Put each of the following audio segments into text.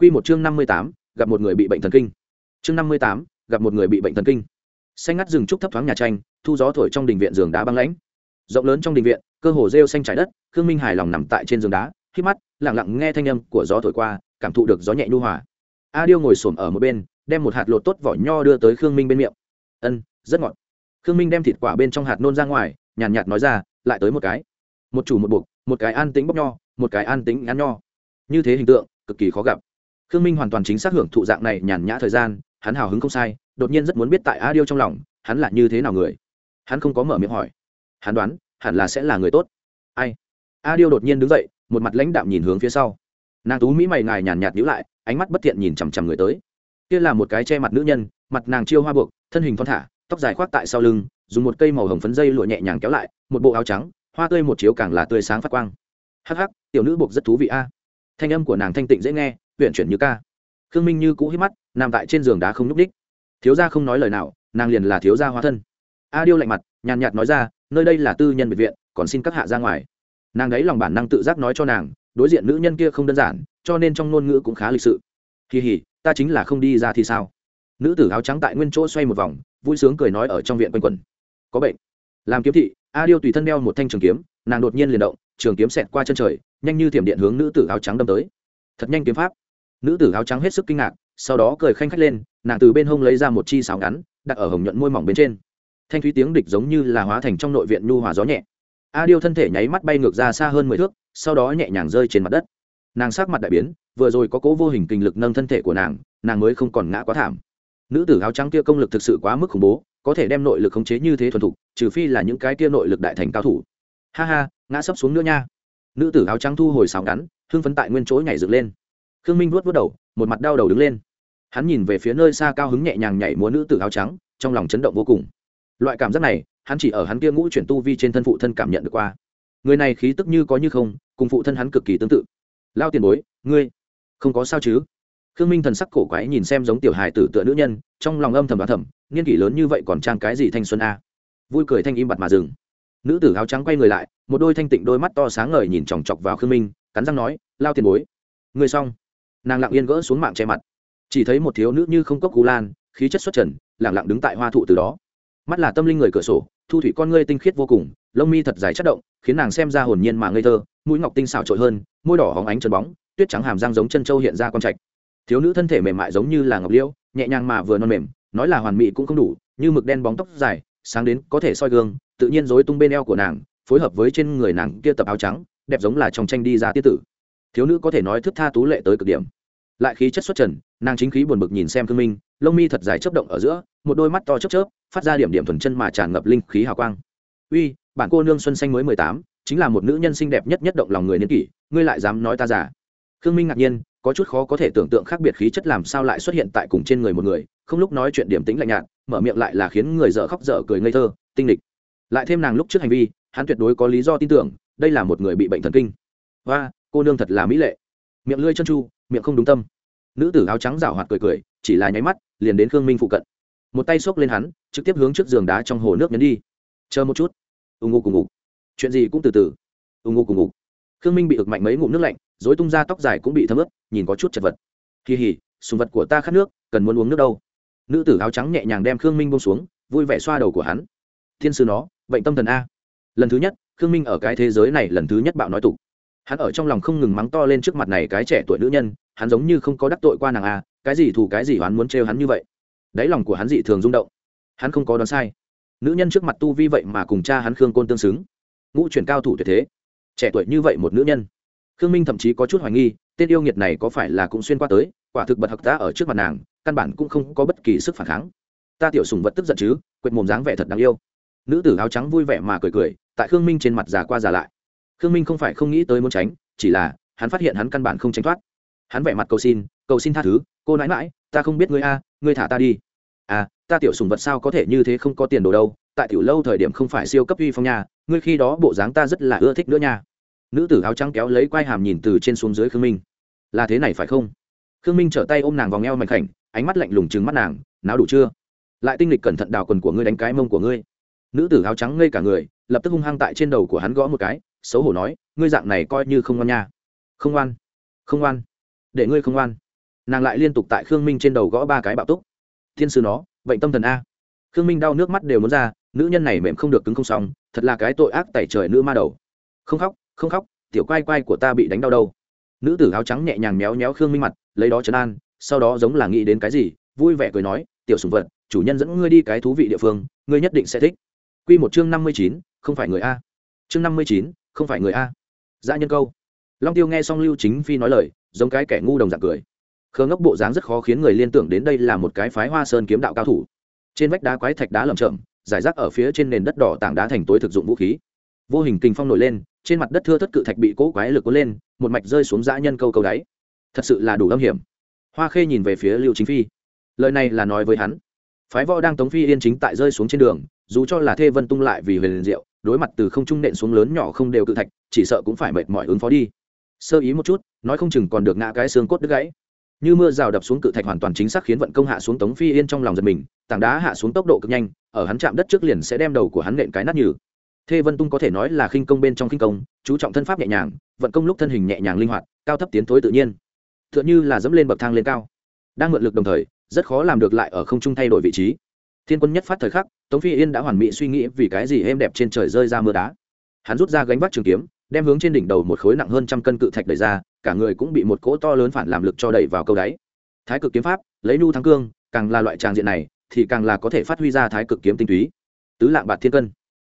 Quy một chương năm mươi tám gặp một người bị bệnh thần kinh. Chương năm mươi tám gặp một người bị bệnh thần kinh. Xanh ngắt rừng trúc thấp thoáng nhà tranh thu gió thổi trong đình viện giường đá băng lãnh. Rộng lớn trong đình viện cơ hồ rêu xanh trải đất khương minh hài lòng nằm tại trên giường đá khi mắt lặng lặng nghe thanh âm của gió thổi qua cảm thụ được gió nhẹ nhu hòa. A điêu ngồi xổm ở một bên đem một hạt lột tốt vỏ nho đưa tới khương minh bên miệng. Ân rất ngọt. Khương minh đem thịt quả bên trong hạt nôn ra ngoài nhàn nhạt, nhạt nói ra lại tới một cái. Một chủ một buộc một cái an tính bóc nho một cái an tính ngắn nho. Như thế hình tượng cực kỳ khó gặp khương minh hoàn toàn chính xác hưởng thụ dạng này nhàn nhã thời gian, hắn hào hứng không sai, đột nhiên rất muốn biết tại a điêu trong lòng, hắn là như thế nào người. Hắn không có mở miệng hỏi. Hắn đoán, hẳn là sẽ là người tốt. Ai? A điêu đột nhiên đứng dậy, một mặt lãnh đạm nhìn hướng phía sau. Nàng tú mỹ mày ngài nhàn nhạt nhữ lại, ánh mắt bất thiện nhìn chằm chằm người tới. Kia là một cái che mặt nữ nhân, mặt nàng chiêu hoa buộc, thân hình thon thả, tóc dài khoác tại sau lưng, dùng một cây màu hồng phấn dây lụa nhẹ nhàng kéo lại, một bộ áo trắng, hoa tươi một chiếu càng là tươi sáng phát quang. Hắc hắc, tiểu nữ buộc rất thú vị a. Thanh âm của nàng thanh tịnh dễ nghe huyện chuyển như ca. Khương minh như cũ hít mắt, nằm tại trên giường đá không n ú c đích thiếu gia không nói lời nào, nàng liền là thiếu gia hóa thân. A điêu lạnh mặt, nhàn nhạt nói ra, nơi đây là tư nhân biệt viện, còn xin các hạ ra ngoài. Nàng đấy lòng bản năng tự giác nói cho nàng, đối diện nữ nhân kia không đơn giản, cho nên trong ngôn ngữ cũng khá lịch sự. Kỳ hỉ ta chính là không đi ra thì sao? Nữ tử áo trắng tại nguyên chỗ xoay một vòng, vui sướng cười nói ở trong viện quanh quẩn. Có bệnh. Làm kiếm thị, a điêu tùy thân đeo một thanh trường kiếm, nàng đột nhiên liền động, trường kiếm xẹt qua chân trời, nhanh như thiểm điện hướng nữ tử áo trắng đâm tới. Thật nhanh kiếm pháp nữ tử áo trắng hết sức kinh ngạc, sau đó cười khanh khách lên, nàng từ bên hông lấy ra một chi sáo ngắn, đặt ở hồng nhuận môi mỏng bên trên. Thanh thúy tiếng địch giống như là hóa thành trong nội viện nhu hòa gió nhẹ. A điêu thân thể nháy mắt bay ngược ra xa hơn mười thước, sau đó nhẹ nhàng rơi trên mặt đất. Nàng sát mặt đại biến, vừa rồi có cố vô hình kinh lực nâng thân thể của nàng nàng mới không còn ngã quá thảm. Nữ tử áo trắng kia công lực thực sự quá mức khủng bố, có thể đem nội lực khống chế như thế thuần thục, trừ phi là những cái kia nội lực đại thành cao thủ. Ha ha, ngã sấp xuống nữa nha. Nữ tử áo trắng thu hồi xào ngắn, hưng phấn tại nguyên chỗ nhảy dựng lên khương minh vuốt vuốt đầu, một mặt đau đầu đứng lên. Hắn nhìn về phía nơi xa cao hứng nhẹ nhàng nhảy múa nữ tử áo trắng, trong lòng chấn động vô cùng. Loại cảm giác này, hắn chỉ ở hắn kia ngũ chuyển tu vi trên thân phụ thân cảm nhận được qua. Người này khí tức như có như không, cùng phụ thân hắn cực kỳ tương tự. Lao tiền bối, ngươi không có sao chứ? Khương minh thần sắc cổ quái nhìn xem giống tiểu hài tử tựa nữ nhân, trong lòng âm thầm đoán thầm, niên kỷ lớn như vậy còn trang cái gì thanh xuân a? Vui cười thanh im bặt mà dừng. Nữ tử áo trắng quay người lại, một đôi thanh tịnh đôi mắt to sáng ngời nhìn chòng chọc vào khương minh, cắn răng nói, lao tiền bối, ngươi xong nàng lặng yên gỡ xuống mạng che mặt. Chỉ thấy một thiếu nữ như không cốc cú lan, khí chất xuất trần lẳng lặng đứng tại hoa thụ từ đó. Mắt là tâm linh người cửa sổ, thu thủy con ngươi tinh khiết vô cùng, lông mi thật dài chất động, khiến nàng xem ra hồn nhiên mà ngây thơ, mũi ngọc tinh xảo trội hơn, môi đỏ hóng ánh trần bóng, tuyết trắng hàm răng giống chân trâu hiện ra con trạch. Thiếu nữ thân thể mềm mại giống như là ngọc liêu nhẹ nhàng mà vừa non mềm, nói là hoàn mỹ cũng không đủ, như mực đen bóng tóc dài, sáng đến có thể soi gương, tự nhiên rối tung bên eo của nàng, phối hợp với trên người nàng kia tập áo trắng, đẹp giống là trong tranh đi ra tiết tử thiếu nữ có thể nói thức tha tú lệ tới cực điểm. Lại khí chất xuất trần, nàng chính khí buồn bực nhìn xem thương minh, lông mi thật dài chấp động ở giữa, một đôi mắt to chớp chớp, phát ra điểm điểm thuần chân mà tràn ngập linh khí hào quang. Uy bản cô nương xuân xanh mới mười tám, chính là một nữ nhân xinh đẹp nhất nhất động lòng người niên kỷ, ngươi lại dám nói ta giả khương minh ngạc nhiên, có chút khó có thể tưởng tượng khác biệt khí chất làm sao lại xuất hiện tại cùng trên người một người, không lúc nói chuyện điểm tính lạnh nhạt, mở miệng lại là khiến người dở khóc dở cười ngây thơ, tinh lịch lại thêm nàng lúc trước hành vi, hắn tuyệt đối có lý do tin tưởng, đây là một người bị bệnh thần kinh. Và cô nương thật là mỹ lệ. Miệng lưỡi chân chu, miệng không đúng tâm. Nữ tử áo trắng rảo hoạt cười cười, chỉ là nháy mắt, liền đến khương minh phụ cận. Một tay xốc lên hắn, trực tiếp hướng trước giường đá trong hồ nước nhấn đi. Chờ một chút. Ù ngô cùng ngủ chuyện gì cũng từ từ. Ù ngô cùng ngủ khương minh bị ực mạnh mấy ngụm nước lạnh dối tung ra tóc dài cũng bị thấm ướt, nhìn có chút chật vật. Kỳ hỉ, sùng vật của ta khát nước, cần muốn uống nước đâu? Nữ tử áo trắng nhẹ nhàng đem khương minh bông xuống, vui vẻ xoa đầu của hắn. Thiên sư nó, bệnh tâm thần a. Lần thứ nhất, khương minh ở cái thế giới này lần thứ nhất bạo nói tục hắn ở trong lòng không ngừng mắng to lên trước mặt này cái trẻ tuổi nữ nhân, hắn giống như không có đắc tội qua nàng à? cái gì thù cái gì hắn muốn trêu hắn như vậy. Đáy lòng của hắn dị thường rung động. Hắn không có đoán sai. Nữ nhân trước mặt tu vi vậy mà cùng cha hắn khương côn tương xứng. Ngũ chuyển cao thủ tuyệt thế. Trẻ tuổi như vậy một nữ nhân. Khương minh thậm chí có chút hoài nghi, tên yêu nghiệt này có phải là cũng xuyên qua tới, quả thực bật hặc ta ở trước mặt nàng, căn bản cũng không có bất kỳ sức phản kháng. Ta tiểu sùng vật tức giận chứ, quệt mồm dáng vẻ thật đáng yêu. Nữ tử áo trắng vui vẻ mà cười cười, tại khương minh trên mặt già qua già lại khương minh không phải không nghĩ tới muốn tránh, chỉ là, hắn phát hiện hắn căn bản không tránh thoát. Hắn vẻ mặt cầu xin cầu xin tha thứ, cô nãi mãi ta không biết ngươi a, ngươi thả ta đi. À ta tiểu sùng vật sao có thể như thế không có tiền đồ đâu, tại tiểu lâu thời điểm không phải siêu cấp uy phong nhà ngươi khi đó bộ dáng ta rất là ưa thích nữa nha. Nữ tử áo trắng kéo lấy quai hàm nhìn từ trên xuống dưới khương minh. Là thế này phải không? Khương minh trở tay ôm nàng vòng eo mạnh khảnh, ánh mắt lạnh lùng trừng mắt nàng, náo đủ chưa? Lại tinh lịch cẩn thận đào quần của ngươi đánh cái mông của ngươi. Nữ tử áo trắng ngây cả người, lập tức hung hăng tại trên đầu của hắn gõ một cái xấu hổ nói, ngươi dạng này coi như không ngoan nha. Không ngoan không ngoan, để ngươi không ngoan. Nàng lại liên tục tại khương minh trên đầu gõ ba cái bạo túc. Thiên sư nó, bệnh tâm thần a. Khương minh đau nước mắt đều muốn ra, nữ nhân này mềm không được cứng không xong, thật là cái tội ác tẩy trời nữ ma đầu. Không khóc không khóc, tiểu quai quai của ta bị đánh đau đâu. Nữ tử áo trắng nhẹ nhàng méo méo khương minh mặt, lấy đó trấn an, sau đó giống là nghĩ đến cái gì, vui vẻ cười nói, tiểu sùng vật, chủ nhân dẫn ngươi đi cái thú vị địa phương, ngươi nhất định sẽ thích. Q một chương năm mươi chín, không phải người a. Chương năm mươi chín không phải người a. Dã nhân câu. Long tiêu nghe xong lưu chính phi nói lời, giống cái kẻ ngu đồng dạng cười. Khờ ngốc bộ dáng rất khó khiến người liên tưởng đến đây là một cái phái hoa sơn kiếm đạo cao thủ. Trên vách đá quái thạch đá lầm chậm giải rác ở phía trên nền đất đỏ tảng đá thành tối thực dụng vũ khí. Vô hình kinh phong nổi lên, trên mặt đất thưa thất cự thạch bị cỗ quái lực cuốn lên, một mạch rơi xuống dã nhân câu câu đáy. Thật sự là đủ âm hiểm. Hoa khê nhìn về phía lưu chính phi. Lời này là nói với hắn. Phái võ đang tống phi yên chính tại rơi xuống trên đường, dù cho là thê vân tung lại vì huyền diệu đối mặt từ không trung nện xuống lớn nhỏ không đều cự thạch, chỉ sợ cũng phải mệt mỏi ứng phó đi. Sơ ý một chút, nói không chừng còn được ngã cái xương cốt đứt gãy. Như mưa rào đập xuống cự thạch hoàn toàn chính xác khiến vận công hạ xuống tống phi yên trong lòng giật mình, tảng đá hạ xuống tốc độ cực nhanh, ở hắn chạm đất trước liền sẽ đem đầu của hắn nện cái nát nhừ. Thê vân tung có thể nói là khinh công bên trong khinh công, chú trọng thân pháp nhẹ nhàng, vận công lúc thân hình nhẹ nhàng linh hoạt, cao thấp tiến thối tự nhiên. T h ư ợ n h ư là dẫm lên bậc thang lên cao. Đang mượn lực đồng thời, rất khó làm được lại ở không trung thay đổi vị trí thiên quân nhất phát thời khắc, tống phi yên đã hoàn mỹ suy nghĩ vì cái gì êm đẹp trên trời rơi ra mưa đá. Hắn rút ra gánh vác trường kiếm, đem hướng trên đỉnh đầu một khối nặng hơn trăm cân cự thạch đẩy ra, cả người cũng bị một cỗ to lớn phản làm lực cho đẩy vào câu đáy. Thái cực kiếm pháp, lấy nu thắng cương, càng là loại tràng diện này, thì càng là có thể phát huy ra thái cực kiếm tinh túy. Tứ lạng bạt thiên cân.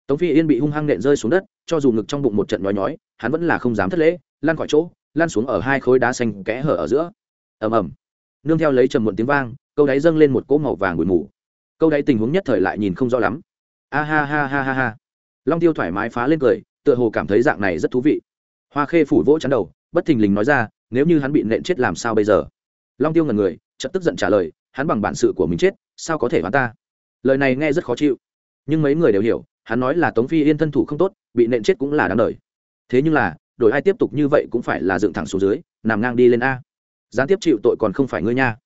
Tống phi yên bị hung hăng nện rơi xuống đất, cho dù ngực trong bụng một trận nhói nhói, hắn vẫn là không dám thất lễ lan khỏi chỗ lan xuống ở hai khối đá xanh kẽ hở ở giữa. Ầm ầm. Nương theo lấy trầm muộn tiếng vang, câu đáy dâng lên một cỗ màu vàng bụi mù câu đáy tình huống nhất thời lại nhìn không rõ lắm. A ha ha ha ha ha. Long tiêu thoải mái phá lên cười, tựa hồ cảm thấy dạng này rất thú vị. Hoa khê phủ vỗ chắn đầu, bất thình lình nói ra, nếu như hắn bị nện chết làm sao bây giờ? Long tiêu ngần người, chợt tức giận trả lời, hắn bằng bản sự của mình chết, sao có thể hắn ta? Lời này nghe rất khó chịu. Nhưng mấy người đều hiểu, hắn nói là tống phi yên thân thủ không tốt, bị nện chết cũng là đáng đời. Thế nhưng là, đổi ai tiếp tục như vậy cũng phải là dựng thẳng xuống dưới, nằm ngang đi lên a. Gián tiếp chịu tội còn không phải ngươi nha.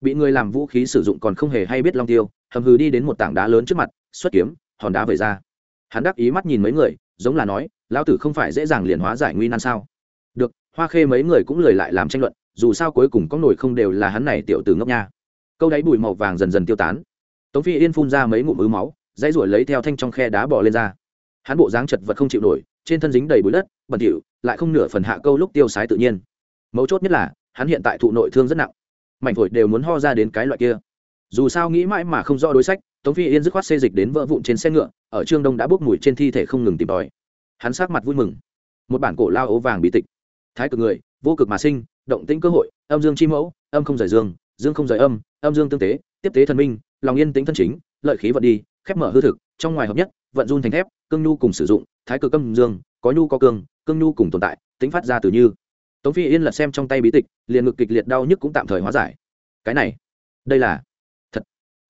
Bị người làm vũ khí sử dụng còn không hề hay biết long tiêu hầm hừ đi đến một tảng đá lớn trước mặt, xuất kiếm, hòn đá về ra. Hắn đắc ý mắt nhìn mấy người, giống là nói, lão tử không phải dễ dàng liền hóa giải nguy nan sao? Được, hoa khê mấy người cũng lời lại làm tranh luận, dù sao cuối cùng có nổi không đều là hắn này tiểu tử ngốc nha. Câu đáy bụi màu vàng dần dần tiêu tán. Tống phi yên phun ra mấy ngụm ứ máu, dãy ruổi lấy theo thanh trong khe đá bỏ lên ra. Hắn bộ dáng chật vật không chịu nổi, trên thân dính đầy bụi đất, bẩn thỉu, lại không nửa phần hạ câu lúc tiêu sái tự nhiên. Mấu chốt nhất là, hắn hiện tại thụ nội thương rất nặng. Mảnh phổi đều muốn ho ra đến cái loại kia dù sao nghĩ mãi mà không rõ đối sách, tống phi yên dứt khoát xê dịch đến vỡ vụn trên xe ngựa, ở trương đông đã bốc mùi trên thi thể không ngừng tìm tòi. Hắn sát mặt vui mừng. Một bản cổ lao ố vàng bí tịch. Thái cực người, vô cực mà sinh, động tĩnh cơ hội, âm dương chi mẫu, âm không rời dương dương không rời âm âm dương tương tế, tiếp tế thần minh, lòng yên tĩnh thân chính, lợi khí vận đi, khép mở hư thực, trong ngoài hợp nhất, vận run thành thép, cương nhu cùng sử dụng, thái cực âm dương, có nhu có cương cương nhu cùng tồn tại, tính phát ra từ như. Tống phi yên lật xem trong tay bí tịch, liền ngực kịch liệt đau nhức cũng tạm thời hóa giải. Cái này, đây là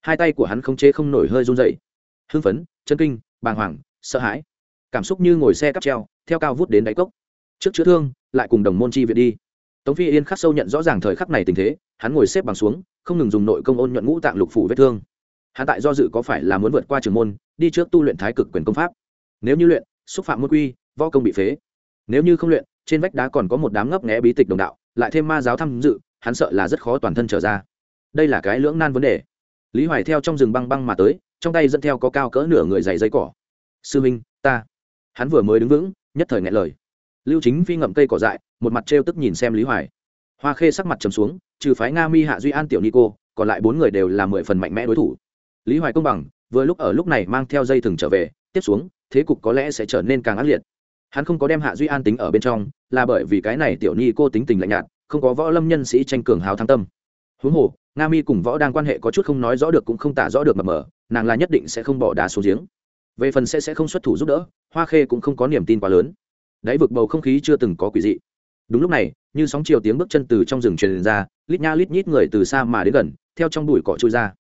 hai tay của hắn không chế không nổi hơi run dậy hưng phấn, chân kinh, bàng hoàng, sợ hãi. Cảm xúc như ngồi xe cắp treo, theo cao vút đến đáy cốc. Trước chữa thương, lại cùng đồng môn chi viện đi. Tống phi yên khắc sâu nhận rõ ràng thời khắc này tình thế, hắn ngồi xếp bằng xuống, không ngừng dùng nội công ôn nhuận ngũ tạng lục phủ vết thương. Hắn tại do dự có phải là muốn vượt qua trường môn, đi trước tu luyện thái cực quyền công pháp. Nếu như luyện, xúc phạm môn quy, võ công bị phế. Nếu như không luyện, trên vách đá còn có một đám ngấp nghẽ bí tịch đồng đạo, lại thêm ma giáo tham dự, hắn sợ là rất khó toàn thân trở ra. Đây là cái lưỡng nan vấn đề lý hoài theo trong rừng băng băng mà tới, trong tay dẫn theo có cao cỡ nửa người dày giấy cỏ. Sư minh, ta. Hắn vừa mới đứng vững, nhất thời ngại lời. Lưu chính phi ngậm cây cỏ dại, một mặt trêu tức nhìn xem lý hoài. Hoa khê sắc mặt trầm xuống, trừ phái nga mi hạ duy an tiểu nico, còn lại bốn người đều là mười phần mạnh mẽ đối thủ. Lý hoài công bằng, vừa lúc ở lúc này mang theo dây thừng trở về, tiếp xuống, thế cục có lẽ sẽ trở nên càng ác liệt. Hắn không có đem hạ duy an tính ở bên trong, là bởi vì cái này tiểu ni cô tính tình lạnh nhạt, không có võ lâm nhân sĩ tranh cường hào thăng tâm. Huống hồ nga mi cùng võ đang quan hệ có chút không nói rõ được cũng không tả rõ được mập mờ, nàng là nhất định sẽ không bỏ đá xuống giếng. Về phần sẽ sẽ không xuất thủ giúp đỡ, hoa khê cũng không có niềm tin quá lớn. Đáy vực bầu không khí chưa từng có quỷ dị. Đúng lúc này, như sóng chiều tiếng bước chân từ trong rừng truyền ra, lít nha lít nhít người từ xa mà đến gần, theo trong đùi cỏ trôi ra.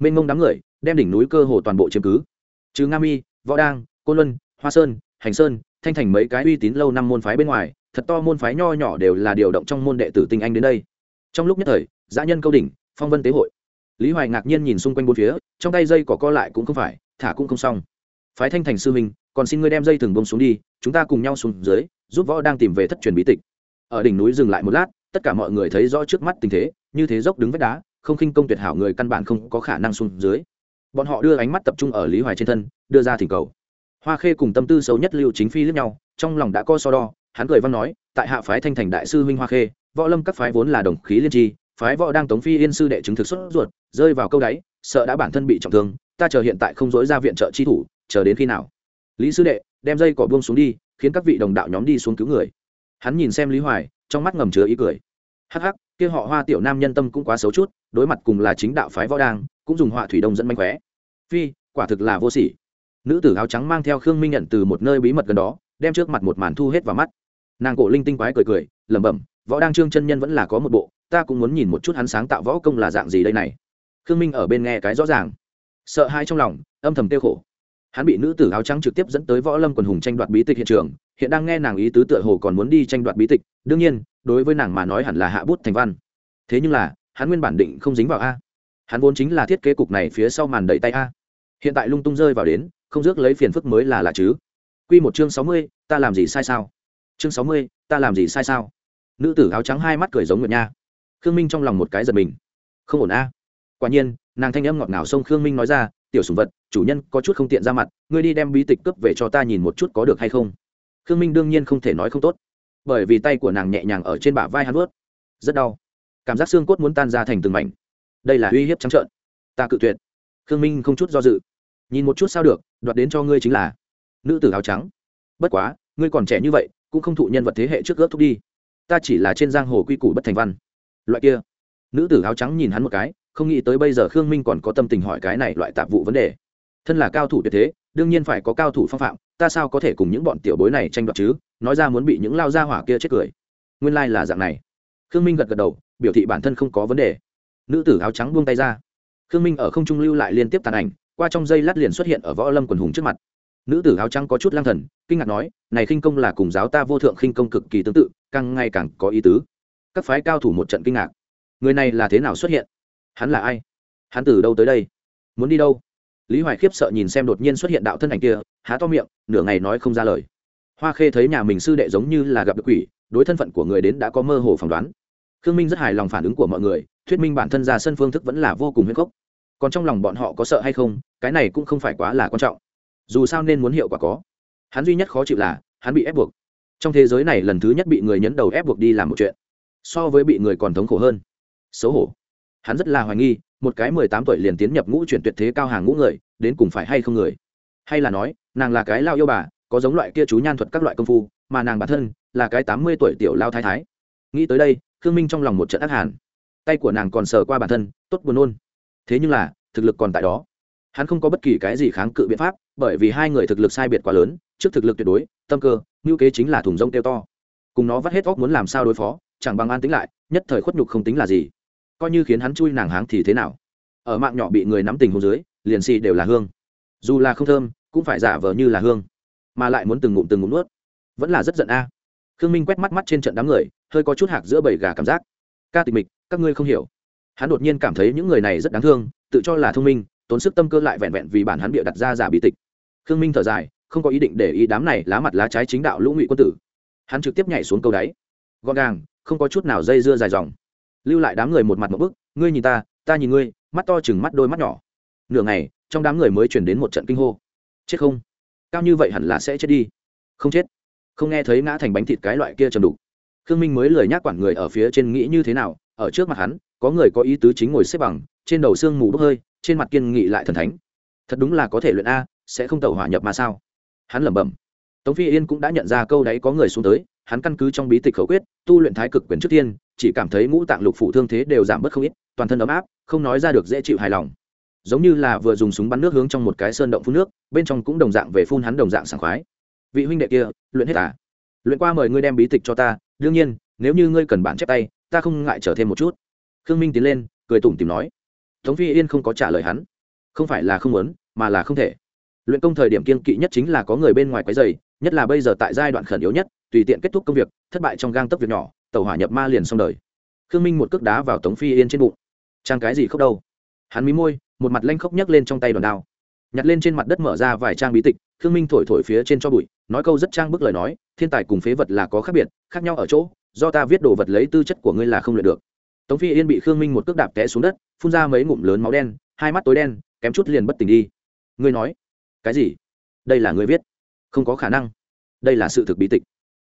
Mênh mông đám người, đem đỉnh núi cơ hồ toàn bộ chiếm cứ. Trừ nga mi, võ đang, côn luân, hoa sơn, hành sơn, thanh thành mấy cái uy tín lâu năm môn phái bên ngoài, thật to môn phái nho nhỏ đều là điều động trong môn đệ tử tinh anh đến đây. Trong lúc nhất thời giã nhân câu đỉnh phong vân tế hội. Lý hoài ngạc nhiên nhìn xung quanh bốn phía, trong tay dây cỏ co lại cũng không phải, thả cũng không xong. Phái thanh thành sư minh còn xin ngươi đem dây thừng bông xuống đi, chúng ta cùng nhau xuống dưới, giúp võ đang tìm về thất truyền bí tịch. Ở đỉnh núi dừng lại một lát, tất cả mọi người thấy rõ trước mắt tình thế, như thế dốc đứng vách đá, không khinh công tuyệt hảo người căn bản không có khả năng xuống dưới. Bọn họ đưa ánh mắt tập trung ở lý hoài trên thân, đưa ra thỉnh cầu. Hoa khê cùng tâm tư xấu nhất lưu chính phi lướt nhau, trong lòng đã co so đo, hắn cười văn nói, tại hạ phái thanh thành đại sư huynh hoa khê, võ lâm các phái vốn là đồng khí liên tri phái võ đang tống phi yên sư đệ chứng thực xuất ruột, rơi vào câu đáy, sợ đã bản thân bị trọng thương, ta chờ hiện tại không dối ra viện trợ chi thủ, chờ đến khi nào? Lý sư đệ, đem dây cỏ buông xuống đi, khiến các vị đồng đạo nhóm đi xuống cứu người. Hắn nhìn xem lý hoài, trong mắt ngầm chứa ý cười. Hắc hắc, kia họ hoa tiểu nam nhân tâm cũng quá xấu chút, đối mặt cùng là chính đạo phái võ đang, cũng dùng họa thủy đông dẫn manh khóe. Phi, quả thực là vô sỉ. Nữ tử áo trắng mang theo khương minh nhận từ một nơi bí mật gần đó, đem trước mặt một màn thu hết vào mắt. Nàng cổ linh tinh quái cười cười, lẩm bẩm, võ đang trương chân nhân vẫn là có một bộ ta cũng muốn nhìn một chút hắn sáng tạo võ công là dạng gì đây này. Khương minh ở bên nghe cái rõ ràng. Sợ hai trong lòng, âm thầm tiêu khổ. Hắn bị nữ tử áo trắng trực tiếp dẫn tới võ lâm quần hùng tranh đoạt bí tịch hiện trường, hiện đang nghe nàng ý tứ tựa hồ còn muốn đi tranh đoạt bí tịch, đương nhiên, đối với nàng mà nói hẳn là hạ bút thành văn. Thế nhưng là, hắn nguyên bản định không dính vào a. Hắn vốn chính là thiết kế cục này phía sau màn đẩy tay a. Hiện tại lung tung rơi vào đến, không rước lấy phiền phức mới là lạ chứ. Q một chương sáu mươi, ta làm gì sai sao? Chương sáu mươi, ta làm gì sai sao? Nữ tử áo trắng hai mắt cười giống nguyệt nha khương minh trong lòng một cái giật mình. Không ổn a. Quả nhiên, nàng thanh âm ngọt ngào xông khương minh nói ra, tiểu sùng vật, chủ nhân có chút không tiện ra mặt, ngươi đi đem bí tịch cướp về cho ta nhìn một chút có được hay không. Khương minh đương nhiên không thể nói không tốt, bởi vì tay của nàng nhẹ nhàng ở trên bả vai hắn vớt rất đau. Cảm giác xương cốt muốn tan ra thành từng mảnh. Đây là uy hiếp trắng trợn. Ta cự tuyệt. Khương minh không chút do dự. Nhìn một chút sao được, đoạt đến cho ngươi chính là nữ tử áo trắng. Bất quá, ngươi còn trẻ như vậy, cũng không thụ nhân vật thế hệ trước ước thúc đi. Ta chỉ là trên giang hồ quy củ bất thành văn loại kia. Nữ tử áo trắng nhìn hắn một cái, không nghĩ tới bây giờ khương minh còn có tâm tình hỏi cái này loại tạp vụ vấn đề. Thân là cao thủ tuyệt thế, đương nhiên phải có cao thủ phong phạm, ta sao có thể cùng những bọn tiểu bối này tranh đoạt chứ? Nói ra muốn bị những lao gia hỏa kia chết cười. Nguyên lai、like、là dạng này. Khương minh gật gật đầu, biểu thị bản thân không có vấn đề. Nữ tử áo trắng buông tay ra. Khương minh ở không trung lưu lại liên tiếp tàn ảnh, qua trong dây lát liền xuất hiện ở võ lâm quần hùng trước mặt. Nữ tử áo trắng có chút lang thần, kinh ngạc nói, này khinh công là cùng giáo ta vô thượng khinh công cực kỳ tương tự, càng ngày càng có ý tứ các phái cao thủ một trận kinh ngạc. Người này là thế nào xuất hiện? Hắn là ai? Hắn từ đâu tới đây? Muốn đi đâu? Lý hoài khiếp sợ nhìn xem đột nhiên xuất hiện đạo thân ảnh kia, há to miệng, nửa ngày nói không ra lời. Hoa khê thấy nhà mình sư đệ giống như là gặp được quỷ, đối thân phận của người đến đã có mơ hồ phỏng đoán. Khương minh rất hài lòng phản ứng của mọi người, thuyết minh bản thân ra sân phương thức vẫn là vô cùng huyết cốc còn trong lòng bọn họ có sợ hay không, cái này cũng không phải quá là quan trọng. Dù sao nên muốn hiệu quả có. Hắn duy nhất khó chịu là, hắn bị ép buộc. Trong thế giới này lần thứ nhất bị người nhấn đầu ép buộc đi làm một chuyện so với bị người còn thống khổ hơn. Xấu hổ. Hắn rất là hoài nghi, một cái mười tám tuổi liền tiến nhập ngũ chuyển tuyệt thế cao hàng ngũ người, đến cùng phải hay không người? Hay là nói, nàng là cái lao yêu bà, có giống loại kia chú nhan thuật các loại công phu, mà nàng bản thân là cái tám mươi tuổi tiểu lao thái thái. Nghĩ tới đây, khương minh trong lòng một trận ác hàn. Tay của nàng còn sờ qua bản thân, tốt buồn nôn. Thế nhưng là, thực lực còn tại đó. Hắn không có bất kỳ cái gì kháng cự biện pháp, bởi vì hai người thực lực sai biệt quá lớn, trước thực lực tuyệt đối, tâm cơ, ngữ kế chính là thùng rông tiêu to. Cùng nó vắt hết óc muốn làm sao đối phó chẳng bằng an tính lại, nhất thời khuất nhục không tính là gì. Coi như khiến hắn chui nàng háng thì thế nào? Ở mạng nhỏ bị người nắm tình hồ dưới, liền xì đều là hương. Dù là không thơm, cũng phải giả vờ như là hương. Mà lại muốn từng ngụm từng ngụm nuốt. Vẫn là rất giận a. Khương minh quét mắt mắt trên trận đám người, hơi có chút hạc giữa bầy gà cảm giác. Ca tịch mịch, các ngươi không hiểu. Hắn đột nhiên cảm thấy những người này rất đáng thương, tự cho là thông minh, tốn sức tâm cơ lại vẹn vẹn vì bản hắn bịa đặt ra giả bị tịch. Khương minh thở dài, không có ý định để ý đám này lá mặt lá trái chính đạo lũ ngụy quân tử. Hắn trực tiếp nhảy xuống câu đáy. Gọn gàng không có chút nào dây dưa dài dòng. Lưu lại đám người một mặt một bức, ngươi nhìn ta ta nhìn ngươi, mắt to chừng mắt đôi mắt nhỏ. Nửa ngày, trong đám người mới chuyển đến một trận kinh hô. Chết không? Cao như vậy hẳn là sẽ chết đi. Không chết. Không nghe thấy ngã thành bánh thịt cái loại kia trầm đục. Khương minh mới lời nhắc quản người ở phía trên nghĩ như thế nào, ở trước mặt hắn, có người có ý tứ chính ngồi xếp bằng, trên đầu xương mù bốc hơi, trên mặt kiên nghị lại thần thánh. Thật đúng là có thể luyện a, sẽ không tàu hỏa nhập mà sao? Hắn lẩm bẩm. Tống phi yên cũng đã nhận ra câu đấy có người xuống tới hắn căn cứ trong bí tịch khẩu quyết, tu luyện thái cực quyền trước tiên, chỉ cảm thấy ngũ tạng lục phủ thương thế đều giảm bớt không ít, toàn thân ấm áp, không nói ra được dễ chịu hài lòng. Giống như là vừa dùng súng bắn nước hướng trong một cái sơn động phun nước, bên trong cũng đồng dạng về phun hắn đồng dạng sảng khoái. Vị huynh đệ kia, luyện hết à? Luyện qua mời ngươi đem bí tịch cho ta, đương nhiên, nếu như ngươi cần bản chép tay, ta không ngại trở thêm một chút. Khương minh tiến lên, cười tủm tìm nói. Tống phi yên không có trả lời hắn. Không phải là không muốn, mà là không thể. Luyện công thời điểm kiên kỵ nhất chính là có người bên ngoài quấy dày nhất là bây giờ tại giai đoạn khẩn yếu nhất, tùy tiện kết thúc công việc, thất bại trong gang tấc việc nhỏ, tàu hỏa nhập ma liền xong đời. Khương minh một cước đá vào tống phi yên trên bụng. Trang cái gì khóc đâu? Hắn mí môi, một mặt lanh khóc nhấc lên trong tay đòn đao. Nhặt lên trên mặt đất mở ra vài trang bí tịch, khương minh thổi thổi phía trên cho bụi, nói câu rất trang bức lời nói, thiên tài cùng phế vật là có khác biệt, khác nhau ở chỗ, do ta viết đồ vật lấy tư chất của ngươi là không luyện được. Tống phi yên bị khương minh một cước đạp té xuống đất, phun ra mấy ngụm lớn máu đen, hai mắt tối đen, kém chút liền bất tỉnh đi. Ngươi nói, cái gì? Đây là ngươi viết không có khả năng. Đây là sự thực bí tịch.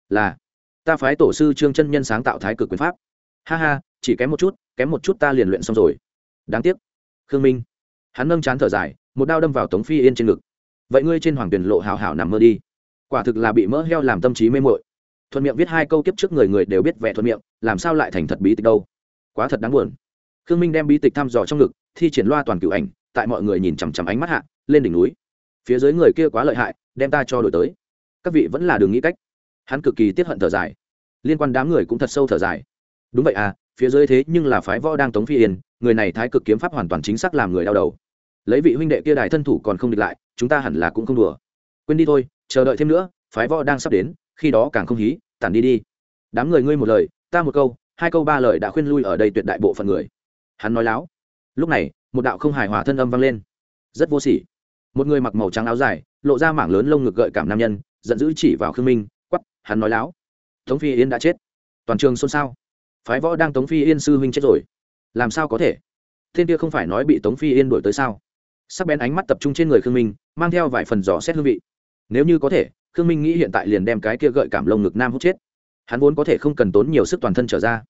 Là, ta phái tổ sư trương chân nhân sáng tạo thái cực quyền pháp. Ha ha, chỉ kém một chút, kém một chút ta liền luyện xong rồi. Đáng tiếc. Khương minh. Hắn nâng chán thở dài, một đao đâm vào tống phi yên trên ngực. Vậy ngươi trên hoàng tuyển lộ hào hảo nằm mơ đi. Quả thực là bị mỡ heo làm tâm trí mê mội thuận miệng viết hai câu kiếp trước người người đều biết vẻ thuận miệng, làm sao lại thành thật bí tịch đâu? Quá thật đáng buồn. Khương minh đem bí tịch thăm dò trong ngực, thi triển loa toàn cựu ảnh, tại mọi người nhìn chằm chằm ánh mắt hạ, lên đỉnh núi. Phía dưới người kia quá lợi hại đem ta cho đổi tới. Các vị vẫn là đường nghĩ cách. Hắn cực kỳ tiết hận thở dài. Liên quan đám người cũng thật sâu thở dài. Đúng vậy à phía dưới thế nhưng là phái võ đang tống phi yên, người này thái cực kiếm pháp hoàn toàn chính xác làm người đau đầu. Lấy vị huynh đệ kia đài thân thủ còn không địch lại, chúng ta hẳn là cũng không đùa. Quên đi thôi, chờ đợi thêm nữa, phái võ đang sắp đến, khi đó càng không hí, tản đi đi. Đám người ngươi một lời, ta một câu, hai câu ba lời đã khuyên lui ở đây tuyệt đại bộ phận người. Hắn nói láo. Lúc này, một đạo không hài hòa thân âm vang lên. Rất vô sỉ một người mặc màu trắng áo dài, lộ ra mảng lớn lông ngực gợi cảm nam nhân, giận dữ chỉ vào khương minh quắp hắn nói láo. Tống phi yên đã chết. Toàn trường xôn xao. Phái võ đang tống phi yên sư huynh chết rồi. Làm sao có thể? Thiên kia không phải nói bị tống phi yên đuổi tới sao? Sắc bén ánh mắt tập trung trên người khương minh, mang theo vài phần giỏ xét hương vị. Nếu như có thể, khương minh nghĩ hiện tại liền đem cái kia gợi cảm lông ngực nam hút chết. Hắn vốn có thể không cần tốn nhiều sức toàn thân trở ra.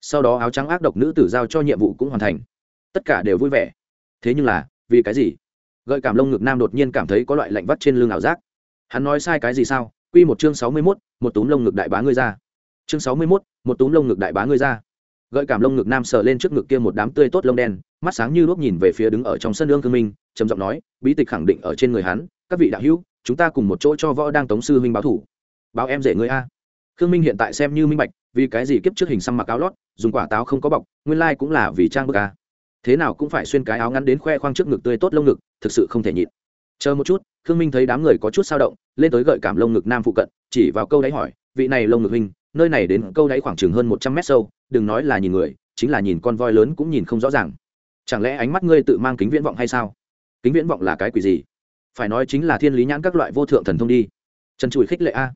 Sau đó áo trắng ác độc nữ tử giao cho nhiệm vụ cũng hoàn thành. Tất cả đều vui vẻ. Thế nhưng là, vì cái gì? Gợi cảm lông ngực nam đột nhiên cảm thấy có loại lạnh vắt trên lưng ảo giác. Hắn nói sai cái gì sao? Q một chương sáu mươi mốt, một túm lông ngực đại bá ngươi ra. Chương sáu mươi mốt, một túm lông ngực đại bá ngươi ra. Gợi cảm lông ngực nam sờ lên trước ngực kia một đám tươi tốt lông đen, mắt sáng như đuốc nhìn về phía đứng ở trong sân lương cương minh, trầm giọng nói, bí tịch khẳng định ở trên người hắn, các vị đạo hữu, chúng ta cùng một chỗ cho võ đang tống sư huynh báo thủ. Báo em rể ngươi a. Khương minh hiện tại xem như minh bạch, vì cái gì kiếp trước hình xăm mặc áo lót, dùng quả táo không có bọc, nguyên lai cũng là vì trang bức a thế nào cũng phải xuyên cái áo ngắn đến khoe khoang trước ngực tươi tốt lông ngực, thực sự không thể nhịn. Chờ một chút, khương minh thấy đám người có chút sao động, lên tới gợi cảm lông ngực nam phụ cận, chỉ vào câu đáy hỏi, vị này lông ngực hình nơi này đến câu đáy khoảng chừng hơn một trăm mét sâu, đừng nói là nhìn người, chính là nhìn con voi lớn cũng nhìn không rõ ràng. Chẳng lẽ ánh mắt ngươi tự mang kính viễn vọng hay sao? Kính viễn vọng là cái quỷ gì? Phải nói chính là thiên lý nhãn các loại vô thượng thần thông đi. Trần trụi khích lệ a.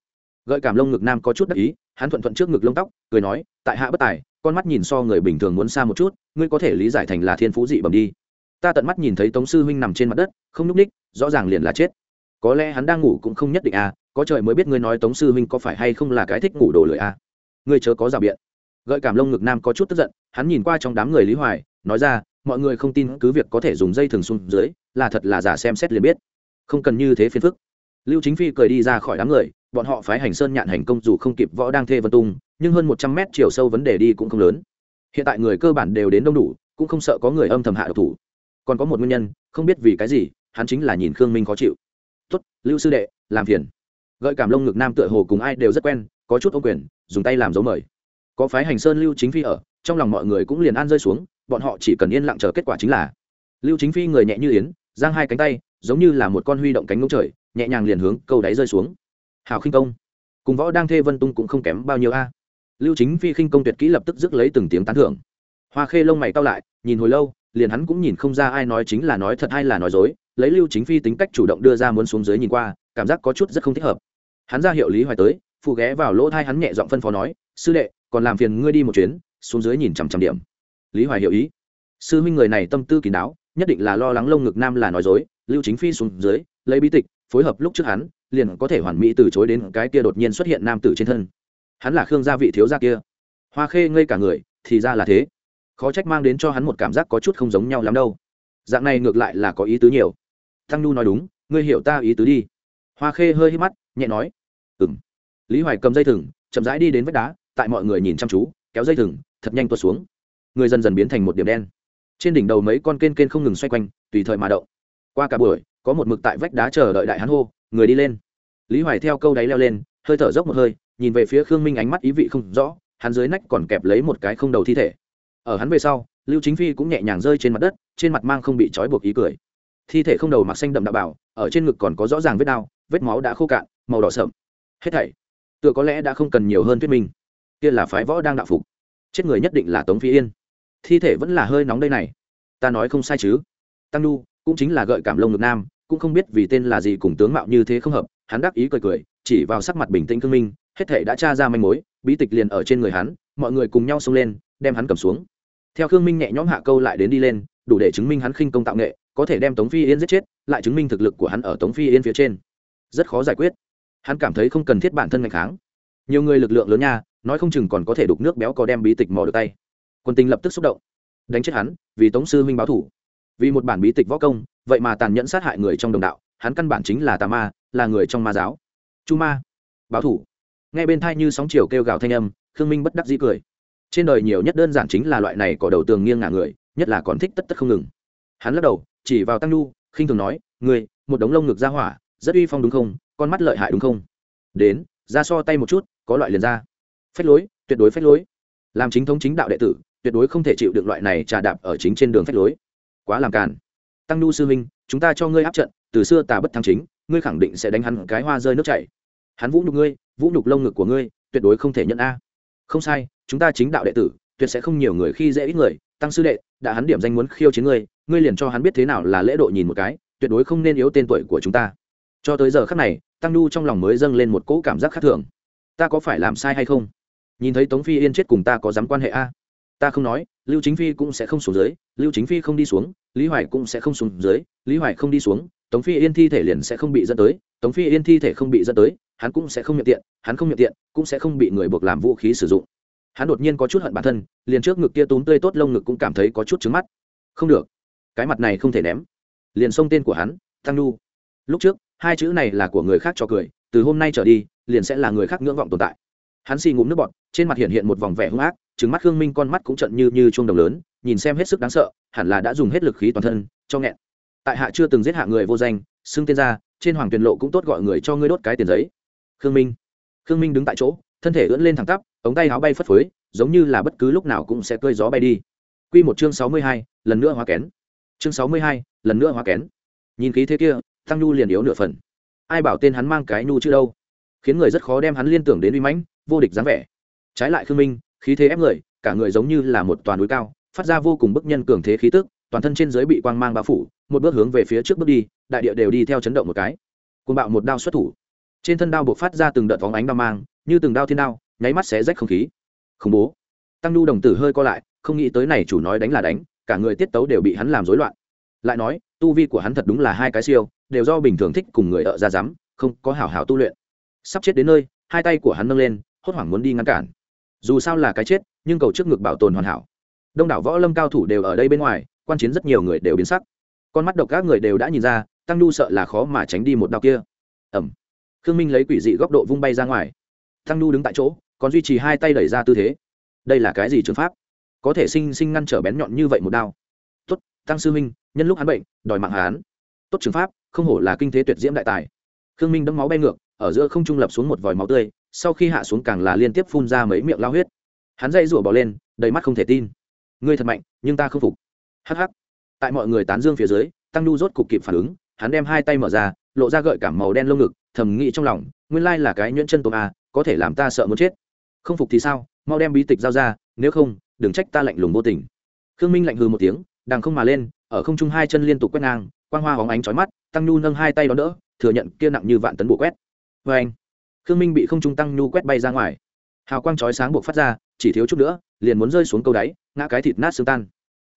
Gợi cảm lông ngực nam có chút đắc ý hắn thuận thuận trước ngực lông tóc, cười nói, tại hạ bất tài, con mắt nhìn so người bình thường muốn xa một chút, ngươi có thể lý giải thành là thiên phú dị bẩm đi. Ta tận mắt nhìn thấy tống sư huynh nằm trên mặt đất, không nhúc ních, rõ ràng liền là chết. Có lẽ hắn đang ngủ cũng không nhất định à có trời mới biết ngươi nói tống sư huynh có phải hay không là cái thích ngủ đồ lười à. Ngươi chớ có rào biện. Gợi cảm lông ngực nam có chút tức giận, hắn nhìn qua trong đám người lý hoài, nói ra, mọi người không tin cứ việc có thể dùng dây thường xuống dưới, là thật là giả xem xét liền biết. Không cần như thế phiền phức. Lưu chính phi cười đi ra khỏi đám người bọn họ phái hành sơn nhạn hành công dù không kịp võ đang thê vân tung, nhưng hơn một trăm mét chiều sâu vấn đề đi cũng không lớn. Hiện tại người cơ bản đều đến đông đủ, cũng không sợ có người âm thầm hạ độc thủ. Còn có một nguyên nhân, không biết vì cái gì, hắn chính là nhìn khương minh khó chịu. Tuất lưu sư đệ, làm phiền. Gợi cảm lông ngực nam tựa hồ cùng ai đều rất quen, có chút ô quyền, dùng tay làm dấu mời. Có phái hành sơn lưu chính phi ở, trong lòng mọi người cũng liền an rơi xuống, bọn họ chỉ cần yên lặng chờ kết quả chính là. Lưu chính phi người nhẹ như yến, giang hai cánh tay, giống như là một con huy động cánh ngỗng trời, nhẹ nhàng liền hướng câu đáy rơi xuống hào khinh công, cùng võ đang thê vân tung cũng không kém bao nhiêu a. Lưu chính phi khinh công tuyệt kỹ lập tức rước lấy từng tiếng tán thưởng. Hoa khê lông mày cao lại, nhìn hồi lâu, liền hắn cũng nhìn không ra ai nói chính là nói thật hay là nói dối, lấy lưu chính phi tính cách chủ động đưa ra muốn xuống dưới nhìn qua, cảm giác có chút rất không thích hợp. Hắn ra hiệu lý hoài tới, phụ ghé vào lỗ thai hắn nhẹ giọng phân phó nói, sư đệ, còn làm phiền ngươi đi một chuyến, xuống dưới nhìn chằm chằm điểm. Lý hoài hiểu ý. Sư huynh người này tâm tư kín đáo, nhất định là lo lắng lông ngực nam là nói dối, lưu chính phi xuống dưới, lấy bí tịch phối hợp lúc trước hắn, liền có thể hoàn mỹ từ chối đến cái kia đột nhiên xuất hiện nam tử trên thân. Hắn là khương gia vị thiếu gia kia. Hoa khê ngây cả người, thì ra là thế. Khó trách mang đến cho hắn một cảm giác có chút không giống nhau lắm đâu. Dạng này ngược lại là có ý tứ nhiều. Thăng nhu nói đúng, ngươi hiểu ta ý tứ đi. Hoa khê hơi hít mắt, nhẹ nói. Ừng lý hoài cầm dây thừng, chậm rãi đi đến vách đá, tại mọi người nhìn chăm chú, kéo dây thừng, thật nhanh tuột xuống. Người dần dần biến thành một điểm đen. Trên đỉnh đầu mấy con kên kên không ngừng xoay quanh, tùy thời mà đậu qua cả buổi có một mực tại vách đá chờ đợi đại hắn hô, người đi lên. Lý hoài theo câu đáy leo lên, hơi thở dốc một hơi, nhìn về phía khương minh ánh mắt ý vị không rõ, hắn dưới nách còn kẹp lấy một cái không đầu thi thể. Ở hắn về sau, lưu chính phi cũng nhẹ nhàng rơi trên mặt đất, trên mặt mang không bị trói buộc ý cười. Thi thể không đầu mặc xanh đậm đạo bảo, ở trên ngực còn có rõ ràng vết đau, vết máu đã khô cạn, màu đỏ sậm. Hết thảy, tựa có lẽ đã không cần nhiều hơn thuyết minh. Kia là phái võ đang đạo phục. Chết người nhất định là tống phi yên. Thi thể vẫn là hơi nóng đây này. Ta nói không sai chứ. Tăng nu cũng chính là gợi cảm lông ngực nam, cũng không biết vì tên là gì cùng tướng mạo như thế không hợp, hắn đáp ý cười cười, chỉ vào sắc mặt bình tĩnh thương minh, hết thể đã tra ra manh mối, bí tịch liền ở trên người hắn, mọi người cùng nhau xông lên, đem hắn cầm xuống. Theo khương minh nhẹ nhõm hạ câu lại đến đi lên, đủ để chứng minh hắn khinh công tạo nghệ, có thể đem tống phi yên giết chết, lại chứng minh thực lực của hắn ở tống phi yên phía trên. Rất khó giải quyết. Hắn cảm thấy không cần thiết bản thân ngày kháng. Nhiều người lực lượng lớn nha, nói không chừng còn có thể đục nước béo có đem bí tịch mò được tay. Quân tình lập tức xúc động. Đánh chết hắn, vì tống sư huynh báo thủ vì một bản bí tịch võ công, vậy mà tàn nhẫn sát hại người trong đồng đạo, hắn căn bản chính là tà ma, là người trong ma giáo. Chu ma, báo thủ. Nghe bên thai như sóng chiều kêu gào thanh âm, khương minh bất đắc dĩ cười. Trên đời nhiều nhất đơn giản chính là loại này có đầu tường nghiêng ngả người, nhất là còn thích tất tất không ngừng. Hắn lắc đầu, chỉ vào tăng nhu, khinh thường nói người một đống lông ngực ra hỏa, rất uy phong đúng không? Con mắt lợi hại đúng không? Đến, ra so tay một chút, có loại liền ra. Phách lối, tuyệt đối phách lối. Làm chính thống chính đạo đệ tử, tuyệt đối không thể chịu được loại này trà đạp ở chính trên đường phách lối quá làm càn. Tăng nhu sư minh chúng ta cho ngươi áp trận, từ xưa tà bất thắng chính, ngươi khẳng định sẽ đánh hắn cái hoa rơi nước chảy. Hắn vũ nhục ngươi, vũ nhục lông ngực của ngươi, tuyệt đối không thể nhận a. Không sai, chúng ta chính đạo đệ tử, tuyệt sẽ không nhiều người khi dễ ít người. Tăng sư đệ, đã hắn điểm danh muốn khiêu chiến ngươi ngươi liền cho hắn biết thế nào là lễ độ nhìn một cái, tuyệt đối không nên yếu tên tuổi của chúng ta. Cho tới giờ khắc này, tăng nhu trong lòng mới dâng lên một cỗ cảm giác khác thường. Ta có phải làm sai hay không? Nhìn thấy tống phi yên chết cùng ta có dám quan hệ a? Ta không nói lưu chính phi cũng sẽ không xuống dưới, lưu chính phi không đi xuống, lý hoài cũng sẽ không xuống dưới, lý hoài không đi xuống, tống phi yên thi thể liền sẽ không bị dẫn tới, tống phi yên thi thể không bị dẫn tới, hắn cũng sẽ không nhận tiện, hắn không nhận tiện, cũng sẽ không bị người buộc làm vũ khí sử dụng. Hắn đột nhiên có chút hận bản thân, liền trước ngực kia túm tươi tốt lông ngực cũng cảm thấy có chút trứng mắt. Không được, cái mặt này không thể ném. Liền xông tên của hắn tăng nu lúc trước, hai chữ này là của người khác cho cười, từ hôm nay trở đi, liền sẽ là người khác ngưỡng vọng tồn tại. Hắn xì ngụm nước bọt, trên mặt hiện hiện một vòng vẻ hung ác trừng mắt khương minh con mắt cũng trận như như chuông đồng lớn nhìn xem hết sức đáng sợ hẳn là đã dùng hết lực khí toàn thân cho nghẹn. Tại hạ chưa từng giết hạ người vô danh xưng tên ra trên hoàng tuyền lộ cũng tốt gọi người cho ngươi đốt cái tiền giấy. Khương minh. Khương minh đứng tại chỗ thân thể ưỡn lên thẳng tắp ống tay áo bay phất phới giống như là bất cứ lúc nào cũng sẽ cơi gió bay đi. Quy một chương sáu mươi hai, lần nữa hóa kén. Chương sáu mươi hai, lần nữa hóa kén. Nhìn khí thế kia tăng nhu liền yếu nửa phần. Ai bảo tên hắn mang cái nhu chứ đâu? Khiến người rất khó đem hắn liên tưởng đến uy mãnh vô địch dáng vẻ. Trái lại khương minh khí thế ép người, cả người giống như là một toàn núi cao, phát ra vô cùng bức nhân cường thế khí tức, toàn thân trên dưới bị quang mang bao phủ, một bước hướng về phía trước bước đi, đại địa đều đi theo chấn động một cái. Côn bạo một đao xuất thủ. Trên thân đao buộc phát ra từng đợt vóng ánh đao mang, như từng đao thiên đao, nháy mắt xé rách không khí. Khủng bố. Tăng nhu đồng tử hơi co lại, không nghĩ tới này chủ nói đánh là đánh, cả người tiết tấu đều bị hắn làm rối loạn. Lại nói, tu vi của hắn thật đúng là hai cái siêu, đều do bình thường thích cùng người ở ra dám, không có hảo hảo tu luyện. Sắp chết đến nơi, hai tay của hắn nâng lên, hốt hoảng muốn đi ngăn cản dù sao là cái chết, nhưng cầu trước ngực bảo tồn hoàn hảo. Đông đảo võ lâm cao thủ đều ở đây bên ngoài, quan chiến rất nhiều người đều biến sắc. Con mắt độc các người đều đã nhìn ra, tăng nhu sợ là khó mà tránh đi một đau kia. Ẩm khương minh lấy quỷ dị góc độ vung bay ra ngoài. Tăng nhu đứng tại chỗ, còn duy trì hai tay đẩy ra tư thế. Đây là cái gì trường pháp? Có thể sinh sinh ngăn trở bén nhọn như vậy một đao. Tốt, tăng sư minh, nhân lúc hắn bệnh, đòi mạng hán tốt trường pháp, không hổ là kinh thế tuyệt diễm đại tài. Khương minh đấm máu bay ngược ở giữa không trung lập xuống một vòi máu tươi, sau khi hạ xuống càng là liên tiếp phun ra mấy miệng lao huyết. Hắn dây rủa bỏ lên, đầy mắt không thể tin. Ngươi thật mạnh, nhưng ta không phục. Hh tại mọi người tán dương phía dưới, tăng nhu rốt cục kịp phản ứng, hắn đem hai tay mở ra, lộ ra gợi cảm màu đen lông ngực, thầm nghĩ trong lòng, nguyên lai là cái nhuyễn chân tôm a, có thể làm ta sợ muốn chết. Không phục thì sao? Mau đem bí tịch giao ra, nếu không, đừng trách ta lạnh lùng vô tình. Khương minh lạnh hừ một tiếng, đằng không mà lên, ở không trung hai chân liên tục quét ngang, quang hoa hóng ánh chói mắt, tăng nhu nâng hai tay đón đỡ, thừa nhận kia nặng như vạn tấn bổ quét vê anh, khương minh bị không trung tăng nhu quét bay ra ngoài. Hào quang chói sáng buộc phát ra, chỉ thiếu chút nữa, liền muốn rơi xuống câu đáy, ngã cái thịt nát xương tan.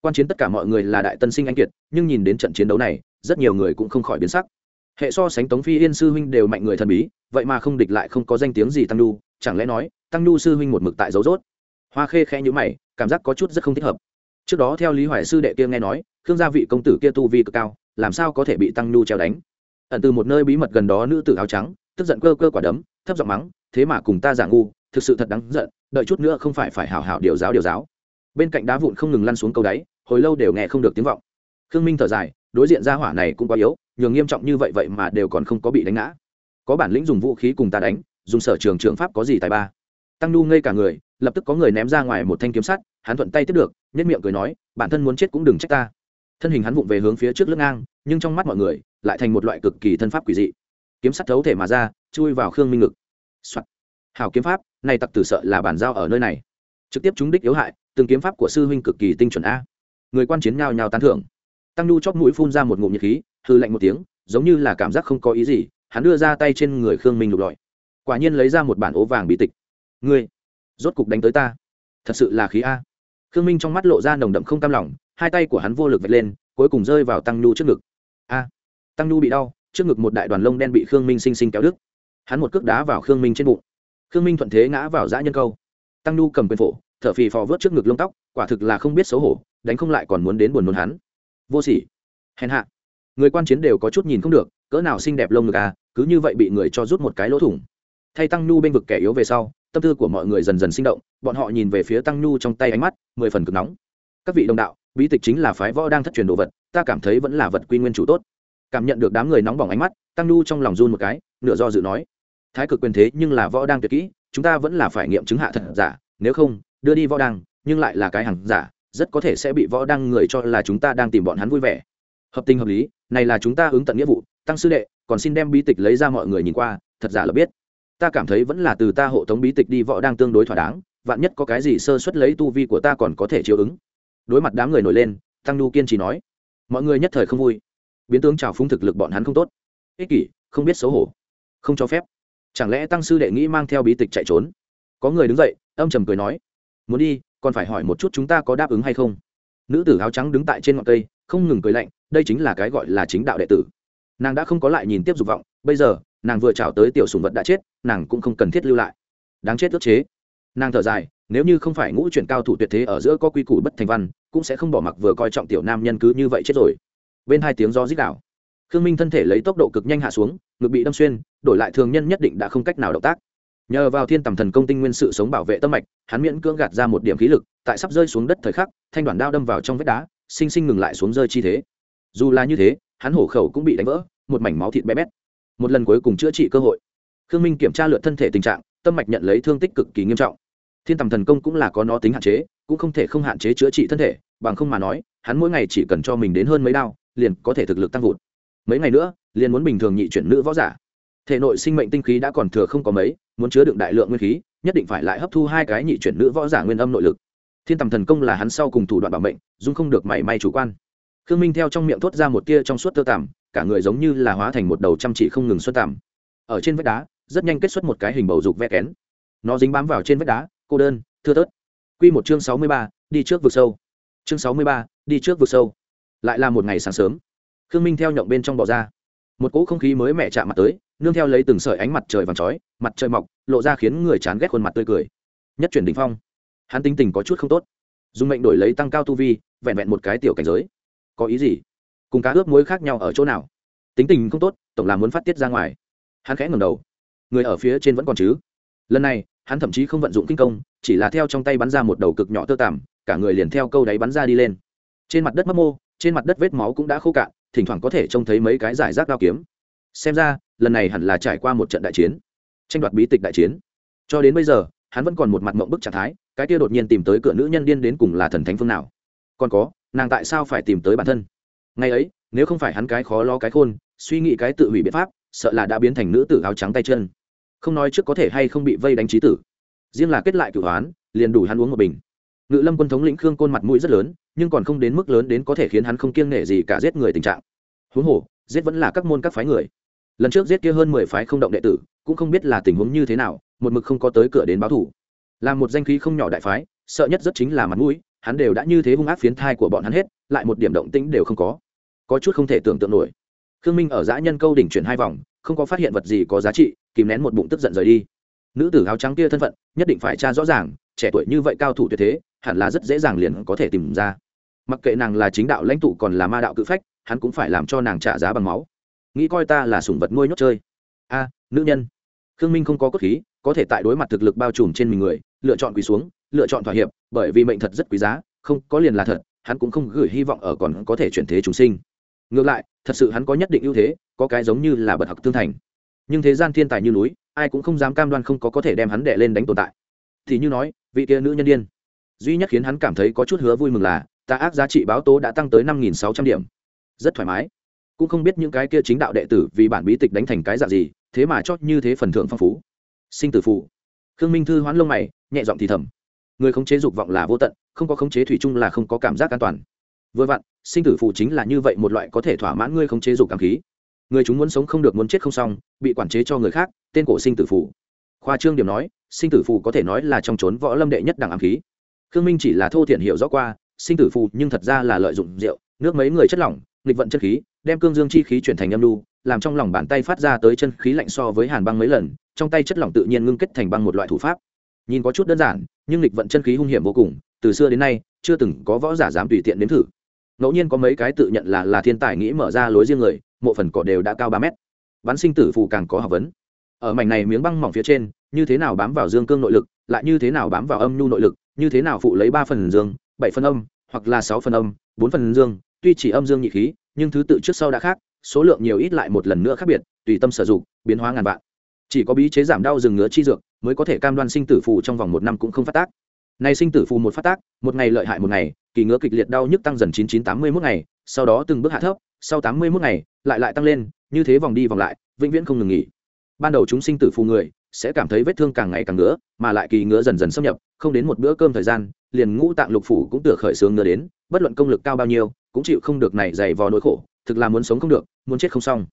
Quan chiến tất cả mọi người là đại tân sinh anh kiệt, nhưng nhìn đến trận chiến đấu này, rất nhiều người cũng không khỏi biến sắc. Hệ so sánh tống phi yên sư huynh đều mạnh người thần bí, vậy mà không địch lại không có danh tiếng gì tăng nhu, chẳng lẽ nói, tăng nhu sư huynh một mực tại dấu rốt? Hoa khê khẽ nhữ mày, cảm giác có chút rất không thích hợp. Trước đó theo lý hoài sư đệ kia nghe nói, khương gia vị công tử kia tu vi cực cao, làm sao có thể bị tăng nhu treo đánh? Ẩn từ một nơi bí mật gần đó nữ tử áo trắng tức giận cơ cơ quả đấm, thấp giọng mắng, thế mà cùng ta giả ngu, thực sự thật đáng giận, đợi chút nữa không phải phải hảo hảo điều giáo điều giáo. Bên cạnh đá vụn không ngừng lăn xuống câu đáy, hồi lâu đều nghe không được tiếng vọng. Khương minh thở dài, đối diện gia hỏa này cũng quá yếu, nhường nghiêm trọng như vậy vậy mà đều còn không có bị đánh ngã. Có bản lĩnh dùng vũ khí cùng ta đánh, dùng sở trường trường pháp có gì tài ba? Tăng nu ngây cả người, lập tức có người ném ra ngoài một thanh kiếm sắt, hắn thuận tay tiếp được nhất miệng cười nói, bản thân muốn chết cũng đừng trách ta. Thân hình hắn vụng về hướng phía trước lưng ngang, nhưng trong mắt mọi người lại thành một loại cực kỳ thân pháp quỷ dị kiếm sắt thấu thể mà ra, chui vào khương minh ngực、Soạn. hảo kiếm pháp, này tặc tử sợ là bàn giao ở nơi này. Trực tiếp trúng đích yếu hại, từng kiếm pháp của sư huynh cực kỳ tinh chuẩn a. Người quan chiến nhào nhào tán thưởng. Tăng nhu chóp mũi phun ra một ngụm nhiệt khí hư lạnh một tiếng, giống như là cảm giác không có ý gì, hắn đưa ra tay trên người khương minh lục lọi. Quả nhiên lấy ra một bản ố vàng bí tịch. Ngươi, rốt cục đánh tới ta. Thật sự là khí a. Khương minh trong mắt lộ ra nồng đậm không cam lòng, hai tay của hắn vô lực vạch lên, cuối cùng rơi vào tăng nhu trước ngực. A. Tăng nhu bị đau trước ngực một đại đoàn lông đen bị khương minh xinh xinh kéo đứt. Hắn một cước đá vào khương minh trên bụng. Khương minh thuận thế ngã vào dã nhân câu. Tăng nhu cầm quyền phổ, thở phì phò vớt trước ngực lông tóc, quả thực là không biết xấu hổ, đánh không lại còn muốn đến buồn nôn hắn. Vô sỉ. Hèn hạ. Người quan chiến đều có chút nhìn không được, cỡ nào xinh đẹp lông ngực à cứ như vậy bị người cho rút một cái lỗ thủng. Thay tăng nhu bên vực kẻ yếu về sau, tâm tư của mọi người dần dần sinh động, bọn họ nhìn về phía tăng nhu trong tay ánh mắt, mười phần cực nóng. Các vị đồng đạo, bí tịch chính là phái võ đang thất truyền đồ vật, ta cảm thấy vẫn là vật quy nguyên chủ tốt cảm nhận được đám người nóng bỏng ánh mắt, tăng nhu trong lòng run một cái, nửa do dự nói, thái cực quyền thế nhưng là võ đang tuyệt kỹ, chúng ta vẫn là phải nghiệm chứng hạ thật giả, nếu không, đưa đi võ đang, nhưng lại là cái hàng giả, rất có thể sẽ bị võ đang người cho là chúng ta đang tìm bọn hắn vui vẻ. Hợp tình hợp lý, này là chúng ta ứng tận nghĩa vụ, tăng sư đệ, còn xin đem bí tịch lấy ra mọi người nhìn qua, thật giả là biết. Ta cảm thấy vẫn là từ ta hộ tống bí tịch đi võ đang tương đối thỏa đáng, vạn nhất có cái gì sơ suất lấy tu vi của ta còn có thể chiếu ứng. Đối mặt đám người nổi lên, tăng nhu kiên trì nói, mọi người nhất thời không vui biến tướng trào phúng thực lực bọn hắn không tốt. Ích kỷ, không biết xấu hổ. Không cho phép. Chẳng lẽ tăng sư đệ nghĩ mang theo bí tịch chạy trốn? Có người đứng dậy, âm trầm cười nói, muốn đi, còn phải hỏi một chút chúng ta có đáp ứng hay không? Nữ tử áo trắng đứng tại trên ngọn cây, không ngừng cười lạnh, đây chính là cái gọi là chính đạo đệ tử. Nàng đã không có lại nhìn tiếp dục vọng, bây giờ, nàng vừa trào tới tiểu sùng vật đã chết, nàng cũng không cần thiết lưu lại. Đáng chết ước chế. Nàng thở dài, nếu như không phải ngũ chuyển cao thủ tuyệt thế ở giữa có quy củ bất thành văn, cũng sẽ không bỏ mặc vừa coi trọng tiểu nam nhân cứ như vậy chết rồi bên hai tiếng gió rít đảo khương minh thân thể lấy tốc độ cực nhanh hạ xuống, ngực bị đâm xuyên, đổi lại thường nhân nhất định đã không cách nào động tác. Nhờ vào thiên tầm thần công tinh nguyên sự sống bảo vệ tâm mạch, hắn miễn cưỡng gạt ra một điểm khí lực, tại sắp rơi xuống đất thời khắc, thanh đoàn đao đâm vào trong vách đá, sinh sinh ngừng lại xuống rơi chi thế. Dù là như thế, hắn hổ khẩu cũng bị đánh vỡ, một mảnh máu thịt bé bét. Một lần cuối cùng chữa trị cơ hội. Khương minh kiểm tra lượt thân thể tình trạng, tâm mạch nhận lấy thương tích cực kỳ nghiêm trọng. Thiên tầm thần công cũng là có nó tính hạn chế, cũng không thể không hạn chế chữa trị thân thể, bằng không mà nói, hắn mỗi ngày chỉ cần cho mình đến hơn mấy đao liền có thể thực lực tăng vụt. Mấy ngày nữa, liền muốn bình thường nhị chuyển nữ võ giả. Thể nội sinh mệnh tinh khí đã còn thừa không có mấy, muốn chứa đựng đại lượng nguyên khí, nhất định phải lại hấp thu hai cái nhị chuyển nữ võ giả nguyên âm nội lực. Thiên tầm thần công là hắn sau cùng thủ đoạn bảo mệnh dung không được mảy may chủ quan. Khương minh theo trong miệng thốt ra một tia trong suốt tơ tằm, cả người giống như là hóa thành một đầu chăm chỉ không ngừng xuất tằm. Ở trên vách đá, rất nhanh kết xuất một cái hình bầu dục ve kén. Nó dính bám vào trên vách đá, cô đơn, thưa tớt q một chương sáu mươi ba, đi trước vực sâu. Chương sáu mươi ba, đi trước vực sâu lại là một ngày sáng sớm. Khương minh theo nhộng bên trong bò ra. Một cỗ không khí mới mẻ chạm mặt tới, nương theo lấy từng sợi ánh mặt trời vàng chói mặt trời mọc, lộ ra khiến người chán ghét khuôn mặt tươi cười. Nhất chuyển đình phong. Hắn tính tình có chút không tốt. Dùng mệnh đổi lấy tăng cao tu vi, vẹn vẹn một cái tiểu cảnh giới. Có ý gì? Cùng cá ướp muối khác nhau ở chỗ nào? Tính tình không tốt, tổng là muốn phát tiết ra ngoài. Hắn khẽ ngầm đầu. Người ở phía trên vẫn còn chứ? Lần này, hắn thậm chí không vận dụng kinh công, chỉ là theo trong tay bắn ra một đầu cực nhỏ tơ tằm, cả người liền theo câu đáy bắn ra đi lên. Trên mặt đất mấp mô trên mặt đất vết máu cũng đã khô cạn, thỉnh thoảng có thể trông thấy mấy cái giải rác đao kiếm. Xem ra, lần này hẳn là trải qua một trận đại chiến, tranh đoạt bí tịch đại chiến. Cho đến bây giờ, hắn vẫn còn một mặt mộng bức trạng thái, cái kia đột nhiên tìm tới cửa nữ nhân điên đến cùng là thần thánh phương nào? Còn có, nàng tại sao phải tìm tới bản thân? Ngày ấy, nếu không phải hắn cái khó lo cái khôn, suy nghĩ cái tự hủy biện pháp, sợ là đã biến thành nữ tử áo trắng tay chân. Không nói trước có thể hay không bị vây đánh trí tử. Riêng là kết lại cửu hoán, liền đủ hắn uống một bình. Ngự lâm quân thống lĩnh khương côn mặt mũi rất lớn nhưng còn không đến mức lớn đến có thể khiến hắn không kiêng nể gì cả giết người tình trạng. Huống hồ, giết vẫn là các môn các phái người. Lần trước giết kia hơn mười phái không động đệ tử, cũng không biết là tình huống như thế nào, một mực không có tới cửa đến báo thủ. Là một danh khí không nhỏ đại phái, sợ nhất rất chính là mặt mũi, hắn đều đã như thế hung ác phiến thai của bọn hắn hết, lại một điểm động tĩnh đều không có. Có chút không thể tưởng tượng nổi. Khương minh ở dã nhân câu đỉnh chuyển hai vòng, không có phát hiện vật gì có giá trị, kìm nén một bụng tức giận rời đi. Nữ tử áo trắng kia thân phận, nhất định phải tra rõ ràng, trẻ tuổi như vậy cao thủ tuyệt thế, hẳn là rất dễ dàng liền có thể tìm ra mặc kệ nàng là chính đạo lãnh tụ còn là ma đạo cự phách, hắn cũng phải làm cho nàng trả giá bằng máu. Nghĩ coi ta là sủng vật nuôi nhốt chơi. A, nữ nhân. Khương minh không có cốt khí, có thể tại đối mặt thực lực bao trùm trên mình người, lựa chọn quỳ xuống, lựa chọn thỏa hiệp, bởi vì mệnh thật rất quý giá, không có liền là thật, hắn cũng không gửi hy vọng ở còn có thể chuyển thế chúng sinh. Ngược lại, thật sự hắn có nhất định ưu thế, có cái giống như là bật học tương thành. Nhưng thế gian thiên tài như núi, ai cũng không dám cam đoan không có có thể đem hắn đệ lên đánh tồn tại. Thì như nói, vị kia nữ nhân đ i ê n duy nhất khiến hắn cảm thấy có chút hứa vui mừng là ta ác giá trị báo tố đã tăng tới năm nghìn sáu trăm điểm. Rất thoải mái. Cũng không biết những cái kia chính đạo đệ tử vì bản bí tịch đánh thành cái dạng gì, thế mà chót như thế phần thưởng phong phú. Sinh tử phụ khương minh thư hoán lông mày, nhẹ giọng thì thầm. Người khống chế dục vọng là vô tận, không có khống chế thủy chung là không có cảm giác an toàn. Vừa vặn, sinh tử phụ chính là như vậy một loại có thể thỏa mãn ngươi khống chế dục cảm khí. Người chúng muốn sống không được muốn chết không xong, bị quản chế cho người khác, tên cổ sinh tử phụ khoa trương điểm nói, sinh tử phụ có thể nói là trong trốn võ lâm đệ nhất đẳng ám khí. Khương minh chỉ là thô thiện hiểu rõ qua sinh tử phù, nhưng thật ra là lợi dụng rượu, nước mấy người chất lỏng, nghịch vận chân khí, đem cương dương chi khí chuyển thành âm lưu làm trong lòng bàn tay phát ra tới chân khí lạnh so với hàn băng mấy lần, trong tay chất lỏng tự nhiên ngưng kết thành băng một loại thủ pháp. Nhìn có chút đơn giản, nhưng nghịch vận chân khí hung hiểm vô cùng, từ xưa đến nay, chưa từng có võ giả dám tùy tiện đến thử. Ngẫu nhiên có mấy cái tự nhận là là thiên tài nghĩ mở ra lối riêng người, mộ phần cỏ đều đã cao ba mét. Bắn sinh tử phù càng có học vấn. Ở mảnh này miếng băng mỏng phía trên, như thế nào bám vào dương cương nội lực, lại như thế nào bám vào âm nhu nội lực, như thế nào phụ lấy ba phần dương bảy phần âm, hoặc là sáu phần âm, bốn phần dương, tuy chỉ âm dương nhị khí, nhưng thứ tự trước sau đã khác, số lượng nhiều ít lại một lần nữa khác biệt, tùy tâm sử dụng, biến hóa ngàn vạn. Chỉ có bí chế giảm đau rừng ngứa chi dược, mới có thể cam đoan sinh tử phù trong vòng một năm cũng không phát tác. Này sinh tử phù một phát tác, một ngày lợi hại một ngày, kỳ ngứa kịch liệt đau nhức tăng dần chín chín tám mươi mốt ngày, sau đó từng bước hạ thấp, sau tám mươi mốt ngày, lại lại tăng lên, như thế vòng đi vòng lại, vĩnh viễn không ngừng nghỉ. Ban đầu chúng sinh tử phù người sẽ cảm thấy vết thương càng ngày càng ngứa, mà lại kỳ ngứa dần dần xâm nhập, không đến một bữa cơm thời gian, liền ngũ tạng lục phủ cũng tựa khởi sướng ngứa đến, bất luận công lực cao bao nhiêu, cũng chịu không được này dày vò nỗi khổ, thực là muốn sống không được, muốn chết không xong.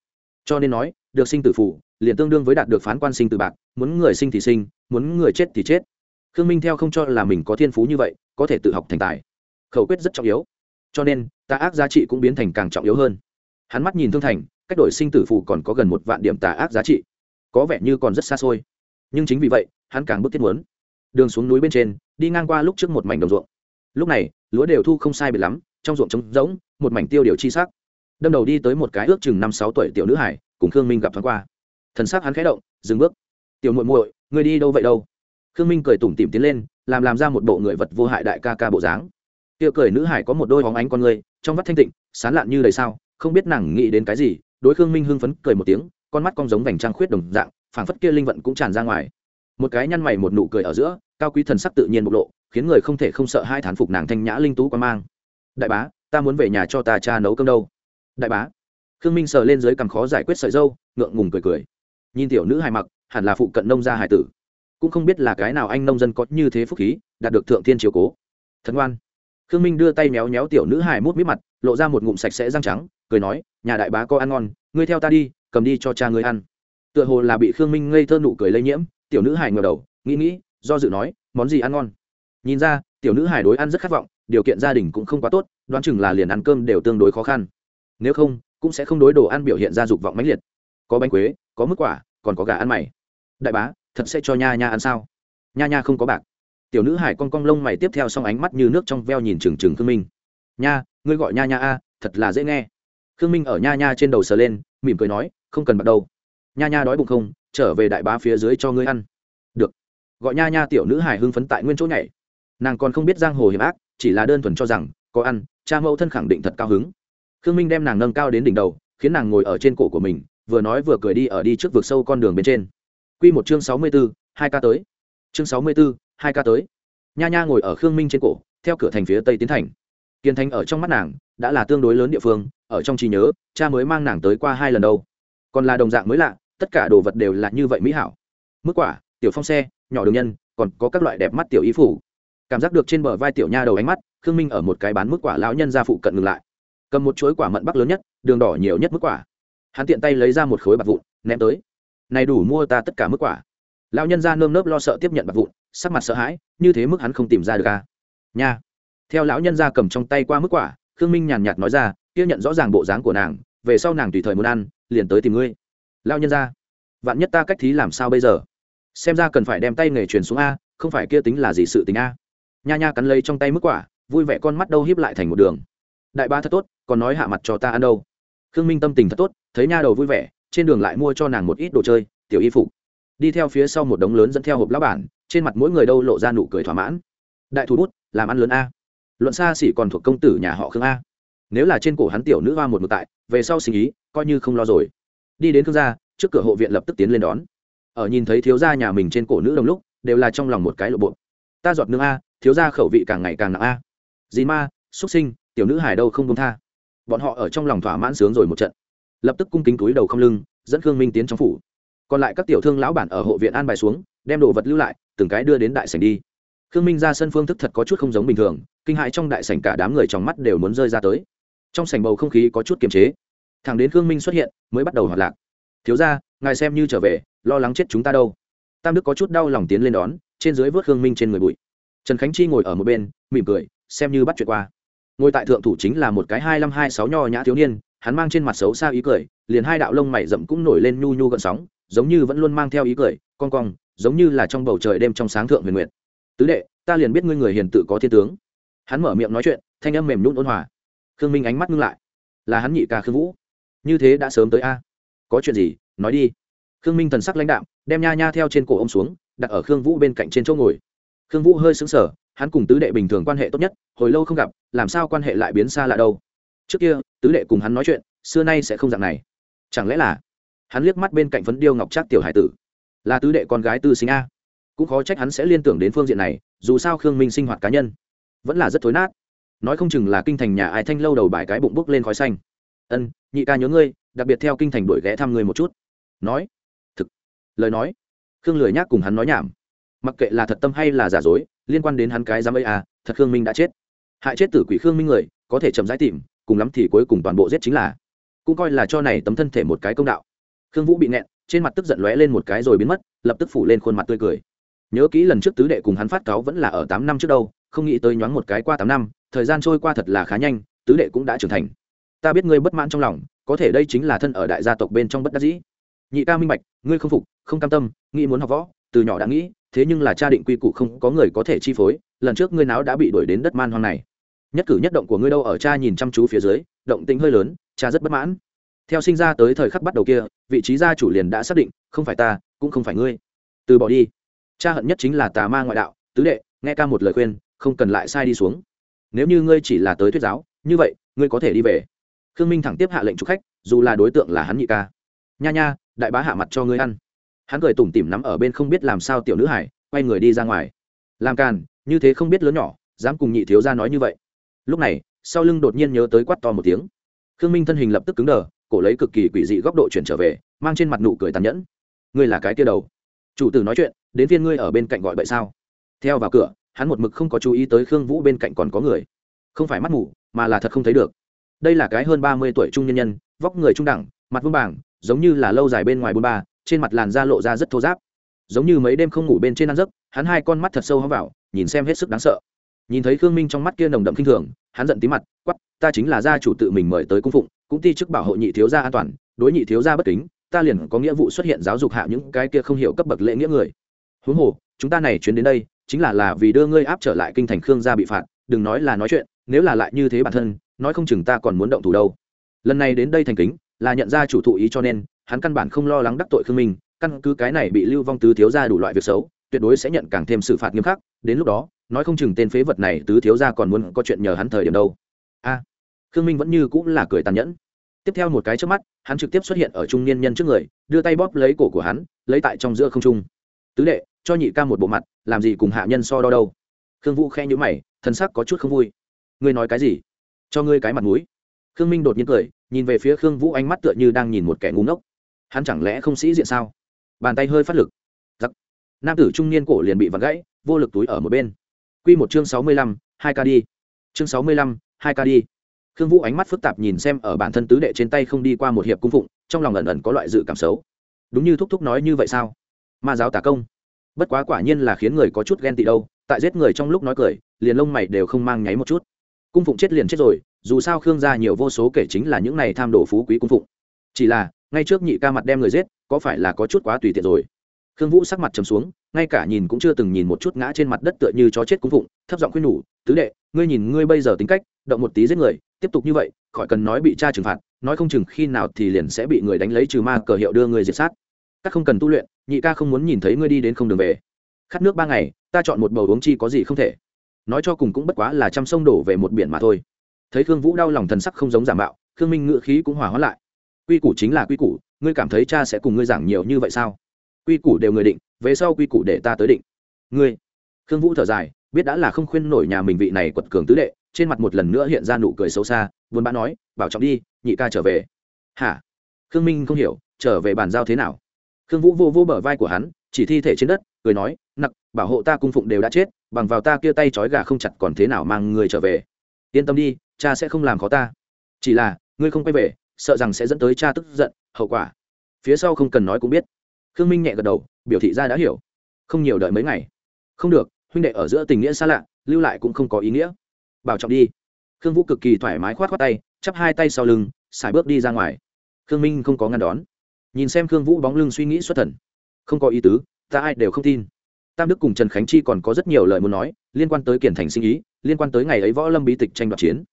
Cho nên nói, được sinh tử phủ, liền tương đương với đạt được phán quan sinh tử bạc, muốn người sinh thì sinh, muốn người chết thì chết. Khương minh theo không cho là mình có thiên phú như vậy, có thể tự học thành tài. Khẩu quyết rất trọng yếu. Cho nên, tà ác giá trị cũng biến thành càng trọng yếu hơn. Hắn mắt nhìn thương thành, cách đổi sinh tử phù còn có gần một vạn điểm tà ác giá trị. Có vẻ như còn rất xa xôi nhưng chính vì vậy, hắn càng bước thiết muốn. Đường xuống núi bên trên, đi ngang qua lúc trước một mảnh đồng ruộng. Lúc này, lúa đều thu không sai biệt lắm, trong ruộng trống rỗng, một mảnh tiêu điều chi sắc. Đâm đầu đi tới một cái ước chừng năm sáu tuổi tiểu nữ hải, cùng khương minh gặp thoáng qua. Thần sắc hắn khẽ động, dừng bước. Tiểu muội muội người đi đâu vậy đâu? Khương minh cười tủm tỉm tiến lên, làm làm ra một bộ người vật vô hại đại ca ca bộ dáng. Tiểu cười nữ hải có một đôi hóng ánh con người trong vắt thanh tịnh, sán lạn như đầy sao, không biết nàng nghĩ đến cái gì, đối khương minh hưng phấn cười một tiếng, con mắt con giống vành trang khuyết đồng dạng phảng phất kia linh vận cũng tràn ra ngoài. Một cái nhăn mày một nụ cười ở giữa, cao quý thần sắc tự nhiên bộc lộ, khiến người không thể không sợ hai thán phục nàng thanh nhã linh tú quan mang. Đại bá, ta muốn về nhà cho ta cha nấu cơm đâu? Đại bá. Khương minh sờ lên dưới cằm khó giải quyết sợi dâu, ngượng ngùng cười cười. Nhìn tiểu nữ hài mặc, hẳn là phụ cận nông gia hải tử. Cũng không biết là cái nào anh nông dân có như thế phúc khí, đạt được thượng thiên chiếu cố. Thần ngoan. Khương minh đưa tay méo méo tiểu nữ hài mút mít mặt, lộ ra một ngụm sạch sẽ răng trắng, cười nói, nhà đại bá có ăn ngon, ngươi theo ta đi, cầm đi cho cha ngươi ăn tựa hồ là bị khương minh ngây thơ nụ cười lây nhiễm, tiểu nữ Hải ngờ đầu, nghĩ nghĩ, do dự nói, món gì ăn ngon? Nhìn ra, tiểu nữ Hải đối ăn rất khát vọng, điều kiện gia đình cũng không quá tốt, đoán chừng là liền ăn cơm đều tương đối khó khăn. Nếu không, cũng sẽ không đối đồ ăn biểu hiện ra dục vọng mãnh liệt. Có bánh quế, có mức quả, còn có gà ăn mày. Đại bá, thật sẽ cho nha nha ăn sao? Nha nha không có bạc. Tiểu nữ hải con cong lông mày tiếp theo xong ánh mắt như nước trong veo nhìn trừng trừng khương minh. Nha, ngươi gọi nha nha a, thật là dễ nghe. Khương minh ở nha nha trên đầu sờ lên, mỉm cười nói, không cần bạc đâu nha nha đói bụng không, trở về đại bá phía dưới cho ngươi ăn. Được. Gọi nha nha tiểu nữ hải hưng phấn tại nguyên chỗ nhảy. Nàng còn không biết giang hồ hiểm ác, chỉ là đơn thuần cho rằng, có ăn, cha mẫu thân khẳng định thật cao hứng. Khương minh đem nàng nâng cao đến đỉnh đầu, khiến nàng ngồi ở trên cổ của mình, vừa nói vừa cười đi ở đi trước vực sâu con đường bên trên. Q một chương sáu mươi b ố hai ca tới. Chương sáu mươi b ố hai ca tới. Nha nha ngồi ở khương minh trên cổ, theo cửa thành phía tây tiến thành. Kiên thành ở trong mắt nàng, đã là tương đối lớn địa phương, ở trong trí nhớ, cha mới mang nàng tới qua hai lần đâu. Còn là đồng dạng mới lạ tất cả đồ vật đều là như vậy mỹ hảo. Mức quả, tiểu phong xe, nhỏ đường nhân, còn có các loại đẹp mắt tiểu ý phủ. Cảm giác được trên bờ vai tiểu nha đầu ánh mắt, khương minh ở một cái bán mức quả lão nhân ra phụ cận ngừng lại. Cầm một chuỗi quả mận bắc lớn nhất, đường đỏ nhiều nhất mức quả. Hắn tiện tay lấy ra một khối bạc vụn, ném tới. Này đủ mua ta tất cả mức quả. Lão nhân ra nơm nớp lo sợ tiếp nhận bạc vụn, sắc mặt sợ hãi, như thế mức hắn không tìm ra được à. nha. Theo lão nhân ra cầm trong tay qua mức quả, khương minh nhàn nhạt nói ra, kia nhận rõ ràng bộ dáng của nàng, về sau nàng tùy thời muốn ăn, liền tới tìm ngươi lão nhân ra, vạn nhất ta cách thí làm sao bây giờ? Xem ra cần phải đem tay nghề truyền xuống a, không phải kia tính là gì sự tính a. Nha nha cắn lấy trong tay mức quả, vui vẻ con mắt đâu hiếp lại thành một đường. Đại ba thật tốt, còn nói hạ mặt cho ta ăn đâu. Khương minh tâm tình thật tốt, thấy nha đầu vui vẻ, trên đường lại mua cho nàng một ít đồ chơi, tiểu y phục. Đi theo phía sau một đống lớn dẫn theo hộp lá bản, trên mặt mỗi người đâu lộ ra nụ cười thỏa mãn. Đại thủ bút, làm ăn lớn a. Luận xa xỉ còn thuộc công tử nhà họ khương a. Nếu là trên cổ hắn tiểu nữ hoa một mực tại, về sau sinh ý, coi như không lo rồi đi đến khương gia, trước cửa hộ viện lập tức tiến lên đón. Ở nhìn thấy thiếu gia nhà mình trên cổ nữ đồng lúc, đều là trong lòng một cái lộ bộ. Ta giọt nương a, thiếu gia khẩu vị càng ngày càng nặng a. Dì ma xuất sinh, tiểu nữ hải đâu không công tha. Bọn họ ở trong lòng thỏa mãn sướng rồi một trận. Lập tức cung kính túi đầu không lưng, dẫn khương minh tiến trong phủ. Còn lại các tiểu thương lão bản ở hộ viện an bài xuống, đem đồ vật lưu lại, từng cái đưa đến đại sảnh đi. Khương minh ra sân phương thức thật có chút không giống bình thường, kinh hại trong đại sảnh cả đám người trong mắt đều muốn rơi ra tới. Trong sảnh bầu không khí có chút kiềm chế thẳng đến khương minh xuất hiện, mới bắt đầu hoạt lạc. Thiếu ra ngài xem như trở về, lo lắng chết chúng ta đâu. Tam đức có chút đau lòng tiến lên đón, trên dưới vớt khương minh trên người bụi. Trần khánh chi ngồi ở một bên, mỉm cười, xem như bắt chuyện qua. Ngồi tại thượng thủ chính là một cái hai năm hai sáu nho nhã thiếu niên, hắn mang trên mặt xấu xa ý cười, liền hai đạo lông mày rậm cũng nổi lên nhu nhu gợn sóng, giống như vẫn luôn mang theo ý cười con cong, giống như là trong bầu trời đêm trong sáng thượng huyền nguyệt. Tứ đệ, ta liền biết ngươi người hiền tự có thiên tướng. Hắn mở miệng nói chuyện, thanh âm mềm nhún ôn hòa. Khương minh ánh mắt ngưng lại. Là hắn nhị ca khương vũ như thế đã sớm tới a. Có chuyện gì nói đi. Khương minh thần sắc lãnh đạo, đem nha nha theo trên cổ ô m xuống đặt ở khương vũ bên cạnh trên chỗ ngồi. Khương vũ hơi xứng sở hắn cùng tứ đệ bình thường quan hệ tốt nhất hồi lâu không gặp làm sao quan hệ lại biến xa lạ đâu. Trước kia tứ đệ cùng hắn nói chuyện xưa nay sẽ không dạng này. Chẳng lẽ là hắn liếc mắt bên cạnh phấn điêu ngọc trác tiểu hải tử? Là tứ đệ con gái tư sinh a. Cũng khó trách hắn sẽ liên tưởng đến phương diện này dù sao khương minh sinh hoạt cá nhân vẫn là rất thối nát. Nói không chừng là kinh thành nhà ai thanh lâu đầu bài cái bụng bốc lên khói xanh ân, nhị ca nhớ ngươi, đặc biệt theo kinh thành đuổi ghé thăm ngươi một chút. Nói. Thực. Lời nói. Khương lười nhác cùng hắn nói nhảm. Mặc kệ là thật tâm hay là giả dối, liên quan đến hắn cái dám ấy à thật khương minh đã chết. Hại chết tử quỷ khương minh người, có thể chậm rãi tìm, cùng lắm thì cuối cùng toàn bộ giết chính là. Cũng coi là cho này tấm thân thể một cái công đạo. Khương vũ bị nẹn trên mặt tức giận lóe lên một cái rồi biến mất, lập tức phủ lên khuôn mặt tươi cười. Nhớ kỹ lần trước tứ đệ cùng hắn phát cáo vẫn là ở tám năm trước đâu, không nghĩ tới nhoáng một cái qua tám năm, thời gian trôi qua thật là khá nhanh, tứ đệ cũng đã trưởng thành ta biết ngươi bất mãn trong lòng, có thể đây chính là thân ở đại gia tộc bên trong bất đắc dĩ. Nhị ca minh bạch, ngươi không phục, không cam tâm, nghĩ muốn học võ, từ nhỏ đã nghĩ, thế nhưng là cha định quy củ không có người có thể chi phối, lần trước ngươi náo đã bị đuổi đến đất man hoang này. Nhất cử nhất động của ngươi đâu ở cha nhìn chăm chú phía dưới, động tính hơi lớn, cha rất bất mãn. Theo sinh ra tới thời khắc bắt đầu kia, vị trí gia chủ liền đã xác định, không phải ta, cũng không phải ngươi. Từ bỏ đi. Cha hận nhất chính là tà ma ngoại đạo, tứ đệ, nghe ca một lời khuyên, không cần lại sai đi xuống. Nếu như ngươi chỉ là tới thuyết giáo, như vậy, ngươi có thể đi về khương minh thẳng tiếp hạ lệnh chụp khách, dù là đối tượng là hắn nhị ca. Nha nha, đại bá hạ mặt cho ngươi ăn. Hắn cười tủm tỉm nắm ở bên không biết làm sao tiểu nữ hải, quay người đi ra ngoài. Làm càn, như thế không biết lớn nhỏ, dám cùng nhị thiếu ra nói như vậy. Lúc này, sau lưng đột nhiên nhớ tới quát to một tiếng. Khương minh thân hình lập tức cứng đờ, cổ lấy cực kỳ quỷ dị góc độ chuyển trở về, mang trên mặt nụ cười tàn nhẫn. Ngươi là cái tia đầu. Chủ tử nói chuyện, đến viên ngươi ở bên cạnh gọi vậy sao? Theo vào cửa, hắn một mực không có chú ý tới khương vũ bên cạnh còn có người. Không phải mắt ngủ mà là thật không thấy được đây là cái hơn ba mươi tuổi trung nhân nhân, vóc người trung đẳng, mặt vương bảng, giống như là lâu dài bên ngoài bôn ba, trên mặt làn da lộ ra rất thô giáp giống như mấy đêm không ngủ bên trên ăn giấc, hắn hai con mắt thật sâu hóng vào, nhìn xem hết sức đáng sợ. Nhìn thấy khương minh trong mắt kia nồng đậm k i n h thường, hắn giận tí mặt quắp ta chính là gia chủ tự mình mời tới cung phụng, cũng ti chức bảo hộ nhị thiếu gia an toàn, đối nhị thiếu gia bất kính, ta liền có nghĩa vụ xuất hiện giáo dục hạ những cái kia không hiểu cấp bậc lễ nghĩa người. Huống hồ, chúng ta này chuyến đến đây, chính là là vì đưa ngươi áp trở lại kinh thành khương gia bị phạt, đừng nói là nói chuyện, nếu là lại như thế bản thân nói không chừng ta còn muốn động thủ đâu. Lần này đến đây thành kính, là nhận ra chủ thụ ý cho nên, hắn căn bản không lo lắng đắc tội khương minh, căn cứ cái này bị lưu vong tứ thiếu ra đủ loại việc xấu, tuyệt đối sẽ nhận càng thêm xử phạt nghiêm khắc, đến lúc đó, nói không chừng tên phế vật này tứ thiếu ra còn muốn có chuyện nhờ hắn thời điểm đâu. A, khương minh vẫn như cũng là cười tàn nhẫn. Tiếp theo một cái trước mắt, hắn trực tiếp xuất hiện ở trung niên nhân trước người, đưa tay bóp lấy cổ của hắn, lấy tại trong giữa không trung. Tứ đệ, cho nhị ca một bộ mặt, làm gì cùng hạ nhân so đo đâu? Khương vũ khe nhữ mày thân sắc có chút không vui. Ngươi nói cái gì? Cho ngươi cái mặt mũi. Khương minh đột nhiên cười, nhìn về phía khương vũ ánh mắt tựa như đang nhìn một kẻ ngu ngốc. Hắn chẳng lẽ không sĩ diện sao? Bàn tay hơi phát lực. Giặc. Nam tử trung niên cổ liền bị vặn gãy, vô lực túi ở một bên. Q một chương sáu mươi lăm, hai ca đi. Chương sáu mươi lăm, hai ca đi. Khương vũ ánh mắt phức tạp nhìn xem ở bản thân tứ đệ trên tay không đi qua một hiệp cung phụng, trong lòng ẩn ẩn có loại dự cảm xấu. Đúng như thúc thúc nói như vậy sao? Ma giáo tả công. Bất quá quả nhiên là khiến người có chút ghen tị đâu, tại giết người trong lúc nói cười, liền lông mày đều không mang nháy một chút cung phụng chết liền chết rồi, dù sao khương gia nhiều vô số kể chính là những này tham đồ phú quý cung phụng. Chỉ là, ngay trước nhị ca mặt đem người giết, có phải là có chút quá tùy tiện rồi? Khương vũ sắc mặt trầm xuống, ngay cả nhìn cũng chưa từng nhìn một chút ngã trên mặt đất tựa như chó chết cung phụng, thấp giọng khuyên nhủ, tứ đệ, ngươi nhìn ngươi bây giờ tính cách, động một tí giết người, tiếp tục như vậy, khỏi cần nói bị cha trừng phạt, nói không chừng khi nào thì liền sẽ bị người đánh lấy trừ ma cờ hiệu đưa người diệt sát. Các không cần tu luyện, nhị ca không muốn nhìn thấy ngươi đi đến không đường về. Khát nước ba ngày, ta chọn một bầu uống chi có gì không thể nói cho cùng cũng bất quá là trăm sông đổ về một biển mà thôi. Thấy khương vũ đau lòng thần sắc không giống giả mạo, khương minh ngự khí cũng hòa hóa lại. Quy củ chính là quy củ, ngươi cảm thấy cha sẽ cùng ngươi giảng nhiều như vậy sao? Quy củ đều người định, về sau quy củ để ta tới định. Ngươi. Khương vũ thở dài, biết đã là không khuyên nổi nhà mình vị này quật cường tứ đệ, trên mặt một lần nữa hiện ra nụ cười xấu xa, buồn bã nói, bảo trọng đi, nhị ca trở về. Hả? Khương minh không hiểu, trở về bàn giao thế nào? Khương vũ vô vô bờ vai của hắn, chỉ thi thể trên đất, cười nói, nặc, bảo hộ ta cung phụng đều đã chết bằng vào ta kia tay trói gà không chặt còn thế nào mang người trở về. Yên tâm đi, cha sẽ không làm khó ta. Chỉ là, ngươi không quay về, sợ rằng sẽ dẫn tới cha tức giận, hậu quả. Phía sau không cần nói cũng biết. Khương minh nhẹ gật đầu, biểu thị ra đã hiểu. Không nhiều đợi mấy ngày. Không được, huynh đệ ở giữa tình nghĩa xa lạ, lưu lại cũng không có ý nghĩa. Bảo trọng đi. Khương vũ cực kỳ thoải mái khoát khoát tay, chắp hai tay sau lưng, xài bước đi ra ngoài. Khương minh không có ngăn đón. Nhìn xem khương vũ bóng lưng suy nghĩ xuất thần. Không có ý tứ, ta ai đều không tin tam đức cùng trần khánh chi còn có rất nhiều lời muốn nói, liên quan tới kiển thành sinh ý, liên quan tới ngày ấy võ lâm bí tịch tranh đoạt chiến.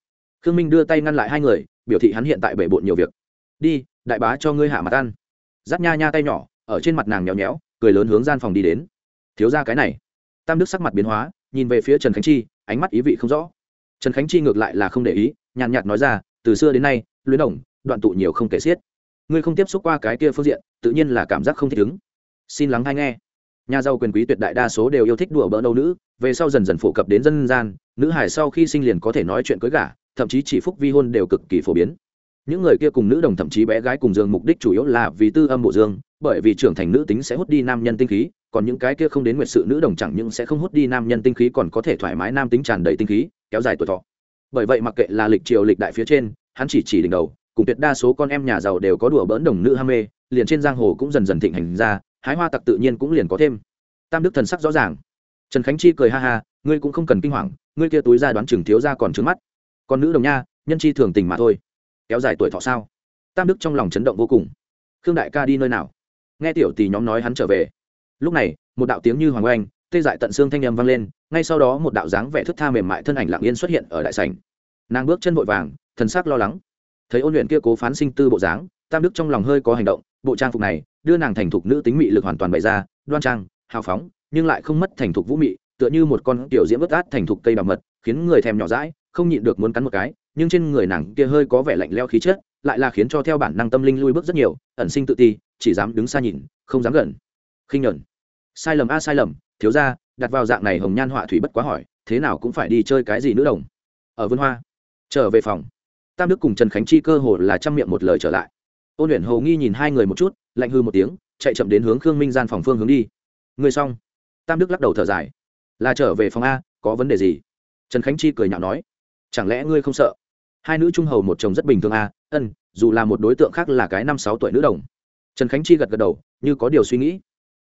Khương minh đưa tay ngăn lại hai người, biểu thị hắn hiện tại bể bộn nhiều việc. Đi, đại bá cho ngươi hạ mặt ăn. Giáp nha nha tay nhỏ, ở trên mặt nàng nhéo nhéo, cười lớn hướng gian phòng đi đến. Thiếu ra cái này. Tam đức sắc mặt biến hóa, nhìn về phía trần khánh chi, ánh mắt ý vị không rõ. Trần khánh chi ngược lại là không để ý, nhàn nhạt nói ra, từ xưa đến nay, luyến đồng đoạn tụ nhiều không kể xiết. Ngươi không tiếp xúc qua cái kia phương diện, tự nhiên là cảm giác không thích ứng. Xin lắng hay nghe nhà giàu quyền quý tuyệt đại đa số đều yêu thích đùa bỡn đâu nữ, về sau dần dần phổ cập đến dân gian, nữ hải sau khi sinh liền có thể nói chuyện cưới gả, thậm chí chỉ phúc vi hôn đều cực kỳ phổ biến. Những người kia cùng nữ đồng thậm chí bé gái cùng dương mục đích chủ yếu là vì tư âm bộ dương, bởi vì trưởng thành nữ tính sẽ hút đi nam nhân tinh khí, còn những cái kia không đến nguyệt sự nữ đồng chẳng những sẽ không hút đi nam nhân tinh khí còn có thể thoải mái nam tính tràn đầy tinh khí, kéo dài tuổi thọ. Bởi vậy mặc kệ là lịch triều lịch đại phía trên, hắn chỉ chỉ đỉnh đầu, cùng tuyệt đa số con em nhà giàu đều có đùa bỡn đồng nữ ham mê, liền trên giang hồ cũng dần dần thịnh hành ra hái hoa tặc tự nhiên cũng liền có thêm. Tam đức thần sắc rõ ràng. Trần khánh chi cười ha ha, ngươi cũng không cần kinh hoàng, ngươi kia túi ra đoán chừng thiếu ra còn trướng mắt. Còn nữ đồng nha, nhân chi thường tình mà thôi. Kéo dài tuổi thọ sao? Tam đức trong lòng chấn động vô cùng. Khương đại ca đi nơi nào? Nghe tiểu tỷ nhóm nói hắn trở về. Lúc này, một đạo tiếng như hoàng oanh, tê dại tận xương thanh â m vang lên, ngay sau đó một đạo dáng vẻ thức tha mềm mại thân ảnh lặng yên xuất hiện ở đại sành nàng bước chân vội vàng, thần sắc lo lắng. Thấy ôn luyện kia cố phán sinh tư bộ dáng, tam đức trong lòng hơi có hành động, bộ trang phục này đưa nàng thành thục nữ tính mị lực hoàn toàn bày ra, đoan trang, hào phóng, nhưng lại không mất thành thục vũ mị, tựa như một con tiểu diễm vớt át thành thục cây đào mật, khiến người thèm nhỏ rãi không nhịn được muốn cắn một cái, nhưng trên người nàng kia hơi có vẻ lạnh leo khí chất, lại là khiến cho theo bản năng tâm linh lui bước rất nhiều, ẩn sinh tự ti, chỉ dám đứng xa nhìn, không dám gần. Khinh nhẫn. Sai lầm a, sai lầm, thiếu ra đặt vào dạng này hồng nhan họa thủy bất quá hỏi, thế nào cũng phải đi chơi cái gì nữ đồng? Ở vân hoa. Trở về phòng. Tam đức cùng trần khánh chi cơ hồ là chăm miệng một lời trở lại ôn luyện hồ nghi nhìn hai người một chút, lạnh hư một tiếng, chạy chậm đến hướng khương minh gian phòng phương hướng đi. Người xong. Tam đức lắc đầu thở dài. Là trở về phòng a, có vấn đề gì? Trần khánh chi cười nhạo nói. Chẳng lẽ ngươi không sợ? Hai nữ trung hầu một chồng rất bình thường a, ân, dù là một đối tượng khác là cái năm sáu tuổi nữ đồng. Trần khánh chi gật gật đầu, như có điều suy nghĩ.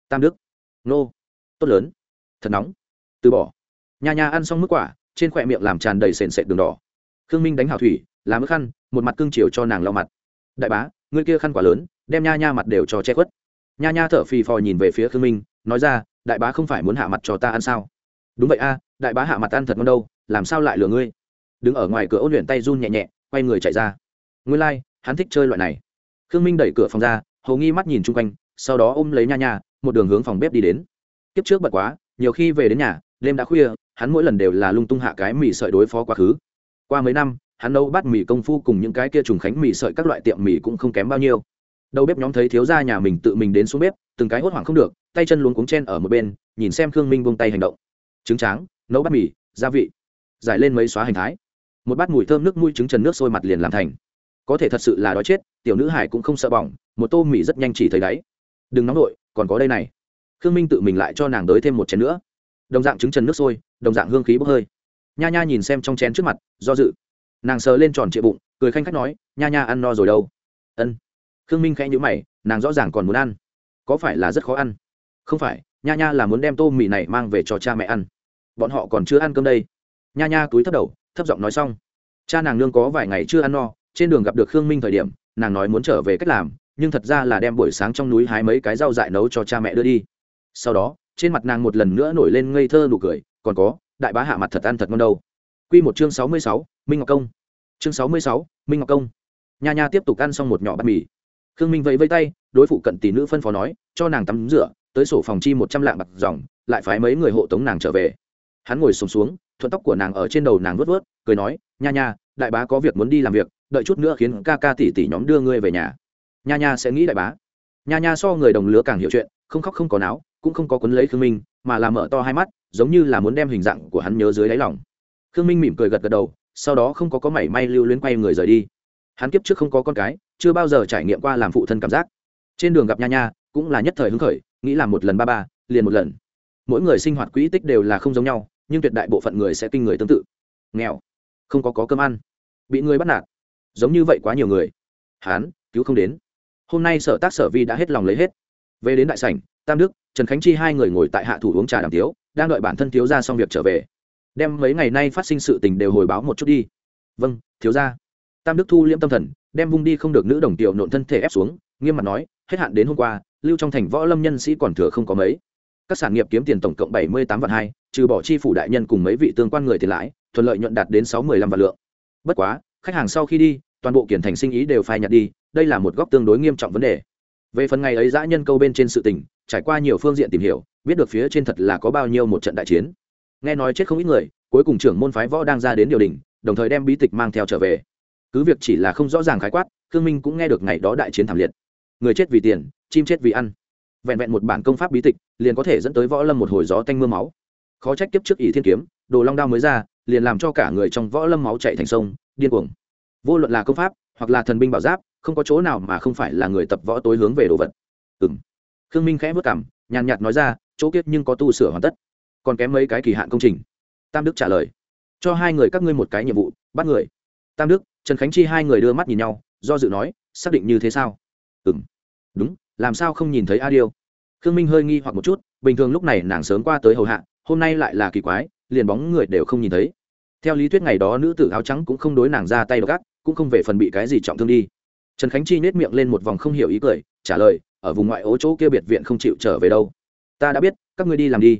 Tam đức. Nô. Tốt lớn. Thật nóng. Từ bỏ. Nha nha ăn xong mức quả, trên khỏe miệng làm tràn đầy sền sệt đường đỏ. Khương minh đánh hào thủy, làm ức khăn, một mặt cương chiều cho nàng lau mặt. Đại bá ngươi kia khăn quả lớn đem nha nha mặt đều cho che khuất. Nha nha thở phì phò nhìn về phía khương minh nói ra đại bá không phải muốn hạ mặt cho ta ăn sao? Đúng vậy a đại bá hạ mặt ăn thật ngon đâu làm sao lại lừa ngươi? Đứng ở ngoài cửa ôn luyện tay run nhẹ nhẹ quay người chạy ra. Nguyên lai、like, hắn thích chơi loại này. Khương minh đẩy cửa phòng ra hầu nghi mắt nhìn chung quanh sau đó ôm lấy nha nha một đường hướng phòng bếp đi đến. Kiếp trước bật quá nhiều khi về đến nhà đêm đã khuya hắn mỗi lần đều là lung tung hạ cái mì sợi đối phó quá khứ. Qua mấy năm hắn nấu bát mì công phu cùng những cái kia trùng khánh mì sợi các loại tiệm mì cũng không kém bao nhiêu. Đầu bếp nhóm thấy thiếu gia nhà mình tự mình đến xuống bếp, từng cái hốt hoảng không được, tay chân luống cuống chen ở một bên, nhìn xem khương minh buông tay hành động. Trứng tráng, nấu bát mì, gia vị. Giải lên mấy xóa hành thái. Một bát mùi thơm nước mũi trứng trần nước sôi mặt liền làm thành. Có thể thật sự là đói chết, tiểu nữ hải cũng không sợ bỏng, một tô mì rất nhanh chỉ thấy đáy. Đừng nóng nổi còn có đây này. Khương minh tự mình lại cho nàng đới thêm một chén nữa. Đồng dạng trứng trần nước sôi, đồng dạng hương khí bốc hơi. Nha nha nhìn xem trong chén trước mặt, do dự nàng sờ lên tròn trịa bụng, cười khanh khách nói, nha nha, ăn no rồi đâu? Ân. Khương minh khẽ nhữ mày, nàng rõ ràng còn muốn ăn. Có phải là rất khó ăn? Không phải, nha nha là muốn đem tô mì này mang về cho cha mẹ ăn. Bọn họ còn chưa ăn cơm đây. Nha nha túi thấp đầu, thấp giọng nói xong. Cha nàng nương có vài ngày chưa ăn no, trên đường gặp được khương minh thời điểm, nàng nói muốn trở về cách làm, nhưng thật ra là đem buổi sáng trong núi hái mấy cái rau dại nấu cho cha mẹ đưa đi. Sau đó, trên mặt nàng một lần nữa nổi lên ngây thơ nụ cười, còn có, đại bá hạ mặt thật ăn thật ngon đâu. Quy một chương sáu mươi sáu minh ngọc công. Chương sáu mươi sáu minh ngọc công. Nha nha tiếp tục ăn xong một nhỏ bát mì. Khương minh vẫy vây tay đối phụ cận tỷ nữ phân phó nói cho nàng tắm rửa tới sổ phòng chi một trăm lạng bạc ròng, lại phái mấy người hộ tống nàng trở về. Hắn ngồi xổm xuống, xuống thuận tóc của nàng ở trên đầu nàng vuốt vuốt, cười nói nha nha đại bá có việc muốn đi làm việc đợi chút nữa khiến ca ca tỷ tỷ nhóm đưa ngươi về nhà. Nha nha sẽ nghĩ đại bá. Nha nha so người đồng lứa càng hiểu chuyện không khóc không có não cũng không có quấn lấy khương minh mà là mở to hai mắt giống như là muốn đem hình dạng của hắn nhớ dưới đáy lòng khương minh mỉm cười gật gật đầu sau đó không có có mảy may lưu luyến quay người rời đi. Hắn kiếp trước không có con cái chưa bao giờ trải nghiệm qua làm phụ thân cảm giác. Trên đường gặp nha nha cũng là nhất thời hứng khởi nghĩ là một lần ba ba liền một lần. Mỗi người sinh hoạt quỹ tích đều là không giống nhau nhưng tuyệt đại bộ phận người sẽ kinh người tương tự. Nghèo không có, có cơm ăn bị người bắt nạt. Giống như vậy quá nhiều người. Hán cứu không đến. Hôm nay sở tác sở vi đã hết lòng lấy hết. Về đến đại sảnh tam đức trần khánh chi hai người ngồi tại hạ thủ uống trà đàm tiếu đang đợi bản thân thiếu gia xong việc trở về đem mấy ngày nay phát sinh sự tình đều hồi báo một chút đi. Vâng thiếu gia. Tam đức thu liễm tâm thần, đem vung đi không được nữ đồng tiểu nộn thân thể ép xuống, nghiêm mặt nói, hết hạn đến hôm qua, lưu trong thành võ lâm nhân sĩ còn thừa không có mấy. Các sản nghiệp kiếm tiền tổng cộng bảy mươi tám vạn hai, trừ bỏ chi phủ đại nhân cùng mấy vị tương quan người tiền lãi, thuận lợi nhuận đạt đến sáu mươi lăm vạn lượng. Bất quá, khách hàng sau khi đi, toàn bộ kiển thành sinh ý đều phai nhặt đi, đây là một góc tương đối nghiêm trọng vấn đề. Về phần ngày ấy dã nhân câu bên trên sự tình, trải qua nhiều phương diện tìm hiểu, biết được phía trên thật là có bao nhiêu một trận đại chiến nghe nói chết không ít người, cuối cùng trưởng môn phái võ đang ra đến điều đình đồng thời đem bí tịch mang theo trở về. Cứ việc chỉ là không rõ ràng khái quát, khương minh cũng nghe được ngày đó đại chiến thảm liệt. Người chết vì tiền, chim chết vì ăn. Vẹn vẹn một bản công pháp bí tịch, liền có thể dẫn tới võ lâm một hồi gió tanh m ư a máu. Khó trách kiếp trước ỷ thiên kiếm, đồ long đao mới ra, liền làm cho cả người trong võ lâm máu chạy thành sông, điên cuồng. Vô luận là công pháp, hoặc là thần binh bảo giáp, không có chỗ nào mà không phải là người tập võ tối hướng về đồ vật. Ừ m khương minh khẽ vất cảm, nhàn nhạt nói ra, chỗ kiếp nhưng có tu sửa hoàn tất còn kém mấy cái kỳ hạn công trình. Tam đức trả lời, cho hai người các ngươi một cái nhiệm vụ, bắt người. Tam đức, trần khánh chi hai người đưa mắt nhìn nhau, do dự nói, xác định như thế sao? Ừ m đúng, làm sao không nhìn thấy a điêu? Khương minh hơi nghi hoặc một chút, bình thường lúc này nàng sớm qua tới hầu hạ, hôm nay lại là kỳ quái, liền bóng người đều không nhìn thấy. Theo lý thuyết ngày đó nữ tử áo trắng cũng không đối nàng ra tay gác cũng không về phần bị cái gì trọng thương đi. Trần khánh chi nết miệng lên một vòng không hiểu ý cười, trả lời, ở vùng ngoại ố chỗ kia biệt viện không chịu trở về đâu. Ta đã biết, các ngươi đi làm đi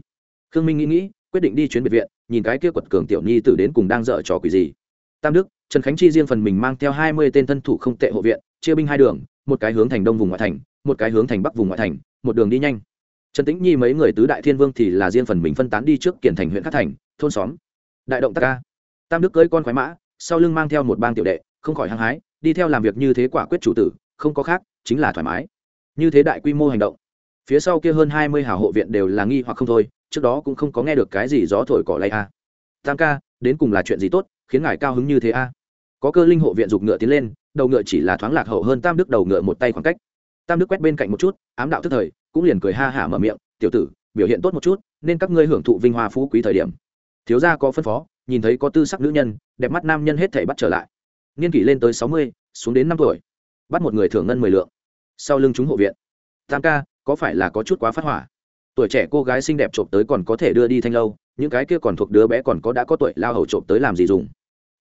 khương minh nghĩ nghĩ, quyết định đi chuyến biệt viện, nhìn cái kia quật cường tiểu nhi tử đến cùng đang dở trò quỷ gì. Tam đức, trần khánh chi riêng phần mình mang theo hai mươi tên thân thủ không tệ hộ viện, chia binh hai đường, một cái hướng thành đông vùng ngoại thành, một cái hướng thành bắc vùng ngoại thành, một đường đi nhanh. Trần tĩnh nhi mấy người tứ đại thiên vương thì là riêng phần mình phân tán đi trước kiển thành huyện khắc thành, thôn xóm. Đại động tác ca tam đức cưới con khoái mã, sau lưng mang theo một bang tiểu đệ, không khỏi hăng hái, đi theo làm việc như thế quả quyết chủ tử, không có khác, chính là thoải mái. Như thế đại quy mô hành động, phía sau kia hơn hai mươi hào hộ viện đều là nghi hoặc không thôi trước đó cũng không có nghe được cái gì gió thổi cỏ lay a. Tam ca, đến cùng là chuyện gì tốt, khiến ngài cao hứng như thế a? Có cơ linh hộ viện dục ngựa tiến lên, đầu ngựa chỉ là thoáng lạc hậu hơn tam đức đầu ngựa một tay khoảng cách. Tam đức quét bên cạnh một chút, ám đạo tức thời, cũng liền cười ha hả mở miệng, tiểu tử, biểu hiện tốt một chút, nên các ngươi hưởng thụ vinh hoa phú quý thời điểm. Thiếu gia có phân phó, nhìn thấy có tư sắc nữ nhân, đẹp mắt nam nhân hết thảy bắt trở lại. Niên kỷ lên tới sáu mươi, xuống đến năm tuổi. Bắt một người thưởng ngân mười lượng. Sau lưng chúng hộ viện. Tam ca, có phải là có chút quá phát hỏa? Tuổi trẻ cô gái xinh đẹp trộm tới còn có thể đưa đi thanh lâu, những cái kia còn thuộc đứa bé còn có đã có tuổi lao hầu trộm tới làm gì dùng?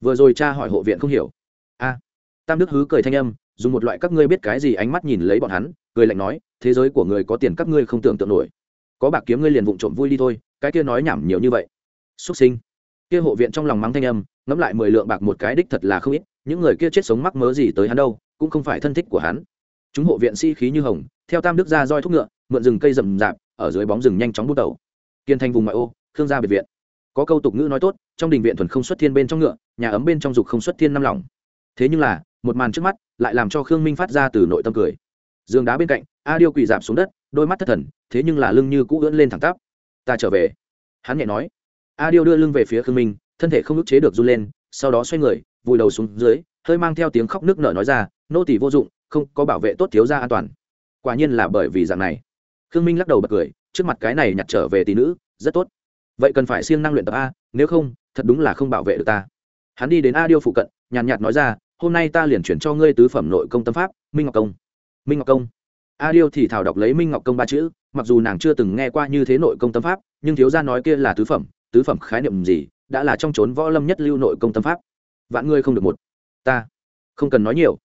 Vừa rồi cha hỏi hộ viện không hiểu. A à, tam đức hứ cười thanh âm, dùng một loại các ngươi biết cái gì ánh mắt nhìn lấy bọn hắn, cười lạnh nói, thế giới của người có tiền các ngươi không tưởng tượng nổi. Có bạc kiếm ngươi liền vụng trộm vui đi thôi, cái kia nói nhảm nhiều như vậy. Xuất sinh. Kia hộ viện trong lòng mắng thanh âm, ngẫm lại mười lượng bạc một cái đích thật là không ít, những người kia chết sống mắc mớ gì tới hắn đâu, cũng không phải thân thích của hắn. Chúng hộ viện si khí như hồng, theo tam đức ra roi thúc ngựa, mượn rừng cây rậm rạp ở dưới bóng rừng nhanh chóng bút đầu. Kiên thành vùng ngoại ô, khương gia biệt viện. Có câu tục ngữ nói tốt, trong đình viện thuần không xuất thiên bên trong ngựa, nhà ấm bên trong dục không xuất thiên năm lòng. Thế nhưng là, một màn trước mắt, lại làm cho khương minh phát ra từ nội tâm cười. Giường đá bên cạnh, a điêu quỳ dạp xuống đất, đôi mắt thất thần, thế nhưng là lưng như cũ ưỡn lên thẳng tắp. Ta trở về. Hắn nhẹ nói. A điêu đưa lưng về phía khương minh, thân thể không ức chế được run lên, sau đó xoay người, vùi đầu xuống dưới, hơi mang theo tiếng khóc nước nở nói ra, nô tỷ vô dụng, không có bảo vệ tốt thiếu gia an toàn. Quả nhiên là bởi vì dạng này khương minh lắc đầu bật cười, trước mặt cái này nhặt trở về tỷ nữ, rất tốt. Vậy cần phải siêng năng luyện tập a, nếu không, thật đúng là không bảo vệ được ta. Hắn đi đến a điêu phụ cận, nhàn nhạt nói ra, hôm nay ta liền chuyển cho ngươi tứ phẩm nội công tâm pháp, minh ngọc công. Minh ngọc công. A điêu thì thảo đọc lấy minh ngọc công ba chữ, mặc dù nàng chưa từng nghe qua như thế nội công tâm pháp, nhưng thiếu gia nói kia là tứ phẩm tứ phẩm khái niệm gì, đã là trong trốn võ lâm nhất lưu nội công tâm pháp. Vạn ngươi không được một. Ta không cần nói nhiều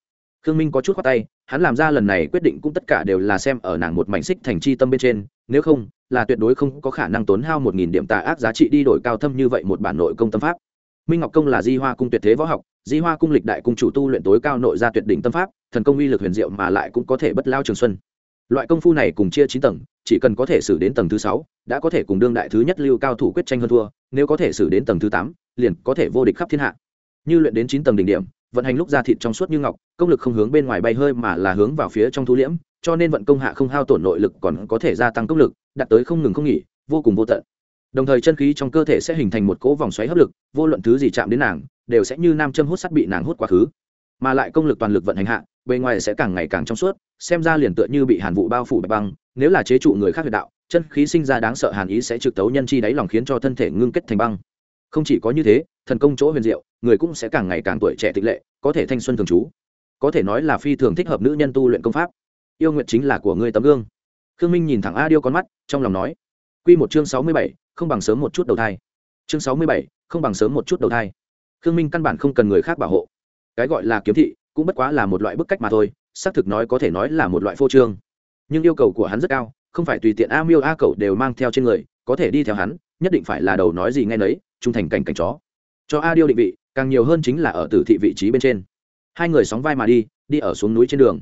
khương minh có chút khoát tay, hắn làm ra lần này quyết định cũng tất cả đều là xem ở nàng một mảnh xích thành chi tâm bên trên, nếu không, là tuyệt đối không có khả năng tốn hao một nghìn điểm tà ác giá trị đi đổi cao thâm như vậy một bản nội công tâm pháp. Minh ngọc công là di hoa cung tuyệt thế võ học, di hoa cung lịch đại cung chủ tu luyện tối cao nội gia tuyệt đỉnh tâm pháp, thần công uy lực huyền diệu mà lại cũng có thể bất lao trường xuân. Loại công phu này cùng chia chín tầng, chỉ cần có thể xử đến tầng thứ sáu, đã có thể cùng đương đại thứ nhất lưu cao thủ quyết tranh hơn thua, nếu có thể xử đến tầng thứ tám, liền có thể vô địch khắp thiên hạ. Như luyện đến chín tầng đỉnh điểm vận hành lúc ra thịt trong suốt như ngọc, công lực không hướng bên ngoài bay hơi mà là hướng vào phía trong thu liễm, cho nên vận công hạ không hao tổn nội lực còn có thể gia tăng công lực, đạt tới không ngừng không nghỉ, vô cùng vô tận. Đồng thời chân khí trong cơ thể sẽ hình thành một cỗ vòng xoáy hấp lực, vô luận thứ gì chạm đến nàng, đều sẽ như nam châm hút sắt bị nàng hút quá khứ. Mà lại công lực toàn lực vận hành hạ, bề ngoài sẽ càng ngày càng trong suốt, xem ra liền tựa như bị hàn vụ bao phủ bạch băng, nếu là chế trụ người khác huyệt đạo, chân khí sinh ra đáng sợ hàn ý sẽ trực tấu nhân chi đáy lòng khiến cho thân thể ngưng kết thành băng. Không chỉ có như thế thần công chỗ huyền diệu, người cũng sẽ càng ngày càng tuổi trẻ tịch lệ, có thể thanh xuân thường trú. Có thể nói là phi thường thích hợp nữ nhân tu luyện công pháp. Yêu nguyện chính là của ngươi tấm gương. Khương minh nhìn thẳng a điêu con mắt, trong lòng nói. Q một chương sáu mươi bảy, không bằng sớm một chút đầu thai. Chương sáu mươi bảy, không bằng sớm một chút đầu thai. Khương minh căn bản không cần người khác bảo hộ. Cái gọi là kiếm thị, cũng bất quá là một loại bức cách mà thôi, xác thực nói có thể nói là một loại phô trương. Nhưng yêu cầu của hắn rất cao, không phải tùy tiện a miêu a cậu đều mang theo trên người, có thể đi theo hắn, nhất định phải là đầu nói gì nghe nấy, trung thành cảnh cảnh chó cho a điêu định vị, càng nhiều hơn chính là ở tử thị vị trí bên trên. Hai người sóng vai mà đi đi ở xuống núi trên đường.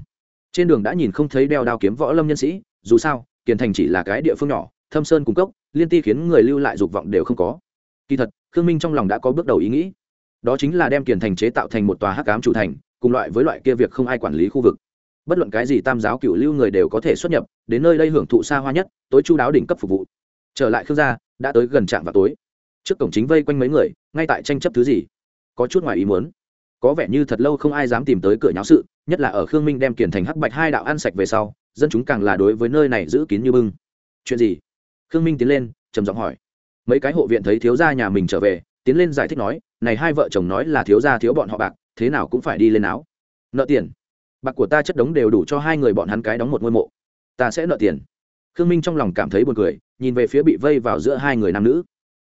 Trên đường đã nhìn không thấy đeo đao kiếm võ lâm nhân sĩ, dù sao, kiền thành chỉ là cái địa phương nhỏ, thâm sơn cung cấp liên ti khiến người lưu lại dục vọng đều không có. Kỳ thật, khương minh trong lòng đã có bước đầu ý nghĩ. Đó chính là đem kiền thành chế tạo thành một tòa hắc cám chủ thành, cùng loại với loại kia việc không ai quản lý khu vực. Bất luận cái gì tam giáo cựu lưu người đều có thể xuất nhập, đến nơi đây hưởng thụ xa hoa nhất, tối chu đáo đỉnh cấp phục vụ. Trở lại khương gia, đã tới gần trạm vào tối trước cổng chính vây quanh mấy người, ngay tại tranh chấp thứ gì? Có chút ngoài ý muốn. Có vẻ như thật lâu không ai dám tìm tới cửa nháo sự, nhất là ở khương minh đem kiển thành hắc bạch hai đạo ăn sạch về sau, dân chúng càng là đối với nơi này giữ kín như bưng. Chuyện gì? Khương minh tiến lên, trầm giọng hỏi. Mấy cái hộ viện thấy thiếu gia nhà mình trở về, tiến lên giải thích nói, này hai vợ chồng nói là thiếu gia thiếu bọn họ bạc, thế nào cũng phải đi lên áo. Nợ tiền. Bạc của ta chất đống đều đủ cho hai người bọn hắn cái đóng một ngôi mộ. Ta sẽ nợ tiền. Khương minh trong lòng cảm thấy buồn cười, nhìn về phía bị vây vào giữa hai người nam nữ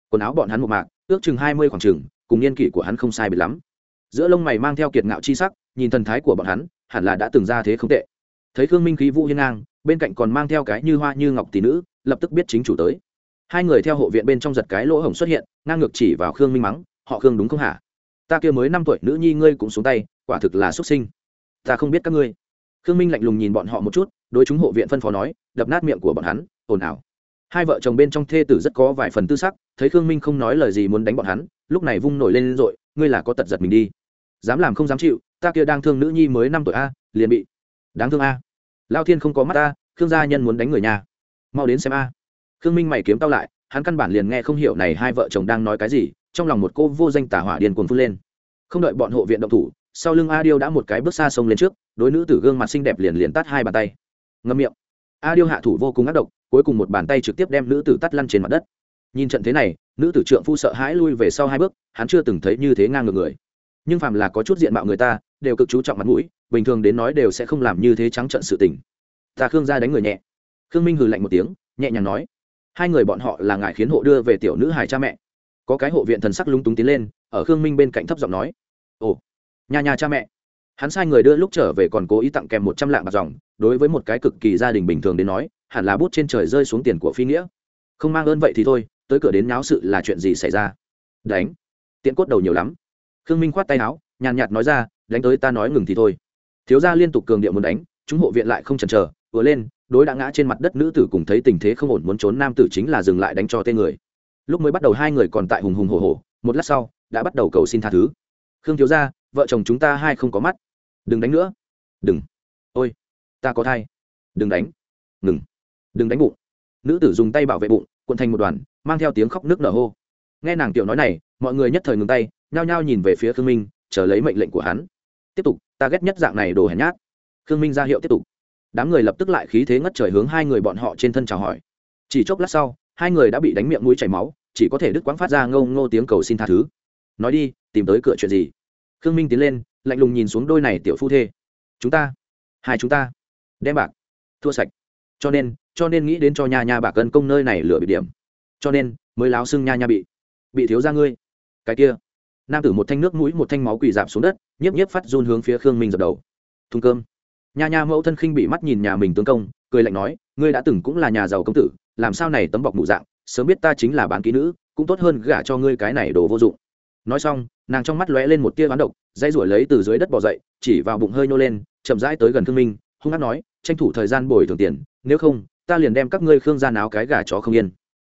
quần áo bọn hắn một mạc, ước chừng hai mươi khoảng chừng, cùng niên kỷ của hắn không sai biệt lắm. Giữa lông mày mang theo kiệt ngạo chi sắc, nhìn thần thái của bọn hắn, hẳn là đã từng ra thế không tệ. Thấy khương minh khí vũ hiên ngang, bên cạnh còn mang theo cái như hoa như ngọc tỷ nữ, lập tức biết chính chủ tới. Hai người theo hộ viện bên trong giật cái lỗ hổng xuất hiện, ngang ngược chỉ vào khương minh mắng, họ khương đúng không hả? Ta kia mới năm tuổi nữ nhi ngươi cũng xuống tay, quả thực là xuất sinh. Ta không biết các ngươi. Khương minh lạnh lùng nhìn bọn họ một chút, đối chúng hộ viện phân phó nói, đập nát miệng của bọn hắn, ồn ào hai vợ chồng bên trong thê tử rất có vài phần tư sắc, thấy khương minh không nói lời gì muốn đánh bọn hắn, lúc này vung nổi lên rồi, ngươi là có tật giật mình đi. Dám làm không dám chịu, ta kia đang thương nữ nhi mới năm tuổi a, liền bị đáng thương a. Lao thiên không có mắt a, khương gia nhân muốn đánh người nhà. Mau đến xem a. Khương minh mày kiếm tao lại, hắn căn bản liền nghe không hiểu này hai vợ chồng đang nói cái gì, trong lòng một cô vô danh tả hỏa điền cuồng phun lên. Không đợi bọn hộ viện động thủ, sau lưng a điêu đã một cái bước xa sông lên trước, đối nữ tử gương mặt xinh đẹp liền liền tắt hai bàn tay. Ngâm miệng. A điêu hạ thủ vô cùng ác độc cuối cùng một bàn tay trực tiếp đem nữ tử tắt lăn trên mặt đất. Nhìn trận thế này, nữ tử trượng phu sợ hãi lui về sau hai bước, hắn chưa từng thấy như thế ngang ngược người. Nhưng phàm là có chút diện mạo người ta, đều cực chú trọng mặt mũi, bình thường đến nói đều sẽ không làm như thế trắng trận sự tình. Ta khương gia đánh người nhẹ. Khương minh hừ lạnh một tiếng, nhẹ nhàng nói, hai người bọn họ là ngài khiến hộ đưa về tiểu nữ hài cha mẹ. Có cái hộ viện thần sắc lúng túng tiến lên, ở khương minh bên cạnh thấp giọng nói, ồ nhà nhà cha mẹ. Hắn sai người đưa lúc trở về còn cố ý tặng kèm một trăm lạng bạc dòng, đối với một cái cực kỳ gia đình bình thường đến nói hẳn là bút trên trời rơi xuống tiền của phi nghĩa. Không mang ơn vậy thì thôi, tới cửa đến náo sự là chuyện gì xảy ra? Đánh. Tiện cốt đầu nhiều lắm. Khương minh khoát tay áo, nhàn nhạt nói ra, đánh tới ta nói ngừng thì thôi. Thiếu gia liên tục cường điệu muốn đánh, chúng hộ viện lại không chần chờ, vừa lên, đối đã ngã trên mặt đất nữ tử cùng thấy tình thế không ổn muốn trốn nam tử chính là dừng lại đánh cho tên người. Lúc mới bắt đầu hai người còn tại hùng hùng hồ hồ một lát sau, đã bắt đầu cầu xin tha thứ. Khương thiếu gia, vợ chồng chúng ta hai không có mắt. Đừng đánh nữa. Đừng. Ôi, ta có thai. Đừng đánh. Ngừng đừng đánh bụng. Nữ tử dùng tay bảo vệ bụng quận thành một đoàn, mang theo tiếng khóc nước nở hô. Nghe nàng tiểu nói này, mọi người nhất thời ngừng tay, nhao nhao nhìn về phía khương minh, chờ lấy mệnh lệnh của hắn. Tiếp tục, ta ghét nhất dạng này đồ hèn nhát. Khương minh ra hiệu tiếp tục. Đám người lập tức lại khí thế ngất trời hướng hai người bọn họ trên thân chào hỏi. Chỉ chốc lát sau, hai người đã bị đánh miệng mũi chảy máu, chỉ có thể đứt quãng phát ra ngâu ngô tiếng cầu xin tha thứ. Nói đi, tìm tới cửa chuyện gì? Khương minh tiến lên, lạnh lùng nhìn xuống đôi này tiểu phu thê. Chúng ta, hai chúng ta, đem bạc, thua sạch cho nên cho nên nghĩ đến cho nha nha bạc cân công nơi này lửa bị điểm. Cho nên, mới láo xưng nha nha bị. Bị thiếu ra ngươi. Cái kia. Nam tử một thanh nước mũi, một thanh máu quỳ dạp xuống đất, nhiếp nhiếp phát run hướng phía khương minh dập đầu. Thùng cơm. Nha nha mẫu thân khinh bị mắt nhìn nhà mình tướng công, cười lạnh nói, ngươi đã từng cũng là nhà giàu công tử, làm sao này tấm bọc mụ dạng, sớm biết ta chính là bán ký nữ, cũng tốt hơn gả cho ngươi cái này đồ vô dụng. Nói xong, nàng trong mắt lóe lên một tia bán độc dây ruổi lấy từ dưới đất bỏ dậy, chỉ vào bụng hơi nhô lên, chậm rãi tới gần thương minh hung hát nói, tranh thủ thời gian bồi thường tiền, nếu không, ta liền đem các ngươi khương ra náo cái gà chó không yên.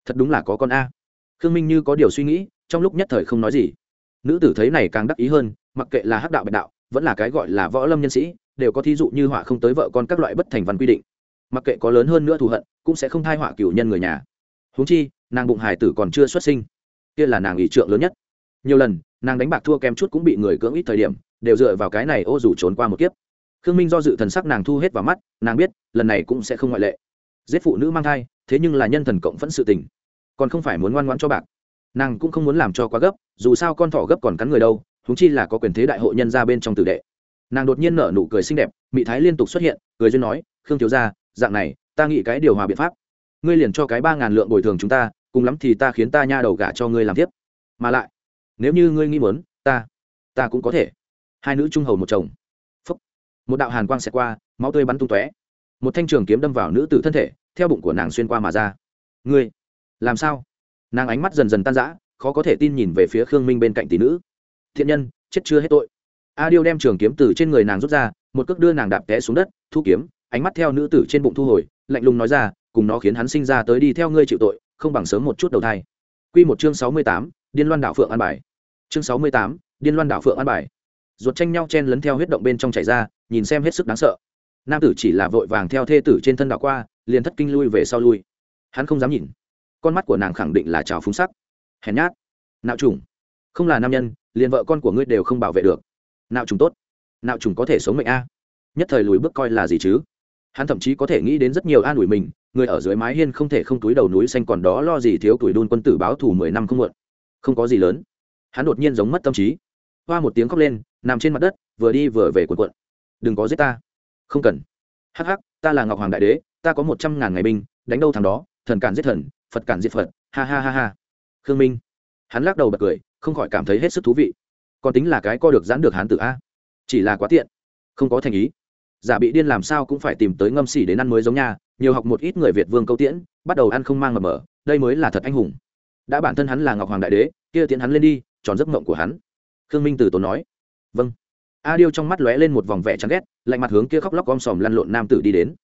Thật đúng là có con a. Khương minh như có điều suy nghĩ, trong lúc nhất thời không nói gì. Nữ tử thấy này càng đắc ý hơn, mặc kệ là hắc đạo bạch đạo, vẫn là cái gọi là võ lâm nhân sĩ, đều có thí dụ như họa không tới vợ con các loại bất thành văn quy định. Mặc kệ có lớn hơn nữa thù hận, cũng sẽ không thai họa cửu nhân người nhà. Huống chi, nàng bụng hải tử còn chưa xuất sinh. Kia là nàng ủy trượng lớn nhất. Nhiều lần, nàng đánh bạc thua kém chút cũng bị người cưỡng ít thời điểm, đều dựa vào cái này ô dù trốn qua một kiếp khương minh do dự thần sắc nàng thu hết vào mắt, nàng biết, lần này cũng sẽ không ngoại lệ. Giết phụ nữ mang thai, thế nhưng là nhân thần cộng phẫn sự tình. Còn không phải muốn ngoan ngoãn cho bạc. Nàng cũng không muốn làm cho quá gấp, dù sao con thỏ gấp còn cắn người đâu húng chi là có quyền thế đại hội nhân ra bên trong tử đệ. Nàng đột nhiên nở nụ cười xinh đẹp mỹ thái liên tục xuất hiện, cười duyên nói, khương thiếu ra dạng này, ta nghĩ cái điều hòa biện pháp. Ngươi liền cho cái ba ngàn lượng bồi thường chúng ta, cùng lắm thì ta khiến ta nha đầu gả cho ngươi làm tiếp. Mà lại, nếu như ngươi nghĩ muốn, ta ta cũng có thể. Hai nữ trung hầu một chồng một đạo hàn quang xẹt qua máu tươi bắn tung tóe. Một thanh trường kiếm đâm vào nữ tử thân thể theo bụng của nàng xuyên qua mà ra. Ngươi làm sao? Nàng ánh mắt dần dần tan rã khó có thể tin nhìn về phía khương minh bên cạnh tỷ nữ. Thiện nhân chết chưa hết tội. A điêu đem trường kiếm từ trên người nàng rút ra một cước đưa nàng đạp té xuống đất thu kiếm ánh mắt theo nữ tử trên bụng thu hồi lạnh lùng nói ra cùng nó khiến hắn sinh ra tới đi theo ngươi chịu tội không bằng sớm một chút đầu thai. Quy một chương sáu mươi tám, Điên Loan đảo Phượng An bài. Chương sáu mươi tám, Điên Loan đảo Phượng An bài. Ruột tranh nhau chen lấn theo huyết động bên trong chảy ra, nhìn xem hết sức đáng sợ. Nam tử chỉ là vội vàng theo thê tử trên thân đảo qua, liền thất kinh lui về sau lui. Hắn không dám nhìn. Con mắt của nàng khẳng định là trào phúng sắc. Hèn nhát, nạo trùng, không là nam nhân, liền vợ con của ngươi đều không bảo vệ được. Nạo trùng tốt, nạo trùng có thể sống mệnh a. Nhất thời lùi bước coi là gì chứ? Hắn thậm chí có thể nghĩ đến rất nhiều an ủi mình, người ở dưới mái hiên không thể không túi đầu núi xanh còn đó lo gì thiếu tuổi đun quân tử báo thù mười năm không muộn không có gì lớn hắn đột nhiên giống mất tâm trí hoa một tiếng khóc lên nằm trên mặt đất vừa đi vừa về cuộn cuộn đừng có giết ta. Không cần. Hắc hắc, ta là ngọc hoàng đại đế, ta có một trăm ngàn ngày binh, đánh đâu thằng đó, thần cản giết thần, phật cản giết phật, ha ha ha ha. Khương minh. Hắn lắc đầu bật cười, không khỏi cảm thấy hết sức thú vị. Còn tính là cái co được giãn được hắn tự a. Chỉ là quá tiện. Không có thành ý. Giả bị điên làm sao cũng phải tìm tới ngâm xỉ đến ăn mới giống nhà, nhiều học một ít người việt vương câu tiễn, bắt đầu ăn không mang mập mở, đây mới là thật anh hùng. Đã bản thân hắn là ngọc hoàng đại đế, kia tiễn hắn lên đi, tròn giấc mộng của hắn. Khương minh từ tốn nói. Vâng a điêu trong mắt lóe lên một vòng vẻ chán ghét, lạnh mặt hướng kia khóc lóc om sòm lăn lộn nam tử đi đến.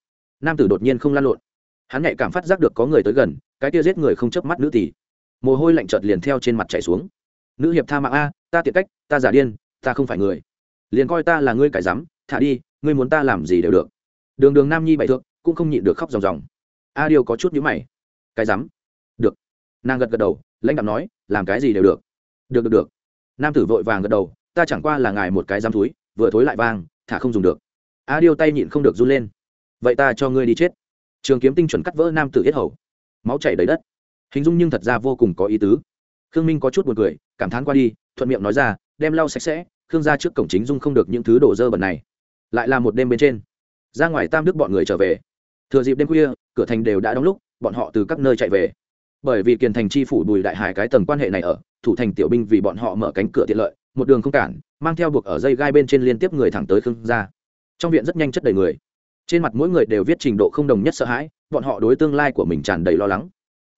Nam tử đột nhiên không lăn lộn. Hắn nhạy cảm phát giác được có người tới gần, cái kia giết người không chớp mắt nữ tỷ. Mồ hôi lạnh chợt liền theo trên mặt chảy xuống. Nữ hiệp tha mạng a, ta tiện cách, ta giả điên, ta không phải người. Liền coi ta là ngươi cải rắm, thả đi, ngươi muốn ta làm gì đều được. Đường đường nam nhi bại thượng cũng không nhịn được khóc ròng ròng. A điêu có chút nhíu mày. Cái rắm? Được. Nàng gật gật đầu, lãnh đạo nói, làm cái gì đều được. Được được được. Nam tử vội vàng gật đầu ta chẳng qua là ngài một cái dám túi vừa thối lại vang, thả không dùng được. A điêu tay nhịn không được run lên. Vậy ta cho ngươi đi chết. Trường kiếm tinh chuẩn cắt vỡ nam tử yết hầu. Máu chảy đầy đất. Hình dung nhưng thật ra vô cùng có ý tứ. Khương minh có chút buồn cười, cảm thán qua đi, thuận miệng nói ra, đem lau sạch sẽ, khương ra trước cổng chính dung không được những thứ đổ dơ bẩn này. Lại là một đêm bên trên. Ra ngoài tam đức bọn người trở về. Thừa dịp đêm khuya, cửa thành đều đã đóng lúc, bọn họ từ các nơi chạy về. Bởi vì kiền thành chi phủ bùi đại hải cái tầng quan hệ này ở, thủ thành tiểu binh vì bọn họ mở cánh cửa tiện lợi một đường không cản, mang theo buộc ở dây gai bên trên liên tiếp người thẳng tới khương gia. Trong viện rất nhanh chất đầy người. Trên mặt mỗi người đều viết trình độ không đồng nhất sợ hãi, bọn họ đối tương lai của mình tràn đầy lo lắng.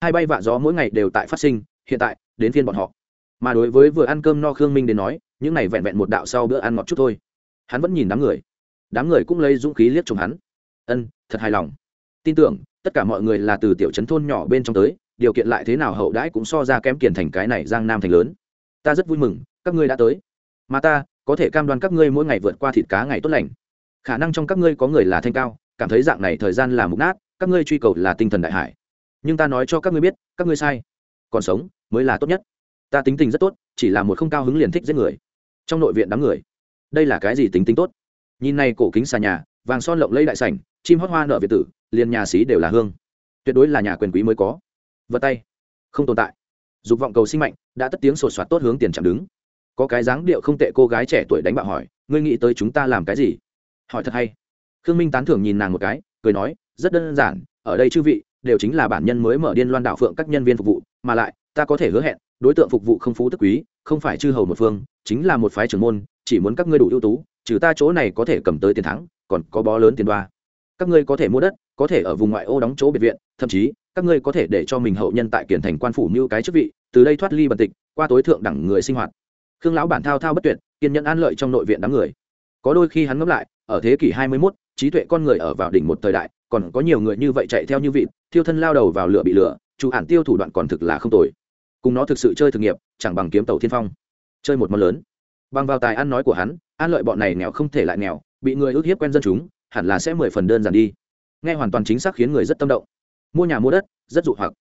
Hai bay vạ gió mỗi ngày đều tại phát sinh, hiện tại, đến phiên bọn họ. Mà đối với vừa ăn cơm no khương minh đến nói, những này vẹn vẹn một đạo sau bữa ăn ngọt chút thôi. Hắn vẫn nhìn đám người. Đám người cũng lấy dũng khí liếc chồng hắn. Ân, thật hài lòng. Tin tưởng, tất cả mọi người là từ tiểu trấn thôn nhỏ bên trong tới, điều kiện lại thế nào hậu đãi cũng so ra kém kiền thành cái này giang nam thành lớn. Ta rất vui mừng các ngươi đã tới. Mà ta, có thể cam đoan các ngươi mỗi ngày vượt qua thịt cá ngày tốt lành. Khả năng trong các ngươi có người là thanh cao, cảm thấy dạng này thời gian là mục nát, các ngươi truy cầu là tinh thần đại hải. Nhưng ta nói cho các ngươi biết, các ngươi sai. Còn sống, mới là tốt nhất. Ta tính tình rất tốt, chỉ là một không cao hứng liền thích giết người. Trong nội viện đám người. Đây là cái gì tính tính tốt? Nhìn này cổ kính xà nhà, vàng son lộng lẫy đại sảnh, chim hót hoa nợ việt tử, liền nhà xí đều là hương. Tuyệt đối là nhà quyền quý mới có. Vật tay. Không tồn tại. Dục vọng cầu sinh mạnh, đã tất tiếng sột soạt tốt hướng tiền chạm đứng có cái dáng điệu không tệ cô gái trẻ tuổi đánh bạo hỏi, ngươi nghĩ tới chúng ta làm cái gì? Hỏi thật hay. Khương minh tán thưởng nhìn nàng một cái, cười nói, rất đơn giản, ở đây chư vị đều chính là bản nhân mới mở điên loan đảo phượng các nhân viên phục vụ, mà lại, ta có thể hứa hẹn, đối tượng phục vụ không phú tức quý, không phải chư hầu một phương, chính là một phái trưởng môn, chỉ muốn các ngươi đủ ưu tú, trừ ta chỗ này có thể cầm tới tiền thắng, còn có bó lớn tiền đoa. Các ngươi có thể mua đất, có thể ở vùng ngoại ô đóng chỗ biệt viện, thậm chí, các ngươi có thể để cho mình hậu nhân tại kiển thành quan phủ như cái chức vị, từ đây thoát ly bần tịch, qua tối thượng đẳng người sinh hoạt khương lão bản thao thao bất tuyệt kiên nhẫn an lợi trong nội viện đám người. Có đôi khi hắn ngẫm lại ở thế kỷ hai mươi 21, trí tuệ con người ở vào đỉnh một thời đại còn có nhiều người như vậy chạy theo như vịt thiêu thân lao đầu vào lửa bị lửa chủ ản tiêu thủ đoạn còn thực là không tồi. Cùng nó thực sự chơi thực nghiệp chẳng bằng kiếm tàu thiên phong. Chơi một món lớn. Bằng vào tài ăn nói của hắn an lợi bọn này nghèo không thể lại nghèo bị người ước hiếp quen dân chúng hẳn là sẽ mười phần đơn giản đi. Nghe hoàn toàn chính xác khiến người rất tâm động. Mua nhà mua đất rất dụ hoặc.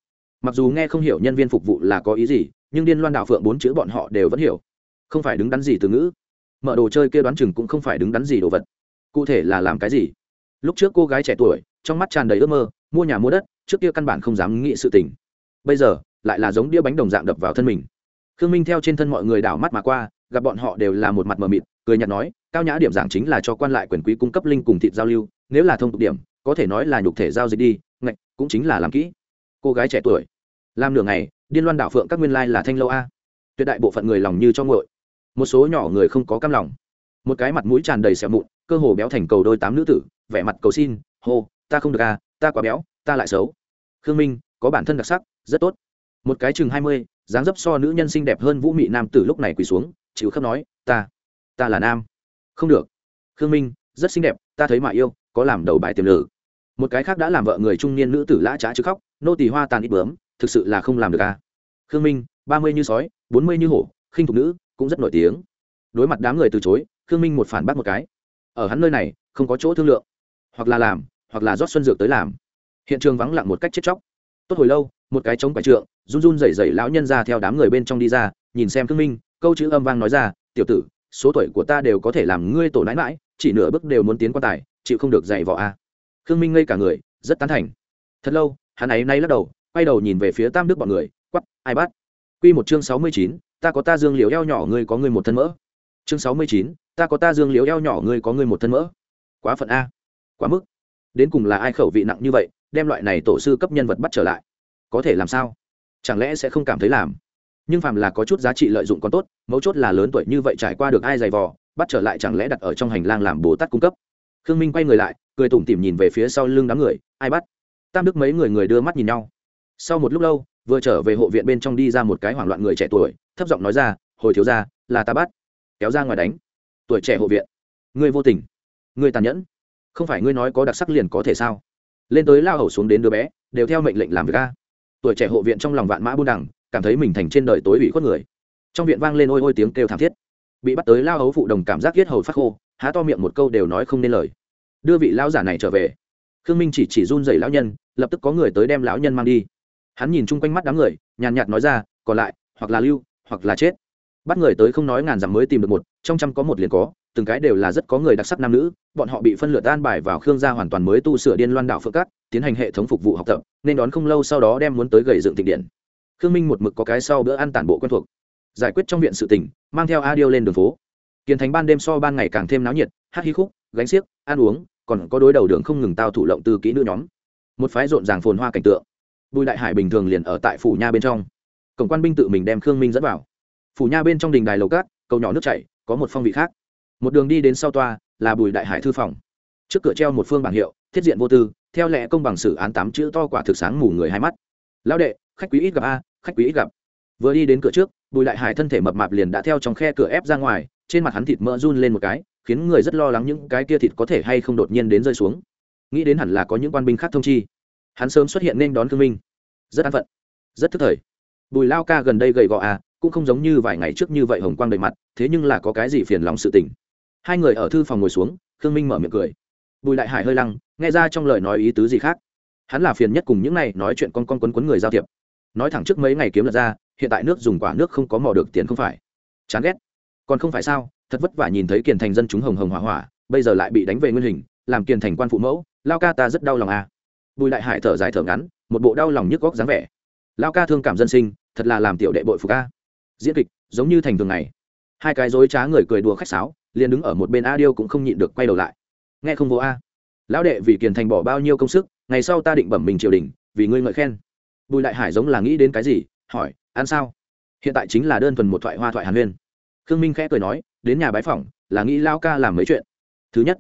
Mặc dù nghe không hiểu nhân viên phục vụ là có ý gì nhưng điên loan đạo phượng bốn chữ bọn họ đều vẫn hiểu không phải đứng đắn gì từ ngữ. Mở đồ chơi kia đoán chừng cũng không phải đứng đắn gì đồ vật. Cụ thể là làm cái gì? Lúc trước cô gái trẻ tuổi, trong mắt tràn đầy ước mơ, mua nhà mua đất, trước kia căn bản không dám nghĩ sự tình. Bây giờ, lại là giống đĩa bánh đồng dạng đập vào thân mình. Khương minh theo trên thân mọi người đảo mắt mà qua, gặp bọn họ đều là một mặt mờ mịt, cười nhạt nói, cao nhã điểm giảng chính là cho quan lại quyền quý cung cấp linh cùng thịt giao lưu, nếu là thông tục điểm, có thể nói là nhục thể giao dịch đi, ngạch, cũng chính là làm kỹ. Cô gái trẻ tuổi, làm nửa ngày, điên loan đảo phượng các nguyên lai là thanh lâu a. Tuyệt đại bộ phận người lòng như cho ngội một số nhỏ người không có cam lòng. Một cái mặt mũi tràn đầy sẹo mụn cơ hồ béo thành cầu đôi tám nữ tử vẻ mặt cầu xin hô ta không được à, ta quá béo ta lại xấu. Khương minh có bản thân đặc sắc rất tốt. Một cái chừng hai mươi dáng dấp so nữ nhân xinh đẹp hơn vũ mị nam tử lúc này quỳ xuống chịu khắp nói ta ta là nam. Không được. Khương minh rất xinh đẹp ta thấy mà yêu có làm đầu bài tiềm lử. Một cái khác đã làm vợ người trung niên nữ tử lã trá chứ khóc nô tỳ hoa tàn ít bướm thực sự là không làm được à. Khương minh ba mươi như sói bốn mươi như hổ khinh thục nữ cũng rất nổi tiếng. Đối mặt đám người từ chối, khương minh một phản bác một cái. Ở hắn nơi này, không có chỗ thương lượng. Hoặc là làm, hoặc là rót xuân dược tới làm. Hiện trường vắng lặng một cách chết chóc. Tốt hồi lâu, một cái trống quải trượng, run run rẩy rẩy lão nhân ra theo đám người bên trong đi ra, nhìn xem khương minh, câu chữ âm vang nói ra, tiểu tử, số tuổi của ta đều có thể làm ngươi tổ nãi mãi chỉ nửa bước đều muốn tiến quan tài, chịu không được dạy võ a. Khương minh ngây cả người, rất tán thành. Thật lâu, hắn ấy nay lắc đầu, quay đầu nhìn về phía tam đức bọn người quắp ai bắt? Q một chương sáu mươi chín ta có ta dương liễu eo nhỏ, ngươi có ngươi một thân mỡ. Chương sáu mươi chín, ta có ta dương liễu eo nhỏ, ngươi có ngươi một thân mỡ. Quá phận a. Quá mức. Đến cùng là ai khẩu vị nặng như vậy, đem loại này tổ sư cấp nhân vật bắt trở lại? Có thể làm sao? Chẳng lẽ sẽ không cảm thấy làm? Nhưng phàm là có chút giá trị lợi dụng còn tốt, mấu chốt là lớn tuổi như vậy trải qua được ai giày vò, bắt trở lại chẳng lẽ đặt ở trong hành lang làm bồ tát cung cấp? Khương minh quay người lại, cười tủm tỉm nhìn về phía sau lưng đám người, ai bắt? Tam đức mấy người người đưa mắt nhìn nhau. Sau một lúc lâu vừa trở về hộ viện bên trong đi ra một cái hoảng loạn người trẻ tuổi, thấp giọng nói ra, hồi thiếu ra là ta bắt. Kéo ra ngoài đánh. Tuổi trẻ hộ viện. Ngươi vô tình. Ngươi tàn nhẫn. Không phải ngươi nói có đặc sắc liền có thể sao? Lên tới lao hầu xuống đến đứa bé, đều theo mệnh lệnh làm việc ca tuổi trẻ hộ viện trong lòng vạn mã buôn đẳng, cảm thấy mình thành trên đời tối ủy khuất người. Trong viện vang lên ôi ôi tiếng kêu thảm thiết. Bị bắt tới lao hấu phụ đồng cảm giác yết hầu phát khô, há to miệng một câu đều nói không nên lời. Đưa vị lão giả này trở về. Khương minh chỉ chỉ run dày lão nhân, lập tức có người tới đem lão nhân mang đi hắn nhìn chung quanh mắt đám người, nhàn nhạt nói ra, còn lại, hoặc là lưu, hoặc là chết. Bắt người tới không nói ngàn dặm mới tìm được một, trong trăm có một liền có, từng cái đều là rất có người đặc sắc nam nữ, bọn họ bị phân lửa tan bài vào khương gia hoàn toàn mới tu sửa điên loan đạo phượng cát, tiến hành hệ thống phục vụ học tập, nên đón không lâu sau đó đem muốn tới gầy dựng tịch điện. Khương minh một mực có cái sau bữa ăn tản bộ quen thuộc. Giải quyết trong viện sự tỉnh mang theo a điêu lên đường phố. Kiến thành ban đêm so ban ngày càng thêm náo nhiệt, hát hí khúc, gánh xiếc, ăn uống, còn có đối đầu đường không ngừng tao thủ lộng từ kỹ nữ nhóm. Một phái rộn ràng phồn hoa cảnh tượng bùi đại hải bình thường liền ở tại phủ nha bên trong. Cổng quan binh tự mình đem khương minh dẫn vào. Phủ nha bên trong đình đài lầu cát, cầu nhỏ nước chảy, có một phong vị khác. Một đường đi đến sau toa, là bùi đại hải thư phòng. Trước cửa treo một phương bảng hiệu, thiết diện vô tư, theo lẽ công bằng xử án tám chữ to quả thực sáng mù người hai mắt. Lão đệ, khách quý ít gặp a, khách quý ít gặp. Vừa đi đến cửa trước, bùi đại hải thân thể mập mạp liền đã theo trong khe cửa ép ra ngoài, trên mặt hắn thịt mỡ run lên một cái, khiến người rất lo lắng những cái kia thịt có thể hay không đột nhiên đến rơi xuống. Nghĩ đến hẳn là có những quan binh khác thông chi. Hắn sớm xuất hiện nên đón thương minh rất an phận. Rất thức thời. Bùi lao ca gần đây gầy gò à cũng không giống như vài ngày trước như vậy hồng quang đầy mặt, thế nhưng là có cái gì phiền lòng sự tình. Hai người ở thư phòng ngồi xuống, khương minh mở miệng cười. Bùi đại hải hơi lăng, nghe ra trong lời nói ý tứ gì khác. Hắn là phiền nhất cùng những này nói chuyện con con quấn quấn người giao thiệp. Nói thẳng trước mấy ngày kiếm lật ra, hiện tại nước dùng quả nước không có mò được tiền không phải. Chán ghét. Còn không phải sao, thật vất vả nhìn thấy kiền thành dân chúng hồng hồng hỏa hỏa, bây giờ lại bị đánh về nguyên hình, làm kiền thành quan phụ mẫu, lao ca ta rất đau lòng à. bùi đại hải thở dài thở ngắn một bộ đau lòng nhức góc dáng vẻ. Lao ca thương cảm dân sinh, thật là làm tiểu đệ bội phục ca diễn kịch, giống như thành thường ngày. Hai cái dối trá người cười đùa khách sáo, liền đứng ở một bên a điêu cũng không nhịn được quay đầu lại. Nghe không vô a. Lão đệ vì kiền thành bỏ bao nhiêu công sức, ngày sau ta định bẩm mình triều đình, vì ngươi ngợi khen. Bùi đại hải giống là nghĩ đến cái gì, hỏi, ăn sao? Hiện tại chính là đơn thuần một thoại hoa thoại hàn huyên. Khương minh khẽ cười nói, đến nhà bái phỏng, là nghĩ lao ca làm mấy chuyện. Thứ nhất,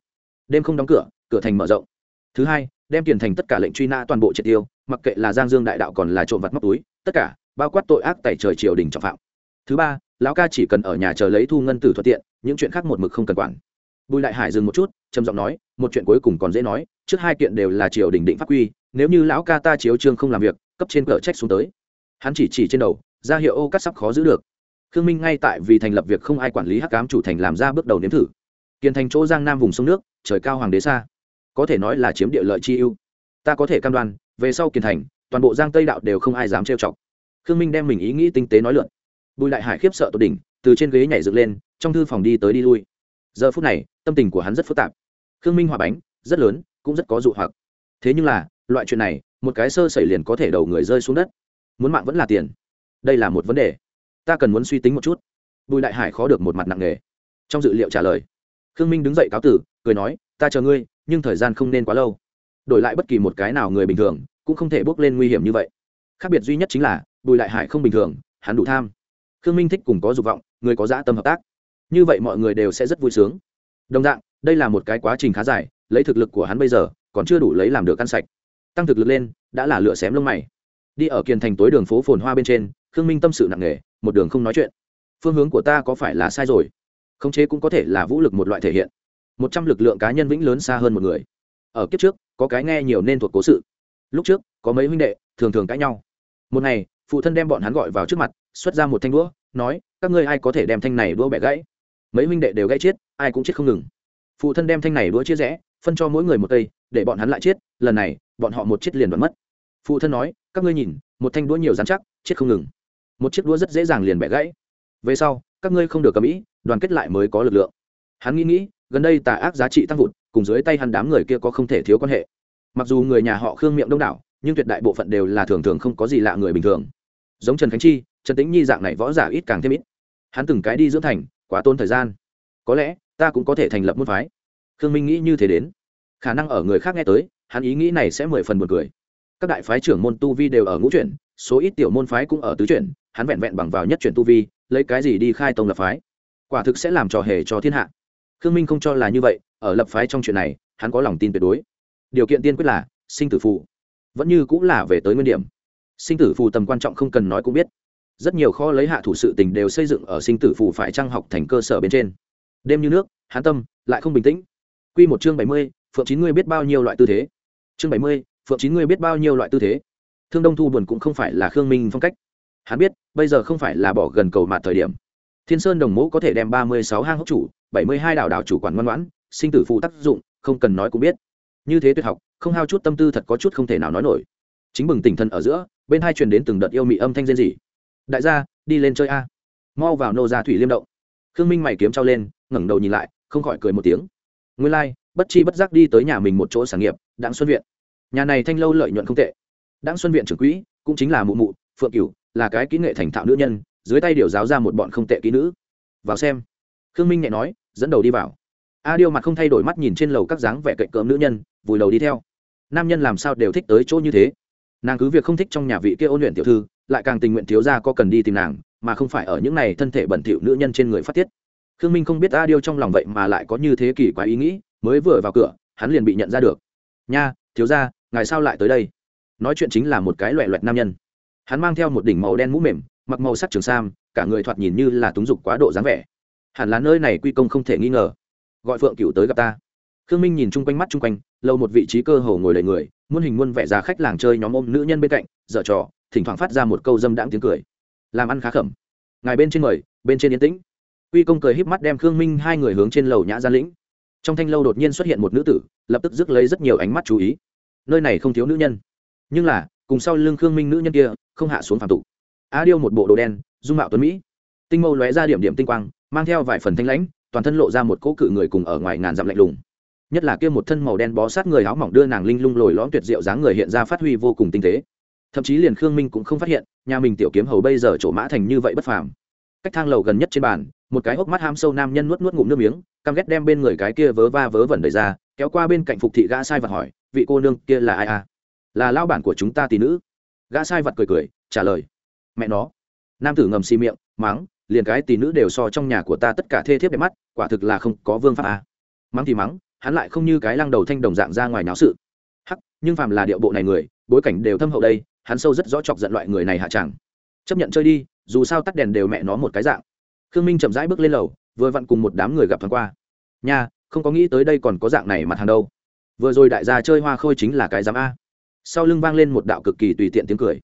đêm không đóng cửa cửa thành mở rộng. Thứ hai, đem tiền thành tất cả lệnh truy nã toàn bộ triệt tiêu mặc kệ là giang dương đại đạo còn là trộm vặt móc túi, tất cả bao quát tội ác tại trời triều đình trọng phạm. Thứ ba, lão ca chỉ cần ở nhà chờ lấy thu ngân tử thuận tiện, những chuyện khác một mực không cần quản. Bùi đại hải dừng một chút, trầm giọng nói, một chuyện cuối cùng còn dễ nói, trước hai kiện đều là triều đình định pháp quy, nếu như lão ca ta chiếu trương không làm việc, cấp trên cờ trách xuống tới. Hắn chỉ chỉ trên đầu, ra hiệu ô cắt sắp khó giữ được. Khương minh ngay tại vì thành lập việc không ai quản lý hắc cám chủ thành làm ra bước đầu nếm thử. Kiên thành chỗ giang nam vùng sông nước, trời cao hoàng đế xa. Có thể nói là chiếm địa lợi chi ưu. Ta có thể cam đoan về sau kiền thành, toàn bộ giang tây đạo đều không ai dám trêu chọc. Khương minh đem mình ý nghĩ tinh tế nói lượn. Bùi đại hải khiếp sợ tột đỉnh, từ trên ghế nhảy dựng lên, trong thư phòng đi tới đi lui. Giờ phút này, tâm tình của hắn rất phức tạp. Khương minh hòa bánh, rất lớn, cũng rất có dụ hoặc. Thế nhưng là, loại chuyện này, một cái sơ xảy liền có thể đầu người rơi xuống đất. Muốn mạng vẫn là tiền. Đây là một vấn đề. Ta cần muốn suy tính một chút. Bùi đại hải khó được một mặt nặng nề. Trong dự liệu trả lời, khương minh đứng dậy cáo tử, cười nói, ta chờ ngươi, nhưng thời gian không nên quá lâu đổi lại bất kỳ một cái nào người bình thường, cũng không thể bước lên nguy hiểm như vậy. Khác biệt duy nhất chính là, bùi đại hải không bình thường, hắn đủ tham. Khương minh thích cùng có dục vọng, người có dã tâm hợp tác. Như vậy mọi người đều sẽ rất vui sướng. Đồng dạng, đây là một cái quá trình khá dài, lấy thực lực của hắn bây giờ, còn chưa đủ lấy làm được ăn sạch. Tăng thực lực lên, đã là lựa xém lông mày. Đi ở kiền thành tối đường phố phồn hoa bên trên, khương minh tâm sự nặng nề, một đường không nói chuyện. Phương hướng của ta có phải là sai rồi? Khống chế cũng có thể là vũ lực một loại thể hiện. Một trăm lực lượng cá nhân vĩnh lớn xa hơn một người. Ở kiếp trước có cái nghe nhiều nên thuộc cố sự. Lúc trước, có mấy huynh đệ, thường thường cãi nhau. Một ngày, phụ thân đem bọn hắn gọi vào trước mặt, xuất ra một thanh đũa, nói, các ngươi ai có thể đem thanh này đũa bẻ gãy? Mấy huynh đệ đều gãy chết, ai cũng chết không ngừng. Phụ thân đem thanh này đũa chia rẽ, phân cho mỗi người một cây, để bọn hắn lại chết, lần này, bọn họ một chiếc liền đoạn mất. Phụ thân nói, các ngươi nhìn, một thanh đũa nhiều dán chắc, chết không ngừng. Một chiếc đũa rất dễ dàng liền bẻ gãy. Về sau, các ngươi không được cầm ý, đoàn kết lại mới có lực lượng. Hắn nghĩ nghĩ, gần đây tà ác giá trị tăng vụt cùng dưới tay hắn đám người kia có không thể thiếu quan hệ. Mặc dù người nhà họ khương miệng đông đảo, nhưng tuyệt đại bộ phận đều là thường thường không có gì lạ người bình thường. Giống trần khánh chi, trần tĩnh nhi dạng này võ giả ít càng thêm ít. Hắn từng cái đi dưỡng thành, quá tốn thời gian. Có lẽ, ta cũng có thể thành lập môn phái. Khương minh nghĩ như thế đến. Khả năng ở người khác nghe tới, hắn ý nghĩ này sẽ mười phần buồn cười. Các đại phái trưởng môn tu vi đều ở ngũ chuyển, số ít tiểu môn phái cũng ở tứ chuyển, hắn vẹn vẹn bằng vào nhất chuyển tu vi, lấy cái gì đi khai tông lập phái? Quả thực sẽ làm trò hề cho thiên hạ. Khương minh không cho là như vậy ở lập phái trong chuyện này hắn có lòng tin tuyệt đối. Điều kiện tiên quyết là sinh tử phù, vẫn như cũng là về tới nguyên điểm. Sinh tử phù tầm quan trọng không cần nói cũng biết. Rất nhiều kho lấy hạ thủ sự tình đều xây dựng ở sinh tử phù phải trang học thành cơ sở bên trên. Đêm như nước hán tâm lại không bình tĩnh. Q một chương bảy mươi phượng chín ngươi biết bao nhiêu loại tư thế? Chương bảy mươi phượng chín ngươi biết bao nhiêu loại tư thế? Thương đông thu buồn cũng không phải là khương minh phong cách. Hắn biết bây giờ không phải là bỏ gần cầu mặt thời điểm. Thiên sơn đồng mẫu có thể đem ba mươi sáu hang hốc chủ bảy mươi hai đảo đảo chủ quản ngoan ngoãn sinh tử phụ tác dụng không cần nói cũng biết. Như thế tuyệt học không hao chút tâm tư thật có chút không thể nào nói nổi. Chính bừng tỉnh thần ở giữa bên hai truyền đến từng đợt yêu mị âm thanh rên rỉ. Đại gia đi lên chơi a. Mau vào nô ra thủy liêm động. Khương minh mày kiếm trao lên ngẩng đầu nhìn lại không khỏi cười một tiếng. Nguyên lai、like, bất chi bất giác đi tới nhà mình một chỗ sản nghiệp đặng xuân viện. Nhà này thanh lâu lợi nhuận không tệ. Đặng xuân viện trưởng quỹ cũng chính là mụ mụ phượng cửu là cái kỹ nghệ thành thạo nữ nhân dưới tay điều giáo ra một bọn không tệ kỹ nữ. Vào xem. Khương minh nhẹ nói dẫn đầu đi vào a điêu mặt không thay đổi mắt nhìn trên lầu các dáng vẻ cậy cỡm nữ nhân, vùi đầu đi theo. Nam nhân làm sao đều thích tới chỗ như thế? Nàng cứ việc không thích trong nhà vị kia ôn luyện tiểu thư, lại càng tình nguyện thiếu ra có cần đi tìm nàng, mà không phải ở những này thân thể bẩn thỉu nữ nhân trên người phát tiết. Khương minh không biết a điêu trong lòng vậy mà lại có như thế kỷ quá ý nghĩ, mới vừa vào cửa, hắn liền bị nhận ra được. Nha, thiếu ra ngài sao lại tới đây? Nói chuyện chính là một cái loẹ loẹt nam nhân. Hắn mang theo một đỉnh màu đen mũ mềm, mặc màu sắc trường sam, cả người thoạt nhìn như là túng dục quá độ dáng vẻ. Hẳn là nơi này quy công không thể nghi ngờ gọi phượng cựu tới gặp ta. Khương minh nhìn chung quanh mắt chung quanh lâu một vị trí cơ hồ ngồi đầy người muôn hình muôn vẻ ra khách làng chơi nhóm ôm nữ nhân bên cạnh dở trò thỉnh thoảng phát ra một câu dâm đãng tiếng cười. Làm ăn khá khẩm. Ngài bên trên người, bên trên yên tĩnh. Quy công cười híp mắt đem khương minh hai người hướng trên lầu nhã gia lĩnh. Trong thanh lâu đột nhiên xuất hiện một nữ tử lập tức rước lấy rất nhiều ánh mắt chú ý. Nơi này không thiếu nữ nhân. Nhưng là cùng sau lưng khương minh nữ nhân kia không hạ xuống phạm tục. A điêu một bộ đồ đen dung mạo tuấn mỹ. Tinh mâu lóe ra điểm điểm tinh quang mang theo vài phần thanh lãnh toàn thân lộ ra một cỗ cự người cùng ở ngoài ngàn dặm lạnh lùng. Nhất là kia một thân màu đen bó sát người áo mỏng đưa nàng linh lung lồi lõm tuyệt diệu dáng người hiện ra phát huy vô cùng tinh tế. Thậm chí liền khương minh cũng không phát hiện, nhà mình tiểu kiếm hầu bây giờ chỗ mã thành như vậy bất phàm. Cách thang lầu gần nhất trên bàn, một cái hốc mắt ham sâu nam nhân nuốt nuốt ngụm nước miếng, căm ghét đem bên người cái kia vớ va vớ vẩn đời ra, kéo qua bên cạnh phục thị gã sai vật hỏi, vị cô nương kia là ai à? Là lao bản của chúng ta tỷ nữ. Gã sai vật cười cười, trả lời, mẹ nó. Nam tử ngầm xì miệng, mắng liền cái tỷ nữ đều so trong nhà của ta tất cả thê thiếp đẹp mắt, quả thực là không có vương pháp à. mắng thì mắng, hắn lại không như cái lăng đầu thanh đồng dạng ra ngoài náo sự. Hắc, nhưng phàm là điệu bộ này người, bối cảnh đều thâm hậu đây, hắn sâu rất rõ chọc giận loại người này hạ chẳng. Chấp nhận chơi đi, dù sao tắt đèn đều mẹ nó một cái dạng. Khương minh chậm rãi bước lên lầu, vừa vặn cùng một đám người gặp thoáng qua. Nha, không có nghĩ tới đây còn có dạng này mặt hàng đâu. Vừa rồi đại gia chơi hoa khôi chính là cái giám a. Sau lưng vang lên một đạo cực kỳ tùy tiện tiếng cười.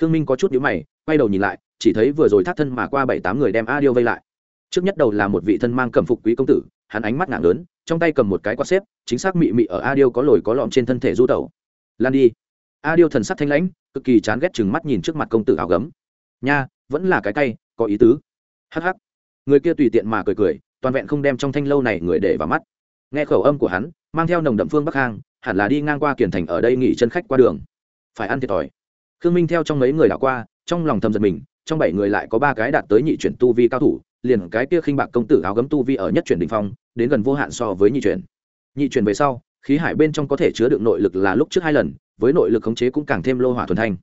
Khương minh có chút nhíu mày, quay đầu nhìn lại chỉ thấy vừa rồi thác thân mà qua bảy tám người đem a điêu vây lại. Trước nhất đầu là một vị thân mang cẩm phục quý công tử, hắn ánh mắt nặng lớn trong tay cầm một cái quạt xếp, chính xác mị mị ở a điêu có lồi có lõm trên thân thể du tẩu. Lan đi. A điêu thần sắc thanh lãnh, cực kỳ chán ghét chừng mắt nhìn trước mặt công tử áo gấm. Nha, vẫn là cái tay, có ý tứ. Hh người kia tùy tiện mà cười cười, toàn vẹn không đem trong thanh lâu này người để vào mắt. Nghe khẩu âm của hắn, mang theo nồng đậm phương bắc hang, hẳn là đi ngang qua kiển thành ở đây nghỉ chân khách qua đường. Phải ăn thiệt thòi. Khương minh theo trong mấy người đã qua, trong lòng thầm giật mình trong bảy người lại có ba cái đạt tới nhị chuyển tu vi cao thủ, liền cái kia khinh bạc công tử áo gấm tu vi ở nhất chuyển đ ỉ n h phong, đến gần vô hạn so với nhị chuyển. Nhị chuyển về sau, khí hải bên trong có thể chứa được nội lực là lúc trước hai lần, với nội lực khống chế cũng càng thêm lô hỏa thuần thanh.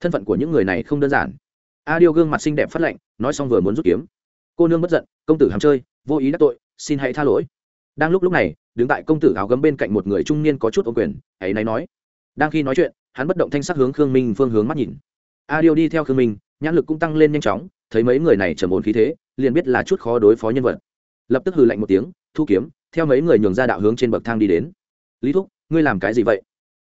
Thân phận của những người này không đơn giản. A điêu gương mặt xinh đẹp phát lệnh, nói xong vừa muốn rút kiếm. Cô nương bất giận, công tử hàm chơi, vô ý đắc tội, xin hãy tha lỗi. Đang lúc lúc này, đứng tại công tử áo gấm bên cạnh một người trung niên có chút ô quyền, ấy này nói. Đang khi nói chuyện, hắn bất động thanh sắc hướng khương minh phương hướng mắt nhìn. A điêu đi theo khương minh nhãn lực cũng tăng lên nhanh chóng, thấy mấy người này trầm ổn khí thế, liền biết là chút khó đối phó nhân vật. Lập tức hừ lạnh một tiếng, thu kiếm, theo mấy người nhường ra đạo hướng trên bậc thang đi đến. Lý thúc, ngươi làm cái gì vậy?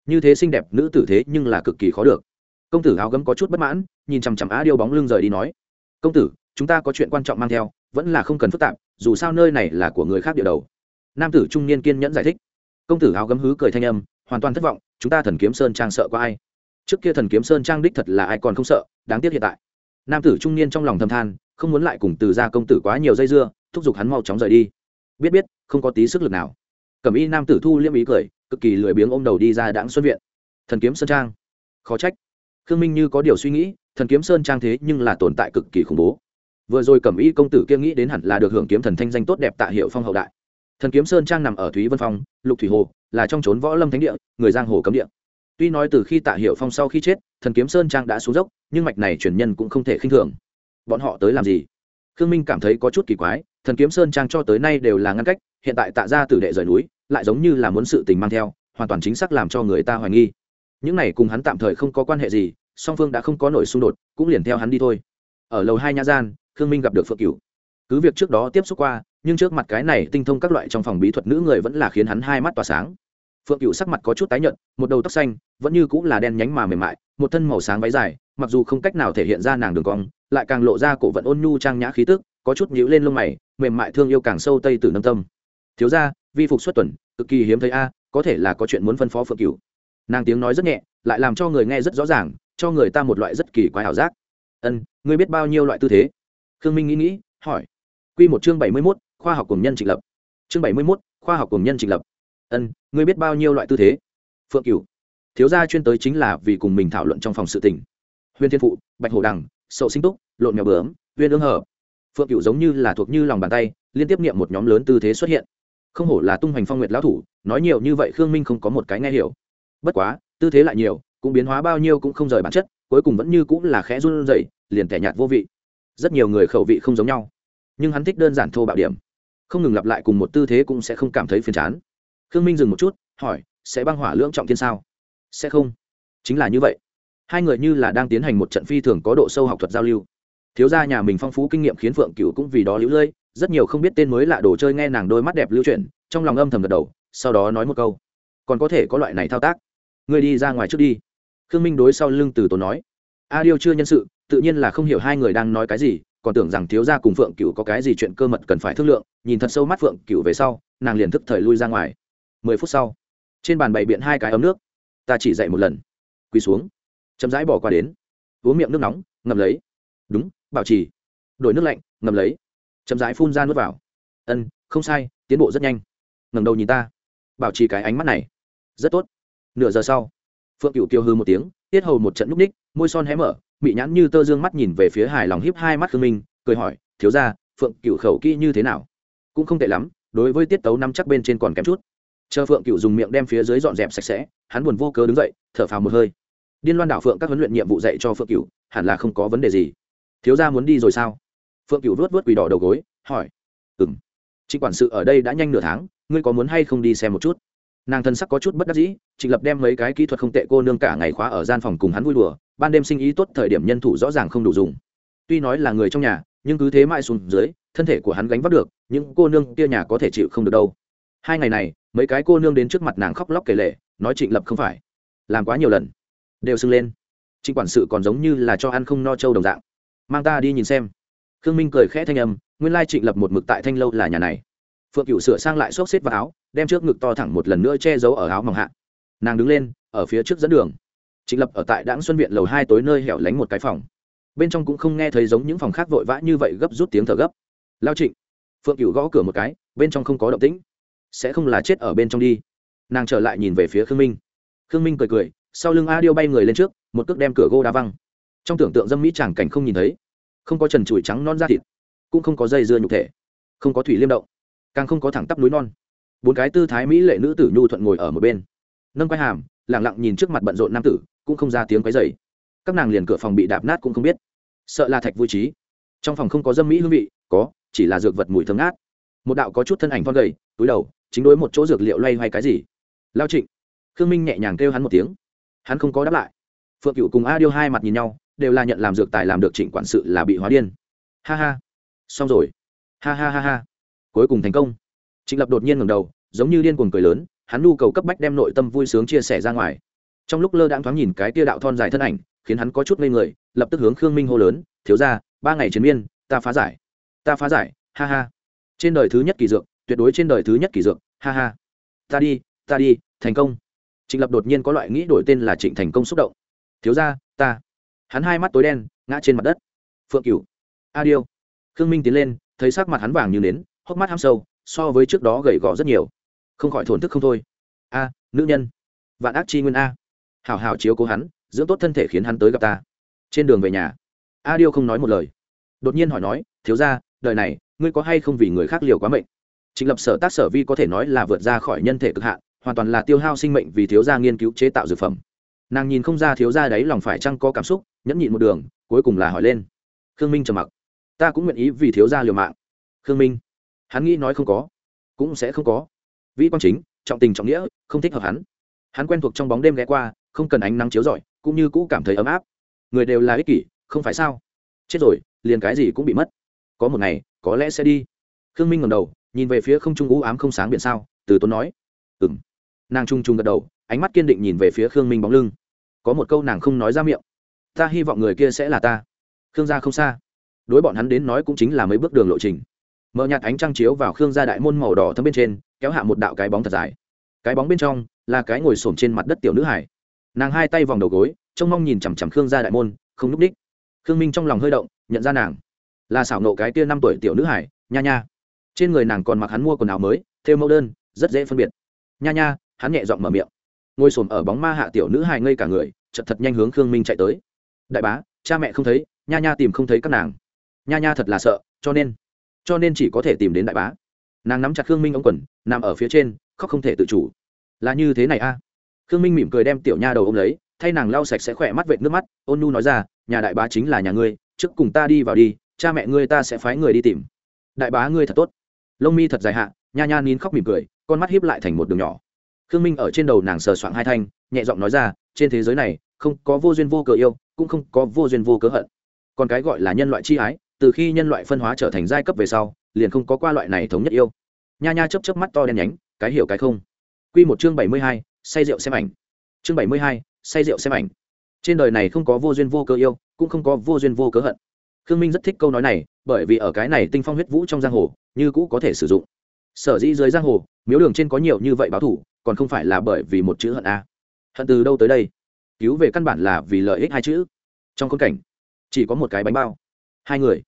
Như thế xinh đẹp nữ tử thế nhưng là cực kỳ khó được. Công tử áo gấm có chút bất mãn, nhìn chằm chằm á điêu bóng lưng rời đi nói, công tử, chúng ta có chuyện quan trọng mang theo, vẫn là không cần phức tạp, dù sao nơi này là của người khác địa đầu. Nam tử trung niên kiên nhẫn giải thích. Công tử áo gấm hứ cười thanh âm, hoàn toàn thất vọng, chúng ta thần kiếm sơn trang sợ có ai? Trước kia thần kiếm sơn trang đích thật là ai còn không sợ, đáng tiếc hiện tại nam tử trung niên trong lòng thầm than, không muốn lại cùng từ gia công tử quá nhiều dây dưa, thúc giục hắn mau chóng rời đi. Biết biết, không có tí sức lực nào. Cẩm y nam tử thu liêm ý cười, cực kỳ lười biếng ôm đầu đi ra đãng xuân viện. Thần kiếm sơn trang. Khó trách. Khương minh như có điều suy nghĩ, thần kiếm sơn trang thế nhưng là tồn tại cực kỳ khủng bố. Vừa rồi cẩm y công tử kia nghĩ đến hẳn là được hưởng kiếm thần thanh danh tốt đẹp Tạ hiệu phong hậu đại. Thần kiếm sơn trang nằm ở thúy vân phong, lục thủy hồ, là trong trốn võ lâm thánh địa, người giang hồ cấm địa. Tuy nói từ khi tạ hiệu phong sau khi chết thần kiếm sơn trang đã xuống dốc, nhưng mạch này truyền nhân cũng không thể khinh thường. Bọn họ tới làm gì? Khương minh cảm thấy có chút kỳ quái, thần kiếm sơn trang cho tới nay đều là ngăn cách, hiện tại tạ ra tử đệ rời núi, lại giống như là muốn sự tình mang theo, hoàn toàn chính xác làm cho người ta hoài nghi. Những này cùng hắn tạm thời không có quan hệ gì, song phương đã không có nổi xung đột, cũng liền theo hắn đi thôi. Ở lầu hai nha gian, khương minh gặp được phượng cửu. Cứ việc trước đó tiếp xúc qua, nhưng trước mặt cái này tinh thông các loại trong phòng bí thuật nữ người vẫn là khiến hắn hai mắt tỏa sáng. Phượng Cửu sắc mặt có chút tái nhợt, một đầu tóc xanh, vẫn như cũng là đen nhánh mà mềm mại một thân màu sáng váy dài, mặc dù không cách nào thể hiện ra nàng đường cong, lại càng lộ ra cổ vận ôn nhu trang nhã khí tức, có chút nhíu lên lông mày, mềm mại thương yêu càng sâu tây từ nâm tâm. Thiếu ra vi phục xuất tuần, cực kỳ hiếm thấy a, có thể là có chuyện muốn phân phó phượng cửu. nàng tiếng nói rất nhẹ, lại làm cho người nghe rất rõ ràng, cho người ta một loại rất kỳ quái ảo giác. Ân, ngươi biết bao nhiêu loại tư thế? Khương minh nghĩ nghĩ, hỏi. Q một chương bảy mươi mốt, khoa học cùng nhân trịnh lập. Chương bảy mươi mốt, khoa học cùng nhân trịnh lập. Ân, ngươi biết bao nhiêu loại tư thế? Phượng cửu thiếu gia chuyên tới chính là vì cùng mình thảo luận trong phòng sự tình. Huyền thiên phụ bạch Hổ đằng sậu sinh túc lộn mèo bướm huyên ương Hợp, phượng cửu giống như là thuộc như lòng bàn tay liên tiếp niệm một nhóm lớn tư thế xuất hiện. Không hổ là tung hoành phong nguyệt lão thủ nói nhiều như vậy khương minh không có một cái nghe hiểu. Bất quá tư thế lại nhiều cũng biến hóa bao nhiêu cũng không rời bản chất cuối cùng vẫn như cũng là khẽ run rẩy liền tẻ nhạt vô vị. Rất nhiều người khẩu vị không giống nhau nhưng hắn thích đơn giản thô bạo điểm. Không ngừng lặp lại cùng một tư thế cũng sẽ không cảm thấy phiền chán. Khương minh dừng một chút hỏi sẽ băng hỏa lưỡng trọng thiên sao? Sẽ không? Chính là như vậy. Hai người như là đang tiến hành một trận phi thường có độ sâu học thuật giao lưu. Thiếu gia nhà mình phong phú kinh nghiệm khiến phượng cựu cũng vì đó lũ lơi, rất nhiều không biết tên mới lạ đồ chơi nghe nàng đôi mắt đẹp lưu chuyển, trong lòng âm thầm gật đầu, sau đó nói một câu. Còn có thể có loại này thao tác. Người đi ra ngoài trước đi. Khương minh đối sau lưng từ tốn nói. A điêu chưa nhân sự, tự nhiên là không hiểu hai người đang nói cái gì, còn tưởng rằng thiếu gia cùng phượng cựu có cái gì chuyện cơ mật cần phải thương lượng, nhìn thật sâu mắt phượng cựu về sau, nàng liền thức thời lui ra ngoài. Mười phút sau, trên bàn bày biện hai cái ấm nước ta chỉ dạy một lần. Quỳ xuống. Chậm rãi bỏ qua đến. Uống miệng nước nóng ngầm lấy. Đúng, bảo trì. Đổi nước lạnh ngầm lấy. Chậm rãi phun ra nước vào. Ân, không sai, tiến bộ rất nhanh. Ngầm đầu nhìn ta. Bảo trì cái ánh mắt này. Rất tốt. Nửa giờ sau, phượng cựu kiều hư một tiếng, tiết hầu một trận núp ních, môi son hé mở, mị nhãn như tơ dương mắt nhìn về phía hài lòng hiếp hai mắt khương minh, cười hỏi, thiếu ra phượng cựu khẩu kỹ như thế nào? Cũng không tệ lắm, đối với tiết tấu năm chắc bên trên còn kém chút chờ phượng cựu dùng miệng đem phía dưới dọn dẹp sạch sẽ, hắn buồn vô cớ đứng dậy, thở phào một hơi. Điên loan đảo phượng các huấn luyện nhiệm vụ dạy cho phượng cựu hẳn là không có vấn đề gì. Thiếu gia muốn đi rồi sao? Phượng cựu vớt vớt quỳ đỏ đầu gối, hỏi. Ừng trịnh quản sự ở đây đã nhanh nửa tháng, ngươi có muốn hay không đi xem một chút? Nàng thân sắc có chút bất đắc dĩ, trịnh lập đem mấy cái kỹ thuật không tệ cô nương cả ngày khóa ở gian phòng cùng hắn vui đùa, ban đêm sinh ý tốt thời điểm nhân thủ rõ ràng không đủ dùng. Tuy nói là người trong nhà, nhưng cứ thế mãi xuống dưới, thân thể của hắn gánh vác được, những cô nương kia nhà có thể chịu không được đâu hai ngày này, mấy cái cô nương đến trước mặt nàng khóc lóc kể lệ nói trịnh lập không phải. Làm quá nhiều lần. Đều sưng lên. Trịnh quản sự còn giống như là cho ăn không no trâu đồng dạng. Mang ta đi nhìn xem. Khương minh cười khẽ thanh âm, nguyên lai trịnh lập một mực tại thanh lâu là nhà này. Phượng cựu sửa sang lại xốc xếp vào áo, đem trước ngực to thẳng một lần nữa che giấu ở áo mỏng hạ. Nàng đứng lên, ở phía trước dẫn đường. Trịnh lập ở tại đãng xuân viện lầu hai tối nơi hẻo lánh một cái phòng. Bên trong cũng không nghe thấy giống những phòng khác vội vã như vậy gấp rút tiếng thở gấp. Lao trịnh. Phượng cựu gõ cửa một cái, bên trong không có động tĩnh sẽ không là chết ở bên trong đi. Nàng trở lại nhìn về phía khương minh. Khương minh cười cười, sau lưng a điêu bay người lên trước, một cước đem cửa gô đá văng. Trong tưởng tượng dâm mỹ chẳng cảnh không nhìn thấy, không có trần trụi trắng non da thịt, cũng không có dây dưa nhục thể, không có thủy liêm động, càng không có thẳng tắp núi non. Bốn cái tư thái mỹ lệ nữ tử nhu thuận ngồi ở một bên. Nâng quay hàm lẳng lặng nhìn trước mặt bận rộn nam tử, cũng không ra tiếng quấy dày các nàng liền cửa phòng bị đạp nát cũng không biết. Sợ là thạch vui trí. Trong phòng không có dâm mỹ hương vị, có, chỉ là dược vật mùi thơm ngát. Một đạo có chút thân ảnh thon gầy, túi đầu chính đối một chỗ dược liệu loay hoay cái gì? Lao trịnh. Khương minh nhẹ nhàng kêu hắn một tiếng. Hắn không có đáp lại. Phượng cựu cùng a điêu hai mặt nhìn nhau, đều là nhận làm dược tài làm được trịnh quản sự là bị hóa điên. Ha ha. Xong rồi. Ha ha ha ha. Cuối cùng thành công. Trịnh lập đột nhiên ngầm đầu, giống như điên cuồng cười lớn, hắn nhu cầu cấp bách đem nội tâm vui sướng chia sẻ ra ngoài. Trong lúc lơ đãng thoáng nhìn cái tia đạo thon dài thân ảnh, khiến hắn có chút ngây người, lập tức hướng khương minh hô lớn, thiếu ra ba ngày chiến miên, ta phá giải. Ta phá giải. Ha ha. Trên đời thứ nhất kỳ dược tuyệt đối trên đời thứ nhất kỳ dược, ha ha. Ta đi ta đi, thành công. Trịnh lập đột nhiên có loại nghĩ đổi tên là trịnh thành công xúc động. Thiếu ra ta. Hắn hai mắt tối đen, ngã trên mặt đất. Phượng cửu. A điêu. Khương minh tiến lên, thấy sắc mặt hắn vàng như nến, hốc mắt ham sâu, so với trước đó gầy gò rất nhiều. Không khỏi thổn thức không thôi. A, nữ nhân. Vạn ác chi nguyên a. Hảo hảo chiếu cố hắn, dưỡng tốt thân thể khiến hắn tới gặp ta. Trên đường về nhà, a điêu không nói một lời. Đột nhiên hỏi nói, thiếu ra đời này, ngươi có hay không vì người khác liều quá mệnh? Trịnh lập sở tác sở vi có thể nói là vượt ra khỏi nhân thể cực hạn, hoàn toàn là tiêu hao sinh mệnh vì thiếu gia nghiên cứu chế tạo dược phẩm. Nàng nhìn không ra thiếu gia đấy lòng phải chăng có cảm xúc, nhẫn nhịn một đường, cuối cùng là hỏi lên. Khương minh trầm mặc. Ta cũng nguyện ý vì thiếu gia liều mạng. Khương minh. Hắn nghĩ nói không có. Cũng sẽ không có. Vĩ quang chính, trọng tình trọng nghĩa, không thích hợp hắn. Hắn quen thuộc trong bóng đêm ghé qua, không cần ánh nắng chiếu rọi, cũng như cũ cảm thấy ấm áp. Người đều là ích kỷ, không phải sao? Chết rồi, liền cái gì cũng bị mất. Có một ngày, có lẽ sẽ đi. Khương minh ngầm đầu nhìn về phía không trung u ám không sáng biển sao, từ tốn nói. Ừ m nàng trung trung gật đầu, ánh mắt kiên định nhìn về phía khương minh bóng lưng. Có một câu nàng không nói ra miệng. Ta hy vọng người kia sẽ là ta. Khương gia không xa. Đối bọn hắn đến nói cũng chính là mấy bước đường lộ trình. Mở nhạt ánh trăng chiếu vào khương gia đại môn màu đỏ thấm bên trên, kéo hạ một đạo cái bóng thật dài. Cái bóng bên trong là cái ngồi xổm trên mặt đất tiểu nữ hải. Nàng hai tay vòng đầu gối, trông mong nhìn chằm chằm khương gia đại môn, không núp đích. Khương minh trong lòng hơi động, nhận ra nàng. Là xảo nộ cái tia năm tuổi tiểu nữ hải, nha nha trên người nàng còn mặc hắn mua quần áo mới theo mẫu đơn, rất dễ phân biệt. Nha nha, hắn nhẹ giọng mở miệng. Ngồi xổm ở bóng ma hạ tiểu nữ hài ngây cả người chật thật nhanh hướng khương minh chạy tới. Đại bá, cha mẹ không thấy, nha nha tìm không thấy các nàng. Nha nha thật là sợ, cho nên cho nên chỉ có thể tìm đến đại bá. Nàng nắm chặt khương minh ống quần, nằm ở phía trên, khóc không thể tự chủ. Là như thế này a. À? khương minh mỉm cười đem tiểu nha đầu ô m lấy, thay nàng lau sạch sẽ khỏe mắt vệt nước mắt, ôn nu nói ra, nhà đại bá chính là nhà ngươi, trước cùng ta đi vào đi, cha mẹ ngươi ta sẽ phái người đi tìm. Đại bá ngươi thật tốt lông mi thật dài hạ, nha nha nín khóc mỉm cười, con mắt hiếp lại thành một đường nhỏ. Khương minh ở trên đầu nàng sờ soạng hai thanh, nhẹ giọng nói ra, trên thế giới này, không có vô duyên vô cớ yêu, cũng không có vô duyên vô cớ hận. Còn cái gọi là nhân loại chi ái, từ khi nhân loại phân hóa trở thành giai cấp về sau, liền không có qua loại này thống nhất yêu. Nha nha chấp chấp mắt to đen nhánh, cái hiểu cái không? Quy một chương bảy mươi hai, say rượu xem ảnh. Chương bảy mươi hai, say rượu xem ảnh. Trên đời này không có vô duyên vô cớ yêu, cũng không có vô duyên vô cớ hận khương minh rất thích câu nói này, bởi vì ở cái này tinh phong huyết vũ trong giang hồ, như cũ có thể sử dụng. Sở dĩ dưới giang hồ, miếu đường trên có nhiều như vậy báo thủ, còn không phải là bởi vì một chữ hận a. Hận từ đâu tới đây? Cứu về căn bản là vì lợi ích hai chữ. Trong khốn cảnh, chỉ có một cái bánh bao. Hai người,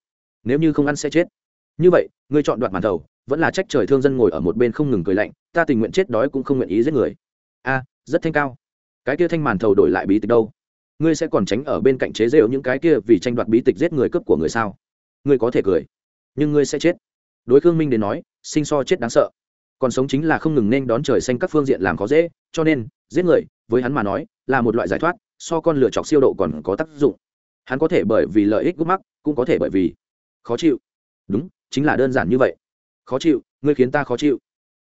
nếu như không ăn sẽ chết. Như vậy, ngươi chọn đoạt màn thầu vẫn là trách trời thương dân ngồi ở một bên không ngừng cười lạnh, ta tình nguyện chết đói cũng không nguyện ý giết người. A, rất thanh cao. Cái kia thanh màn thầu đổi lại bí tịch đâu? Ngươi sẽ còn tránh ở bên cạnh chế rêu những cái kia vì tranh đoạt bí tịch giết người cướp của người sao? Ngươi có thể cười, nhưng ngươi sẽ chết. Đối khương minh đến nói, sinh so chết đáng sợ. Còn sống chính là không ngừng nên đón trời xanh các phương diện làm khó dễ, cho nên, giết người, với hắn mà nói, là một loại giải thoát, so con lựa chọc siêu độ còn có tác dụng. Hắn có thể bởi vì lợi ích gút mắc, cũng có thể bởi vì khó chịu. Đúng, chính là đơn giản như vậy. Khó chịu, ngươi khiến ta khó chịu.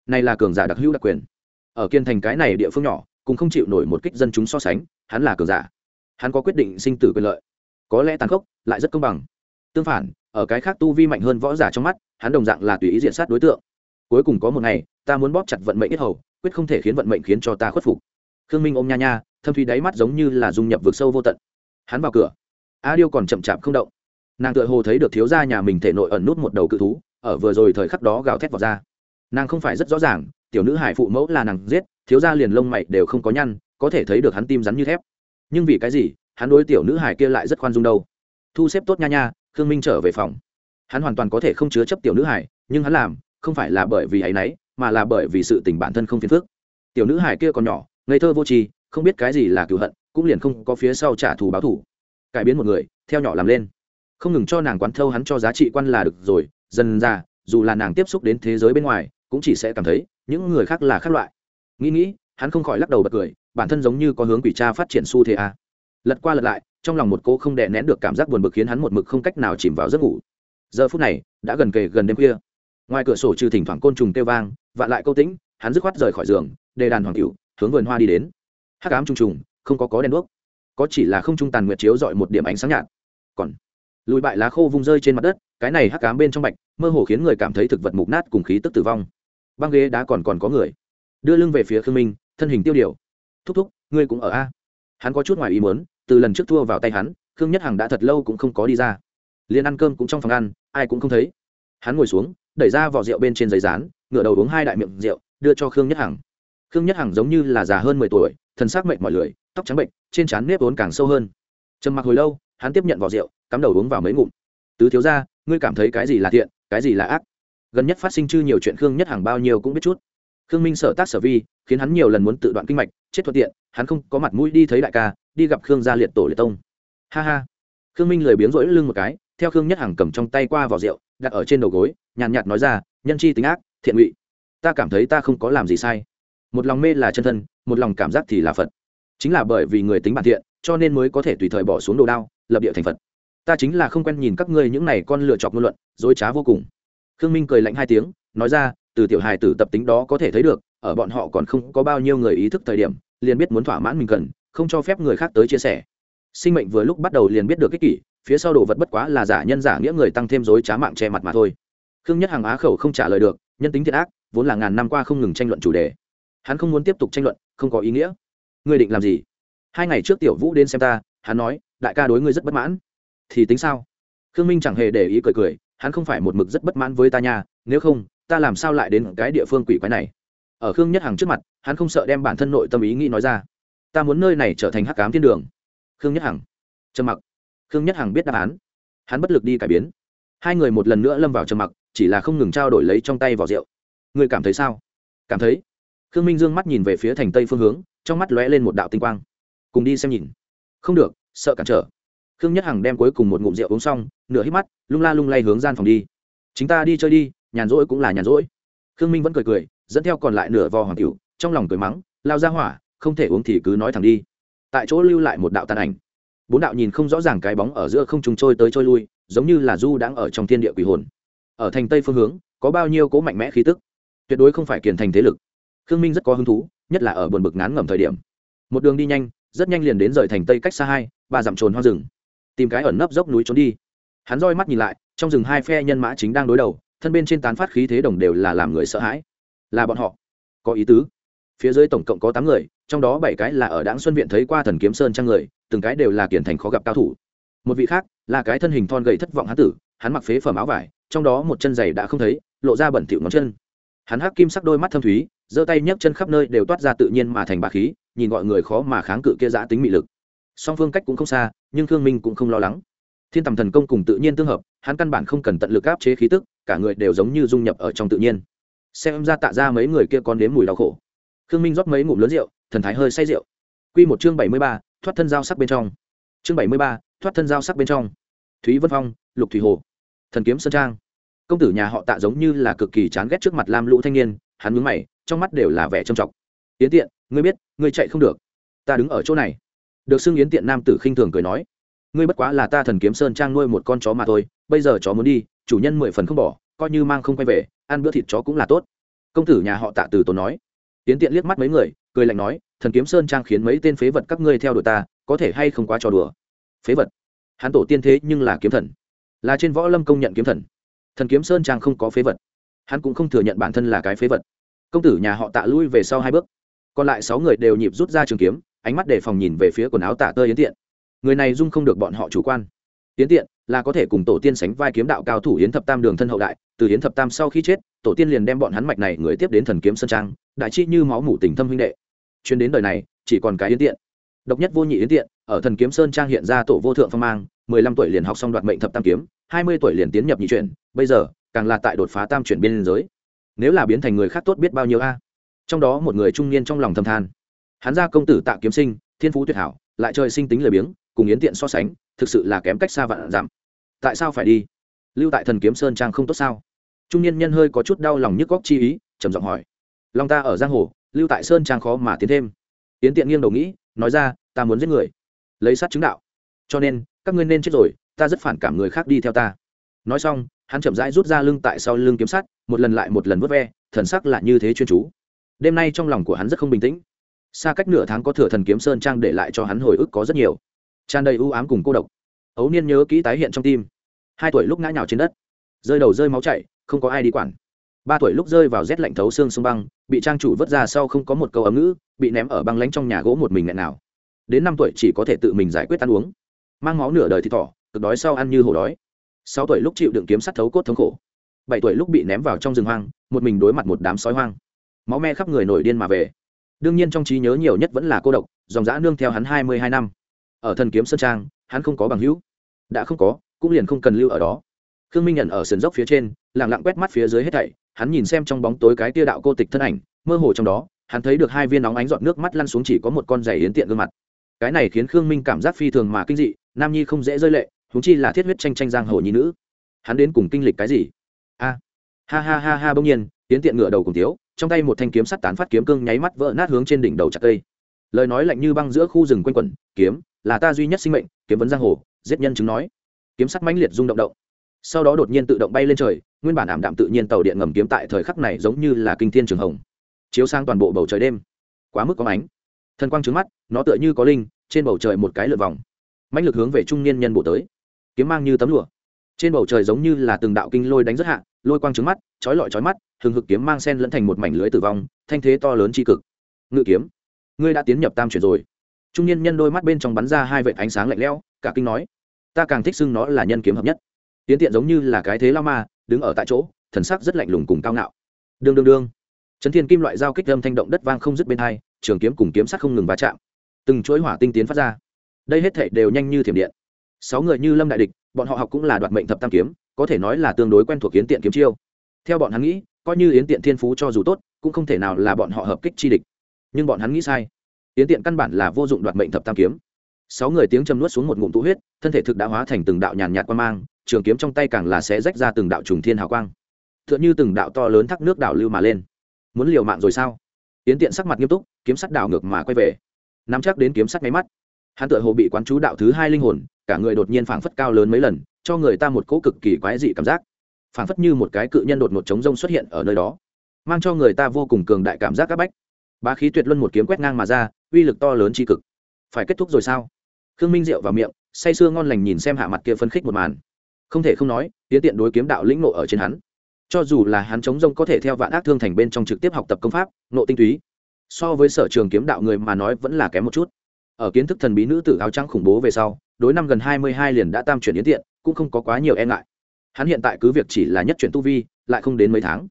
Này là cường giả đặc hữu đặc quyền. Ở kiên thành cái này địa phương nhỏ, cũng không chịu nổi một kích dân chúng so sánh, hắn là cường giả hắn có quyết định sinh tử quyền lợi. Có lẽ tàn khốc, lại rất công bằng. Tương phản, ở cái khác tu vi mạnh hơn võ giả trong mắt, hắn đồng dạng là tùy ý diện sát đối tượng. Cuối cùng có một ngày, ta muốn bóp chặt vận mệnh ít hầu, quyết không thể khiến vận mệnh khiến cho ta khuất phục. Khương minh ôm nha nha, thâm thủy đáy mắt giống như là dung nhập vực sâu vô tận. Hắn vào cửa. A điêu còn chậm chạp không động. Nàng tựa hồ thấy được thiếu gia nhà mình thể nội ẩn nút một đầu cự thú, ở vừa rồi thời khắc đó gào thét vào ra. Nàng không phải rất rõ ràng, tiểu nữ hải phụ mẫu là nàng giết, thiếu gia liền lông mày đều không có nhăn, có thể thấy được hắn tim rắn như thép nhưng vì cái gì, hắn đối tiểu nữ hải kia lại rất khoan dung đâu? Thu xếp tốt nha nha, khương minh trở về phòng. Hắn hoàn toàn có thể không chứa chấp tiểu nữ hải nhưng hắn làm, không phải là bởi vì ấ y n ấ y mà là bởi vì sự tình bản thân không phiền phức. Tiểu nữ hải kia còn nhỏ, ngây thơ vô tri, không biết cái gì là cựu hận, cũng liền không có phía sau trả thù báo thù. Cải biến một người, theo nhỏ làm lên. Không ngừng cho nàng quán thâu hắn cho giá trị quan là được rồi, dần ra, dù là nàng tiếp xúc đến thế giới bên ngoài, cũng chỉ sẽ cảm thấy, những người khác là khác loại. Nghĩ nghĩ hắn không khỏi lắc đầu bật cười, bản thân giống như có hướng quỷ cha phát triển xu thế a. À. lật qua lật lại, trong lòng một cô không đè nén được cảm giác buồn bực khiến hắn một mực không cách nào chìm vào giấc ngủ. Giờ phút này, đã gần kề gần đêm khuya. Ngoài cửa sổ trừ thỉnh thoảng côn trùng kêu vang vạn lại câu tĩnh, hắn dứt khoát rời khỏi giường đề đàn hoàng cựu hướng vườn hoa đi đến. Hắc ám trùng trùng, không có có đèn đuốc. Có chỉ là không trung tàn nguyệt chiếu dọi một điểm ánh sáng nhạt. Còn lùi bại lá khô vung rơi trên mặt đất, cái này hắc ám bên trong bạch, mơ hồ khiến người cảm thấy thực vật mục nát cùng khí tức tử vong. Băng ghế đá còn còn có người. Đưa lưng về phía khương minh thân hình tiêu điều. Thúc thúc, ngươi cũng ở a? Hắn có chút ngoài ý muốn, từ lần trước thua vào tay hắn, khương nhất hằng đã thật lâu cũng không có đi ra. Liền ăn cơm cũng trong phòng ăn, ai cũng không thấy. Hắn ngồi xuống, đẩy ra vỏ rượu bên trên giấy rán ngửa đầu uống hai đại miệng rượu, đưa cho khương nhất hằng. Khương nhất hằng giống như là già hơn mười tuổi thân xác mệnh mọi lười, tóc trắng bệnh, trên trán nếp vốn càng sâu hơn. Trầm mặc hồi lâu, hắn tiếp nhận vỏ rượu, cắm đầu uống vào mấy ngụm. Tứ thiếu ra ngươi cảm thấy cái gì là thiện, cái gì là ác? Gần nhất phát sinh chư nhiều chuyện khương nhất hằng bao nhiêu cũng biết chút khương minh sở tác sở vi, khiến hắn nhiều lần muốn tự đoạn kinh mạch, chết thuận tiện, hắn không có mặt mũi đi thấy đại ca, đi gặp khương gia liệt tổ liệt tông. Ha ha. Khương minh lười biếng rỗi lưng một cái, theo khương nhất hằng cầm trong tay qua vào rượu, đặt ở trên đầu gối, nhàn nhạt nói ra, nhân chi tính ác, thiện ngụy. Ta cảm thấy ta không có làm gì sai. Một lòng mê là chân thân, một lòng cảm giác thì là phật. Chính là bởi vì người tính bản thiện, cho nên mới có thể tùy thời bỏ xuống đồ đao, lập địa thành phật. Ta chính là không quen nhìn các ngươi những này con lựa chọc ngôn luận, dối trá vô cùng. Khương minh cười lạnh hai tiếng, nói ra từ tiểu hài tử tập tính đó có thể thấy được, ở bọn họ còn không có bao nhiêu người ý thức thời điểm, liền biết muốn thỏa mãn mình cần, không cho phép người khác tới chia sẻ. Sinh mệnh vừa lúc bắt đầu liền biết được cái kỷ, phía sau đồ vật bất quá là giả nhân giả nghĩa người tăng thêm dối trá mạng che mặt mà thôi. Khương nhất hàng á khẩu không trả lời được, nhân tính thiệt ác, vốn là ngàn năm qua không ngừng tranh luận chủ đề. Hắn không muốn tiếp tục tranh luận, không có ý nghĩa. Ngươi định làm gì? Hai ngày trước tiểu vũ đến xem ta, hắn nói, đại ca đối ngươi rất bất mãn. Thì tính sao? Khương minh chẳng hề để ý cười cười, hắn không phải một mực rất bất mãn với ta nha, nếu không ta làm sao lại đến cái địa phương quỷ quái này? Ở khương nhất hằng trước mặt, hắn không sợ đem bản thân nội tâm ý nghĩ nói ra. Ta muốn nơi này trở thành hắc cám thiên đường. Khương nhất hằng. Trầm mặc. Khương nhất hằng biết đáp án. Hắn bất lực đi cải biến. Hai người một lần nữa lâm vào trầm mặc, chỉ là không ngừng trao đổi lấy trong tay vỏ rượu. Người cảm thấy sao? Cảm thấy. Khương minh dương mắt nhìn về phía thành tây phương hướng, trong mắt lóe lên một đạo tinh quang. Cùng đi xem nhìn. Không được, sợ cản trở. Khương nhất hằng đem cuối cùng một ngụm rượu uống xong, nửa hít mắt, lung la lung lay hướng gian phòng đi. Chúng ta đi chơi đi nhàn rỗi cũng là nhàn rỗi. Khương minh vẫn cười cười, dẫn theo còn lại nửa vò hoàng cựu trong lòng cười mắng, lao ra hỏa, không thể uống thì cứ nói thẳng đi. Tại chỗ lưu lại một đạo tàn ảnh. Bốn đạo nhìn không rõ ràng cái bóng ở giữa không trùng trôi tới trôi lui, giống như là du đang ở trong thiên địa quỷ hồn. Ở thành tây phương hướng, có bao nhiêu cố mạnh mẽ khí tức? Tuyệt đối không phải kiền thành thế lực. Khương minh rất có hứng thú, nhất là ở buồn bực ngán ngẩm thời điểm. Một đường đi nhanh, rất nhanh liền đến rời thành tây cách xa hai, ba dặm trồn hoa rừng. Tìm cái ẩn nấp dốc núi trốn đi. Hắn roi mắt nhìn lại, trong rừng hai phe nhân mã chính đang đối đầu thân bên trên tán phát khí thế đồng đều là làm người sợ hãi. Là bọn họ. Có ý tứ. Phía dưới tổng cộng có tám người, trong đó bảy cái là ở đáng xuân viện thấy qua thần kiếm sơn trang người, từng cái đều là kiển thành khó gặp cao thủ. Một vị khác là cái thân hình thon gầy thất vọng hán tử, hắn mặc phế phẩm áo vải, trong đó một chân giày đã không thấy, lộ ra bẩn thỉu ngón chân. Hắn hắc kim sắc đôi mắt thâm thúy, giơ tay nhấc chân khắp nơi đều toát ra tự nhiên mà thành bà khí, nhìn gọi người khó mà kháng cự kia giã tính mị lực. Song phương cách cũng không xa, nhưng thương minh cũng không lo lắng. Thiên tầm thần công cùng tự nhiên tương hợp, hắn căn bản không cần tận lực áp chế khí tức cả người đều giống như dung nhập ở trong tự nhiên. Xem ra tạ ra mấy người kia còn đến mùi đau khổ. Khương minh rót mấy ngụm lớn rượu, thần thái hơi say rượu. Q một chương bảy mươi ba, thoát thân giao sắc bên trong. Chương bảy mươi ba, thoát thân giao sắc bên trong. Thúy vân phong, lục thủy hồ. Thần kiếm sơn trang. Công tử nhà họ tạ giống như là cực kỳ chán ghét trước mặt lam lũ thanh niên, hắn mướn mày, trong mắt đều là vẻ trầm trọng. Yến tiện, ngươi biết, ngươi chạy không được. Ta đứng ở chỗ này. Được xưng yến tiện nam tử khinh thường cười nói. Ngươi bất quá là ta thần kiếm sơn trang nuôi một con chó mà thôi, bây giờ chó muốn đi chủ nhân mười phần không bỏ, coi như mang không quay về, ăn bữa thịt chó cũng là tốt. Công tử nhà họ tạ từ tốn nói. Tiến tiện liếc mắt mấy người, cười lạnh nói, thần kiếm sơn trang khiến mấy tên phế vật các ngươi theo đuổi ta, có thể hay không quá trò đùa? Phế vật? Hắn tổ tiên thế nhưng là kiếm thần. Là trên võ lâm công nhận kiếm thần. Thần kiếm sơn trang không có phế vật. Hắn cũng không thừa nhận bản thân là cái phế vật. Công tử nhà họ tạ lui về sau hai bước. Còn lại sáu người đều nhịp rút ra trường kiếm, ánh mắt đề phòng nhìn về phía quần áo tạ tơi yến tiện. Người này dung không được bọn họ chủ quan yến tiện, là có thể cùng tổ tiên sánh vai kiếm đạo cao thủ yến thập tam đường thân hậu đại, từ yến thập tam sau khi chết, tổ tiên liền đem bọn hắn mạch này người tiếp đến thần kiếm sơn trang, đại chi như máu mủ tình thâm huynh đệ. Chuyên đến đời này, chỉ còn cái yến tiện. Độc nhất vô nhị yến tiện, ở thần kiếm sơn trang hiện ra tổ vô thượng phong mang, mười lăm tuổi liền học xong đoạt mệnh thập tam kiếm, hai mươi tuổi liền tiến nhập nhị chuyển, bây giờ, càng là tại đột phá tam chuyển biên giới. Nếu là biến thành người khác tốt biết bao nhiêu a. Trong đó một người trung niên trong lòng thầm than. Hắn ra công tử tạ kiếm sinh, thiên phú tuyệt hảo, lại trời sinh tính lười biếng, cùng yến tiện so sánh thực sự là kém cách xa vạn giảm tại sao phải đi? Lưu tại thần kiếm sơn trang không tốt sao? Trung niên nhân hơi có chút đau lòng nhức góc chi ý, trầm giọng hỏi. Long ta ở giang hồ, lưu tại sơn trang khó mà tiến thêm. Tiễn tiện nghiêng đầu nghĩ, nói ra, ta muốn giết người. Lấy sát chứng đạo. Cho nên, các ngươi nên chết rồi, ta rất phản cảm người khác đi theo ta. Nói xong, hắn chậm rãi rút ra lưng tại sau lưng kiếm sắt, một lần lại một lần vớt ve, thần sắc là như thế chuyên chú. Đêm nay trong lòng của hắn rất không bình tĩnh. Xa cách nửa tháng có thừa thần kiếm sơn trang để lại cho hắn hồi ức có rất nhiều tràn đầy ưu ám cùng cô độc. Ấu niên nhớ kỹ tái hiện trong tim. Hai tuổi lúc ngã nhào trên đất, rơi đầu rơi máu chảy, không có ai đi quản. Ba tuổi lúc rơi vào rét lạnh thấu xương sông băng, bị trang chủ vớt ra sau không có một câu ấm ngữ, bị ném ở băng lánh trong nhà gỗ một mình nghẹn nào. Đến năm tuổi chỉ có thể tự mình giải quyết ăn uống. Mang máu nửa đời thì thỏ, cực đói sau ăn như hổ đói. Sáu tuổi lúc chịu đựng kiếm sắt thấu cốt thống khổ. Bảy tuổi lúc bị ném vào trong rừng hoang, một mình đối mặt một đám sói hoang. Máu me khắp người nổi điên mà về. Đương nhiên trong trí nhớ nhiều nhất vẫn là cô độc, dòng dã nương theo hắn hai mươi hai năm ở thần kiếm sơn trang, hắn không có bằng hữu. Đã không có, cũng liền không cần lưu ở đó. Khương minh nhận ở sườn dốc phía trên lẳng lặng quét mắt phía dưới hết thảy, hắn nhìn xem trong bóng tối cái tia đạo cô tịch thân ảnh, mơ hồ trong đó, hắn thấy được hai viên nóng ánh giọt nước mắt lăn xuống chỉ có một con giày yến tiện gương mặt. Cái này khiến khương minh cảm giác phi thường mà kinh dị, nam nhi không dễ rơi lệ húng chi là thiết huyết tranh tranh giang hồ nhi nữ. Hắn đến cùng kinh lịch cái gì? A! Ha ha ha ha, bỗng nhiên, yến tiện ngựa đầu cùng tiếu, trong tay một thanh kiếm sắt tán phát kiếm cương nháy mắt vỡ nát hướng trên đỉnh đầu chặt cây. Lời nói lạnh như băng giữa khu rừng quanh quẩn, kiếm là ta duy nhất sinh mệnh, kiếm vấn giang hồ, giết nhân chứng nói. Kiếm sắt mãnh liệt rung động động. Sau đó đột nhiên tự động bay lên trời, nguyên bản ảm đạm tự nhiên tàu điện ngầm kiếm tại thời khắc này giống như là kinh thiên trường hồng. Chiếu sang toàn bộ bầu trời đêm. Quá mức có ánh. Thần quang trứng mắt, nó tựa như có linh, trên bầu trời một cái lượt vòng. Mãnh lực hướng về trung niên nhân bộ tới. Kiếm mang như tấm lụa. Trên bầu trời giống như là từng đạo kinh lôi đánh rất hạ, lôi quang trứng mắt, chói lọi chói mắt, hừng hực kiếm mang sen lẫn thành một mảnh lưới tử vong, thanh thế to lớn tri cực. Ngự kiếm. Ngươi đã tiến nhập tam chuyển rồi trung niên nhân đôi mắt bên trong bắn ra hai vệt ánh sáng lạnh lẽo, cả kinh nói, ta càng thích xưng nó là nhân kiếm hợp nhất. Tiến tiện giống như là cái thế lao ma, đứng ở tại chỗ, thần sắc rất lạnh lùng cùng cao ngạo. Đương đương đương. Chấn thiên kim loại giao kích âm thanh động đất vang không dứt bên hai, trường kiếm cùng kiếm sắt không ngừng va chạm. Từng chuỗi hỏa tinh tiến phát ra. Đây hết thể đều nhanh như thiểm điện. Sáu người như lâm đại địch, bọn họ học cũng là đoạt mệnh thập tam kiếm, có thể nói là tương đối quen thuộc yến tiện kiếm chiêu. Theo bọn hắn nghĩ, coi như yến tiện thiên phú cho dù tốt, cũng không thể nào là bọn họ hợp kích chi địch. Nhưng bọn hắn nghĩ sai yến tiện căn bản là vô dụng đoạt mệnh thập tam kiếm. Sáu người tiếng châm nuốt xuống một ngụm tụ huyết, thân thể thực đã hóa thành từng đạo nhàn nhạt quan mang, trường kiếm trong tay càng là sẽ rách ra từng đạo trùng thiên hào quang. T h ư ợ n h ư từng đạo to lớn thác nước đảo lưu mà lên. Muốn liều mạng rồi sao? Yến tiện sắc mặt nghiêm túc, kiếm sắt đảo ngược mà quay về. Nắm chắc đến kiếm sắt máy mắt. Hắn tựa hồ bị quán chú đạo thứ hai linh hồn, cả người đột nhiên phảng phất cao lớn mấy lần, cho người ta một cỗ cực kỳ quái dị cảm giác. Phảng phất như một cái cự nhân đột một trống rông xuất hiện ở nơi đó, mang cho người ta vô cùng cường đại cảm giác áp bách. Bá khí tuyệt luân một kiếm quét ngang mà ra uy lực to lớn tri cực. Phải kết thúc rồi sao? Khương minh rượu vào miệng, say sưa ngon lành nhìn xem hạ mặt kia phân khích một màn. Không thể không nói tiến tiện đối kiếm đạo lĩnh nộ ở trên hắn. Cho dù là hắn chống rông có thể theo vạn ác thương thành bên trong trực tiếp học tập công pháp nộ tinh túy, so với sở trường kiếm đạo người mà nói vẫn là kém một chút. Ở kiến thức thần bí nữ tử áo trắng khủng bố về sau, đối năm gần hai mươi hai liền đã tam chuyển yến tiện, cũng không có quá nhiều e ngại. Hắn hiện tại cứ việc chỉ là nhất chuyển tu vi, lại không đến mấy tháng.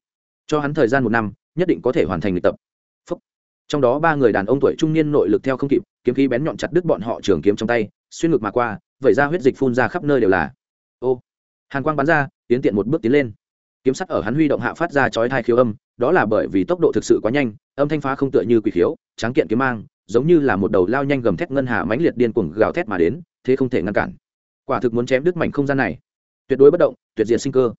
Cho hắn thời gian một năm, nhất định có thể hoàn thành luyện tập trong đó ba người đàn ông tuổi trung niên nội lực theo không kịp, kiếm khí bén nhọn chặt đứt bọn họ trường kiếm trong tay, xuyên ngực mà qua, vẩy ra huyết dịch phun ra khắp nơi đều là. Ô, hàn quang bắn ra, tiến tiện một bước tiến lên. Kiếm sắt ở hắn huy động hạ phát ra chói thai khiếu âm, đó là bởi vì tốc độ thực sự quá nhanh, âm thanh phá không tựa như quỷ khiếu, tráng kiện kiếm mang, giống như là một đầu lao nhanh gầm thét ngân hà mãnh liệt điên cuồng gào thét mà đến, thế không thể ngăn cản. Quả thực muốn chém đứt mảnh không gian này. Tuyệt đối bất động, tuyệt diệt sinh cơ.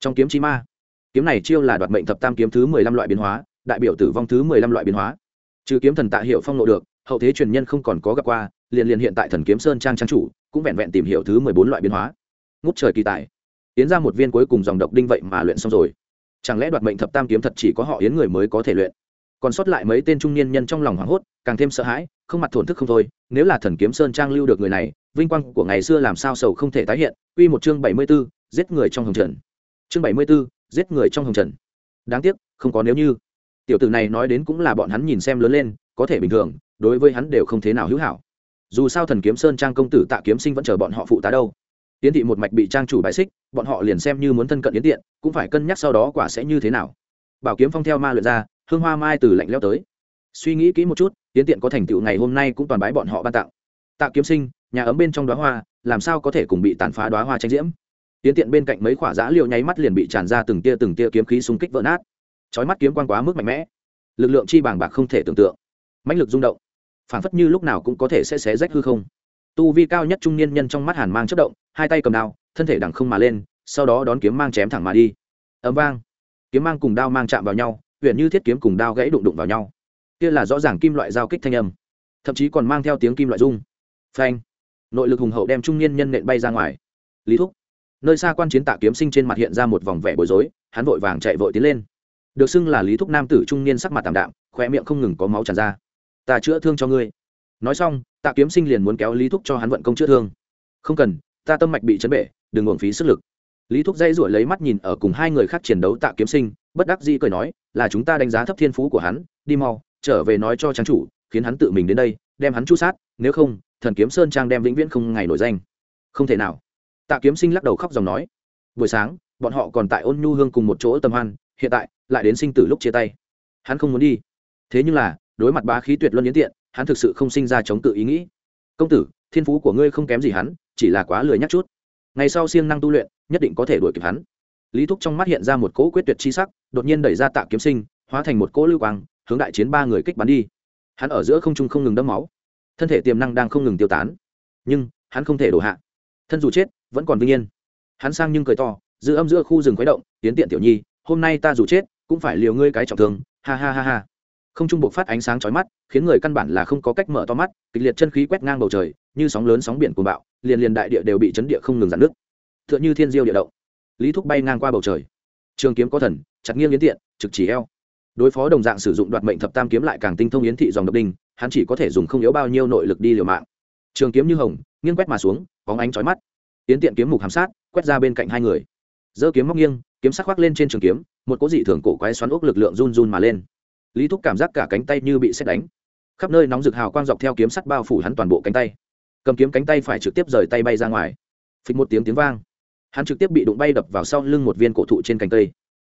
Trong kiếm chi ma, kiếm này chiêu là đoạt mệnh thập tam kiếm thứ mười lăm loại biến hóa, đại biểu tử vong thứ mười lăm loại biến hóa trừ kiếm thần tạ hiệu phong nộ được hậu thế truyền nhân không còn có gặp qua liền liền hiện tại thần kiếm sơn trang trang chủ cũng vẹn vẹn tìm hiểu thứ mười bốn loại biến hóa. Ngút trời kỳ tài. Tiến ra một viên cuối cùng dòng độc đinh vậy mà luyện xong rồi. Chẳng lẽ đoạt mệnh thập tam kiếm thật chỉ có họ yến người mới có thể luyện? Còn sót lại mấy tên trung niên nhân trong lòng hoảng hốt càng thêm sợ hãi không mặt thổn thức không thôi nếu là thần kiếm sơn trang lưu được người này vinh quang của ngày xưa làm sao sầu không thể tái hiện Quy một chương bảy mươi 74, giết người trong hồng trần. Chương bảy mươi 74, giết người trong hồng trần. Đáng tiếc không có nếu như tiểu tử này nói đến cũng là bọn hắn nhìn xem lớn lên, có thể bình thường, đối với hắn đều không thế nào hữu hảo. Dù sao thần kiếm sơn trang công tử tạ kiếm sinh vẫn chờ bọn họ phụ tá đâu. Tiến thị một mạch bị trang chủ bài xích, bọn họ liền xem như muốn thân cận yến tiện, cũng phải cân nhắc sau đó quả sẽ như thế nào. Bảo kiếm phong theo ma luyện ra, hương hoa mai từ lạnh leo tới. Suy nghĩ kỹ một chút, yến tiện có thành tựu ngày hôm nay cũng toàn bái bọn họ ban tặng. Tạ kiếm sinh, nhà ấm bên trong đoá hoa, làm sao có thể cùng bị tàn phá đoá hoa tranh diễm? Yến tiện bên cạnh mấy khỏa giã liệu nháy mắt liền bị tràn ra từng tia từng tia kiếm khí xung kích vỡ nát chói mắt kiếm quan quá mức mạnh mẽ. Lực lượng chi bàng bạc không thể tưởng tượng. Mãnh lực rung động. Phảng phất như lúc nào cũng có thể sẽ xé rách hư không. Tu vi cao nhất trung niên nhân trong mắt hàn mang chất động, hai tay cầm đao, thân thể đằng không mà lên, sau đó đón kiếm mang chém thẳng mà đi. Ấm vang. Kiếm mang cùng đao mang chạm vào nhau huyện như thiết kiếm cùng đao gãy đụng đụng vào nhau. Kia là rõ ràng kim loại giao kích thanh âm. Thậm chí còn mang theo tiếng kim loại rung. Phanh. Nội lực hùng hậu đem trung niên nhân nện bay ra ngoài. Lý thúc. Nơi xa quan chiến tạ kiếm sinh trên mặt hiện ra một vòng vẻ bối rối, hắn vội vàng chạy vội tiến lên được xưng là lý thúc nam tử trung niên sắc mặt tạm đạm khoe miệng không ngừng có máu tràn ra. Ta chữa thương cho ngươi. Nói xong, tạ kiếm sinh liền muốn kéo lý thúc cho hắn vận công chữa thương. Không cần, ta tâm mạch bị chấn bể, đừng uổng phí sức lực. Lý thúc dây rủi lấy mắt nhìn ở cùng hai người khác chiến đấu tạ kiếm sinh, bất đắc dĩ cười nói, là chúng ta đánh giá thấp thiên phú của hắn, đi mau, trở về nói cho trang chủ, khiến hắn tự mình đến đây, đem hắn chu sát, nếu không, thần kiếm sơn trang đem vĩnh viễn không ngày nổi danh. Không thể nào. Tạ kiếm sinh lắc đầu khóc dòng nói, buổi sáng, bọn họ còn tại ôn nhu hương cùng một chỗ tâm hoan, hiện tại lại đến sinh tử lúc chia tay. Hắn không muốn đi. Thế nhưng là, đối mặt bá khí tuyệt luân yến tiện, hắn thực sự không sinh ra chống tự ý nghĩ. Công tử, thiên phú của ngươi không kém gì hắn, chỉ là quá lười nhắc chút. Ngày sau siêng năng tu luyện, nhất định có thể đuổi kịp hắn. Lý thúc trong mắt hiện ra một cỗ quyết tuyệt chi sắc, đột nhiên đẩy ra tạ kiếm sinh, hóa thành một cỗ lưu quang, hướng đại chiến ba người kích bắn đi. Hắn ở giữa không trung không ngừng đâm máu. Thân thể tiềm năng đang không ngừng tiêu tán. Nhưng, hắn không thể đổ hạ. Thân dù chết, vẫn còn vinh yên. Hắn sang nhưng cười to, giữ âm giữa khu rừng khuấy động tiến tiện tiểu nhi, hôm nay ta dù chết cũng phải liều ngươi cái trọng thương, ha ha ha ha. Không trung buộc phát ánh sáng chói mắt, khiến người căn bản là không có cách mở to mắt, kịch liệt chân khí quét ngang bầu trời, như sóng lớn sóng biển cuồng bạo, liền liền đại địa đều bị chấn địa không ngừng giãn nước tựa như thiên diêu địa động. Lý thúc bay ngang qua bầu trời. Trường kiếm có thần, chặt nghiêng yến tiện, trực chỉ eo. Đối phó đồng dạng sử dụng đoạt mệnh thập tam kiếm lại càng tinh thông yến thị dòng độc đinh, hắn chỉ có thể dùng không yếu bao nhiêu nội lực đi liều mạng. Trường kiếm như hồng, nghiêng quét mà xuống, bóng ánh chói mắt. Yến tiện kiếm mục hàm sát, quét ra bên cạnh hai người. Giơ kiếm móc nghiêng, kiếm sắc khoác lên trên trường kiếm một cỗ dị thường cổ quái xoắn ốc lực lượng run run mà lên. Lý thúc cảm giác cả cánh tay như bị xét đánh. Khắp nơi nóng rực hào quang dọc theo kiếm sắt bao phủ hắn toàn bộ cánh tay. Cầm kiếm cánh tay phải trực tiếp rời tay bay ra ngoài. Phịch một tiếng tiếng vang. Hắn trực tiếp bị đụng bay đập vào sau lưng một viên cổ thụ trên cành cây.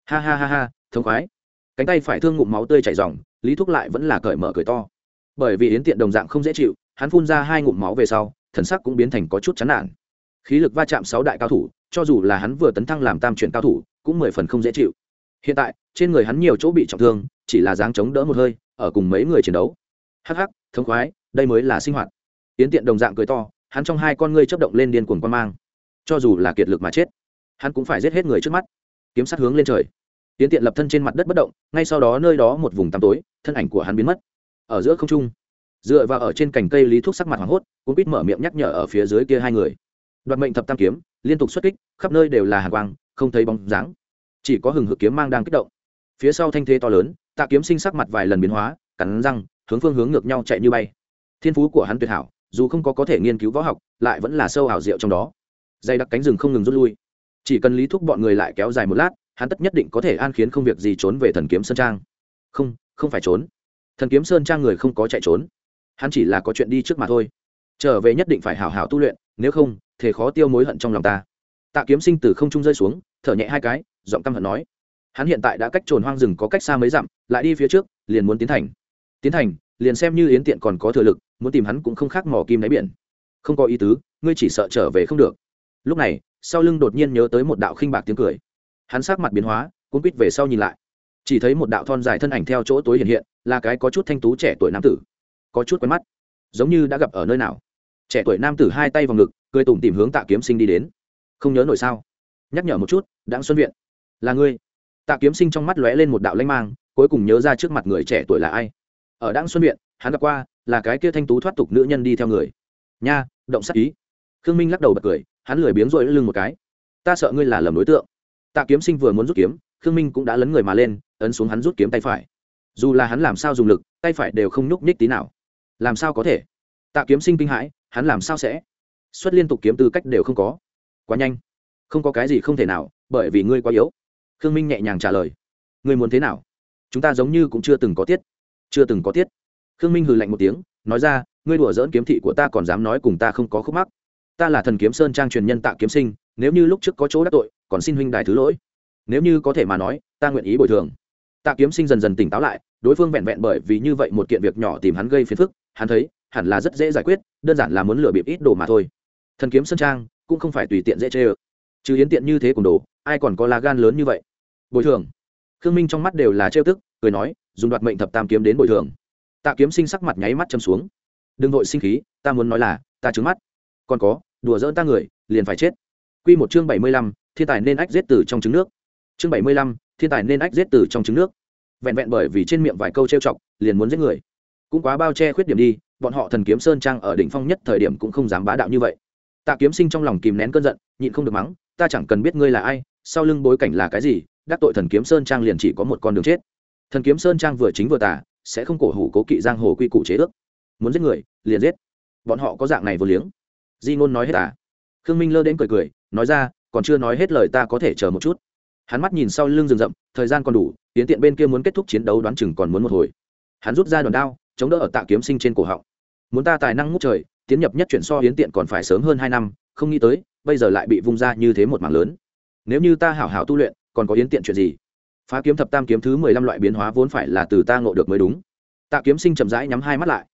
Ha ha ha ha, thống khoái. Cánh tay phải thương ngụm máu tươi chảy dòng lý thúc lại vẫn là cởi mở cười to. Bởi vì yến tiện đồng dạng không dễ chịu, hắn phun ra hai ngụm máu về sau, thần sắc cũng biến thành có chút chán nản. Khí lực va chạm sáu đại cao thủ, cho dù là hắn vừa tấn thăng làm tam chuyển cao thủ, cũng mười phần không dễ chịu hiện tại, trên người hắn nhiều chỗ bị trọng thương, chỉ là dáng chống đỡ một hơi, ở cùng mấy người chiến đấu. Hắc hắc, thống khoái, đây mới là sinh hoạt. Tiến tiện đồng dạng cười to, hắn trong hai con ngươi chấp động lên điên cuồng quan mang. Cho dù là kiệt lực mà chết, hắn cũng phải giết hết người trước mắt. Kiếm sát hướng lên trời. Tiến tiện lập thân trên mặt đất bất động, ngay sau đó nơi đó một vùng tăm tối, thân ảnh của hắn biến mất. Ở giữa không trung, dựa vào ở trên cành cây lý thuốc sắc mặt hoảng hốt cũng biết mở miệng nhắc nhở ở phía dưới kia hai người. Đoạt mệnh thập tam kiếm, liên tục xuất kích, khắp nơi đều là hàng quang, không thấy bóng dáng chỉ có hừng hực kiếm mang đang kích động. Phía sau thanh thế to lớn, tạ kiếm sinh sắc mặt vài lần biến hóa, cắn răng, hướng phương hướng ngược nhau chạy như bay. Thiên phú của hắn tuyệt hảo, dù không có có thể nghiên cứu võ học, lại vẫn là sâu ảo diệu trong đó. Dây đặc cánh rừng không ngừng rút lui. Chỉ cần lý thúc bọn người lại kéo dài một lát, hắn tất nhất định có thể an khiến không việc gì trốn về thần kiếm sơn trang. Không không phải trốn. Thần kiếm sơn trang người không có chạy trốn. Hắn chỉ là có chuyện đi trước mà thôi. Trở về nhất định phải hảo hảo tu luyện, nếu không thể khó tiêu mối hận trong lòng ta. Tạ kiếm sinh từ không trung rơi xuống, thở nhẹ hai cái giọng căm hận nói. Hắn hiện tại đã cách trồn hoang rừng có cách xa mấy dặm, lại đi phía trước, liền muốn tiến thành. Tiến thành, liền xem như yến tiện còn có thừa lực, muốn tìm hắn cũng không khác mỏ kim đáy biển. Không có ý tứ, ngươi chỉ sợ trở về không được. Lúc này, sau lưng đột nhiên nhớ tới một đạo khinh bạc tiếng cười. Hắn sát mặt biến hóa cũng quýt về sau nhìn lại. Chỉ thấy một đạo thon dài thân ảnh theo chỗ tối hiện hiện, là cái có chút thanh tú trẻ tuổi nam tử. Có chút quen mắt. Giống như đã gặp ở nơi nào. Trẻ tuổi nam tử hai tay vào ngực, cười tủm tìm hướng tạ kiếm sinh đi đến. Không nhớ nổi sao? Nhắc nhở một chút, đặng xuân viện là ngươi. Tạ kiếm sinh trong mắt lóe lên một đạo lanh mang, cuối cùng nhớ ra trước mặt người trẻ tuổi là ai. Ở đặng xuân viện, hắn gặp qua, là cái kia thanh tú thoát tục nữ nhân đi theo người. Nha, động sắc ý. Khương minh lắc đầu bật cười, hắn lười biếng rồi lưng một cái. Ta sợ ngươi là lầm đối tượng. Tạ kiếm sinh vừa muốn rút kiếm, khương minh cũng đã lấn người mà lên, ấn xuống hắn rút kiếm tay phải. Dù là hắn làm sao dùng lực, tay phải đều không nhúc nhích tí nào. Làm sao có thể? Tạ kiếm sinh kinh hãi, hắn làm sao sẽ? Xuất liên tục kiếm tư cách đều không có. Quá nhanh. Không có cái gì không thể nào, bởi vì ngươi quá yếu khương minh nhẹ nhàng trả lời. Ngươi muốn thế nào? Chúng ta giống như cũng chưa từng có tiết. Chưa từng có tiết. Khương minh hừ lạnh một tiếng, nói ra, ngươi đùa dỡn kiếm thị của ta còn dám nói cùng ta không có khúc mắc. Ta là thần kiếm sơn trang truyền nhân tạ kiếm sinh, nếu như lúc trước có chỗ đắc tội, còn xin huynh đài thứ lỗi. Nếu như có thể mà nói, ta nguyện ý bồi thường. Tạ kiếm sinh dần dần tỉnh táo lại, đối phương vẹn vẹn bởi vì như vậy một kiện việc nhỏ tìm hắn gây phiền phức, hắn thấy, hẳn là rất dễ giải quyết, đơn giản là muốn lừa bịp ít đồ mà thôi. Thần kiếm sơn trang, cũng không phải tùy tiện dễ chê ơ. Chứ hiến tiện như thế cùng đồ, ai còn có lá gan lớn như vậy? Bồi thường. Khương minh trong mắt đều là trêu tức, cười nói, dùng đoạt mệnh thập tam kiếm đến bồi thường. Tạ kiếm sinh sắc mặt nháy mắt châm xuống. Đừng vội sinh khí, ta muốn nói là, ta trứng mắt. Còn có, đùa dỡn ta người, liền phải chết. Q một chương bảy mươi lăm, thiên tài nên ách giết từ trong trứng nước. Chương bảy mươi lăm, thiên tài nên ách giết từ trong trứng nước. Vẹn vẹn bởi vì trên miệng vài câu trêu chọc, liền muốn giết người. Cũng quá bao che khuyết điểm đi, bọn họ thần kiếm sơn trang ở đỉnh phong nhất thời điểm cũng không dám bá đạo như vậy. Tạ kiếm sinh trong lòng kìm nén cơn giận, nhịn không được mắng, ta chẳng cần biết ngươi là ai, sau lưng bối cảnh là cái gì đắc tội thần kiếm sơn trang liền chỉ có một con đường chết. Thần kiếm sơn trang vừa chính vừa tả sẽ không cổ hủ cố kỵ giang hồ quy củ chế ước. Muốn giết người, liền giết. Bọn họ có dạng này vô liếng. Di ngôn nói hết à? Khương minh lơ đến cười cười, nói ra, còn chưa nói hết lời ta có thể chờ một chút. Hắn mắt nhìn sau lưng rừng rậm, thời gian còn đủ, tiến tiện bên kia muốn kết thúc chiến đấu đoán chừng còn muốn một hồi. Hắn rút ra đòn đao, chống đỡ ở tạ kiếm sinh trên cổ họng. Muốn ta tài năng ngút trời, tiến nhập nhất chuyển so hiến tiện còn phải sớm hơn hai năm, không nghĩ tới, bây giờ lại bị vung ra như thế một mảng lớn. Nếu như ta hảo hảo tu luyện còn có yến tiện chuyện gì? Phá kiếm thập tam kiếm thứ mười lăm loại biến hóa vốn phải là từ ta ngộ được mới đúng. Tạ kiếm sinh chậm rãi nhắm hai mắt lại.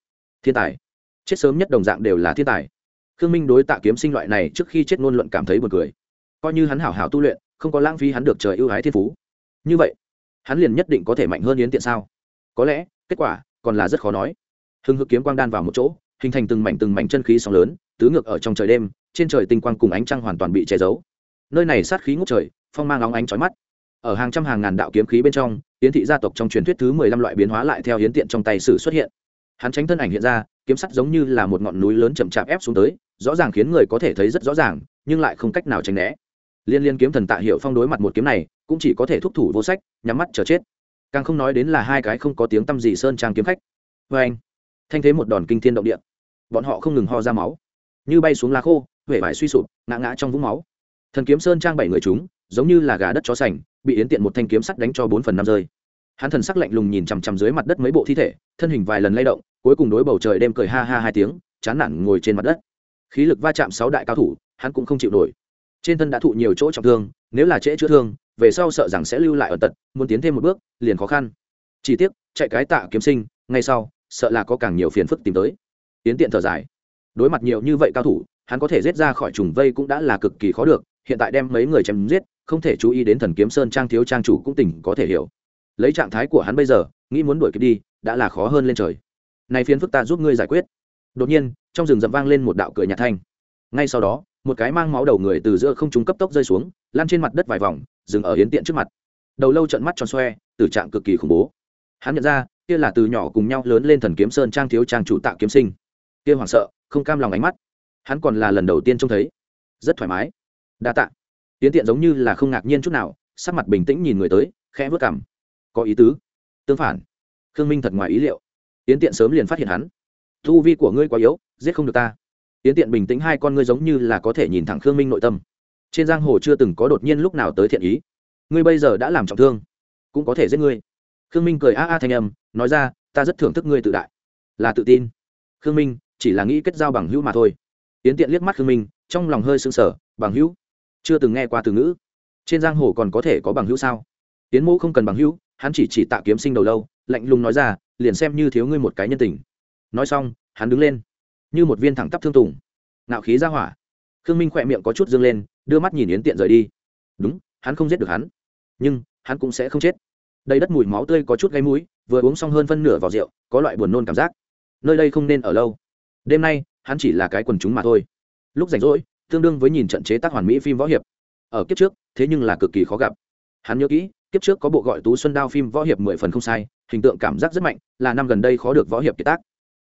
Thiên tài. Chết sớm nhất đồng dạng đều là thiên tài. Khương minh đối tạ kiếm sinh loại này trước khi chết ngôn luận cảm thấy buồn cười. Coi như hắn hảo hảo tu luyện, không có lãng phí hắn được trời ưu ái thiên phú. Như vậy, hắn liền nhất định có thể mạnh hơn yến tiện sao? Có lẽ, kết quả còn là rất khó nói. Hưng hực kiếm quang đan vào một chỗ, hình thành từng mảnh từng mảnh chân khí sóng lớn, tứ ngược ở trong trời đêm, trên trời tinh quang cùng ánh trăng hoàn toàn bị che giấu nơi này sát khí ngút trời, phong mang óng ánh chói mắt. Ở hàng trăm hàng ngàn đạo kiếm khí bên trong tiến thị gia tộc trong truyền thuyết thứ mười lăm loại biến hóa lại theo hiến tiện trong tay sử xuất hiện. Hắn tránh thân ảnh hiện ra, kiếm sắt giống như là một ngọn núi lớn chậm chạp ép xuống tới, rõ ràng khiến người có thể thấy rất rõ ràng, nhưng lại không cách nào tránh né. Liên liên kiếm thần tạ hiệu phong đối mặt một kiếm này, cũng chỉ có thể thúc thủ vô sách, nhắm mắt chờ chết. Càng không nói đến là hai cái không có tiếng tăm gì sơn trang kiếm khách. Vê anh, thanh thế một đòn kinh thiên động địa. Bọn họ không ngừng ho ra máu. Như bay xuống lá khô huệ vải suy sụp, ngã ngã trong vũng máu thần kiếm sơn trang bảy người chúng, giống như là gà đất chó sành, bị yến tiện một thanh kiếm sắt đánh cho bốn phần năm rơi. Hắn thần sắc lạnh lùng nhìn chằm chằm dưới mặt đất mấy bộ thi thể, thân hình vài lần lay động, cuối cùng đối bầu trời đêm cười ha ha hai tiếng, chán nản ngồi trên mặt đất. Khí lực va chạm sáu đại cao thủ, hắn cũng không chịu nổi. Trên thân đã thụ nhiều chỗ trọng thương, nếu là trễ chữa thương, về sau sợ rằng sẽ lưu lại ở tật, muốn tiến thêm một bước, liền khó khăn. Chỉ tiếc, chạy cái tạ kiếm sinh, ngay sau, sợ là có càng nhiều phiền phức tìm tới. Tiến tiện thở dài. Đối mặt nhiều như vậy cao thủ, hắn có thể giết ra khỏi trùng vây cũng đã là cực kỳ khó được hiện tại đem mấy người chém giết, không thể chú ý đến thần kiếm sơn trang thiếu trang chủ cũng tỉnh có thể hiểu. Lấy trạng thái của hắn bây giờ, nghĩ muốn đuổi kịp đi, đã là khó hơn lên trời. Này phiến phức ta giúp ngươi giải quyết. Đột nhiên, trong rừng rậm vang lên một đạo cười nhạt thanh. Ngay sau đó, một cái mang máu đầu người từ giữa không trung cấp tốc rơi xuống lan trên mặt đất vài vòng, dừng ở hiến tiện trước mặt. Đầu lâu trận mắt tròn xoe tử trạng cực kỳ khủng bố. Hắn nhận ra, kia là từ nhỏ cùng nhau lớn lên thần kiếm sơn trang thiếu trang chủ tạ kiếm sinh. Kia hoảng sợ, không cam lòng ánh mắt. Hắn còn là lần đầu tiên trông thấy. Rất thoải mái đa tạ. Tiến tiện giống như là không ngạc nhiên chút nào, sắc mặt bình tĩnh nhìn người tới, khẽ vớt cảm có ý tứ. Tương phản. Khương minh thật ngoài ý liệu. Tiến tiện sớm liền phát hiện hắn. Thu vi của ngươi quá yếu, giết không được ta. Tiến tiện bình tĩnh hai con ngươi giống như là có thể nhìn thẳng khương minh nội tâm. Trên giang hồ chưa từng có đột nhiên lúc nào tới thiện ý. Ngươi bây giờ đã làm trọng thương, cũng có thể giết ngươi. Khương minh cười a a thanh âm, nói ra, ta rất thưởng thức ngươi tự đại. Là tự tin. Khương minh, chỉ là nghĩ kết giao bằng hữu mà thôi. Tiến tiện liếc mắt khương minh, trong lòng hơi sưng sở bằng hữu chưa từng nghe qua từ ngữ. Trên giang hồ còn có thể có bằng hữu sao? Tiến mũ không cần bằng hữu, hắn chỉ chỉ tạ kiếm sinh đầu lâu, lạnh lùng nói ra, liền xem như thiếu ngươi một cái nhân tình. Nói xong, hắn đứng lên, như một viên thẳng tắp thương tùng. Nạo khí ra hỏa. Khương minh khỏe miệng có chút dương lên, đưa mắt nhìn yến tiện rời đi. Đúng, hắn không giết được hắn. Nhưng, hắn cũng sẽ không chết. Đây đất mùi máu tươi có chút gáy mũi, vừa uống xong hơn phân nửa vào rượu, có loại buồn nôn cảm giác. Nơi đây không nên ở lâu. Đêm nay, hắn chỉ là cái quần chúng mà thôi. Lúc rảnh rỗi tương đương với nhìn trận chế tác hoàn mỹ phim võ hiệp. Ở kiếp trước, thế nhưng là cực kỳ khó gặp. Hắn nhớ kỹ, kiếp trước có bộ gọi tú xuân đao phim võ hiệp mười phần không sai, hình tượng cảm giác rất mạnh, là năm gần đây khó được võ hiệp kiệt tác.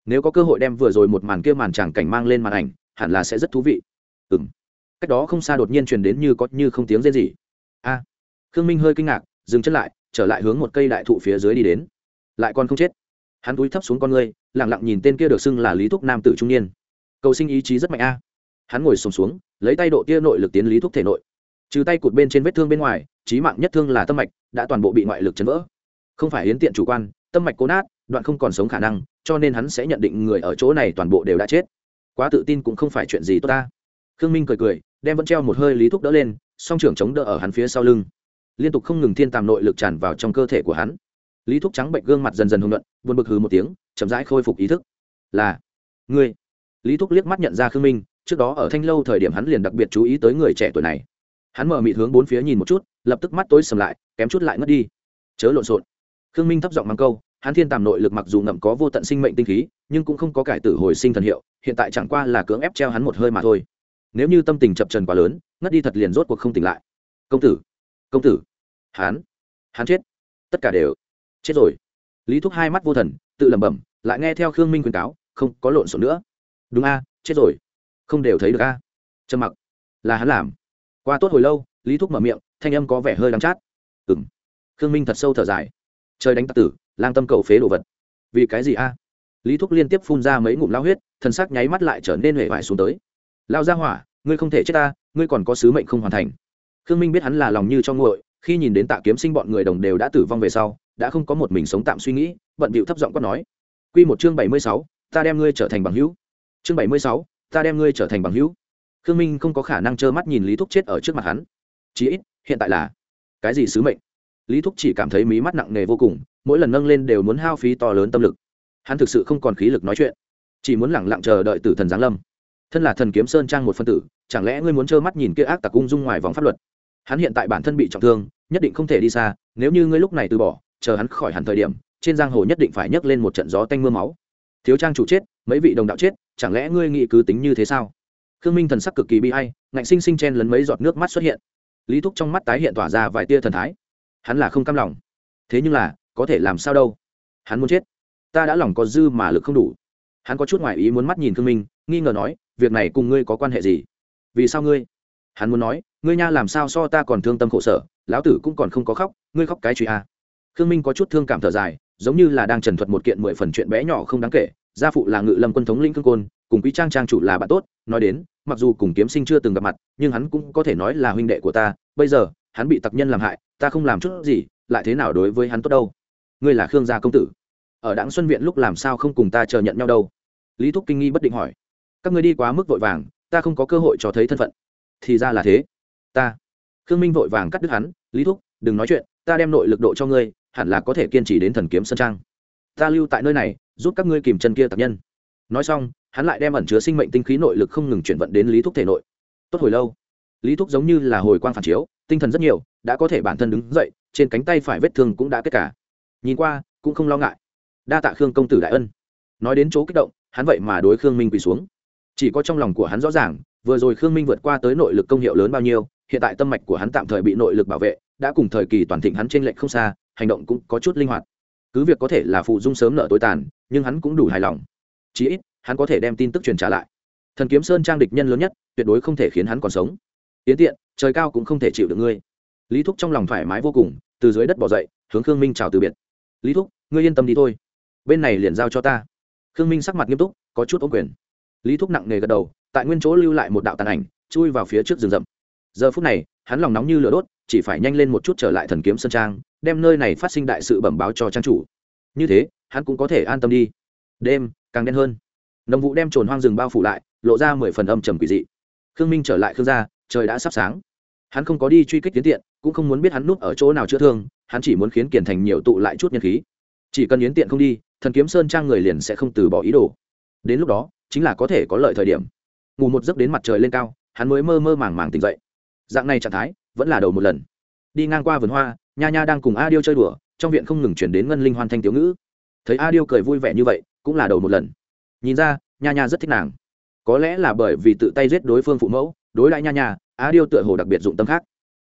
Nếu có cơ hội đem vừa rồi một màn kia màn tràng cảnh mang lên màn ảnh, hẳn là sẽ rất thú vị. Ừ m cách đó không xa đột nhiên truyền đến như có như không tiếng rên gì a. Khương minh hơi kinh ngạc, dừng chân lại, trở lại hướng một cây đại thụ phía dưới đi đến. Lại còn không chết. Hắn túi thấp xuống con ngươi lẳng lặng nhìn tên kia được xưng là lý thúc nam tử trung niên. Cầu sinh ý chí rất mạnh a hắn ngồi sùng xuống, xuống lấy tay độ tia nội lực tiến lý thúc thể nội. Trừ tay cụt bên trên vết thương bên ngoài trí mạng nhất thương là tâm mạch đã toàn bộ bị ngoại lực chấn vỡ. Không phải hiến tiện chủ quan tâm mạch cố nát đoạn không còn sống khả năng cho nên hắn sẽ nhận định người ở chỗ này toàn bộ đều đã chết. Quá tự tin cũng không phải chuyện gì tốt ta. Khương minh cười cười đem vẫn treo một hơi lý thúc đỡ lên song trưởng chống đỡ ở hắn phía sau lưng. Liên tục không ngừng thiên tàm nội lực tràn vào trong cơ thể của hắn. Lý thúc trắng bệnh gương mặt dần dần hưng luận buồn bực hừ một tiếng chậm rãi khôi phục ý thức. Là ngươi. Lý thúc liếc mắt nhận ra khương minh trước đó ở thanh lâu thời điểm hắn liền đặc biệt chú ý tới người trẻ tuổi này. Hắn mở mịt hướng bốn phía nhìn một chút, lập tức mắt tối sầm lại, kém chút lại ngất đi. Chớ lộn xộn. Khương minh thấp giọng mang câu, hắn thiên tàm nội lực mặc dù ngậm có vô tận sinh mệnh tinh khí, nhưng cũng không có cải tử hồi sinh thần hiệu, hiện tại chẳng qua là cưỡng ép treo hắn một hơi mà thôi. Nếu như tâm tình chập trần quá lớn, ngất đi thật liền rốt cuộc không tỉnh lại. Công tử công tử. Hắn hắn chết. Tất cả đều chết rồi. Lý thúc hai mắt vô thần, tự lẩm bẩm, lại nghe theo khương minh khuyên cáo, không có lộn xộn nữa. Đúng a, chết rồi không đều thấy được a? Trầm mặc. Là hắn làm. Qua tốt hồi lâu, lý thúc mở miệng, thanh âm có vẻ hơi đắng chát. Ừ m khương minh thật sâu thở dài. Trời đánh tặc tử, lang tâm cầu phế đồ vật. Vì cái gì a? Lý thúc liên tiếp phun ra mấy ngụm lao huyết thân xác nháy mắt lại trở nên huệ vải xuống tới. Lao ra hỏa, ngươi không thể chết ta, ngươi còn có sứ mệnh không hoàn thành. Khương minh biết hắn là lòng như cho nguội, khi nhìn đến tạ kiếm sinh bọn người đồng đều đã tử vong về sau, đã không có một mình sống tạm suy nghĩ, bận bịu thấp giọng quát nói. Q một chương bảy mươi sáu, ta đem ngươi trở thành bằng hữu. Chương bảy mươi sáu ta đem ngươi trở thành bằng hữu. Khương minh không có khả năng trơ mắt nhìn lý thúc chết ở trước mặt hắn. Chí ít, hiện tại là cái gì sứ mệnh? Lý thúc chỉ cảm thấy mí mắt nặng nề vô cùng, mỗi lần nâng lên đều muốn hao phí to lớn tâm lực. Hắn thực sự không còn khí lực nói chuyện, chỉ muốn lẳng lặng chờ đợi tử thần giáng lâm. Thân là thần kiếm sơn trang một phân tử, chẳng lẽ ngươi muốn trơ mắt nhìn kia ác tặc cung dung ngoài vòng pháp luật? Hắn hiện tại bản thân bị trọng thương, nhất định không thể đi xa, nếu như ngươi lúc này từ bỏ, chờ hắn khỏi hẳn thời điểm, trên giang hồ nhất định phải nhấc lên một trận gió tanh m ư a máu. Thiếu trang chủ chết, mấy vị đồng đạo chết chẳng lẽ ngươi nghĩ cứ tính như thế sao? Khương minh thần sắc cực kỳ bi hay ngạnh sinh sinh chen lấn mấy giọt nước mắt xuất hiện. Lý thúc trong mắt tái hiện tỏa ra vài tia thần thái. Hắn là không cam lòng. Thế nhưng là, có thể làm sao đâu? Hắn muốn chết. Ta đã lòng có dư mà lực không đủ. Hắn có chút ngoại ý muốn mắt nhìn khương minh, nghi ngờ nói, việc này cùng ngươi có quan hệ gì? Vì sao ngươi? Hắn muốn nói, ngươi nha làm sao so ta còn thương tâm khổ sở, lão tử cũng còn không có khóc, ngươi khóc cái truy a. À. khương minh có chút thương cảm thở dài, giống như là đang trần thuật một kiện mười phần chuyện bé nhỏ không đáng kể gia phụ là ngự lâm quân thống linh cương côn, cùng quý trang trang chủ là bạn tốt, nói đến, mặc dù cùng kiếm sinh chưa từng gặp mặt, nhưng hắn cũng có thể nói là huynh đệ của ta, bây giờ, hắn bị tặc nhân làm hại, ta không làm chút gì, lại thế nào đối với hắn tốt đâu? Ngươi là khương gia công tử. Ở đảng xuân viện lúc làm sao không cùng ta chờ nhận nhau đâu? Lý thúc kinh nghi bất định hỏi. Các ngươi đi quá mức vội vàng, ta không có cơ hội cho thấy thân phận. Thì ra là thế. Ta. Khương minh vội vàng cắt đứt hắn. Lý thúc, đừng nói chuyện, ta đem nội lực độ cho ngươi, hẳn là có thể kiên trì đến thần kiếm sơn trang ta lưu tại nơi này, giúp các ngươi kìm chân kia tập nhân. Nói xong, hắn lại đem ẩn chứa sinh mệnh tinh khí nội lực không ngừng chuyển vận đến lý thúc thể nội. Tốt hồi lâu. Lý thúc giống như là hồi quang phản chiếu, tinh thần rất nhiều, đã có thể bản thân đứng dậy, trên cánh tay phải vết thương cũng đã kết cả. Nhìn qua, cũng không lo ngại. Đa tạ khương công tử đại ân. Nói đến chỗ kích động, hắn vậy mà đối khương minh quỳ xuống. Chỉ có trong lòng của hắn rõ ràng, vừa rồi khương minh vượt qua tới nội lực công hiệu lớn bao nhiêu, hiện tại tâm mạch của hắn tạm thời bị nội lực bảo vệ, đã cùng thời kỳ toàn thịnh hắn trên lệnh không xa, hành động cũng có chút linh hoạt cứ việc có thể là phụ dung sớm nợ tối tàn, nhưng hắn cũng đủ hài lòng. Chí ít, hắn có thể đem tin tức truyền trả lại. Thần kiếm sơn trang địch nhân lớn nhất, tuyệt đối không thể khiến hắn còn sống. Tiến tiện, trời cao cũng không thể chịu được ngươi. Lý thúc trong lòng thoải mái vô cùng, từ dưới đất bỏ dậy, hướng khương minh chào từ biệt. Lý thúc, ngươi yên tâm đi thôi. Bên này liền giao cho ta. Khương minh sắc mặt nghiêm túc, có chút ố quyền. Lý thúc nặng nề gật đầu, tại nguyên chỗ lưu lại một đạo tàn ảnh, chui vào phía trước rừng rậm. Giờ phút này, hắn lòng nóng như lửa đốt, chỉ phải nhanh lên một chút trở lại thần kiếm sơn trang đem nơi này phát sinh đại sự bẩm báo cho trang chủ. Như thế, hắn cũng có thể an tâm đi. Đêm, càng đen hơn. Nồng vụ đem trồn hoang rừng bao phủ lại, lộ ra mười phần âm trầm quỷ dị. Khương minh trở lại khương gia, trời đã sắp sáng. Hắn không có đi truy kích tiến tiện, cũng không muốn biết hắn núp ở chỗ nào chữa thương, hắn chỉ muốn khiến kiển thành nhiều tụ lại chút nhân khí. Chỉ cần yến tiện không đi, thần kiếm sơn trang người liền sẽ không từ bỏ ý đồ. Đến lúc đó, chính là có thể có lợi thời điểm. Ngủ một giấc đến mặt trời lên cao, hắn mới mơ mơ màng màng tỉnh dậy. Dạng này trạng thái vẫn là đầu một lần. Đi ngang qua vườn hoa nha nha đang cùng a điêu chơi đùa, trong viện không ngừng chuyển đến ngân linh hoan thanh tiểu ngữ. Thấy a điêu cười vui vẻ như vậy, cũng là đầu một lần. Nhìn ra, nha nha rất thích nàng. Có lẽ là bởi vì tự tay giết đối phương phụ mẫu, đối lại nha nha a điêu tựa hồ đặc biệt dụng tâm khác.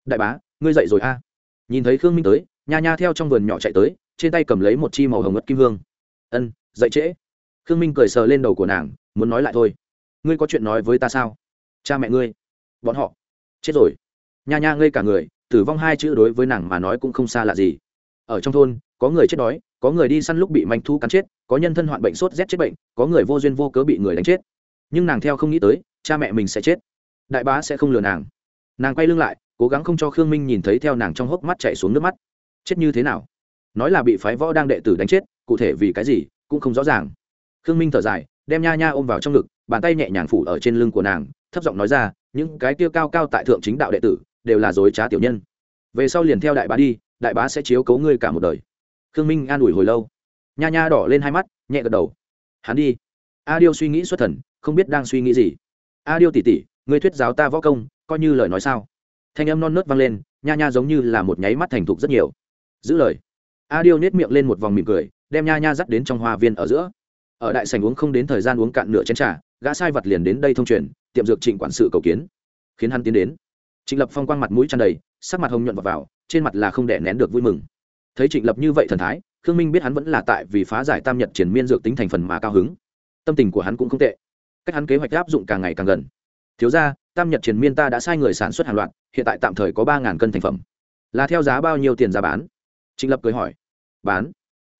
Đại bá, ngươi dậy rồi a? Nhìn thấy khương minh tới, nha nha theo trong vườn nhỏ chạy tới, trên tay cầm lấy một chi màu hồng ngất kim hương. Ân, dậy trễ. Khương minh cười sờ lên đầu của nàng, muốn nói lại thôi. Ngươi có chuyện nói với ta sao? Cha mẹ ngươi. Bọn họ. Chết rồi. Nha nha ngây cả người tử vong hai chữ đối với nàng mà nói cũng không xa lạ gì. Ở trong thôn, có người chết đói, có người đi săn lúc bị manh thu cắn chết, có nhân thân hoạn bệnh sốt rét chết bệnh, có người vô duyên vô cớ bị người đánh chết. Nhưng nàng theo không nghĩ tới, cha mẹ mình sẽ chết. Đại bá sẽ không lừa nàng. Nàng quay lưng lại, cố gắng không cho khương minh nhìn thấy theo nàng trong hốc mắt chạy xuống nước mắt. Chết như thế nào? Nói là bị phái võ đang đệ tử đánh chết, cụ thể vì cái gì, cũng không rõ ràng. Khương minh thở dài, đem nha nha ôm vào trong ngực, bàn tay nhẹ nhàng phủ ở trên lưng của nàng, thấp giọng nói ra, những cái tiêu cao cao tại thượng chính đạo đệ tử đều là dối trá tiểu nhân. Về sau liền theo đại bá đi, đại bá sẽ chiếu cấu ngươi cả một đời. Khương minh an ủi hồi lâu. Nha nha đỏ lên hai mắt, nhẹ gật đầu. Hắn đi. A điêu suy nghĩ xuất thần, không biết đang suy nghĩ gì. A điêu tỉ tỉ, ngươi thuyết giáo ta võ công, coi như lời nói sao? Thanh âm non nớt vang lên, nha nha giống như là một nháy mắt thành thục rất nhiều. Giữ lời. A điêu nết miệng lên một vòng mỉm cười, đem nha nha dắt đến trong hoa viên ở giữa. Ở đại sành uống không đến thời gian uống cạn nửa chén trà, gã sai vật liền đến đây thông truyền, tiệm dược trịnh quản sự cầu kiến. Khiến hắn tiến đến trịnh lập phong quang mặt mũi tràn đầy sắc mặt hồng nhuận vào, vào trên mặt là không đẻ nén được vui mừng. Thấy trịnh lập như vậy thần thái khương minh biết hắn vẫn là tại vì phá giải tam nhật triển miên dược tính thành phần mà cao hứng. Tâm tình của hắn cũng không tệ. Cách hắn kế hoạch áp dụng càng ngày càng gần. Thiếu ra tam nhật triển miên ta đã sai người sản xuất hàng loạt hiện tại tạm thời có ba cân thành phẩm. Là theo giá bao nhiêu tiền ra bán? Trịnh lập cười hỏi. Bán.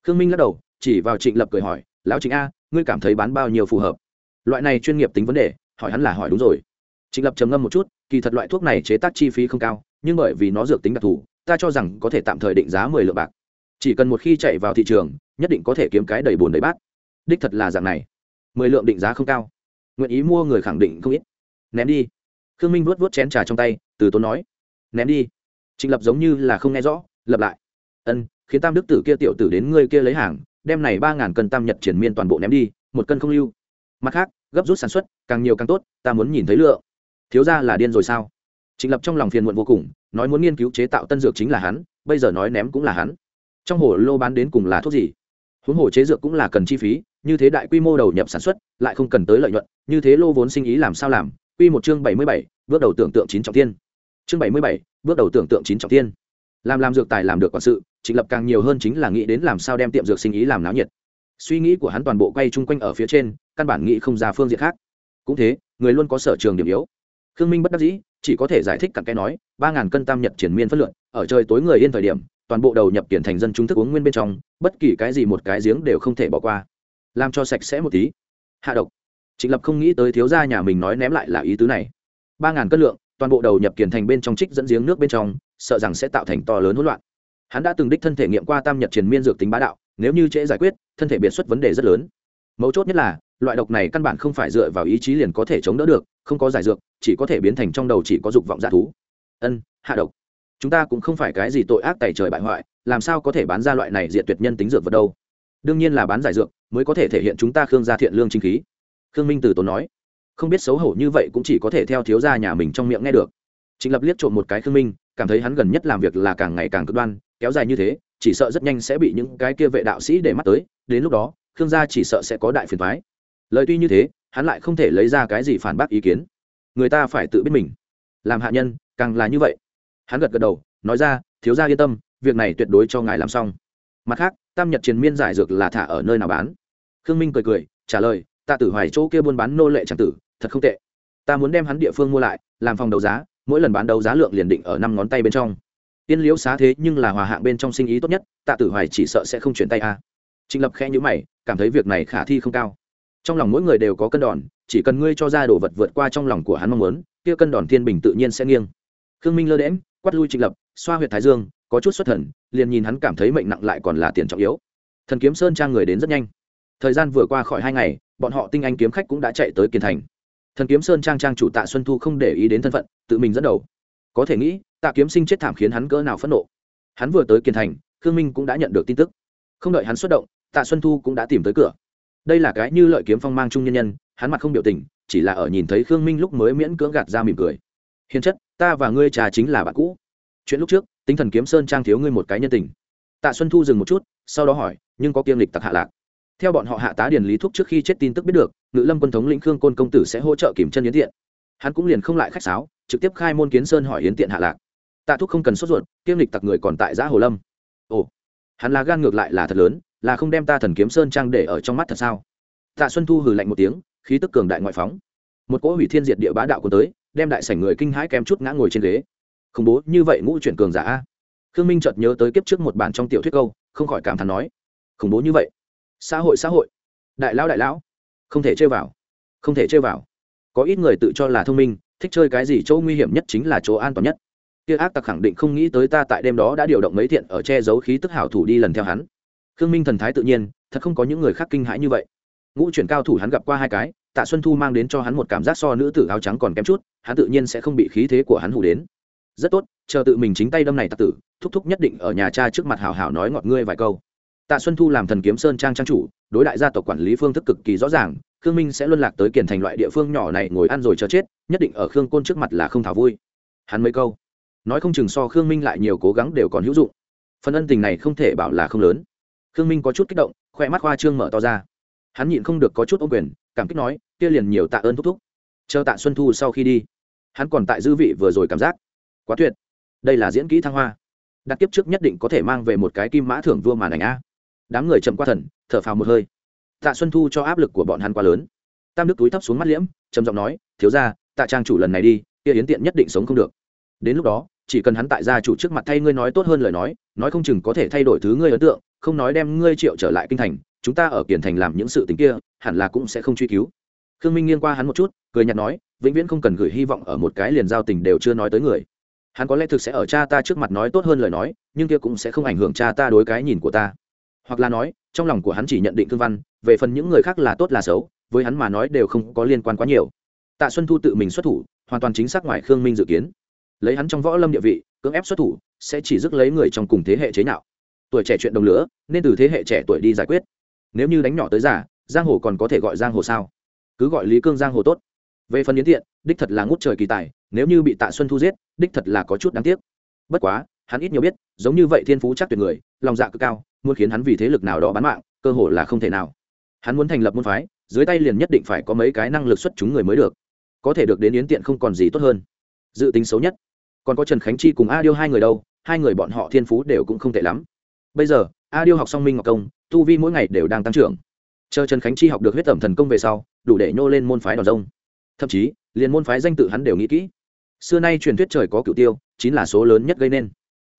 Khương minh lắc đầu chỉ vào trịnh lập cười hỏi lão trịnh a ngươi cảm thấy bán bao nhiêu phù hợp? Loại này chuyên nghiệp tính vấn đề hỏi hắn là hỏi đúng rồi trịnh lập trầm ngâm một chút, kỳ thật loại thuốc này chế tác chi phí không cao, nhưng bởi vì nó dược tính đặc thù, ta cho rằng có thể tạm thời định giá mười lượng bạc. Chỉ cần một khi chạy vào thị trường, nhất định có thể kiếm cái đầy buồn đầy bát. Đích thật là dạng này. Mười lượng định giá không cao. Nguyện ý mua người khẳng định không ít. Ném đi. Khương minh vuốt vuốt chén trà trong tay, từ tốn nói. Ném đi. Trịnh lập giống như là không nghe rõ lập lại. Ân, khiến tam đức tử kia tiểu tử đến ngươi kia lấy hàng, đem này ba ngàn cân tam nhật triển miên toàn bộ ném đi, một cân không lưu. Mặt khác, gấp rút sản xuất, càng nhiều càng tốt, ta muốn nhìn thấy lượng thiếu ra là điên rồi sao? Trịnh lập trong lòng phiền muộn vô cùng, nói muốn nghiên cứu chế tạo tân dược chính là hắn, bây giờ nói ném cũng là hắn. Trong hồ lô bán đến cùng là thuốc gì? Huống hồ chế dược cũng là cần chi phí, như thế đại quy mô đầu nhập sản xuất, lại không cần tới lợi nhuận, như thế lô vốn sinh ý làm sao làm? Quy một chương bảy mươi bảy, bước đầu tưởng tượng chín trọng thiên. Chương bảy mươi bảy, bước đầu tưởng tượng chín trọng thiên. Làm làm dược tài làm được quản sự, trịnh lập càng nhiều hơn chính là nghĩ đến làm sao đem tiệm dược sinh ý làm náo nhiệt. Suy nghĩ của hắn toàn bộ quay chung quanh ở phía trên, căn bản nghĩ không ra phương diện khác. Cũng thế, người luôn có sở trường điểm yếu khương minh bất đắc dĩ, chỉ có thể giải thích cặn cái nói, ba ngàn cân tam nhật triển miên phân lượn ở trời tối người yên thời điểm, toàn bộ đầu nhập tiền thành dân chúng thức uống nguyên bên trong, bất kỳ cái gì một cái giếng đều không thể bỏ qua. Làm cho sạch sẽ một tí. Hạ độc. Trịnh lập không nghĩ tới thiếu gia nhà mình nói ném lại là ý tứ này. Ba ngàn cân lượng, toàn bộ đầu nhập kiền thành bên trong trích dẫn giếng nước bên trong, sợ rằng sẽ tạo thành to lớn hỗn loạn. Hắn đã từng đích thân thể nghiệm qua tam nhật triền miên dược tính bá đạo, nếu như trễ giải quyết, thân thể biệt xuất vấn đề rất lớn. Mấu chốt nhất là loại độc này căn bản không phải dựa vào ý chí liền có thể chống đỡ được, không có giải dược, chỉ có thể biến thành trong đầu chỉ có dục vọng dạ thú. Ân, hạ độc. Chúng ta cũng không phải cái gì tội ác tày trời bại hoại, làm sao có thể bán ra loại này diện tuyệt nhân tính dược vật đâu? Đương nhiên là bán giải dược, mới có thể thể hiện chúng ta khương gia thiện lương chính khí. Khương minh từ tốn nói. Không biết xấu hổ như vậy cũng chỉ có thể theo thiếu gia nhà mình trong miệng nghe được. Trịnh lập liếc trộm một cái khương minh, cảm thấy hắn gần nhất làm việc là càng ngày càng cực đoan, kéo dài như thế, chỉ sợ rất nhanh sẽ bị những cái kia vệ đạo sĩ để mắt tới, đến lúc đó, khương gia chỉ sợ sẽ có đại phiền thoái lời tuy như thế, hắn lại không thể lấy ra cái gì phản bác ý kiến. Người ta phải tự biết mình. Làm hạ nhân, càng là như vậy. Hắn gật gật đầu, nói ra, thiếu gia yên tâm, việc này tuyệt đối cho ngài làm xong. Mặt khác, tam nhật triền miên giải dược là thả ở nơi nào bán? Khương minh cười cười, trả lời tạ tử hoài chỗ kia buôn bán nô lệ tràng tử, thật không tệ. Ta muốn đem hắn địa phương mua lại, làm phòng đấu giá, mỗi lần bán đấu giá lượng liền định ở năm ngón tay bên trong. Tiên liễu xá thế nhưng là hòa hạng bên trong sinh ý tốt nhất tạ tử hoài chỉ sợ sẽ không chuyển tay a. À. trịnh lập khẽ nhữ mày, cảm thấy việc này khả thi không cao trong lòng mỗi người đều có cân đòn, chỉ cần ngươi cho ra đồ vật vượt qua trong lòng của hắn mong muốn, kia cân đòn thiên bình tự nhiên sẽ nghiêng. Khương minh lơ đễm quát lui trịnh lập, xoa huyệt thái dương, có chút xuất thần, liền nhìn hắn cảm thấy mệnh nặng lại còn là tiền trọng yếu. Thần kiếm sơn trang người đến rất nhanh. Thời gian vừa qua khỏi hai ngày, bọn họ tinh anh kiếm khách cũng đã chạy tới kiên thành. Thần kiếm sơn trang trang chủ tạ xuân thu không để ý đến thân phận, tự mình dẫn đầu. Có thể nghĩ, tạ kiếm sinh chết thảm khiến hắn cỡ nào phẫn nộ. Hắn vừa tới kiên thành, khương minh cũng đã nhận được tin tức. Không đợi hắn xuất động, tạ xuân thu cũng đã tìm tới cửa đây là cái như lợi kiếm phong mang chung nhân nhân, hắn mặt không biểu tình, chỉ là ở nhìn thấy khương minh lúc mới miễn cưỡng gạt ra mỉm cười. Hiền chất, ta và ngươi trà chính là bạn cũ. Chuyện lúc trước, tinh thần kiếm sơn trang thiếu ngươi một cái nhân tình. Tạ xuân thu dừng một chút, sau đó hỏi, nhưng có kiêm lịch tặc hạ lạc. Theo bọn họ hạ tá điền lý thúc trước khi chết tin tức biết được, ngự lâm quân thống lĩnh khương côn công tử sẽ hỗ trợ kiểm chân yến tiện. Hắn cũng liền không lại khách sáo, trực tiếp khai môn kiến sơn hỏi yến tiện hạ lạc. Tạ thúc không cần sốt ruột kiêm lịch tặc người còn tại giã hồ lâm. Ồ, hắn là gan ngược lại là thật lớn là không đem ta thần kiếm sơn trang để ở trong mắt thật sao? Tạ xuân thu hừ lạnh một tiếng, khí tức cường đại ngoại phóng. Một cỗ hủy thiên diệt địa bá đạo của tới, đem đại sảnh người kinh hãi kém chút ngã ngồi trên ghế. Khủng bố, như vậy ngũ chuyển cường giả a? Khương minh chợt nhớ tới kiếp trước một bản trong tiểu thuyết câu, không khỏi cảm thán nói, khủng bố như vậy? Xã hội xã hội. Đại lão đại lão. Không thể chơi vào. Không thể chơi vào. Có ít người tự cho là thông minh, thích chơi cái gì chỗ nguy hiểm nhất chính là chỗ an toàn nhất. Kia ác tặc khẳng định không nghĩ tới ta tại đêm đó đã điều động mấy thiện ở che giấu khí tức hảo thủ đi lần theo hắn khương minh thần thái tự nhiên, thật không có những người khác kinh hãi như vậy. Ngũ chuyển cao thủ hắn gặp qua hai cái, tạ xuân thu mang đến cho hắn một cảm giác so nữ tử áo trắng còn kém chút, hắn tự nhiên sẽ không bị khí thế của hắn hủ đến. Rất tốt, chờ tự mình chính tay đâm này tạ tử, thúc thúc nhất định ở nhà cha trước mặt hảo hảo nói ngọt ngươi vài câu. Tạ xuân thu làm thần kiếm sơn trang trang chủ, đối đại gia tộc quản lý phương thức cực kỳ rõ ràng, khương minh sẽ luân lạc tới kiển thành loại địa phương nhỏ này ngồi ăn rồi chờ chết, nhất định ở khương côn trước mặt là không thảo vui. Hắn mấy câu, nói không chừng so khương minh lại nhiều cố gắng đều còn hữu dụng. Phần ân tình này không thể bảo là không lớn khương minh có chút kích động, khoe mắt khoa trương mở to ra. Hắn nhịn không được có chút ô quyền, cảm kích nói, kia liền nhiều tạ ơn thúc thúc. Chờ tạ xuân thu sau khi đi. Hắn còn tại dư vị vừa rồi cảm giác. Quá tuyệt. Đây là diễn kỹ thăng hoa. Đặc kiếp trước nhất định có thể mang về một cái kim mã thưởng vua màn ảnh a. Đám người chậm qua thần, thở phào một hơi. Tạ xuân thu cho áp lực của bọn hắn quá lớn. Tam đức túi thấp xuống mắt liễm, trầm giọng nói, thiếu ra tạ trang chủ lần này đi, kia yến tiện nhất định sống không được. Đến lúc đó, chỉ cần hắn tại gia chủ trước mặt thay ngươi nói tốt hơn lời nói nói không chừng có thể thay đổi thứ ngươi ấn tượng không nói đem ngươi triệu trở lại kinh thành, chúng ta ở kiển thành làm những sự tình kia, hẳn là cũng sẽ không truy cứu. Khương minh nghiêng qua hắn một chút, cười nhạt nói, vĩnh viễn không cần gửi hy vọng ở một cái liền giao tình đều chưa nói tới người. Hắn có lẽ thực sẽ ở cha ta trước mặt nói tốt hơn lời nói, nhưng kia cũng sẽ không ảnh hưởng cha ta đối cái nhìn của ta. Hoặc là nói, trong lòng của hắn chỉ nhận định thương văn, về phần những người khác là tốt là xấu, với hắn mà nói đều không có liên quan quá nhiều. Tạ xuân thu tự mình xuất thủ, hoàn toàn chính xác ngoài khương minh dự kiến. Lấy hắn trong võ lâm địa vị, cưỡng ép xuất thủ, sẽ chỉ dứt lấy người trong cùng thế hệ chế nhạo tuổi trẻ chuyện đồng lửa, nên từ thế hệ trẻ tuổi đi giải quyết. Nếu như đánh nhỏ tới giả giang hồ còn có thể gọi giang hồ sao? Cứ gọi lý cương giang hồ tốt. Về phần yến tiện, đích thật là ngút trời kỳ tài, nếu như bị tạ xuân thu giết, đích thật là có chút đáng tiếc. Bất quá, hắn ít nhiều biết, giống như vậy thiên phú chắc tuyệt người, lòng dạ cực cao, muốn khiến hắn vì thế lực nào đó bán mạng, cơ hội là không thể nào. Hắn muốn thành lập môn phái, dưới tay liền nhất định phải có mấy cái năng lực xuất chúng người mới được. Có thể được đến yến tiện không còn gì tốt hơn. Dự tính xấu nhất. Còn có trần khánh chi cùng a điêu hai người đâu, hai người bọn họ thiên phú đều cũng không tệ lắm bây giờ a điêu học song minh ngọc công, tu vi mỗi ngày đều đang tăng trưởng. Chờ trần khánh chi học được huyết tẩm thần công về sau, đủ để nhô lên môn phái đòn rông. Thậm chí, liền môn phái danh tự hắn đều nghĩ kỹ. Xưa nay truyền thuyết trời có cựu tiêu chính là số lớn nhất gây nên.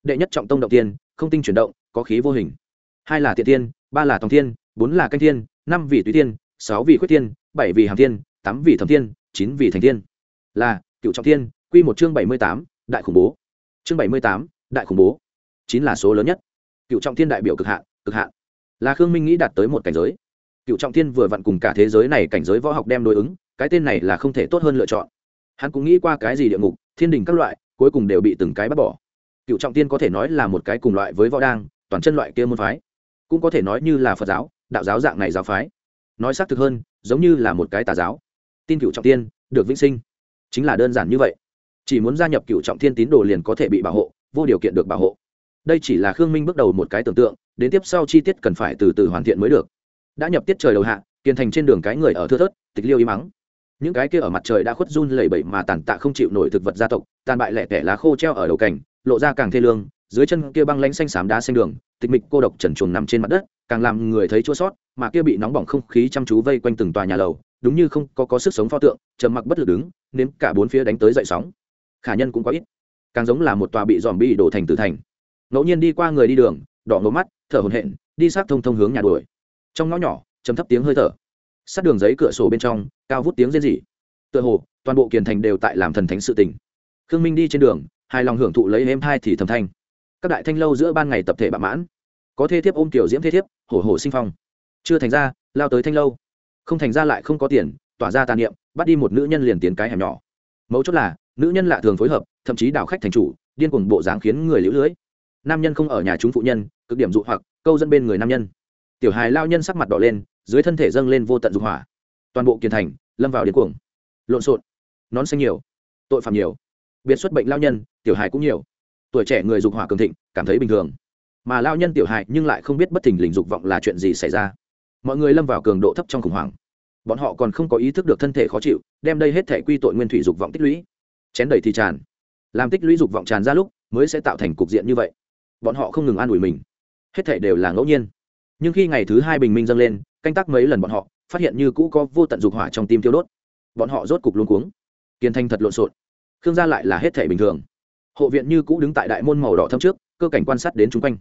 Đệ nhất trọng tông động tiên, không tinh chuyển động, có khí vô hình. Hai là tiện tiên, ba là tòng tiên, bốn là canh tiên, năm vị tùy tiên, sáu vị khuyết tiên, bảy vị hàm tiên, tám vị thẩm tiên, chín vị thành tiên. Là cựu trọng tiên, quy một chương bảy mươi tám, đại khủng bố. Chương bảy mươi tám, đại khủng bố. Chín là số lớn nhất cựu trọng thiên đại biểu cực hạn cực hạn. Là khương minh nghĩ đạt tới một cảnh giới. Cựu trọng thiên vừa vặn cùng cả thế giới này cảnh giới võ học đem đối ứng, cái tên này là không thể tốt hơn lựa chọn. Hắn cũng nghĩ qua cái gì địa ngục, thiên đình các loại, cuối cùng đều bị từng cái bắt bỏ. Cựu trọng tiên có thể nói là một cái cùng loại với võ đang, toàn chân loại kia môn phái. Cũng có thể nói như là phật giáo, đạo giáo dạng này giáo phái. Nói xác thực hơn, giống như là một cái tà giáo. Tin cựu trọng tiên được vĩnh sinh. Chính là đơn giản như vậy. Chỉ muốn gia nhập cựu trọng thiên tín đồ liền có thể bị bảo hộ, vô điều kiện được bảo hộ đây chỉ là khương minh bước đầu một cái tưởng tượng, đến tiếp sau chi tiết cần phải từ từ hoàn thiện mới được. Đã nhập tiết trời đầu hạ, kiên thành trên đường cái người ở thưa thớt, tịch liêu im mắng. Những cái kia ở mặt trời đã khuất run lẩy bẩy mà tàn tạ không chịu nổi thực vật gia tộc, tàn bại lẻ tẻ lá khô treo ở đầu cảnh lộ ra càng thê lương, dưới chân kia băng lánh xanh xám đá xanh đường, tịch mịch cô độc trần chuồng nằm trên mặt đất, càng làm người thấy chua sót, mà kia bị nóng bỏng không khí chăm chú vây quanh từng tòa nhà lầu, đúng như không có có sức sống pho tượng, trầm mặc bất lực đứng, nếm cả bốn phía đánh tới dậy sóng. Khả nhân cũng có ít. Càng giống là một tòa bị dòm bi đổ thành tử thành ngẫu nhiên đi qua người đi đường, đỏ ngố mắt, thở hồn hện đi sát thông thông hướng nhà đuổi. Trong ngõ nhỏ chấm thấp tiếng hơi thở. Sát đường giấy cửa sổ bên trong, cao vút tiếng rên rỉ. Tựa hồ, toàn bộ kiền thành đều tại làm thần thánh sự tình. Khương minh đi trên đường, hài lòng hưởng thụ lấy êm hai thì thầm thanh. Các đại thanh lâu giữa ban ngày tập thể bạ mãn. Có thê thiếp ôm kiểu diễm thê thiếp, hổ hổ sinh phong. Chưa thành ra, lao tới thanh lâu. Không thành ra lại không có tiền, tỏa ra tàn niệm, bắt đi một nữ nhân liền tiến cái hẻm nhỏ. Mấu chốt là, nữ nhân lạ thường phối hợp, thậm chí đảo khách thành chủ, điên cuồng bộ dáng khiến người lũ lưới nam nhân không ở nhà chúng phụ nhân, cực điểm dụ hoặc, câu dẫn bên người nam nhân. Tiểu hài lao nhân sắc mặt đỏ lên, dưới thân thể dâng lên vô tận dục hỏa. Toàn bộ kiền thành lâm vào điên cuồng. Lộn xộn, nón xanh nhiều, tội phạm nhiều. Biệt xuất bệnh lao nhân, tiểu hài cũng nhiều. Tuổi trẻ người dục hỏa cường thịnh, cảm thấy bình thường. Mà lao nhân tiểu hài nhưng lại không biết bất thình lình dục vọng là chuyện gì xảy ra. Mọi người lâm vào cường độ thấp trong khủng hoảng. Bọn họ còn không có ý thức được thân thể khó chịu, đem đây hết thể quy tội nguyên thủy dục vọng tích lũy. Chén đầy thì tràn. Làm tích lũy dục vọng tràn ra lúc, mới sẽ tạo thành cục diện như vậy bọn họ không ngừng an ủi mình. Hết thể đều là ngẫu nhiên. Nhưng khi ngày thứ hai bình minh dâng lên, canh tác mấy lần bọn họ, phát hiện như cũ có vô tận dục hỏa trong tim tiêu đốt. Bọn họ rốt cục luôn cuống. Kiên thanh thật lộn xộn. Khương gia lại là hết thể bình thường. Hộ viện như cũ đứng tại đại môn màu đỏ thâm trước, cơ cảnh quan sát đến chung quanh.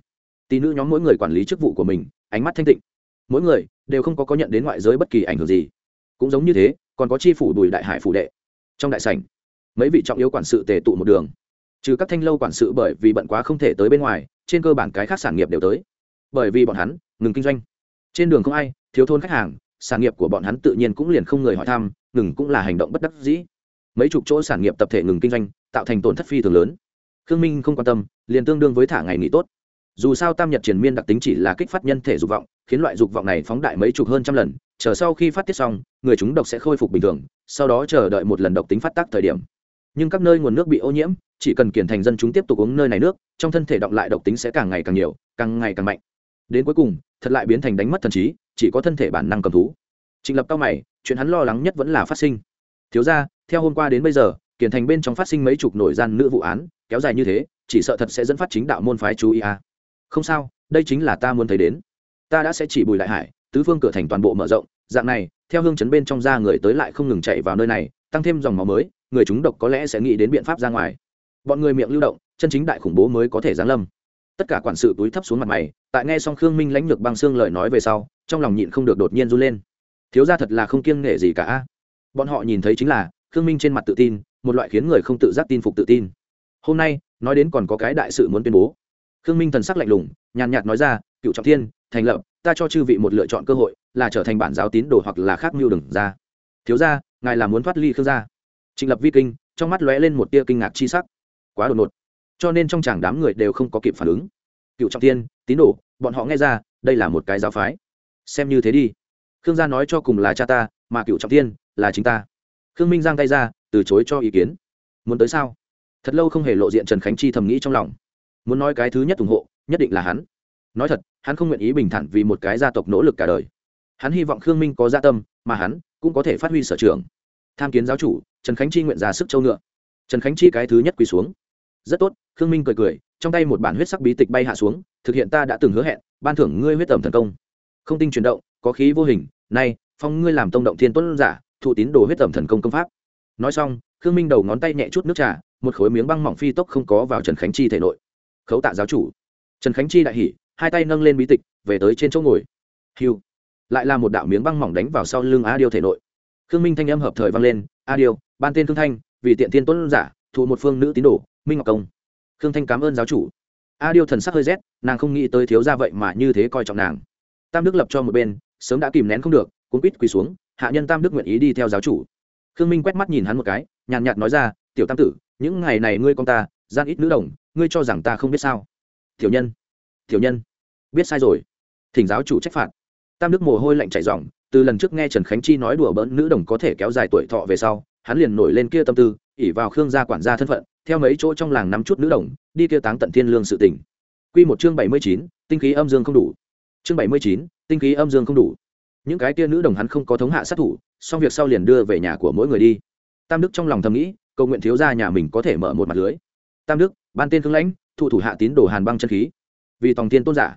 Tỷ nữ nhóm mỗi người quản lý chức vụ của mình, ánh mắt thanh tịnh. Mỗi người đều không có có nhận đến ngoại giới bất kỳ ảnh hưởng gì. Cũng giống như thế, còn có chi phủ bùi đại hải phủ đệ. Trong đại sảnh, mấy vị trọng yếu quản sự tề tụ một đường trừ các thanh lâu quản sự bởi vì bận quá không thể tới bên ngoài, trên cơ bản cái khác sản nghiệp đều tới. Bởi vì bọn hắn ngừng kinh doanh. Trên đường không ai, thiếu thôn khách hàng, sản nghiệp của bọn hắn tự nhiên cũng liền không người hỏi thăm, ngừng cũng là hành động bất đắc dĩ. Mấy chục chỗ sản nghiệp tập thể ngừng kinh doanh, tạo thành tổn thất phi thường lớn. Khương minh không quan tâm, liền tương đương với thả ngày nghỉ tốt. Dù sao tam nhật triền miên đặc tính chỉ là kích phát nhân thể dục vọng, khiến loại dục vọng này phóng đại mấy chục hơn trăm lần, chờ sau khi phát tiết xong, người chúng độc sẽ khôi phục bình thường, sau đó chờ đợi một lần độc tính phát tác thời điểm. Nhưng các nơi nguồn nước bị ô nhiễm chỉ cần kiển thành dân chúng tiếp tục uống nơi này nước, trong thân thể động lại độc tính sẽ càng ngày càng nhiều, càng ngày càng mạnh. Đến cuối cùng, thật lại biến thành đánh mất thần trí, chỉ có thân thể bản năng cầm thú. Trịnh lập cao mày, chuyện hắn lo lắng nhất vẫn là phát sinh. Thiếu ra theo hôm qua đến bây giờ, kiển thành bên trong phát sinh mấy chục nổi gian nữ vụ án, kéo dài như thế, chỉ sợ thật sẽ dẫn phát chính đạo môn phái chú ý à. không sao, đây chính là ta muốn thấy đến. Ta đã sẽ chỉ bùi lại hải, tứ phương cửa thành toàn bộ mở rộng, dạng này, theo hương chấn bên trong ra người tới lại không ngừng chạy vào nơi này, tăng thêm dòng máu mới, người chúng độc có lẽ sẽ nghĩ đến biện pháp ra ngoài bọn người miệng lưu động, chân chính đại khủng bố mới có thể giáng lâm. Tất cả quản sự túi thấp xuống mặt mày, tại nghe xong khương minh lãnh lược băng xương lời nói về sau, trong lòng nhịn không được đột nhiên run lên. Thiếu ra thật là không kiêng nể gì cả bọn họ nhìn thấy chính là, khương minh trên mặt tự tin, một loại khiến người không tự giác tin phục tự tin. Hôm nay, nói đến còn có cái đại sự muốn tuyên bố. Khương minh thần sắc lạnh lùng, nhàn nhạt nói ra, cựu trọng thiên, thành lập, ta cho chư vị một lựa chọn cơ hội, là trở thành bản giáo tín đồ hoặc là khác mưu đừng ra. Thiếu ra ngài là muốn thoát ly khương gia. Trịnh lập vi kinh, trong mắt lóe lên một tia kinh ngạc chi sắc quá đột ngột. Cho nên trong chàng đám người đều không có kịp phản ứng. Cựu trọng thiên, tín đồ, bọn họ nghe ra, đây là một cái giáo phái. Xem như thế đi. Khương gia nói cho cùng là cha ta, mà cựu trọng thiên là chính ta. Khương minh giang tay ra, từ chối cho ý kiến. Muốn tới sao? Thật lâu không hề lộ diện trần khánh chi thầm nghĩ trong lòng. Muốn nói cái thứ nhất ủng hộ, nhất định là hắn. Nói thật, hắn không nguyện ý bình thản vì một cái gia tộc nỗ lực cả đời. Hắn hy vọng khương minh có gia tâm, mà hắn cũng có thể phát huy sở trường. Tham kiến giáo chủ, trần khánh chi nguyện ra sức châu ngựa. Trần khánh chi cái thứ nhất quỳ xuống rất tốt, khương minh cười cười, trong tay một bản huyết sắc bí tịch bay hạ xuống, thực hiện ta đã từng hứa hẹn, ban thưởng ngươi huyết tẩm thần công. Không tinh chuyển động, có khí vô hình nay phong ngươi làm tông động thiên tuấn giả, thụ tín đồ huyết tẩm thần công công pháp. Nói xong, khương minh đầu ngón tay nhẹ chút nước trà, một khối miếng băng mỏng phi tốc không có vào trần khánh chi thể nội. Khấu tạ giáo chủ. Trần khánh chi đại hỉ, hai tay nâng lên bí tịch, về tới trên chỗ ngồi. Hiu. Lại là một đạo miếng băng mỏng đánh vào sau lưng a điêu thể nội. Khương minh thanh âm hợp thời vang lên a điêu ban tên thương thanh, vì tiện thiên tuấn giả, thụ một phương nữ tín đồ minh ngọc công khương thanh cảm ơn giáo chủ a điêu thần sắc hơi rét, nàng không nghĩ tới thiếu ra vậy mà như thế coi trọng nàng. tam đức lập cho một bên, sớm đã kìm nén không được, cuốn quýt quỳ xuống, hạ nhân tam đức nguyện ý đi theo giáo chủ. khương minh quét mắt nhìn hắn một cái, nhàn nhạt nói ra, tiểu tam tử, những ngày này ngươi con ta, gian ít nữ đồng, ngươi cho rằng ta không biết sao? tiểu nhân tiểu nhân, biết sai rồi. thỉnh giáo chủ trách phạt. tam đức mồ hôi lạnh chảy ròng, từ lần trước nghe trần khánh chi nói đùa bỡn nữ đồng có thể kéo dài tuổi thọ về sau, hắn liền nổi lên kia tâm tư ỉ vào khương gia quản gia thân phận, theo mấy chỗ trong làng nắm chút nữ đồng, đi tiêu táng tận thiên lương sự tỉnh quy một chương bảy mươi chín, tinh khí âm dương không đủ. Chương bảy mươi chín, tinh khí âm dương không đủ. Những cái tia nữ đồng hắn không có thống hạ sát thủ, xong việc sau liền đưa về nhà của mỗi người đi. Tam đức trong lòng thầm nghĩ, cầu nguyện thiếu gia nhà mình có thể mở một mặt lưới. Tam đức, ban tên khương lãnh, thụ thủ hạ tín đồ hàn băng chân khí. Vì tòng tiên tôn giả.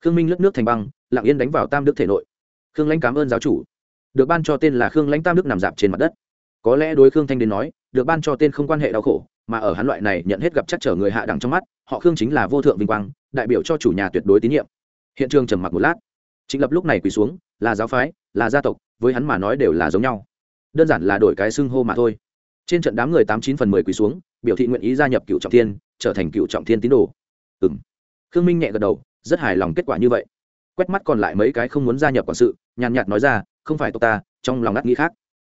Khương minh lướt nước thành băng, lặng yên đánh vào tam đức thể nội. Khương lãnh cảm ơn giáo chủ. Được ban cho tên là khương lãnh tam đức nằm dạp trên mặt đất. Có lẽ đối khương thanh đến nói được ban cho tên không quan hệ đau khổ, mà ở hắn loại này nhận hết gặp chắc trở người hạ đẳng trong mắt, họ khương chính là vô thượng vinh quang, đại biểu cho chủ nhà tuyệt đối tín nhiệm. Hiện trường trầm mặc một lát, trịnh lập lúc này quỳ xuống, là giáo phái, là gia tộc, với hắn mà nói đều là giống nhau. Đơn giản là đổi cái xưng hô mà thôi. Trên trận đám người tám chín phần mười quỳ xuống, biểu thị nguyện ý gia nhập cựu trọng thiên, trở thành cựu trọng thiên tín đồ. Ừ m khương minh nhẹ gật đầu, rất hài lòng kết quả như vậy. Quét mắt còn lại mấy cái không muốn gia nhập quản sự, nhàn nhạt nói ra, không phải tộc ta, trong lòng ngắt nghĩ khác.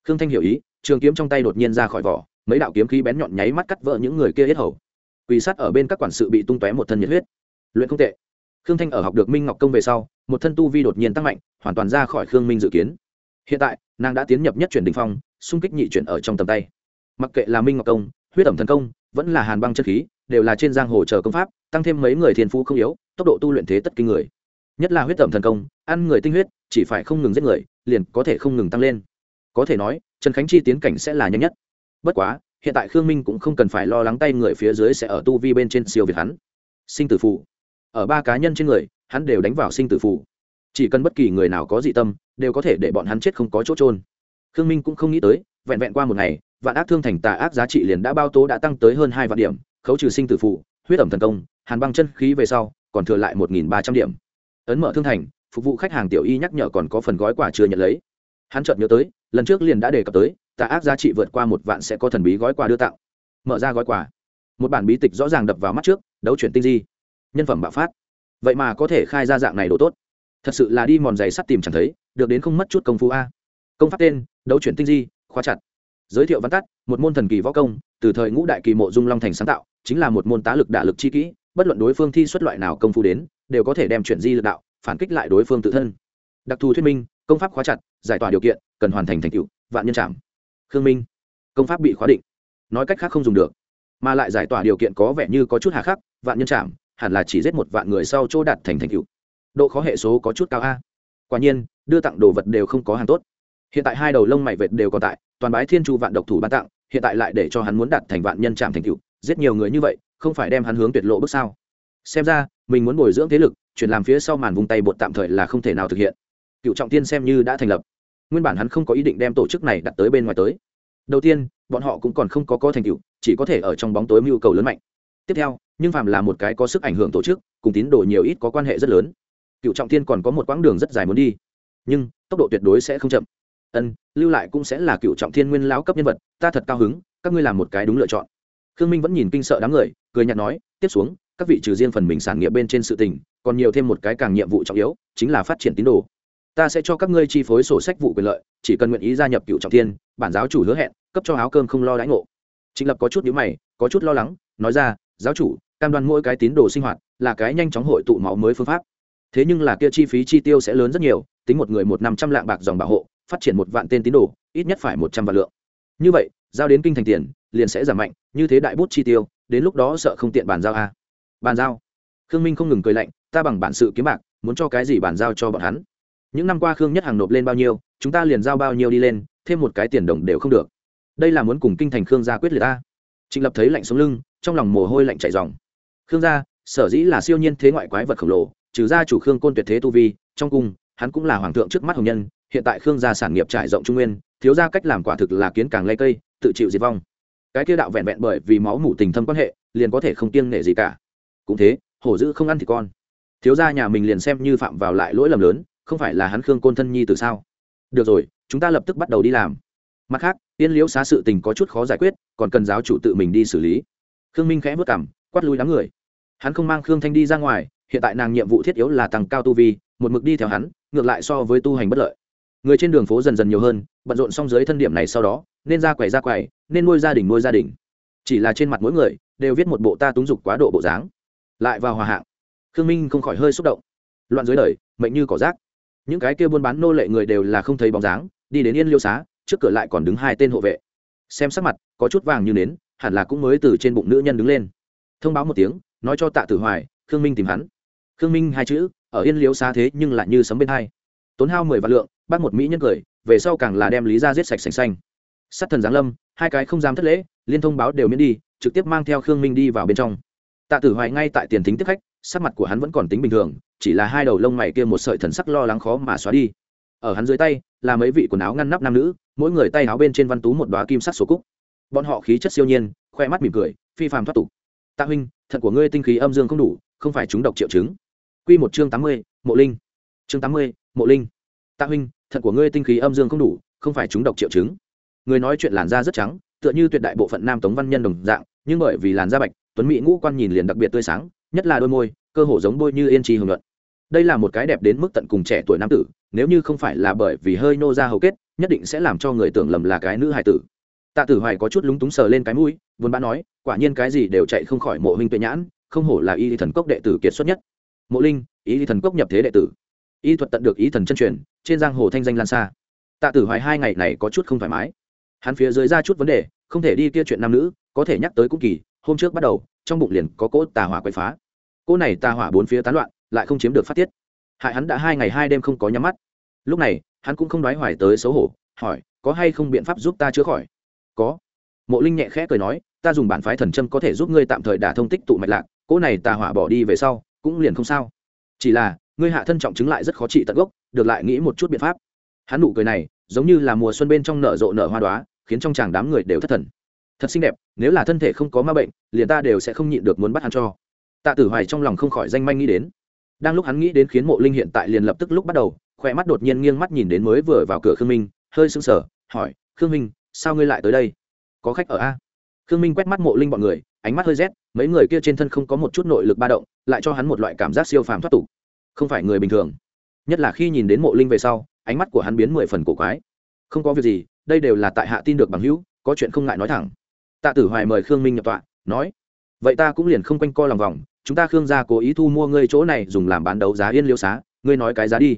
Khương thanh hiểu ý trường kiếm trong tay đột nhiên ra khỏi vỏ, mấy đạo kiếm khí bén nhọn nháy mắt cắt vỡ những người kia hết hầu. Quỳ sát ở bên các quản sự bị tung tóe một thân nhiệt huyết. Luyện không tệ. Khương thanh ở học được minh ngọc công về sau, một thân tu vi đột nhiên tăng mạnh, hoàn toàn ra khỏi khương minh dự kiến. Hiện tại, nàng đã tiến nhập nhất chuyển đình phong, xung kích nhị chuyển ở trong tầm tay. Mặc kệ là minh ngọc công, huyết ẩm thần công, vẫn là hàn băng chân khí, đều là trên giang hồ chờ công pháp, tăng thêm mấy người thiên phú không yếu, tốc độ tu luyện thế tất kinh người. Nhất là huyết ẩm thần công, ăn người tinh huyết, chỉ phải không ngừng giết người, liền có thể không ngừng tăng lên. Có thể nói trần khánh chi tiến cảnh sẽ là nhanh nhất. Bất quá, hiện tại khương minh cũng không cần phải lo lắng tay người phía dưới sẽ ở tu vi bên trên siêu việt hắn. Sinh tử phụ ở ba cá nhân trên người, hắn đều đánh vào sinh tử phụ chỉ cần bất kỳ người nào có dị tâm, đều có thể để bọn hắn chết không có chỗ trôn khương minh cũng không nghĩ tới, vẹn vẹn qua một ngày, vạn ác thương thành tà ác giá trị liền đã bao tố đã tăng tới hơn hai vạn điểm, khấu trừ sinh tử phụ huyết ẩm thần công, hàn băng chân khí về sau, còn thừa lại một nghìn ba trăm điểm. Ấn mở thương thành, phục vụ khách hàng tiểu y nhắc nhở còn có phần gói quà chưa nhận lấy. Hắn chợt nhớ tới lần trước liền đã đề cập tới, tà ác giá trị vượt qua một vạn sẽ có thần bí gói quà đưa tặng. Mở ra gói quà. Một bản bí tịch rõ ràng đập vào mắt trước, đấu chuyển tinh di. Nhân phẩm bạo phát. Vậy mà có thể khai ra dạng này đồ tốt. Thật sự là đi mòn giày sắt tìm chẳng thấy, được đến không mất chút công phu a. Công pháp tên, đấu chuyển tinh di khoa chặt. Giới thiệu văn tắt, một môn thần kỳ võ công, từ thời ngũ đại kỳ mộ dung long thành sáng tạo, chính là một môn tá lực đả lực chi kỹ, bất luận đối phương thi xuất loại nào công phu đến, đều có thể đem chuyển di lực đạo, phản kích lại đối phương tự thân. Đặc thù thuyết minh công pháp khóa chặt, giải tỏa điều kiện, cần hoàn thành thành tựu, vạn nhân trảm. Khương minh, công pháp bị khóa định. Nói cách khác không dùng được, mà lại giải tỏa điều kiện có vẻ như có chút hà khắc, vạn nhân trảm, hẳn là chỉ giết một vạn người sau chỗ đạt thành thành tựu. Độ khó hệ số có chút cao a. Quả nhiên, đưa tặng đồ vật đều không có hàng tốt. Hiện tại hai đầu lông mày vệt đều còn tại, toàn bái thiên chu vạn độc thủ ban tặng, hiện tại lại để cho hắn muốn đạt thành vạn nhân trạm thành tựu, giết nhiều người như vậy, không phải đem hắn hướng tuyệt lộ bước sao? Xem ra, mình muốn bồi dưỡng thế lực, chuyển làm phía sau màn vùng tay bột tạm thời là không thể nào thực hiện cựu trọng tiên xem như đã thành lập. Nguyên bản hắn không có ý định đem tổ chức này đặt tới bên ngoài tới. Đầu tiên, bọn họ cũng còn không có có thành tựu, chỉ có thể ở trong bóng tối mưu cầu lớn mạnh. Tiếp theo, nhưng phàm là một cái có sức ảnh hưởng tổ chức, cùng tín đồ nhiều ít có quan hệ rất lớn. Cựu trọng tiên còn có một quãng đường rất dài muốn đi. Nhưng, tốc độ tuyệt đối sẽ không chậm. Ân, lưu lại cũng sẽ là cựu trọng thiên nguyên lão cấp nhân vật, ta thật cao hứng, các ngươi làm một cái đúng lựa chọn. Khương minh vẫn nhìn kinh sợ đám người, cười nhạt nói, tiếp xuống, các vị trừ riêng phần mình sản nghiệp bên trên sự tình, còn nhiều thêm một cái càng nhiệm vụ trọng yếu, chính là phát triển tín đồ ta sẽ cho các ngươi chi phối sổ sách vụ quyền lợi, chỉ cần nguyện ý gia nhập cựu trọng thiên, bản giáo chủ hứa hẹn, cấp cho áo cơm không lo đãi ngộ. Trịnh lập có chút nhữ mày, có chút lo lắng, nói ra, giáo chủ, cam đoan mỗi cái tín đồ sinh hoạt là cái nhanh chóng hội tụ máu mới phương pháp. Thế nhưng là kia chi phí chi tiêu sẽ lớn rất nhiều, tính một người một năm trăm lạng bạc dòng bảo hộ, phát triển một vạn tên tín đồ, ít nhất phải một trăm vạn lượng. Như vậy, giao đến kinh thành tiền, liền sẽ giảm mạnh, như thế đại bút chi tiêu, đến lúc đó sợ không tiện bàn giao a à. bàn giao? Khương minh không ngừng cười lạnh, ta bằng bản sự kiếm bạc, muốn cho cái gì bàn giao cho bọn hắn? Những năm qua khương nhất hàng nộp lên bao nhiêu, chúng ta liền giao bao nhiêu đi lên, thêm một cái tiền đồng đều không được. Đây là muốn cùng kinh thành khương gia quyết liệt ta. Trịnh lập thấy lạnh sống lưng, trong lòng mồ hôi lạnh chạy dòng khương gia, sở dĩ là siêu nhiên thế ngoại quái vật khổng lồ, trừ ra chủ khương côn tuyệt thế tu vi, trong cung, hắn cũng là hoàng thượng trước mắt hồng nhân, hiện tại khương gia sản nghiệp trải rộng trung nguyên, thiếu ra cách làm quả thực là kiến càng lây cây, tự chịu diệt vong. Cái kia đạo vẹn vẹn bởi vì máu mủ tình thâm quan hệ, liền có thể không kiêng nể gì cả. Cũng thế, hổ dữ không ăn thì con. Thiếu gia nhà mình liền xem như phạm vào lại lỗi lầm lớn không phải là hắn khương côn thân nhi từ sao? Được rồi, chúng ta lập tức bắt đầu đi làm. Mặt khác tiên liễu xá sự tình có chút khó giải quyết, còn cần giáo chủ tự mình đi xử lý. Khương minh khẽ vất cảm quát lui đám người. Hắn không mang khương thanh đi ra ngoài, hiện tại nàng nhiệm vụ thiết yếu là tăng cao tu vi, một mực đi theo hắn, ngược lại so với tu hành bất lợi. Người trên đường phố dần dần nhiều hơn, bận rộn xong dưới thân điểm này sau đó, nên ra quầy ra quầy, nên nuôi gia đình nuôi gia đình. Chỉ là trên mặt mỗi người, đều viết một bộ ta túng dục quá độ bộ dáng. Lại vào hòa hạng. Khương minh không khỏi hơi xúc động. Loạn dưới đời, mệnh như cỏ rác những cái kia buôn bán nô lệ người đều là không thấy bóng dáng, đi đến yên liêu xá, trước cửa lại còn đứng hai tên hộ vệ. Xem sắc mặt, có chút vàng như nến, hẳn là cũng mới từ trên bụng nữ nhân đứng lên. Thông báo một tiếng, nói cho tạ tử hoài, khương minh tìm hắn. Khương minh hai chữ, ở yên liêu xá thế nhưng lại như sấm bên hai. Tốn hao mười vạn lượng, bắt một mỹ nhân cười, về sau càng là đem lý ra giết sạch sành xanh. Sát thần giáng lâm, hai cái không dám thất lễ, liên thông báo đều miễn đi, trực tiếp mang theo khương minh đi vào bên trong tạ tử hoài ngay tại tiền thính tiếp khách, sắc mặt của hắn vẫn còn tính bình thường, chỉ là hai đầu lông mày kia một sợi thần sắc lo lắng khó mà xóa đi. Ở hắn dưới tay, là mấy vị quần áo ngăn nắp nam nữ, mỗi người tay áo bên trên văn tú một đoá kim sắc số cúc. Bọn họ khí chất siêu nhiên, khoe mắt mỉm cười, phi phàm thoát tục. Tạ huynh thận của ngươi tinh khí âm dương không đủ, không phải chúng độc triệu chứng. Quy một chương tám mươi, mộ linh. Chương tám mươi, mộ linh. Tạ huynh thận của ngươi tinh khí âm dương không đủ, không phải chúng độc triệu chứng. Người nói chuyện làn da rất trắng, tựa như tuyệt đại bộ phận nam tống văn nhân đồng dạng nhưng bởi vì làn da bạch, tuấn mỹ ngũ quan nhìn liền đặc biệt tươi sáng, nhất là đôi môi, cơ hồ giống bôi như yên trì hưởng luận đây là một cái đẹp đến mức tận cùng trẻ tuổi nam tử, nếu như không phải là bởi vì hơi nô ra hầu kết, nhất định sẽ làm cho người tưởng lầm là cái nữ hài tử. Tạ tử hoài có chút lúng túng sờ lên cái mũi, vốn bã nói, quả nhiên cái gì đều chạy không khỏi mộ huynh tuệ nhãn, không hổ là y thần cốc đệ tử kiệt xuất nhất. Mộ linh, y thần cốc nhập thế đệ tử. Y thuật tận được ý thần chân truyền, trên giang hồ thanh danh lan xa. Tạ tử hoài hai ngày này có chút không thoải mái hắn phía dưới ra chút vấn đề, không thể đi kia chuyện nam nữ, có thể nhắc tới cũng kỳ, hôm trước bắt đầu, trong bụng liền có cỗ tà hỏa quậy phá. Cỗ này tà hỏa bốn phía tán loạn, lại không chiếm được phát tiết. Hại hắn đã hai ngày hai đêm không có nhắm mắt. Lúc này, hắn cũng không nói hoài tới xấu hổ, hỏi, có hay không biện pháp giúp ta chữa khỏi? Có. Mộ linh nhẹ khẽ cười nói, ta dùng bản phái thần châm có thể giúp ngươi tạm thời đả thông tích tụ mạch lạc, cỗ này tà hỏa bỏ đi về sau, cũng liền không sao. Chỉ là, ngươi hạ thân trọng chứng lại rất khó trị tận gốc, được lại nghĩ một chút biện pháp. Hắn nụ cười này, giống như là mùa xuân bên trong nở rộ nở hoa đoá khiến trong chàng đám người đều thất thần. Thật xinh đẹp, nếu là thân thể không có ma bệnh, liền ta đều sẽ không nhịn được muốn bắt hắn cho. Tạ tử hoài trong lòng không khỏi danh manh nghĩ đến. Đang lúc hắn nghĩ đến khiến mộ linh hiện tại liền lập tức lúc bắt đầu khoe mắt đột nhiên nghiêng mắt nhìn đến mới vừa vào cửa khương minh, hơi sưng sờ, hỏi, khương minh, sao ngươi lại tới đây? Có khách ở a? Khương minh quét mắt mộ linh bọn người, ánh mắt hơi rét, mấy người kia trên thân không có một chút nội lực ba động, lại cho hắn một loại cảm giác siêu phàm thoát tục. Không phải người bình thường. Nhất là khi nhìn đến mộ linh về sau, ánh mắt của hắn biến mười phần cổ quái. Không có việc gì đây đều là tại hạ tin được bằng hữu, có chuyện không ngại nói thẳng. Tạ tử hoài mời khương minh nhập tọa, nói, vậy ta cũng liền không quanh co lòng vòng, chúng ta khương gia cố ý thu mua ngươi chỗ này dùng làm bán đấu giá yên liêu xá, ngươi nói cái giá đi.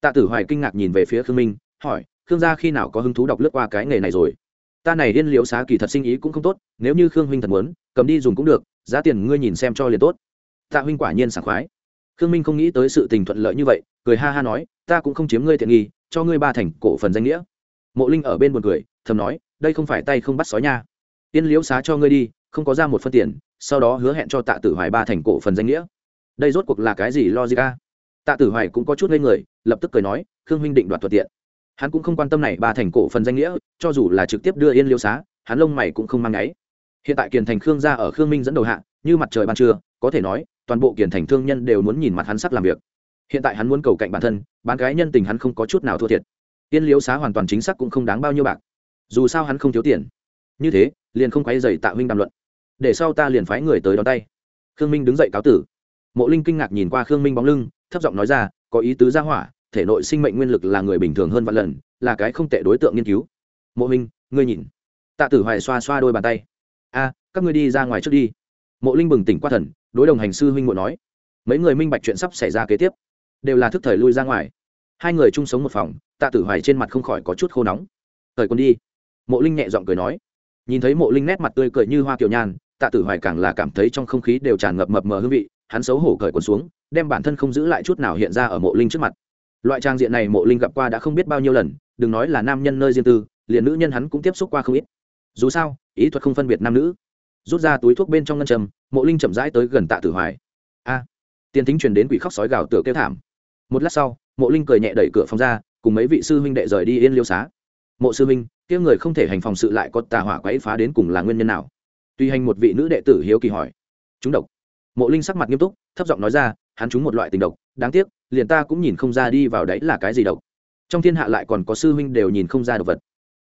Tạ tử hoài kinh ngạc nhìn về phía khương minh, hỏi, khương gia khi nào có hứng thú đọc lướt qua cái nghề này rồi? Ta này yên liêu xá kỳ thật sinh ý cũng không tốt, nếu như khương huynh thật muốn, cầm đi dùng cũng được, giá tiền ngươi nhìn xem cho liền tốt. Tạ huynh quả nhiên sảng khoái. Khương minh không nghĩ tới sự tình thuận lợi như vậy, cười ha ha nói, ta cũng không chiếm ngươi tiện nghi, cho ngươi ba thành cổ phần danh nghĩa mộ linh ở bên buồn cười, thầm nói, đây không phải tay không bắt sói nha. Tiên liễu xá cho ngươi đi, không có ra một phân tiền, sau đó hứa hẹn cho tạ tử hoài ba thành cổ phần danh nghĩa. Đây rốt cuộc là cái gì logica tạ tử hoài cũng có chút lên người, lập tức cười nói, khương huynh định đoạt thuận tiện. Hắn cũng không quan tâm này ba thành cổ phần danh nghĩa, cho dù là trực tiếp đưa yên liêu xá, hắn lông mày cũng không mang ngáy hiện tại kiền thành khương gia ở khương minh dẫn đầu hạ, như mặt trời ban trưa, có thể nói, toàn bộ kiền thành thương nhân đều muốn nhìn mặt hắn sắc làm việc. Hiện tại hắn muốn cầu cạnh bản thân, bán cái nhân tình hắn không có chút nào thua thiệt yên liếu xá hoàn toàn chính xác cũng không đáng bao nhiêu bạc. Dù sao hắn không thiếu tiền. Như thế, liền không quay dày tạ huynh đàm luận. Để sau ta liền phái người tới đón tay. Khương minh đứng dậy cáo tử. Mộ linh kinh ngạc nhìn qua khương minh bóng lưng, thấp giọng nói ra, có ý tứ ra hỏa, thể nội sinh mệnh nguyên lực là người bình thường hơn vạn lần, là cái không tệ đối tượng nghiên cứu. Mộ minh, ngươi nhìn. Tạ tử hoài xoa xoa đôi bàn tay. A, các ngươi đi ra ngoài trước đi. Mộ linh bừng tỉnh qua thần, đối đồng hành sư huynh muội nói. Mấy người minh bạch chuyện sắp xảy ra kế tiếp, đều là thức thời lui ra ngoài hai người chung sống một phòng tạ tử hoài trên mặt không khỏi có chút khô nóng. Thời quân đi. Mộ linh nhẹ giọng cười nói. Nhìn thấy mộ linh nét mặt tươi cười như hoa kiều nhan tạ tử hoài càng là cảm thấy trong không khí đều tràn ngập mập mờ hương vị hắn xấu hổ cởi quần xuống đem bản thân không giữ lại chút nào hiện ra ở mộ linh trước mặt. Loại trang diện này mộ linh gặp qua đã không biết bao nhiêu lần đừng nói là nam nhân nơi riêng tư liền nữ nhân hắn cũng tiếp xúc qua không ít. Dù sao ý thuật không phân biệt nam nữ. Rút ra túi thuốc bên trong ngân trầm mộ linh chậm rãi tới gần tạ tử hoài. A à, tiền thính truyền đến quỷ khóc sói gào tựa kêu thảm một lát sau, mộ linh cười nhẹ đẩy cửa phòng ra, cùng mấy vị sư huynh đệ rời đi yên liêu xá. Mộ sư huynh, kia người không thể hành phòng sự lại có tà hỏa quấy phá đến cùng là nguyên nhân nào? Tuy hành một vị nữ đệ tử hiếu kỳ hỏi. Chúng độc. Mộ linh sắc mặt nghiêm túc, thấp giọng nói ra, hắn trúng một loại tình độc, đáng tiếc, liền ta cũng nhìn không ra đi vào đấy là cái gì độc. Trong thiên hạ lại còn có sư huynh đều nhìn không ra độc vật.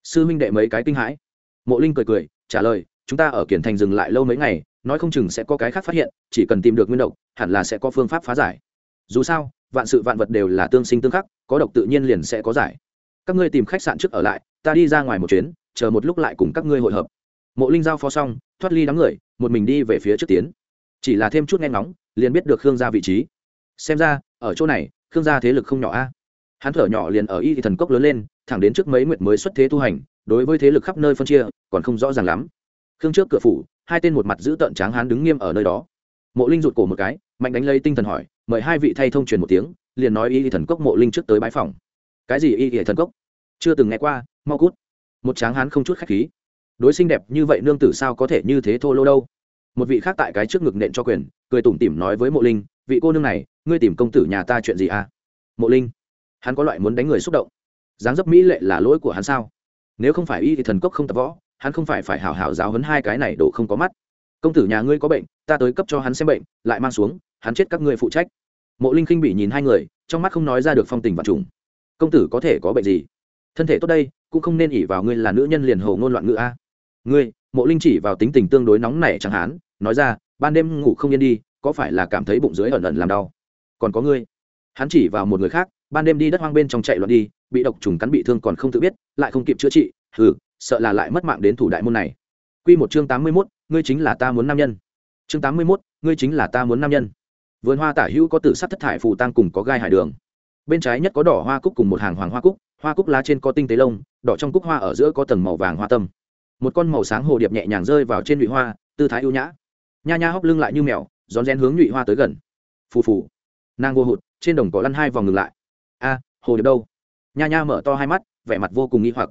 Sư huynh đệ mấy cái kinh hãi. Mộ linh cười cười, trả lời, chúng ta ở kiển thành dừng lại lâu mấy ngày, nói không chừng sẽ có cái khác phát hiện, chỉ cần tìm được nguyên độc, hẳn là sẽ có phương pháp phá giải. Dù sao vạn sự vạn vật đều là tương sinh tương khắc, có độc tự nhiên liền sẽ có giải. Các ngươi tìm khách sạn trước ở lại, ta đi ra ngoài một chuyến, chờ một lúc lại cùng các ngươi hội hợp. Mộ linh giao phó xong, thoát ly đám người, một mình đi về phía trước tiến. Chỉ là thêm chút nghe ngóng, liền biết được khương gia vị trí. Xem ra, ở chỗ này, khương gia thế lực không nhỏ a. Hắn thở nhỏ liền ở y thì thần cốc lớn lên, thẳng đến trước mấy nguyện mới xuất thế tu hành, đối với thế lực khắp nơi phân chia, còn không rõ ràng lắm. Khương trước cửa phủ, hai tên một mặt giữ tợn tráng hắn đứng nghiêm ở nơi đó. Mộ linh rụt cổ một cái, mạnh đánh lấy tinh thần hỏi mời hai vị thay thông truyền một tiếng, liền nói y y thần cốc mộ linh trước tới bãi phòng. Cái gì y y thần cốc? Chưa từng nghe qua, mau cút. Một tráng hán không chút khách khí. Đối xinh đẹp như vậy nương tử sao có thể như thế thô lô đâu? Một vị khác tại cái trước ngực nện cho quyền, cười tủm tỉm nói với mộ linh, vị cô nương này, ngươi tìm công tử nhà ta chuyện gì à? Mộ linh, hắn có loại muốn đánh người xúc động. Dáng dấp mỹ lệ là lỗi của hắn sao? Nếu không phải y thì thần cốc không tập võ, hắn không phải phải hảo hảo giáo hấn hai cái này đổ không có mắt. Công tử nhà ngươi có bệnh, ta tới cấp cho hắn xem bệnh, lại mang xuống, hắn chết các ngươi phụ trách mộ linh khinh bị nhìn hai người trong mắt không nói ra được phong tình và trùng công tử có thể có bệnh gì? Thân thể tốt đây cũng không nên ỉ vào ngươi là nữ nhân liền hồ ngôn loạn ngữ a. Ngươi mộ linh chỉ vào tính tình tương đối nóng nảy chẳng hán nói ra ban đêm ngủ không yên đi có phải là cảm thấy bụng dưới ẩn ẩn làm đau? Còn có ngươi. Hắn chỉ vào một người khác ban đêm đi đất hoang bên trong chạy loạn đi bị độc trùng cắn bị thương còn không tự biết lại không kịp chữa trị hừ sợ là lại mất mạng đến thủ đại môn này. Quy một chương tám mươi 81, ngươi chính là ta muốn nam nhân. Chương tám mươi 81, ngươi chính là ta muốn nam nhân. Vườn hoa tả hữu có tử sắc thất thải phù tang cùng có gai hải đường. Bên trái nhất có đỏ hoa cúc cùng một hàng hoàng hoa cúc, hoa cúc lá trên có tinh tế lông, đỏ trong cúc hoa ở giữa có tầng màu vàng hoa tâm. Một con màu sáng hồ điệp nhẹ nhàng rơi vào trên nhụy hoa, tư thái ưu nhã. Nha nha hóc lưng lại như mèo, rón rén hướng nhụy hoa tới gần. Phù phù. Nàng vô hụt, trên đồng cỏ lăn hai vòng ngừng lại. A, hồ điệp đâu? Nha nha mở to hai mắt, vẻ mặt vô cùng nghi hoặc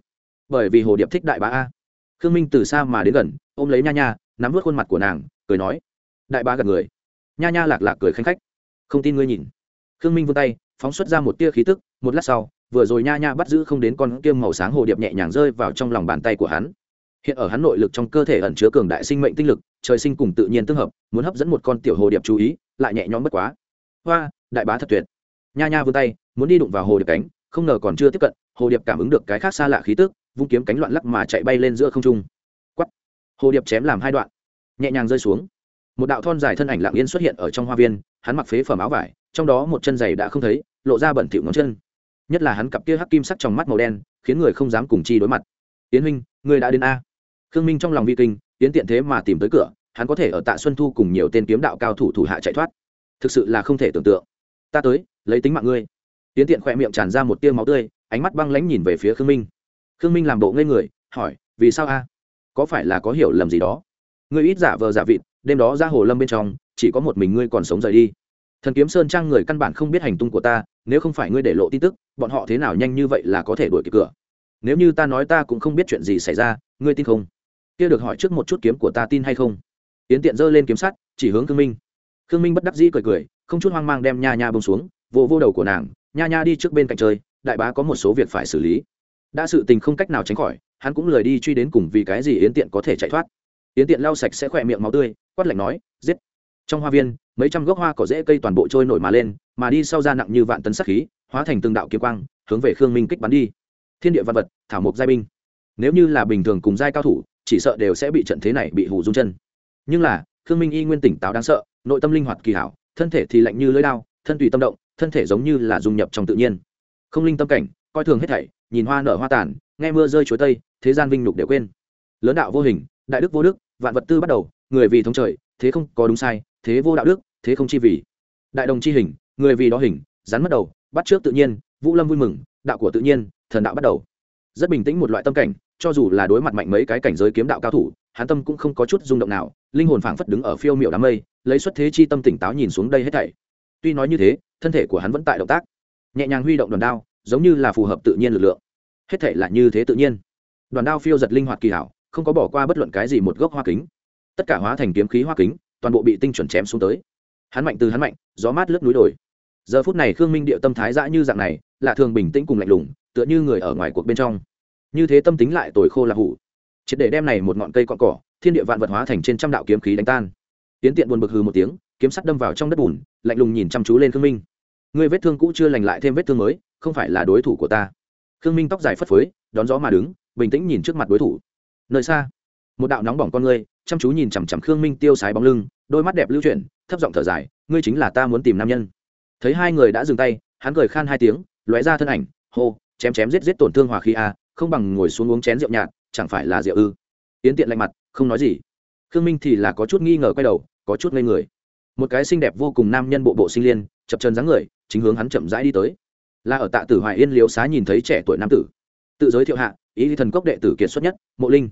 bởi vì hồ điệp thích đại bá a khương minh từ xa mà đến gần ôm lấy nha nha nắm vớt khuôn mặt của nàng cười nói đại bá gặp người nha nha lạc lạc cười khanh khách. Không tin ngươi nhìn. Khương minh vươn tay, phóng xuất ra một tia khí tức, một lát sau, vừa rồi nha nha bắt giữ không đến con kiêm màu sáng hồ điệp nhẹ nhàng rơi vào trong lòng bàn tay của hắn. Hiện ở hắn nội lực trong cơ thể ẩn chứa cường đại sinh mệnh tinh lực, trời sinh cùng tự nhiên tương hợp, muốn hấp dẫn một con tiểu hồ điệp chú ý, lại nhẹ nhõm bất quá. Hoa, đại bá thật tuyệt. Nha nha vươn tay, muốn đi đụng vào hồ điệp cánh, không ngờ còn chưa tiếp cận, hồ điệp cảm ứng được cái khác xa lạ khí tức, vung kiếm cánh loạn lắc mà chạy bay lên giữa không trung. Quắt hồ điệp chém làm hai đoạn, nhẹ nhàng rơi xuống một đạo thon dài thân ảnh lặng yên xuất hiện ở trong hoa viên, hắn mặc phế phẩm áo vải, trong đó một chân giày đã không thấy, lộ ra bẩn thỉu ngón chân. Nhất là hắn cặp kia hắc kim sắc trong mắt màu đen, khiến người không dám cùng chi đối mặt. Tiến huynh, người đã đến a? Khương minh trong lòng vi kinh tiến tiện thế mà tìm tới cửa, hắn có thể ở tạ xuân thu cùng nhiều tên kiếm đạo cao thủ thủ hạ chạy thoát. Thực sự là không thể tưởng tượng. Ta tới, lấy tính mạng ngươi. Tiến tiện khỏe miệng tràn ra một tia máu tươi, ánh mắt băng lãnh nhìn về phía khương minh. Khương minh làm bộ ngây người, hỏi, vì sao a? Có phải là có hiểu lầm gì đó? Ngươi ít giả vờ giả vịt đêm đó ra hồ lâm bên trong, chỉ có một mình ngươi còn sống rời đi. Thần kiếm sơn trang người căn bản không biết hành tung của ta, nếu không phải ngươi để lộ tin tức, bọn họ thế nào nhanh như vậy là có thể đuổi kịp cửa. Nếu như ta nói ta cũng không biết chuyện gì xảy ra, ngươi tin không? Kia được hỏi trước một chút kiếm của ta tin hay không? Yến tiện giơ lên kiếm sắt, chỉ hướng khương minh. Khương minh bất đắc dĩ cười cười, không chút hoang mang đem nha nha bông xuống vô vô đầu của nàng, nha nha đi trước bên cạnh chơi, đại bá có một số việc phải xử lý. Đã sự tình không cách nào tránh khỏi, hắn cũng lười đi truy đến cùng vì cái gì yến tiện có thể chạy thoát yến tiện lau sạch sẽ khỏe miệng máu tươi, quát lạnh nói, giết. Trong hoa viên, mấy trăm gốc hoa cỏ rễ cây toàn bộ trôi nổi mà lên, mà đi sau ra nặng như vạn tấn sắc khí, hóa thành từng đạo kiếm quang, hướng về khương minh kích bắn đi. Thiên địa văn vật, thảo mộc giai binh. Nếu như là bình thường cùng giai cao thủ, chỉ sợ đều sẽ bị trận thế này bị hù rung chân. Nhưng là, khương minh y nguyên tỉnh táo đáng sợ, nội tâm linh hoạt kỳ hảo, thân thể thì lạnh như lưỡi đao, thân tùy tâm động, thân thể giống như là dung nhập trong tự nhiên. Không linh tâm cảnh, coi thường hết thảy, nhìn hoa nở hoa tàn, nghe mưa rơi chuối tây, thế gian vinh nhục đều quên. Lớn đạo vô hình, đại đức vô đức vạn vật tư bắt đầu, người vì thống trời, thế không có đúng sai, thế vô đạo đức, thế không chi vì. Đại đồng chi hình, người vì đó hình, rắn mất đầu, bắt trước tự nhiên, vũ lâm vui mừng, đạo của tự nhiên, thần đạo bắt đầu. Rất bình tĩnh một loại tâm cảnh, cho dù là đối mặt mạnh mấy cái cảnh giới kiếm đạo cao thủ hán tâm cũng không có chút rung động nào, linh hồn phảng phất đứng ở phiêu miệu đám mây, lấy xuất thế chi tâm tỉnh táo nhìn xuống đây hết thảy. Tuy nói như thế, thân thể của hắn vẫn tại động tác, nhẹ nhàng huy động đoàn đao, giống như là phù hợp tự nhiên lực lượng. Hết thảy là như thế tự nhiên. Đoàn đao phiêu giật linh hoạt kỳ hảo không có bỏ qua bất luận cái gì một gốc hoa kính. Tất cả hóa thành kiếm khí hoa kính, toàn bộ bị tinh chuẩn chém xuống tới. Hắn mạnh từ hắn mạnh, gió mát lướt núi đồi. Giờ phút này khương minh địa tâm thái dã như dạng này là thường bình tĩnh cùng lạnh lùng, tựa như người ở ngoài cuộc bên trong. Như thế tâm tính lại tồi khô là hủ. Triệt để đem này một ngọn cây cọn cỏ, thiên địa vạn vật hóa thành trên trăm đạo kiếm khí đánh tan. Tiến tiện buồn bực hừ một tiếng, kiếm sắt đâm vào trong đất bùn, lạnh lùng nhìn chăm chú lên khương minh. Ngươi vết thương cũ chưa lành lại thêm vết thương mới, không phải là đối thủ của ta. Khương minh tóc dài phất phới, đón gió mà đứng, bình tĩnh nhìn trước mặt đối thủ nơi xa. Một đạo nóng bỏng con ngươi, chăm chú nhìn chằm chằm khương minh tiêu sái bóng lưng, đôi mắt đẹp lưu chuyển, thấp giọng thở dài, ngươi chính là ta muốn tìm nam nhân. Thấy hai người đã dừng tay, hắn cười khan hai tiếng, lóe ra thân ảnh, hô, chém chém giết giết tổn thương hòa khí a không bằng ngồi xuống uống chén rượu nhạt, chẳng phải là rượu ư. Yến tiện lạnh mặt, không nói gì. Khương minh thì là có chút nghi ngờ quay đầu, có chút ngây người. Một cái xinh đẹp vô cùng nam nhân bộ bộ sinh liên, chập chân dáng người, chính hướng hắn chậm rãi đi tới. Là ở tạ tử hoài yên liếu xá nhìn thấy trẻ tuổi nam tử tự giới thiệu hạ, ý thần cốc đệ tử kiệt xuất nhất, mộ linh.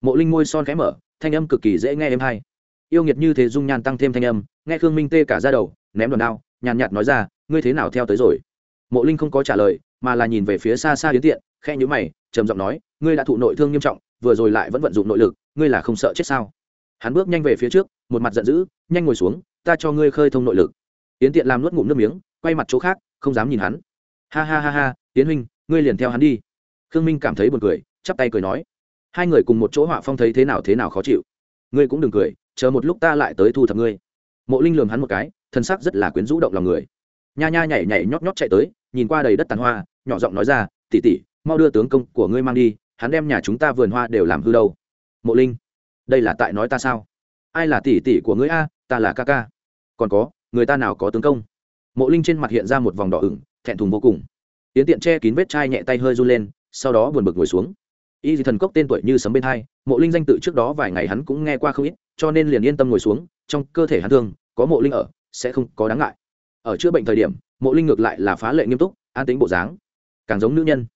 Mộ linh môi son khẽ mở, thanh âm cực kỳ dễ nghe êm hay. Yêu nghiệt như thế dung nhan tăng thêm thanh âm, nghe khương minh tê cả ra đầu, ném đòn đao, nhàn nhạt nói ra, ngươi thế nào theo tới rồi? Mộ linh không có trả lời, mà là nhìn về phía xa xa yến tiện khe nhữ mày, trầm giọng nói, ngươi đã thụ nội thương nghiêm trọng, vừa rồi lại vẫn vận dụng nội lực, ngươi là không sợ chết sao? Hắn bước nhanh về phía trước, một mặt giận dữ, nhanh ngồi xuống, ta cho ngươi khơi thông nội lực. Yến tiện làm nuốt ngụm nước miếng, quay mặt chỗ khác, không dám nhìn hắn. Ha ha ha ha tiến huynh, ngươi liền theo hắn đi khương minh cảm thấy buồn cười, chắp tay cười nói, hai người cùng một chỗ họa phong thấy thế nào thế nào khó chịu. Ngươi cũng đừng cười, chờ một lúc ta lại tới thu thập ngươi. Mộ linh lường hắn một cái thân sắc rất là quyến rũ động lòng người. Nha nha nhảy nhảy nhót nhót chạy tới, nhìn qua đầy đất tàn hoa, nhỏ giọng nói ra tỉ tỉ mau đưa tướng công của ngươi mang đi, hắn đem nhà chúng ta vườn hoa đều làm hư đâu. Mộ linh, đây là tại nói ta sao? Ai là tỷ tỷ của ngươi a? Ta là ca ca. Còn có, người ta nào có tướng công? Mộ linh trên mặt hiện ra một vòng đỏ ửng, thẹn thùng vô cùng. Tiến tiện che kín vết chai nhẹ tay hơi run lên sau đó buồn bực ngồi xuống. Y Dị thần cốc tên tuổi như sấm bên hai mộ linh danh tự trước đó vài ngày hắn cũng nghe qua không ít cho nên liền yên tâm ngồi xuống trong cơ thể hắn thương có mộ linh ở sẽ không có đáng ngại. Ở chữa bệnh thời điểm mộ linh ngược lại là phá lệ nghiêm túc an tính bộ dáng. Càng giống nữ nhân.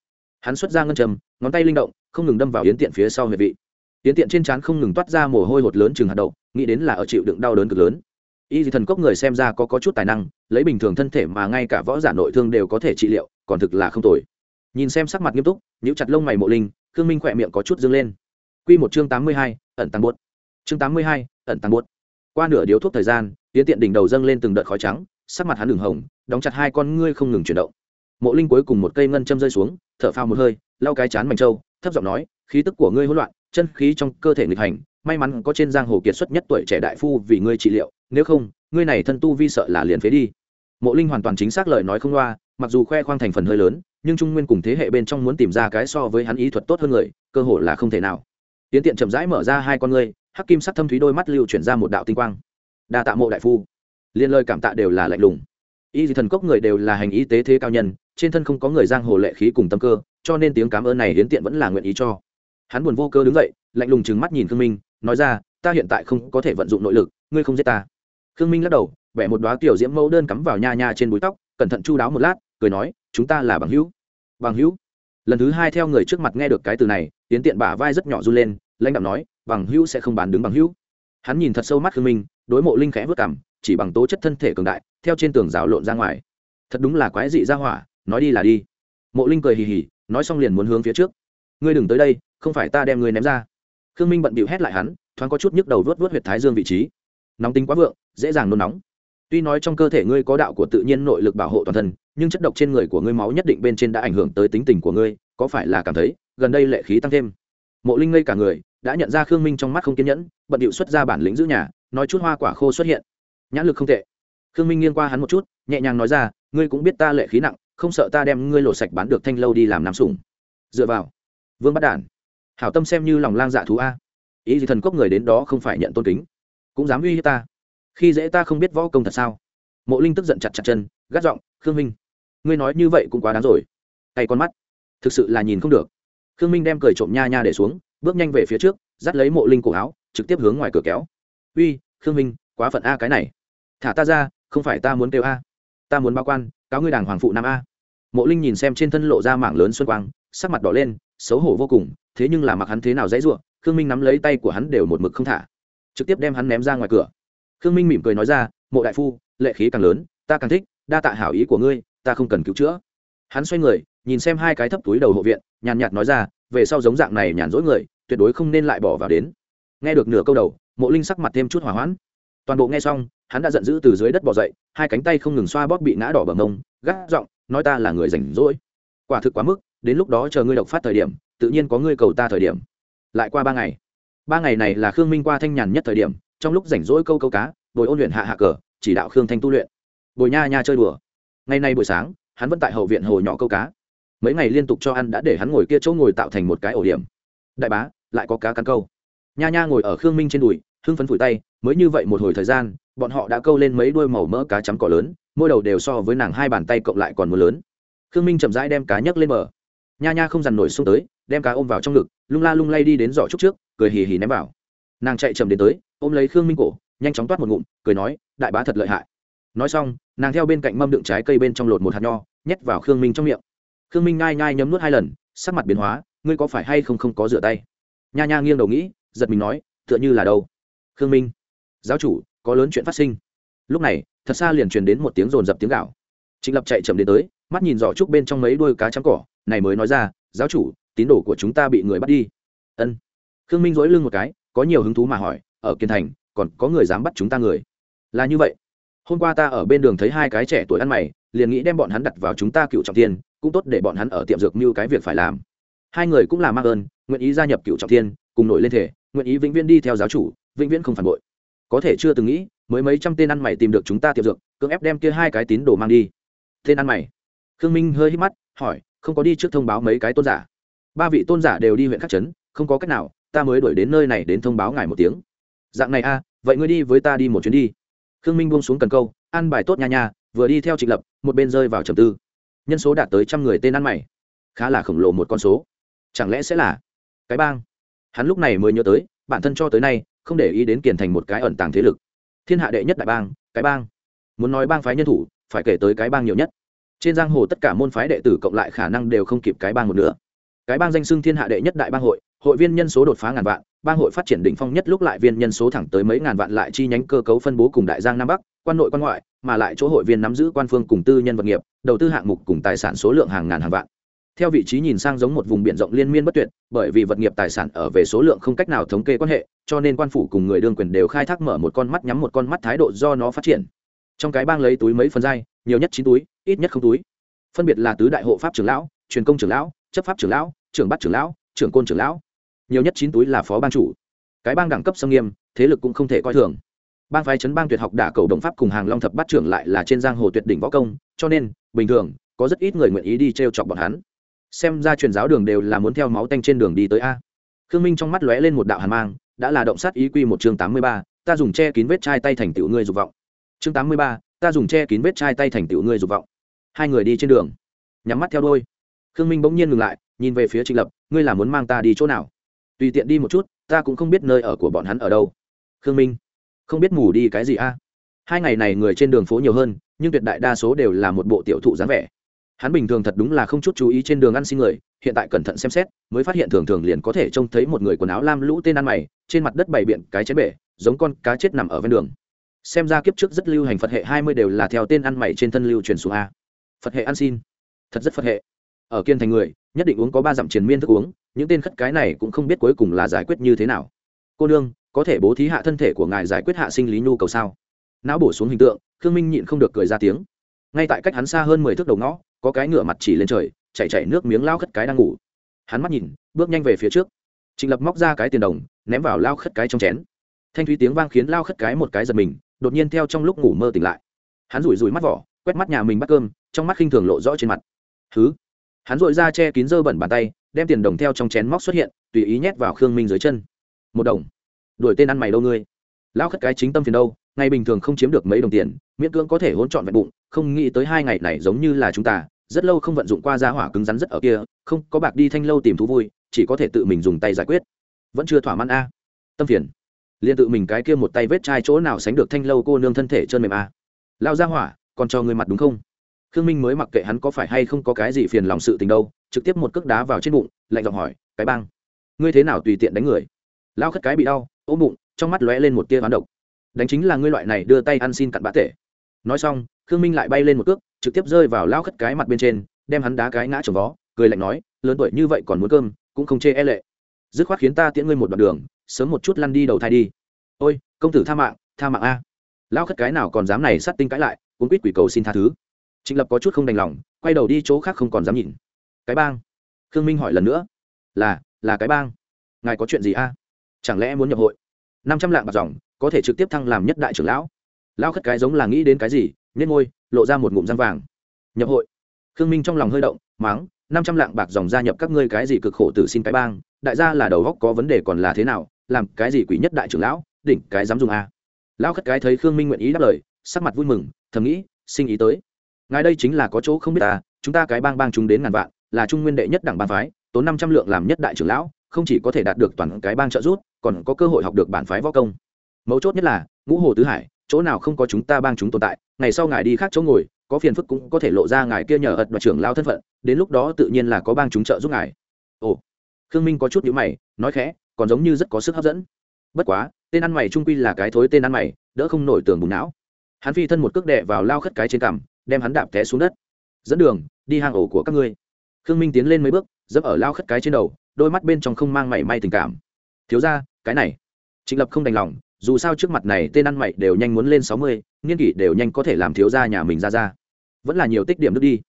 Hắn xuất ra ngân trầm ngón tay linh động không ngừng đâm vào yến tiện phía sau huyệt vị. Yến tiện trên trán không ngừng toát ra mồ hôi hột lớn chừng hạt đậu nghĩ đến là ở chịu đựng đau đớn cực lớn. Y Dị thần cốc người xem ra có, có chút tài năng lấy bình thường thân thể mà ngay cả võ giả nội thương đều có thể trị liệu còn thực là không tồi nhìn xem sắc mặt nghiêm túc, nhíu chặt lông mày mộ linh, khương minh khỏe miệng có chút dương lên. Q một chương tám mươi hai, ẩn tăng buốt. Chương tám mươi hai, ẩn tăng buốt. Qua nửa điếu thuốc thời gian tiến tiện đỉnh đầu dâng lên từng đợt khói trắng, sắc mặt hắn đường hồng, đóng chặt hai con ngươi không ngừng chuyển động. Mộ linh cuối cùng một cây ngân châm rơi xuống, thở phao một hơi, lau cái chán mảnh trâu, thấp giọng nói, khí tức của ngươi hỗn loạn, chân khí trong cơ thể nghịch hành, may mắn có trên giang hồ kiệt xuất nhất tuổi trẻ đại phu vì ngươi trị liệu, nếu không, ngươi này thân tu vi sợ là liền phế đi. Mộ linh hoàn toàn chính xác lời nói không loa, mặc dù khoe khoang thành phần hơi lớn nhưng trung nguyên cùng thế hệ bên trong muốn tìm ra cái so với hắn ý thuật tốt hơn người, cơ hội là không thể nào. Tiến tiện chậm rãi mở ra hai con ngươi, hắc kim sắc thâm thúy đôi mắt lưu chuyển ra một đạo tinh quang. Đa tạ mộ đại phu. Liên lời cảm tạ đều là lạnh lùng. Y dị thần cốc người đều là hành y tế thế cao nhân, trên thân không có người giang hồ lệ khí cùng tâm cơ, cho nên tiếng cảm ơn này hiến tiện vẫn là nguyện ý cho. Hắn buồn vô cơ đứng dậy, lạnh lùng trừng mắt nhìn khương minh, nói ra, ta hiện tại không có thể vận dụng nội lực, ngươi không giết ta. Khương minh lắc đầu vẽ một đoá tiểu diễm mẫu đơn cắm vào nha nha trên búi tóc, cẩn thận chu đáo một lát cười nói, chúng ta là bằng hữu. Bằng hữu? Lần thứ hai theo người trước mặt nghe được cái từ này tiến tiện bả vai rất nhỏ run lên, lãnh đạo nói, bằng hữu sẽ không bán đứng bằng hữu. Hắn nhìn thật sâu mắt khương minh, đối mộ linh khẽ vất cảm, chỉ bằng tố chất thân thể cường đại, theo trên tường rào lộn ra ngoài. Thật đúng là quái dị ra hỏa, nói đi là đi. Mộ linh cười hì hì, nói xong liền muốn hướng phía trước. Ngươi đừng tới đây, không phải ta đem ngươi ném ra. Khương minh bận bịu hét lại hắn, thoáng có chút nhức đầu vớt vớt huyệt thái dương vị trí. Nóng tính quá vượng, dễ dàng nôn nóng tuy nói trong cơ thể ngươi có đạo của tự nhiên nội lực bảo hộ toàn thân, nhưng chất độc trên người của ngươi máu nhất định bên trên đã ảnh hưởng tới tính tình của ngươi, có phải là cảm thấy gần đây lệ khí tăng thêm? Mộ linh ngây cả người, đã nhận ra khương minh trong mắt không kiên nhẫn, bận điệu xuất ra bản lĩnh giữ nhà, nói chút hoa quả khô xuất hiện. Nhãn lực không tệ. Khương minh nghiêng qua hắn một chút, nhẹ nhàng nói ra, ngươi cũng biết ta lệ khí nặng, không sợ ta đem ngươi lộ sạch bán được thanh lâu đi làm nam sủng. Dựa vào. Vương bắt đản. Hảo tâm xem như lòng lang dạ thú a. Ý gì thần cốc người đến đó không phải nhận tôn kính. Cũng dám uy hiếp ta khi dễ ta không biết võ công thật sao? Mộ linh tức giận chặt chặt chân, gắt giọng, khương minh, ngươi nói như vậy cũng quá đáng rồi. Tay con mắt. Thực sự là nhìn không được. Khương minh đem cười trộm nha nha để xuống, bước nhanh về phía trước, dắt lấy mộ linh cổ áo, trực tiếp hướng ngoài cửa kéo. Uy, khương minh, quá phận a cái này. Thả ta ra, không phải ta muốn kêu a. Ta muốn báo quan, cáo ngươi đảng hoàng phụ nam a. Mộ linh nhìn xem trên thân lộ ra mảng lớn xuân quang, sắc mặt đỏ lên, xấu hổ vô cùng, thế nhưng là mặc hắn thế nào dãy ruộng khương minh nắm lấy tay của hắn đều một mực không thả. Trực tiếp đem hắn ném ra ngoài cửa khương minh mỉm cười nói ra, mộ đại phu, lệ khí càng lớn, ta càng thích, đa tạ hảo ý của ngươi, ta không cần cứu chữa. Hắn xoay người, nhìn xem hai cái thấp túi đầu hộ viện, nhàn nhạt nói ra, về sau giống dạng này nhàn rỗi người, tuyệt đối không nên lại bỏ vào đến. Nghe được nửa câu đầu, mộ linh sắc mặt thêm chút hỏa hoãn. Toàn bộ nghe xong, hắn đã giận dữ từ dưới đất bỏ dậy, hai cánh tay không ngừng xoa bóp bị ngã đỏ bờ mông gác giọng nói ta là người rảnh rỗi. Quả thực quá mức, đến lúc đó chờ ngươi độc phát thời điểm, tự nhiên có ngươi cầu ta thời điểm. Lại qua ba ngày. Ba ngày này là khương minh qua thanh nhàn nhất thời điểm trong lúc rảnh rỗi câu câu cá, bồi ôn luyện hạ hạ cờ, chỉ đạo khương thanh tu luyện. Bồi nha nha chơi đùa. Ngày nay buổi sáng, hắn vẫn tại hậu viện hồ nhỏ câu cá. Mấy ngày liên tục cho ăn đã để hắn ngồi kia chỗ ngồi tạo thành một cái ổ điểm. Đại bá, lại có cá cắn câu. Nha nha ngồi ở khương minh trên đùi, hưng phấn phủi tay, mới như vậy một hồi thời gian, bọn họ đã câu lên mấy đuôi màu mỡ cá chấm cỏ lớn, mỗi đầu đều so với nàng hai bàn tay cộng lại còn mưa lớn. Khương minh chậm rãi đem cá nhấc lên bờ. Nha nha không dằn nổi xuống tới, đem cá ôm vào trong ngực, lung la lung lay đi đến giỏ trúc trước, cười hì hì ném vào. Nàng chạy chậm đến tới ôm lấy khương minh cổ, nhanh chóng toát một ngụm, cười nói, đại bá thật lợi hại. Nói xong, nàng theo bên cạnh mâm đựng trái cây bên trong lột một hạt nho, nhét vào khương minh trong miệng. Khương minh ngai ngai nhấm nuốt hai lần, sắc mặt biến hóa, ngươi có phải hay không không có rửa tay? Nha nha nghiêng đầu nghĩ, giật mình nói, tựa như là đâu? Khương minh, giáo chủ, có lớn chuyện phát sinh. Lúc này, thật xa liền truyền đến một tiếng rồn rập tiếng gạo trịnh lập chạy chậm đến tới, mắt nhìn giỏ trúc bên trong mấy đôi cá trắng cỏ, này mới nói ra, giáo chủ, tín đồ của chúng ta bị người bắt đi. Ân. Khương minh dỗi lưng một cái, có nhiều hứng thú mà hỏi ở kiên thành, còn có người dám bắt chúng ta người. Là như vậy. Hôm qua ta ở bên đường thấy hai cái trẻ tuổi ăn mày, liền nghĩ đem bọn hắn đặt vào chúng ta cựu trọng thiên, cũng tốt để bọn hắn ở tiệm dược mưu cái việc phải làm. Hai người cũng là mắc ơn, nguyện ý gia nhập cựu trọng thiên, cùng nổi lên thể, nguyện ý vĩnh viễn đi theo giáo chủ, vĩnh viễn không phản bội. Có thể chưa từng nghĩ, mới mấy trăm tên ăn mày tìm được chúng ta tiệm dược, cưỡng ép đem kia hai cái tín đồ mang đi. Tên ăn mày. Khương minh hơi hít mắt, hỏi, không có đi trước thông báo mấy cái tôn giả? Ba vị tôn giả đều đi huyện khắc trấn không có cách nào, ta mới đuổi đến nơi này đến thông báo ngài một tiếng dạng này a, vậy ngươi đi với ta đi một chuyến đi. Khương minh buông xuống cần câu ăn bài tốt nha nha vừa đi theo trịnh lập, một bên rơi vào trầm tư. Nhân số đạt tới trăm người tên ăn mày. Khá là khổng lồ một con số. Chẳng lẽ sẽ là cái bang? Hắn lúc này mới nhớ tới, bản thân cho tới nay, không để ý đến kiền thành một cái ẩn tàng thế lực. Thiên hạ đệ nhất đại bang, cái bang. Muốn nói bang phái nhân thủ, phải kể tới cái bang nhiều nhất. Trên giang hồ tất cả môn phái đệ tử cộng lại khả năng đều không kịp cái bang một nữa cái bang danh xưng thiên hạ đệ nhất đại bang hội hội viên nhân số đột phá ngàn vạn, bang hội phát triển đỉnh phong nhất lúc lại viên nhân số thẳng tới mấy ngàn vạn lại chi nhánh cơ cấu phân bố cùng đại giang nam bắc, quan nội quan ngoại, mà lại chỗ hội viên nắm giữ quan phương cùng tư nhân vật nghiệp, đầu tư hạng mục cùng tài sản số lượng hàng ngàn hàng vạn. Theo vị trí nhìn sang giống một vùng biển rộng liên miên bất tuyệt, bởi vì vật nghiệp tài sản ở về số lượng không cách nào thống kê quan hệ, cho nên quan phủ cùng người đương quyền đều khai thác mở một con mắt nhắm một con mắt thái độ do nó phát triển. Trong cái bang lấy túi mấy phần dai nhiều nhất chín túi, ít nhất không túi. Phân biệt là tứ đại hộ pháp trưởng lão, truyền công trưởng lão chấp pháp trưởng lão, trưởng bắt trưởng lão, trưởng côn trưởng lão. Nhiều nhất chín túi là phó ban chủ. Cái bang đẳng cấp sâm nghiêm, thế lực cũng không thể coi thường. Bang phái chấn bang tuyệt học đả cầu đồng pháp cùng hàng long thập bát trưởng lại là trên giang hồ tuyệt đỉnh võ công, cho nên, bình thường, có rất ít người nguyện ý đi t r e o chọc bọn hắn. Xem ra truyền giáo đường đều là muốn theo máu tanh trên đường đi tới a. Khương minh trong mắt lóe lên một đạo hàn mang, đã là động sát ý quy một chương tám mươi ba, ta dùng che kín vết chai tay thành tựu ngươi dục vọng. Chương tám mươi ba, ta dùng che kín vết chai tay thành tựu ngươi dục vọng. Hai người đi trên đường. Nhắm mắt theo đôi khương minh bỗng nhiên ngừng lại, nhìn về phía trịnh lập, ngươi là muốn mang ta đi chỗ nào? Tùy tiện đi một chút, ta cũng không biết nơi ở của bọn hắn ở đâu. Khương minh, không biết mù đi cái gì a? Hai ngày này người trên đường phố nhiều hơn, nhưng tuyệt đại đa số đều là một bộ tiểu thụ dáng vẻ. Hắn bình thường thật đúng là không chút chú ý trên đường ăn xin người, hiện tại cẩn thận xem xét, mới phát hiện thường thường liền có thể trông thấy một người quần áo lam lũ tên ăn mày, trên mặt đất bày biện cái chén bể, giống con cá chết nằm ở ven đường. Xem ra kiếp trước rất lưu hành phật hệ hai mươi đều là theo tên ăn mày trên thân lưu truyền xuống a. Phật hệ ăn xin. Thật rất phật hệ ở kiên thành người, nhất định uống có ba dặm triền miên thức uống, những tên khất cái này cũng không biết cuối cùng là giải quyết như thế nào. Cô nương, có thể bố thí hạ thân thể của ngài giải quyết hạ sinh lý nhu cầu sao? Não bổ xuống hình tượng, khương minh nhịn không được cười ra tiếng. Ngay tại cách hắn xa hơn mười thước đầu ngõ, có cái ngựa mặt chỉ lên trời chạy chạy nước miếng lao khất cái đang ngủ. Hắn mắt nhìn, bước nhanh về phía trước. Trịnh lập móc ra cái tiền đồng, ném vào lao khất cái trong chén. Thanh thúy tiếng vang khiến lao khất cái một cái giật mình, đột nhiên theo trong lúc ngủ mơ tỉnh lại. Hắn rủi rủi mắt vỏ, quét mắt nhà mình bắt cơm, trong mắt khinh thường lộ rõ trên mặt. Thứ hắn dội ra che kín dơ bẩn bàn tay, đem tiền đồng theo trong chén móc xuất hiện, tùy ý nhét vào khương minh dưới chân. Một đồng. Đuổi tên ăn mày đâu ngươi? Lão khất cái chính tâm phiền đâu, ngày bình thường không chiếm được mấy đồng tiền, miễn cưỡng có thể hỗn trọn vẹn bụng, không nghĩ tới hai ngày này giống như là chúng ta, rất lâu không vận dụng qua giá hỏa cứng rắn rất ở kia, không, có bạc đi thanh lâu tìm thú vui, chỉ có thể tự mình dùng tay giải quyết. Vẫn chưa thỏa mãn a. Tâm phiền. Liền tự mình cái kia một tay vết chai chỗ nào sánh được thanh lâu cô nương thân thể trơn mềm a. Lao ra hỏa, còn cho người mặt đúng không? Khương minh mới mặc kệ hắn có phải hay không có cái gì phiền lòng sự tình đâu, trực tiếp một cước đá vào trên bụng, lạnh giọng hỏi, cái băng ngươi thế nào tùy tiện đánh người? Lao khất cái bị đau, ôm bụng, trong mắt lóe lên một tia hoán độc. Đánh chính là ngươi loại này đưa tay ăn xin cặn bã tể nói xong, khương minh lại bay lên một cước, trực tiếp rơi vào lao khất cái mặt bên trên, đem hắn đá cái ngã trồng vó, cười lạnh nói, lớn tuổi như vậy còn muốn cơm, cũng không chê e lệ. Dứt khoát khiến ta tiễn ngươi một đoạn đường, sớm một chút lăn đi đầu thai đi. Ôi, công tử tha mạng tha mạng a. Lao khất cái nào còn dám này sát tinh cãi lại, cuốn quýt quỷ cầu xin tha thứ trịnh lập có chút không đành lòng, quay đầu đi chỗ khác không còn dám nhìn. Cái bang? Khương minh hỏi lần nữa. Là là cái bang? Ngài có chuyện gì a? Chẳng lẽ muốn nhập hội? Năm trăm lạng bạc dòng, có thể trực tiếp thăng làm nhất đại trưởng lão. Lão khất cái giống là nghĩ đến cái gì nhét ngôi lộ ra một ngụm răng vàng. Nhập hội. Khương minh trong lòng hơi động máng năm trăm lạng bạc dòng gia nhập các ngươi cái gì cực khổ tử xin cái bang, đại gia là đầu góc có vấn đề còn là thế nào, làm cái gì quỷ nhất đại trưởng lão, đỉnh cái dám dùng a. Lão khất cái thấy khương minh nguyện ý đáp lời, sắc mặt vui mừng, thầm nghĩ, sinh ý tới ngài đây chính là có chỗ không biết ta, chúng ta cái bang bang chúng đến ngàn vạn, là trung nguyên đệ nhất đảng bang phái, tốn năm trăm lượng làm nhất đại trưởng lão, không chỉ có thể đạt được toàn cái bang trợ giúp, còn có cơ hội học được bản phái võ công. Mấu chốt nhất là, ngũ hồ tứ hải, chỗ nào không có chúng ta bang chúng tồn tại, ngày sau ngài đi khác chỗ ngồi, có phiền phức cũng có thể lộ ra ngài kia nhờ ật và trưởng lao thân phận, đến lúc đó tự nhiên là có bang chúng trợ giúp ngài. Ồ, khương minh có chút nhữ mày, nói khẽ, còn giống như rất có sức hấp dẫn. Bất quá, tên ăn mày trung quy là cái thối tên ăn mày, đỡ không nổi tường bùng não. Hắn phi thân một cước đệ vào lao khất cái trên cằm đem hắn đạp té xuống đất. Dẫn đường, đi hang ổ của các ngươi. Khương minh tiến lên mấy bước, dẫm ở lao khất cái trên đầu, đôi mắt bên trong không mang mảy may tình cảm. Thiếu ra cái này. Trịnh lập không đành lòng, dù sao trước mặt này tên ăn mày đều nhanh muốn lên sáu mươi niên kỷ đều nhanh có thể làm thiếu ra nhà mình ra ra. Vẫn là nhiều tích điểm nước đi.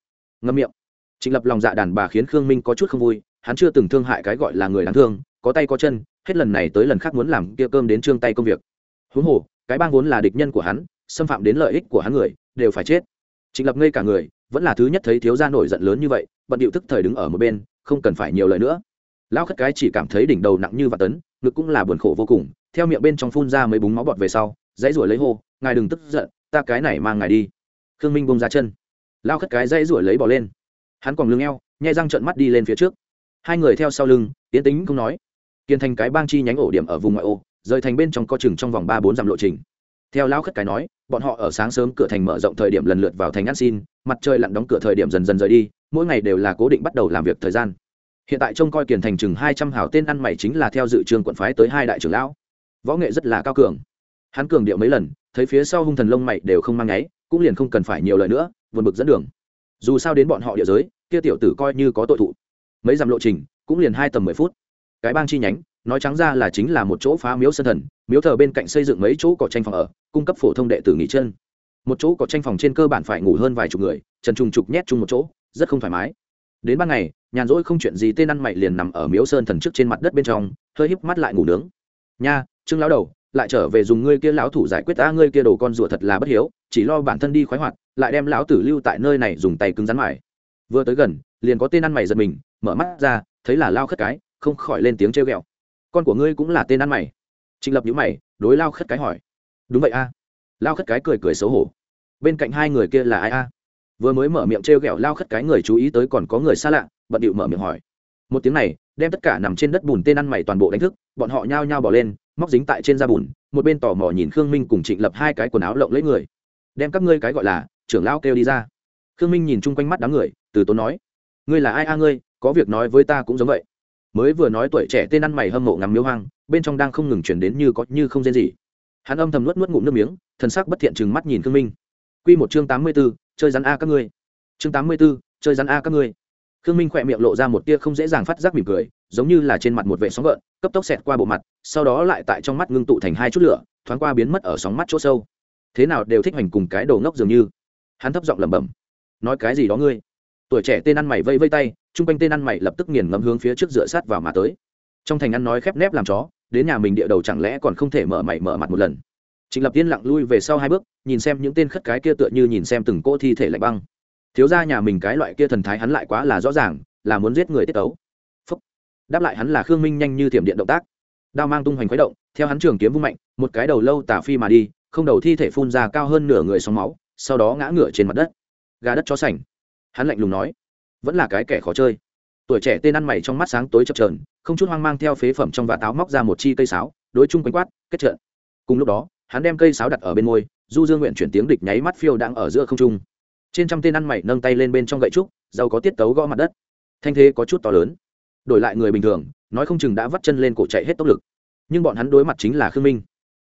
Ngâm miệng. Trịnh lập lòng dạ đàn bà khiến khương minh có chút không vui, hắn chưa từng thương hại cái gọi là người đáng thương, có tay có chân, hết lần này tới lần khác muốn làm kia cơm đến trương tay công việc. Huống hồ, cái bang vốn là địch nhân của hắn, xâm phạm đến lợi ích của hắn người, đều phải chết trịnh lập ngây cả người, vẫn là thứ nhất thấy thiếu gia nổi giận lớn như vậy, bận điệu thức thời đứng ở một bên, không cần phải nhiều lời nữa. Lão khất cái chỉ cảm thấy đỉnh đầu nặng như và tấn, ngực cũng là buồn khổ vô cùng, theo miệng bên trong phun ra mấy búng máu bọt về sau, dãy ruổi lấy hô, ngài đừng tức giận, ta cái này mang ngài đi. Khương minh bông ra chân. Lao khất cái dãy ruổi lấy bỏ lên. Hắn còn lưng eo, nhai răng trợn mắt đi lên phía trước. Hai người theo sau lưng, tiến tính không nói. Kiên thành cái bang chi nhánh ổ điểm ở vùng ngoại ô, rời thành bên trong co chừng trong vòng ba bốn dặm lộ trình theo lão khất cái nói, bọn họ ở sáng sớm cửa thành mở rộng thời điểm lần lượt vào thành ăn xin, mặt trời lặn đóng cửa thời điểm dần dần rời đi, mỗi ngày đều là cố định bắt đầu làm việc thời gian. Hiện tại trông coi kiền thành chừng hai trăm hảo tên ăn mày chính là theo dự trường quận phái tới hai đại trưởng lão. Võ nghệ rất là cao cường. Hắn cường điệu mấy lần, thấy phía sau hung thần lông mày đều không mang nháy, cũng liền không cần phải nhiều lời nữa vượt bực dẫn đường. Dù sao đến bọn họ địa giới, kia tiểu tử coi như có tội thụ. Mấy dặm lộ trình, cũng liền hai tầm mười phút. Cái bang chi nhánh nói trắng ra là chính là một chỗ phá miếu sân thần, miếu thờ bên cạnh xây dựng mấy chỗ cỏ tranh phòng ở, cung cấp phổ thông đệ tử nghỉ chân. Một chỗ cỏ tranh phòng trên cơ bản phải ngủ hơn vài chục người, trần trùng trục nhét chung một chỗ, rất không thoải mái. Đến ban ngày, nhàn rỗi không chuyện gì tên ăn mày liền nằm ở miếu sơn thần trước trên mặt đất bên trong, hơi híp mắt lại ngủ nướng. Nha, trương lão đầu, lại trở về dùng ngươi kia lão thủ giải quyết ta ngươi kia đồ con rùa thật là bất hiếu, chỉ lo bản thân đi khoái hoạt, lại đem lão tử lưu tại nơi này dùng tay cứng rắn mải vừa tới gần, liền có tên ăn mày giật mình, mở mắt ra, thấy là lao khất cái, không khỏi lên tiếng trêu ghẹo con của ngươi cũng là tên ăn mày. Trịnh lập nhữ mày, đối lao khất cái hỏi. Đúng vậy a. Lao khất cái cười cười xấu hổ. Bên cạnh hai người kia là ai a? Vừa mới mở miệng trêu ghẹo lao khất cái người chú ý tới còn có người xa lạ, bận điệu mở miệng hỏi. Một tiếng này, đem tất cả nằm trên đất bùn tên ăn mày toàn bộ đánh thức, bọn họ nhao nhao bỏ lên, móc dính tại trên da bùn, một bên tò mò nhìn khương minh cùng trịnh lập hai cái quần áo lộng lấy người. Đem các ngươi cái gọi là, trưởng lao kêu đi ra. Khương minh nhìn chung quanh mắt đám người, từ tốn nói. Ngươi là ai a ngươi, có việc nói với ta cũng giống vậy mới vừa nói tuổi trẻ tên ăn mày hâm mộ ngắm miếu hoang, bên trong đang không ngừng chuyển đến như có như không rên gì hắn âm thầm nuốt nuốt ngụm nước miếng, thần sắc bất thiện chừng mắt nhìn khương minh. Q một chương tám mươi b ố chơi rắn a các ngươi. Chương tám mươi b ố chơi rắn a các ngươi. Khương minh khỏe miệng lộ ra một tia không dễ dàng phát giác mỉm cười, giống như là trên mặt một vệ sóng gợn, cấp tốc xẹt qua bộ mặt, sau đó lại tại trong mắt ngưng tụ thành hai chút lửa, thoáng qua biến mất ở sóng mắt chỗ sâu. Thế nào đều thích hoành cùng cái đầu ngốc dường như. Hắn thấp giọng lẩm bẩm, nói cái gì đó ngươi? Tuổi trẻ tên ăn mày vây vây tay chung quanh tên ăn mày lập tức nghiền ngẫm hướng phía trước dựa sát vào mà tới. Trong thành ăn nói khép nép làm chó, đến nhà mình địa đầu chẳng lẽ còn không thể mở mày mở mặt một lần. Trịnh lập yên lặng lui về sau hai bước, nhìn xem những tên khất cái kia tựa như nhìn xem từng cỗ thi thể lạnh băng. Thiếu ra nhà mình cái loại kia thần thái hắn lại quá là rõ ràng, là muốn giết người tiết tấu. Phúc. đáp lại hắn là khương minh nhanh như tiềm điện động tác. Đao mang tung hoành khuấy động, theo hắn trường kiếm vung mạnh, một cái đầu lâu tả phi mà đi, không đầu thi thể phun ra cao hơn nửa người sóng máu, sau đó ngã ngửa trên mặt đất. Gà đất chó sành. Hắn lạnh lùng nói vẫn là cái kẻ khó chơi. Tuổi trẻ tên ăn mày trong mắt sáng tối chập trờn không chút hoang mang theo phế phẩm trong vạt táo móc ra một chi cây sáo, đối chung quanh quát, kết trợn cùng lúc đó, hắn đem cây sáo đặt ở bên môi, du dương nguyện chuyển tiếng địch nháy mắt phiêu đang ở giữa không trung. Trên trăm tên ăn mày nâng tay lên bên trong gậy trúc, giàu có tiết tấu gõ mặt đất. Thanh thế có chút to lớn. Đổi lại người bình thường, nói không chừng đã vắt chân lên cổ chạy hết tốc lực. Nhưng bọn hắn đối mặt chính là khương minh.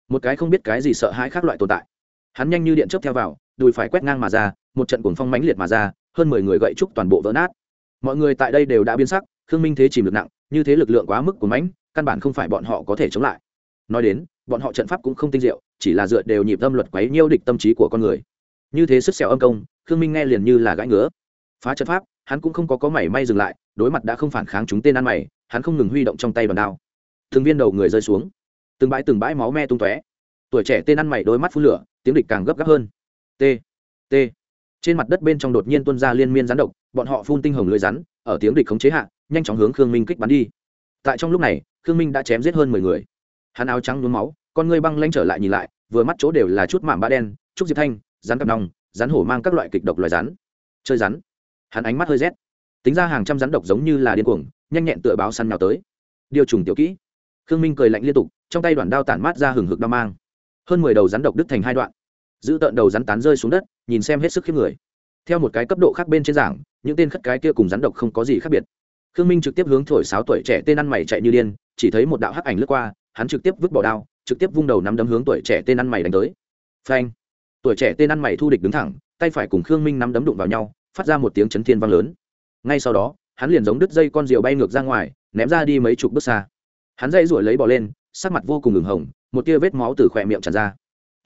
Một cái không biết cái gì sợ hãi khác loại tồn tại. Hắn nhanh như điện chớp theo vào, đùi phải quét ngang mà ra, một trận cuồng phong mãnh liệt mà ra hơn mười người gậy trúc toàn bộ vỡ nát. Mọi người tại đây đều đã biến sắc, khương minh thế chìm lực nặng, như thế lực lượng quá mức của mãnh, căn bản không phải bọn họ có thể chống lại. Nói đến, bọn họ trận pháp cũng không tinh diệu, chỉ là dựa đều nhịp tâm luật quấy nhiêu địch tâm trí của con người. Như thế sức xẻo âm công, khương minh nghe liền như là gãi ngứa. Phá trận pháp, hắn cũng không có có mảy may dừng lại, đối mặt đã không phản kháng chúng tên ăn mày, hắn không ngừng huy động trong tay đòn đao. Thường viên đầu người rơi xuống. Từng bãi từng bãi máu me tung tóe. Tuổi trẻ tên ăn mày đôi mắt phun lửa, tiếng địch càng gấp gáp hơn. T t trên mặt đất bên trong đột nhiên tuôn ra liên miên rắn độc, bọn họ phun tinh hồng lưới rắn, ở tiếng địch khống chế hạ, nhanh chóng hướng khương minh kích bắn đi. Tại trong lúc này, khương minh đã chém giết hơn mười người. Hắn áo trắng nhuốm máu, con ngươi băng lanh trở lại nhìn lại, vừa mắt chỗ đều là chút mạm ba đen trúc diệp thanh, rắn cặp nòng, rắn hổ mang các loại kịch độc loài rắn. Chơi rắn. Hắn ánh mắt hơi rét. Tính ra hàng trăm rắn độc giống như là điên cuồng, nhanh nhẹn tựa báo săn nào tới. Điều trùng tiểu kỹ. Khương minh cười lạnh liên tục, trong tay đoạn đao tản mát ra hừng hực đao mang. Hơn mười đầu rắn độc đứt thành hai đoạn giữ tợn đầu rắn tán rơi xuống đất, nhìn xem hết sức khiếp người. Theo một cái cấp độ khác bên trên giảng, những tên khất cái kia cùng rắn độc không có gì khác biệt. Khương minh trực tiếp hướng thổi sáu tuổi trẻ tên ăn mày chạy như điên, chỉ thấy một đạo hắc ảnh lướt qua, hắn trực tiếp vứt bỏ đao, trực tiếp vung đầu nắm đấm hướng tuổi trẻ tên ăn mày đánh tới. Phanh! Tuổi trẻ tên ăn mày thu địch đứng thẳng, tay phải cùng khương minh nắm đấm đụng vào nhau, phát ra một tiếng chấn thiên vang lớn. Ngay sau đó, hắn liền giống đứt dây con rượu bay ngược ra ngoài, ném ra đi mấy chục bước xa. Hắn dây ruổi lấy bỏ lên, sắc mặt vô cùng ngừng hồng, một tia vết máu từ khỏe miệng tràn ra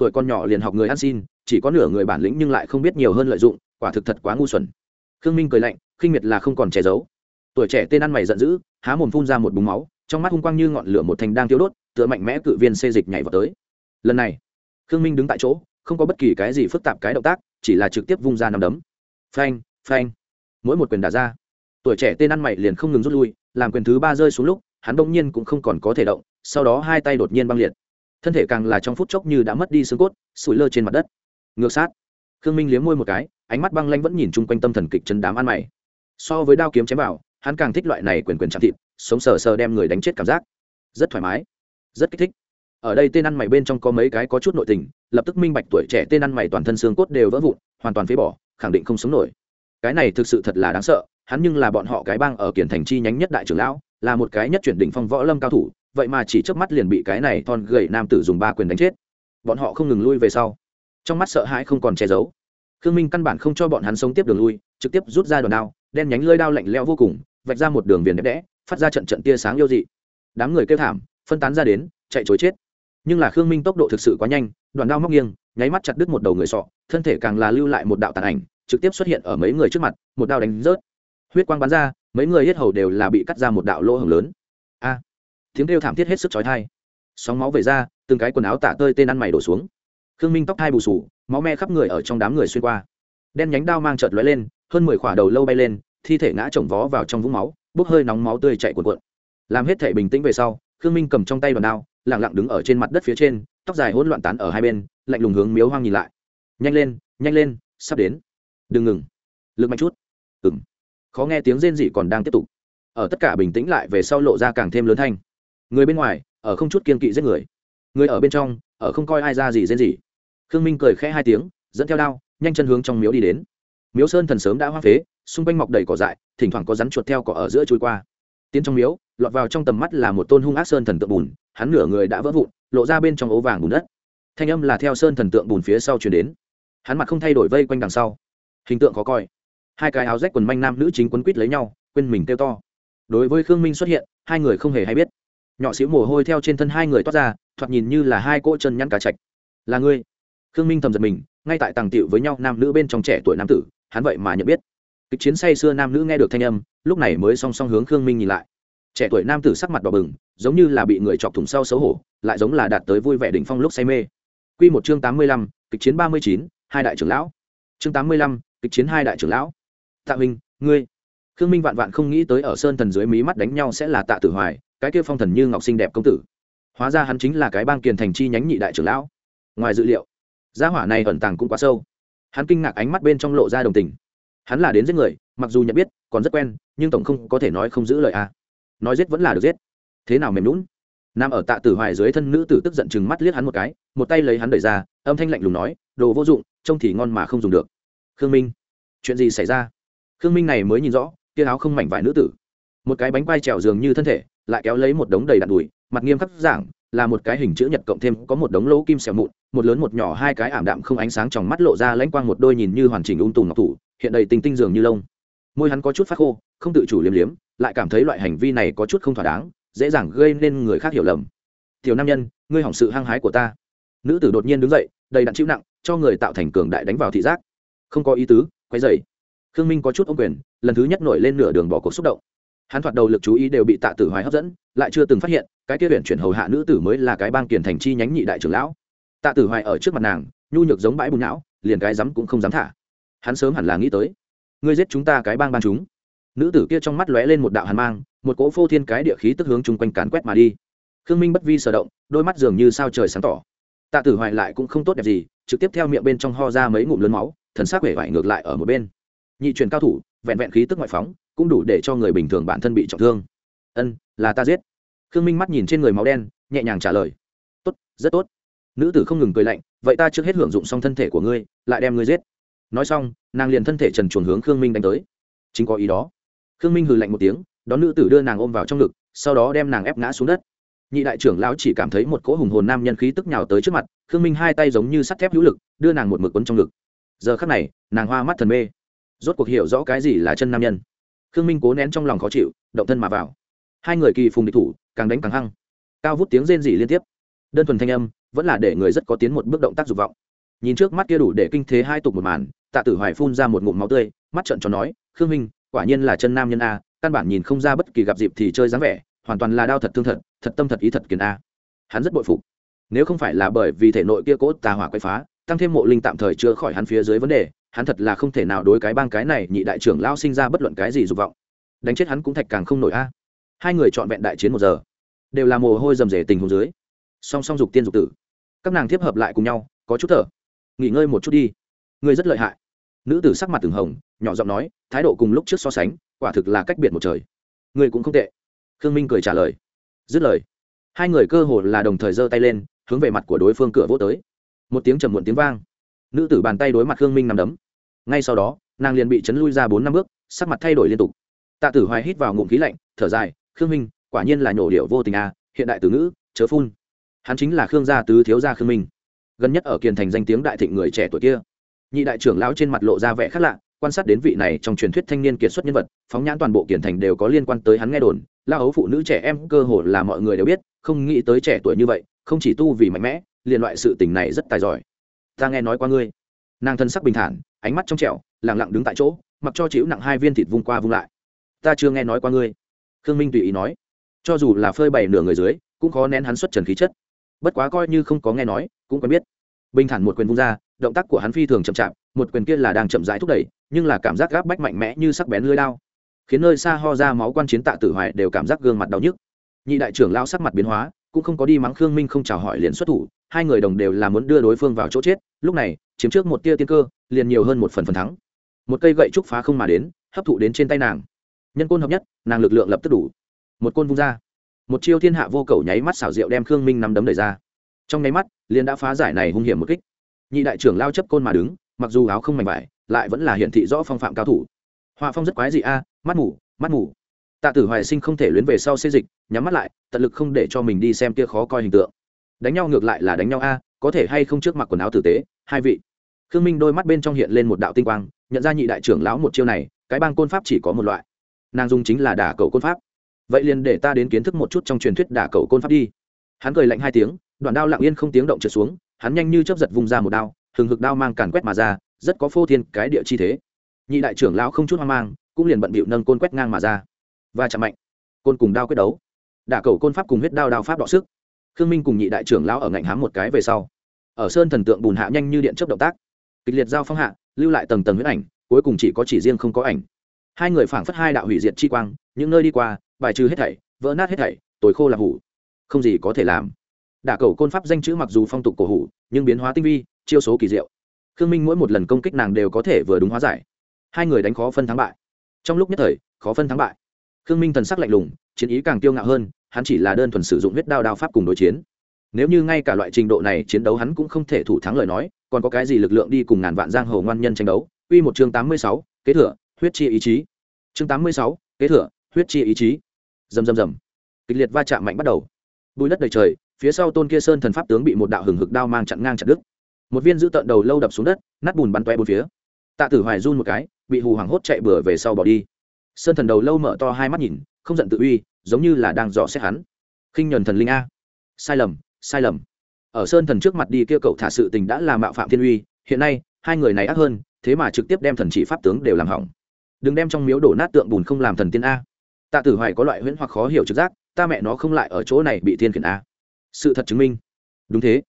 tuổi con nhỏ liền học người ăn xin, chỉ có nửa người bản lĩnh nhưng lại không biết nhiều hơn lợi dụng, quả thực thật quá ngu xuẩn. Khương minh cười lạnh, khinh miệt là không còn che giấu. Tuổi trẻ tên ăn mày giận dữ, há mồm phun ra một búng máu, trong mắt hung quang như ngọn lửa một thành đang tiêu đốt, tựa mạnh mẽ cự viên xê dịch nhảy vào tới. Lần này, khương minh đứng tại chỗ, không có bất kỳ cái gì phức tạp cái động tác, chỉ là trực tiếp vung ra nằm đấm. Phanh phanh. Mỗi một quyền đả ra, tuổi trẻ tên ăn mày liền không ngừng rút lui, làm quyền thứ ba rơi xuống lúc, hắn bỗng nhiên cũng không còn có thể động, sau đó hai tay đột nhiên băng liệt thân thể càng là trong phút chốc như đã mất đi xương cốt, sủi lơ trên mặt đất. Ngược sát, khương minh liếm môi một cái, ánh mắt băng lanh vẫn nhìn chung quanh tâm thần kịch chân đám ăn mày. So với đao kiếm chém vào, hắn càng thích loại này quyền quyền chạm thịt, sống sờ sờ đem người đánh chết cảm giác. Rất thoải mái, rất kích thích. Ở đây tên ăn mày bên trong có mấy cái có chút nội tình, lập tức minh bạch tuổi trẻ tên ăn mày toàn thân xương cốt đều vỡ vụn, hoàn toàn phế bỏ, khẳng định không sống nổi. Cái này thực sự thật là đáng sợ, hắn nhưng là bọn họ cái bang ở kiển thành chi nhánh nhất đại trưởng lão, là một cái nhất chuyển đỉnh phong võ lâm cao thủ vậy mà chỉ chớp mắt liền bị cái này thon gầy nam tử dùng ba quyền đánh chết. Bọn họ không ngừng lui về sau. Trong mắt sợ hãi không còn che giấu. Khương minh căn bản không cho bọn hắn sống tiếp đường lui, trực tiếp rút ra đòn đao, đen nhánh lơi đao lạnh lẽo vô cùng, vạch ra một đường viền đẹp đẽ, phát ra trận trận tia sáng yêu dị. Đám người kêu thảm, phân tán ra đến, chạy chối chết. Nhưng là khương minh tốc độ thực sự quá nhanh đoàn đao móc nghiêng, nháy mắt chặt đứt một đầu người sọ, thân thể càng là lưu lại một đạo tàn ảnh, trực tiếp xuất hiện ở mấy người trước mặt, một đao đánh rớt. Huyết quang bắn ra, mấy người hết hầu đều là bị cắt ra một đạo lỗ hồng lớn tiếng kêu thảm thiết hết sức chói tai, sóng máu về ra từng cái quần áo tả tơi tên ăn mày đổ xuống. Khương minh tóc hai bù sù máu me khắp người ở trong đám người xuyên qua. Đen nhánh đao mang chợt lóe lên hơn mười khỏa đầu lâu bay lên thi thể ngã chồng vó vào trong vũng máu bốc hơi nóng máu tươi chạy cuộn cuộn. Làm hết thể bình tĩnh về sau khương minh cầm trong tay đòn đao lẳng lặng đứng ở trên mặt đất phía trên tóc dài hỗn loạn tán ở hai bên lạnh lùng hướng miếu hoang nhìn lại. Nhanh lên nhanh lên sắp đến. Đừng ngừng. Lực mạnh chút. Ừng khó nghe tiếng rên rỉ còn đang tiếp tục. Ở tất cả bình tĩnh lại về sau lộ ra càng thêm lớn thanh người bên ngoài, ở không chút kiên kỵ giết người. Người ở bên trong, ở không coi ai ra gì dễ gì. Khương minh cười khẽ hai tiếng, dẫn theo đao, nhanh chân hướng trong miếu đi đến. Miếu sơn thần sớm đã hoa phế, xung quanh mọc đầy cỏ dại, thỉnh thoảng có rắn chuột theo cỏ ở giữa trôi qua. Tiến trong miếu, lọt vào trong tầm mắt là một tôn hung ác sơn thần tượng bùn, hắn nửa người đã vỡ vụn, lộ ra bên trong ố vàng bùn đất. Thanh âm là theo sơn thần tượng bùn phía sau chuyển đến. Hắn mặt không thay đổi vây quanh đằng sau. Hình tượng khó coi. Hai cái áo rách quần manh nam nữ chính quấn quýt lấy nhau, quên mình kêu to. Đối với khương minh xuất hiện, hai người không hề hay biết nhỏ xíu mồ hôi theo trên thân hai người toát ra thoạt nhìn như là hai cỗ chân nhăn cá chạch là ngươi khương minh thầm giật mình ngay tại tàng tiệu với nhau nam nữ bên trong trẻ tuổi nam tử hắn vậy mà nhận biết kịch chiến say xưa nam nữ nghe được thanh âm lúc này mới song song hướng khương minh nhìn lại trẻ tuổi nam tử sắc mặt đỏ bừng giống như là bị người chọc thủng sau xấu hổ lại giống là đạt tới vui vẻ đỉnh phong lúc say mê Quy một chương tám mươi lăm, kịch chiến ba mươi chín, hai đại trưởng lão. Chương tám mươi lăm, kịch chiến hai đại trưởng lão. Tạ Minh, ngươi. Khương Minh vạn vạn không nghĩ tới ở sơn thần dưới mí mắt đánh nhau sẽ là Tạ Tử Hoài, cái kia phong thần như ngọc xinh đẹp công tử. Hóa ra hắn chính là cái bang kiền thành chi nhánh nhị đại trưởng lão. Ngoài dự liệu, gia hỏa này ẩn tàng cũng quá sâu. Hắn kinh ngạc ánh mắt bên trong lộ ra đồng tình. Hắn là đến giết người, mặc dù nhận biết, còn rất quen, nhưng tổng không có thể nói không giữ lời a. À. Nói giết vẫn là được giết. Thế nào mềm lún Nam ở Tạ Tử Hoài dưới thân nữ tử tức giận chừng mắt liếc hắn một cái, một tay lấy hắn đẩy ra, âm thanh lạnh lùng nói, đồ vô dụng, trông thì ngon mà không dùng được. Khương Minh, chuyện gì xảy ra? Khương Minh này mới nhìn rõ, tia áo không mảnh vải nữ tử một cái bánh quai trèo dường như thân thể lại kéo lấy một đống đầy đạn đùi, mặt nghiêm khắc giảng, là một cái hình chữ nhật cộng thêm có một đống lỗ kim xẻo mụn, một lớn một nhỏ hai cái ảm đạm không ánh sáng trong mắt lộ ra lãnh quang một đôi nhìn như hoàn chỉnh ung tùng ngọc thủ, hiện đầy tinh tinh dường như lông. Môi hắn có chút phát khô, không tự chủ liếm liếm, lại cảm thấy loại hành vi này có chút không thỏa đáng, dễ dàng gây nên người khác hiểu lầm. Tiểu nam nhân, ngươi hỏng sự hăng hái của ta. Nữ tử đột nhiên đứng dậy, đầy đặn chịu nặng, cho người tạo thành cường đại đánh vào thị giác. Không có ý tứ quay dậy. khương minh có chút ô quyền, lần thứ nhất nổi lên nửa đường bỏ cuộc xúc động hắn thoạt đầu lực chú ý đều bị tạ tử hoài hấp dẫn, lại chưa từng phát hiện, cái kia huyện chuyển hầu hạ nữ tử mới là cái bang kiền thành chi nhánh nhị đại trưởng lão. Tạ tử hoài ở trước mặt nàng, nhu nhược giống bãi bùn não, liền cái dám cũng không dám thả. Hắn sớm hẳn là nghĩ tới, ngươi giết chúng ta cái bang ban chúng. Nữ tử kia trong mắt lóe lên một đạo hàn mang, một cỗ phô thiên cái địa khí tức hướng chung quanh cán quét mà đi. Khương minh bất vi sở động, đôi mắt dường như sao trời sáng tỏ. Tạ tử hoài lại cũng không tốt đẹp gì, trực tiếp theo miệng bên trong ho ra mấy ngụm lớn máu, thần sắc vẻ vải ngược lại ở một bên. Nhị truyền cao thủ, vẹn vẹn khí tức ngoại phóng cũng đủ để cho người bình thường bản thân bị trọng thương. Ân, là ta giết. Khương minh mắt nhìn trên người máu đen, nhẹ nhàng trả lời. Tốt, rất tốt. Nữ tử không ngừng cười lạnh, vậy ta trước hết hưởng dụng xong thân thể của ngươi, lại đem ngươi giết. Nói xong, nàng liền thân thể trần chuồn hướng khương minh đánh tới. Chính có ý đó. Khương minh hừ lạnh một tiếng, đón nữ tử đưa nàng ôm vào trong ngực, sau đó đem nàng ép ngã xuống đất. Nhị đại trưởng lão chỉ cảm thấy một cỗ hùng hồn nam nhân khí tức nhào tới trước mặt, khương minh hai tay giống như sắt thép hữu lực, đưa nàng một mực quấn trong ngực. Giờ khắc này, nàng hoa mắt thần mê. Rốt cuộc hiểu rõ cái gì là chân nam nhân khương minh cố nén trong lòng khó chịu, động thân mà vào. Hai người kỳ phùng địch thủ, càng đánh càng hăng. Cao vút tiếng rên rỉ liên tiếp. Đơn thuần thanh âm, vẫn là để người rất có tiến một bước động tác dục vọng. Nhìn trước mắt kia đủ để kinh thế hai tục một màn, tạ tử hoài phun ra một ngụm máu tươi, mắt trận cho nói, khương minh, quả nhiên là chân nam nhân a, căn bản nhìn không ra bất kỳ gặp dịp thì chơi dáng vẻ, hoàn toàn là đau thật thương thật thật tâm thật ý thật kiền a. Hắn rất bội phục. Nếu không phải là bởi vì thể nội kia cốt tà hỏa quay phá, tăng thêm mộ linh tạm thời chữa khỏi hắn phía dưới vấn đề hắn thật là không thể nào đối cái bang cái này, nhị đại trưởng lao sinh ra bất luận cái gì dục vọng. Đánh chết hắn cũng thạch càng không nổi a. Hai người trọn vẹn đại chiến một giờ, đều là mồ hôi rầm rề tình hồ dưới. Song song dục tiên dục tử. Các nàng tiếp hợp lại cùng nhau, có chút thở. Nghỉ ngơi một chút đi. Ngươi rất lợi hại. Nữ tử sắc mặt từng hồng, nhỏ giọng nói, thái độ cùng lúc trước so sánh, quả thực là cách biệt một trời. Ngươi cũng không tệ. Khương minh cười trả lời. Dứt lời, hai người cơ hồ là đồng thời giơ tay lên, hướng về mặt của đối phương cửa vỗ tới. Một tiếng trầm muộn tiếng vang nữ tử bàn tay đối mặt khương minh nằm đấm. Ngay sau đó, nàng liền bị chấn lui ra bốn năm bước, sắc mặt thay đổi liên tục. Tạ tử hoài hít vào ngụm khí lạnh, thở dài, khương minh, quả nhiên là nhổ điệu vô tình à hiện đại từ ngữ, chớ phun. Hắn chính là khương gia tứ thiếu gia khương minh. Gần nhất ở kiền thành danh tiếng đại thịnh người trẻ tuổi kia. Nhị đại trưởng lão trên mặt lộ ra vẻ khác lạ, quan sát đến vị này trong truyền thuyết thanh niên kiệt xuất nhân vật, phóng nhãn toàn bộ kiền thành đều có liên quan tới hắn nghe đồn. La ấu phụ nữ trẻ em cơ hồ là mọi người đều biết, không nghĩ tới trẻ tuổi như vậy, không chỉ tu vì mạnh mẽ, liền loại sự tình này rất tài giỏi ta nghe nói qua ngươi. Nàng thân sắc bình thản, ánh mắt trong trẻo lẳng lặng đứng tại chỗ, mặc cho chịu nặng hai viên thịt vung qua vung lại. Ta chưa nghe nói qua ngươi. Khương minh tùy ý nói. Cho dù là phơi bày nửa người dưới, cũng khó nén hắn xuất trần khí chất. Bất quá coi như không có nghe nói, cũng quen biết. Bình thản một quyền vung ra, động tác của hắn phi thường chậm chạp, một quyền kia là đang chậm rãi thúc đẩy, nhưng là cảm giác gáp bách mạnh mẽ như sắc bén lưới lao khiến nơi xa ho ra máu quan chiến tạ tử hoài đều cảm giác gương mặt đau nhức. Nhị đại trưởng lao sắc mặt biến hóa cũng không có đi mắng khương minh không chào hỏi liền xuất thủ, hai người đồng đều là muốn đưa đối phương vào chỗ chết, lúc này, chiếm trước một tia tiên cơ, liền nhiều hơn một phần phần thắng. Một cây gậy trúc phá không mà đến, hấp thụ đến trên tay nàng. Nhân côn hợp nhất, nàng lực lượng lập tức đủ. Một côn vung ra. Một chiêu thiên hạ vô cầu nháy mắt xảo diệu đem khương minh nắm đấm đầy ra. Trong nháy mắt, liền đã phá giải này hung hiểm một kích. Nhị đại trưởng lao chấp côn mà đứng, mặc dù áo không mảnh vải, lại vẫn là hiện thị rõ phong phạm cao thủ. Họa phong rất quái dị a, mắt mù mắt mù tạ tử hoài sinh không thể luyến về sau xê dịch, nhắm mắt lại, tận lực không để cho mình đi xem kia khó coi hình tượng. Đánh nhau ngược lại là đánh nhau a, có thể hay không trước mặc quần áo tử tế, hai vị. Khương minh đôi mắt bên trong hiện lên một đạo tinh quang, nhận ra nhị đại trưởng lão một chiêu này, cái bang côn pháp chỉ có một loại. Nàng dùng chính là đả cầu côn pháp. Vậy liền để ta đến kiến thức một chút trong truyền thuyết đả cầu côn pháp đi. Hắn cười lạnh hai tiếng, đoạn đao lặng yên không tiếng động trượt xuống, hắn nhanh như chấp giật vùng ra một đao, hừng hực đao mang càn quét mà ra, rất có phô thiên cái địa chi thế. Nhị đại trưởng lão không chút hoang mang, cũng liền bận bịu nâng côn quét ngang mà ra và chạm mạnh. Côn cùng đao quyết đấu. Đả cầu côn pháp cùng huyết đao đao pháp đọ sức. Khương minh cùng nhị đại trưởng lão ở ngạnh hám một cái về sau. Ở sơn thần tượng bùn hạ nhanh như điện chấp động tác. Kịch liệt giao phong hạ, lưu lại tầng tầng huyết ảnh, cuối cùng chỉ có chỉ riêng không có ảnh. Hai người phảng phất hai đạo hủy diệt chi quang, những nơi đi qua, bài trừ hết thảy, vỡ nát hết thảy tối khô là hủ. Không gì có thể làm. Đả cầu côn pháp danh chữ mặc dù phong tục cổ hủ, nhưng biến hóa tinh vi, chiêu số kỳ diệu. Khương minh mỗi một lần công kích nàng đều có thể vừa đúng hóa giải. Hai người đánh khó phân thắng bại. Trong lúc nhất thời, khó phân thắng bại khương minh thần sắc lạnh lùng chiến ý càng tiêu ngạo hơn hắn chỉ là đơn thuần sử dụng huyết đao đao pháp cùng đối chiến nếu như ngay cả loại trình độ này chiến đấu hắn cũng không thể thủ thắng lời nói còn có cái gì lực lượng đi cùng ngàn vạn giang hồ ngoan nhân tranh đấu Quy một chương tám mươi sáu, kế thừa, huyết chi ý chí. Chương tám mươi sáu, kế thừa, huyết chi ý chí. Rầm rầm rầm. Kịch liệt va chạm mạnh bắt đầu. Bùi đất đầy trời, phía sau tôn kia sơn thần pháp tướng bị một đạo hừng hực đao mang chặn ngang chặt đứt. Một viên giữ tận đầu lâu đập xuống đất, nát bùn bắn tóe bốn phía. Tạ Tử Hoài run một cái, bị hù hoảng hốt chạy bừa về sau bỏ đi. Sơn thần đầu lâu mở to hai mắt nhìn, không giận tự uy, giống như là đang dò xét hắn. Khinh nhuần thần linh a. Sai lầm, sai lầm. Ở Sơn thần trước mặt đi kia cậu thả sự tình đã là mạo phạm thiên uy, hiện nay, hai người này ác hơn, thế mà trực tiếp đem thần chỉ pháp tướng đều làm hỏng đừng đem trong miếu đổ nát tượng bùn không làm thần tiên a tạ tử hoài có loại huyễn hoặc khó hiểu trực giác ta mẹ nó không lại ở chỗ này bị thiên khiển a sự thật chứng minh đúng thế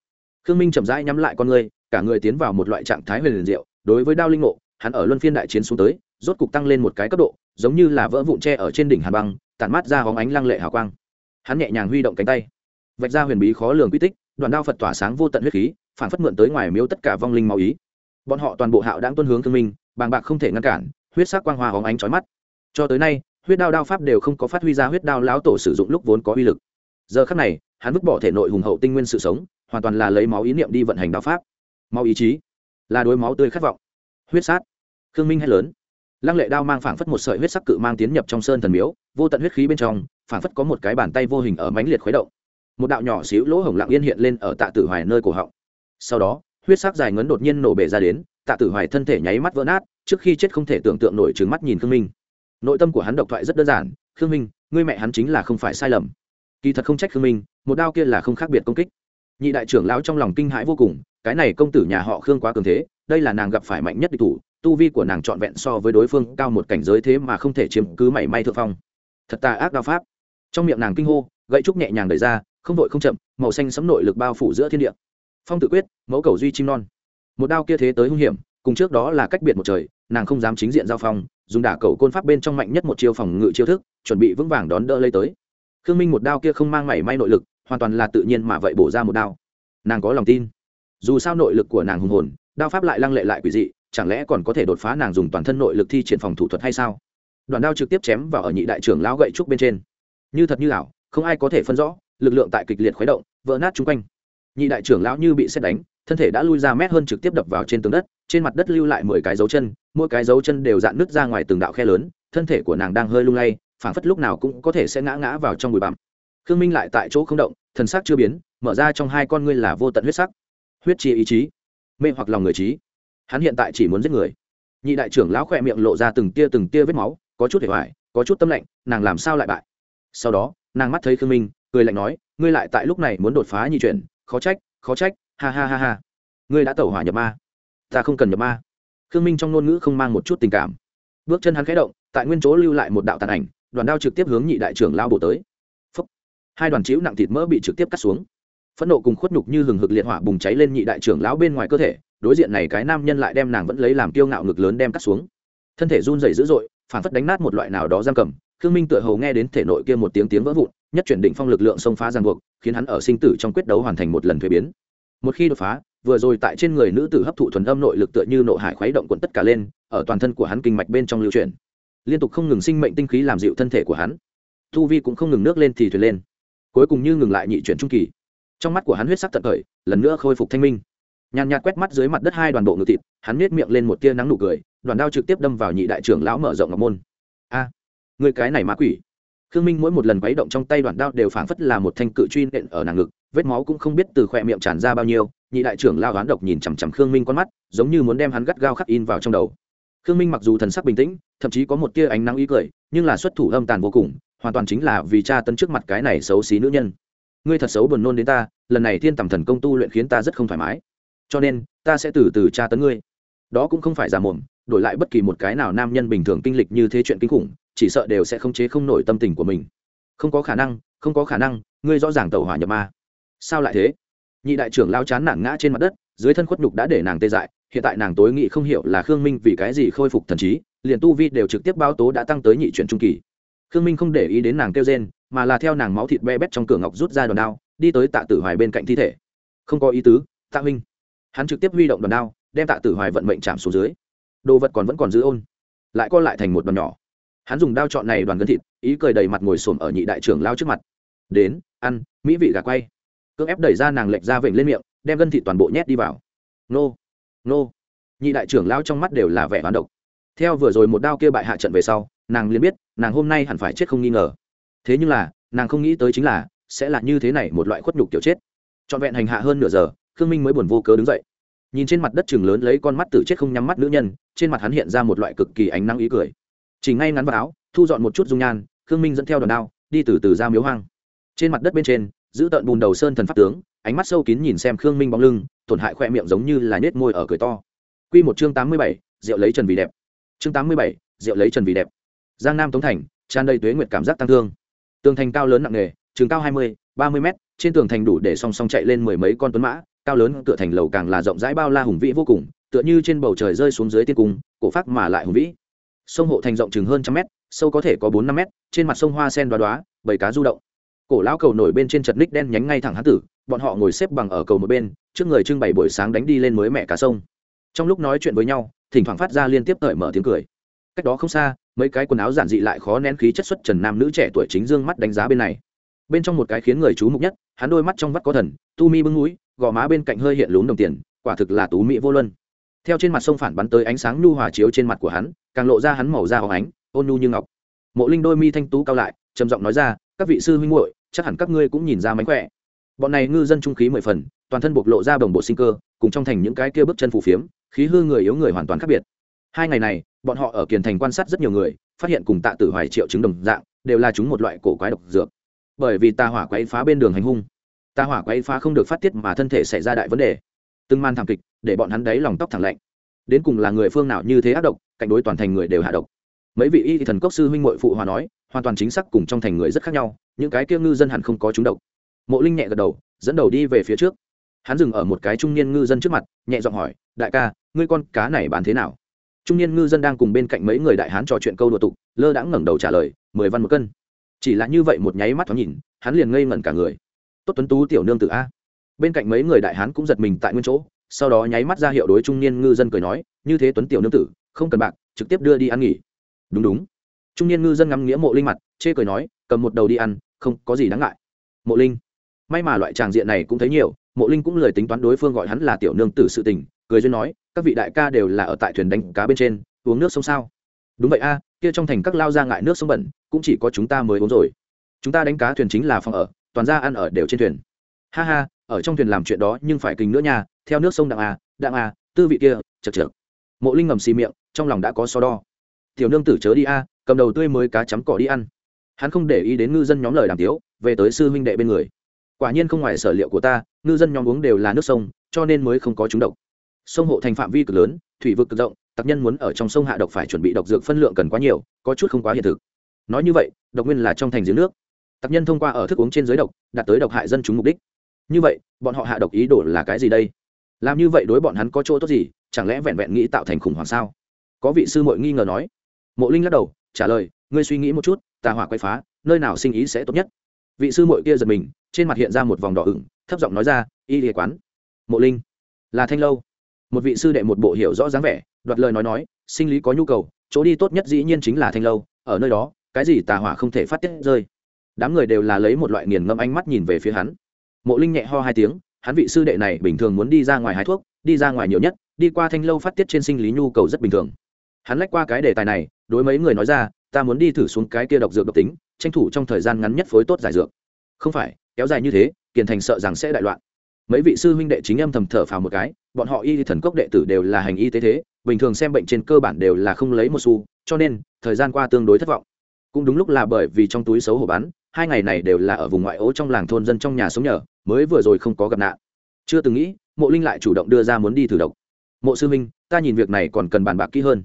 khương minh chậm rãi nhắm lại con người cả người tiến vào một loại trạng thái huyền liền diệu đối với đao linh ngộ hắn ở luân phiên đại chiến xuống tới rốt cục tăng lên một cái cấp độ giống như là vỡ vụn tre ở trên đỉnh hà băng, tản mát ra hóng ánh lăng lệ hào quang. Hắn nhẹ nhàng huy động cánh tay, vạch ra huyền bí khó lường quy tích đoàn đao phật tỏa sáng vô tận huyết khí, phản phất mượn tới ngoài miếu tất cả vong linh máu ý. Bọn họ toàn bộ hạo đang tuân hướng thương minh, bàng bạc không thể ngăn cản, huyết sắc quang hoa hóng ánh trói mắt. Cho tới nay, huyết đao đao pháp đều không có phát huy ra huyết đao lão tổ sử dụng lúc vốn có uy lực. Giờ khắc này, hắn vứt bỏ thể nội hùng hậu tinh nguyên sự sống, hoàn toàn là lấy máu ý niệm đi vận hành đao pháp. Máu ý chí là đối máu tươi khát vọng. Huyết sát. Khương minh hay lớn lăng lệ đao mang phảng phất một sợi huyết sắc cự mang tiến nhập trong sơn thần miếu, vô tận huyết khí bên trong, phảng phất có một cái bàn tay vô hình ở mãnh liệt khuấy động. Một đạo nhỏ xíu lỗ hổng lặng yên hiện lên ở tạ tử hoài nơi cổ họng. Sau đó, huyết sắc dài ngấn đột nhiên nổ bể ra đến, tạ tử hoài thân thể nháy mắt vỡ nát, trước khi chết không thể tưởng tượng nổi trừng mắt nhìn khương minh. Nội tâm của hắn độc thoại rất đơn giản, khương minh, ngươi mẹ hắn chính là không phải sai lầm. Kỳ thật không trách khương minh, một đao kia là không khác biệt công kích. Nhị đại trưởng lão trong lòng kinh hãi vô cùng, cái này công tử nhà họ khương quá cường thế, đây là nàng gặp phải mạnh nhất địch thủ tu vi của nàng trọn vẹn so với đối phương cao một cảnh giới thế mà không thể chiếm cứ mảy may thượng phong. Thật tà ác đao pháp. Trong miệng nàng kinh hô, gậy trúc nhẹ nhàng đẩy ra, không vội không chậm, màu xanh sấm nội lực bao phủ giữa thiên địa. Phong tự quyết, mẫu cầu duy chim non. Một đao kia thế tới hung hiểm, cùng trước đó là cách biệt một trời, nàng không dám chính diện giao phong, dùng đả cầu côn pháp bên trong mạnh nhất một chiêu phòng ngự chiêu thức, chuẩn bị vững vàng đón đỡ lấy tới. Khương minh một đao kia không mang mảy may nội lực, hoàn toàn là tự nhiên mà vậy bổ ra một đao. Nàng có lòng tin. Dù sao nội lực của nàng hùng hồn, đao pháp lại lăng lệ lại quỷ dị chẳng lẽ còn có thể đột phá nàng dùng toàn thân nội lực thi triển phòng thủ thuật hay sao? Đoàn đao trực tiếp chém vào ở nhị đại trưởng lão gậy trúc bên trên. Như thật như ảo, không ai có thể phân rõ, lực lượng tại kịch liệt khuấy động, vỡ nát chung quanh. Nhị đại trưởng lão như bị xét đánh, thân thể đã lui ra mét hơn trực tiếp đập vào trên tường đất, trên mặt đất lưu lại mười cái dấu chân, mỗi cái dấu chân đều dạn nứt ra ngoài từng đạo khe lớn, thân thể của nàng đang hơi lung lay, phảng phất lúc nào cũng có thể sẽ ngã ngã vào trong bụi bặm. Khương minh lại tại chỗ không động, thần sắc chưa biến, mở ra trong hai con ngươi là vô tận huyết sắc. Huyết chi ý chí, mê hoặc lòng người trí hắn hiện tại chỉ muốn giết người. Nhị đại trưởng lão khỏe miệng lộ ra từng tia từng tia vết máu, có chút hề hoài, có chút tâm lạnh, nàng làm sao lại bại? Sau đó, nàng mắt thấy khương minh, cười lạnh nói, ngươi lại tại lúc này muốn đột phá nhị chuyển, khó trách khó trách, ha ha ha ha. Ngươi đã tẩu hỏa nhập ma. Ta không cần nhập ma. Khương minh trong ngôn ngữ không mang một chút tình cảm. Bước chân hắn khẽ động, tại nguyên chỗ lưu lại một đạo tàn ảnh, đoàn đao trực tiếp hướng nhị đại trưởng lao bổ tới. Phúc. hai đoàn chiếu nặng thịt mỡ bị trực tiếp cắt xuống. Phẫn nộ cùng khuất nhục như hừng hực liệt hỏa bùng cháy lên nhị đại trưởng lão bên ngoài cơ thể đối diện này cái nam nhân lại đem nàng vẫn lấy làm kiêu ngạo ngực lớn đem cắt xuống. Thân thể run rẩy dữ dội, phản phất đánh nát một loại nào đó giam cầm. Khương minh tựa hầu nghe đến thể nội kia một tiếng tiếng vỡ vụn, nhất chuyển định phong lực lượng xông phá giang buộc, khiến hắn ở sinh tử trong quyết đấu hoàn thành một lần thuế biến. Một khi đột phá, vừa rồi tại trên người nữ tử hấp thụ thuần âm nội lực tựa như nộ hải khuấy động quận tất cả lên, ở toàn thân của hắn kinh mạch bên trong lưu chuyển. Liên tục không ngừng sinh mệnh tinh khí làm dịu thân thể của hắn. Thu vi cũng không ngừng nước lên thì thuyền lên. Cuối cùng như ngừng lại nhị chuyển trung kỳ. Trong mắt của hắn huyết sắc tận khởi lần nữa khôi phục thanh minh nhàn nhạt quét mắt dưới mặt đất hai đoàn bộ ngực thịt, hắn nết miệng lên một tia nắng nụ cười, đoàn đao trực tiếp đâm vào nhị đại trưởng lão mở rộng ngọc môn. A, người cái này ma quỷ. Khương minh mỗi một lần quấy động trong tay đoàn đao đều phảng phất là một thanh cự truy nện ở nàng ngực, vết máu cũng không biết từ khỏe miệng tràn ra bao nhiêu, nhị đại trưởng lao oán độc nhìn chằm chằm khương minh con mắt, giống như muốn đem hắn gắt gao khắc in vào trong đầu. Khương minh mặc dù thần sắc bình tĩnh, thậm chí có một tia ánh nắng ý cười, nhưng là xuất thủ âm tàn vô cùng, hoàn toàn chính là vì cha tấn trước mặt cái này xấu xí nữ nhân. Ngươi thật xấu buồn nôn đến ta, lần này thiên tầm thần công tu luyện khiến ta rất không thoải mái cho nên, ta sẽ từ từ tra tấn ngươi. Đó cũng không phải giả mồm, đổi lại bất kỳ một cái nào nam nhân bình thường kinh lịch như thế chuyện kinh khủng, chỉ sợ đều sẽ không chế không nổi tâm tình của mình. Không có khả năng, không có khả năng, ngươi rõ ràng tàu hỏa nhập ma. Sao lại thế? Nhị đại trưởng lao chán nản ngã trên mặt đất, dưới thân khuất nhục đã để nàng tê dại, hiện tại nàng tối nghị không hiểu là khương minh vì cái gì khôi phục thần trí, liền tu vi đều trực tiếp báo tố đã tăng tới nhị chuyển trung kỳ. Khương minh không để ý đến nàng kêu rên, mà là theo nàng máu thịt be bét trong cửa ngọc rút ra đòn đao, đi tới tạ tử hoài bên cạnh thi thể. Không có ý tứ, tạ minh hắn trực tiếp huy động đòn đao, đem tạ tử hoài vận mệnh chạm xuống dưới. Đồ vật còn vẫn còn giữ ôn, lại co lại thành một đòn nhỏ. Hắn dùng đao chọn này đoàn gân thịt, ý cười đầy mặt ngồi xổm ở nhị đại trưởng lao trước mặt. Đến, ăn, mỹ vị gà quay. Cưỡng ép đẩy ra nàng lệch ra vểnh lên miệng, đem gân thịt toàn bộ nhét đi vào. Nô nô. Nhị đại trưởng lao trong mắt đều là vẻ hoán độc. Theo vừa rồi một đao kia bại hạ trận về sau, nàng liền biết, nàng hôm nay hẳn phải chết không nghi ngờ. Thế nhưng là, nàng không nghĩ tới chính là, sẽ là như thế này một loại khuất nhục kiểu chết. Trọn vẹn hành hạ hơn nửa giờ khương minh mới buồn vô cớ đứng dậy. Nhìn trên mặt đất chừng lớn lấy con mắt tử chết không nhắm mắt nữ nhân, trên mặt hắn hiện ra một loại cực kỳ ánh nắng ý cười. Chỉ ngay ngắn vào áo, thu dọn một chút dung nhan, khương minh dẫn theo đòn đao, đi từ từ ra miếu hoang. Trên mặt đất bên trên, giữ tợn bùn đầu sơn thần pháp tướng, ánh mắt sâu kín nhìn xem khương minh bóng lưng, tổn hại khoe miệng giống như là nết môi ở cười to. Q một chương tám mươi bảy, rượu lấy trần vì đẹp. Chương tám mươi bảy, rượu lấy trần vì đẹp. Giang nam tống thành, tràn đầy tuế nguyệt cảm giác tăng thương. Tường thành cao lớn nặng nề chừng cao hai mươi, ba mươi mét, trên tường thành đủ để song song chạy lên mười mấy con tuấn mã cao lớn cửa thành lầu càng là rộng rãi bao la hùng vĩ vô cùng, tựa như trên bầu trời rơi xuống dưới tiên cung, cổ phát mà lại hùng vĩ. Sông hộ thành rộng chừng hơn trăm mét, sâu có thể có bốn năm mét, trên mặt sông hoa sen đoá đoá bầy cá du động. Cổ lão cầu nổi bên trên chật ních đen nhánh ngay thẳng hán tử, bọn họ ngồi xếp bằng ở cầu một bên, trước người trưng bày buổi sáng đánh đi lên mới mẹ cá sông. Trong lúc nói chuyện với nhau, thỉnh thoảng phát ra liên tiếp cởi mở tiếng cười. Cách đó không xa, mấy cái quần áo giản dị lại khó nén khí chất xuất trần nam nữ trẻ tuổi chính dương mắt đánh giá bên này. Bên trong một cái khiến người chú mục nhất, hắn đôi mắt trong vắt có thần, tu mi bưng núi gò má bên cạnh hơi hiện lún đồng tiền, quả thực là tú mỹ vô luân. Theo trên mặt sông phản bắn tới ánh sáng nhu hòa chiếu trên mặt của hắn, càng lộ ra hắn màu da hóng ánh, ôn nhu như ngọc. Mộ linh đôi mi thanh tú cao lại, trầm giọng nói ra, các vị sư huynh muội, chắc hẳn các ngươi cũng nhìn ra mánh khỏe. Bọn này ngư dân trung khí mười phần, toàn thân bộc lộ ra bồng bộ sinh cơ, cùng trong thành những cái kia bước chân phù phiếm, khí hư người yếu người hoàn toàn khác biệt. Hai ngày này, bọn họ ở kiền thành quan sát rất nhiều người, phát hiện cùng tạ tử hoài triệu chứng đồng dạng, đều là chúng một loại cổ quái độc dược. Bởi vì tà hỏa quấy phá bên đường hành hung Ta hỏa quay phá không được phát tiết mà thân thể xảy ra đại vấn đề. Từng man thảm kịch, để bọn hắn đáy lòng tóc thẳng lạnh. Đến cùng là người phương nào như thế ác độc, cạnh đối toàn thành người đều hạ độc. Mấy vị y thần cốc sư huynh mội phụ hòa nói, hoàn toàn chính xác cùng trong thành người rất khác nhau, những cái kia ngư dân hẳn không có chúng độc. Mộ linh nhẹ gật đầu, dẫn đầu đi về phía trước. Hắn dừng ở một cái trung niên ngư dân trước mặt, nhẹ giọng hỏi, đại ca, ngươi con cá này bán thế nào? Trung niên ngư dân đang cùng bên cạnh mấy người đại hán trò chuyện câu đùa tục, lơ đãng ngẩng đầu trả lời, mười văn một cân. Chỉ là như vậy một nháy mắt thoáng nhìn, hắn liền ngây ngẩn cả người tốt tuấn tú tiểu nương tự a. Bên cạnh mấy người đại hán cũng giật mình tại nguyên chỗ, sau đó nháy mắt ra hiệu đối trung niên ngư dân cười nói, như thế tuấn tiểu nương tử, không cần bạc, trực tiếp đưa đi ăn nghỉ. Đúng đúng. Trung niên ngư dân ngắm nghĩa mộ linh mặt, chê cười nói, cầm một đầu đi ăn, không có gì đáng ngại. Mộ linh. May mà loại tràng diện này cũng thấy nhiều, mộ linh cũng lời tính toán đối phương gọi hắn là tiểu nương tử sự tình, cười duyên nói, các vị đại ca đều là ở tại thuyền đánh cá bên trên, uống nước sông sao? Đúng vậy a, kia trong thành các lao ra ngại nước sông bẩn, cũng chỉ có chúng ta mới uống rồi. Chúng ta đánh cá thuyền chính là phòng ở toàn ra ăn ở đều trên thuyền. Ha ha, ở trong thuyền làm chuyện đó nhưng phải kính nữa nha, theo nước sông đặng a đặng a tư vị kia, chật chật mộ linh ngầm xì miệng, trong lòng đã có so đo. Tiểu nương tử chớ đi a, cầm đầu tươi mới cá chấm cỏ đi ăn. Hắn không để ý đến ngư dân nhóm lời đàm tiếu, về tới sư huynh đệ bên người. Quả nhiên không ngoài sở liệu của ta, ngư dân nhóm uống đều là nước sông, cho nên mới không có chúng độc. Sông hộ thành phạm vi cực lớn, thủy vực cực rộng, tặc nhân muốn ở trong sông hạ độc phải chuẩn bị độc dược phân lượng cần quá nhiều, có chút không quá hiện thực. Nói như vậy, độc nguyên là trong thành giếng nước tặc nhân thông qua ở thức uống trên giới độc, đạt tới độc hại dân chúng mục đích. Như vậy, bọn họ hạ độc ý đồ là cái gì đây? Làm như vậy đối bọn hắn có chỗ tốt gì? Chẳng lẽ vẹn vẹn nghĩ tạo thành khủng hoảng sao? Có vị sư mội nghi ngờ nói. Mộ linh lắc đầu, trả lời, ngươi suy nghĩ một chút tà hỏa quay phá, nơi nào sinh ý sẽ tốt nhất? Vị sư mội kia giật mình, trên mặt hiện ra một vòng đỏ ửng, thấp giọng nói ra, y địa quán. Mộ linh, là thanh lâu. Một vị sư đệ một bộ hiểu rõ dáng vẻ, đoạt lời nói nói, sinh lý có nhu cầu, chỗ đi tốt nhất dĩ nhiên chính là thanh lâu, ở nơi đó, cái gì tà hỏa không thể phát tiết rơi đám người đều là lấy một loại nghiền ngâm ánh mắt nhìn về phía hắn. Mộ linh nhẹ ho hai tiếng, hắn vị sư đệ này bình thường muốn đi ra ngoài hái thuốc, đi ra ngoài nhiều nhất, đi qua thanh lâu phát tiết trên sinh lý nhu cầu rất bình thường. Hắn lách qua cái đề tài này, đối mấy người nói ra, ta muốn đi thử xuống cái kia độc dược độc tính, tranh thủ trong thời gian ngắn nhất phối tốt giải dược. Không phải, kéo dài như thế, kiền thành sợ rằng sẽ đại loạn. Mấy vị sư huynh đệ chính âm thầm thở phào một cái, bọn họ y thần cốc đệ tử đều là hành y tế thế, bình thường xem bệnh trên cơ bản đều là không lấy một xu, cho nên, thời gian qua tương đối thất vọng. Cũng đúng lúc là bởi vì trong túi xấu hổ bắn hai ngày này đều là ở vùng ngoại ô trong làng thôn dân trong nhà sống nhờ, mới vừa rồi không có gặp nạn. Chưa từng nghĩ, mộ linh lại chủ động đưa ra muốn đi thử độc. Mộ sư minh, ta nhìn việc này còn cần bàn bạc kỹ hơn.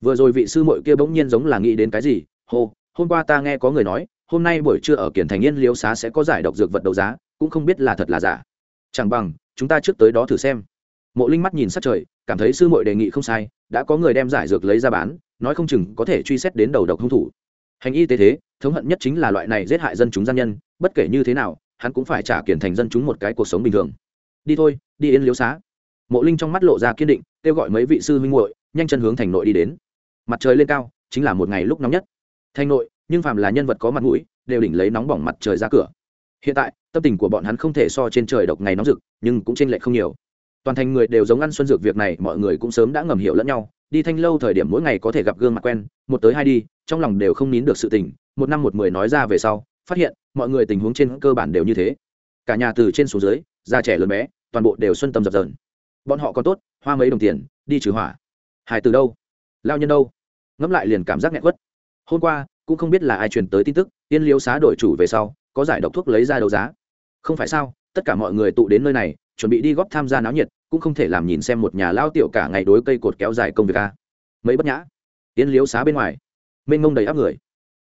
Vừa rồi vị sư mội kia bỗng nhiên giống là nghĩ đến cái gì, hô, hôm qua ta nghe có người nói, hôm nay buổi trưa ở kiển thành yên liếu xá sẽ có giải độc dược vật đấu giá, cũng không biết là thật là giả. Chẳng bằng, chúng ta trước tới đó thử xem. Mộ linh mắt nhìn sát trời, cảm thấy sư mội đề nghị không sai, đã có người đem giải dược lấy ra bán, nói không chừng có thể truy xét đến đầu độc hung thủ. Hành y tế thế thống hận nhất chính là loại này giết hại dân chúng gian nhân, bất kể như thế nào, hắn cũng phải trả kiển thành dân chúng một cái cuộc sống bình thường. Đi thôi, đi yên liếu xá. Mộ linh trong mắt lộ ra kiên định, kêu gọi mấy vị sư huynh muội, nhanh chân hướng thành nội đi đến. Mặt trời lên cao, chính là một ngày lúc nóng nhất. Thành nội, nhưng phàm là nhân vật có mặt mũi, đều đỉnh lấy nóng bỏng mặt trời ra cửa. Hiện tại, tâm tình của bọn hắn không thể so trên trời độc ngày nóng rực, nhưng cũng trên lệch không nhiều. Toàn thành người đều giống ăn xuân dược việc này, mọi người cũng sớm đã ngầm hiểu lẫn nhau. Đi thanh lâu thời điểm mỗi ngày có thể gặp gương mặt quen, một tới hai đi, trong lòng đều không nín được sự tình một năm một mười nói ra về sau, phát hiện, mọi người tình huống trên cơ bản đều như thế. Cả nhà từ trên xuống dưới, già trẻ lớn bé, toàn bộ đều xuân tâm dập dờn. Bọn họ còn tốt, hoa mấy đồng tiền, đi trừ hỏa. Hải từ đâu? Lao nhân đâu? Ngẫm lại liền cảm giác nghẹn quất. Hôm qua, cũng không biết là ai truyền tới tin tức tiên liếu xá đổi chủ về sau, có giải độc thuốc lấy ra đấu giá. Không phải sao, tất cả mọi người tụ đến nơi này, chuẩn bị đi góp tham gia náo nhiệt, cũng không thể làm nhìn xem một nhà lao tiểu cả ngày đối cây cột kéo dài công việc a. Mấy bất nhã. Tiên liếu xá bên ngoài. Mênh mông đầy áp người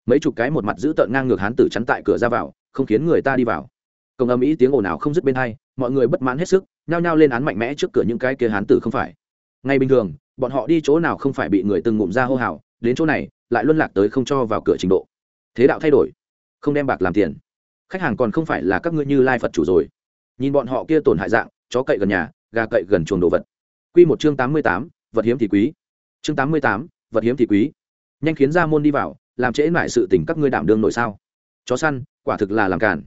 mấy chục cái một mặt giữ tợn ngang ngược hán tử chắn tại cửa ra vào, không khiến người ta đi vào. Công âm ý tiếng ồn ào không dứt bên hai, mọi người bất mãn hết sức, nhao nhao lên án mạnh mẽ trước cửa những cái kia hán tử không phải. Ngay bình thường, bọn họ đi chỗ nào không phải bị người từng ngụm ra hô hào, đến chỗ này, lại luân lạc tới không cho vào cửa trình độ. Thế đạo thay đổi, không đem bạc làm tiền. Khách hàng còn không phải là các ngươi như lai phật chủ rồi. Nhìn bọn họ kia tổn hại dạng, chó cậy gần nhà, gà cậy gần chuồng đồ vật. Quy một chương tám mươi tám, vật hiếm thì quý. Chương tám mươi tám, vật hiếm thì quý. Nhanh khiến ra môn đi vào làm trễ mãi sự tình các ngươi đảm đương nổi sao? Chó săn, quả thực là làm cản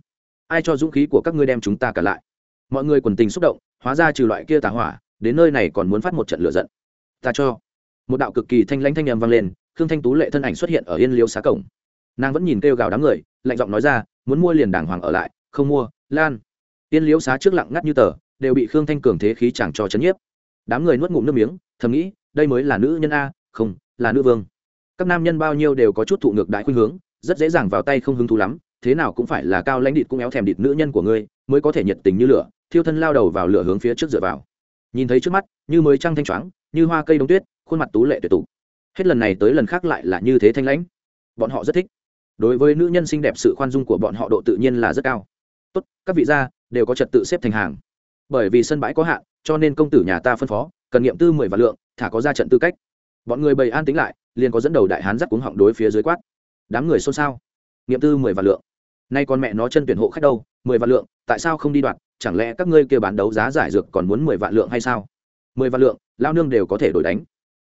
ai cho dũng khí của các ngươi đem chúng ta cả lại? Mọi người quần tình xúc động, hóa ra trừ loại kia tà hỏa, đến nơi này còn muốn phát một trận lửa giận. Ta cho. Một đạo cực kỳ thanh lãnh thanh âm vang lên, khương thanh tú lệ thân ảnh xuất hiện ở yên liêu xá cổng. Nàng vẫn nhìn kêu gào đám người, lạnh giọng nói ra, muốn mua liền đàng hoàng ở lại, không mua, lan. Yên liêu xá trước lặng ngắt như tờ, đều bị khương thanh cường thế khí chẳng cho chấn nhiếp. Đám người nuốt ngụm nước miếng, thầm nghĩ, đây mới là nữ nhân a, không, là nữ vương các nam nhân bao nhiêu đều có chút thụ ngược đại khuynh hướng, rất dễ dàng vào tay không hứng thú lắm, thế nào cũng phải là cao lãnh địch cũng éo thèm địch nữ nhân của ngươi, mới có thể nhiệt tình như lửa, thiêu thân lao đầu vào lửa hướng phía trước dựa vào. Nhìn thấy trước mắt, như mới trăng thanh choáng, như hoa cây đông tuyết, khuôn mặt tú lệ tuyệt tục hết lần này tới lần khác lại là như thế thanh lãnh. Bọn họ rất thích. Đối với nữ nhân xinh đẹp sự khoan dung của bọn họ độ tự nhiên là rất cao. Tốt, các vị gia đều có trật tự xếp thành hàng. Bởi vì sân bãi có hạn, cho nên công tử nhà ta phân phó, cần nghiệm tư mười vạn lượng, thả có ra trận tư cách. Bọn người bày an tính lại liền có dẫn đầu đại hán dắt cuống họng đối phía dưới quát. Đám người xôn xao. Nghiệm tư mười vạn lượng. Nay con mẹ nó chân tuyển hộ khách đâu, mười vạn lượng, tại sao không đi đoạt? Chẳng lẽ các ngươi kia bán đấu giá giải dược còn muốn mười vạn lượng hay sao? Mười vạn lượng, lao nương đều có thể đổi đánh.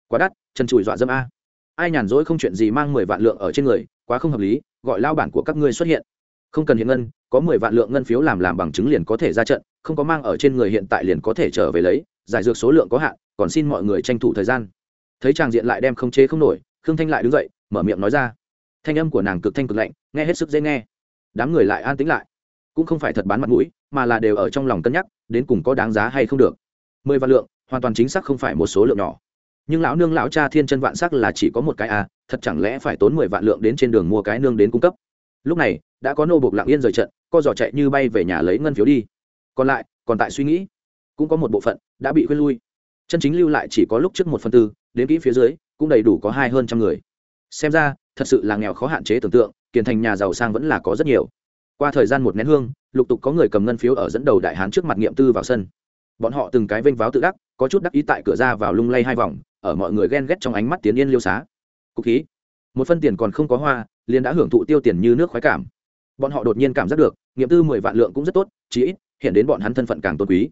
Quá đắt, chân chùi dọa dâm a. Ai nhàn rỗi không chuyện gì mang mười vạn lượng ở trên người, quá không hợp lý, gọi lao bản của các ngươi xuất hiện. Không cần hiện ngân, có mười vạn lượng ngân phiếu làm làm bằng chứng liền có thể ra trận, không có mang ở trên người hiện tại liền có thể trở về lấy, giải dược số lượng có hạn, còn xin mọi người tranh thủ thời gian thấy chàng diện lại đem không chế không nổi, khương thanh lại đứng dậy, mở miệng nói ra. Thanh âm của nàng cực thanh cực lạnh, nghe hết sức dễ nghe. Đám người lại an tĩnh lại. Cũng không phải thật bán mặt mũi, mà là đều ở trong lòng cân nhắc, đến cùng có đáng giá hay không được. Mười vạn lượng, hoàn toàn chính xác không phải một số lượng nhỏ. Nhưng lão nương lão cha thiên chân vạn sắc là chỉ có một cái à thật chẳng lẽ phải tốn mười vạn lượng đến trên đường mua cái nương đến cung cấp? Lúc này, đã có nô buộc lặng yên rời trận, co giỏ chạy như bay về nhà lấy ngân phiếu đi. Còn lại, còn tại suy nghĩ. Cũng có một bộ phận đã bị khuyên lui chân chính lưu lại chỉ có lúc trước một phần tư, đến kỹ phía dưới, cũng đầy đủ có hai hơn trăm người. Xem ra, thật sự là nghèo khó hạn chế tưởng tượng, kiền thành nhà giàu sang vẫn là có rất nhiều. Qua thời gian một nén hương, lục tục có người cầm ngân phiếu ở dẫn đầu đại hán trước mặt nghiệm tư vào sân. Bọn họ từng cái vênh váo tự đắc, có chút đắc ý tại cửa ra vào lung lay hai vòng, ở mọi người ghen ghét trong ánh mắt tiến yên liêu xá. Cục khí. Một phân tiền còn không có hoa, liền đã hưởng thụ tiêu tiền như nước khoái cảm. Bọn họ đột nhiên cảm giác được, nghiệm tư mười vạn lượng cũng rất tốt, chí ít, hiện đến bọn hắn thân phận càng tôn quý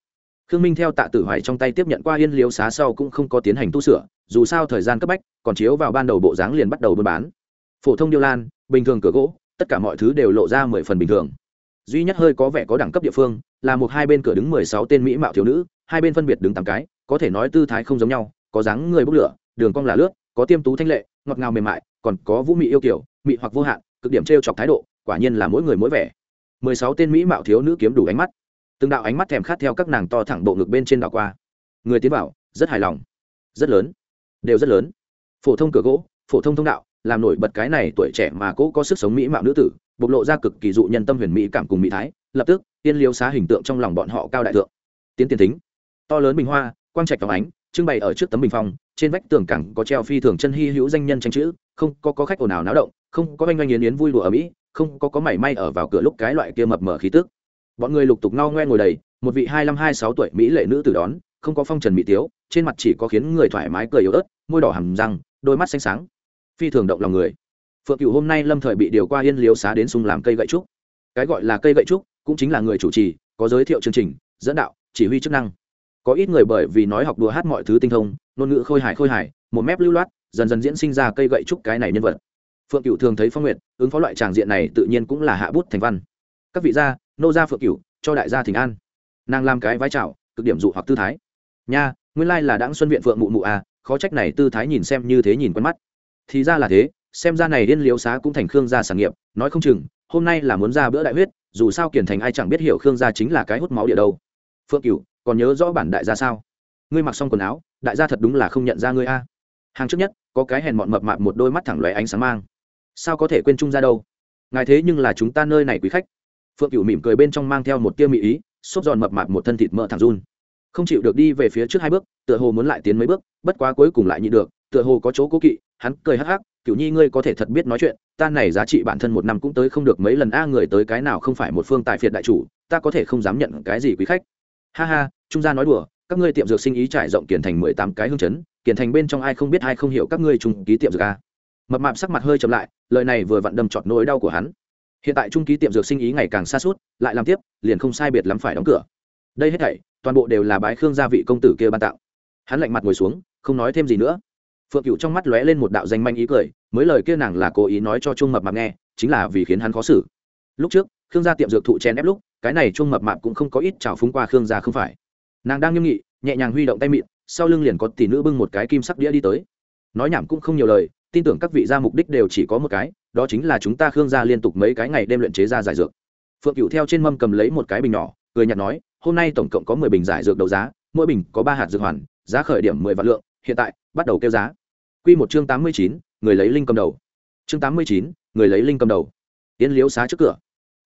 khương minh theo tạ tử hoài trong tay tiếp nhận qua yên liếu xá sau cũng không có tiến hành tu sửa, dù sao thời gian cấp bách, còn chiếu vào ban đầu bộ dáng liền bắt đầu buôn bán. Phổ thông điêu lan, bình thường cửa gỗ, tất cả mọi thứ đều lộ ra mười phần bình thường. Duy nhất hơi có vẻ có đẳng cấp địa phương, là một hai bên cửa đứng mười sáu tên mỹ mạo thiếu nữ, hai bên phân biệt đứng tám cái, có thể nói tư thái không giống nhau, có dáng người bốc lửa, đường cong là lướt, có tiêm tú thanh lệ, ngọt ngào mềm mại, còn có vũ mị yêu kiểu, mị hoặc vô hạn, cực điểm t r e o chọc thái độ, quả nhiên là mỗi người mỗi vẻ. Mười sáu tên mỹ mạo thiếu nữ kiếm đủ ánh mắt từng đạo ánh mắt thèm khát theo các nàng to thẳng bộ ngực bên trên đảo qua. Người tiến vào rất hài lòng. Rất lớn. Đều rất lớn. Phổ thông cửa gỗ phổ thông thông đạo làm nổi bật cái này tuổi trẻ mà cố có sức sống mỹ mạo nữ tử bộc lộ ra cực kỳ dụ nhân tâm huyền mỹ cảm cùng mỹ thái lập tức tiên liêu xá hình tượng trong lòng bọn họ cao đại thượng. Tiến tiền thính. To lớn bình hoa quang trạch phóng ánh trưng bày ở trước tấm bình phong trên vách tường cẳng có treo phi thường chân hy hữu danh nhân tranh chữ không có, có khách ồn ào náo động không có oanh oanh yến yến vui đùa ở mỹ không có có mảy may ở vào cửa lúc cái loại kia mập mở khí tức bọn người lục tục ngao ngoe ngồi đầy, một vị hai mươi hai sáu tuổi mỹ lệ nữ tử đón, không có phong trần mỹ tiếu, trên mặt chỉ có khiến người thoải mái cười yếu ớt, môi đỏ hầm răng, đôi mắt xanh sáng. Phi thường động lòng người. Phượng cựu hôm nay lâm thời bị điều qua yên liếu xá đến sung làm cây gậy trúc. Cái gọi là cây gậy trúc cũng chính là người chủ trì, có giới thiệu chương trình, dẫn đạo, chỉ huy chức năng. Có ít người bởi vì nói học đùa hát mọi thứ tinh thông, ngôn ngữ khôi hài khôi hài, một mép lưu loát, dần dần diễn sinh ra cây gậy trúc cái này nhân vật. Phượng cựu thường thấy phong nguyện ứng phó loại tràng diện này tự nhiên cũng là hạ bút thành văn. Các vị gia nô gia phượng cửu, cho đại gia thỉnh an. Nàng làm cái vai trào, cực điểm dụ hoặc tư thái. Nha, nguyên lai là đặng xuân viện phượng mụ mụ à khó trách này tư thái nhìn xem như thế nhìn quen mắt. Thì ra là thế, xem ra này điên liếu xá cũng thành khương gia sản nghiệp, nói không chừng, hôm nay là muốn ra bữa đại huyết, dù sao kiển thành ai chẳng biết hiểu khương gia chính là cái hút máu địa đâu. Phượng cửu, còn nhớ rõ bản đại gia sao? Ngươi mặc xong quần áo, đại gia thật đúng là không nhận ra ngươi a. Hàng trước nhất, có cái hèn mọn mập mạp một đôi mắt thẳng lóe ánh sáng mang. Sao có thể quên trung ra đâu? Ngài thế nhưng là chúng ta nơi này quý khách phượng cựu mỉm cười bên trong mang theo một tia mỹ ý, xốp giòn mập mạp một thân thịt mỡ thẳng run. Không chịu được đi về phía trước hai bước, tựa hồ muốn lại tiến mấy bước, bất quá cuối cùng lại nhịn được, tựa hồ có chỗ cố kỵ, hắn cười hắc hắc cựu nhi ngươi có thể thật biết nói chuyện, ta này giá trị bản thân một năm cũng tới không được mấy lần, a người tới cái nào không phải một phương tài phiệt đại chủ, ta có thể không dám nhận cái gì quý khách. Ha ha, trung gia nói đùa, các ngươi tiệm dược sinh ý trải rộng kiển thành mười tám cái hương chấn kiển thành bên trong ai không biết ai không hiểu các ngươi trùng ký tiệm dược a. Mập mạp sắc mặt hơi chậm lại, lời này vừa vặn đâm trọt nỗi đau của hắn hiện tại trung ký tiệm dược sinh ý ngày càng xa suốt, lại làm tiếp, liền không sai biệt lắm phải đóng cửa. Đây hết thảy, toàn bộ đều là bái khương gia vị công tử kia ban tạo hắn lạnh mặt ngồi xuống, không nói thêm gì nữa. Phượng cựu trong mắt lóe lên một đạo danh manh ý cười, mới lời kia nàng là cố ý nói cho trung mập mạp nghe, chính là vì khiến hắn khó xử. Lúc trước, khương gia tiệm dược thụ chen ép lúc, cái này trung mập mạp cũng không có ít trào phúng qua khương gia không phải. Nàng đang nghiêm nghị, nhẹ nhàng huy động tay mịn, sau lưng liền có tỷ nữ bưng một cái kim sắc đĩa đi tới. Nói nhảm cũng không nhiều lời tin tưởng các vị gia mục đích đều chỉ có một cái, đó chính là chúng ta khương gia liên tục mấy cái ngày đêm luyện chế ra giải dược. Phượng cựu theo trên mâm cầm lấy một cái bình nhỏ, cười nhạt nói, hôm nay tổng cộng có mười bình giải dược đấu giá, mỗi bình có ba hạt dược hoàn, giá khởi điểm mười vạn lượng, hiện tại, bắt đầu kêu giá. Q một chương tám mươi chín, người lấy linh cầm đầu. Chương tám mươi chín, người lấy linh cầm đầu. Tiến liếu xá trước cửa.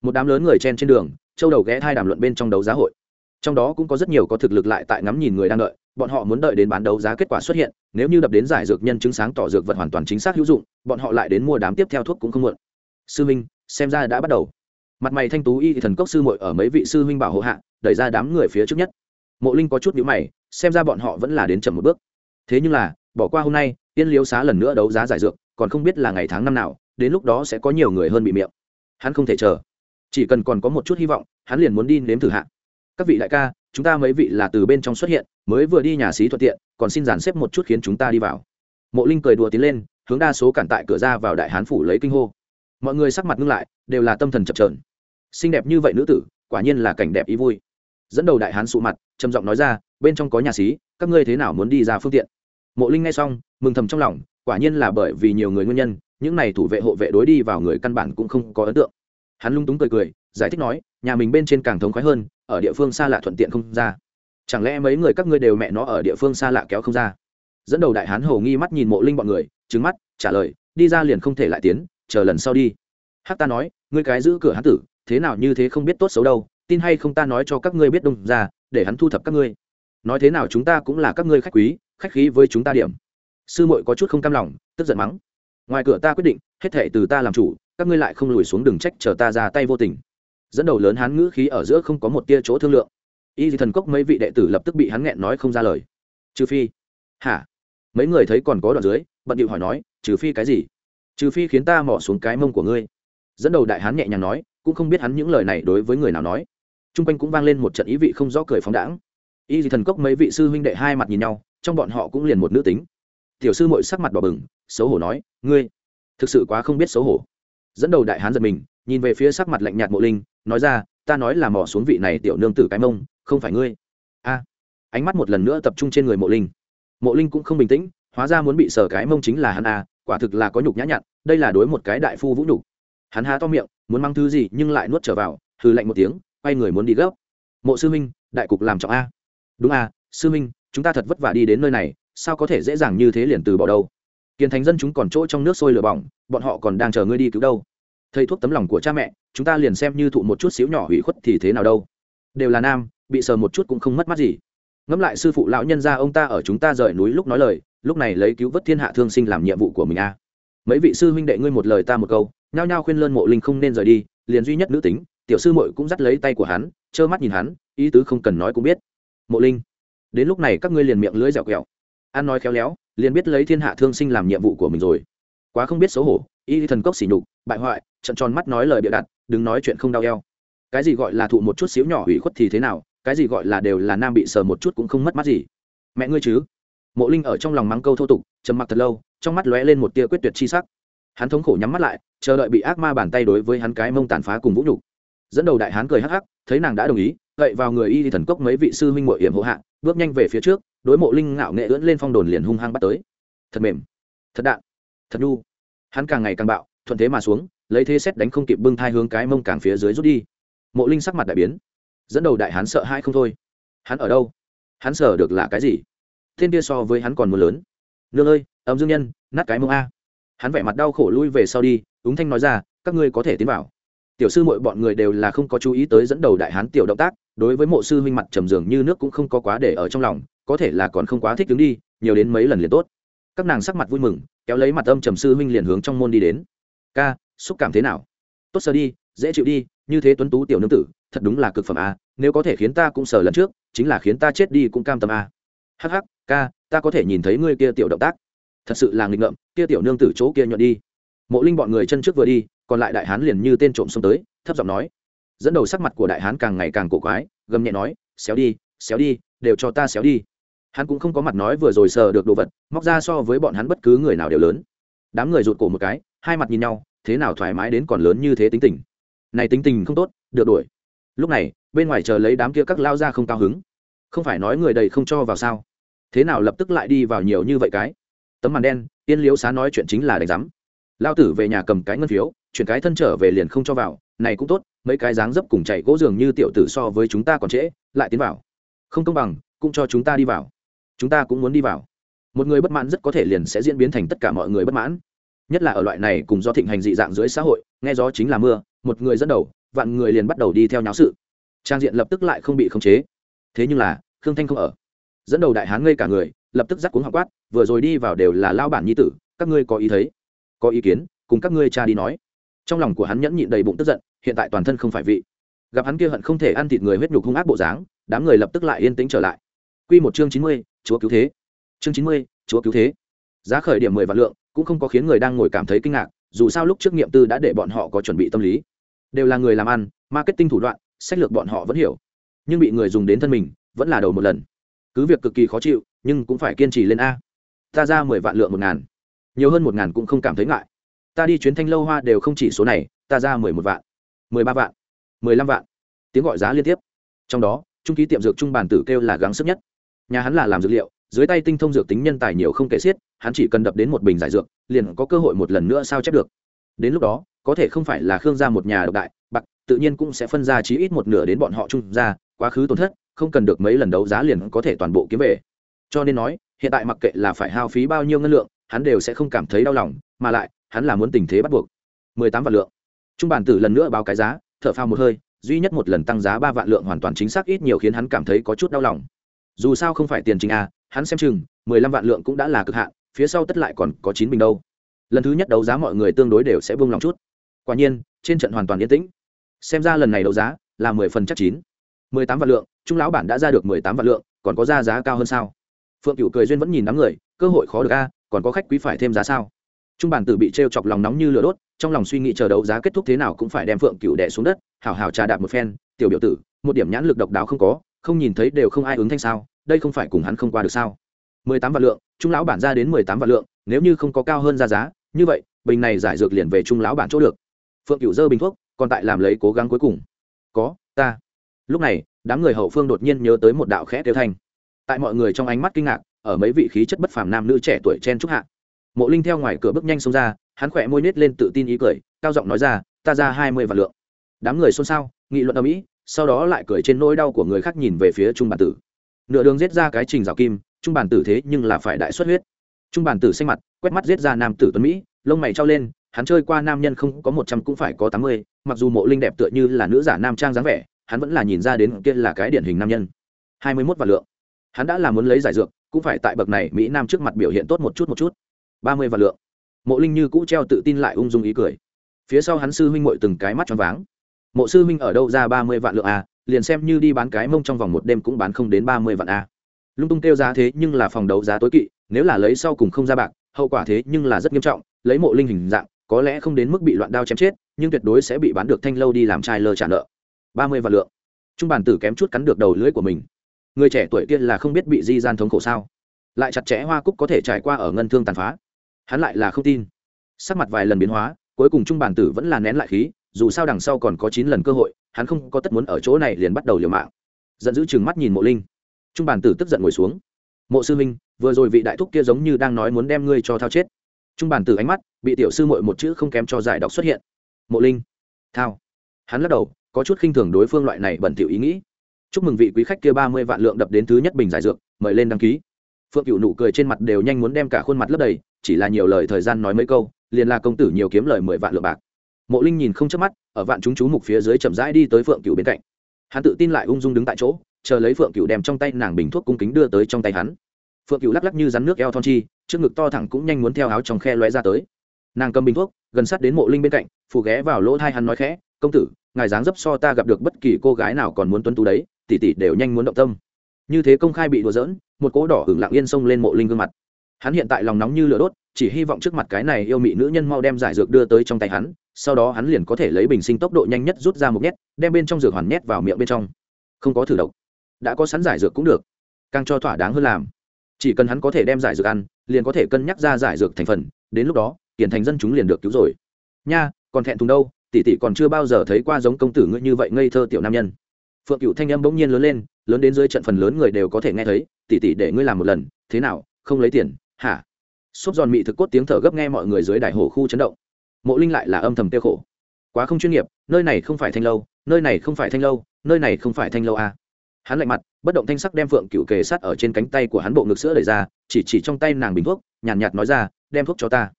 Một đám lớn người chen trên đường, châu đầu ghé thai đàm luận bên trong đấu giá hội trong đó cũng có rất nhiều có thực lực lại tại ngắm nhìn người đang đợi, bọn họ muốn đợi đến bán đấu giá kết quả xuất hiện, nếu như đập đến giải dược nhân chứng sáng tỏ dược vật hoàn toàn chính xác hữu dụng, bọn họ lại đến mua đám tiếp theo thuốc cũng không muộn. Sư minh, xem ra đã bắt đầu. Mặt mày thanh tú y thì thần cốc sư muội ở mấy vị sư huynh bảo hộ hạ, đẩy ra đám người phía trước nhất. Mộ linh có chút nhíu mày, xem ra bọn họ vẫn là đến chậm một bước. Thế nhưng là, bỏ qua hôm nay, tiên liếu xá lần nữa đấu giá giải dược, còn không biết là ngày tháng năm nào, đến lúc đó sẽ có nhiều người hơn bị miệng. Hắn không thể chờ. Chỉ cần còn có một chút hy vọng, hắn liền muốn đi nếm thử hạ các vị đại ca, chúng ta mấy vị là từ bên trong xuất hiện, mới vừa đi nhà xí thuận tiện, còn xin dàn xếp một chút khiến chúng ta đi vào. Mộ linh cười đùa tiến lên, hướng đa số cản tại cửa ra vào đại hán phủ lấy kinh hô. Mọi người sắc mặt ngưng lại, đều là tâm thần chập trờn xinh đẹp như vậy nữ tử, quả nhiên là cảnh đẹp ý vui. Dẫn đầu đại hán sụ mặt, trầm giọng nói ra, bên trong có nhà xí, các ngươi thế nào muốn đi ra phương tiện? Mộ linh nghe xong, mừng thầm trong lòng, quả nhiên là bởi vì nhiều người nguyên nhân, những này thủ vệ hộ vệ đối đi vào người căn bản cũng không có ấn tượng. Hắn lung túng cười cười, giải thích nói, nhà mình bên trên càng thống khoái hơn ở địa phương xa lạ thuận tiện không ra. Chẳng lẽ mấy người các ngươi đều mẹ nó ở địa phương xa lạ kéo không ra? Dẫn đầu đại hán hầu nghi mắt nhìn mộ linh bọn người trứng mắt, trả lời, đi ra liền không thể lại tiến, chờ lần sau đi. Hát ta nói, ngươi cái giữ cửa hán tử, thế nào như thế không biết tốt xấu đâu, tin hay không ta nói cho các ngươi biết đông ra, để hắn thu thập các ngươi. Nói thế nào chúng ta cũng là các ngươi khách quý, khách khí với chúng ta điểm. Sư muội có chút không cam lòng, tức giận mắng. Ngoài cửa ta quyết định, hết thể từ ta làm chủ, các ngươi lại không lùi xuống đường trách chờ ta ra tay vô tình dẫn đầu lớn hán ngữ khí ở giữa không có một tia chỗ thương lượng. Y thì thần cốc mấy vị đệ tử lập tức bị hắn nghẹn nói không ra lời. Trừ phi, hả? Mấy người thấy còn có đoạn dưới, bận điệu hỏi nói, trừ phi cái gì? Trừ phi khiến ta mỏ xuống cái mông của ngươi. Dẫn đầu đại hán nhẹ nhàng nói, cũng không biết hắn những lời này đối với người nào nói. T r u n g quanh cũng vang lên một trận ý vị không rõ cười phóng đãng. Y thì thần cốc mấy vị sư huynh đệ hai mặt nhìn nhau, trong bọn họ cũng liền một nữ tính. Tiểu sư mội sắc mặt bỏ bừng, xấu hổ nói, ngươi, thực sự quá không biết xấu hổ. Dẫn đầu đại hán giật mình nhìn về phía sắc mặt lạnh nhạt mộ linh, nói ra, ta nói là mò xuống vị này tiểu nương tử cái mông, không phải ngươi. A. Ánh mắt một lần nữa tập trung trên người mộ linh. Mộ linh cũng không bình tĩnh, hóa ra muốn bị sờ cái mông chính là hắn a, quả thực là có nhục nhã nhặn, đây là đối một cái đại phu vũ nhục. Hắn há to miệng, muốn mang thứ gì nhưng lại nuốt trở vào, hừ lạnh một tiếng, quay người muốn đi gấp. Mộ sư minh đại cục làm trọng a. Đúng a, sư minh chúng ta thật vất vả đi đến nơi này, sao có thể dễ dàng như thế liền từ bỏ đâu? Kiên thành dân chúng còn chỗ trong nước sôi lửa bỏng, bọn họ còn đang chờ ngươi đi cứu đâu? Thầy thuốc tấm lòng của cha mẹ, chúng ta liền xem như thụ một chút xíu nhỏ hủy khuất thì thế nào đâu. Đều là nam, bị sờ một chút cũng không mất mát gì. Ngẫm lại sư phụ lão nhân gia ông ta ở chúng ta rời núi lúc nói lời, lúc này lấy cứu vớt thiên hạ thương sinh làm nhiệm vụ của mình a. À. mấy vị sư huynh đệ ngươi một lời ta một câu, nhao nhao khuyên lơn mộ linh không nên rời đi, liền duy nhất nữ tính, tiểu sư muội cũng dắt lấy tay của hắn, trơ mắt nhìn hắn, ý tứ không cần nói cũng biết. Mộ linh, đến lúc này các ngươi liền miệng lưỡi dẻo kẹo an nói khéo léo, liền biết lấy thiên hạ thương sinh làm nhiệm vụ của mình rồi. Quá không biết xấu hổ, y thần cốc xỉ nhục, bại hoại trận tròn mắt nói lời bịa đặt, đừng nói chuyện không đau eo. Cái gì gọi là thụ một chút xíu nhỏ ủy khuất thì thế nào, cái gì gọi là đều là nam bị sờ một chút cũng không mất mắt gì. Mẹ ngươi chứ? Mộ linh ở trong lòng mắng câu thô tục, trầm mặc thật lâu, trong mắt lóe lên một tia quyết tuyệt chi sắc. Hắn thống khổ nhắm mắt lại, chờ đợi bị ác ma bàn tay đối với hắn cái mông tàn phá cùng vũ nhục. Dẫn đầu đại hán cười hắc hắc, thấy nàng đã đồng ý, gậy vào người y thần cốc mấy vị sư huynh mội hiểm hộ hạ, bước nhanh về phía trước, đối mộ linh ngạo nghệ ưỡn lên phong đồn liền hung hăng bắt tới. Thật mềm, thật đạn, thật nhu. Hắn càng ngày càng bạo, thuận thế mà xuống lấy thế xét đánh không kịp bưng thai hướng cái mông càng phía dưới rút đi. Mộ linh sắc mặt đại biến. Dẫn đầu đại hán sợ hãi không thôi. Hắn ở đâu? Hắn sợ được là cái gì? Thiên kia so với hắn còn mưa lớn. Nương ơi ấm dương nhân, nát cái mông a. Hắn vẻ mặt đau khổ lui về sau đi ứng thanh nói ra, các ngươi có thể tiến vào. Tiểu sư mọi bọn người đều là không có chú ý tới dẫn đầu đại hán tiểu động tác, đối với mộ sư huynh mặt trầm dường như nước cũng không có quá để ở trong lòng, có thể là còn không quá thích đứng đi, nhiều đến mấy lần liền tốt. Các nàng sắc mặt vui mừng, kéo lấy mặt âm trầm sư huynh liền hướng trong môn đi đến. Ca xúc cảm thế nào? Tốt sờ đi, dễ chịu đi, như thế tuấn tú tiểu nương tử, thật đúng là cực phẩm a, nếu có thể khiến ta cũng sờ lần trước, chính là khiến ta chết đi cũng cam tâm a. Hắc hắc, ca, ta có thể nhìn thấy ngươi kia tiểu động tác. Thật sự là nghịch ngợm, kia tiểu nương tử chỗ kia nhuận đi. Mộ linh bọn người chân trước vừa đi, còn lại đại hán liền như tên trộm xông tới, thấp giọng nói. Dẫn đầu sắc mặt của đại hán càng ngày càng cổ quái, gầm nhẹ nói, xéo đi xéo đi, đều cho ta xéo đi. Hắn cũng không có mặt nói vừa rồi sờ được đồ vật, móc ra so với bọn hắn bất cứ người nào đều lớn. Đám người rụt cổ một cái, hai mặt nhìn nhau thế nào thoải mái đến còn lớn như thế tính tình. Này tính tình không tốt, được đuổi. Lúc này, bên ngoài chờ lấy đám kia các lao ra không cao hứng. Không phải nói người đầy không cho vào sao? Thế nào lập tức lại đi vào nhiều như vậy cái? Tấm màn đen tiên liếu xá nói chuyện chính là đánh giám. Lao tử về nhà cầm cái ngân phiếu, chuyển cái thân trở về liền không cho vào, này cũng tốt, mấy cái dáng dấp cùng chạy gỗ giường như tiểu tử so với chúng ta còn trễ, lại tiến vào. Không công bằng, cũng cho chúng ta đi vào. Chúng ta cũng muốn đi vào. Một người bất mãn rất có thể liền sẽ diễn biến thành tất cả mọi người bất mãn nhất là ở loại này cùng do thịnh hành dị dạng dưới xã hội, nghe gió chính là mưa, một người dẫn đầu, vạn người liền bắt đầu đi theo nháo sự. Trang diện lập tức lại không bị khống chế. Thế nhưng là, khương thanh không ở. Dẫn đầu đại hán ngây cả người, lập tức dắt cuống họ quát, vừa rồi đi vào đều là lao bản nhi tử, các ngươi có ý thấy? Có ý kiến, cùng các ngươi cha đi nói. Trong lòng của hắn nhẫn nhịn đầy bụng tức giận, hiện tại toàn thân không phải vị. Gặp hắn kia hận không thể ăn thịt người huyết nhục hung ác bộ dáng, đám người lập tức lại yên tĩnh trở lại. Q một chương chín mươi, chúa cứu thế. Chương chín mươi, chúa cứu thế giá khởi điểm mười vạn lượng, cũng không có khiến người đang ngồi cảm thấy kinh ngạc, dù sao lúc trước nghiệm tư đã để bọn họ có chuẩn bị tâm lý. Đều là người làm ăn, marketing thủ đoạn, sách lược bọn họ vẫn hiểu. Nhưng bị người dùng đến thân mình, vẫn là đầu một lần. Cứ việc cực kỳ khó chịu, nhưng cũng phải kiên trì lên a. Ta ra mười vạn lượng một ngàn. Nhiều hơn một ngàn cũng không cảm thấy ngại. Ta đi chuyến thanh lâu hoa đều không chỉ số này, ta ra mười một vạn, mười ba vạn, mười lăm vạn. Tiếng gọi giá liên tiếp. Trong đó, trung ký tiệm dược trung bản tử kêu là gắng sức nhất. Nhà hắn là làm dược liệu, dưới tay tinh thông dược tính nhân tài nhiều không kể xiết hắn chỉ cần đập đến một bình giải dược, liền có cơ hội một lần nữa sao chép được. Đến lúc đó, có thể không phải là khương gia một nhà độc đại, bạc, tự nhiên cũng sẽ phân ra chí ít một nửa đến bọn họ chung ra, quá khứ tổn thất, không cần được mấy lần đấu giá liền có thể toàn bộ kiếm về. Cho nên nói, hiện tại mặc kệ là phải hao phí bao nhiêu ngân lượng, hắn đều sẽ không cảm thấy đau lòng, mà lại, hắn là muốn tình thế bắt buộc. Mười tám vạn lượng. Trung bản tử lần nữa báo cái giá, thở phao một hơi, duy nhất một lần tăng giá ba vạn lượng hoàn toàn chính xác ít nhiều khiến hắn cảm thấy có chút đau lòng. Dù sao không phải tiền trình a, hắn xem chừng, mười lăm vạn lượng cũng đã là cực hạn phía sau tất lại còn có chín bình đâu. Lần thứ nhất đấu giá mọi người tương đối đều sẽ buông lòng chút. Quả nhiên, trên trận hoàn toàn yên tĩnh. Xem ra lần này đấu giá là mười phần chắc chín. Mười tám vạn lượng, trung lão bản đã ra được mười tám vạn lượng, còn có ra giá cao hơn sao? Phượng cựu cười duyên vẫn nhìn đám người, cơ hội khó được a, còn có khách quý phải thêm giá sao? Trung bản tử bị t r e o chọc lòng nóng như lửa đốt, trong lòng suy nghĩ chờ đấu giá kết thúc thế nào cũng phải đem phượng cựu đẻ xuống đất hào hào trà đạp một phen, tiểu biểu tử, một điểm nhãn lực độc đáo không có, không nhìn thấy đều không ai ứng thanh sao, đây không phải cùng hắn không qua được sao? Mười tám vạn lượng, trung lão bản ra đến mười tám vạn lượng, nếu như không có cao hơn ra giá, như vậy, bình này giải dược liền về trung lão bản chỗ được. Phượng cựu dơ bình thuốc, còn tại làm lấy cố gắng cuối cùng. Có, ta. Lúc này, đám người hậu phương đột nhiên nhớ tới một đạo khẽ tiêu thanh. Tại mọi người trong ánh mắt kinh ngạc, ở mấy vị khí chất bất phàm nam nữ trẻ tuổi chen trúc hạ. Mộ linh theo ngoài cửa bước nhanh xông ra, hắn khỏe môi nết lên tự tin ý cười, cao giọng nói ra, ta ra hai mươi vạn lượng. Đám người xôn xao, nghị luận ở mỹ sau đó lại cười trên nỗi đau của người khác nhìn về phía trung bản tử. Nửa đường giết ra cái trình rào kim trung bản tử thế nhưng là phải đại xuất huyết. Trung bản tử xanh mặt, quét mắt giết ra nam tử tuấn mỹ, lông mày trao lên, hắn chơi qua nam nhân không có một trăm cũng phải có tám mươi, mặc dù mộ linh đẹp tựa như là nữ giả nam trang dáng vẻ, hắn vẫn là nhìn ra đến kia là cái điển hình nam nhân. hai mươi mốt vạn lượng. Hắn đã là muốn lấy giải dược, cũng phải tại bậc này mỹ nam trước mặt biểu hiện tốt một chút một chút. ba mươi vạn lượng. Mộ linh như cũ treo tự tin lại ung dung ý cười. Phía sau hắn sư huynh mội từng cái mắt tròn váng. Mộ sư huynh ở đâu ra ba mươi vạn lượng a liền xem như đi bán cái mông trong vòng một đêm cũng bán không đến ba mươi vạn a lung tung kêu giá thế nhưng là phòng đấu giá tối kỵ, nếu là lấy sau cùng không ra bạc, hậu quả thế nhưng là rất nghiêm trọng, lấy mộ linh hình dạng, có lẽ không đến mức bị loạn đao chém chết, nhưng tuyệt đối sẽ bị bán được thanh lâu đi làm trai lơ trả nợ. Ba mươi vạn lượng. Trung bản tử kém chút cắn được đầu lưỡi của mình. Người trẻ tuổi kia là không biết bị di gian thống khổ sao? Lại chặt chẽ hoa cúc có thể trải qua ở ngân thương tàn phá. Hắn lại là không tin. Sắc mặt vài lần biến hóa, cuối cùng trung bản tử vẫn là nén lại khí, dù sao đằng sau còn có chín lần cơ hội, hắn không có tất muốn ở chỗ này liền bắt đầu liều mạng. Giận dữ chừng mắt nhìn mộ linh trung bản tử tức giận ngồi xuống. Mộ sư minh vừa rồi vị đại thúc kia giống như đang nói muốn đem ngươi cho thao chết. Trung bản tử ánh mắt bị tiểu sư mội một chữ không kém cho giải đọc xuất hiện. Mộ linh, thao. Hắn lắc đầu, có chút khinh thường đối phương loại này bẩn thỉu ý nghĩ. Chúc mừng vị quý khách kia ba mươi vạn lượng đập đến thứ nhất bình giải dược, mời lên đăng ký. Phượng cựu nụ cười trên mặt đều nhanh muốn đem cả khuôn mặt lấp đầy, chỉ là nhiều lời thời gian nói mấy câu, liền là công tử nhiều kiếm lời mười vạn lượng bạc. Mộ linh nhìn không chớp mắt, ở vạn chúng chú mục phía dưới chậm rãi đi tới phượng cựu bên cạnh. Hắn tự tin lại ung dung đứng tại chỗ chờ lấy phượng cựu đem trong tay nàng bình thuốc cung kính đưa tới trong tay hắn. Phượng cựu lắc lắc như rắn nước eo thon chi, trước ngực to thẳng cũng nhanh muốn theo áo trong khe lóe ra tới. Nàng cầm bình thuốc, gần sát đến mộ linh bên cạnh phù ghé vào lỗ thai hắn nói khẽ, công tử, ngài dáng dấp so ta gặp được bất kỳ cô gái nào còn muốn tuân tú đấy, tỷ tỷ đều nhanh muốn động tâm. Như thế công khai bị đùa giỡn, một cỗ đỏ hưởng lặng yên xông lên mộ linh gương mặt. Hắn hiện tại lòng nóng như lửa đốt, chỉ hy vọng trước mặt cái này yêu mị nữ nhân mau đem giải dược đưa tới trong tay hắn, sau đó hắn liền có thể lấy bình sinh tốc độ nhanh nhất rút ra một nhét, đem bên trong dược hoàn nhét vào miệng bên trong. Không có thử độc đã có sẵn giải dược cũng được. Càng cho thỏa đáng hơn làm. Chỉ cần hắn có thể đem giải dược ăn, liền có thể cân nhắc ra giải dược thành phần, đến lúc đó, tiền thành dân chúng liền được cứu rồi. Nha, còn thẹn thùng đâu, tỷ tỷ còn chưa bao giờ thấy qua giống công tử ngươi như vậy ngây thơ tiểu nam nhân. Phượng cựu thanh âm bỗng nhiên lớn lên, lớn đến dưới trận phần lớn người đều có thể nghe thấy, tỷ tỷ để ngươi làm một lần, thế nào, không lấy tiền, hả? Xốp giòn mị thực cốt tiếng thở gấp nghe mọi người dưới đại hồ khu chấn động. Mộ linh lại là âm thầm tiêu khổ. Quá không chuyên nghiệp, nơi này không phải thanh lâu, nơi này không phải thanh lâu, nơi này không phải thanh lâu à hắn lạnh mặt bất động thanh sắc đem phượng cựu kề sát ở trên cánh tay của hắn bộ ngực sữa đẩy ra chỉ chỉ trong tay nàng bình thuốc nhàn nhạt, nhạt nói ra đem thuốc cho ta.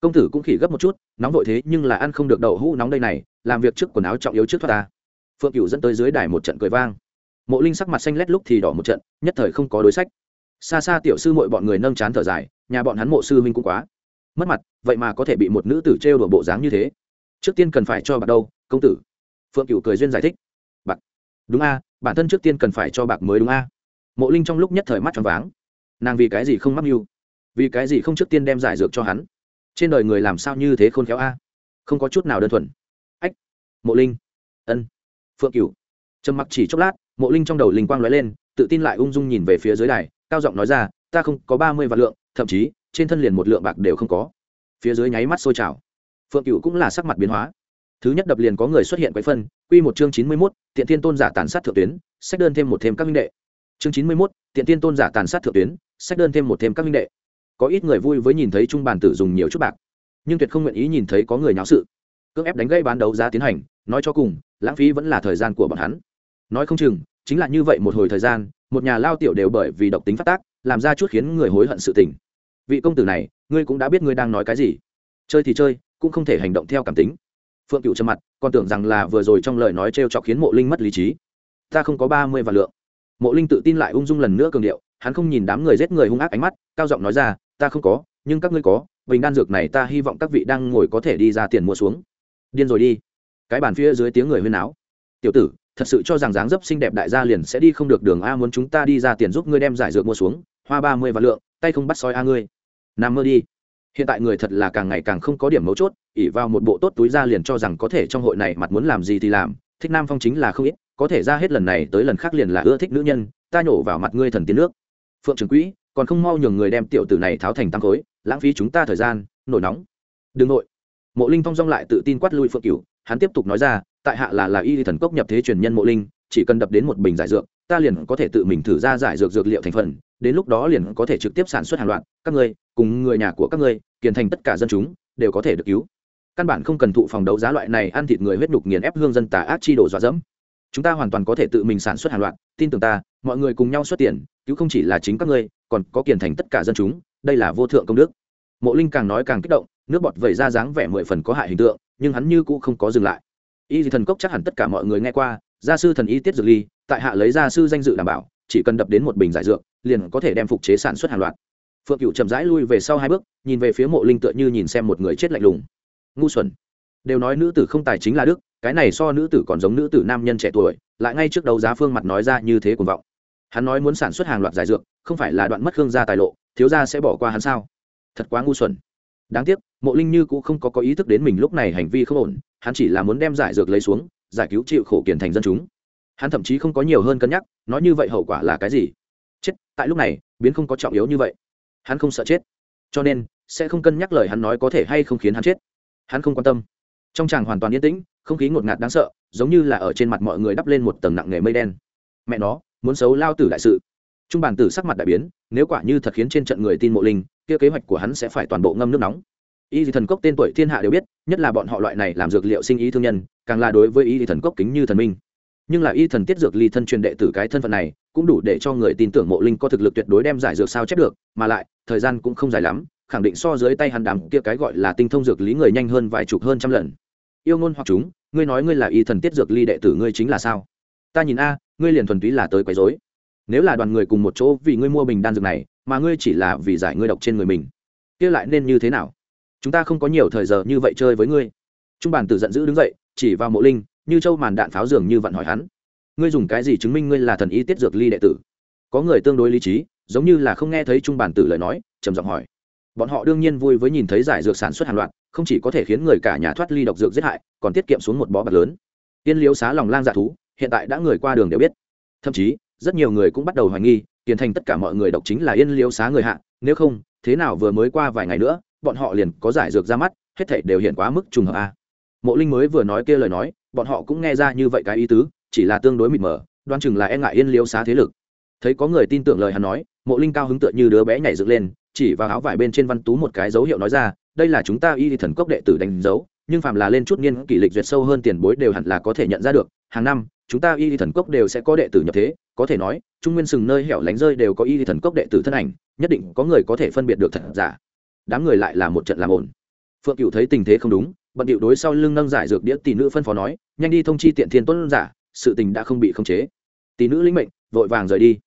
Công tử cũng khỉ gấp một chút nóng vội thế nhưng là ăn không được đậu hũ nóng đây này làm việc trước quần áo trọng yếu trước thoát ta. Phượng cựu dẫn tới dưới đài một trận cười vang. Mộ linh sắc mặt xanh lét lúc thì đỏ một trận nhất thời không có đối sách. Xa xa tiểu sư mội bọn người nâng chán thở dài nhà bọn hắn mộ sư huynh cũng quá. Mất mặt vậy mà có thể bị một nữ tử trêu đùa bộ dáng như thế. Trước tiên cần phải cho bạc đâu công tử. Phượng cựu cười duyên giải thích. Bạc đúng a bản thân trước tiên cần phải cho bạc mới đúng a. Mộ linh trong lúc nhất thời mắt tròn váng. Nàng vì cái gì không mắc mưu? Vì cái gì không trước tiên đem giải dược cho hắn? Trên đời người làm sao như thế khôn khéo a? Không có chút nào đơn thuần. Ách, mộ linh. Ân. Phượng cửu. Trầm mặc chỉ chốc lát, mộ linh trong đầu linh quang lóe lên, tự tin lại ung dung nhìn về phía dưới đài, cao giọng nói ra, ta không có ba mươi vạn lượng, thậm chí trên thân liền một lượng bạc đều không có. Phía dưới nháy mắt sôi trào. Phượng cửu cũng là sắc mặt biến hóa thứ nhất đập liền có người xuất hiện quấy phân, quy một chương chín mươi mốt, tiện thiên tôn giả tàn sát thượng tuyến, sách đơn thêm một thêm các minh đệ. Chương chín mươi mốt, tiện thiên tôn giả tàn sát thượng tuyến, sách đơn thêm một thêm các minh đệ. Có ít người vui với nhìn thấy trung bàn tử dùng nhiều chút bạc, nhưng tuyệt không nguyện ý nhìn thấy có người nháo sự. Cưỡng ép đánh gây bán đấu giá tiến hành, nói cho cùng, lãng phí vẫn là thời gian của bọn hắn. Nói không chừng, chính là như vậy một hồi thời gian, một nhà lao tiểu đều bởi vì độc tính phát tác, làm ra chút khiến người hối hận sự tình. Vị công tử này, ngươi cũng đã biết ngươi đang nói cái gì. Chơi thì chơi, cũng không thể hành động theo cảm tính phượng cựu trầm mặt, còn tưởng rằng là vừa rồi trong lời nói t r e o chọc khiến mộ linh mất lý trí. Ta không có ba mươi vạn lượng. Mộ linh tự tin lại ung dung lần nữa cường điệu, hắn không nhìn đám người giết người hung ác ánh mắt, cao giọng nói ra, ta không có, nhưng các ngươi có, bình đan dược này ta hy vọng các vị đang ngồi có thể đi ra tiền mua xuống. Điên rồi đi. Cái bàn phía dưới tiếng người huyên áo tiểu tử, thật sự cho rằng dáng dấp xinh đẹp đại gia liền sẽ đi không được đường a muốn chúng ta đi ra tiền giúp ngươi đem giải dược mua xuống, hoa ba mươi vạn lượng, tay không bắt soi a ngươi. Nằm mơ đi hiện tại người thật là càng ngày càng không có điểm mấu chốt ỉ vào một bộ tốt túi ra liền cho rằng có thể trong hội này mặt muốn làm gì thì làm, thích nam phong chính là không ít, có thể ra hết lần này tới lần khác liền là ưa thích nữ nhân, ta nhổ vào mặt ngươi thần tiến nước. Phượng trưởng quỹ, còn không mau nhường người đem tiểu tử này tháo thành tăng khối, lãng phí chúng ta thời gian, nổi nóng. Đừng nội. Mộ linh phong dong lại tự tin quát lui phượng cửu, hắn tiếp tục nói ra, tại hạ là là y thần cốc nhập thế truyền nhân mộ linh, chỉ cần đập đến một bình giải dược, ta liền có thể tự mình thử ra giải dược dược liệu thành phần, đến lúc đó liền có thể trực tiếp sản xuất hàng loạt, các ngươi, cùng người nhà của các ngươi kiền thành tất cả dân chúng đều có thể được cứu. Căn bản không cần thụ phòng đấu giá loại này ăn thịt người huyết nhục nghiền ép hương dân tà ác chi đổ dọa dẫm. Chúng ta hoàn toàn có thể tự mình sản xuất hàng loạt, tin tưởng ta, mọi người cùng nhau xuất tiền, cứu không chỉ là chính các ngươi, còn có kiền thành tất cả dân chúng, đây là vô thượng công đức. Mộ linh càng nói càng kích động, nước bọt vẩy ra dáng vẻ mười phần có hại hình tượng, nhưng hắn như cũ không có dừng lại. Y thần cốc chắc hẳn tất cả mọi người nghe qua, gia sư thần y tiết dược ly, tại hạ lấy gia sư danh dự đảm bảo, chỉ cần đập đến một bình giải dược, liền có thể đem phục chế sản xuất hàng loạt phượng cựu chậm rãi lui về sau hai bước, nhìn về phía mộ linh tựa như nhìn xem một người chết lạnh lùng. Ngu xuẩn. Đều nói nữ tử không tài chính là đức, cái này so nữ tử còn giống nữ tử nam nhân trẻ tuổi, lại ngay trước đầu giá phương mặt nói ra như thế cuồng vọng. Hắn nói muốn sản xuất hàng loạt giải dược, không phải là đoạn mất hương gia tài lộ, thiếu gia sẽ bỏ qua hắn sao? Thật quá ngu xuẩn. Đáng tiếc, mộ linh như cũng không có có ý thức đến mình lúc này hành vi không ổn, hắn chỉ là muốn đem giải dược lấy xuống, giải cứu chịu khổ kiển thành dân chúng. Hắn thậm chí không có nhiều hơn cân nhắc, nói như vậy hậu quả là cái gì? Chết, tại lúc này, biến không có trọng yếu như vậy hắn không sợ chết. Cho nên, sẽ không cân nhắc lời hắn nói có thể hay không khiến hắn chết. Hắn không quan tâm. Trong chàng hoàn toàn yên tĩnh, không khí ngột ngạt đáng sợ, giống như là ở trên mặt mọi người đắp lên một tầng nặng nghề mây đen. Mẹ nó, muốn xấu lao tử đại sự. Trung bản tử sắc mặt đại biến, nếu quả như thật khiến trên trận người tin mộ linh, kia kế hoạch của hắn sẽ phải toàn bộ ngâm nước nóng. Y thì thần cốc tên tuổi thiên hạ đều biết, nhất là bọn họ loại này làm dược liệu sinh ý thương nhân, càng là đối với y thì thần cốc kính như thần minh. Nhưng là y thần tiết dược ly thân truyền đệ tử cái thân phận này, cũng đủ để cho người tin tưởng mộ linh có thực lực tuyệt đối đem giải dược sao chép được, mà lại thời gian cũng không dài lắm, khẳng định so dưới tay hắn đám kia cái gọi là tinh thông dược lý người nhanh hơn vài chục hơn trăm lần. Yêu ngôn hoặc chúng, ngươi nói ngươi là y thần tiết dược ly đệ tử ngươi chính là sao? Ta nhìn a, ngươi liền thuần túy là tới quấy rối. Nếu là đoàn người cùng một chỗ vì ngươi mua bình đan dược này, mà ngươi chỉ là vì giải ngươi độc trên người mình, kia lại nên như thế nào? Chúng ta không có nhiều thời giờ như vậy chơi với ngươi. Trung bản tử giận dữ đứng dậy, chỉ vào mộ linh, như châu màn đạn pháo dường như vặn hỏi hắn. Ngươi dùng cái gì chứng minh ngươi là thần y tiết dược ly đệ tử? Có người tương đối lý trí giống như là không nghe thấy trung bản tử lời nói, trầm giọng hỏi. Bọn họ đương nhiên vui với nhìn thấy giải dược sản xuất hàng loạt, không chỉ có thể khiến người cả nhà thoát ly độc dược giết hại, còn tiết kiệm xuống một bó bạc lớn. Tiên liếu xá lòng lang dạ thú, hiện tại đã người qua đường đều biết. Thậm chí, rất nhiều người cũng bắt đầu hoài nghi, tiền thành tất cả mọi người độc chính là yên liếu xá người hạ, nếu không, thế nào vừa mới qua vài ngày nữa, bọn họ liền có giải dược ra mắt, hết thảy đều hiện quá mức trùng hợp a. Mộ linh mới vừa nói kia lời nói, bọn họ cũng nghe ra như vậy cái ý tứ, chỉ là tương đối mịt mờ đoan chừng là e ngại yên liếu xá thế lực thấy có người tin tưởng lời hắn nói, mộ linh cao hứng tựa như đứa bé nhảy dựng lên, chỉ vào áo vải bên trên văn tú một cái dấu hiệu nói ra, đây là chúng ta y thần cốc đệ tử đánh dấu, nhưng phạm là lên chút niên kỷ lịch duyệt sâu hơn tiền bối đều hẳn là có thể nhận ra được. Hàng năm, chúng ta y thần cốc đều sẽ có đệ tử nhập thế, có thể nói, trung nguyên sừng nơi hẻo lánh rơi đều có y thần cốc đệ tử thân ảnh, nhất định có người có thể phân biệt được thật giả. Đám người lại là một trận làm ổn phượng cựu thấy tình thế không đúng, bận điệu đối sau lưng nâng giải dược đĩa tỷ nữ phân phó nói, nhanh đi thông chi tiện thiên tuấn giả, sự tình đã không bị khống chế. Tỷ nữ lĩnh mệnh, vội vàng rời đi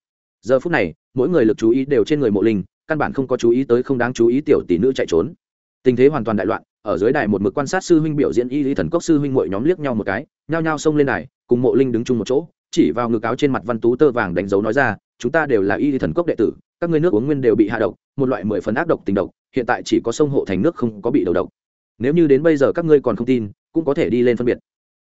giờ phút này, mỗi người lực chú ý đều trên người mộ linh, căn bản không có chú ý tới không đáng chú ý tiểu tỷ nữ chạy trốn. Tình thế hoàn toàn đại loạn, ở dưới đài một mực quan sát sư huynh biểu diễn y lý thần cốc sư huynh mỗi nhóm liếc nhau một cái, nhao nhao xông lên đài, cùng mộ linh đứng chung một chỗ, chỉ vào ngực áo trên mặt văn tú tơ vàng đánh dấu nói ra, chúng ta đều là y lý thần cốc đệ tử, các ngươi nước uống nguyên đều bị hạ độc, một loại mười phần ác độc tình độc, hiện tại chỉ có sông hộ thành nước không có bị đầu độc. Nếu như đến bây giờ các ngươi còn không tin, cũng có thể đi lên phân biệt.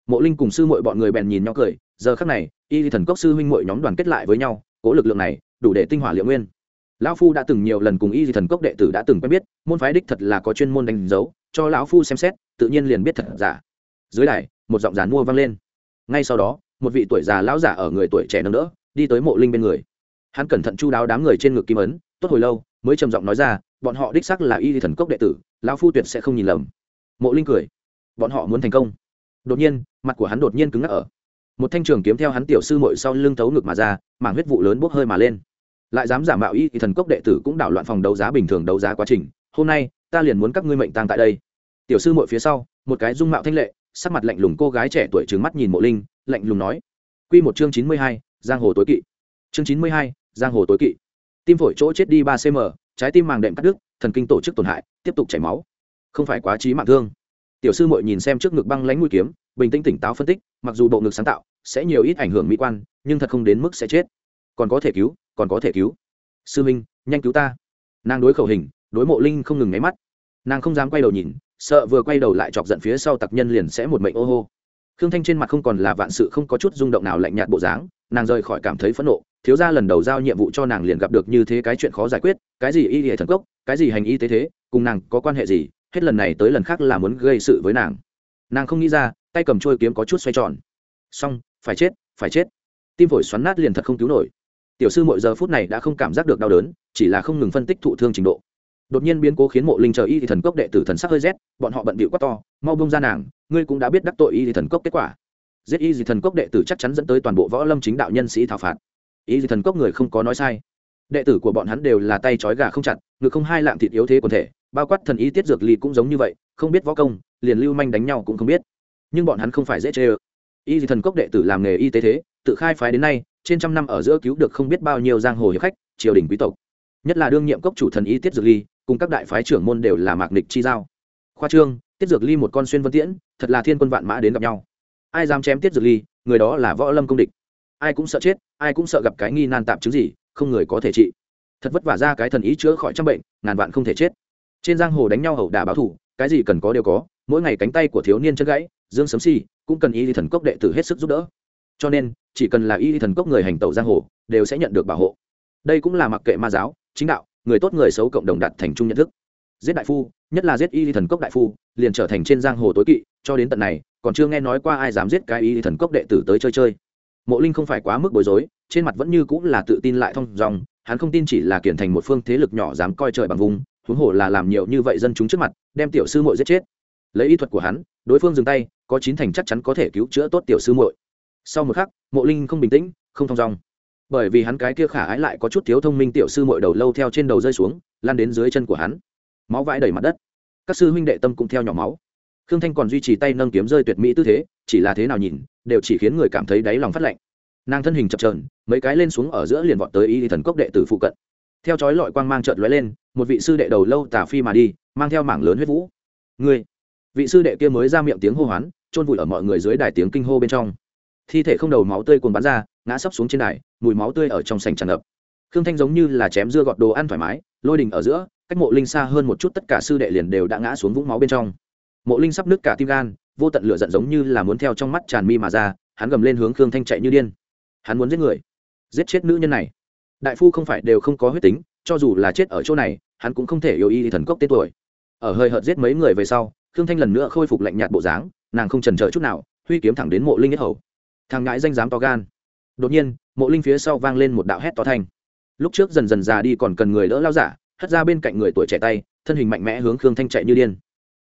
Mộ linh cùng sư mội bọn người bèn nhìn nhau cười, giờ khác này, y lý thần cốc sư huynh mội nhóm đoàn kết lại với nhau cố lực lượng này đủ để tinh hỏa liệu nguyên. Lão phu đã từng nhiều lần cùng y di thần cốc đệ tử đã từng quen biết, môn phái đích thật là có chuyên môn đánh dấu, cho lão phu xem xét, tự nhiên liền biết thật giả. Dưới đài, một giọng giàn mua vang lên. Ngay sau đó, một vị tuổi già lão giả ở người tuổi trẻ nâng đỡ, đi tới mộ linh bên người. Hắn cẩn thận chu đáo đám người trên ngực kim ấn, tốt hồi lâu, mới trầm giọng nói ra, bọn họ đích sắc là y di thần cốc đệ tử, lão phu tuyệt sẽ không nhìn lầm. Mộ linh cười. Bọn họ muốn thành công. Đột nhiên, mặt của hắn đột nhiên cứng ngắc ở một thanh trường kiếm theo hắn tiểu sư mội sau lưng thấu ngực mà ra, mảng huyết vụ lớn bốc hơi mà lên. Lại dám giả mạo y thì thần cốc đệ tử cũng đảo loạn phòng đấu giá bình thường đấu giá quá trình, hôm nay, ta liền muốn các ngươi mệnh tang tại đây. Tiểu sư mội phía sau, một cái dung mạo thanh lệ, sắc mặt lạnh lùng cô gái trẻ tuổi trừng mắt nhìn mộ linh, lạnh lùng nói. Q một chương chín mươi hai, giang hồ tối kỵ. Chương chín mươi hai, giang hồ tối kỵ. Tim phổi chỗ chết đi ba cm trái tim màng đệm cắt đứt, thần kinh tổ chức tổn hại, tiếp tục chảy máu. Không phải quá trí mạng thương. Tiểu sư mội nhìn xem trước ngực băng lánh mũi kiếm bình tĩnh tỉnh táo phân tích, mặc dù bộ ngực sáng tạo sẽ nhiều ít ảnh hưởng mỹ quan, nhưng thật không đến mức sẽ chết. Còn có thể cứu, còn có thể cứu. Sư minh, nhanh cứu ta. Nàng đối khẩu hình, đối mộ linh không ngừng nháy mắt. Nàng không dám quay đầu nhìn, sợ vừa quay đầu lại chọc giận phía sau tặc nhân liền sẽ một mệnh ô hô. Khương thanh trên mặt không còn là vạn sự không có chút rung động nào lạnh nhạt bộ dáng, nàng rời khỏi cảm thấy phẫn nộ, thiếu ra lần đầu giao nhiệm vụ cho nàng liền gặp được như thế cái chuyện khó giải quyết, cái gì y hệ thần cốc, cái gì hành y tế thế, cùng nàng có quan hệ gì, hết lần này tới lần khác là muốn gây sự với nàng. Nàng không nghĩ ra tay cầm trôi kiếm có chút xoay tròn. Xong, phải chết phải chết. Tim phổi xoắn nát liền thật không cứu nổi. Tiểu sư mỗi giờ phút này đã không cảm giác được đau đớn, chỉ là không ngừng phân tích thụ thương trình độ. Đột nhiên biến cố khiến mộ linh chờ y thì thần cốc đệ tử thần sắc hơi rét, bọn họ bận bịu quá to, mau bông ra nàng, ngươi cũng đã biết đắc tội y thì thần cốc kết quả. Giết y thì thần cốc đệ tử chắc chắn dẫn tới toàn bộ võ lâm chính đạo nhân sĩ thảo phạt. Y thì thần cốc người không có nói sai. Đệ tử của bọn hắn đều là tay trói gà không chặt, ngực không hai lạng thịt yếu thế quần thể, bao quát thần y tiết dược ly cũng giống như vậy, không biết võ công, liền lưu manh đánh nhau cũng không biết nhưng bọn hắn không phải dễ chê ơ. Y thì thần cốc đệ tử làm nghề y tế thế, tự khai phái đến nay, trên trăm năm ở giữa cứu được không biết bao nhiêu giang hồ hiệp khách, triều đình quý tộc. Nhất là đương nhiệm cốc chủ thần y tiết dược ly, cùng các đại phái trưởng môn đều là mạc nịch chi giao. Khoa trương, tiết dược ly một con xuyên vân tiễn, thật là thiên quân vạn mã đến gặp nhau. Ai dám chém tiết dược ly, người đó là võ lâm công địch. Ai cũng sợ chết, ai cũng sợ gặp cái nghi nan tạm chứng gì, không người có thể trị. Thật vất vả ra cái thần ý chữa khỏi trăm bệnh, ngàn vạn không thể chết. Trên giang hồ đánh nhau hậu đả báo thủ, cái gì cần có đều có, mỗi ngày cánh tay của thiếu niên chân gãy dương sấm si cũng cần y thần cốc đệ tử hết sức giúp đỡ. Cho nên, chỉ cần là y thần cốc người hành tẩu giang hồ, đều sẽ nhận được bảo hộ. Đây cũng là mặc kệ ma giáo, chính đạo, người tốt người xấu cộng đồng đặt thành chung nhận thức. Giết đại phu, nhất là giết y thần cốc đại phu, liền trở thành trên giang hồ tối kỵ, cho đến tận này, còn chưa nghe nói qua ai dám giết cái y thần cốc đệ tử tới chơi chơi. Mộ linh không phải quá mức bối rối, trên mặt vẫn như cũng là tự tin lại thông dòng hắn không tin chỉ là kiển thành một phương thế lực nhỏ dám coi trời bằng vùng, huống hồ là làm nhiều như vậy dân chúng trước mặt, đem tiểu sư muội giết chết lấy y thuật của hắn, đối phương dừng tay, có chín thành chắc chắn có thể cứu chữa tốt tiểu sư muội. Sau một khắc, mộ linh không bình tĩnh, không thong dong. Bởi vì hắn cái kia khả ái lại có chút thiếu thông minh tiểu sư muội đầu lâu theo trên đầu rơi xuống lan đến dưới chân của hắn. Máu vãi đầy mặt đất. Các sư huynh đệ tâm cũng theo nhỏ máu. Khương thanh còn duy trì tay nâng kiếm rơi tuyệt mỹ tư thế, chỉ là thế nào nhìn, đều chỉ khiến người cảm thấy đáy lòng phát lạnh. Nàng thân hình chập trờn mấy cái lên xuống ở giữa liền vọt tới y thần cốc đệ tử phụ cận. Theo chói lọi quang mang trợt lóe lên, một vị sư đệ đầu lâu tà phi mà đi, mang theo mảng lớn huyết vũ. Người vị sư đệ kia mới ra miệng tiếng hô hoán, chôn vùi ở mọi người dưới đài tiếng kinh hô bên trong. Thi thể không đầu máu tươi cuồn bắn ra, ngã sấp xuống trên đài, mùi máu tươi ở trong sành tràn ngập. Khương thanh giống như là chém dưa gọt đồ ăn thoải mái, lôi đình ở giữa, cách mộ linh xa hơn một chút tất cả sư đệ liền đều đã ngã xuống vũng máu bên trong. Mộ linh sắp nước cả tim gan, vô tận lửa giận giống như là muốn theo trong mắt tràn mi mà ra, hắn gầm lên hướng khương thanh chạy như điên. Hắn muốn giết người. Giết chết nữ nhân này. Đại phu không phải đều không có huyết tính, cho dù là chết ở chỗ này, hắn cũng không thể yêu y thần cốc tên tuổi. Ở hơi hợt giết mấy người về sau khương thanh lần nữa khôi phục lạnh nhạt bộ dáng, nàng không trần c chút nào, huy kiếm thẳng đến mộ linh nhất hầu. Thằng ngãi danh dám to gan. Đột nhiên, mộ linh phía sau vang lên một đạo hét to thanh. Lúc trước dần dần già đi còn cần người đỡ lao giả, hất ra bên cạnh người tuổi trẻ tay, thân hình mạnh mẽ hướng khương thanh chạy như điên.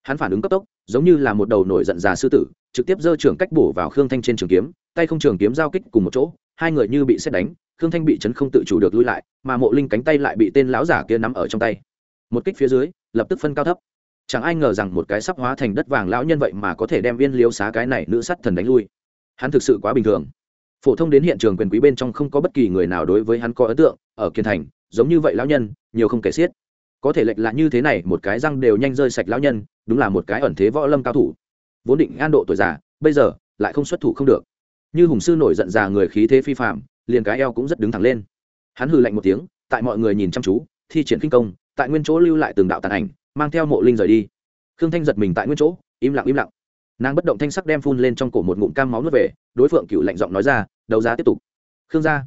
Hắn phản ứng cấp tốc, giống như là một đầu nổi giận già sư tử, trực tiếp giơ trưởng cách bổ vào khương thanh trên trường kiếm, tay không trường kiếm giao kích cùng một chỗ, hai người như bị xét đánh, khương thanh bị chấn không tự chủ được lui lại, mà mộ linh cánh tay lại bị tên lão giả kia nắm ở trong tay. Một kích phía dưới, lập tức phân cao thấp chẳng ai ngờ rằng một cái sắp hóa thành đất vàng lão nhân vậy mà có thể đem viên liếu xá cái này nữ sắt thần đánh lui. Hắn thực sự quá bình thường. Phổ thông đến hiện trường quyền quý bên trong không có bất kỳ người nào đối với hắn có ấn tượng, ở kiên thành, giống như vậy lão nhân, nhiều không kể xiết. Có thể lệch là như thế này, một cái răng đều nhanh rơi sạch lão nhân, đúng là một cái ẩn thế võ lâm cao thủ. Vốn định an độ tuổi già, bây giờ, lại không xuất thủ không được. Như hùng sư nổi giận già người khí thế phi phạm liền cái eo cũng rất đứng thẳng lên. Hắn hừ lạnh một tiếng, tại mọi người nhìn chăm chú, thi triển kinh công, tại nguyên chỗ lưu lại từng đạo tàn ảnh mang theo mộ linh rời đi. Khương thanh giật mình tại nguyên chỗ im lặng im lặng. Nàng bất động thanh sắc đem phun lên trong cổ một ngụm cam máu nước về đối phượng cựu lạnh giọng nói ra đấu giá tiếp tục. Khương gia.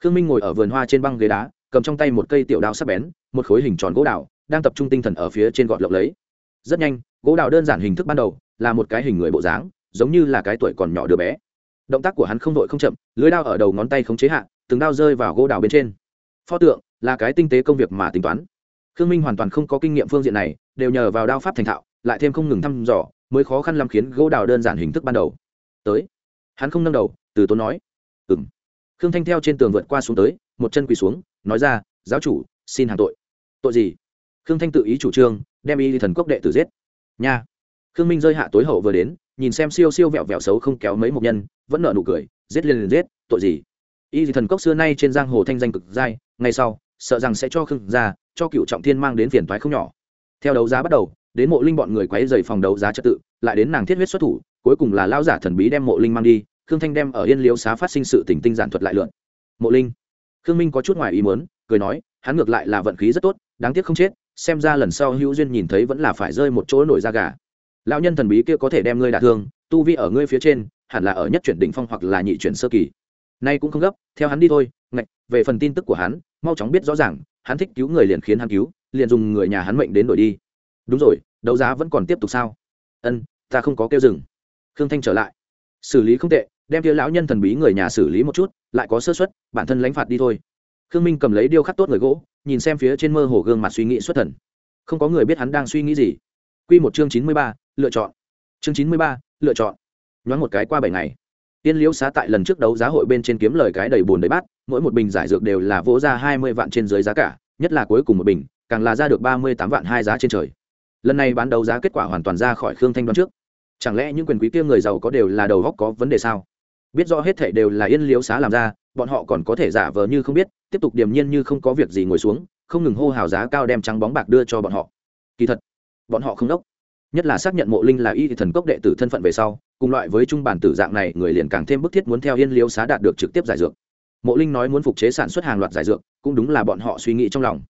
Khương minh ngồi ở vườn hoa trên băng ghế đá cầm trong tay một cây tiểu đao sắc bén một khối hình tròn gỗ đào đang tập trung tinh thần ở phía trên gọt lộng lấy. Rất nhanh gỗ đào đơn giản hình thức ban đầu là một cái hình người bộ dáng giống như là cái tuổi còn nhỏ đứa bé. Động tác của hắn không đội không chậm lưới đao ở đầu ngón tay không chế hạ, từng đao rơi vào gỗ đào bên trên. Pho tượng là cái tinh tế công việc mà tính toán khương minh hoàn toàn không có kinh nghiệm phương diện này, đều nhờ vào đao pháp thành thạo, lại thêm không ngừng thăm dò, mới khó khăn làm khiến gỗ đào đơn giản hình thức ban đầu. Tới. Hắn không nâng đầu, từ tốn nói. Ừng khương thanh theo trên tường vượt qua xuống tới, một chân quỳ xuống, nói ra, giáo chủ, xin hàng tội. Tội gì? Khương thanh tự ý chủ trương, đem y thần cốc đệ tử giết. Nha. Khương minh rơi hạ tối hậu vừa đến, nhìn xem siêu siêu vẹo vẹo xấu không kéo mấy mục nhân, vẫn nợ nụ cười, giết liền liền giết, tội gì? Y thần cốc xưa nay trên giang hồ thanh danh cực dai ngay sau sợ rằng sẽ cho khương gia, cho cựu trọng thiên mang đến phiền toái không nhỏ. Theo đấu giá bắt đầu, đến mộ linh bọn người quấy dày phòng đấu giá trật tự, lại đến nàng thiết huyết xuất thủ, cuối cùng là lao giả thần bí đem mộ linh mang đi, khương thanh đem ở yên liếu xá phát sinh sự tỉnh tinh giản thuật lại lượn. Mộ linh. Khương minh có chút ngoài ý muốn, cười nói, hắn ngược lại là vận khí rất tốt, đáng tiếc không chết, xem ra lần sau hữu duyên nhìn thấy vẫn là phải rơi một chỗ nổi da gà. Lão nhân thần bí kia có thể đem ngươi đả thương, tu vi ở ngươi phía trên, hẳn là ở nhất chuyển đỉnh phong hoặc là nhị chuyển sơ kỳ. Nay cũng không gấp, theo hắn đi thôi, ngạch, về phần tin tức của hắn mau chóng biết rõ ràng, hắn thích cứu người liền khiến hắn cứu, liền dùng người nhà hắn mệnh đến đổi đi. Đúng rồi, đấu giá vẫn còn tiếp tục sao? Ân, ta không có kêu dừng. Khương thanh trở lại. Xử lý không tệ, đem kia lão nhân thần bí người nhà xử lý một chút, lại có sơ xuất bản thân lãnh phạt đi thôi. Khương minh cầm lấy điêu khắc tốt người gỗ, nhìn xem phía trên mơ hồ gương mặt suy nghĩ xuất thần. Không có người biết hắn đang suy nghĩ gì. Q một chương chín mươi ba, lựa chọn. Chương chín mươi ba, lựa chọn. Nhoáng một cái qua bảy ngày. Tiên liễu xá tại lần trước đấu giá hội bên trên kiếm lời cái đầy bùn đầy bát mỗi một bình giải dược đều là vỗ ra hai mươi vạn trên dưới giá cả, nhất là cuối cùng một bình, càng là ra được ba mươi tám vạn hai giá trên trời. Lần này bán đấu giá kết quả hoàn toàn ra khỏi khương thanh đoán trước. Chẳng lẽ những quyền quý kia người giàu có đều là đầu góc có vấn đề sao? Biết rõ hết thảy đều là yên liếu xá làm ra, bọn họ còn có thể giả vờ như không biết, tiếp tục điềm nhiên như không có việc gì ngồi xuống, không ngừng hô hào giá cao đem trắng bóng bạc đưa cho bọn họ. Kỳ thật, bọn họ không đốc. Nhất là xác nhận mộ linh là y thần cốc đệ tử thân phận về sau, cùng loại với trung bản tử dạng này, người liền càng thêm bức thiết muốn theo yên liếu xá đạt được trực tiếp giải dược mộ linh nói muốn phục chế sản xuất hàng loạt giải dược, cũng đúng là bọn họ suy nghĩ trong lòng.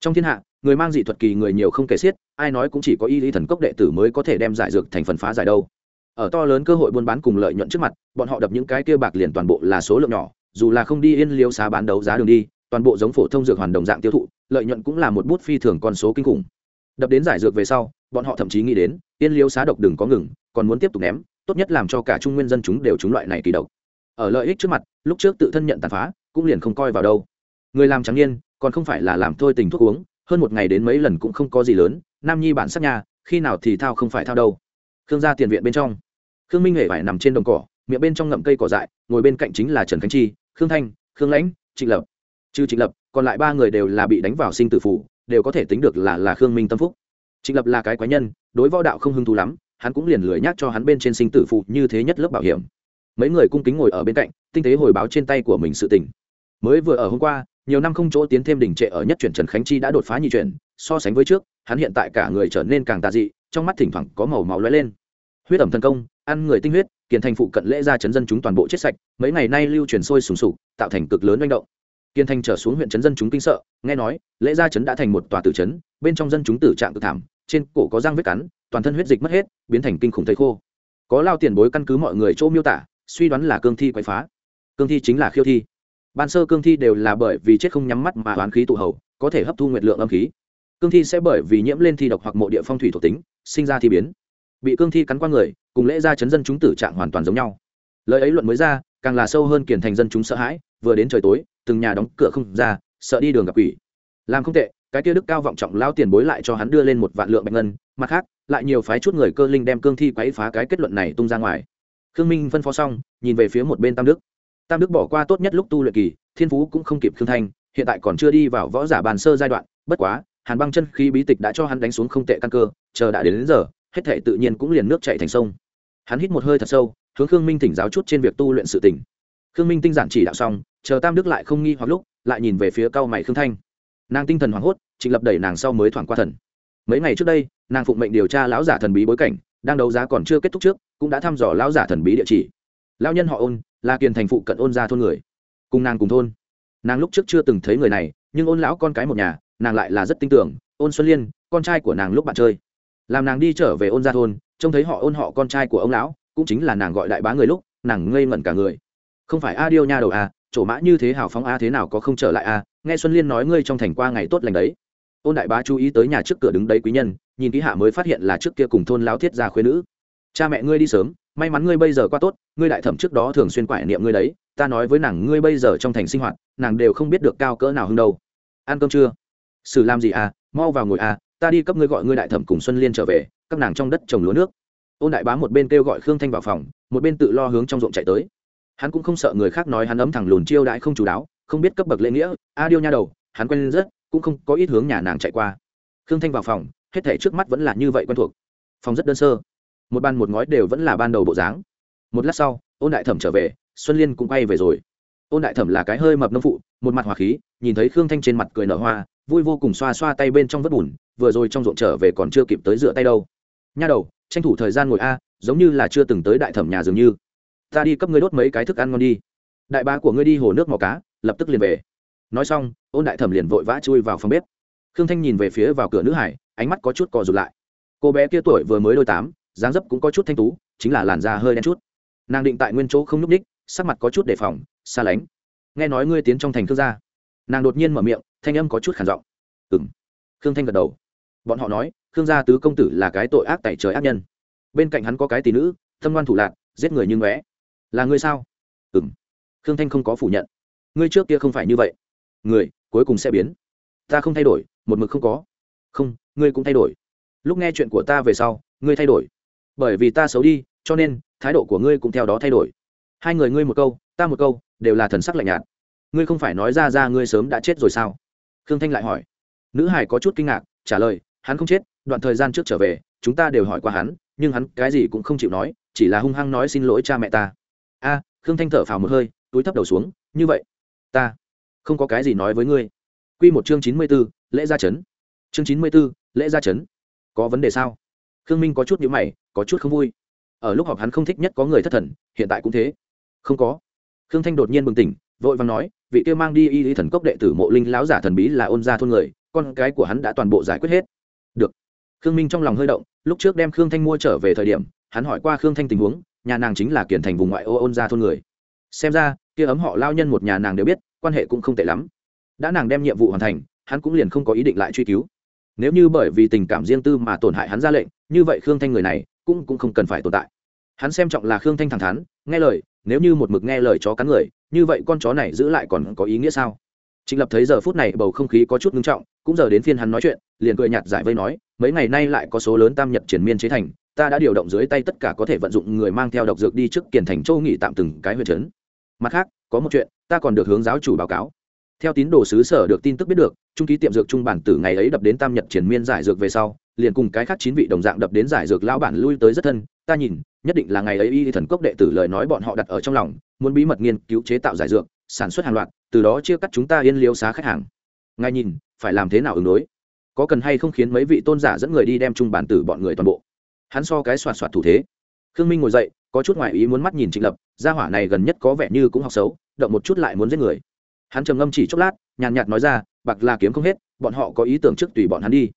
Trong thiên hạ, người mang dị thuật kỳ người nhiều không kể xiết, ai nói cũng chỉ có y lý thần cốc đệ tử mới có thể đem giải dược thành phần phá giải đâu. Ở to lớn cơ hội buôn bán cùng lợi nhuận trước mặt, bọn họ đập những cái kia bạc liền toàn bộ là số lượng nhỏ, dù là không đi yên liêu xá bán đấu giá đường đi, toàn bộ giống phổ thông dược hoàn đồng dạng tiêu thụ, lợi nhuận cũng là một bút phi thường con số kinh khủng. Đập đến giải dược về sau, bọn họ thậm chí nghĩ đến, yên liêu xá độc đừng có ngừng, còn muốn tiếp tục ném, tốt nhất làm cho cả trung nguyên dân chúng đều trúng loại này kỳ độc ở lợi ích trước mặt, lúc trước tự thân nhận tàn phá, cũng liền không coi vào đâu. Người làm trắng niên, còn không phải là làm thôi tình thuốc uống, hơn một ngày đến mấy lần cũng không có gì lớn, nam nhi bản sắc nhà, khi nào thì thao không phải thao đâu. Khương gia tiền viện bên trong. Khương minh hề phải nằm trên đồng cỏ, miệng bên trong ngậm cây cỏ dại, ngồi bên cạnh chính là trần khánh chi, khương thanh, khương lãnh, trịnh lập. Trừ trịnh lập, còn lại ba người đều là bị đánh vào sinh tử phủ, đều có thể tính được là là khương minh tâm phúc. Trịnh lập là cái quái nhân, đối võ đạo không hứng thú lắm, hắn cũng liền lười nhắc cho hắn bên trên sinh tử phụ như thế nhất lớp bảo hiểm mấy người cung kính ngồi ở bên cạnh, tinh tế hồi báo trên tay của mình sự tình. Mới vừa ở hôm qua, nhiều năm không chỗ tiến thêm đỉnh trệ ở nhất chuyển trần khánh chi đã đột phá nhị chuyển, so sánh với trước, hắn hiện tại cả người trở nên càng tà dị, trong mắt thỉnh thoảng có màu máu lóe lên. Huyết ẩm thần công, ăn người tinh huyết, kiền thành phụ cận lễ ra chấn dân chúng toàn bộ chết sạch, mấy ngày nay lưu truyền sôi sùng sục, tạo thành cực lớn manh động. Kiên thành trở xuống huyện chấn dân chúng kinh sợ, nghe nói, lễ gia chấn đã thành một tòa tử chấn, bên trong dân chúng tử trạng tự thảm, trên cổ có răng vết cắn, toàn thân huyết dịch mất hết, biến thành kinh khủng thầy khô. Có lao tiền bối căn cứ mọi người chỗ miêu tả suy đoán là cương thi quậy phá. Cương thi chính là khiêu thi. Ban sơ cương thi đều là bởi vì chết không nhắm mắt mà oán khí tụ hầu, có thể hấp thu nguyệt lượng âm khí. Cương thi sẽ bởi vì nhiễm lên thi độc hoặc mộ địa phong thủy thuộc tính, sinh ra thi biến. Bị cương thi cắn qua người, cùng lễ ra chấn dân chúng tử trạng hoàn toàn giống nhau. Lời ấy luận mới ra, càng là sâu hơn kiển thành dân chúng sợ hãi, vừa đến trời tối, từng nhà đóng cửa không ra, sợ đi đường gặp quỷ. Làm không tệ, cái kia đức cao vọng trọng lao tiền bối lại cho hắn đưa lên một vạn lượng bạch ngân, mặt khác, lại nhiều phái chút người cơ linh đem cương thi quấy phá cái kết luận này tung ra ngoài khương minh phân phó xong nhìn về phía một bên tam đức. Tam đức bỏ qua tốt nhất lúc tu luyện kỳ thiên phú cũng không kịp khương thanh hiện tại còn chưa đi vào võ giả bàn sơ giai đoạn bất quá hàn băng chân khí bí tịch đã cho hắn đánh xuống không tệ căn cơ chờ đã đến, đến giờ hết thể tự nhiên cũng liền nước chạy thành sông. Hắn hít một hơi thật sâu hướng khương minh thỉnh giáo chút trên việc tu luyện sự tỉnh khương minh tinh giản chỉ đạo xong chờ tam đức lại không nghi hoặc lúc lại nhìn về phía cao mày khương thanh. Nàng tinh thần hoảng hốt trịnh lập đẩy nàng sau mới thoảng qua thần. Mấy ngày trước đây nàng phụng mệnh điều tra lão giả thần bí bối cảnh đang đấu giá còn chưa kết thúc trước, cũng đã thăm dò lão giả thần bí địa chỉ. Lão nhân họ ôn, là kiền thành phụ cận ôn ra thôn người. Cùng nàng cùng thôn. Nàng lúc trước chưa từng thấy người này, nhưng ôn lão con cái một nhà, nàng lại là rất tin tưởng, ôn xuân liên, con trai của nàng lúc bạn chơi. Làm nàng đi trở về ôn ra thôn, trông thấy họ ôn họ con trai của ông lão, cũng chính là nàng gọi đại bá người lúc, nàng ngây ngẩn cả người. Không phải a điêu nha đầu a chỗ mã như thế hào phóng a thế nào có không trở lại a nghe xuân liên nói ngươi trong thành qua ngày tốt lành đấy ôn đại bá chú ý tới nhà trước cửa đứng đấy quý nhân, nhìn ký hạ mới phát hiện là trước kia cùng thôn lão thiết gia khuyên nữ. Cha mẹ ngươi đi sớm, may mắn ngươi bây giờ qua tốt, ngươi đại thẩm trước đó thường xuyên quải niệm ngươi đấy, ta nói với nàng ngươi bây giờ trong thành sinh hoạt, nàng đều không biết được cao cỡ nào hưng đâu. Ăn cơm chưa? Xử làm gì à mau vào ngồi à ta đi cấp ngươi gọi ngươi đại thẩm cùng xuân liên trở về, các nàng trong đất trồng lúa nước. Ôn đại bá một bên kêu gọi khương thanh vào phòng, một bên tự lo hướng trong ruộng chạy tới. Hắn cũng không sợ người khác nói hắn ấm thẳng lùn chiêu đãi không chú đáo, không biết cấp bậc lễ nghĩa, a điêu nha đầu, hắn quen rất cũng không có ít hướng nhà nàng chạy qua. Khương thanh vào phòng, hết thể trước mắt vẫn là như vậy quen thuộc. Phòng rất đơn sơ. Một ban một ngói đều vẫn là ban đầu bộ dáng. Một lát sau, ôn đại thẩm trở về, xuân liên cũng quay về rồi. Ôn đại thẩm là cái hơi mập nông phụ, một mặt hòa khí, nhìn thấy khương thanh trên mặt cười nở hoa, vui vô cùng xoa xoa tay bên trong vất bùn, vừa rồi trong ruộng trở về còn chưa kịp tới rửa tay đâu. Nha đầu, tranh thủ thời gian ngồi a, giống như là chưa từng tới đại thẩm nhà dường như. Ta đi cấp ngươi đốt mấy cái thức ăn ngon đi. Đại bá của ngươi đi hồ nước mò cá, lập tức liền về nói xong, ôn đại thẩm liền vội vã chui vào phòng bếp. Khương thanh nhìn về phía vào cửa nữ hải, ánh mắt có chút cò rụt lại. Cô bé kia tuổi vừa mới đôi tám, dáng dấp cũng có chút thanh tú, chính là làn da hơi đen chút. Nàng định tại nguyên chỗ không n ú c ních sắc mặt có chút đề phòng, xa lánh. Nghe nói ngươi tiến trong thành thương gia. Nàng đột nhiên mở miệng, thanh âm có chút khản giọng. Ừ m khương thanh gật đầu. Bọn họ nói khương gia tứ công tử là cái tội ác tại trời ác nhân. Bên cạnh hắn có cái tỷ nữ, thâm ngoan thủ lạc giết người như ngóe. Là ngươi sao? Ừ m khương thanh không có phủ nhận. Ngươi trước kia không phải như vậy người, cuối cùng sẽ biến. Ta không thay đổi, một mực không có. Không, ngươi cũng thay đổi. Lúc nghe chuyện của ta về sau, ngươi thay đổi. Bởi vì ta xấu đi, cho nên, thái độ của ngươi cũng theo đó thay đổi. Hai người ngươi một câu, ta một câu, đều là thần sắc lạnh nhạt. Ngươi không phải nói ra ra ngươi sớm đã chết rồi sao? Khương thanh lại hỏi. Nữ hải có chút kinh ngạc, trả lời, hắn không chết, đoạn thời gian trước trở về, chúng ta đều hỏi qua hắn, nhưng hắn cái gì cũng không chịu nói, chỉ là hung hăng nói xin lỗi cha mẹ ta. A, khương thanh thở phào một hơi, túi thấp đầu xuống, như vậy, ta không có cái gì nói với ngươi. Q một chương chín mươi b ố lễ gia chấn. Chương chín mươi b ố lễ gia chấn. Có vấn đề sao? Khương minh có chút nhữ mày, có chút không vui. Ở lúc họp hắn không thích nhất có người thất thần, hiện tại cũng thế. Không có. Khương thanh đột nhiên bừng tỉnh, vội vàng nói, vị kia mang đi y lý thần cốc đệ tử mộ linh lão giả thần bí là ôn gia thôn người, con cái của hắn đã toàn bộ giải quyết hết. Được. Khương minh trong lòng hơi động, lúc trước đem khương thanh mua trở về thời điểm, hắn hỏi qua khương thanh tình huống, nhà nàng chính là kiển thành vùng ngoại ô ôn gia thôn người. Xem ra, kia ấm họ lao nhân một nhà nàng đều biết quan hệ cũng không tệ lắm. Đã nàng đem nhiệm vụ hoàn thành, hắn cũng liền không có ý định lại truy cứu. Nếu như bởi vì tình cảm riêng tư mà tổn hại hắn ra lệnh, như vậy khương thanh người này cũng cũng không cần phải tồn tại. Hắn xem trọng là khương thanh thẳng thắn, nghe lời, nếu như một mực nghe lời chó cắn người, như vậy con chó này giữ lại còn có ý nghĩa sao? Trịnh lập thấy giờ phút này bầu không khí có chút ngưng trọng, cũng giờ đến phiên hắn nói chuyện, liền cười nhạt giải vây nói, mấy ngày nay lại có số lớn tam nhật triển miên chế thành, ta đã điều động dưới tay tất cả có thể vận dụng người mang theo độc dược đi trước kiền thành châu nghỉ tạm từng cái huyện trấn. Mặt khác, có một chuyện ta còn được hướng giáo chủ báo cáo. Theo tín đồ sứ sở được tin tức biết được, trung ký tiệm dược trung bản tử ngày ấy đập đến tam nhật triển miên giải dược về sau, liền cùng cái khác chín vị đồng dạng đập đến giải dược lao bản lui tới rất thân. Ta nhìn, nhất định là ngày ấy y thần cốc đệ tử lời nói bọn họ đặt ở trong lòng, muốn bí mật nghiên cứu chế tạo giải dược, sản xuất hàng loạt, từ đó chia cắt chúng ta yên liếu xá khách hàng. Ngài nhìn, phải làm thế nào ứng đối? Có cần hay không khiến mấy vị tôn giả dẫn người đi đem trung bản tử bọn người toàn bộ? Hắn so cái soạt soạt thủ thế. Khương minh ngồi dậy, có chút ngoại ý muốn mắt nhìn trịnh lập, gia hỏa này gần nhất có vẻ như cũng học xấu động một chút lại muốn giết người. Hắn trầm ngâm chỉ chốc lát, nhàn nhạt nói ra, bạc là kiếm không hết, bọn họ có ý tưởng trước tùy bọn hắn đi.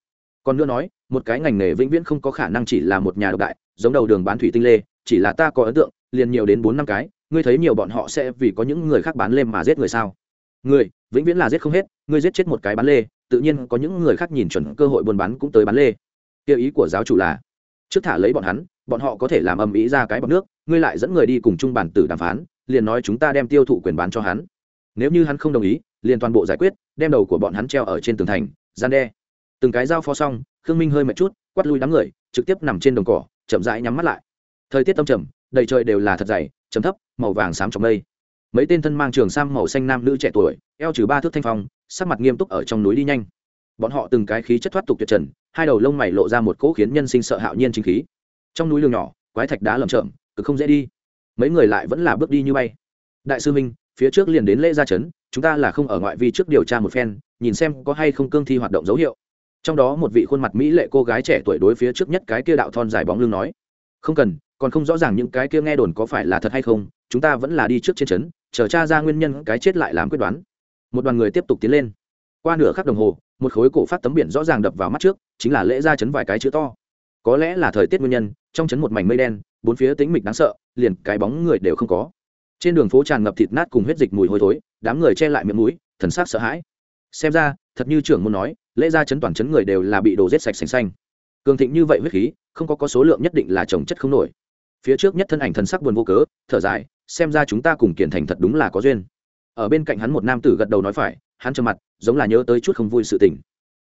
Còn nữa nói, một cái ngành nghề vĩnh viễn không có khả năng chỉ là một nhà độc đại, giống đầu đường bán thủy tinh lê, chỉ là ta có ấn tượng, liền nhiều đến bốn năm cái, ngươi thấy nhiều bọn họ sẽ vì có những người khác bán lê mà giết người sao? Người, vĩnh viễn là giết không hết, ngươi giết chết một cái bán lê, tự nhiên có những người khác nhìn chuẩn cơ hội buôn bán cũng tới bán lê. Kia ý của giáo chủ là, trước thả lấy bọn hắn, bọn họ có thể làm ầm ĩ ra cái bọc nước, ngươi lại dẫn người đi cùng chung bản tử đàm phán liền nói chúng ta đem tiêu thụ quyền bán cho hắn. Nếu như hắn không đồng ý, liền toàn bộ giải quyết, đem đầu của bọn hắn treo ở trên tường thành, gian đe. Từng cái dao pho xong, khương minh hơi mệt chút quắt lui đám người, trực tiếp nằm trên đồng cỏ, chậm rãi nhắm mắt lại. Thời tiết tâm trầm, đầy trời đều là thật dày chấm thấp, màu vàng xám trong mây. Mấy tên thân mang trường sam màu xanh nam nữ trẻ tuổi, eo trừ ba thước thanh phong, sắc mặt nghiêm túc ở trong núi đi nhanh. Bọn họ từng cái khí chất thoát tục tuyệt trần, hai đầu lông mày lộ ra một cỗ khiến nhân sinh sợ hạo nhiên chính khí. Trong núi đường nhỏ, quái thạch đá lầm chậm cực không dễ đi mấy người lại vẫn là bước đi như bay. Đại sư minh, phía trước liền đến lễ gia trấn chúng ta là không ở ngoại vi trước điều tra một phen, nhìn xem có hay không cương thi hoạt động dấu hiệu. Trong đó một vị khuôn mặt mỹ lệ cô gái trẻ tuổi đối phía trước nhất cái kia đạo thon dài bóng lưng nói, không cần, còn không rõ ràng những cái kia nghe đồn có phải là thật hay không, chúng ta vẫn là đi trước trên trấn chờ tra ra nguyên nhân cái chết lại làm quyết đoán. Một đoàn người tiếp tục tiến lên. Qua nửa khắc đồng hồ, một khối cổ phát tấm biển rõ ràng đập vào mắt trước, chính là lễ ra chấn vài cái chữ to. Có lẽ là thời tiết nguyên nhân, trong chấn một mảnh mây đen bốn phía tĩnh mịch đáng sợ, liền cái bóng người đều không có. Trên đường phố tràn ngập thịt nát cùng huyết dịch mùi hôi thối, đám người che lại miệng mũi, thần sắc sợ hãi. Xem ra, thật như trưởng muốn nói, lễ ra chấn toàn chấn người đều là bị đồ rết sạch sành xanh. Cường thịnh như vậy huyết khí, không có có số lượng nhất định là trồng chất không nổi. Phía trước nhất thân ảnh thần sắc buồn vô cớ, thở dài, xem ra chúng ta cùng kiển thành thật đúng là có duyên. Ở bên cạnh hắn một nam tử gật đầu nói phải, hắn trầm mặt, giống là nhớ tới chút không vui sự tình.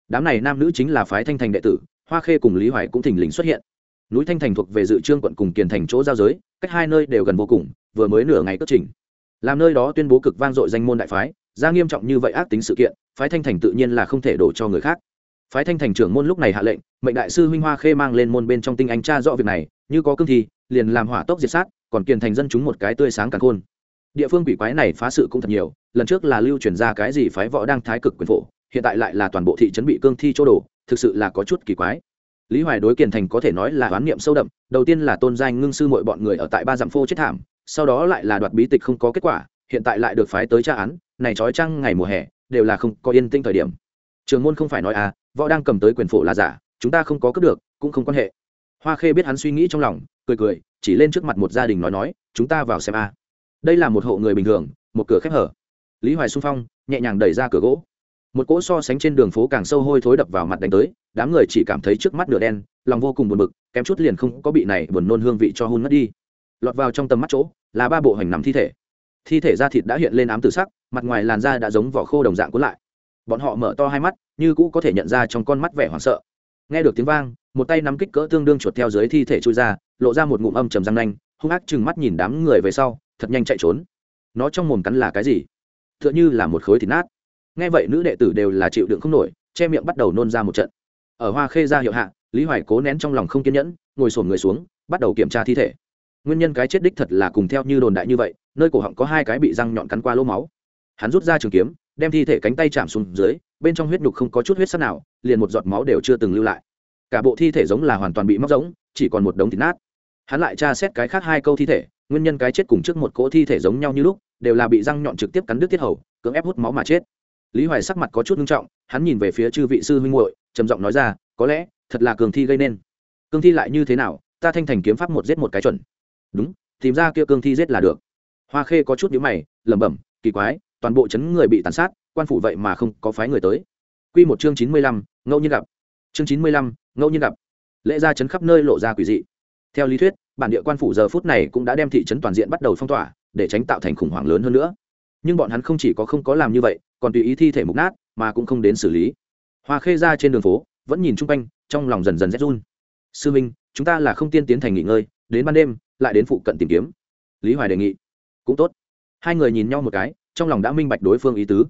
Đám này nam nữ chính là phái thanh thành đệ tử, hoa khê cùng lý hoài cũng thình lình xuất hiện núi thanh thành thuộc về dự trương quận cùng kiền thành chỗ giao giới, cách hai nơi đều gần vô cùng, vừa mới nửa ngày cất trình. Làm nơi đó tuyên bố cực vang dội danh môn đại phái, ra nghiêm trọng như vậy ác tính sự kiện, phái thanh thành tự nhiên là không thể đổ cho người khác. Phái thanh thành trưởng môn lúc này hạ lệnh, mệnh đại sư huynh hoa khê mang lên môn bên trong tinh anh cha rõ việc này, như có cương thi, liền làm hỏa tốc diệt sát, còn kiền thành dân chúng một cái tươi sáng càng khôn. Địa phương quỷ quái này phá sự cũng thật nhiều, lần trước là lưu truyền ra cái gì phái võ đang thái cực quyền phổ, hiện tại lại là toàn bộ thị trấn bị cương thi chỗ đổ, thực sự là có chút kỳ quái lý hoài đối kiền thành có thể nói là oán niệm sâu đậm, đầu tiên là tôn danh ngưng sư mọi bọn người ở tại ba dặm phô chết thảm, sau đó lại là đoạt bí tịch không có kết quả, hiện tại lại được phái tới tra án, này trói trăng ngày mùa hè, đều là không có yên tĩnh thời điểm. Trường môn không phải nói à võ đang cầm tới quyền phổ là giả, chúng ta không có cướp được, cũng không quan hệ. Hoa khê biết hắn suy nghĩ trong lòng, cười cười, chỉ lên trước mặt một gia đình nói nói, chúng ta vào xem a. Đây là một hộ người bình thường, một cửa khép hở. Lý hoài xung phong, nhẹ nhàng đẩy ra cửa gỗ một cỗ so sánh trên đường phố càng sâu hôi thối đập vào mặt đánh tới, đám người chỉ cảm thấy trước mắt nửa đen, lòng vô cùng buồn bực, kém chút liền không có bị này buồn nôn hương vị cho hôn mất đi. Lọt vào trong tầm mắt chỗ, là ba bộ hành nằm thi thể. Thi thể da thịt đã hiện lên ám tử sắc, mặt ngoài làn da đã giống vỏ khô đồng dạng cuốn lại. Bọn họ mở to hai mắt, như cũ có thể nhận ra trong con mắt vẻ hoảng sợ. Nghe được tiếng vang, một tay nắm kích cỡ tương đương chuột theo dưới thi thể trôi ra, lộ ra một ngụm âm trầm răng nanh, hung ác chừng mắt nhìn đám người về sau, thật nhanh chạy trốn. Nó trong mồm cắn là cái gì? Tựa như là một khối thịt nát nghe vậy nữ đệ tử đều là chịu đựng không nổi, che miệng bắt đầu nôn ra một trận. Ở hoa khê ra hiệu hạ, lý hoài cố nén trong lòng không kiên nhẫn, ngồi sổm người xuống, bắt đầu kiểm tra thi thể. Nguyên nhân cái chết đích thật là cùng theo như đồn đại như vậy, nơi cổ họng có hai cái bị răng nhọn cắn qua lỗ máu. Hắn rút ra trường kiếm, đem thi thể cánh tay chạm xuống dưới, bên trong huyết nhục không có chút huyết sắc nào, liền một giọt máu đều chưa từng lưu lại. Cả bộ thi thể giống là hoàn toàn bị móc giống chỉ còn một đống thịt nát. Hắn lại tra xét cái khác hai câu thi thể, nguyên nhân cái chết cùng trước một cỗ thi thể giống nhau như lúc, đều là bị răng nhọn trực tiếp cắn đứt tiết hầu, cưỡng ép hút máu mà chết lý hoài sắc mặt có chút nghiêm trọng hắn nhìn về phía chư vị sư huynh muội trầm giọng nói ra có lẽ thật là cường thi gây nên. Cương thi lại như thế nào ta thanh thành kiếm pháp một giết một cái chuẩn. Đúng tìm ra kia cương thi giết là được. Hoa khê có chút nhíu mày lẩm bẩm kỳ quái toàn bộ chấn người bị tàn sát quan phủ vậy mà không có phái người tới. Quy một chương chín mươi lăm, ngẫu nhiên gặp. Chương chín mươi lăm, ngẫu nhiên gặp. Lễ ra chấn khắp nơi lộ ra quỷ dị. Theo lý thuyết bản địa quan phủ giờ phút này cũng đã đem thị trấn toàn diện bắt đầu phong tỏa để tránh tạo thành khủng hoảng lớn hơn nữa nhưng bọn hắn không chỉ có không có làm như vậy, còn tùy ý thi thể mục nát, mà cũng không đến xử lý. Hoa khê ra trên đường phố, vẫn nhìn chung quanh, trong lòng dần dần rét run. Sư minh, chúng ta là không tiên tiến thành nghỉ ngơi, đến ban đêm, lại đến phụ cận tìm kiếm. Lý hoài đề nghị. Cũng tốt. Hai người nhìn nhau một cái, trong lòng đã minh bạch đối phương ý tứ.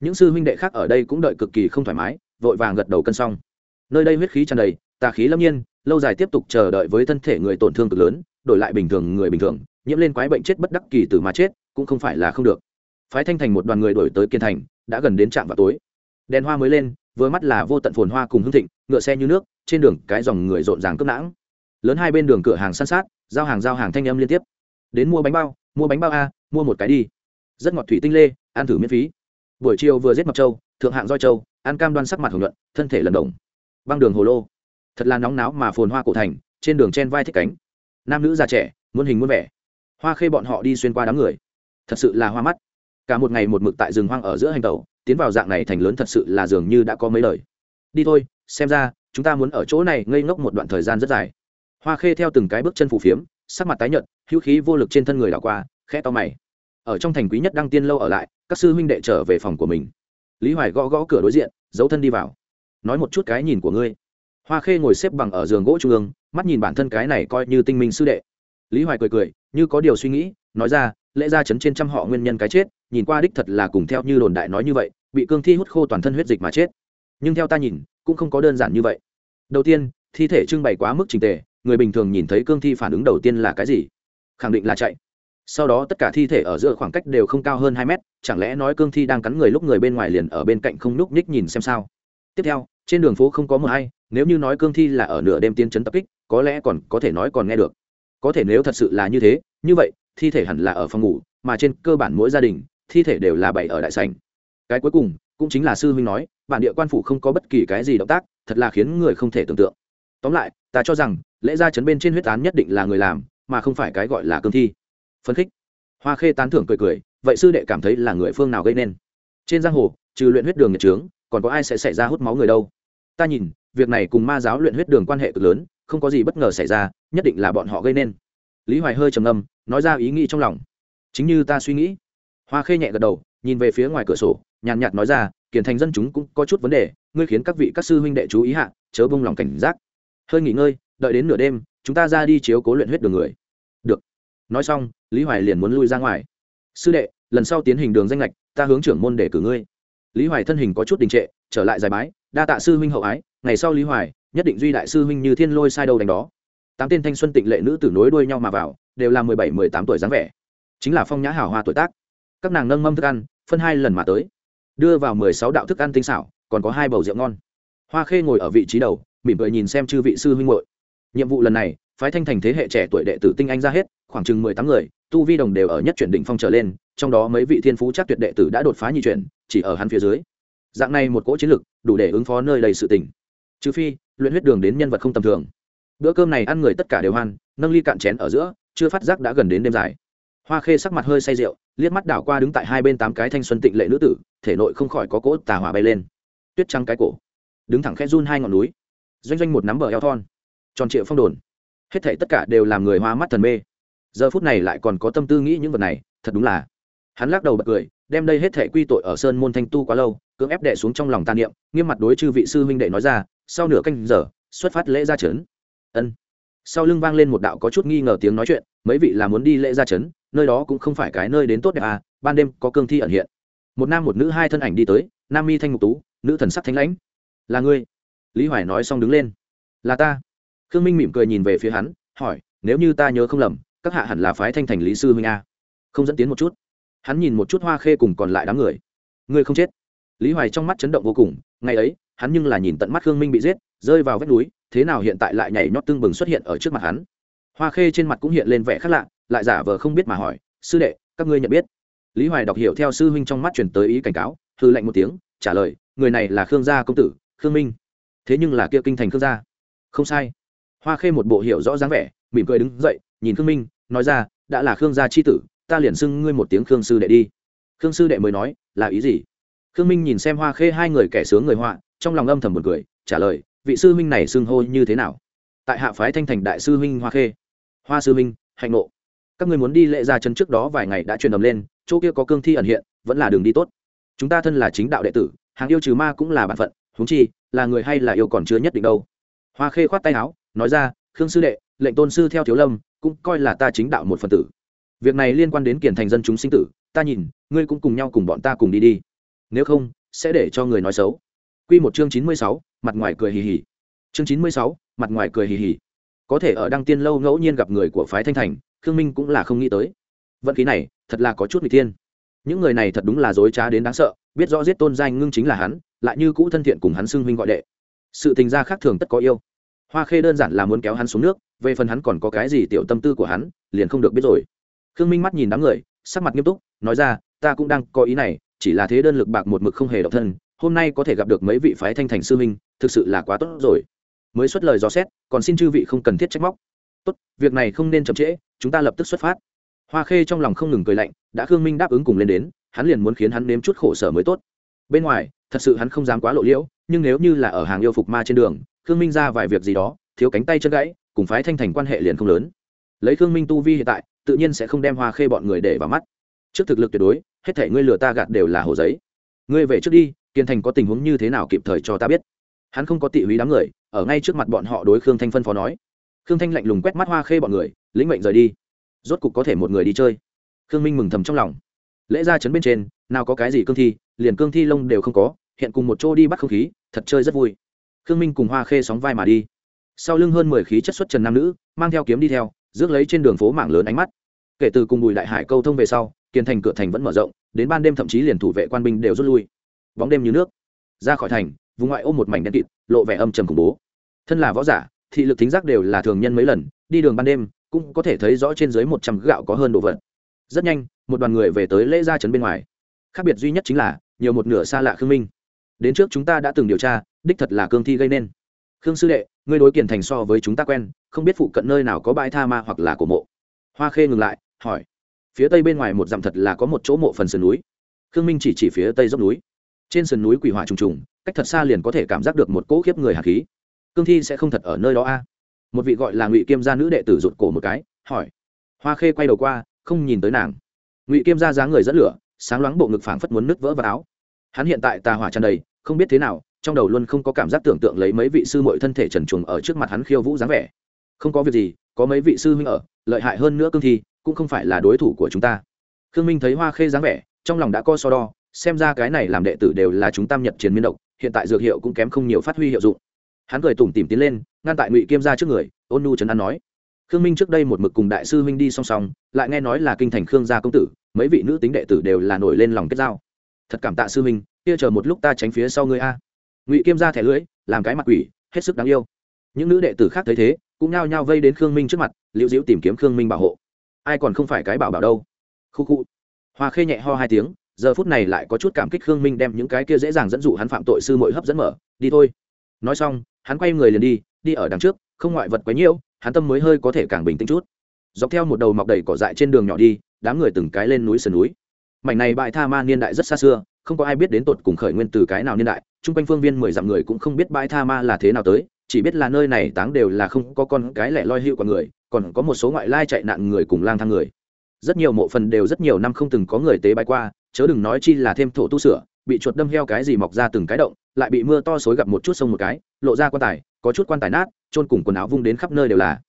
Những sư huynh đệ khác ở đây cũng đợi cực kỳ không thoải mái, vội vàng gật đầu cân xong. Nơi đây huyết khí tràn đầy, tà khí lâm nhiên, lâu dài tiếp tục chờ đợi với thân thể người tổn thương cực lớn, đổi lại bình thường người bình thường, nhiễm lên quái bệnh chết bất đắc kỳ từ mà chết, cũng không phải là không được phái thanh thành một đoàn người đổi tới kiên thành đã gần đến trạm vào tối. Đèn hoa mới lên vừa mắt là vô tận phồn hoa cùng hương thịnh ngựa xe như nước trên đường cái dòng người rộn ràng cướp nãng. Lớn hai bên đường cửa hàng săn sát giao hàng giao hàng thanh âm liên tiếp. Đến mua bánh bao mua bánh bao a mua một cái đi. Rất ngọt thủy tinh lê ăn thử miễn phí. Buổi chiều vừa giết mập châu, thượng hạng roi châu, ăn cam đoan sắc mặt hưởng luận thân thể lần đồng băng đường hồ lô. Thật là nóng náo mà phồn hoa cổ thành trên đường chen vai thích cánh. Nam nữ già trẻ muôn hình muôn vẻ. Hoa khê bọn họ đi xuyên qua đám người. Thật sự là hoa mắt cả một ngày một mực tại rừng hoang ở giữa hành tàu tiến vào dạng này thành lớn thật sự là dường như đã có mấy lời đi thôi, xem ra, chúng ta muốn ở chỗ này ngây ngốc một đoạn thời gian rất dài. Hoa khê theo từng cái bước chân phù phiếm, sắc mặt tái nhợt, hữu khí vô lực trên thân người đảo qua, khẽ to mày. Ở trong thành quý nhất đăng tiên lâu ở lại, các sư huynh đệ trở về phòng của mình. Lý hoài gõ gõ cửa đối diện, giấu thân đi vào. Nói một chút cái nhìn của ngươi. Hoa khê ngồi xếp bằng ở giường gỗ trung ương, mắt nhìn bản thân cái này coi như tinh minh sư đệ. Lý hoài cười cười, như có điều suy nghĩ, nói ra, lễ ra chấn trên trăm họ nguyên nhân cái chết nhìn qua đích thật là cùng theo như đồn đại nói như vậy, bị cương thi hút khô toàn thân huyết dịch mà chết. Nhưng theo ta nhìn, cũng không có đơn giản như vậy. Đầu tiên, thi thể trưng bày quá mức trình tề, người bình thường nhìn thấy cương thi phản ứng đầu tiên là cái gì? Khẳng định là chạy. Sau đó tất cả thi thể ở giữa khoảng cách đều không cao hơn hai mét, chẳng lẽ nói cương thi đang cắn người lúc người bên ngoài liền ở bên cạnh không núp nhích nhìn xem sao? Tiếp theo, trên đường phố không có mờ hay, nếu như nói cương thi là ở nửa đêm tiến chấn tập kích, có lẽ còn có thể nói còn nghe được. Có thể nếu thật sự là như thế, như vậy, thi thể hẳn là ở phòng ngủ, mà trên cơ bản mỗi gia đình thi thể đều là bày ở đại sảnh, cái cuối cùng cũng chính là sư huynh nói bản địa quan phủ không có bất kỳ cái gì động tác thật là khiến người không thể tưởng tượng. Tóm lại ta cho rằng lễ gia chấn bên trên huyết án nhất định là người làm mà không phải cái gọi là cương thi. Phấn khích. Hoa khê tán thưởng cười cười vậy sư đệ cảm thấy là người phương nào gây nên? Trên giang hồ trừ luyện huyết đường nhật trướng còn có ai sẽ xảy ra hút máu người đâu? Ta nhìn việc này cùng ma giáo luyện huyết đường quan hệ cực lớn không có gì bất ngờ xảy ra nhất định là bọn họ gây nên. Lý hoài hơi trầm ngâm nói ra ý nghĩ trong lòng. Chính như ta suy nghĩ hoa khê nhẹ gật đầu, nhìn về phía ngoài cửa sổ, nhàn nhạt nói ra kiển thành dân chúng cũng có chút vấn đề, ngươi khiến các vị các sư huynh đệ chú ý hạ, chớ bông lòng cảnh giác. Hơi nghỉ ngơi, đợi đến nửa đêm, chúng ta ra đi chiếu cố luyện huyết đường người. Được. Nói xong, lý hoài liền muốn lui ra ngoài. Sư đệ, lần sau tiến hình đường danh lệch ta hướng trưởng môn để cử ngươi. Lý hoài thân hình có chút đình trệ, trở lại giải bái, đa tạ sư huynh hậu ái, ngày sau lý hoài, nhất định duy đại sư huynh như thiên lôi sai đầu đánh đó. Tám tên thanh xuân tịnh lệ nữ tử nối đuôi nhau mà vào, đều là mười bảy, mười tám tuổi dáng vẻ. Chính là phong nhã hảo hoa tuổi tác các nàng nâng mâm thức ăn, phân hai lần mà tới. Đưa vào mười sáu đạo thức ăn tinh xảo, còn có hai bầu rượu ngon. Hoa khê ngồi ở vị trí đầu, mỉm cười nhìn xem chư vị sư huynh hội nhiệm vụ lần này, phái thanh thành thế hệ trẻ tuổi đệ tử tinh anh ra hết, khoảng chừng mười tám người, tu vi đồng đều ở nhất chuyển đỉnh phong trở lên, trong đó mấy vị thiên phú chắc tuyệt đệ tử đã đột phá nhị chuyển, chỉ ở hắn phía dưới. Dạng này một cỗ chiến lực, đủ để ứng phó nơi đầy sự tình. Trừ phi, luyện huyết đường đến nhân vật không tầm thường. Bữa cơm này ăn người tất cả đều hoan, nâng ly cạn chén ở giữa, chưa phát giác đã gần đến đêm dài hoa khê sắc mặt hơi say rượu, liếc mắt đảo qua đứng tại hai bên tám cái thanh xuân tịnh lệ nữ tử, thể nội không khỏi có cỗ tà hỏa bay lên. Tuyết trắng cái cổ, đứng thẳng khẽ run hai ngọn núi, doanh doanh một nắm bờ eo thon, tròn triệu phong đồn. Hết thảy tất cả đều làm người hoa mắt thần mê. Giờ phút này lại còn có tâm tư nghĩ những vật này, thật đúng là. Hắn lắc đầu bật cười, đem đây hết thảy quy tội ở sơn môn thanh tu quá lâu, cưỡng ép đệ xuống trong lòng tàn niệm, nghiêm mặt đối chư vị sư huynh đệ nói ra, sau nửa canh giờ, xuất phát lễ ra trấn ân. Sau lưng vang lên một đạo có chút nghi ngờ tiếng nói chuyện, mấy vị là muốn đi lễ ra trấn nơi đó cũng không phải cái nơi đến tốt đẹp à ban đêm có cương thi ẩn hiện. Một nam một nữ hai thân ảnh đi tới, nam mi thanh ngục tú, nữ thần sắc thanh lãnh. Là ngươi? Lý hoài nói xong đứng lên. Là ta. Khương minh mỉm cười nhìn về phía hắn, hỏi, nếu như ta nhớ không lầm, các hạ hẳn là phái thanh thành lý sư huynh a? Không dẫn tiến một chút. Hắn nhìn một chút hoa khê cùng còn lại đám người. Ngươi không chết. Lý hoài trong mắt chấn động vô cùng, ngày ấy, hắn nhưng là nhìn tận mắt khương minh bị giết, rơi vào vách núi, thế nào hiện tại lại nhảy nhót tương bừng xuất hiện ở trước mặt hắn. Hoa khê trên mặt cũng hiện lên vẻ khác lạ lại giả vờ không biết mà hỏi, sư đệ, các ngươi nhận biết? Lý hoài đọc hiểu theo sư huynh trong mắt chuyển tới ý cảnh cáo, hư lệnh một tiếng, trả lời, người này là khương gia công tử, khương minh. Thế nhưng là kia kinh thành khương gia. Không sai. Hoa khê một bộ hiểu rõ dáng vẻ, mỉm cười đứng dậy, nhìn khương minh, nói ra, đã là khương gia c h i tử, ta liền xưng ngươi một tiếng khương sư đệ đi. Khương sư đệ mới nói, là ý gì? Khương minh nhìn xem hoa khê hai người kẻ sướng người họa, trong lòng âm thầm một cười, trả lời, vị sư huynh này xưng hô như thế nào? Tại hạ phái thanh thành đại sư huynh hoa khê. Hoa sư huynh, hạnh nộ các người muốn đi lễ ra chân trước đó vài ngày đã truyền ầm lên, chỗ kia có cương thi ẩn hiện, vẫn là đường đi tốt. Chúng ta thân là chính đạo đệ tử, hàng yêu trừ ma cũng là bản phận, huống chi, là người hay là yêu còn chưa nhất định đâu. Hoa khê khoát tay áo, nói ra, khương sư đệ, lệnh tôn sư theo thiếu lâm, cũng coi là ta chính đạo một phần tử. Việc này liên quan đến kiển thành dân chúng sinh tử, ta nhìn, ngươi cũng cùng nhau cùng bọn ta cùng đi đi. Nếu không, sẽ để cho người nói xấu. Quy một chương chín mươi sáu, mặt ngoài cười hì hì. Chương chín mươi sáu, mặt ngoài cười hì hì. Có thể ở đăng tiên lâu ngẫu nhiên gặp người của phái thanh thành khương minh cũng là không nghĩ tới. Vận khí này, thật là có chút n thiên. Những người này thật đúng là dối trá đến đáng sợ, biết rõ giết tôn danh ngưng chính là hắn, lại như cũ thân thiện cùng hắn xưng huynh gọi đệ. Sự tình gia khác thường tất có yêu. Hoa khê đơn giản là muốn kéo hắn xuống nước, về phần hắn còn có cái gì tiểu tâm tư của hắn, liền không được biết rồi. Khương minh mắt nhìn đám người, sắc mặt nghiêm túc, nói ra, ta cũng đang có ý này, chỉ là thế đơn lực bạc một mực không hề độc thân, hôm nay có thể gặp được mấy vị phái thanh thành sư huynh, thực sự là quá tốt rồi. Mới xuất lời dò xét, còn xin chư vị không cần thiết trách móc tốt, việc này không nên chậm trễ, chúng ta lập tức xuất phát. Hoa khê trong lòng không ngừng cười lạnh, đã khương minh đáp ứng cùng lên đến, hắn liền muốn khiến hắn nếm chút khổ sở mới tốt. Bên ngoài, thật sự hắn không dám quá lộ liễu, nhưng nếu như là ở hàng yêu phục ma trên đường, khương minh ra vài việc gì đó, thiếu cánh tay chân gãy, cùng phái thanh thành quan hệ liền không lớn. Lấy khương minh tu vi hiện tại, tự nhiên sẽ không đem hoa khê bọn người để vào mắt. Trước thực lực tuyệt đối, hết thể ngươi lừa ta gạt đều là hồ giấy. Ngươi về trước đi, kiên thành có tình huống như thế nào kịp thời cho ta biết. Hắn không có tị húy đám người, ở ngay trước mặt bọn họ đối khương thanh phân phó nói khương thanh lạnh lùng quét mắt hoa khê bọn người, lĩnh mệnh rời đi. Rốt cục có thể một người đi chơi. Khương minh mừng thầm trong lòng. Lễ ra chấn bên trên, nào có cái gì cương thi, liền cương thi lông đều không có, hiện cùng một chỗ đi bắt không khí, thật chơi rất vui. Khương minh cùng hoa khê sóng vai mà đi. Sau lưng hơn mười khí chất xuất trần nam nữ, mang theo kiếm đi theo, rước lấy trên đường phố mảng lớn ánh mắt. Kể từ cùng bùi đại hải câu thông về sau kiên thành cửa thành vẫn mở rộng, đến ban đêm thậm chí liền thủ vệ quan binh đều rút lui. Bóng đêm như nước. Ra khỏi thành, vùng ngoại ôm một mảnh đen kịt, lộ vẻ âm trầm khủng bố. Thân là võ giả thị lực thính giác đều là thường nhân mấy lần, đi đường ban đêm cũng có thể thấy rõ trên dưới một trăm gạo có hơn đồ vật. Rất nhanh, một đoàn người về tới lễ gia trấn bên ngoài. Khác biệt duy nhất chính là, nhiều một nửa xa lạ khương minh. Đến trước chúng ta đã từng điều tra, đích thật là cương thi gây nên. Khương sư đệ, ngươi đối kiển thành so với chúng ta quen, không biết phụ cận nơi nào có bãi tha ma hoặc là cổ mộ. Hoa khê ngừng lại, hỏi. Phía tây bên ngoài một dặm thật là có một chỗ mộ phần sườn núi. Khương minh chỉ chỉ phía tây dốc núi. Trên sườn núi quỷ hỏa trùng trùng, cách thật xa liền có thể cảm giác được một cỗ khiếp người hạt khí cương thi sẽ không thật ở nơi đó a. Một vị gọi là ngụy kiêm gia nữ đệ tử rụt cổ một cái, hỏi. Hoa khê quay đầu qua, không nhìn tới nàng. Ngụy kiêm gia dáng người dẫn lửa, sáng loáng bộ ngực phảng phất muốn nứt vỡ vào áo. Hắn hiện tại tà hỏa tràn đầy, không biết thế nào, trong đầu luôn không có cảm giác tưởng tượng lấy mấy vị sư mội thân thể trần trùng ở trước mặt hắn khiêu vũ dáng vẻ. Không có việc gì, có mấy vị sư huynh ở, lợi hại hơn nữa cương thi, cũng không phải là đối thủ của chúng ta. Khương minh thấy hoa khê dáng vẻ, trong lòng đã co so đo, xem ra cái này làm đệ tử đều là chúng tam nhật chiến miên độc, hiện tại dược hiệu cũng kém không nhiều phát huy hiệu dụng hắn cười tủm tìm tiến lên, ngăn tại ngụy kiêm ra trước người, ôn nu trấn an nói. Khương minh trước đây một mực cùng đại sư huynh đi song song, lại nghe nói là kinh thành khương gia công tử, mấy vị nữ tính đệ tử đều là nổi lên lòng kết giao. Thật cảm tạ sư huynh, kia chờ một lúc ta tránh phía sau ngươi a. Ngụy kiêm ra thẻ lưỡi, làm cái mặt quỷ, hết sức đáng yêu. Những nữ đệ tử khác thấy thế, cũng nao nhao vây đến khương minh trước mặt, liễu diễu tìm kiếm khương minh bảo hộ. Ai còn không phải cái bảo bảo đâu. Khu khu. Hoa khê nhẹ ho hai tiếng, giờ phút này lại có chút cảm kích khương minh đem những cái kia dễ dàng dẫn dụ hắn phạm tội sư mội hấp dẫn mở. Đi thôi nói xong, hắn quay người liền đi đi ở đằng trước, không ngoại vật quấy nhiễu hắn tâm mới hơi có thể càng bình tĩnh chút. Dọc theo một đầu mọc đầy cỏ dại trên đường nhỏ đi, đám người từng cái lên núi sườn núi. Mảnh này bãi tha ma niên đại rất xa xưa, không có ai biết đến tột cùng khởi nguyên từ cái nào niên đại, chung quanh phương viên mười dặm người cũng không biết bãi tha ma là thế nào tới, chỉ biết là nơi này táng đều là không có con cái lẻ loi hiệu của người, còn có một số ngoại lai chạy nạn người cùng lang thang người. Rất nhiều mộ phần đều rất nhiều năm không từng có người tế bái qua, chớ đừng nói chi là thêm thổ tu sửa, bị chuột đâm heo cái gì mọc ra từng cái động lại bị mưa to xối gặp một chút sông một cái, lộ ra quan tài, có chút quan tài nát trôn cùng quần áo vung đến khắp nơi đều là.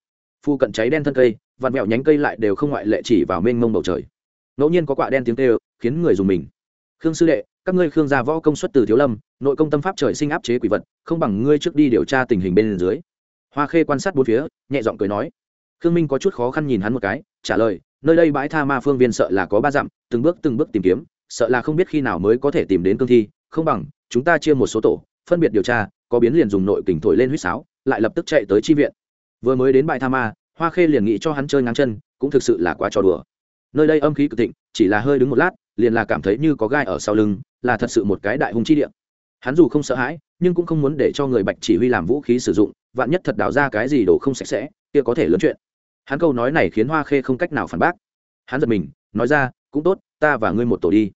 Phu cận cháy đen thân cây, vạt mẹo nhánh cây lại đều không ngoại lệ chỉ vào mênh mông bầu trời. Ngẫu nhiên có quạ đen tiếng kêu, khiến người dùng mình. Khương sư đệ, các ngươi khương gia võ công xuất từ thiếu lâm, nội công tâm pháp trời sinh áp chế quỷ vật, không bằng ngươi trước đi điều tra tình hình bên dưới. Hoa khê quan sát bốn phía, nhẹ giọng cười nói. Khương minh có chút khó khăn nhìn hắn một cái, trả lời, nơi đây bãi tha ma phương viên sợ là có ba dặm, từng bước từng bước tìm kiếm, sợ là không biết khi nào mới có thể tìm đến cương thi, không bằng chúng ta chia một số tổ, phân biệt điều tra, có biến liền dùng nội kình thổi lên huýt sáo, lại lập tức chạy tới chi viện. Vừa mới đến bãi tha ma, hoa khê liền nghĩ cho hắn chơi ngang chân, cũng thực sự là quá trò đùa. Nơi đây âm khí cực thịnh, chỉ là hơi đứng một lát, liền là cảm thấy như có gai ở sau lưng, là thật sự một cái đại hung chi địa. Hắn dù không sợ hãi, nhưng cũng không muốn để cho người bạch chỉ huy làm vũ khí sử dụng, vạn nhất thật đào ra cái gì đồ không sạch sẽ, kia có thể lớn chuyện. Hắn câu nói này khiến hoa khê không cách nào phản bác. Hắn giật mình, nói ra, cũng tốt, ta và ngươi một tổ đi.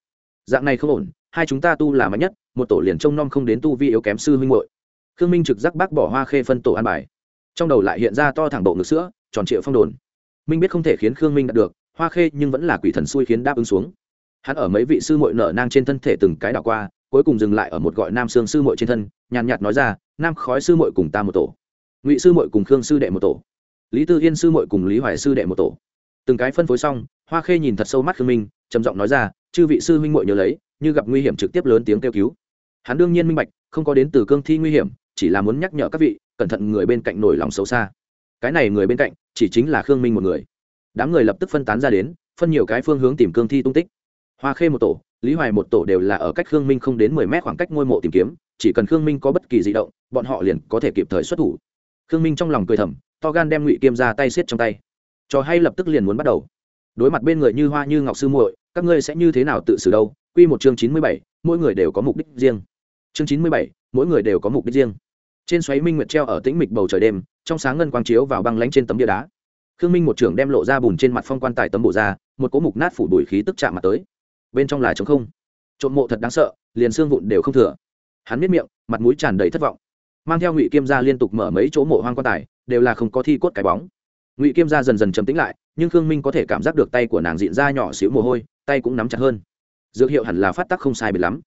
Dạng này không ổn, hai chúng ta tu là mạnh nhất một tổ liền trông nom không đến tu vi yếu kém sư huynh hội khương minh trực giác bác bỏ hoa khê phân tổ an bài. Trong đầu lại hiện ra to thẳng bộ ngực sữa, tròn triệu phong đồn. Minh biết không thể khiến khương minh đạt được, hoa khê nhưng vẫn là quỷ thần xui khiến đáp ứng xuống. Hắn ở mấy vị sư muội nở nang trên thân thể từng cái đảo qua, cuối cùng dừng lại ở một gọi nam sương sư muội trên thân, nhàn nhạt nói ra, nam khói sư muội cùng ta một tổ, ngụy sư muội cùng khương sư đệ một tổ, lý tư yên sư muội cùng lý hoài sư đệ một tổ. Từng cái phân phối xong, hoa khê nhìn thật sâu mắt khương minh, trầm giọng nói ra, chư vị sư huynh muội nhớ lấy, như gặp nguy hiểm trực tiếp lớn tiếng kêu cứu hắn đương nhiên minh bạch, không có đến từ cương thi nguy hiểm, chỉ là muốn nhắc nhở các vị, cẩn thận người bên cạnh nổi lòng xấu xa. Cái này người bên cạnh, chỉ chính là khương minh một người. Đám người lập tức phân tán ra đến, phân nhiều cái phương hướng tìm cương thi tung tích. Hoa khê một tổ, lý hoài một tổ đều là ở cách khương minh không đến mười mét khoảng cách ngôi mộ tìm kiếm, chỉ cần khương minh có bất kỳ di động, bọn họ liền có thể kịp thời xuất thủ. Khương minh trong lòng cười thầm, to gan đem ngụy kiêm ra tay xiết trong tay. Trò hay lập tức liền muốn bắt đầu. Đối mặt bên người như hoa như ngọc sư muội, các ngươi sẽ như thế nào tự xử đâu? Quy một chương chín mươi bảy, mỗi người đều có mục đích riêng chương chín mươi bảy, mỗi người đều có mục đích riêng. Trên xoáy minh nguyệt treo ở tĩnh mịch bầu trời đêm, trong sáng ngân quang chiếu vào băng lánh trên tấm bia đá. Khương minh một trưởng đem lộ ra bùn trên mặt phong quan tài tấm bộ ra, một cỗ mục nát phủ đuổi khí tức chạm mặt tới. Bên trong là trống không. Trộm mộ thật đáng sợ, liền xương vụn đều không thừa. Hắn miết miệng, mặt mũi tràn đầy thất vọng. Mang theo ngụy kiêm gia liên tục mở mấy chỗ mộ hoang quan tài, đều là không có thi cốt cái bóng. Ngụy kiêm gia dần dần trầm tĩnh lại, nhưng khương minh có thể cảm giác được tay của nàng diện ra nhỏ xíu mồ hôi, tay cũng nắm chặt hơn. Dược hiệu hẳn là phát tắc không sai biệt lắm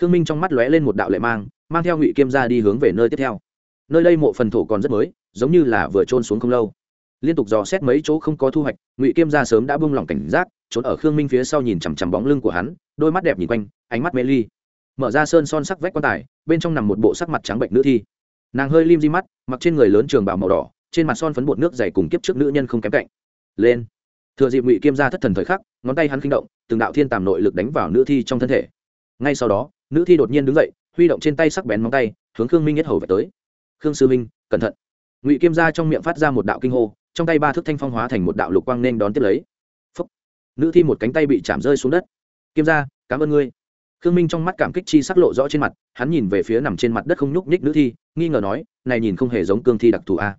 khương minh trong mắt lóe lên một đạo lệ mang mang theo ngụy kiêm gia đi hướng về nơi tiếp theo. Nơi đây mộ phần thổ còn rất mới, giống như là vừa trôn xuống không lâu. Liên tục dò xét mấy chỗ không có thu hoạch, ngụy kiêm gia sớm đã buông lỏng cảnh giác, trốn ở khương minh phía sau nhìn chằm chằm bóng lưng của hắn, đôi mắt đẹp nhìn quanh, ánh mắt mê ly. Mở ra sơn son sắc vách quan tài, bên trong nằm một bộ sắc mặt trắng bệnh nữ thi. Nàng hơi lim di mắt, mặc trên người lớn trường bào màu đỏ, trên mặt son phấn bột nước dày cùng kiếp trước nữ nhân không kém cạnh. Lên. Thừa dịp ngụy kiêm gia thất thần thời khắc, ngón tay hắn kinh động, từng đạo thiên tàm nội lực đánh vào nữ thi trong thân thể. Ngay sau đó nữ thi đột nhiên đứng dậy, huy động trên tay sắc bén móng tay, hướng khương minh nhất hầu về tới. Khương sư minh, cẩn thận. Ngụy kiêm gia trong miệng phát ra một đạo kinh hô, trong tay ba thước thanh phong hóa thành một đạo lục quang nên đón tiếp lấy. Phúc. nữ thi một cánh tay bị chạm rơi xuống đất. Kiêm gia, cảm ơn ngươi. Khương minh trong mắt cảm kích chi sắc lộ rõ trên mặt, hắn nhìn về phía nằm trên mặt đất không nhúc nhích nữ thi, nghi ngờ nói, này nhìn không hề giống cương thi đặc thù a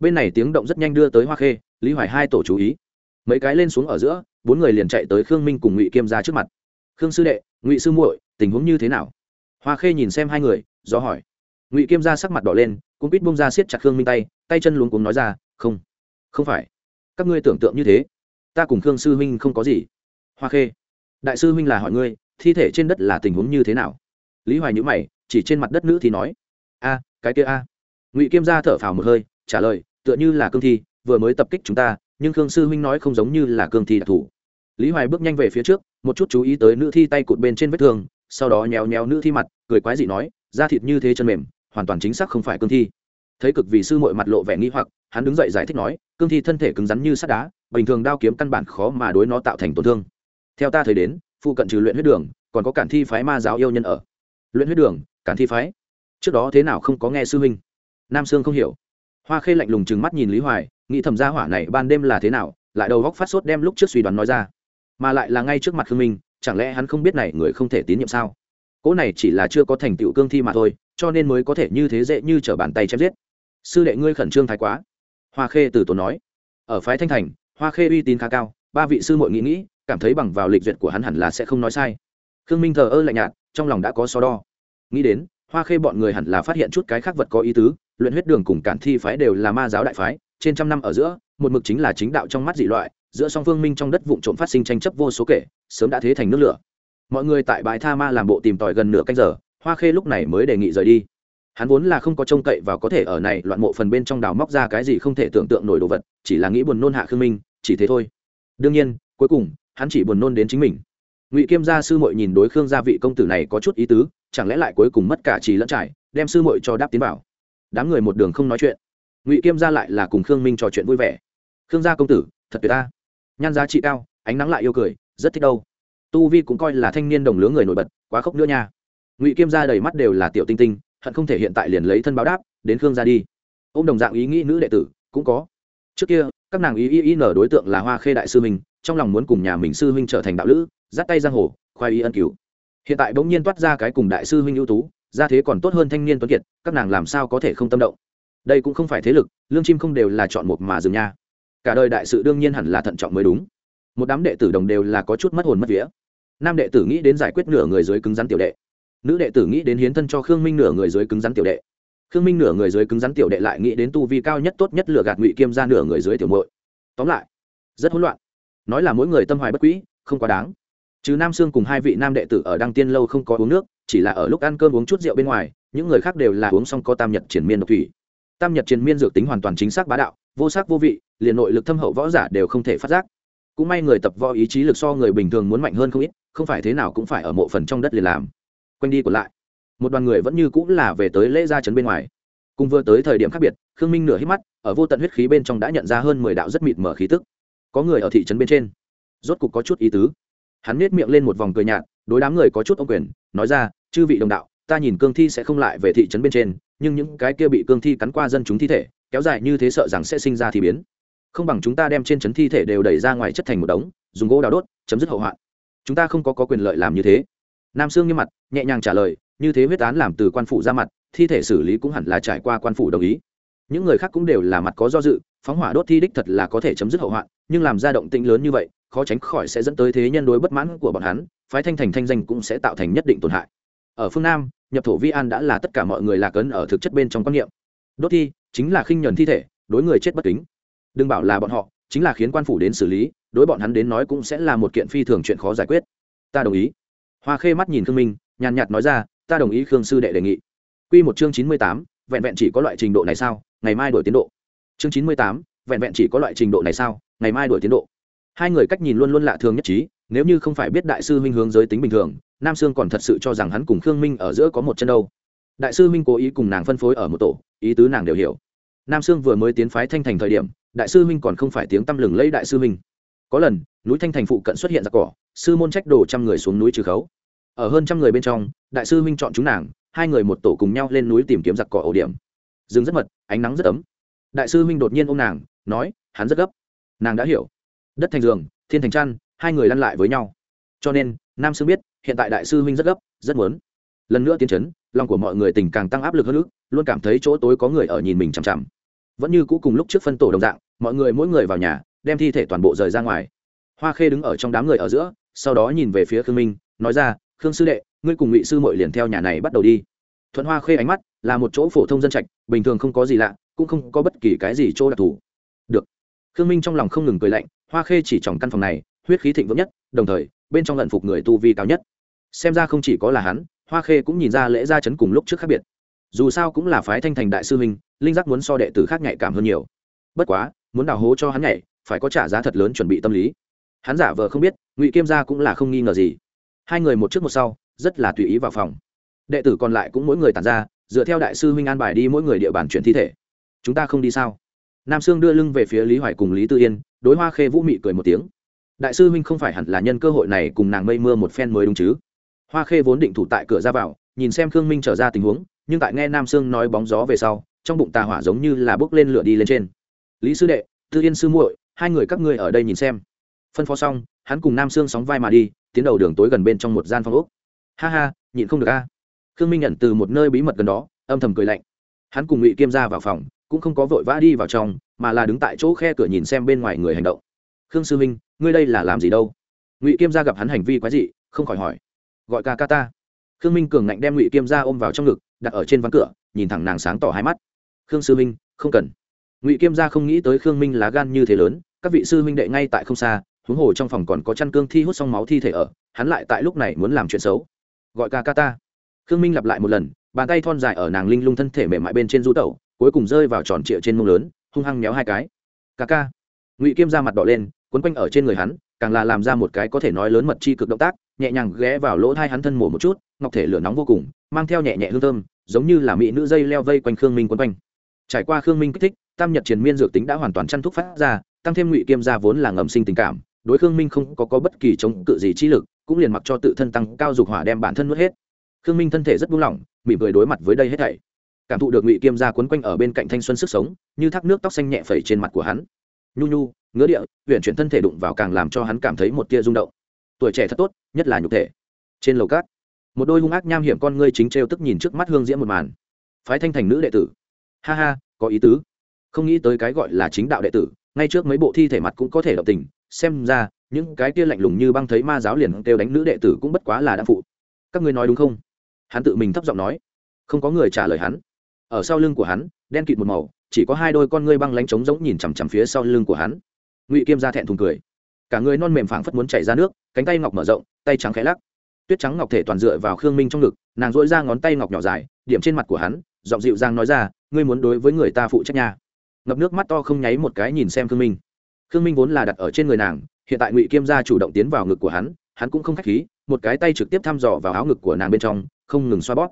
bên này tiếng động rất nhanh đưa tới hoa khê, lý hoài hai tổ chú ý. Mấy cái lên xuống ở giữa, bốn người liền chạy tới khương minh cùng ngụy kiêm gia trước mặt. Khương sư đệ, ngụy sư muội tình huống như thế nào? Hoa khê nhìn xem hai người, do hỏi. Ngụy kiêm gia sắc mặt đỏ lên cũng biết bông ra siết chặt khương minh tay tay chân luống cuống nói ra, không không phải. Các ngươi tưởng tượng như thế. Ta cùng khương sư huynh không có gì. Hoa khê, đại sư huynh là hỏi ngươi, thi thể trên đất là tình huống như thế nào? Lý hoài nhữ mày, chỉ trên mặt đất nữ thì nói, a, cái kia a. Ngụy kiêm gia thở phào một hơi, trả lời, tựa như là cương thi, vừa mới tập kích chúng ta, nhưng khương sư huynh nói không giống như là cương thi đặc thù. Lý hoài bước nhanh về phía trước, một chút chú ý tới nữ thi tay cụt bên trên vết thương sau đó nhéo nhéo nữ thi mặt, cười quái dị nói, da thịt như thế chân mềm, hoàn toàn chính xác không phải cương thi. Thấy cực vì sư mội mặt lộ vẻ nghi hoặc, hắn đứng dậy giải thích nói, cương thi thân thể cứng rắn như sắt đá, bình thường đao kiếm căn bản khó mà đối nó tạo thành tổn thương. Theo ta thấy đến, phụ cận trừ luyện huyết đường, còn có cản thi phái ma giáo yêu nhân ở. Luyện huyết đường? Cản thi phái? Trước đó thế nào không có nghe sư huynh? Nam sương không hiểu. Hoa khê lạnh lùng chừng mắt nhìn lý hoài, nghĩ thầm gia hỏa này ban đêm là thế nào, lại đầu góc phát sốt đem lúc trước suy đoán nói ra. Mà lại là ngay trước mặt khương minh chẳng lẽ hắn không biết này người không thể tín nhiệm sao? Cỗ này chỉ là chưa có thành tựu cương thi mà thôi, cho nên mới có thể như thế dễ như t r ở bàn tay chém giết. Sư đệ ngươi khẩn trương thái quá. Hoa khê từ tốn nói. Ở phái thanh thành, hoa khê uy tín khá cao, ba vị sư mội nghĩ nghĩ, cảm thấy bằng vào lịch duyệt của hắn hẳn là sẽ không nói sai. Khương minh thờ ơ lạnh nhạt, trong lòng đã có so đo. Nghĩ đến, hoa khê bọn người hẳn là phát hiện chút cái khác vật có ý tứ, luyện huyết đường cùng cản thi phái đều là ma giáo đại phái, trên trăm năm ở giữa, một mực chính là chính đạo trong mắt dị loại giữa song phương minh trong đất vụn trộm phát sinh tranh chấp vô số kể, sớm đã thế thành nước lửa. Mọi người tại bãi tha ma làm bộ tìm tòi gần nửa canh giờ, hoa khê lúc này mới đề nghị rời đi. Hắn vốn là không có trông cậy và có thể ở này loạn mộ phần bên trong đào móc ra cái gì không thể tưởng tượng nổi đồ vật, chỉ là nghĩ buồn nôn hạ khương minh, chỉ thế thôi. Đương nhiên, cuối cùng, hắn chỉ buồn nôn đến chính mình. Ngụy kiêm gia sư mội nhìn đối khương gia vị công tử này có chút ý tứ, chẳng lẽ lại cuối cùng mất cả trì lẫn trải, đem sư mội cho đáp tiến bảo đám người một đường không nói chuyện. Ngụy kiêm gia lại là cùng khương minh trò chuyện vui vẻ. Khương gia công tử, thật tuyệt ta nhan giá trị cao ánh nắng lại yêu cười rất thích đâu. Tu vi cũng coi là thanh niên đồng lứa người nổi bật quá khốc nữa nha. Ngụy kiêm ra đầy mắt đều là tiểu tinh tinh hận không thể hiện tại liền lấy thân báo đáp đến khương ra đi. Ô m đồng dạng ý nghĩ nữ đệ tử cũng có. Trước kia các nàng ý ý ý nở đối tượng là hoa khê đại sư mình, trong lòng muốn cùng nhà mình sư huynh trở thành đạo lữ dắt tay giang hồ khoai ý ân cứu hiện tại bỗng nhiên toát ra cái cùng đại sư huynh ưu tú ra thế còn tốt hơn thanh niên tuấn kiệt các nàng làm sao có thể không tâm động? Đây cũng không phải thế lực lương chim không đều là chọn một mà dừng nha cả đời đại sự đương nhiên hẳn là thận trọng mới đúng. Một đám đệ tử đồng đều là có chút mất hồn mất vía. Nam đệ tử nghĩ đến giải quyết nửa người dưới cứng rắn tiểu đệ. Nữ đệ tử nghĩ đến hiến thân cho khương minh nửa người dưới cứng rắn tiểu đệ. Khương minh nửa người dưới cứng rắn tiểu đệ lại nghĩ đến tu vi cao nhất tốt nhất lửa gạt ngụy kiêm ra nửa người dưới tiểu mội tóm lại, rất hỗn loạn. Nói là mỗi người tâm hoài bất quỹ không quá đáng. Chứ nam sương cùng hai vị nam đệ tử ở đăng tiên lâu không có uống nước, chỉ là ở lúc ăn cơm uống chút rượu bên ngoài, những người khác đều là uống xong có tam nhật triển miên độc thủy tam nhật chiến miên dược tính hoàn toàn chính xác bá đạo, vô sắc vô vị, liền nội lực thâm hậu võ giả đều không thể phát giác. Cũng may người tập võ ý chí lực so người bình thường muốn mạnh hơn không ít, không phải thế nào cũng phải ở mộ phần trong đất liền làm. Quanh đi còn lại. Một đoàn người vẫn như cũng là về tới lễ gia trấn bên ngoài. Cùng vừa tới thời điểm khác biệt, khương minh nửa hít mắt, ở vô tận huyết khí bên trong đã nhận ra hơn mười đạo rất mịt mở khí tức. Có người ở thị trấn bên trên. Rốt cục có chút ý tứ. Hắn nết miệng lên một vòng cười nhạt, đối đám người có chút ô quyền, nói ra, chư vị đồng đạo ta nhìn cương thi sẽ không lại về thị trấn bên trên nhưng những cái kia bị cương thi cắn qua dân chúng thi thể kéo dài như thế sợ rằng sẽ sinh ra thì biến. Không bằng chúng ta đem trên trấn thi thể đều đẩy ra ngoài chất thành một đống dùng gỗ đào đốt chấm dứt hậu hoạn. Chúng ta không có, có quyền lợi làm như thế. Nam sương như mặt nhẹ nhàng trả lời như thế huyết án làm từ quan phủ ra mặt thi thể xử lý cũng hẳn là trải qua quan phủ đồng ý. Những người khác cũng đều là mặt có do dự phóng hỏa đốt thi đích thật là có thể chấm dứt hậu hoạn nhưng làm ra động tĩnh lớn như vậy khó tránh khỏi sẽ dẫn tới thế nhân đối bất mãn của bọn hắn phái thanh thành thanh danh cũng sẽ tạo thành nhất định tổn hại. Ở phương nam nhập thổ vi an đã là tất cả mọi người lạc ấn ở thực chất bên trong quan niệm. Đốt thi, chính là khinh nhuần thi thể, đối người chết bất kính. Đừng bảo là bọn họ, chính là khiến quan phủ đến xử lý, đối bọn hắn đến nói cũng sẽ là một kiện phi thường chuyện khó giải quyết. Ta đồng ý. Hoa khê mắt nhìn khương minh, nhàn nhạt nói ra, ta đồng ý khương sư đệ đề nghị. Q một chương chín mươi tám, vẹn vẹn chỉ có loại trình độ này sao, ngày mai đổi tiến độ. Chương chín mươi tám, vẹn vẹn chỉ có loại trình độ này sao, ngày mai đổi tiến độ. Hai người cách nhìn luôn luôn lạ thường nhất trí nếu như không phải biết đại sư minh hướng giới tính bình thường, nam sương còn thật sự cho rằng hắn cùng khương minh ở giữa có một chân đâu. Đại sư minh cố ý cùng nàng phân phối ở một tổ, ý tứ nàng đều hiểu. Nam sương vừa mới tiến phái thanh thành thời điểm, đại sư minh còn không phải tiếng tăm lừng lấy đại sư minh có lần, núi thanh thành phụ cận xuất hiện giặc cỏ, sư môn trách đổ trăm người xuống núi trừ khấu. Ở hơn trăm người bên trong, đại sư minh chọn chúng nàng, hai người một tổ cùng nhau lên núi tìm kiếm giặc cỏ ổ điểm. Rừng rất mật, ánh nắng rất ấm. Đại sư minh đột nhiên ô m nàng, nói, hắn rất gấp. Nàng đã hiểu. Đất thành giường, thiên thành trăn hai người lăn lại với nhau. Cho nên, nam sư biết, hiện tại đại sư huynh rất gấp, rất muốn. Lần nữa tiến chấn, lòng của mọi người tình càng tăng áp lực hơn nữa, luôn cảm thấy chỗ tối có người ở nhìn mình chằm chằm. Vẫn như cũ cùng lúc trước phân tổ đồng dạng, mọi người mỗi người vào nhà, đem thi thể toàn bộ rời ra ngoài. Hoa khê đứng ở trong đám người ở giữa, sau đó nhìn về phía khương minh, nói ra, khương sư đệ, ngươi cùng ngụy sư mội liền theo nhà này bắt đầu đi. Thuận hoa khê ánh mắt là một chỗ phổ thông dân trạch, bình thường không có gì lạ, cũng không có bất kỳ cái gì chỗ đặc thù. Được. Khương minh trong lòng không ngừng cười lạnh, hoa khê chỉ trong căn phòng này huyết khí thịnh vượng nhất, đồng thời, bên trong lận phục người tu vi cao nhất. Xem ra không chỉ có là hắn, hoa khê cũng nhìn ra lễ gia chấn cùng lúc trước khác biệt. Dù sao cũng là phái thanh thành đại sư minh linh giác muốn so đệ tử khác nhạy cảm hơn nhiều. Bất quá, muốn đào hố cho hắn nhảy phải có trả giá thật lớn chuẩn bị tâm lý. Hắn giả vờ không biết, ngụy kiêm gia cũng là không nghi ngờ gì. Hai người một trước một sau, rất là tùy ý vào phòng. Đệ tử còn lại cũng mỗi người tàn ra, dựa theo đại sư huynh an bài đi mỗi người địa bàn chuyển thi thể. Chúng ta không đi sao? Nam sương đưa lưng về phía lý hoài cùng lý tư yên, đối hoa khê vũ mị cười một tiếng đại sư huynh không phải hẳn là nhân cơ hội này cùng nàng mây mưa một phen mới đúng chứ? Hoa khê vốn định thủ tại cửa ra vào, nhìn xem khương minh trở ra tình huống, nhưng tại nghe nam sương nói bóng gió về sau, trong bụng tà hỏa giống như là bốc lên lửa đi lên trên. Lý sư đệ, tư yên sư muội, hai người các ngươi ở đây nhìn xem. Phân phó xong, hắn cùng nam sương sóng vai mà đi, tiến đầu đường tối gần bên trong một gian phòng úc ha ha, nhịn không được a. Khương minh nhận từ một nơi bí mật gần đó, âm thầm cười lạnh. Hắn cùng ngụy kiêm ra vào phòng, cũng không có vội vã đi vào trong, mà là đứng tại chỗ khe cửa nhìn xem bên ngoài người hành động. Khương sư minh ngươi đây là làm gì đâu? Ngụy kiêm gia gặp hắn hành vi quái dị, không khỏi hỏi. Gọi ca ca ta. Khương minh cường ngạnh đem ngụy kiêm gia ôm vào trong ngực, đặt ở trên ván cửa, nhìn thẳng nàng sáng tỏ hai mắt. Khương sư minh, không cần. Ngụy kiêm gia không nghĩ tới khương minh lá gan như thế lớn, các vị sư minh đệ ngay tại không xa, huống hồ trong phòng còn có chăn cương thi hút xong máu thi thể ở, hắn lại tại lúc này muốn làm chuyện xấu. Gọi ca ca ta. Khương minh lặp lại một lần, bàn tay thon dài ở nàng linh lung thân thể mềm mại bên trên du tẩu, cuối cùng rơi vào tròn trịa trên mông lớn, hung hăng méo hai cái. Ca ca. Ngụy kiêm ra mặt đỏ lên quấn quanh ở trên người hắn càng là làm ra một cái có thể nói lớn mật chi cực động tác nhẹ nhàng ghé vào lỗ thai hắn thân mổ một chút ngọc thể lửa nóng vô cùng mang theo nhẹ nhẹ hương thơm giống như là mỹ nữ dây leo vây quanh khương minh quấn quanh. Trải qua khương minh kích thích tam nhật triền miên dược tính đã hoàn toàn chăn thúc phát ra tăng thêm ngụy kiêm gia vốn là ngầm sinh tình cảm đối khương minh không có, có bất kỳ chống cự gì chi lực cũng liền mặc cho tự thân tăng cao dục hỏa đem bản thân nuốt hết. Khương minh thân thể rất buông lỏng mỉm cười đối mặt với đây hết thảy. Cảm thụ được ngụy kiêm gia quấn quanh ở bên cạnh thanh xuân sức sống như thác nước tóc xanh nhẹ phẩy trên mặt của hắn. Nhu nhu ngứa địa huyện chuyển thân thể đụng vào càng làm cho hắn cảm thấy một tia rung động. Tuổi trẻ thật tốt, nhất là nhục thể. Trên lầu cát một đôi hung ác nham hiểm con ngươi chính trêu tức nhìn trước mắt hương diễm một màn. Phái thanh thành nữ đệ tử. Ha ha, có ý tứ. Không nghĩ tới cái gọi là chính đạo đệ tử, ngay trước mấy bộ thi thể mặt cũng có thể động tình, xem ra, những cái kia lạnh lùng như băng thấy ma giáo liền kêu đánh nữ đệ tử cũng bất quá là đã phụ. Các ngươi nói đúng không? Hắn tự mình thấp giọng nói. Không có người trả lời hắn. Ở sau lưng của hắn, đen kịt một màu, chỉ có hai đôi con ngươi băng lánh trống giống nhìn chằm chằm phía sau lưng của hắn ngụy kiêm ra thẹn thùng cười. Cả người non mềm phảng phất muốn chảy ra nước, cánh tay ngọc mở rộng, tay trắng khẽ lắc. Tuyết trắng ngọc thể toàn dựa vào khương minh trong ngực, nàng dỗi ra ngón tay ngọc nhỏ dài, điểm trên mặt của hắn, giọng dịu dàng nói ra, ngươi muốn đối với người ta phụ trách nha. Ngập nước mắt to không nháy một cái nhìn xem khương minh. Khương minh vốn là đặt ở trên người nàng, hiện tại ngụy kiêm gia chủ động tiến vào ngực của hắn hắn cũng không k h á c h khí, một cái tay trực tiếp thăm dò vào áo ngực của nàng bên trong, không ngừng xoa bóp.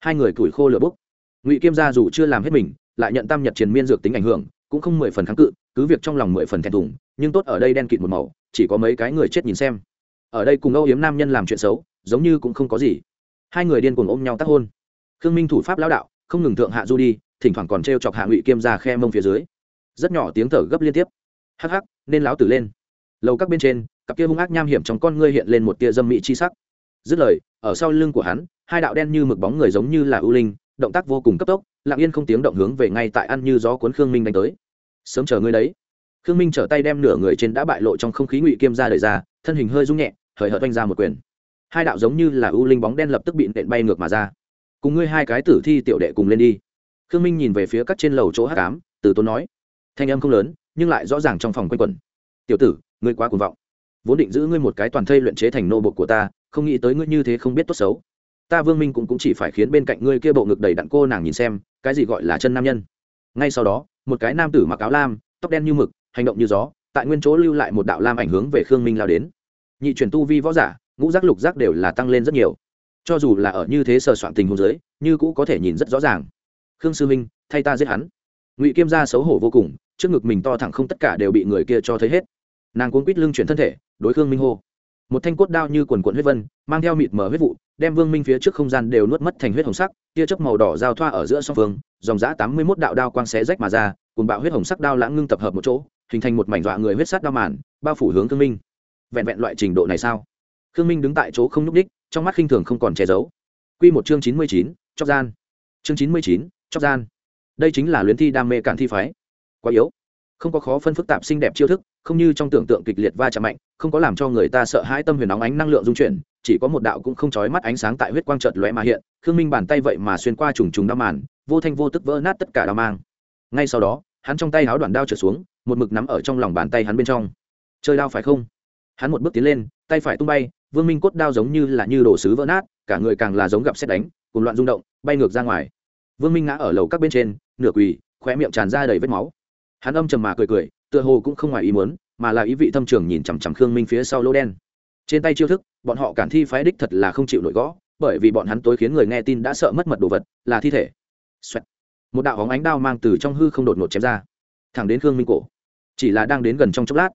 Hai người củi khô lửa bốc. Ngụy kiêm gia dù chưa làm hết mình, lại nhận tam nhật triền miên dược tính ảnh hưởng, cũng không mười phần kháng cự cứ việc trong lòng mười phần thẹn thùng, nhưng tốt ở đây đen kịt một màu, chỉ có mấy cái người chết nhìn xem. Ở đây cùng âu yếm nam nhân làm chuyện xấu, giống như cũng không có gì. Hai người điên cuồng ôm nhau tác hôn. Khương minh thủ pháp lão đạo, không ngừng thượng hạ du đi, thỉnh thoảng còn t r e o chọc hạ ngụy kiêm ra khe mông phía dưới. Rất nhỏ tiếng thở gấp liên tiếp. Hắc hắc, nên láo tử lên. Lầu các bên trên, cặp kia hung ác nham hiểm trong con ngươi hiện lên một tia dâm mị chi sắc. Dứt lời, ở sau lưng của hắn, hai đạo đen như mực bóng người giống như là ưu linh, động tác vô cùng cấp tốc, lặng yên không tiếng động hướng về ngay tại ăn như gió cuốn khương minh đánh tới sớm chờ ngươi đấy. Khương minh trở tay đem nửa người trên đã bại lộ trong không khí ngụy kiêm ra đời ra thân hình hơi rung nhẹ hời hợt oanh ra một quyền. Hai đạo giống như là ưu linh bóng đen lập tức bị nện bay ngược mà ra. Cùng ngươi hai cái tử thi tiểu đệ cùng lên đi. Khương minh nhìn về phía các trên lầu chỗ hát cám từ tốn nói thanh âm không lớn nhưng lại rõ ràng trong phòng quanh quẩn. Tiểu tử ngươi quá cuồng vọng. Vốn định giữ ngươi một cái toàn thây luyện chế thành nô bộc của ta không nghĩ tới ngươi như thế không biết tốt xấu. Ta vương minh cũng, cũng chỉ phải khiến bên cạnh ngươi kia bộ ngực đầy đặn cô nàng nhìn xem cái gì gọi là chân nam nhân. Ngay sau đó một cái nam tử mặc áo lam, tóc đen như mực, hành động như gió, tại nguyên chỗ lưu lại một đạo lam ảnh hướng về khương minh lao đến. Nhị chuyển tu vi võ giả, ngũ giác lục giác đều là tăng lên rất nhiều. Cho dù là ở như thế sờ soạn tình hồ dưới, như cũ có thể nhìn rất rõ ràng. Khương sư minh thay ta giết hắn. Ngụy kiêm gia xấu hổ vô cùng, trước ngực mình to thẳng không tất cả đều bị người kia cho thấy hết. Nàng cuốn quýt lưng chuyển thân thể, đối khương minh hô. Một thanh cốt đao như quần quận huyết vân, mang theo mịt mờ huyết vụ, đem vương minh phía trước không gian đều nuốt mất thành huyết hồng sắc, tia chớp màu đỏ giao thoa ở giữa song phương dòng giã tám mươi mốt đạo đao quang xé rách mà ra, cùng bạo huyết hồng sắc đao lãng ngưng tập hợp một chỗ, hình thành một mảnh dọa người huyết sát đao màn, bao phủ hướng khương minh. Vẹn vẹn loại trình độ này sao? Khương minh đứng tại chỗ không nhúc ních trong mắt khinh thường không còn che giấu. Q một chương chín mươi chín, chóc gian. Chương chín mươi chín, chóc gian. Đây chính là luyến thi đam mê cản thi phái. Quá yếu. Không có khó phân phức tạp xinh đẹp chiêu thức, không như trong tưởng tượng kịch liệt va chạm mạnh, không có làm cho người ta sợ hãi tâm huyền nóng ánh năng lượng dung chuyển, chỉ có một đạo cũng không trói mắt ánh sáng tại huyết quang trợt lóe mà hiện, khương minh bàn tay vậy mà xuyên qua trùng trùng đao màn vô thanh vô tức vỡ nát tất cả đao mang. Ngay sau đó, hắn trong tay háo đoạn đao trở xuống, một mực nắm ở trong lòng bàn tay hắn bên trong. Chơi đao phải không? Hắn một bước tiến lên, tay phải tung bay, vương minh cốt đao giống như là như đồ sứ vỡ nát, cả người càng là giống gặp xét đánh, cùng loạn rung động, bay ngược ra ngoài. Vương minh ngã ở lầu các bên trên, nửa quỳ, khóe miệng tràn ra đầy vết máu. Hắn âm trầm mà cười cười, tựa hồ cũng không ngoài ý muốn, mà là ý vị thâm trường nhìn chằm chằm khương minh phía sau lỗ đen. Trên tay chiêu thức, bọn họ cản thi phái đích thật là không chịu nổi gõ, bởi vì bọn hắn tối khiến người nghe tin đã sợ mất mật đồ vật, là thi thể. Xoẹt. một đạo hóng ánh đao mang từ trong hư không đột ngột chém ra, thẳng đến khương minh cổ, chỉ là đang đến gần trong chốc lát.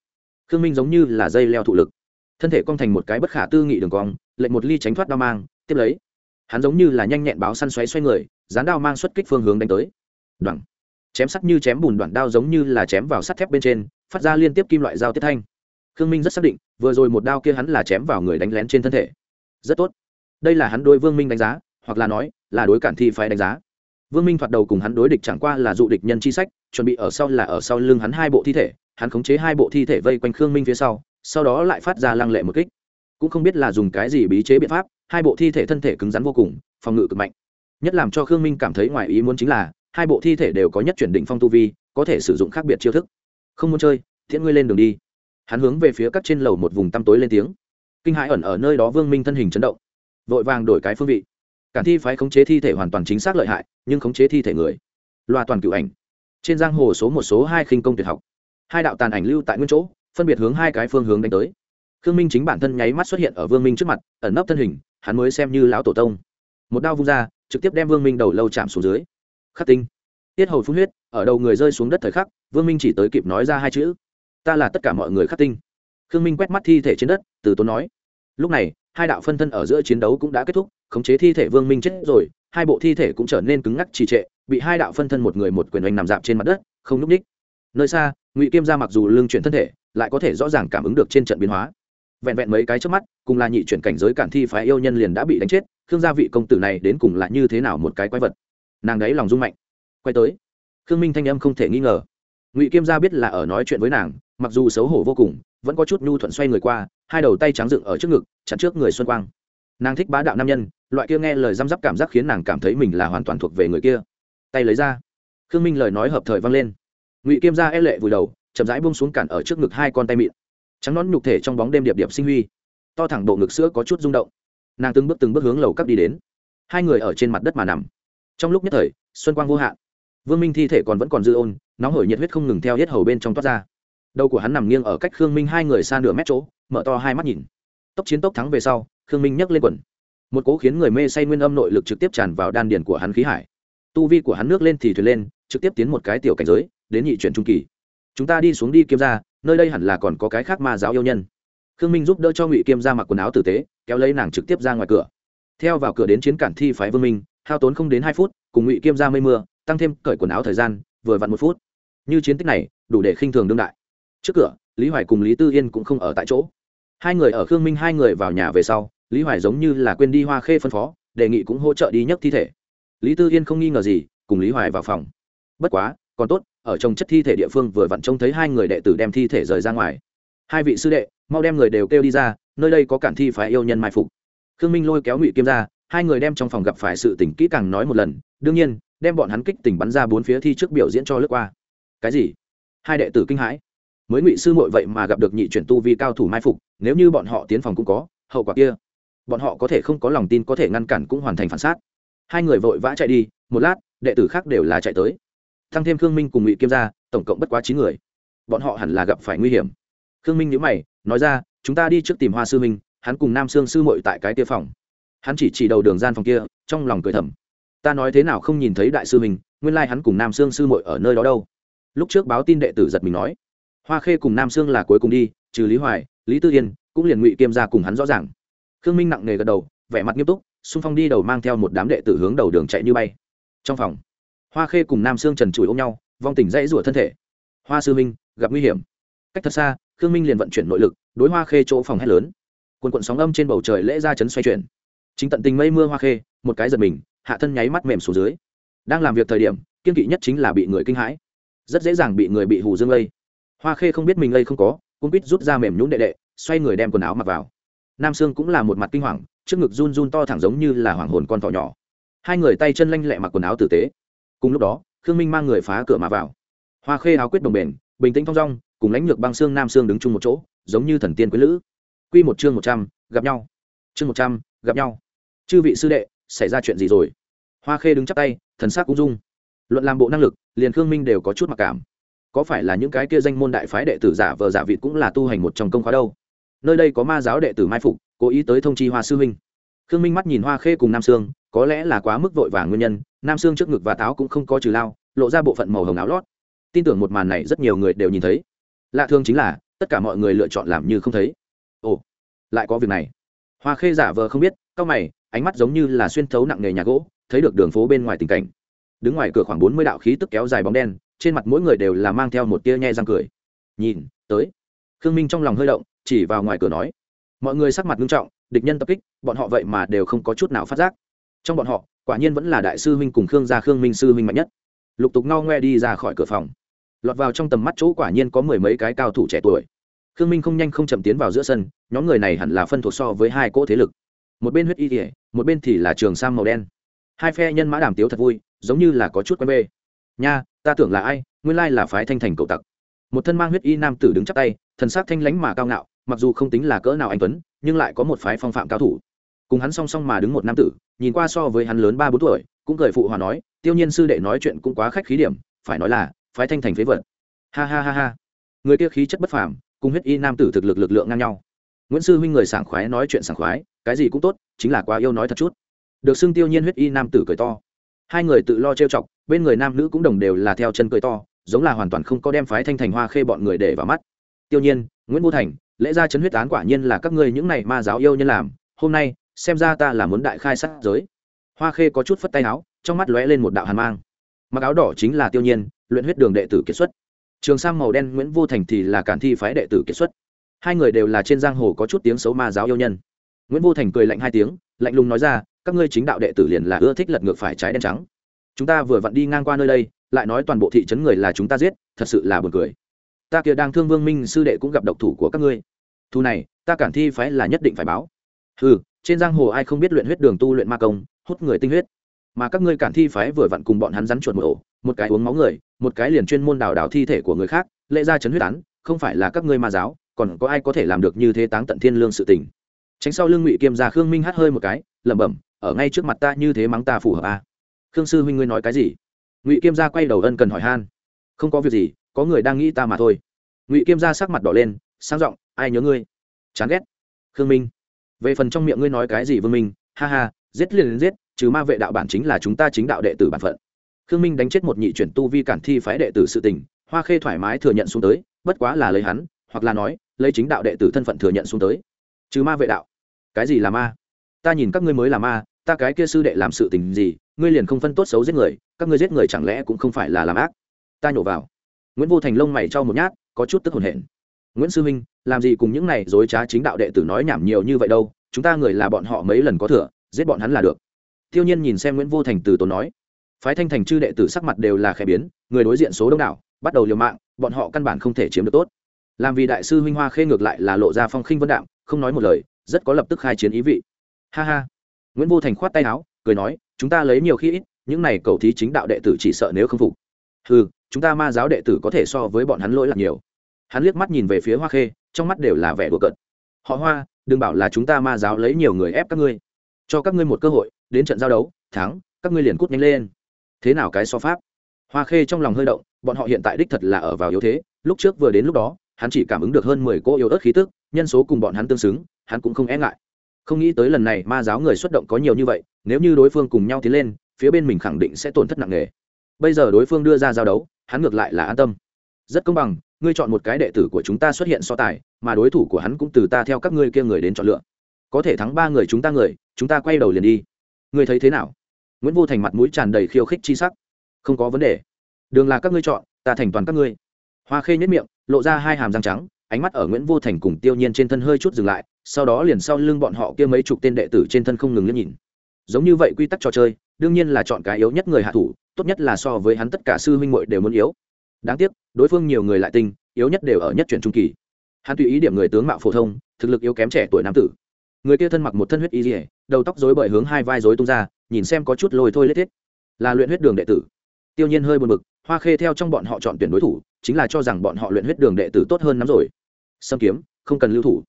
Khương minh giống như là dây leo thụ lực, thân thể cong thành một cái bất khả tư nghị đường cong, lệnh một ly tránh thoát đao mang, tiếp lấy, hắn giống như là nhanh nhẹn báo săn xoáy xoay người, dán đao mang xuất kích phương hướng đánh tới. Đoạn. Chém sắt như chém bùn đoạn đao giống như là chém vào sắt thép bên trên, phát ra liên tiếp kim loại dao tiết thanh. Khương minh rất xác định, vừa rồi một đao kia hắn là chém vào người đánh lén trên thân thể. Rất tốt. Đây là hắn đối vương minh đánh giá, hoặc là nói, là đối cản thi phái đánh giá vương minh thoạt đầu cùng hắn đối địch chẳng qua là dụ địch nhân chi sách, chuẩn bị ở sau là ở sau lưng hắn hai bộ thi thể, hắn khống chế hai bộ thi thể vây quanh khương minh phía sau sau đó lại phát ra lăng lệ một kích. Cũng không biết là dùng cái gì bí chế biện pháp, hai bộ thi thể thân thể cứng rắn vô cùng, phòng ngự cực mạnh. Nhất làm cho khương minh cảm thấy ngoài ý muốn chính là, hai bộ thi thể đều có nhất chuyển định phong tu vi, có thể sử dụng khác biệt chiêu thức. Không muốn chơi thiện ngươi lên đường đi. Hắn hướng về phía các trên lầu một vùng tăm tối lên tiếng. Kinh hãi ẩn ở nơi đó vương minh thân hình chấn động. Vội vàng đổi cái phương vị cả thi phái khống chế thi thể hoàn toàn chính xác lợi hại, nhưng khống chế thi thể người. Loa toàn cựu ảnh. Trên giang hồ số một số hai khinh công tuyệt học. Hai đạo tàn ảnh lưu tại nguyên chỗ, phân biệt hướng hai cái phương hướng đánh tới. Khương minh chính bản thân nháy mắt xuất hiện ở vương minh trước mặt, ẩn nấp thân hình, hắn mới xem như lão tổ tông. Một đao vung ra, trực tiếp đem vương minh đầu lâu chạm xuống dưới. Khắc tinh. Tiết hầu phun huyết, ở đầu người rơi xuống đất thời khắc, vương minh chỉ tới kịp nói ra hai chữ. Ta là tất cả mọi người khắc tinh. Khương minh quét mắt thi thể trên đất, từ tốn nói lúc này, hai đạo phân thân ở giữa chiến đấu cũng đã kết thúc, khống chế thi thể vương minh chết rồi, hai bộ thi thể cũng trở nên cứng ngắc trì trệ, bị hai đạo phân thân một người một quyền oanh nằm dạp trên mặt đất, không núp ních nơi xa, ngụy kim ra mặc dù lương chuyển thân thể, lại có thể rõ ràng cảm ứng được trên trận biến hóa. Vẹn vẹn mấy cái trước mắt, cùng là nhị chuyển cảnh giới cản thi phái yêu nhân liền đã bị đánh chết, khương gia vị công tử này đến cùng là như thế nào một cái quái vật? Nàng đấy lòng rung mạnh. Quay tới, khương minh thanh âm không thể nghi ngờ. Ngụy kim gia biết là ở nói chuyện với nàng, mặc dù xấu hổ vô cùng, vẫn có chút nhu thuận xoay người qua hai đầu tay trắng dựng ở trước ngực, chặn trước người xuân quang. Nàng thích bá đạo nam nhân, loại kia nghe lời răm rắp cảm giác khiến nàng cảm thấy mình là hoàn toàn thuộc về người kia. Tay lấy ra. Khương minh lời nói hợp thời vang lên. Ngụy Kiêm gia e lệ vùi đầu, chậm rãi bông xuống cản ở trước ngực hai con tay mịn. Trắng nón nhục thể trong bóng đêm điệp điệp sinh huy. To thẳng bộ ngực sữa có chút rung động. Nàng từng bước từng bước hướng lầu cắp đi đến. Hai người ở trên mặt đất mà nằm. Trong lúc nhất thời, xuân quang vô hạn. Vương minh thi thể còn vẫn còn dư ôn, nóng hổi nhiệt huyết không ngừng theo hết hầu bên trong toát ra. Đầu của hắn nằm nghiêng ở cách khương minh hai người xa nửa mét chỗ mở to hai mắt nhìn. Tốc chiến tốc thắng về sau, khương minh nhấc lên quần. Một cố khiến người mê say nguyên âm nội lực trực tiếp tràn vào đan điền của hắn khí hải. Tu vi của hắn nước lên thì thuyền lên, trực tiếp tiến một cái tiểu cảnh giới, đến nhị chuyển trung kỳ. Chúng ta đi xuống đi kiếm ra nơi đây hẳn là còn có cái khác ma giáo yêu nhân. Khương minh giúp đỡ cho ngụy kiêm ra mặc quần áo tử tế, kéo lấy nàng trực tiếp ra ngoài cửa. Theo vào cửa đến chiến cản thi phái vương minh, hao tốn không đến hai phút, cùng ngụy kiêm ra mây mưa, tăng thêm cởi quần áo thời gian, vừa vặn một phút. Như chiến tích này, đủ để khinh thường đương đại. Trước cửa, lý hoài cùng lý tư yên cũng không ở tại chỗ hai người ở khương minh hai người vào nhà về sau, lý hoài giống như là quên đi hoa khê phân phó, đề nghị cũng hỗ trợ đi nhấc thi thể. Lý tư yên không nghi ngờ gì, cùng lý hoài vào phòng. Bất quá, còn tốt, ở trong chất thi thể địa phương vừa vặn trông thấy hai người đệ tử đem thi thể rời ra ngoài. Hai vị sư đệ, mau đem người đều kêu đi ra, nơi đây có cản thi phải yêu nhân mai phục. Khương minh lôi kéo ngụy kiêm ra, hai người đem trong phòng gặp phải sự tỉnh kỹ càng nói một lần, đương nhiên, đem bọn hắn kích tỉnh bắn ra bốn phía thi trước biểu diễn cho lướt qua. Cái gì? Hai đệ tử kinh hãi mới ngụy sư muội vậy mà gặp được nhị chuyển tu vi cao thủ mai phục, nếu như bọn họ tiến phòng cũng có, hậu quả kia, bọn họ có thể không có lòng tin có thể ngăn cản cũng hoàn thành phản sát. Hai người vội vã chạy đi, một lát, đệ tử khác đều là chạy tới. Thăng thêm khương minh cùng ngụy kiêm gia, tổng cộng bất quá chín người. Bọn họ hẳn là gặp phải nguy hiểm. Khương minh nhữ mày, nói ra, chúng ta đi trước tìm hoa sư minh hắn cùng nam sương sư mội tại cái kia phòng. Hắn chỉ chỉ đầu đường gian phòng kia, trong lòng cười thầm. Ta nói thế nào không nhìn thấy đại sư minh nguyên lai、like、hắn cùng nam sương sư mội ở nơi đó đâu. Lúc trước báo tin đệ tử giật mình nói hoa khê cùng nam sương là cuối cùng đi, trừ lý hoài, lý tư yên, cũng liền ngụy kiêm ra cùng hắn rõ ràng. Khương minh nặng nề gật đầu, vẻ mặt nghiêm túc, xung phong đi đầu mang theo một đám đệ tử hướng đầu đường chạy như bay. Trong phòng, hoa khê cùng nam sương trần trụi ôm nhau, vong tình dãy rủa thân thể. Hoa sư minh, gặp nguy hiểm. Cách thật xa, khương minh liền vận chuyển nội lực, đối hoa khê chỗ phòng hét lớn. Quần quận sóng âm trên bầu trời lễ ra chấn xoay chuyển. Chính tận tình mây mưa hoa khê, một cái giật mình, hạ thân nháy mắt mềm xuống dưới. Đang làm việc thời điểm, kiên kỵ nhất chính là bị người kinh hãi. Rất dễ dàng bị người bị hù dương lây hoa khê không biết mình lây không có cũng biết rút ra mềm nhũng đệ đệ, xoay người đem quần áo mặc vào. Nam sương cũng là một mặt kinh hoàng, trước ngực run run to thẳng giống như là hoàng hồn con thỏ nhỏ. Hai người tay chân lanh lẹ mặc quần áo tử tế. Cùng lúc đó, khương minh mang người phá cửa mà vào. Hoa khê áo quyết đồng bền, bình tĩnh thong dong, cùng lãnh lược băng xương nam xương đứng chung một chỗ, giống như thần tiên quý lữ. Q một chương một trăm, gặp nhau. Chương một trăm, gặp nhau. Chư vị sư đệ, xảy ra chuyện gì rồi? Hoa khê đứng chắp tay, thần sắc cũng dung luận làm bộ năng lực, liền khương minh đều có chút mặc cảm có phải là những cái kia danh môn đại phái đệ tử giả vờ giả vịt cũng là tu hành một trong công khóa đâu? Nơi đây có ma giáo đệ tử mai phục, cố ý tới thông chi hoa sư huynh. Khương minh mắt nhìn hoa khê cùng nam sương, có lẽ là quá mức vội vàng nguyên nhân, nam xương trước ngực và táo cũng không có trừ lao, lộ ra bộ phận màu hồng áo lót. Tin tưởng một màn này rất nhiều người đều nhìn thấy. Lạ thường chính là, tất cả mọi người lựa chọn làm như không thấy. Ồ, lại có việc này. Hoa khê giả vờ không biết, cau mày, ánh mắt giống như là xuyên thấu nặng nề nhà gỗ, thấy được đường phố bên ngoài tình cảnh. Đứng ngoài cửa khoảng bốn mươi đạo khí tức kéo dài bóng đen trên mặt mỗi người đều là mang theo một tia nhe răng cười. Nhìn, tới. Khương minh trong lòng hơi động, chỉ vào ngoài cửa nói. Mọi người sắc mặt nghiêm trọng, địch nhân tập kích, bọn họ vậy mà đều không có chút nào phát giác. Trong bọn họ, quả nhiên vẫn là đại sư huynh cùng khương gia khương minh sư huynh mạnh nhất. Lục tục ngao ngoe đi ra khỏi cửa phòng. Lọt vào trong tầm mắt chỗ quả nhiên có mười mấy cái cao thủ trẻ tuổi. Khương minh không nhanh không chậm tiến vào giữa sân, nhóm người này hẳn là phân thuộc so với hai cỗ thế lực. Một bên huyết y thể một bên thì là trường sam màu đen. Hai phe nhân mã đàm tiếu thật vui, giống như là có chút quen bê nha, ta tưởng là ai, nguyên lai là phái thanh thành cậu tặc. Một thân mang huyết y nam tử đứng chắc tay, thần sắc thanh lánh mà cao ngạo, mặc dù không tính là cỡ nào anh tuấn, nhưng lại có một phái phong phạm cao thủ. Cùng hắn song song mà đứng một nam tử, nhìn qua so với hắn lớn ba bốn tuổi, cũng cười phụ hòa nói, tiêu nhiên sư đệ nói chuyện cũng quá khách khí điểm, phải nói là phái thanh thành phế vật. Ha ha ha ha. Người kia khí chất bất phàm, cùng huyết y nam tử thực lực lực lượng ngang nhau. Nguyễn sư huynh người sảng khoái nói chuyện sảng khoái, cái gì cũng tốt, chính là quá yêu nói thật chút. Được xưng tiêu nhiên huyết y nam tử cười to. Hai người tự lo trêu chọc bên người nam nữ cũng đồng đều là theo chân cười to, giống là hoàn toàn không có đem phái thanh thành hoa khê bọn người để vào mắt. Tiêu nhiên, nguyễn vô thành, lễ ra chấn huyết án quả nhiên là các ngươi những này ma giáo yêu nhân làm, hôm nay, xem ra ta là muốn đại khai sát giới. Hoa khê có chút phất tay áo, trong mắt lóe lên một đạo hàn mang. Mặc áo đỏ chính là tiêu nhiên, luyện huyết đường đệ tử kiệt xuất. Trường sang màu đen nguyễn vô thành thì là cản thi phái đệ tử kiệt xuất. Hai người đều là trên giang hồ có chút tiếng xấu ma giáo yêu nhân. Nguyễn vô thành cười lạnh hai tiếng, lạnh lùng nói ra, các ngươi chính đạo đệ tử liền là ưa thích lật ngược phải trái đen trắng chúng ta vừa vặn đi ngang qua nơi đây, lại nói toàn bộ thị trấn người là chúng ta giết, thật sự là buồn cười. Ta kia đang thương vương minh sư đệ cũng gặp độc thủ của các ngươi. Thu này, ta cản thi phái là nhất định phải báo. Ừ trên giang hồ ai không biết luyện huyết đường tu luyện ma công, hút người tinh huyết. Mà các ngươi cản thi phái vừa vặn cùng bọn hắn rắn chuột một ổ, một cái uống máu người, một cái liền chuyên môn đào đào thi thể của người khác, lệ ra chấn huyết án, không phải là các ngươi ma giáo, còn có ai có thể làm được như thế táng tận thiên lương sự tình. Tránh sau lương ngụy kiêm ra khương minh hát hơi một cái, lẩm bẩm, ở ngay trước mặt ta như thế mắng ta phù hợp à khương sư huynh ngươi nói cái gì? Ngụy kiêm Gia quay đầu ân cần hỏi han. Không có việc gì, có người đang nghĩ ta mà thôi. Ngụy kiêm Gia sắc mặt đỏ lên, sang giọng, ai nhớ ngươi? Chán ghét. Khương minh. Về phần trong miệng ngươi nói cái gì vương minh? Ha ha, giết liền giết chứ ma vệ đạo bản chính là chúng ta chính đạo đệ tử bản phận. Khương minh đánh chết một nhị chuyển tu vi cản thi phái đệ tử sự tình, hoa khê thoải mái thừa nhận xuống tới, bất quá là lấy hắn, hoặc là nói, lấy chính đạo đệ tử thân phận thừa nhận xuống tới. Chứ ma vệ đạo. Cái gì là ma? Ta nhìn các ngươi mới là ma ta cái kia sư đệ làm sự tình gì, ngươi liền không phân tốt xấu giết người, các ngươi giết người chẳng lẽ cũng không phải là làm ác. Ta nhổ vào. Nguyễn vô thành lông mày cho một nhát, có chút tức hồn hển. Nguyễn sư minh làm gì cùng những này dối trá chính đạo đệ tử nói nhảm nhiều như vậy đâu, chúng ta người là bọn họ mấy lần có thừa, giết bọn hắn là được. Tiêu nhiên nhìn xem nguyễn vô thành từ tốn nói, phái thanh thành chư đệ tử sắc mặt đều là khẽ biến, người đối diện số đông đảo, bắt đầu liều mạng, bọn họ căn bản không thể chiếm được tốt. Làm vì đại sư huynh hoa khê ngược lại là lộ ra phong khinh vân đạm, không nói một lời, rất có lập tức khai chiến ý vị. Ha ha nguyễn vô thành khoát tay áo, cười nói, chúng ta lấy nhiều khi ít, những này cầu thí chính đạo đệ tử chỉ sợ nếu không phục. Ừ chúng ta ma giáo đệ tử có thể so với bọn hắn lỗi lạc nhiều. Hắn liếc mắt nhìn về phía hoa khê, trong mắt đều là vẻ đùa cợt. Họ hoa, đừng bảo là chúng ta ma giáo lấy nhiều người ép các ngươi. Cho các ngươi một cơ hội, đến trận giao đấu, thắng, các ngươi liền cút nhanh lên. Thế nào cái so pháp? Hoa khê trong lòng hơi động, bọn họ hiện tại đích thật là ở vào yếu thế, lúc trước vừa đến lúc đó, hắn chỉ cảm ứng được hơn mười cô yếu ớt khí tức, nhân số cùng bọn hắn tương xứng, hắn cũng không e ngại không nghĩ tới lần này ma giáo người xuất động có nhiều như vậy, nếu như đối phương cùng nhau tiến lên, phía bên mình khẳng định sẽ tổn thất nặng nề. Bây giờ đối phương đưa ra giao đấu, hắn ngược lại là an tâm. Rất công bằng, ngươi chọn một cái đệ tử của chúng ta xuất hiện so tài, mà đối thủ của hắn cũng từ ta theo các ngươi kia người đến chọn lựa. Có thể thắng ba người chúng ta người, chúng ta quay đầu liền đi. Ngươi thấy thế nào? Nguyễn vô thành mặt mũi tràn đầy khiêu khích chi sắc. Không có vấn đề. Đường là các ngươi chọn, ta thành toàn các ngươi. Hoa khê nhất miệng, lộ ra hai hàm răng trắng ánh mắt ở nguyễn vô thành cùng tiêu nhiên trên thân hơi chút dừng lại, sau đó liền sau lưng bọn họ kia mấy chục tên đệ tử trên thân không ngừng liếc nhìn. Giống như vậy quy tắc trò chơi, đương nhiên là chọn cái yếu nhất người hạ thủ, tốt nhất là so với hắn tất cả sư huynh muội đều muốn yếu. Đáng tiếc, đối phương nhiều người lại tinh, yếu nhất đều ở nhất chuyển trung kỳ. Hắn tùy ý điểm người tướng mạo phổ thông, thực lực yếu kém trẻ tuổi nam tử. Người kia thân mặc một thân huyết y dỉa đầu tóc rối bời hướng hai vai rối tung ra, nhìn xem có chút lôi thôi lết thiết. Là luyện huyết đường đệ tử. Tiêu nhiên hơi buồn bực, hoa khê theo trong bọn họ chọn tuyển đối thủ chính là cho rằng bọn họ luyện huyết đường đệ tử tốt hơn lắm rồi. Sâm kiếm, không cần lưu thủ.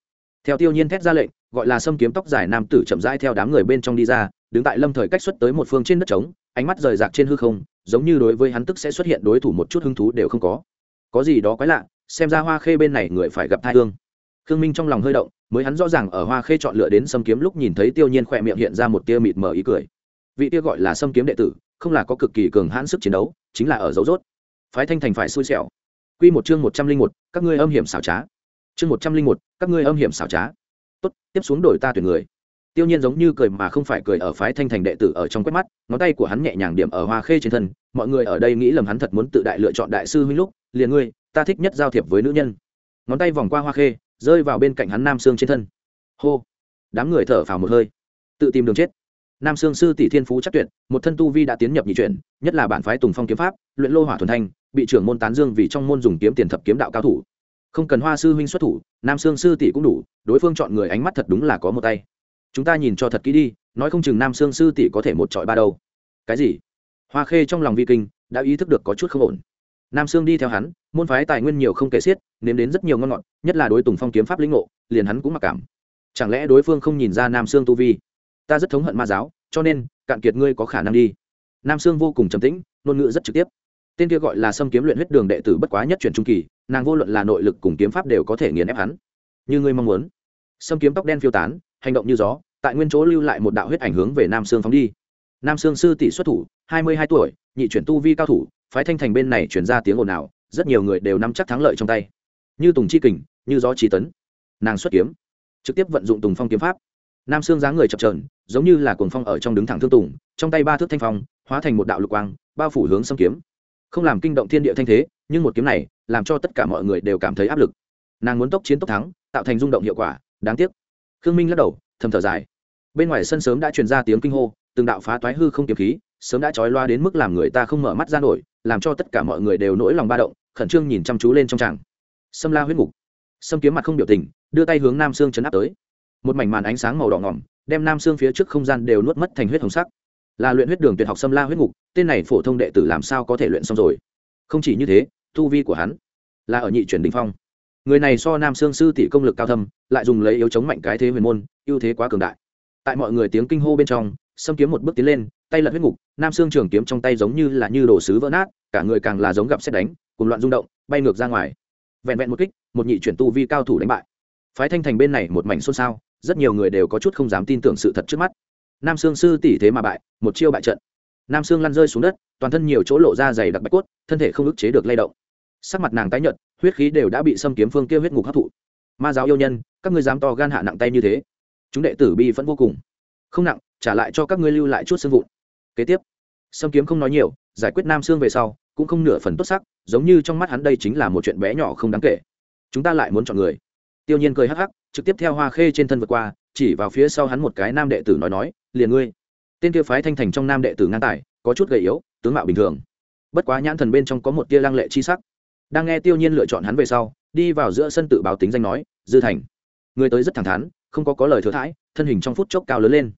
Theo tiêu nhiên thét ra lệnh, gọi là sâm kiếm tóc dài nam tử chậm rãi theo đám người bên trong đi ra, đứng tại lâm thời cách xuất tới một phương trên đất trống, ánh mắt rời rạc trên hư không, giống như đối với hắn tức sẽ xuất hiện đối thủ một chút hứng thú đều không có. Có gì đó quái lạ, xem ra hoa khê bên này người phải gặp thai hương. Khương minh trong lòng hơi động, mới hắn rõ ràng ở hoa khê chọn lựa đến sâm kiếm lúc nhìn thấy tiêu nhiên khỏe miệng hiện ra một tia mịt mờ ý cười. Vị tia gọi là sâm kiếm đệ tử, không là có cực kỳ cường hãn sức chiến đấu, chính là ở dấu rốt phái thanh thành phải xui xẻo quy một chương một trăm linh một, các ngươi âm hiểm xảo trá. Chương một trăm linh một, các ngươi âm hiểm xảo trá. Tốt, tiếp xuống đổi ta tuyển người. Tiêu nhiên giống như cười mà không phải cười ở phái thanh thành đệ tử ở trong quét mắt, ngón tay của hắn nhẹ nhàng điểm ở hoa khê trên thân, mọi người ở đây nghĩ lầm hắn thật muốn tự đại lựa chọn đại sư huynh lúc, liền ngươi, ta thích nhất giao thiệp với nữ nhân. Ngón tay vòng qua hoa khê, rơi vào bên cạnh hắn nam xương trên thân. Hô. Đám người thở phào một hơi. Tự tìm đường chết. Nam sương sư tỷ thiên phú chắc tuyệt, một thân tu vi đã tiến nhập nhị chuyển, nhất là bản phái tùng phong kiếm pháp, luyện lô hỏa thuần thanh bị trưởng môn tán dương vì trong môn dùng kiếm tiền thập kiếm đạo cao thủ. Không cần hoa sư huynh xuất thủ, nam sương sư tỷ cũng đủ, đối phương chọn người ánh mắt thật đúng là có một tay. Chúng ta nhìn cho thật kỹ đi, nói không chừng nam sương sư tỷ có thể một trọi ba đâu. Cái gì? Hoa khê trong lòng vi kinh, đã ý thức được có chút không ổn. Nam sương đi theo hắn, môn phái tài nguyên nhiều không kể xiết, nếm đến rất nhiều ngon ngọt, nhất là đối tùng phong kiếm pháp lĩnh ngộ, liền hắn cũng mặc cảm. Chẳng lẽ đối phương không nhìn ra nam sương tu vi? Ta rất thống hận ma giáo, cho nên, cạn kiệt ngươi có khả năng đi. Nam sương vô cùng trầm tĩnh, ngôn ngữ rất trực tiếp tên kia gọi là xâm kiếm luyện huyết đường đệ tử bất quá nhất chuyển trung kỳ, nàng vô luận là nội lực cùng kiếm pháp đều có thể nghiền ép hắn. Như ngươi mong muốn. Xâm kiếm tóc đen phiêu tán, hành động như gió, tại nguyên chỗ lưu lại một đạo huyết ảnh hướng về nam sương phóng đi. Nam sương sư tỷ xuất thủ, hai mươi hai tuổi, nhị chuyển tu vi cao thủ, phái thanh thành bên này chuyển ra tiếng ồn ào, rất nhiều người đều nắm chắc thắng lợi trong tay. Như tùng chi kình, như gió trí tấn. Nàng xuất kiếm, trực tiếp vận dụng tùng phong kiếm pháp. Nam Sương dáng người chập trờn giống như là cuồng phong ở trong đứng thẳng thương tùng, trong tay ba thước thanh phong, hóa thành một đạo lục quang, bao phủ hướng xâm kiếm không làm kinh động thiên địa thanh thế, nhưng một kiếm này làm cho tất cả mọi người đều cảm thấy áp lực. Nàng muốn tốc chiến tốc thắng, tạo thành rung động hiệu quả, đáng tiếc. Khương minh lắc đầu, thầm thở dài. Bên ngoài sân sớm đã truyền ra tiếng kinh hô, từng đạo phá toái hư không kiếm khí, sớm đã trói loa đến mức làm người ta không mở mắt ra nổi, làm cho tất cả mọi người đều nỗi lòng ba động, khẩn trương nhìn chăm chú lên trong tràng. Sâm la huyết ngục sâm kiếm mặt không biểu tình, đưa tay hướng nam sương chấn áp tới. Một mảnh màn ánh sáng màu đỏ ngỏm, đem nam sương phía trước không gian đều nuốt mất thành huyết hồng sắc là luyện huyết đường tuyệt học xâm la huyết ngục, tên này phổ thông đệ tử làm sao có thể luyện xong rồi? Không chỉ như thế, tu vi của hắn là ở nhị chuyển đình phong. Người này so nam sương sư tỷ công lực cao thâm, lại dùng lấy yếu chống mạnh cái thế huyền môn, ưu thế quá cường đại. Tại mọi người tiếng kinh hô bên trong xâm kiếm một bước tiến lên, tay lật huyết ngục, nam xương trường kiếm trong tay giống như là như đồ sứ vỡ nát, cả người càng là giống gặp xét đánh cùng loạn rung động, bay ngược ra ngoài. Vẹn vẹn một kích, một nhị chuyển tu vi cao thủ đánh bại. Phái thanh thành bên này một mảnh xôn xao, rất nhiều người đều có chút không dám tin tưởng sự thật trước mắt nam sương sư tỷ thế mà bại, một chiêu bại trận. Nam sương lăn rơi xuống đất, toàn thân nhiều chỗ lộ ra dày đặc bạch cốt, thân thể không ức chế được lay động. Sắc mặt nàng tái nhợt, huyết khí đều đã bị xâm kiếm phương kia huyết ngục hấp thụ. Ma giáo yêu nhân, các ngươi dám to gan hạ nặng tay như thế? Chúng đệ tử bi vẫn vô cùng. Không nặng, trả lại cho các ngươi lưu lại chút xương vụn. Kế tiếp, xâm kiếm không nói nhiều, giải quyết nam xương về sau, cũng không nửa phần tốt sắc, giống như trong mắt hắn đây chính là một chuyện bé nhỏ không đáng kể. Chúng ta lại muốn chọn người. Tiêu nhiên cười hắc hắc, trực tiếp theo hoa khê trên thân vượt qua chỉ vào phía sau hắn một cái nam đệ tử nói nói, liền ngươi. Tên kia phái thanh thành trong nam đệ tử ngang tài, có chút gầy yếu, tướng mạo bình thường. Bất quá nhãn thần bên trong có một tia lăng lệ chi sắc. Đang nghe tiêu nhiên lựa chọn hắn về sau, đi vào giữa sân tự báo tính danh nói, dư thành, người tới rất thẳng thắn, không có có lời thừa thãi, thân hình trong phút chốc cao lớn lên.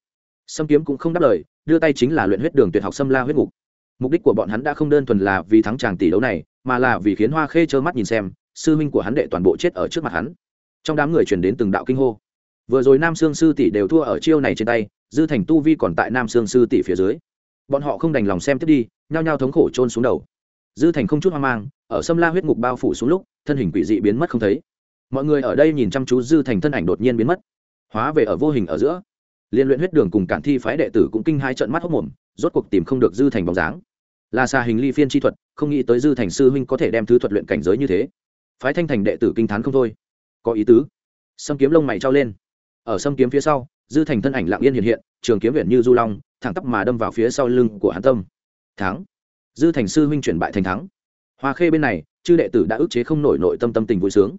Sâm kiếm cũng không đáp lời, đưa tay chính là luyện huyết đường tuyệt học xâm la huyết ngục. Mục đích của bọn hắn đã không đơn thuần là vì thắng chàng tỷ đấu này, mà là vì khiến hoa khê trơ mắt nhìn xem, sư minh của hắn đệ toàn bộ chết ở trước mặt hắn. Trong đám người truyền đến từng đạo kinh hô vừa rồi nam sương sư tỷ đều thua ở chiêu này trên tay, dư thành tu vi còn tại nam sương sư tỷ phía dưới. Bọn họ không đành lòng xem tiếp đi, nhao nhao thống khổ trôn xuống đầu. Dư thành không chút hoang mang, ở sâm la huyết ngục bao phủ xuống lúc, thân hình quỷ dị biến mất không thấy. Mọi người ở đây nhìn chăm chú dư thành thân ảnh đột nhiên biến mất, hóa về ở vô hình ở giữa. Liên luyện huyết đường cùng cản thi phái đệ tử cũng kinh hai trận mắt hốc mồm, rốt cuộc tìm không được dư thành bóng dáng. Là xà hình ly phiên chi thuật, không nghĩ tới dư thành sư huynh có thể đem thứ thuật luyện cảnh giới như thế. Phái thanh thành đệ tử kinh t h á n không thôi. Có ý tứ. Sâm kiếm lông mày trao lên ở sâm kiếm phía sau, dư thành thân ảnh lạng yên hiện hiện, trường kiếm viện như du long, thẳng tắp mà đâm vào phía sau lưng của hàn tâm. Thắng. Dư thành sư huynh chuyển bại thành thắng. Hoa khê bên này, chư đệ tử đã ức chế không nổi nội tâm tâm tình vui sướng.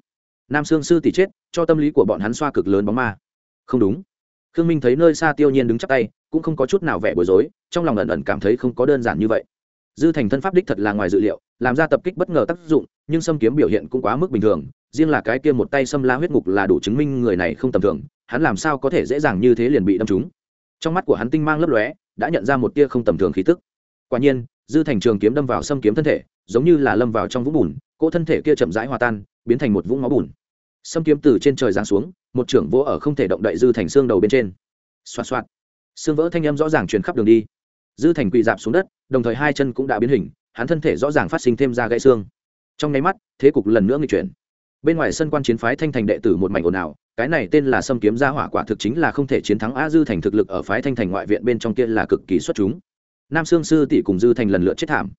Nam sương sư tỷ chết, cho tâm lý của bọn hắn xoa cực lớn bóng ma. Không đúng. Khương minh thấy nơi xa tiêu nhiên đứng chắc tay, cũng không có chút nào vẻ bối rối, trong lòng ẩn ẩn cảm thấy không có đơn giản như vậy. Dư thành thân pháp đích thật là ngoài dự liệu, làm ra tập kích bất ngờ tác dụng, nhưng xâm kiếm biểu hiện cũng quá mức bình thường, riêng là cái kia một tay xâm la huyết ngục là đủ chứng minh người này không tầm thường hắn làm sao có thể dễ dàng như thế liền bị đâm trúng? Trong mắt của hắn tinh mang lấp lóe, đã nhận ra một tia không tầm thường khí tức. Quả nhiên, dư thành trường kiếm đâm vào xâm kiếm thân thể, giống như là lâm vào trong vũng bùn, cỗ thân thể kia chậm rãi hòa tan, biến thành một vũng máu bùn. Xâm kiếm từ trên trời giáng xuống, một trưởng vỗ ở không thể động đậy dư thành xương đầu bên trên. Xoa xoa xương vỡ thanh âm rõ ràng truyền khắp đường đi. Dư thành quỳ dạp xuống đất, đồng thời hai chân cũng đã biến hình, hắn thân thể rõ ràng phát sinh thêm ra gãy xương. Trong nháy mắt, thế cục lần nữa nghịch chuyển bên ngoài sân quan chiến phái thanh thành đệ tử một mảnh ồn ào, cái này tên là xâm kiếm gia hỏa quả thực chính là không thể chiến thắng a dư thành thực lực ở phái thanh thành ngoại viện bên trong kia là cực kỳ xuất chúng. Nam sương sư tỷ cùng dư thành lần lượt chết thảm.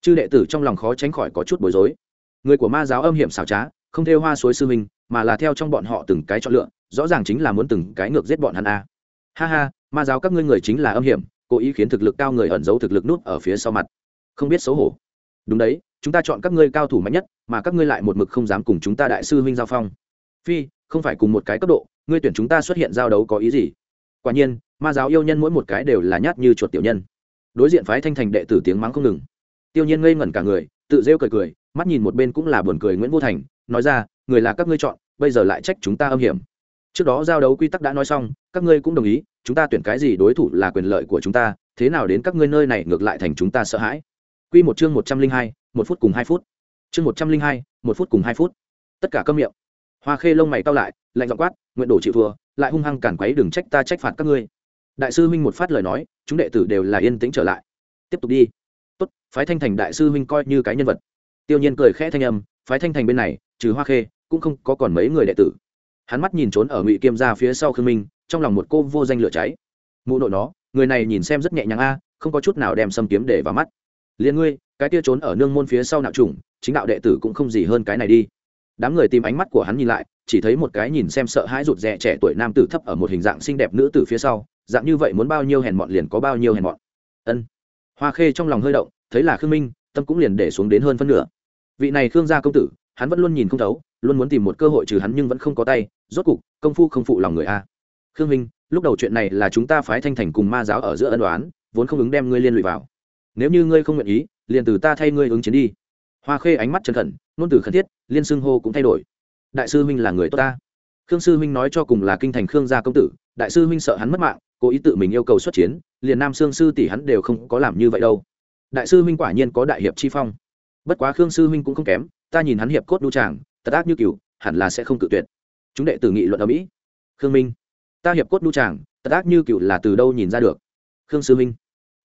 Chư đệ tử trong lòng khó tránh khỏi có chút bối rối. Người của ma giáo âm hiểm xảo trá, không theo hoa suối sư minh mà là theo trong bọn họ từng cái chọn lựa, rõ ràng chính là muốn từng cái ngược giết bọn hắn a. Ha ha, ma giáo các ngươi người chính là âm hiểm, cố ý khiến thực lực cao người ẩn giấu thực lực nút ở phía sau mặt. Không biết xấu hổ. Đúng đấy chúng ta chọn các ngươi cao thủ mạnh nhất, mà các ngươi lại một mực không dám cùng chúng ta đại sư huynh giao phong. Phi, không phải cùng một cái cấp độ, ngươi tuyển chúng ta xuất hiện giao đấu có ý gì? Quả nhiên, ma giáo yêu nhân mỗi một cái đều là nhát như chuột tiểu nhân. Đối diện phái thanh thành đệ tử tiếng mắng không ngừng. Tiêu nhiên ngây ngẩn cả người, tự rêu cười cười, mắt nhìn một bên cũng là buồn cười nguyễn vô thành, nói ra, người là các ngươi chọn, bây giờ lại trách chúng ta âm hiểm. Trước đó giao đấu quy tắc đã nói xong, các ngươi cũng đồng ý, chúng ta tuyển cái gì đối thủ là quyền lợi của chúng ta, thế nào đến các ngươi nơi này ngược lại thành chúng ta sợ hãi? Quy một chương một trăm linh hai, một phút cùng hai phút. Chương một trăm linh hai, một phút cùng hai phút. Tất cả câm miệng. Hoa khê lông mày cau lại, lạnh giọng quát, nguyện đổ chịu thua, lại hung hăng cản quấy đừng trách ta trách phạt các ngươi. Đại sư huynh một phát lời nói, chúng đệ tử đều là yên tĩnh trở lại. Tiếp tục đi. Tốt, phái thanh thành đại sư huynh coi như cái nhân vật. Tiêu nhiên cười khẽ thanh âm, phái thanh thành bên này, trừ hoa khê, cũng không có còn mấy người đệ tử. Hắn mắt nhìn trốn ở ngụy kiêm gia phía sau khương minh, trong lòng một cô vô danh lửa cháy. Mụ nội nó, người này nhìn xem rất nhẹ nhàng a, không có chút nào đem xâm kiếm để vào mắt liền ngươi, cái tia trốn ở nương môn phía sau nạo trùng, chính đạo đệ tử cũng không gì hơn cái này đi. Đám người tìm ánh mắt của hắn nhìn lại, chỉ thấy một cái nhìn xem sợ hãi rụt rè trẻ tuổi nam tử thấp ở một hình dạng xinh đẹp nữ tử phía sau, dạng như vậy muốn bao nhiêu hèn mọn liền có bao nhiêu hèn mọn. Ân. Hoa khê trong lòng hơi động, thấy là khương minh, tâm cũng liền để xuống đến hơn phân nửa. Vị này khương gia công tử, hắn vẫn luôn nhìn không thấu, luôn muốn tìm một cơ hội trừ hắn nhưng vẫn không có tay, rốt cục, công phu không phụ lòng người a. Khương minh, lúc đầu chuyện này là chúng ta phái thanh thành cùng ma giáo ở giữa ân đoán vốn không ứng đem ngươi liên lụy vào nếu như ngươi không nguyện ý, liền từ ta thay ngươi ứng chiến đi. Hoa khê ánh mắt chân khẩn, ngôn từ khẩn thiết, liên xưng hô cũng thay đổi. Đại sư huynh là người tốt ta. Khương sư huynh nói cho cùng là kinh thành khương gia công tử, đại sư huynh sợ hắn mất mạng, cố ý tự mình yêu cầu xuất chiến, liền nam sương sư tỷ hắn đều không có làm như vậy đâu. Đại sư huynh quả nhiên có đại hiệp chi phong. Bất quá khương sư huynh cũng không kém, ta nhìn hắn hiệp cốt đu tràng, tật ác như cừu, hẳn là sẽ không cự tuyệt. Chúng đệ tử nghị luận ở mỹ. Khương minh, ta hiệp cốt đu tràng, tật ác như cựu là từ đâu nhìn ra được? Khương sư minh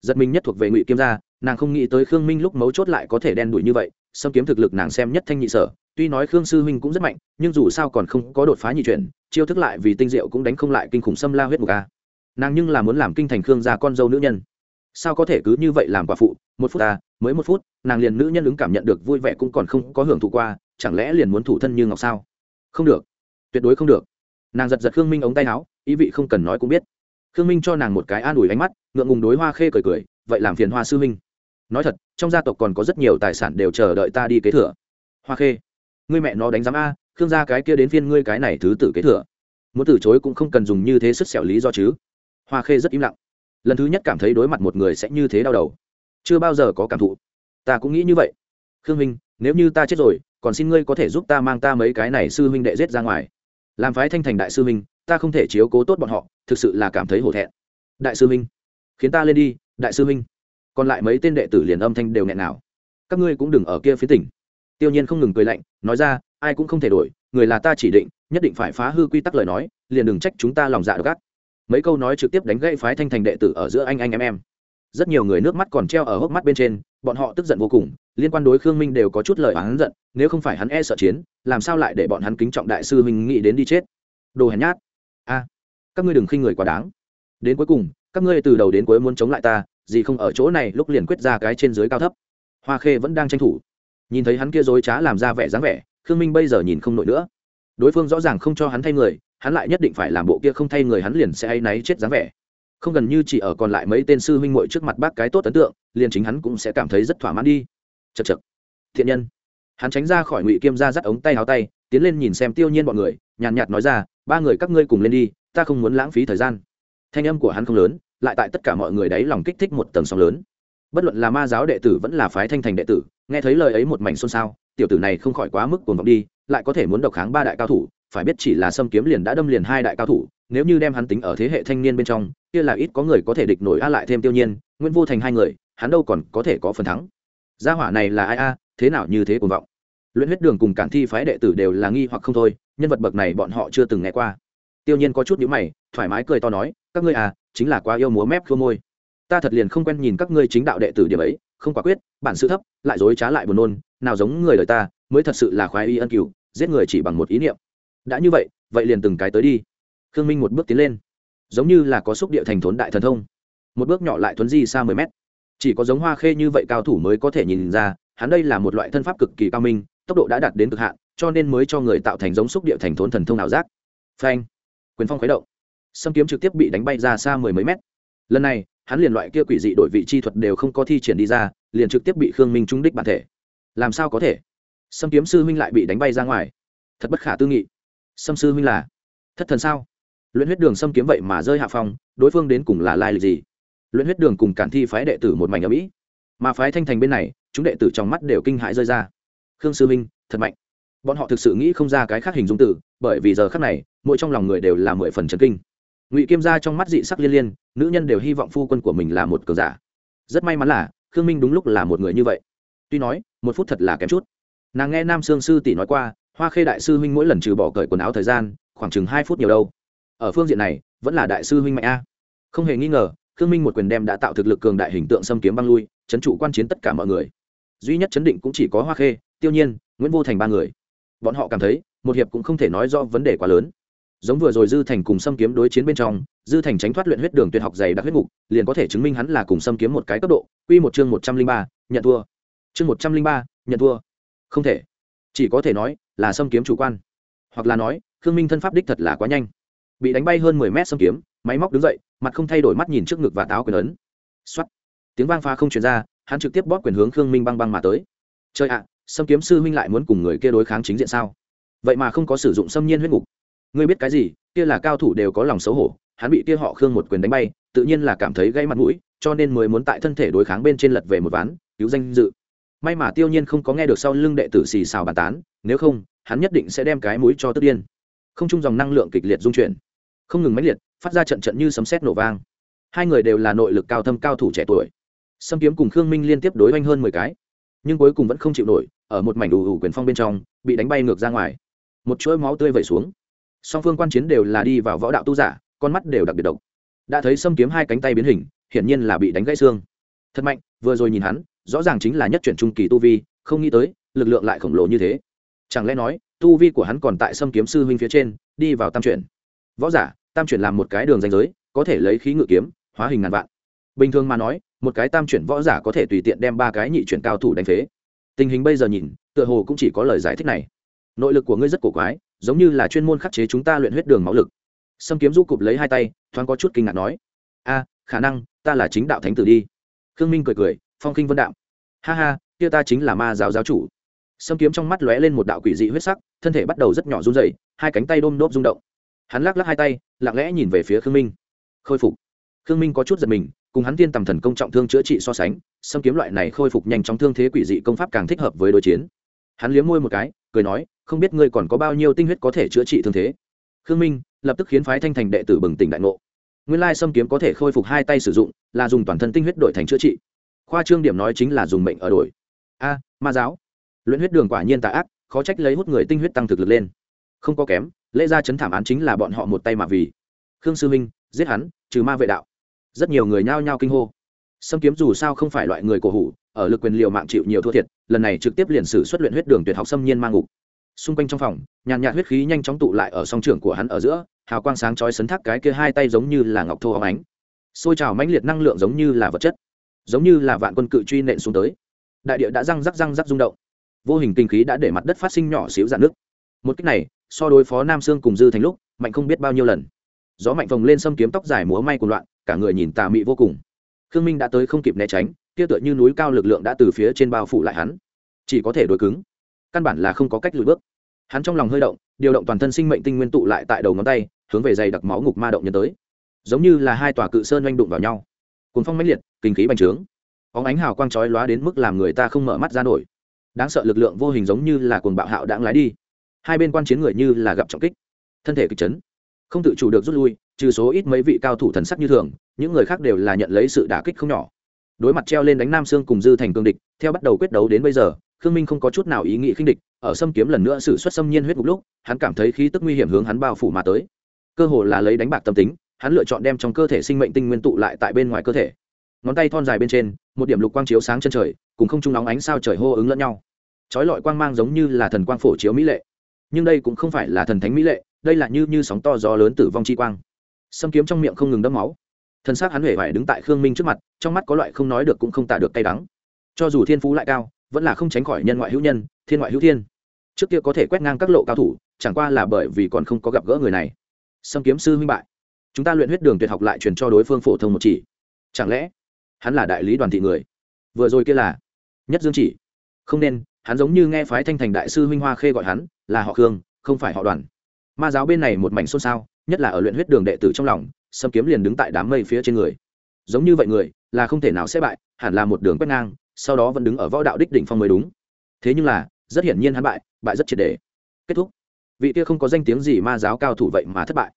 giật mình nhất thuộc về ngụy kiêm gia, nàng không nghĩ tới khương minh lúc mấu chốt lại có thể đen đuổi như vậy, xâm kiếm thực lực nàng xem nhất thanh nhị sở, tuy nói khương sư huynh cũng rất mạnh, nhưng dù sao còn không có đột phá nhị chuyển, chiêu thức lại vì tinh diệu cũng đánh không lại kinh khủng xâm la huyết mục a. Nàng nhưng là muốn làm kinh thành khương gia con dâu nữ nhân. Sao có thể cứ như vậy làm quả phụ, một phút ta mới một phút, nàng liền nữ nhân ứng cảm nhận được vui vẻ cũng còn không có hưởng thụ qua, chẳng lẽ liền muốn thủ thân như ngọc sao? Không được, tuyệt đối không được. Nàng giật giật khương minh ống tay áo, ý vị không cần nói cũng biết khương minh cho nàng một cái an ủi ánh mắt, ngượng ngùng đối hoa khê cười cười, vậy làm phiền hoa sư huynh. Nói thật, trong gia tộc còn có rất nhiều tài sản đều chờ đợi ta đi kế thừa. Hoa khê, ngươi mẹ nó đánh giám a, khương gia cái kia đến phiên ngươi cái này thứ tử kế thừa. Muốn từ chối cũng không cần dùng như thế sức xẻo lý do chứ. Hoa khê rất im lặng. Lần thứ nhất cảm thấy đối mặt một người sẽ như thế đau đầu. Chưa bao giờ có cảm thụ. Ta cũng nghĩ như vậy. Khương minh nếu như ta chết rồi, còn xin ngươi có thể giúp ta mang ta mấy cái này sư huynh đệ giết ra ngoài. Làm phái thanh thành đại sư huynh ta không thể chiếu cố tốt bọn họ thực sự là cảm thấy hổ thẹn. Đại sư minh, khiến ta lên đi đại sư minh. còn lại mấy tên đệ tử liền âm thanh đều nghẹn nào. Các ngươi cũng đừng ở kia phía tỉnh. Tiêu nhiên không ngừng cười lạnh nói ra ai cũng không thể đổi người là ta chỉ định nhất định phải phá hư quy tắc lời nói liền đừng trách chúng ta lòng dạ gắt mấy câu nói trực tiếp đánh gãy phái thanh thành đệ tử ở giữa anh anh em em. Rất nhiều người nước mắt còn treo ở hốc mắt bên trên bọn họ tức giận vô cùng liên quan đối khương minh đều có chút lời hắn giận nếu không phải hắn e sợ chiến làm sao lại để bọn hắn kính trọng đại sư minh nghĩ đến đi chết. Đồ hèn nhát a, các ngươi đừng khinh người quá đáng. Đến cuối cùng, các ngươi từ đầu đến cuối muốn chống lại ta, gì không ở chỗ này lúc liền quyết ra cái trên dưới cao thấp. Hoa khê vẫn đang tranh thủ. Nhìn thấy hắn kia dối trá làm ra vẻ dáng vẻ, khương minh bây giờ nhìn không nổi nữa. Đối phương rõ ràng không cho hắn thay người, hắn lại nhất định phải làm bộ kia không thay người hắn liền sẽ hay náy chết dáng vẻ. Không gần như chỉ ở còn lại mấy tên sư huynh muội trước mặt bác cái tốt ấn tượng, liền chính hắn cũng sẽ cảm thấy rất thỏa mãn đi. Chật chật thiện nhân. Hắn tránh ra khỏi ngụy kiêm ra dắt ống tay áo tay, tiến lên nhìn xem tiêu nhiên bọn người, nhàn nhạt nói ra ba người các ngươi cùng lên đi, ta không muốn lãng phí thời gian. Thanh âm của hắn không lớn, lại tại tất cả mọi người đấy lòng kích thích một tầng sóng lớn. Bất luận là ma giáo đệ tử vẫn là phái thanh thành đệ tử, nghe thấy lời ấy một mảnh xôn xao, tiểu tử này không khỏi quá mức cuồng vọng đi, lại có thể muốn độc kháng ba đại cao thủ, phải biết chỉ là xâm kiếm liền đã đâm liền hai đại cao thủ, nếu như đem hắn tính ở thế hệ thanh niên bên trong, kia là ít có người có thể địch nổi a lại thêm tiêu nhiên, nguyễn vô thành hai người, hắn đâu còn có thể có phần thắng. Gia hỏa này là ai a, thế nào như thế cuồng vọng? Luyện huyết đường cùng cản thi phái đệ tử đều là nghi hoặc không thôi nhân vật bậc này bọn họ chưa từng nghe qua. Tiêu nhiên có chút nhữ mày, thoải mái cười to nói, các ngươi à chính là quá yêu múa mép khô môi. Ta thật liền không quen nhìn các ngươi chính đạo đệ tử điểm ấy, không quả quyết, bản sự thấp, lại dối trá lại buồn nôn, nào giống người đời ta, mới thật sự là khoái y ân cửu, giết người chỉ bằng một ý niệm. Đã như vậy vậy liền từng cái tới đi. Khương minh một bước tiến lên. Giống như là có xúc địa thành thốn đại thần thông. Một bước nhỏ lại thuấn di xa mười mét. Chỉ có giống hoa khê như vậy cao thủ mới có thể nhìn ra, hắn đây là một loại thân pháp cực kỳ cao minh, tốc độ đã đạt đến cực hạn cho nên mới cho người tạo thành giống xúc địa thành thốn thần thông ảo giác. Phanh. Quyền phong khuấy động. Sâm kiếm trực tiếp bị đánh bay ra xa mười mấy mét. Lần này, hắn liền loại kia quỷ dị đổi vị chi thuật đều không có thi triển đi ra, liền trực tiếp bị khương minh trúng đích bản thể. Làm sao có thể? Sâm kiếm sư huynh lại bị đánh bay ra ngoài. Thật bất khả tư nghị. Sâm sư huynh là thất thần sao? Luyện huyết đường sâm kiếm vậy mà rơi hạ phong, đối phương đến cùng là lai lịch gì? Luyện huyết đường cùng cản thi phái đệ tử một mảnh ở mỹ mà phái thanh thành bên này, chúng đệ tử trong mắt đều kinh hãi rơi ra. Khương sư minh thật mạnh bọn họ thực sự nghĩ không ra cái khác hình dung tử bởi vì giờ khác này, mỗi trong lòng người đều là mười phần trần kinh. Ngụy kiêm gia trong mắt dị sắc liên liên, nữ nhân đều hy vọng phu quân của mình là một cờ giả. Rất may mắn là, khương minh đúng lúc là một người như vậy. Tuy nói, một phút thật là kém chút. Nàng nghe nam sương sư tỷ nói qua, hoa khê đại sư huynh mỗi lần trừ bỏ cởi quần áo thời gian, khoảng chừng hai phút nhiều đâu. Ở phương diện này, vẫn là đại sư huynh mạnh a. Không hề nghi ngờ, khương minh một quyền đem đã tạo thực lực cường đại hình tượng xâm kiếm băng lui, chấn trụ quan chiến tất cả mọi người. Duy nhất chấn định cũng chỉ có hoa khê, tiêu nhiên, nguyễn vô thành ba người bọn họ cảm thấy, một hiệp cũng không thể nói do vấn đề quá lớn. Giống vừa rồi dư thành cùng xâm kiếm đối chiến bên trong, dư thành tránh thoát luyện huyết đường tuyệt học dày đặc huyết ngục, liền có thể chứng minh hắn là cùng xâm kiếm một cái cấp độ. Quy một chương một trăm linh ba, nhận thua. Chương một trăm linh ba, nhận thua. Không thể. Chỉ có thể nói là xâm kiếm chủ quan. Hoặc là nói, khương minh thân pháp đích thật là quá nhanh. Bị đánh bay hơn mười mét xâm kiếm, máy móc đứng dậy, mặt không thay đổi mắt nhìn trước ngực và táo quyền ấn. X tiếng vang pha không chuyển ra, hắn trực tiếp bóp quyền hướng khương minh băng băng mà tới. Chơi ạ xâm kiếm sư huynh lại muốn cùng người kia đối kháng chính diện sao? Vậy mà không có sử dụng xâm nhiên huyết ngục. Ngươi biết cái gì? Kia là cao thủ đều có lòng xấu hổ, hắn bị kia họ khương một quyền đánh bay, tự nhiên là cảm thấy gây mặt mũi, cho nên mới muốn tại thân thể đối kháng bên trên lật về một ván, cứu danh dự. May mà tiêu nhiên không có nghe được sau lưng đệ tử xì xào bàn tán, nếu không, hắn nhất định sẽ đem cái mũi cho tức điên. Không chung dòng năng lượng kịch liệt dung chuyển. Không ngừng mãnh liệt, phát ra trận trận như sấm sét nổ vang. Hai người đều là nội lực cao thâm cao thủ trẻ tuổi. Sâm kiếm cùng khương minh liên tiếp đối oanh hơn mười cái, nhưng cuối cùng vẫn không chịu nổi ở một mảnh đủ ủ quyền phong bên trong, bị đánh bay ngược ra ngoài. Một chuỗi máu tươi vẩy xuống. Song phương quan chiến đều là đi vào võ đạo tu giả, con mắt đều đặc biệt độc. Đã thấy sâm kiếm hai cánh tay biến hình, hiển nhiên là bị đánh gãy xương. Thật mạnh, vừa rồi nhìn hắn, rõ ràng chính là nhất chuyển trung kỳ tu vi, không nghĩ tới, lực lượng lại khổng lồ như thế. Chẳng lẽ nói, tu vi của hắn còn tại sâm kiếm sư huynh phía trên, đi vào tam chuyển? Võ giả, tam chuyển làm một cái đường danh giới, có thể lấy khí ngự kiếm, hóa hình ngàn vạn. Bình thường mà nói, một cái tam chuyển võ giả có thể tùy tiện đem ba cái nhị chuyển cao thủ đánh phế tình hình bây giờ nhìn, tựa hồ cũng chỉ có lời giải thích này. Nội lực của ngươi rất cổ quái, giống như là chuyên môn khắc chế chúng ta luyện huyết đường máu lực. Sâm kiếm du cụp lấy hai tay, thoáng có chút kinh ngạc nói, a, khả năng ta là chính đạo thánh tử đi. Khương minh cười cười, phong khinh vân đạo. Ha ha, kia ta chính là ma giáo giáo chủ. Sâm kiếm trong mắt lóe lên một đạo quỷ dị huyết sắc, thân thể bắt đầu rất nhỏ run rẩy, hai cánh tay đôm đốp rung động. Hắn lắc lắc hai tay, lặng lẽ nhìn về phía khương minh. Khôi phục. Khương minh có chút giật mình cùng hắn tiên tầm thần công trọng thương chữa trị so sánh sâm kiếm loại này khôi phục nhanh chóng thương thế quỷ dị công pháp càng thích hợp với đối chiến. Hắn liếm môi một cái, cười nói, không biết ngươi còn có bao nhiêu tinh huyết có thể chữa trị thương thế? Khương minh lập tức khiến phái thanh thành đệ tử bừng tỉnh đại ngộ. Nguyên lai sâm kiếm có thể khôi phục hai tay sử dụng, là dùng toàn thân tinh huyết đổi thành chữa trị. Khoa trương điểm nói chính là dùng mệnh ở đổi. A, ma giáo. Luyện huyết đường quả nhiên tà ác, khó trách lấy hút người tinh huyết tăng thực lực lên. Không có kém, lễ ra chấn thảm án chính là bọn họ một tay mà vì. Khương sư minh, giết hắn, trừ ma vệ đạo rất nhiều người nhao nhao kinh hô. Sâm kiếm dù sao không phải loại người cổ hủ, ở lực quyền liều mạng chịu nhiều thua thiệt, lần này trực tiếp liền sử xuất luyện huyết đường tuyệt học xâm nhiên mang ngục. Xung quanh trong phòng, nhàn nhạt huyết khí nhanh chóng tụ lại ở song trường của hắn ở giữa, hào quang sáng chói sấn thác cái kia hai tay giống như là ngọc thô óng ánh. Xôi trào mãnh liệt năng lượng giống như là vật chất, giống như là vạn quân cự truy nện xuống tới. Đại địa đã răng rắc răng rắc rung động. Vô hình kinh khí đã để mặt đất phát sinh nhỏ xíu dạn nước một cách này, so đối phó nam sương cùng dư thành lúc, mạnh không biết bao nhiêu lần. Gió mạnh vồng lên xâm kiếm tóc dài múa may cùng loạn cả người nhìn tà mị vô cùng. Khương minh đã tới không kịp né tránh, kia tựa như núi cao lực lượng đã từ phía trên bao phủ lại hắn. Chỉ có thể đối cứng. Căn bản là không có cách lùi bước. Hắn trong lòng hơi động, điều động toàn thân sinh mệnh tinh nguyên tụ lại tại đầu ngón tay, hướng về dày đặc máu ngục ma động nhân tới. Giống như là hai tòa cự sơn oanh đụng vào nhau. Cuốn phong mãnh liệt, kinh khí bành trướng. Óng ánh hào quang chói lóa đến mức làm người ta không mở mắt ra nổi. Đáng sợ lực lượng vô hình giống như là cuồng bạo hạo đãng lái đi. Hai bên quan chiến người như là gặp trọng kích. Thân thể kịch chấn không tự chủ được rút lui, trừ số ít mấy vị cao thủ thần sắc như thường, những người khác đều là nhận lấy sự đả kích không nhỏ. Đối mặt treo lên đánh nam sương cùng dư thành cương địch, theo bắt đầu quyết đấu đến bây giờ, khương minh không có chút nào ý nghĩ khinh địch, ở xâm kiếm lần nữa xử suất xâm nhiên huyết một lúc, hắn cảm thấy khí tức nguy hiểm hướng hắn bao phủ mà tới. Cơ hồ là lấy đánh bạc tâm tính, hắn lựa chọn đem trong cơ thể sinh mệnh tinh nguyên tụ lại tại bên ngoài cơ thể. Ngón tay thon dài bên trên, một điểm lục quang chiếu sáng chân trời, cùng không trung nóng ánh sao trời hô ứng lẫn nhau. Trói lọi quang mang giống như là thần quang phổ chiếu mỹ lệ nhưng đây cũng không phải là thần thánh mỹ lệ, đây là như như sóng to gió lớn tử vong chi quang. Xâm kiếm trong miệng không ngừng đâm máu. Thân xác hắn huệ vải đứng tại khương minh trước mặt, trong mắt có loại không nói được cũng không tả được cay đắng. Cho dù thiên phú lại cao, vẫn là không tránh khỏi nhân ngoại hữu nhân, thiên ngoại hữu thiên. Trước kia có thể quét ngang các lộ cao thủ, chẳng qua là bởi vì còn không có gặp gỡ người này. Xâm kiếm sư huynh bại. Chúng ta luyện huyết đường tuyệt học lại truyền cho đối phương phổ thông một chỉ. Chẳng lẽ hắn là đại lý đoàn thị người? Vừa rồi kia là nhất dương chỉ. Không nên, hắn giống như nghe phái thanh thành đại sư huynh hoa khê gọi hắn là họ khương không phải họ đoàn ma giáo bên này một mảnh xôn xao nhất là ở luyện huyết đường đệ tử trong lòng sâm kiếm liền đứng tại đám mây phía trên người giống như vậy người là không thể nào sẽ bại hẳn là một đường quét ngang sau đó vẫn đứng ở võ đạo đích đỉnh phong mới đúng thế nhưng là rất hiển nhiên hắn bại bại rất triệt đề kết thúc vị kia không có danh tiếng gì ma giáo cao thủ vậy mà thất bại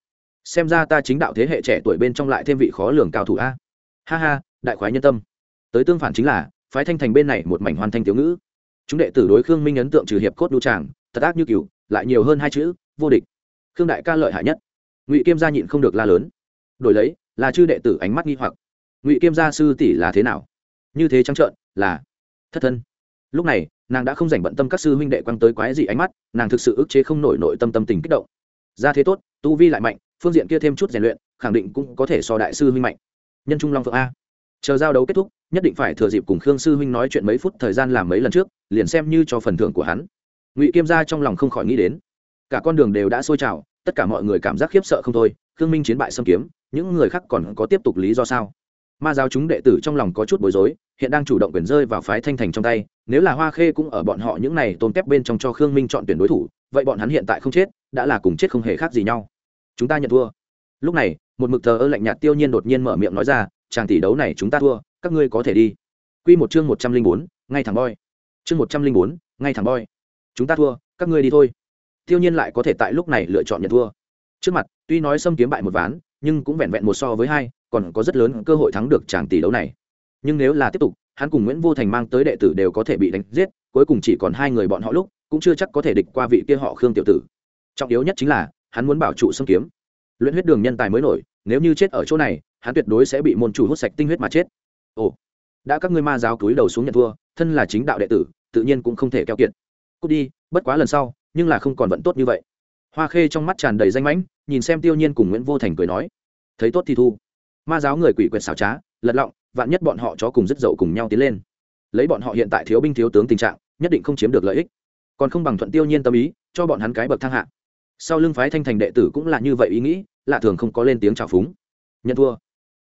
xem ra ta chính đạo thế hệ trẻ tuổi bên trong lại thêm vị khó lường cao thủ a ha ha đại khoái nhân tâm tới tương phản chính là phái thanh thành bên này một mảnh hoàn thanh thiếu ngữ chúng đệ tử đối khương minh ấn tượng trừ hiệp cốt đu tràng thật ác như cừu, lại nhiều hơn hai chữ, vô địch. Khương đại ca lợi hại nhất. Ngụy kiêm gia nhịn không được la lớn. Đổi lấy, là chư đệ tử ánh mắt nghi hoặc. Ngụy kiêm gia sư tỷ là thế nào? Như thế trắng trợn, là thất thân. Lúc này, nàng đã không dành bận tâm các sư huynh đệ quăng tới quái dị ánh mắt, nàng thực sự ức chế không nổi nội tâm tâm tình kích động. Ra thế tốt, tu vi lại mạnh, phương diện kia thêm chút rèn luyện, khẳng định cũng có thể so đại sư huynh mạnh. Nhân trung long phượng a. Chờ giao đấu kết thúc, nhất định phải thừa dịp cùng khương sư huynh nói chuyện mấy phút thời gian làm mấy lần trước, liền xem như cho phần thưởng của hắn ngụy kiêm gia trong lòng không khỏi nghĩ đến cả con đường đều đã sôi trào tất cả mọi người cảm giác khiếp sợ không thôi khương minh chiến bại xâm kiếm những người khác còn có tiếp tục lý do sao ma giáo chúng đệ tử trong lòng có chút bối rối hiện đang chủ động quyền rơi vào phái thanh thành trong tay nếu là hoa khê cũng ở bọn họ những này tôn kép bên trong cho khương minh chọn tuyển đối thủ vậy bọn hắn hiện tại không chết đã là cùng chết không hề khác gì nhau chúng ta nhận thua lúc này một mực thờ ơ lạnh nhạt tiêu nhiên đột nhiên mở miệng nói ra chàng tỷ đấu này chúng ta thua các ngươi có thể đi Quy một chương một trăm linh bốn, ngay thẳng boy chương một trăm linh bốn, ngay thẳng boy chúng ta thua, các ngươi đi thôi. Tiêu nhiên lại có thể tại lúc này lựa chọn nhận thua. Trước mặt, tuy nói xâm kiếm bại một ván, nhưng cũng vẹn vẹn một so với hai, còn có rất lớn cơ hội thắng được tràng tỷ đấu này. Nhưng nếu là tiếp tục, hắn cùng nguyễn vô thành mang tới đệ tử đều có thể bị đánh giết, cuối cùng chỉ còn hai người bọn họ lúc, cũng chưa chắc có thể địch qua vị kia họ khương tiểu tử. Trọng yếu nhất chính là, hắn muốn bảo trụ xâm kiếm. Luyện huyết đường nhân tài mới nổi, nếu như chết ở chỗ này, hắn tuyệt đối sẽ bị môn chủ hút sạch tinh huyết mà chết. Ồ, đã các ngươi ma giáo cúi đầu xuống nhận thua, thân là chính đạo đệ tử, tự nhiên cũng không thể keo kiệt cút đi, bất quá lần sau, nhưng là không còn vẫn tốt như vậy. Hoa khê trong mắt tràn đầy danh mãnh, nhìn xem tiêu nhiên cùng nguyễn vô thành cười nói, thấy tốt thì thu. Ma giáo người quỷ quyệt xảo trá, lật lọng, vạn nhất bọn họ chó cùng rất dậu cùng nhau tiến lên. Lấy bọn họ hiện tại thiếu binh thiếu tướng tình trạng, nhất định không chiếm được lợi ích. Còn không bằng thuận tiêu nhiên tâm ý, cho bọn hắn cái bậc thang hạ. Sau lưng phái thanh thành đệ tử cũng là như vậy ý nghĩ, lạ thường không có lên tiếng trào phúng. Nhận thua.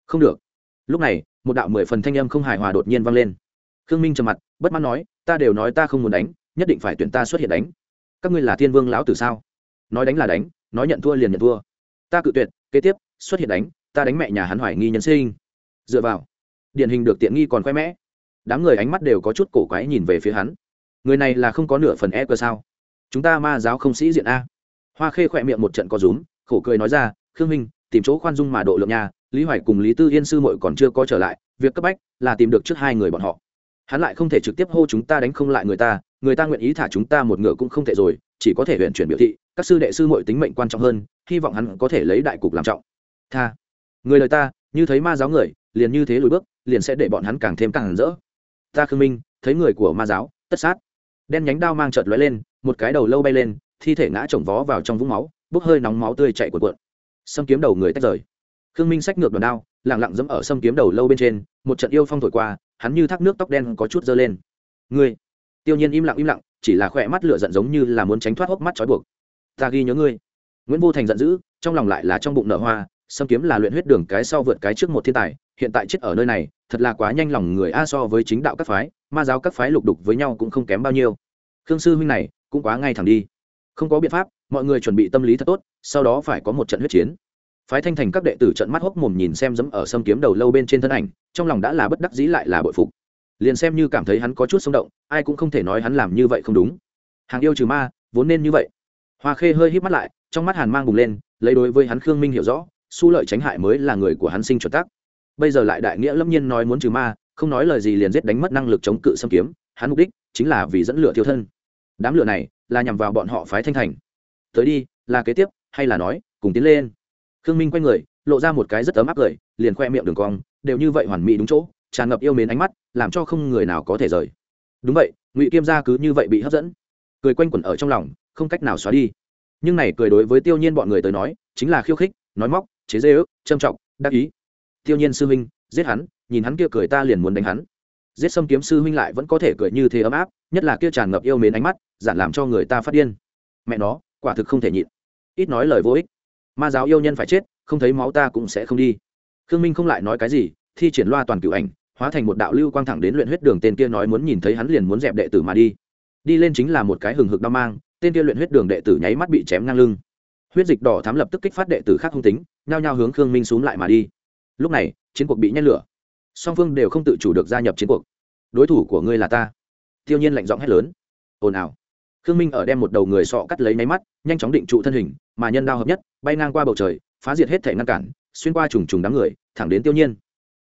Không được. Lúc này, một đạo mười phần thanh âm không hài hòa đột nhiên vang lên. Khương minh trầm mặt, bất mãn nói, ta đều nói ta không muốn đánh nhất định phải tuyển ta xuất hiện đánh. Các ngươi là thiên vương lão tử sao? Nói đánh là đánh, nói nhận thua liền nhận thua. Ta cự tuyệt, kế tiếp, xuất hiện đánh, ta đánh mẹ nhà hắn hoài nghi nhân sinh. Dựa vào, điển hình được tiện nghi còn khoe mẽ. Đám người ánh mắt đều có chút cổ quái nhìn về phía hắn. Người này là không có nửa phần e cơ sao? Chúng ta ma giáo không sĩ diện a. Hoa khê khỏe miệng một trận có rúm, khổ cười nói ra, khương minh, tìm chỗ khoan dung mà độ lượng nhà, lý hoài cùng lý tư yên sư mội còn chưa có trở lại, việc cấp bách là tìm được trước hai người bọn họ hắn lại không thể trực tiếp hô chúng ta đánh không lại người ta người ta nguyện ý thả chúng ta một ngựa cũng không thể rồi, chỉ có thể huyện chuyển biểu thị, các sư đệ sư mọi tính mệnh quan trọng hơn, hy vọng hắn có thể lấy đại cục làm trọng. Tha. Người lời ta, như thấy ma giáo người, liền như thế lùi bước, liền sẽ để bọn hắn càng thêm càng rỡ. Ta khương minh, thấy người của ma giáo, tất sát. Đen nhánh đao mang chợt lóe lên, một cái đầu lâu bay lên, thi thể ngã chồng vó vào trong vũng máu, bốc hơi nóng máu tươi chạy cuộn cuộn. Xâm kiếm đầu người tách rời. Khương minh sách ngược đòn đao lẳng lặng dẫm ở xâm kiếm đầu lâu bên trên, một trận yêu phong thổi qua hắn như thác nước tóc đen có chút dơ lên. Ngươi, tiêu nhiên im lặng im lặng, chỉ là khỏe mắt lửa giận giống như là muốn tránh thoát hốc mắt trói buộc. Ta ghi nhớ ngươi. Nguyễn vô thành giận dữ, trong lòng lại là trong bụng nở hoa, xâm kiếm là luyện huyết đường cái sau vượt cái trước một thiên tài, hiện tại chết ở nơi này, thật là quá nhanh lòng người a so với chính đạo các phái, ma giáo các phái lục đục với nhau cũng không kém bao nhiêu. Khương sư huynh này, cũng quá ngay thẳng đi. Không có biện pháp, mọi người chuẩn bị tâm lý thật tốt, sau đó phải có một trận huyết chiến phái thanh thành các đệ tử trận mắt hốc mồm nhìn xem dẫm ở sâm kiếm đầu lâu bên trên thân ảnh, trong lòng đã là bất đắc dĩ lại là bội phục. Liền xem như cảm thấy hắn có chút xung động, ai cũng không thể nói hắn làm như vậy không đúng. Hàng yêu trừ ma, vốn nên như vậy. Hoa khê hơi hít mắt lại, trong mắt hàn mang bùng lên, lấy đối với hắn khương minh hiểu rõ, su lợi tránh hại mới là người của hắn sinh chuẩn tắc. Bây giờ lại đại nghĩa lâm nhiên nói muốn trừ ma, không nói lời gì liền giết đánh mất năng lực chống cự xâm kiếm, hắn mục đích chính là vì dẫn lửa thiêu thân. Đám lửa này là nhằm vào bọn họ phái thanh thành. Tới đi, là kế tiếp, hay là nói, cùng tiến lên? Khương minh quay người, lộ ra một cái rất ấm áp cười, liền khoe miệng đường cong, đều như vậy hoàn mỹ đúng chỗ, tràn ngập yêu mến ánh mắt, làm cho không người nào có thể rời. Đúng vậy, ngụy kiêm gia cứ như vậy bị hấp dẫn. Cười quanh quẩn ở trong lòng, không cách nào xóa đi. Nhưng này cười đối với tiêu nhiên bọn người tới nói, chính là khiêu khích, nói móc, chế dê ước trâm trọng, đắc ý. Tiêu nhiên sư huynh, giết hắn, nhìn hắn kia cười ta liền muốn đánh hắn. Giết xâm kiếm sư huynh lại vẫn có thể cười như thế ấm áp, nhất là kia tràn ngập yêu mến ánh mắt, giản làm cho người ta phát điên. Mẹ nó, quả thực không thể nhịn. Ít nói lời vô ích ma giáo yêu nhân phải chết, không thấy máu ta cũng sẽ không đi. Khương minh không lại nói cái gì, thi triển loa toàn cựu ảnh, hóa thành một đạo lưu quang thẳng đến luyện huyết đường tên kia nói muốn nhìn thấy hắn liền muốn dẹp đệ tử mà đi. Đi lên chính là một cái hừng hực đau mang, tên kia luyện huyết đường đệ tử nháy mắt bị chém ngang lưng. Huyết dịch đỏ thám lập tức kích phát đệ tử khác không tính, nhao nhao hướng khương minh x lại mà đi. Lúc này, chiến cuộc bị nhét lửa. Song phương đều không tự chủ được gia nhập chiến cuộc. Đối thủ của ngươi là ta. Tiêu nhiên lạnh giọng hét lớn. Ồn ào khương minh ở đem một đầu người sọ cắt lấy máy mắt, nhanh chóng định trụ thân hình, mà nhân đao hợp nhất, bay ngang qua bầu trời, phá diệt hết thể ngăn cản, xuyên qua trùng trùng đám người, thẳng đến tiêu nhiên.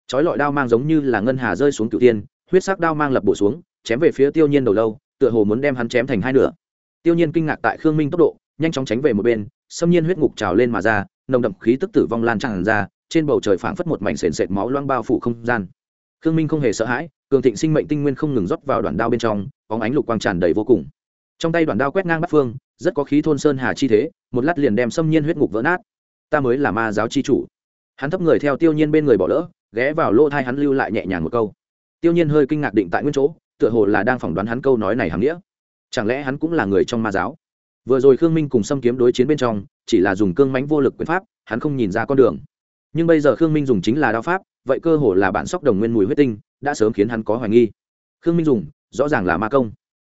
Chói lọi đao mang giống như là ngân hà rơi xuống cửu tiên, huyết sắc đao mang lập bổ xuống, chém về phía tiêu nhiên đầu lâu, tựa hồ muốn đem hắn chém thành hai nửa. Tiêu nhiên kinh ngạc tại khương minh tốc độ, nhanh chóng tránh về một bên, xâm nhiên huyết ngục trào lên mà ra, nồng đậm khí tức tử vong lan tràn ra, trên bầu trời phảng phất một mảnh sền sệt máu loang bao phủ không gian. Khương minh không hề sợ hãi, cường thịnh sinh mệnh tinh nguyên không ngừng rót vào đoạn đao bên trong, bóng ánh lục quang tràn đầy vô cùng trong tay đoạn đao quét ngang bắt phương, rất có khí thôn sơn hà chi thế, một lát liền đem xâm nhiên huyết ngục vỡ nát. Ta mới là ma giáo chi chủ. Hắn thấp người theo tiêu nhiên bên người bỏ lỡ, ghé vào lỗ thai hắn lưu lại nhẹ nhàng một câu. Tiêu nhiên hơi kinh ngạc định tại nguyên chỗ, tựa hồ là đang phỏng đoán hắn câu nói này hàm nghĩa. Chẳng lẽ hắn cũng là người trong ma giáo? Vừa rồi khương minh cùng xâm kiếm đối chiến bên trong, chỉ là dùng cương mánh vô lực quyền pháp, hắn không nhìn ra con đường. Nhưng bây giờ khương minh dùng chính là đao pháp, vậy cơ hồ là bản sóc đồng nguyên mùi huyết tinh, đã sớm khiến hắn có hoài nghi. Khương minh dùng, rõ ràng là ma công.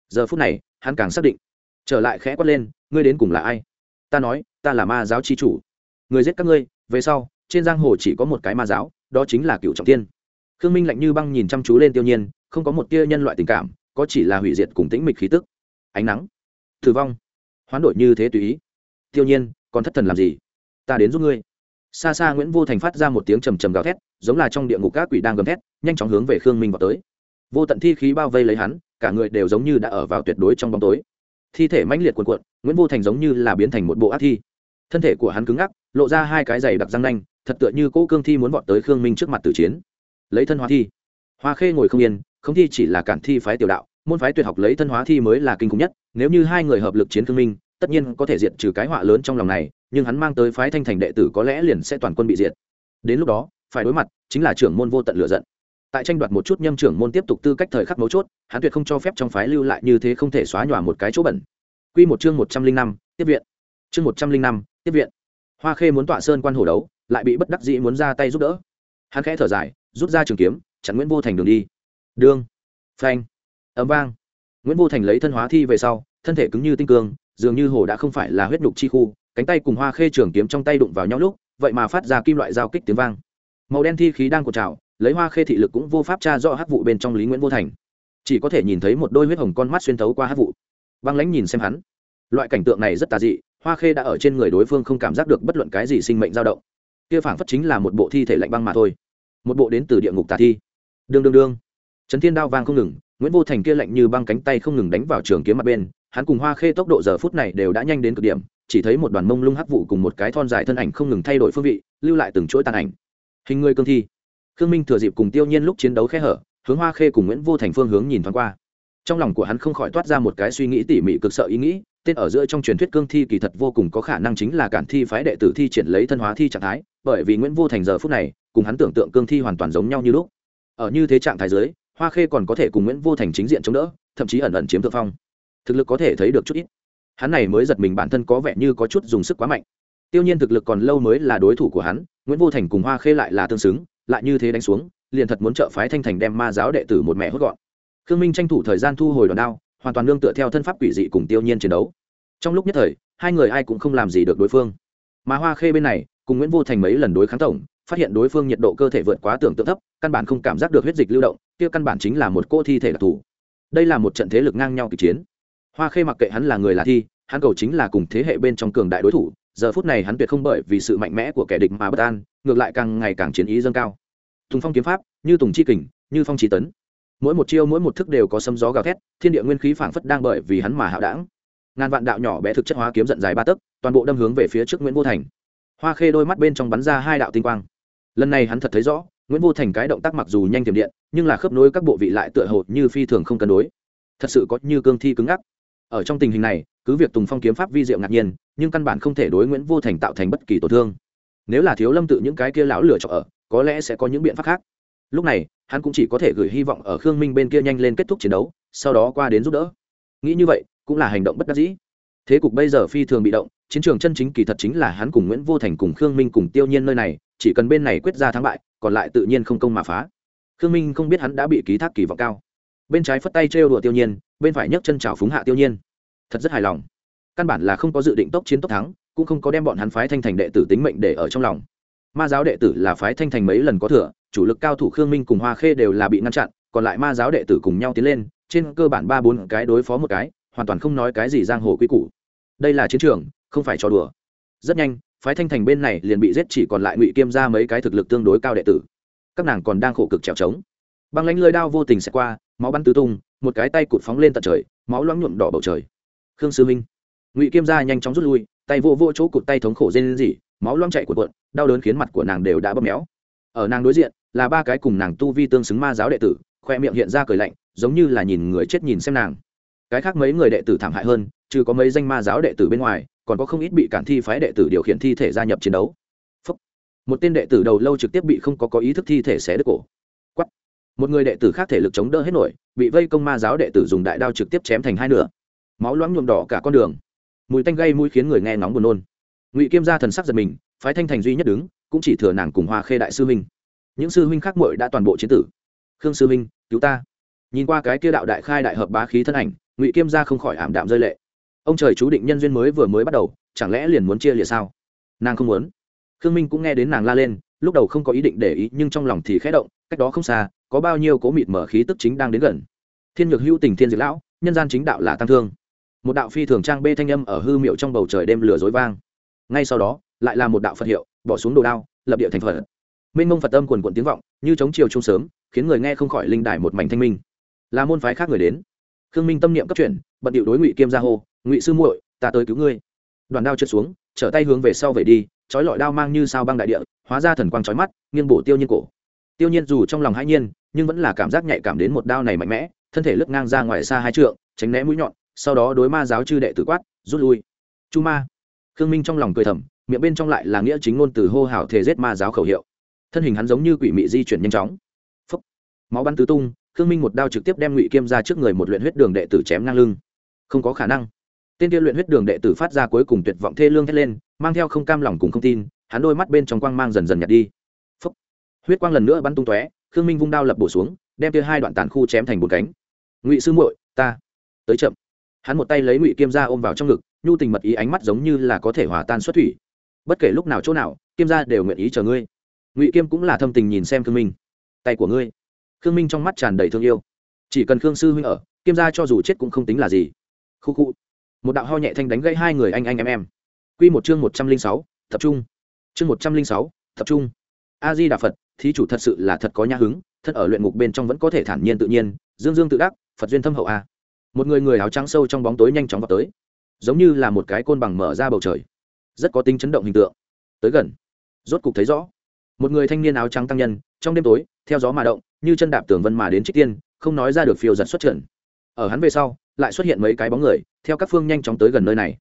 Giờ phút này hắn càng xác định. Trở lại khẽ quát lên, ngươi đến cùng là ai? Ta nói, ta là ma giáo chi chủ. Người giết các ngươi, về sau, trên giang hồ chỉ có một cái ma giáo, đó chính là cựu trọng tiên khương minh lạnh như băng nhìn chăm chú lên tiêu nhiên, không có một tia nhân loại tình cảm, có chỉ là hủy diệt cùng tĩnh mịch khí tức. Ánh nắng thử vong, hoán đổi như thế tùy ý. Tiêu nhiên, còn thất thần làm gì? Ta đến giúp ngươi. Xa xa nguyễn vô thành phát ra một tiếng trầm trầm gào thét, giống là trong địa ngục các quỷ đang gầm thét, nhanh chóng hướng về khương minh vào tới. Vô tận thi khí bao vây lấy hắn cả người đều giống như đã ở vào tuyệt đối trong bóng tối. Thi thể mãnh liệt cuồn cuộn, nguyễn vô thành giống như là biến thành một bộ ác thi. Thân thể của hắn cứng ngắc, lộ ra hai cái giày đặc răng nanh, thật tựa như cỗ cương thi muốn vọt tới khương minh trước mặt tử chiến. Lấy thân hóa thi. Hoa khê ngồi không yên, không thi chỉ là cản thi phái tiểu đạo, môn phái tuyệt học lấy thân hóa thi mới là kinh khủng nhất, nếu như hai người hợp lực chiến khương minh, tất nhiên có thể diệt trừ cái họa lớn trong lòng này, nhưng hắn mang tới phái thanh thành đệ tử có lẽ liền sẽ toàn quân bị diệt. Đến lúc đó, phải đối mặt, chính là trưởng môn vô tận lựa giận tại tranh đoạt một chút nhâm trưởng môn tiếp tục tư cách thời khắc mấu chốt, hắn tuyệt không cho phép trong phái lưu lại như thế không thể xóa nhòa một cái chỗ bẩn. Q một chương một trăm linh năm, tiếp viện. Chương một trăm linh năm, tiếp viện. Hoa khê muốn tọa sơn quan hồ đấu, lại bị bất đắc dĩ muốn ra tay giúp đỡ. Hắn khẽ thở dài, rút ra trường kiếm, chặn nguyễn vô thành đường đi. Đương phanh. Ấm vang. Nguyễn vô thành lấy thân hóa thi về sau, thân thể cứng như tinh cương, dường như hồ đã không phải là huyết nhục chi khu, cánh tay cùng hoa khê trường kiếm trong tay đụng vào nhau lúc, vậy mà phát ra kim loại giao kích tiếng vang. Màu đen thi khí đang cột trào lấy hoa khê thị lực cũng vô pháp tra rõ hắc vụ bên trong lý nguyễn vô thành chỉ có thể nhìn thấy một đôi huyết hồng con mắt xuyên thấu qua hắc vụ băng lãnh nhìn xem hắn loại cảnh tượng này rất tà dị hoa khê đã ở trên người đối phương không cảm giác được bất luận cái gì sinh mệnh dao động kia phảng phất chính là một bộ thi thể lạnh băng mà thôi một bộ đến từ địa ngục tà thi đương đương đương trấn thiên đao vang không ngừng nguyễn vô thành kia lạnh như băng cánh tay không ngừng đánh vào trường kiếm mặt bên hắn cùng hoa khê tốc độ giờ phút này đều đã nhanh đến cực điểm chỉ thấy một đoàn mông lung hắc vụ cùng một cái thon dài thân ảnh không ngừng thay đổi phương vị lưu lại từng chuỗi tàn ảnh hình người cương thi khương minh thừa dịp cùng tiêu nhiên lúc chiến đấu khe hở, hướng hoa khê cùng nguyễn vô thành phương hướng nhìn thoáng qua. Trong lòng của hắn không khỏi toát ra một cái suy nghĩ tỉ mỉ cực sợ ý nghĩ, tên ở giữa trong truyền thuyết cương thi kỳ thật vô cùng có khả năng chính là cản thi phái đệ tử thi triển lấy thân hóa thi trạng thái, bởi vì nguyễn vô thành giờ phút này, cùng hắn tưởng tượng cương thi hoàn toàn giống nhau như lúc. Ở như thế trạng thái giới hoa khê còn có thể cùng nguyễn vô thành chính diện chống đỡ, thậm chí ẩn ẩn chiếm thượng phong. Thực lực có thể thấy được chút ít. Hắn này mới giật mình bản thân có vẻ như có chút dùng sức quá mạnh. Tiêu nhiên thực lực còn lâu mới là đối thủ của hắn, nguyễn vô thành cùng hoa khê lại là tương xứng lại như thế đánh xuống, liền thật muốn trợ phái thanh thành đem ma giáo đệ tử một mẹ hốt gọn. Khương minh tranh thủ thời gian thu hồi đòn đao, hoàn toàn nương tựa theo thân pháp quỷ dị cùng tiêu nhiên chiến đấu. Trong lúc nhất thời, hai người ai cũng không làm gì được đối phương. Mà hoa khê bên này, cùng nguyễn vô thành mấy lần đối kháng tổng, phát hiện đối phương nhiệt độ cơ thể vượt quá tưởng tượng thấp, căn bản không cảm giác được huyết dịch lưu động, kia căn bản chính là một cô thi thể đặc thù. Đây là một trận thế lực ngang nhau kịch chiến. Hoa khê mặc kệ hắn là người là thi, hắn cầu chính là cùng thế hệ bên trong cường đại đối thủ, giờ phút này hắn tuyệt không bởi vì sự mạnh mẽ của kẻ địch mà bất an ngược lại càng ngày càng chiến ý dâng cao. Tùng phong kiếm pháp, như tùng chi kình, như phong trí tấn. Mỗi một chiêu, mỗi một thức đều có sấm gió gào thét, thiên địa nguyên khí phảng phất đang bởi vì hắn mà hạo đảng ngàn vạn đạo nhỏ bé thực chất hóa kiếm giận dài ba tấc, toàn bộ đâm hướng về phía trước nguyễn vô thành. Hoa khê đôi mắt bên trong bắn ra hai đạo tinh quang. Lần này hắn thật thấy rõ, nguyễn vô thành cái động tác mặc dù nhanh tiềm điện, nhưng là khớp nối các bộ vị lại tựa hồ như phi thường không cân đối. Thật sự có như cương thi cứng ngắc. Ở trong tình hình này, cứ việc tùng phong kiếm pháp vi diệu ngạc nhiên, nhưng căn bản không thể đối nguyễn vô thành tạo thành bất kỳ tổn thương nếu là thiếu lâm tự những cái kia lão lửa chọc ở, có lẽ sẽ có những biện pháp khác. Lúc này, hắn cũng chỉ có thể gửi hy vọng ở khương minh bên kia nhanh lên kết thúc chiến đấu, sau đó qua đến giúp đỡ. Nghĩ như vậy, cũng là hành động bất đắc dĩ. Thế cục bây giờ phi thường bị động, chiến trường chân chính kỳ thật chính là hắn cùng nguyễn vô thành cùng khương minh cùng tiêu nhiên nơi này, chỉ cần bên này quyết ra thắng bại, còn lại tự nhiên không công mà phá. Khương minh không biết hắn đã bị ký thác kỳ vọng cao. Bên trái phất tay trêu đùa tiêu nhiên, bên phải nhấc chân trào phúng hạ tiêu nhiên. Thật rất hài lòng. Căn bản là không có dự định tốc chiến tốc thắng cũng không có đem bọn hắn phái thanh thành đệ tử tính mệnh để ở trong lòng. Ma giáo đệ tử là phái thanh thành mấy lần có thừa, chủ lực cao thủ khương minh cùng hoa khê đều là bị ngăn chặn, còn lại ma giáo đệ tử cùng nhau tiến lên, trên cơ bản ba bốn cái đối phó một cái, hoàn toàn không nói cái gì giang hồ quy củ. Đây là chiến trường, không phải trò đùa. Rất nhanh, phái thanh thành bên này liền bị giết chỉ còn lại ngụy kiêm ra mấy cái thực lực tương đối cao đệ tử. Các nàng còn đang khổ cực trèo trống. Băng lánh lơi đao vô tình sẽ qua, máu bắn tứ tung, một cái tay cụt phóng lên tận trời, máu loãng nhuộm đỏ bầu trời. Khương sư minh, ngụy kiêm ra nhanh chóng rút lui tay vô vô chỗ cụt tay thống khổ rên rỉ, máu loang chạy của cuộn, đau đớn khiến mặt của nàng đều đã bóp méo. Ở nàng đối diện, là ba cái cùng nàng tu vi tương xứng ma giáo đệ tử, khoe miệng hiện ra cười lạnh, giống như là nhìn người chết nhìn xem nàng. Cái khác mấy người đệ tử thảm hại hơn, trừ có mấy danh ma giáo đệ tử bên ngoài, còn có không ít bị cản thi phái đệ tử điều khiển thi thể gia nhập chiến đấu. Phúc. một tên đệ tử đầu lâu trực tiếp bị không có có ý thức thi thể xé đứt cổ. Quắt một người đệ tử khác thể lực chống đỡ hết nổi, bị vây công ma giáo đệ tử dùng đại đao trực tiếp chém thành hai nửa. Máu loãng nhuộm đỏ cả con đường mùi tanh gây mũi khiến người nghe ngóng buồn nôn. Ngụy kiêm gia thần sắc giật mình, phái thanh thành duy nhất đứng, cũng chỉ thừa nàng cùng hoa khê đại sư huynh. Những sư huynh khác muội đã toàn bộ chiến tử. Khương sư huynh, cứu ta. Nhìn qua cái kia đạo đại khai đại hợp bá khí thân ảnh, ngụy kiêm gia không khỏi ảm đạm rơi lệ. Ông trời chú định nhân duyên mới vừa mới bắt đầu, chẳng lẽ liền muốn chia liệt sao? Nàng không muốn. Khương minh cũng nghe đến nàng la lên, lúc đầu không có ý định để ý, nhưng trong lòng thì khẽ động, cách đó không xa, có bao nhiêu cố mịt mở khí tức chính đang đến gần. Thiên nhược hữu tình thiên diệt lão, nhân gian chính đạo là tăng thương một đạo phi thường trang bê thanh âm ở hư miệu trong bầu trời đêm lửa dối vang. Ngay sau đó, lại là một đạo phật hiệu, bỏ xuống đồ đao, lập địa thành phật. Minh mông phật âm quần quận tiếng vọng, như chống chiều chung sớm, khiến người nghe không khỏi linh đài một mảnh thanh minh. Là môn phái khác người đến. Khương minh tâm niệm cấp chuyển, bận điệu đối ngụy kiêm gia hô, ngụy sư muội, ta tới cứu ngươi. Đoàn đao trượt xuống, trở tay hướng về sau về đi, trói lọi đao mang như sao băng đại địa, hóa ra thần quang trói mắt, nghiêng bổ tiêu nhiên cổ. Tiêu nhiên dù trong lòng hãi nhiên, nhưng vẫn là cảm giác nhạy cảm đến một đao này mạnh mẽ, thân thể lướt ngang ra ngoài xa hai trượng, tránh né mũi nhọn sau đó đối ma giáo chư đệ tử quát, rút lui. Chu ma. Khương minh trong lòng cười thầm, miệng bên trong lại là nghĩa chính ngôn từ hô hào thể giết ma giáo khẩu hiệu. Thân hình hắn giống như quỷ mị di chuyển nhanh chóng. Phúc. máu bắn tứ tung, khương minh một đao trực tiếp đem ngụy kiêm ra trước người một luyện huyết đường đệ tử chém ngang lưng. Không có khả năng. Tên tiên luyện huyết đường đệ tử phát ra cuối cùng tuyệt vọng thê lương thét lên, mang theo không cam lòng cùng không tin, hắn đôi mắt bên trong quang mang dần dần nhạt đi. Phúc. huyết quang lần nữa bắn tung tóe, khương minh vung đao lập bổ xuống, đem kia hai đoạn tàn khu chém thành một cánh. Ngụy sư muội, ta tới chậm hắn một tay lấy ngụy kiêm ra ôm vào trong ngực, nhu tình mật ý ánh mắt giống như là có thể hòa tan xuất thủy. Bất kể lúc nào chỗ nào, kiêm gia đều nguyện ý chờ ngươi. Ngụy kiêm cũng là thâm tình nhìn xem khương minh. Tay của ngươi. Khương minh trong mắt tràn đầy thương yêu. Chỉ cần khương sư huynh ở, kiêm gia cho dù chết cũng không tính là gì. Khu khu. Một đạo ho nhẹ thanh đánh gãy hai người anh anh em em. Q một chương một trăm linh sáu, tập trung. Chương một trăm linh sáu, tập trung. A di đà phật, thí chủ thật sự là thật có nhã hứng thật ở luyện ngục bên trong vẫn có thể thản nhiên tự nhiên, dương dương tự đắc, phật duyên thâm hậu a một người người áo trắng sâu trong bóng tối nhanh chóng vào tới, giống như là một cái côn bằng mở ra bầu trời, rất có tính chấn động hình tượng. Tới gần, rốt cục thấy rõ, một người thanh niên áo trắng tăng nhân, trong đêm tối, theo gió mà động, như chân đạp tường vân mà đến trích tiên, không nói ra được phiêu giật xuất trận. Ở hắn về sau, lại xuất hiện mấy cái bóng người, theo các phương nhanh chóng tới gần nơi này.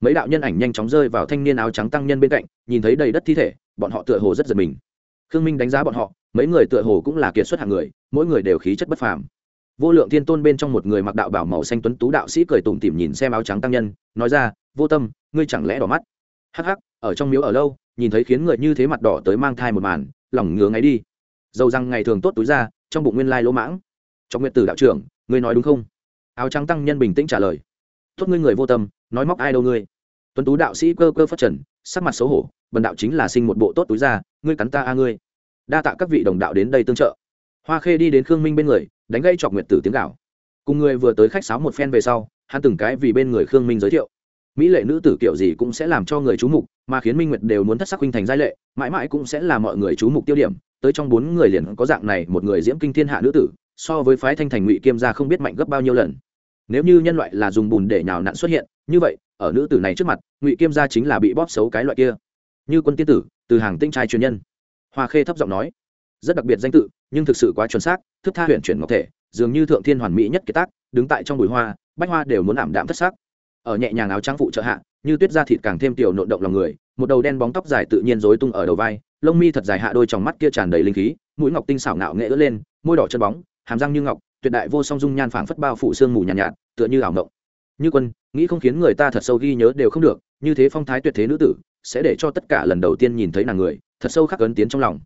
Mấy đạo nhân ảnh nhanh chóng rơi vào thanh niên áo trắng tăng nhân bên cạnh, nhìn thấy đầy đất thi thể, bọn họ tựa hồ rất giật mình. Khương minh đánh giá bọn họ, mấy người tựa hồ cũng là kiệt xuất hạng người, mỗi người đều khí chất bất phàm vô lượng thiên tôn bên trong một người mặc đạo bảo màu xanh tuấn tú đạo sĩ cười tủm tỉm nhìn xem áo trắng tăng nhân, nói ra, vô tâm, ngươi chẳng lẽ đỏ mắt? Hắc hắc, ở trong miếu ở lâu, nhìn thấy khiến người như thế mặt đỏ tới mang thai một màn, lòng ngứa ngáy đi. Dầu răng ngày thường tốt túi ra, trong bụng nguyên lai lỗ mãng. Trong nguyện tử đạo trưởng, ngươi nói đúng không? Áo trắng tăng nhân bình tĩnh trả lời, tốt ngươi người vô tâm, nói móc ai đâu ngươi? Tuấn tú đạo sĩ cơ cơ phát trần, sắc mặt xấu hổ, bần đạo chính là sinh một bộ tốt túi ra, ngươi cắn ta a ngươi. Đa tạ các vị đồng đạo đến đây tương trợ. Hoa khê đi đến khương minh bên người đánh gây chọc nguyệt tử tiếng gạo cùng người vừa tới khách sáo một phen về sau, hắn từng cái vì bên người khương minh giới thiệu. Mỹ lệ nữ tử kiểu gì cũng sẽ làm cho người chú mục, mà khiến minh nguyệt đều muốn thất sắc huynh thành giai lệ, mãi mãi cũng sẽ là mọi người chú mục tiêu điểm. Tới trong bốn người liền có dạng này một người diễm kinh thiên hạ nữ tử, so với phái thanh thành ngụy kiêm gia không biết mạnh gấp bao nhiêu lần. Nếu như nhân loại là dùng bùn để nhào nặn xuất hiện, như vậy, ở nữ tử này trước mặt, ngụy kiêm gia chính là bị bóp xấu cái loại kia. Như quân tiên tử, từ hàng tinh trai truyền nhân. Hoa khê thấp giọng nói rất đặc biệt danh tự nhưng thực sự quá chuẩn xác thức tha huyện chuyển ngọc thể dường như thượng thiên hoàn mỹ nhất kiệt tác đứng tại trong bụi hoa bách hoa đều muốn ảm đạm thất sắc. Ở nhẹ nhàng áo trắng phụ trợ hạ như tuyết da thịt càng thêm tiểu nộn động lòng người một đầu đen bóng tóc dài tự nhiên rối tung ở đầu vai lông mi thật dài hạ đôi trong mắt kia tràn đầy linh khí mũi ngọc tinh xảo ngạo nghệ ướt lên môi đỏ chân bóng hàm răng như ngọc tuyệt đại vô song dung nhan phảng phất bao phủ sương mù nhàn nhạt, nhạt tựa như ảo ngộng như quân nghĩ không khiến người ta thật sâu ghi nhớ đều không được như thế phong thái tuyệt thế nữ tử sẽ để cho tất cả lần đầu tiên nhìn thấy nàng người thật sâu khắc ấn tiến trong lòng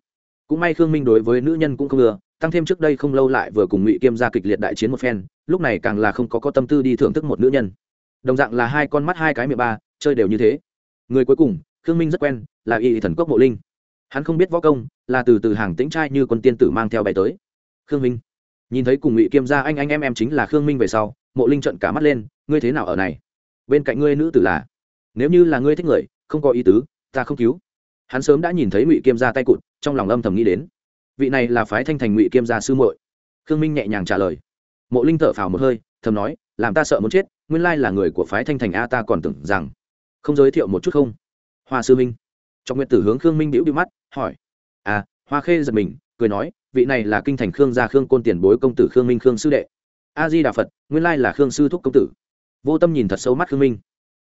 cũng may khương minh đối với nữ nhân cũng không ưa, tăng thêm trước đây không lâu lại vừa cùng ngụy kiêm ra kịch liệt đại chiến một phen, lúc này càng là không có có tâm tư đi thưởng thức một nữ nhân. Đồng dạng là hai con mắt hai cái miệng ba, chơi đều như thế. Người cuối cùng, khương minh rất quen, là y thần cốc mộ linh. Hắn không biết võ công, là từ từ hàng tĩnh trai như quân tiên tử mang theo bay tới. Khương minh. Nhìn thấy cùng ngụy kiêm ra anh anh em em chính là khương minh về sau, mộ linh trận cả mắt lên, ngươi thế nào ở này? Bên cạnh ngươi nữ tử là? Nếu như là ngươi thích người, không có ý tứ, ta không cứu hắn sớm đã nhìn thấy ngụy kiêm gia tay cụt trong lòng âm thầm nghĩ đến vị này là phái thanh thành ngụy kiêm gia sư muội khương minh nhẹ nhàng trả lời mộ linh thở phào một hơi thầm nói làm ta sợ muốn chết nguyên lai là người của phái thanh thành a ta còn tưởng rằng không giới thiệu một chút không hoa sư minh trong nguyện tử hướng khương minh bĩu đi mắt hỏi à hoa khê giật mình cười nói vị này là kinh thành khương gia khương côn tiền bối công tử khương minh khương sư đệ a di đà phật nguyên lai là khương sư thúc công tử vô tâm nhìn thật sâu mắt khương minh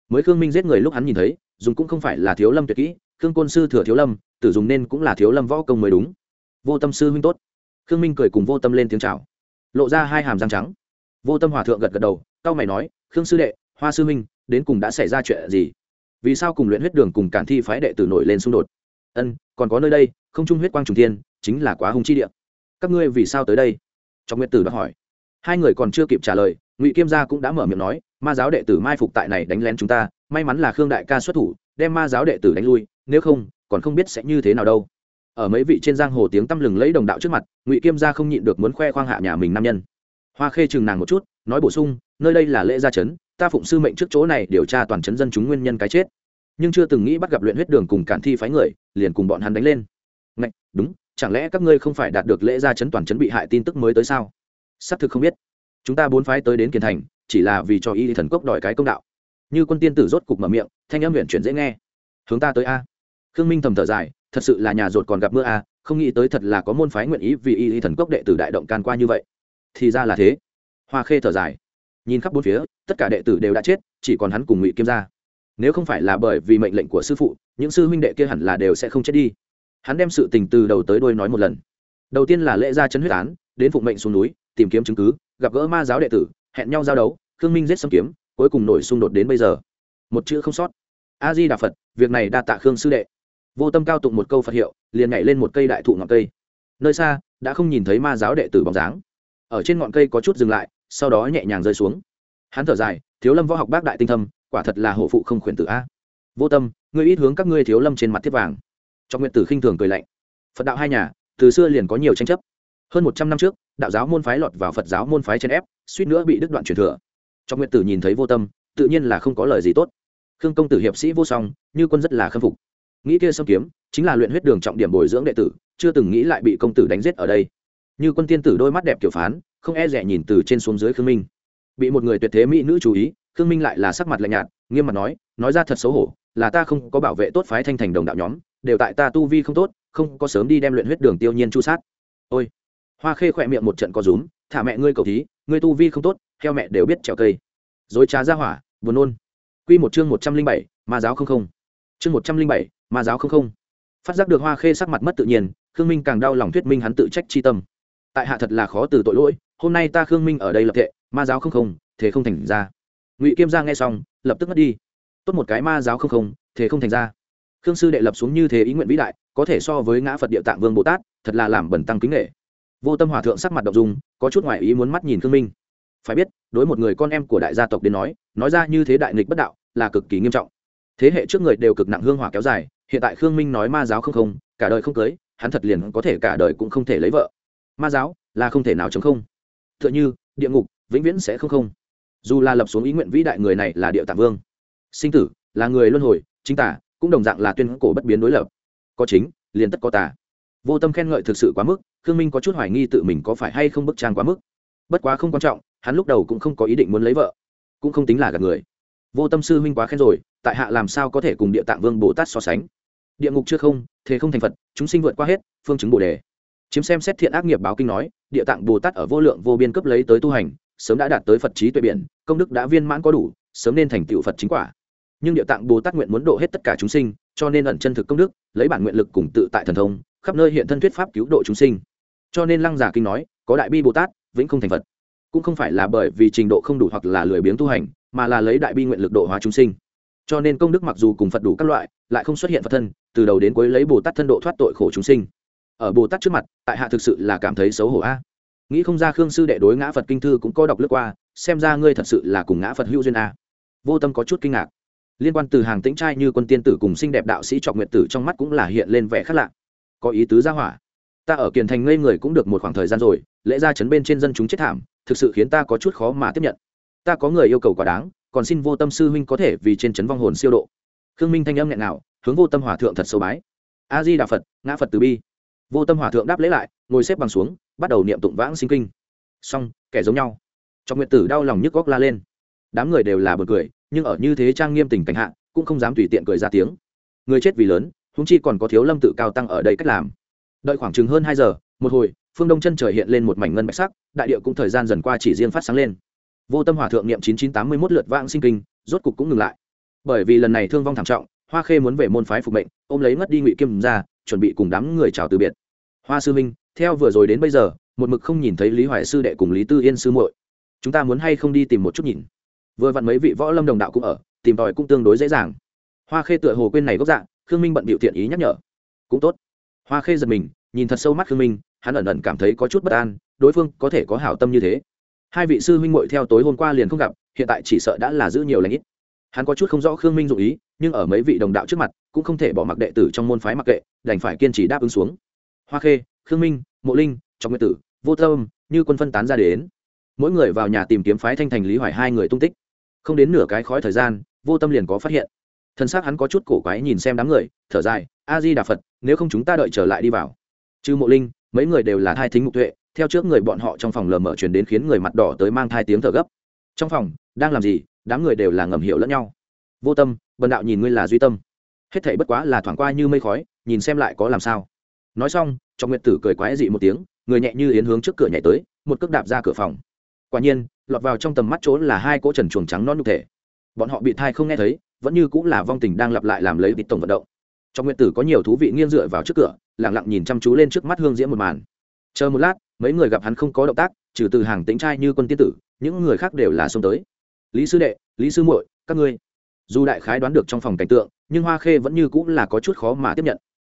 mới khương minh giết người lúc hắn nhìn thấy dùng cũng không phải là thiếu lâm tuyệt kỹ khương côn sư thừa thiếu lâm, tử dùng nên cũng là thiếu lâm võ công mới đúng. Vô tâm sư huynh tốt. Khương minh cười cùng vô tâm lên tiếng c h à o lộ ra hai hàm răng trắng. Vô tâm hòa thượng gật gật đầu c a o mày nói, khương sư đệ, hoa sư huynh, đến cùng đã xảy ra chuyện gì? Vì sao cùng luyện huyết đường cùng cản thi phái đệ tử nổi lên xung đột? Ân, còn có nơi đây, không trung huyết quang trùng thiên, chính là quá hung chi địa. Các ngươi vì sao tới đây? Trong nguyệt tử đã hỏi. Hai người còn chưa kịp trả lời, ngụy kiêm gia cũng đã mở miệng nói, ma giáo đệ tử mai phục tại này đánh lén chúng ta, may mắn là khương đại ca xuất thủ, đem ma giáo đệ tử đánh lui nếu không, còn không biết sẽ như thế nào đâu. Ở mấy vị trên giang hồ tiếng tăm lừng lấy đồng đạo trước mặt, ngụy kiêm gia không nhịn được muốn khoe khoang hạ nhà mình nam nhân. Hoa khê chừng nàng một chút, nói bổ sung, nơi đây là lễ gia trấn ta phụng sư mệnh trước chỗ này điều tra toàn trấn dân chúng nguyên nhân cái chết. Nhưng chưa từng nghĩ bắt gặp luyện huyết đường cùng cản thi phái người, liền cùng bọn hắn đánh lên. Ngạch, đúng, chẳng lẽ các ngươi không phải đạt được lễ gia trấn toàn trấn bị hại tin tức mới tới sao? Xác thực không biết. Chúng ta bốn phái tới đến kiền thành, chỉ là vì cho y thần cốc đòi cái công đạo. Như quân tiên tử rốt cục mở miệng, thanh âm huyện chuyển dễ nghe. Hướng ta tới a khương minh thầm thở dài, thật sự là nhà rột còn gặp mưa à? không nghĩ tới thật là có môn phái nguyện ý vì y thần cốc đệ tử đại động can qua như vậy. Thì ra là thế. Hoa khê thở dài, nhìn khắp bốn phía, tất cả đệ tử đều đã chết, chỉ còn hắn cùng ngụy kiêm gia. Nếu không phải là bởi vì mệnh lệnh của sư phụ, những sư huynh đệ kia hẳn là đều sẽ không chết đi. Hắn đem sự tình từ đầu tới đôi nói một lần. Đầu tiên là lễ gia chân huyết án, đến phụng mệnh xuống núi, tìm kiếm chứng cứ, gặp gỡ ma giáo đệ tử, hẹn nhau giao đấu, khương minh giết xâm kiếm, cuối cùng nổi xung đột đến bây giờ. Một chữ không sót. A di đà phật, việc này đa tạ khương sư đệ vô tâm cao tụng một câu phật hiệu, liền nhảy lên một cây đại thụ ngọn cây. Nơi xa, đã không nhìn thấy ma giáo đệ tử bóng dáng. Ở trên ngọn cây có chút dừng lại, sau đó nhẹ nhàng rơi xuống. Hắn thở dài, thiếu lâm võ học bác đại tinh thâm, quả thật là hổ phụ không khuyển tử a. Vô tâm, ngươi ít hướng các ngươi thiếu lâm trên mặt thiết vàng. Trong nguyện tử khinh thường cười lạnh. Phật đạo hai nhà, từ xưa liền có nhiều tranh chấp. Hơn một trăm năm trước, đạo giáo môn phái lọt vào phật giáo môn phái chen ép, suýt nữa bị đứt đoạn truyền thừa. Trong nguyện tử nhìn thấy vô tâm, tự nhiên là không có lời gì tốt. Khương công tử hiệp sĩ vô song, như quân rất là khâm phục nghĩ kia sâm kiếm, chính là luyện huyết đường trọng điểm bồi dưỡng đệ tử, chưa từng nghĩ lại bị công tử đánh giết ở đây. Như quân tiên tử đôi mắt đẹp kiểu phán, không e rẻ nhìn từ trên xuống dưới khương minh. Bị một người tuyệt thế mỹ nữ chú ý, khương minh lại là sắc mặt lạnh nhạt, nghiêm mặt nói nói ra thật xấu hổ, là ta không có bảo vệ tốt phái thanh thành đồng đạo nhóm, đều tại ta tu vi không tốt, không có sớm đi đem luyện huyết đường tiêu nhiên chu sát. Ôi! Hoa khê khỏe miệng một trận có rúm, thả mẹ ngươi cầu thí, ngươi tu vi không tốt theo mẹ đều biết trèo cây. Dối trá ra hỏa, buồn nôn. Q một chương một trăm linh bảy, ma giáo không không. Chương một trăm linh bảy ma giáo không không. Phát giác được hoa khê sắc mặt mất tự nhiên, khương minh càng đau lòng thuyết minh hắn tự trách chi tâm. Tại hạ thật là khó từ tội lỗi, hôm nay ta khương minh ở đây lập thệ, ma giáo không không, thế không thành ra. Ngụy kiêm gia nghe xong, lập tức mất đi. Tốt một cái ma giáo không không, thế không thành ra. Khương sư đệ lập xuống như thế ý nguyện vĩ đại, có thể so với ngã phật địa tạng vương bồ tát, thật là làm bẩn tăng kính nghệ vô tâm hòa thượng sắc mặt đ ộ n g dung, có chút ngoại ý muốn mắt nhìn khương minh. Phải biết, đối một người con em của đại gia tộc đến nói nói ra như thế đại nghịch bất đạo, là cực kỳ nghiêm trọng. Thế hệ trước người đều cực nặng hương hỏa kéo dài hiện tại khương minh nói ma giáo không không, cả đời không cưới, hắn thật liền có thể cả đời cũng không thể lấy vợ. Ma giáo là không thể nào chống không. T h ư ợ n h ư địa ngục, vĩnh viễn sẽ không không. Dù là lập xuống ý nguyện vĩ đại người này là địa tạng vương. Sinh tử là người luân hồi, chính tả cũng đồng dạng là tuyên cổ bất biến đối lập. Có chính, liền tất có tả vô tâm khen ngợi thực sự quá mức, khương minh có chút hoài nghi tự mình có phải hay không bức trang quá mức. Bất quá không quan trọng, hắn lúc đầu cũng không có ý định muốn lấy vợ, cũng không tính là gạt người. Vô tâm sư huynh quá khen rồi, tại hạ làm sao có thể cùng địa tạng vương bồ tát so sánh? Địa ngục chưa không, thế không thành phật, chúng sinh vượt qua hết, phương chứng bồ đề. Chiếm xem xét thiện ác nghiệp báo kinh nói, địa tạng bồ tát ở vô lượng vô biên cấp lấy tới tu hành, sớm đã đạt tới phật trí tuệ biển, công đức đã viên mãn có đủ, sớm nên thành tựu phật chính quả. Nhưng địa tạng bồ tát nguyện muốn độ hết tất cả chúng sinh, cho nên ẩn chân thực công đức, lấy bản nguyện lực cùng tự tại thần thông, khắp nơi hiện thân thuyết pháp cứu độ chúng sinh. Cho nên lăng giả kinh nói, có đại bi bồ tát, vĩnh không thành phật. Cũng không phải là bởi vì trình độ không đủ hoặc là lười biếng tu hành, mà là lấy đại bi nguyện lực độ hóa chúng sinh. Cho nên công đức mặc dù cùng phật đủ các loại lại không xuất hiện phật thân, từ đầu đến cuối lấy bồ tát thân độ thoát tội khổ chúng sinh. Ở bồ tát trước mặt, tại hạ thực sự là cảm thấy xấu hổ a. Nghĩ không ra khương sư đệ đối ngã phật kinh thư cũng có đọc lướt qua, xem ra ngươi thật sự là cùng ngã phật hữu duyên a. Vô tâm có chút kinh ngạc. Liên quan từ hàng tĩnh trai như quân tiên tử cùng xinh đẹp đạo sĩ trọc nguyện tử trong mắt cũng là hiện lên vẻ khác lạ. Có ý tứ gia hỏa. Ta ở kiền thành ngây người cũng được một khoảng thời gian rồi lễ ra chấn bên trên dân chúng chết thảm, thực sự khiến ta có chút khó mà tiếp nhận. Ta có người yêu cầu quá đáng, còn xin vô tâm sư huynh có thể vì trên chấn vong hồn siêu độ khương minh thanh âm nghẹn nào, hướng vô tâm hòa thượng thật sâu bái. A di đà phật, ngã phật từ bi. Vô tâm hòa thượng đáp lễ lại, ngồi xếp bằng xuống, bắt đầu niệm tụng vãng sinh kinh. Xong, kẻ giống nhau. Trong nguyện tử đau lòng nhức góc la lên. Đám người đều là bật cười, nhưng ở như thế trang nghiêm tình cảnh hạ, cũng không dám tùy tiện cười ra tiếng. Người chết vì lớn húng chi còn có thiếu lâm tự cao tăng ở đây cách làm. Đợi khoảng chừng hơn hai giờ, một hồi, phương đông chân trời hiện lên một mảnh ngân bạch sắc, đại địa cũng thời gian dần qua chỉ riêng phát sáng lên. Vô tâm hòa thượng niệm chín chín tám mươi mốt lượt vãng sinh kinh, rốt cục cũng ngừng lại bởi vì lần này thương vong thảm trọng, hoa khê muốn về môn phái phục mệnh, ôm lấy ngất đi ngụy kim ra, chuẩn bị cùng đám người chào từ biệt. Hoa sư minh, theo vừa rồi đến bây giờ, một mực không nhìn thấy lý hoài sư đệ cùng lý tư yên sư muội. Chúng ta muốn hay không đi tìm một chút nhìn? Vừa vặn mấy vị võ lâm đồng đạo cũng ở, tìm tòi cũng tương đối dễ dàng. Hoa khê tựa hồ quên này gốc dạ khương minh bận bịu thiện ý nhắc nhở. Cũng tốt. Hoa khê giật mình, nhìn thật sâu mắt khương minh, hắn ẩn ẩn cảm thấy có chút bất an, đối phương có thể có hảo tâm như thế. Hai vị sư huynh muội theo tối hôm qua liền không gặp, hiện tại chỉ sợ đã là giữ nhiều lãnh ít hắn có chút không rõ khương minh dụ ý, nhưng ở mấy vị đồng đạo trước mặt, cũng không thể bỏ mặc đệ tử trong môn phái mặc kệ, đành phải kiên trì đáp ứng xuống. Hoa khê, khương minh, mộ linh trong nguyên tử, vô tâm như quân phân tán ra đến. Mỗi người vào nhà tìm kiếm phái thanh thành lý hoài hai người tung tích. Không đến nửa cái khói thời gian, vô tâm liền có phát hiện. Thân xác hắn có chút cổ quái nhìn xem đám người, thở dài, a di đà phật, nếu không chúng ta đợi trở lại đi vào. Chứ mộ linh, mấy người đều là thai thính mục tuệ, theo trước người bọn họ trong phòng lờ mở chuyển đến khiến người mặt đỏ tới mang thai tiếng thở gấp. Trong phòng, đang làm gì? Đám người đều là ngầm hiểu lẫn nhau. Vô tâm, bần đạo nhìn ngươi là duy tâm. Hết thảy bất quá là thoảng qua như mây khói, nhìn xem lại có làm sao. Nói xong, trọng nguyệt tử cười quái dị một tiếng, người nhẹ như yến hướng trước cửa nhảy tới, một cước đạp ra cửa phòng. Quả nhiên, lọt vào trong tầm mắt trốn là hai cỗ trần chuồng trắng non nhục thể. Bọn họ bị thai không nghe thấy, vẫn như cũng là vong tình đang lặp lại làm lấy vịt tổng vận động. Trong nguyện tử có nhiều thú vị nghiêng dựa vào trước cửa lẳng lặng nhìn chăm chú lên trước mắt hương diễm một màn. Chờ một lát, mấy người gặp hắn không có động tác, trừ từ hàng tính trai như quân tiên tử, những người khác đều là xông tới lý sư đệ, lý sư muội, các ngươi. Dù đại khái đoán được trong phòng cảnh tượng, nhưng hoa khê vẫn như cũng là có chút khó mà tiếp nhận.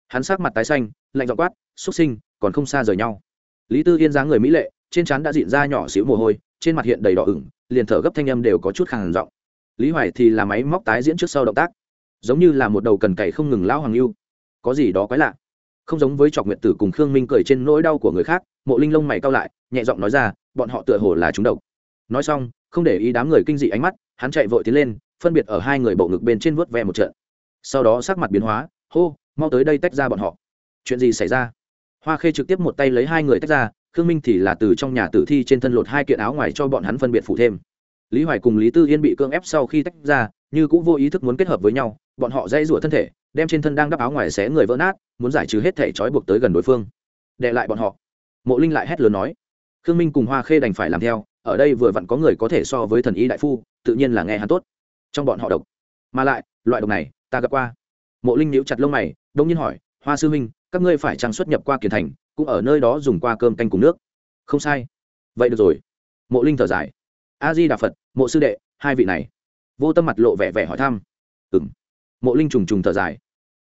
Hắn sát mặt tái xanh, lạnh dọ quát xuất sinh, còn không xa rời nhau. Lý tư yên dáng người mỹ lệ, trên trán đã dịn ra nhỏ xíu mồ hôi, trên mặt hiện đầy đỏ ửng, liền thở gấp thanh âm đều có chút khàn giọng. Lý hoài thì là máy móc tái diễn trước sau động tác, giống như là một đầu cần cày không ngừng lao hoàng lưu. Có gì đó quái lạ. Không giống với trọc nguyện tử cùng khương minh cười trên nỗi đau của người khác, mộ linh lông mày cao lại, nhẹ giọng nói ra, bọn họ tựa hồ là chúng độc nói xong, không để ý đám người kinh dị ánh mắt, hắn chạy vội tiến lên, phân biệt ở hai người bộ ngực bên trên vớt ve một trận. Sau đó sắc mặt biến hóa, hô, mau tới đây tách ra bọn họ. Chuyện gì xảy ra? Hoa khê trực tiếp một tay lấy hai người tách ra, khương minh thì là từ trong nhà tử thi trên thân lột hai kiện áo ngoài cho bọn hắn phân biệt phụ thêm. Lý hoài cùng lý tư yên bị cưỡng ép sau khi tách ra, như cũng vô ý thức muốn kết hợp với nhau, bọn họ dây rủa thân thể, đem trên thân đang đắp áo ngoài xé người vỡ nát, muốn giải trừ hết thể trói buộc tới gần đối phương. Đệ lại bọn họ. Mộ linh lại hét lớn nói. Khương minh cùng hoa khê đành phải làm theo ở đây vừa vặn có người có thể so với thần y đại phu, tự nhiên là nghe hắn tốt. Trong bọn họ độc. Mà lại, loại độc này, ta gặp qua. Mộ linh níu chặt lông mày, đông nhiên hỏi, hoa sư huynh, các ngươi phải trang xuất nhập qua kiền thành, cũng ở nơi đó dùng qua cơm canh cùng nước. Không sai. Vậy được rồi. Mộ linh thở dài. A di đà phật, mộ sư đệ, hai vị này. Vô tâm mặt lộ vẻ vẻ hỏi thăm. Ừng mộ linh trùng trùng thở dài.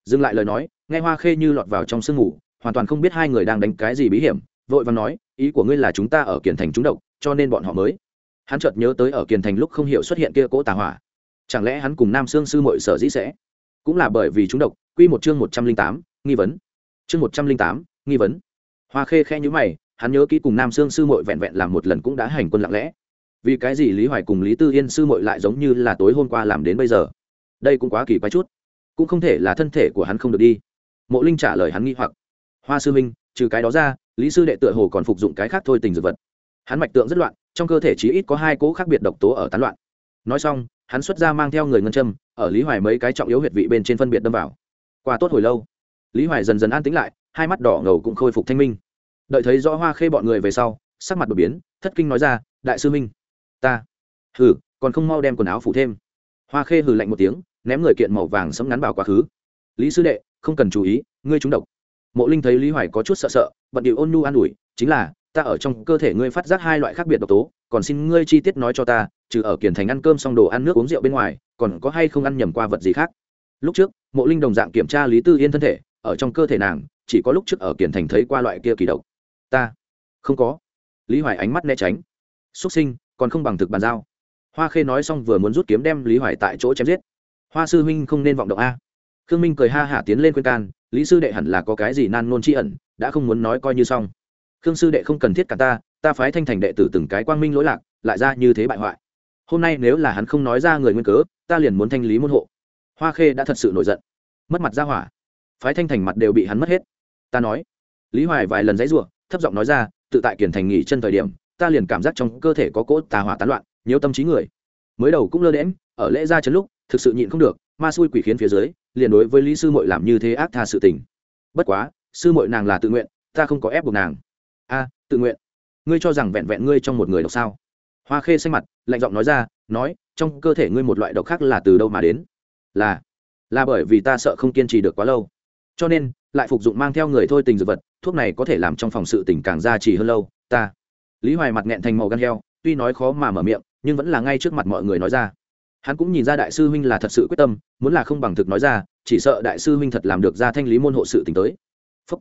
Dừng lại lời nói, nghe hoa khê như lọt vào trong sương ngủ, hoàn toàn không biết hai người đang đánh cái gì bí hiểm, vội và nói, ý của ngươi là chúng ta ở kiền thành trúng độc cho nên bọn họ mới. Hắn chợt nhớ tới ở kiền thành lúc không hiểu xuất hiện kia cỗ tà hỏa. Chẳng lẽ hắn cùng nam sương sư mội sở dĩ sẽ? Cũng là bởi vì chúng độc, quy một chương một trăm linh tám, nghi vấn. Chương một trăm linh tám, nghi vấn. Hoa khê khe nhữ mày, hắn nhớ kỹ cùng nam sương sư mội vẹn vẹn làm một lần cũng đã hành quân lặng lẽ. Vì cái gì lý hoài cùng lý tư yên sư mội lại giống như là tối hôm qua làm đến bây giờ? Đây cũng quá kỳ quái chút. Cũng không thể là thân thể của hắn không được đi. Mộ linh trả lời hắn nghi hoặc. Hoa sư minh, trừ cái đó ra, lý sư đệ tựa hồ còn phục dụng cái khác thôi tình dược vật hắn mạch tượng rất loạn, trong cơ thể chí ít có hai cỗ khác biệt độc tố ở tán loạn. Nói xong, hắn xuất ra mang theo người ngân châm, ở lý hoài mấy cái trọng yếu huyệt vị bên trên phân biệt đâm vào. Qua tốt hồi lâu, lý hoài dần dần an tĩnh lại, hai mắt đỏ ngầu cũng khôi phục thanh minh. Đợi thấy rõ hoa khê bọn người về sau, sắc mặt đột biến, thất kinh nói ra, đại sư minh, ta, hừ, còn không mau đem quần áo phủ thêm. Hoa khê hừ lạnh một tiếng, ném người kiện màu vàng sẫm ngắn vào quá khứ. Lý sư đệ, không cần chú ý, ngươi trúng độc. Mộ linh thấy lý hoài có chút sợ sợ, bận điệu ôn nu an ủi, chính là ta ở trong cơ thể ngươi phát giác hai loại khác biệt độc tố, còn xin ngươi chi tiết nói cho ta, trừ ở kiển thành ăn cơm xong đồ ăn nước uống rượu bên ngoài, còn có hay không ăn nhầm qua vật gì khác? Lúc trước, mộ linh đồng dạng kiểm tra lý tư yên thân thể, ở trong cơ thể nàng, chỉ có lúc trước ở kiển thành thấy qua loại kia kỳ độc. Ta? Không có. Lý hoài ánh mắt né tránh. Xuất sinh, còn không bằng thực bàn giao. Hoa khê nói xong vừa muốn rút kiếm đem lý hoài tại chỗ chém giết. Hoa sư huynh không nên vọng động a. Khương minh cười ha hả tiến lên khuyên can, lý sư đệ hẳn là có cái gì nan nôn tri ẩn, đã không muốn nói coi như xong khương sư đệ không cần thiết cả ta ta phái thanh thành đệ tử từng cái quang minh lỗi lạc, lại ra như thế bại hoại. Hôm nay nếu là hắn không nói ra người nguyên cớ, ta liền muốn thanh lý môn hộ. Hoa khê đã thật sự nổi giận. Mất mặt ra hỏa. Phái thanh thành mặt đều bị hắn mất hết. Ta nói. Lý hoài vài lần dãy ruộng thấp giọng nói ra, tự tại kiển thành nghỉ chân thời điểm, ta liền cảm giác trong cơ thể có cỗ tà hỏa tán loạn, nhiều tâm trí người. Mới đầu cũng lơ đễm ở lễ ra chấn lúc, thực sự nhịn không được, ma xui quỷ khiến phía dưới, liền đối với lý sư mội làm như thế ác tha sự tình. Bất quá, sư mội nàng là tự nguyện, ta không có ép buộc nàng a, tự nguyện. Ngươi cho rằng vẹn vẹn ngươi trong một người độc sao? Hoa khê xanh mặt, lạnh giọng nói ra, nói, trong cơ thể ngươi một loại độc khác là từ đâu mà đến? Là là bởi vì ta sợ không kiên trì được quá lâu. Cho nên, lại phục dụng mang theo người thôi tình dược vật, thuốc này có thể làm trong phòng sự tình càng gia trì hơn lâu. Ta, lý hoài mặt nghẹn thành màu gan heo, tuy nói khó mà mở miệng, nhưng vẫn là ngay trước mặt mọi người nói ra. Hắn cũng nhìn ra đại sư huynh là thật sự quyết tâm, muốn là không bằng thực nói ra, chỉ sợ đại sư huynh thật làm được ra thanh lý môn hộ sự t tới. Phúc.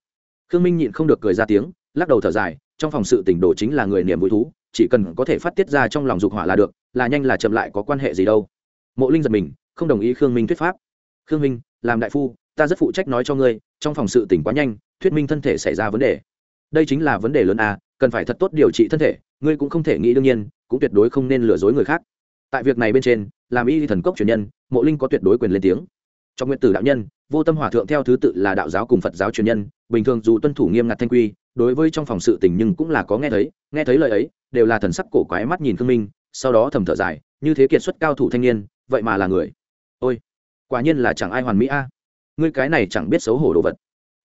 khương minh nhịn không được cười ra tiếng lắc đầu thở dài, trong phòng sự tỉnh đồ chính là người niềm vui thú, chỉ cần có thể phát tiết ra trong lòng dục hỏa là được, là nhanh là chậm lại có quan hệ gì đâu. Mộ linh giật mình, không đồng ý khương minh thuyết pháp. Khương minh, làm đại phu, ta rất phụ trách nói cho ngươi, trong phòng sự tỉnh quá nhanh, thuyết minh thân thể xảy ra vấn đề. Đây chính là vấn đề lớn à cần phải thật tốt điều trị thân thể, ngươi cũng không thể nghĩ đương nhiên, cũng tuyệt đối không nên lừa dối người khác. Tại việc này bên trên, làm y thần cốc truyền nhân, mộ linh có tuyệt đối quyền lên tiếng. Trong nguyện tử đạo nhân, vô tâm hòa thượng theo thứ tự là đạo giáo cùng phật giáo truyền nhân, bình thường dù tuân thủ nghiêm ngặt thanh quy đối với trong phòng sự tình nhưng cũng là có nghe thấy nghe thấy lời ấy, đều là thần sắc cổ quái mắt nhìn khương minh, sau đó thầm thở dài, như thế kiệt xuất cao thủ thanh niên, vậy mà là người. Ôi, quả nhiên là chẳng ai hoàn mỹ a. Ngươi cái này chẳng biết xấu hổ đồ vật.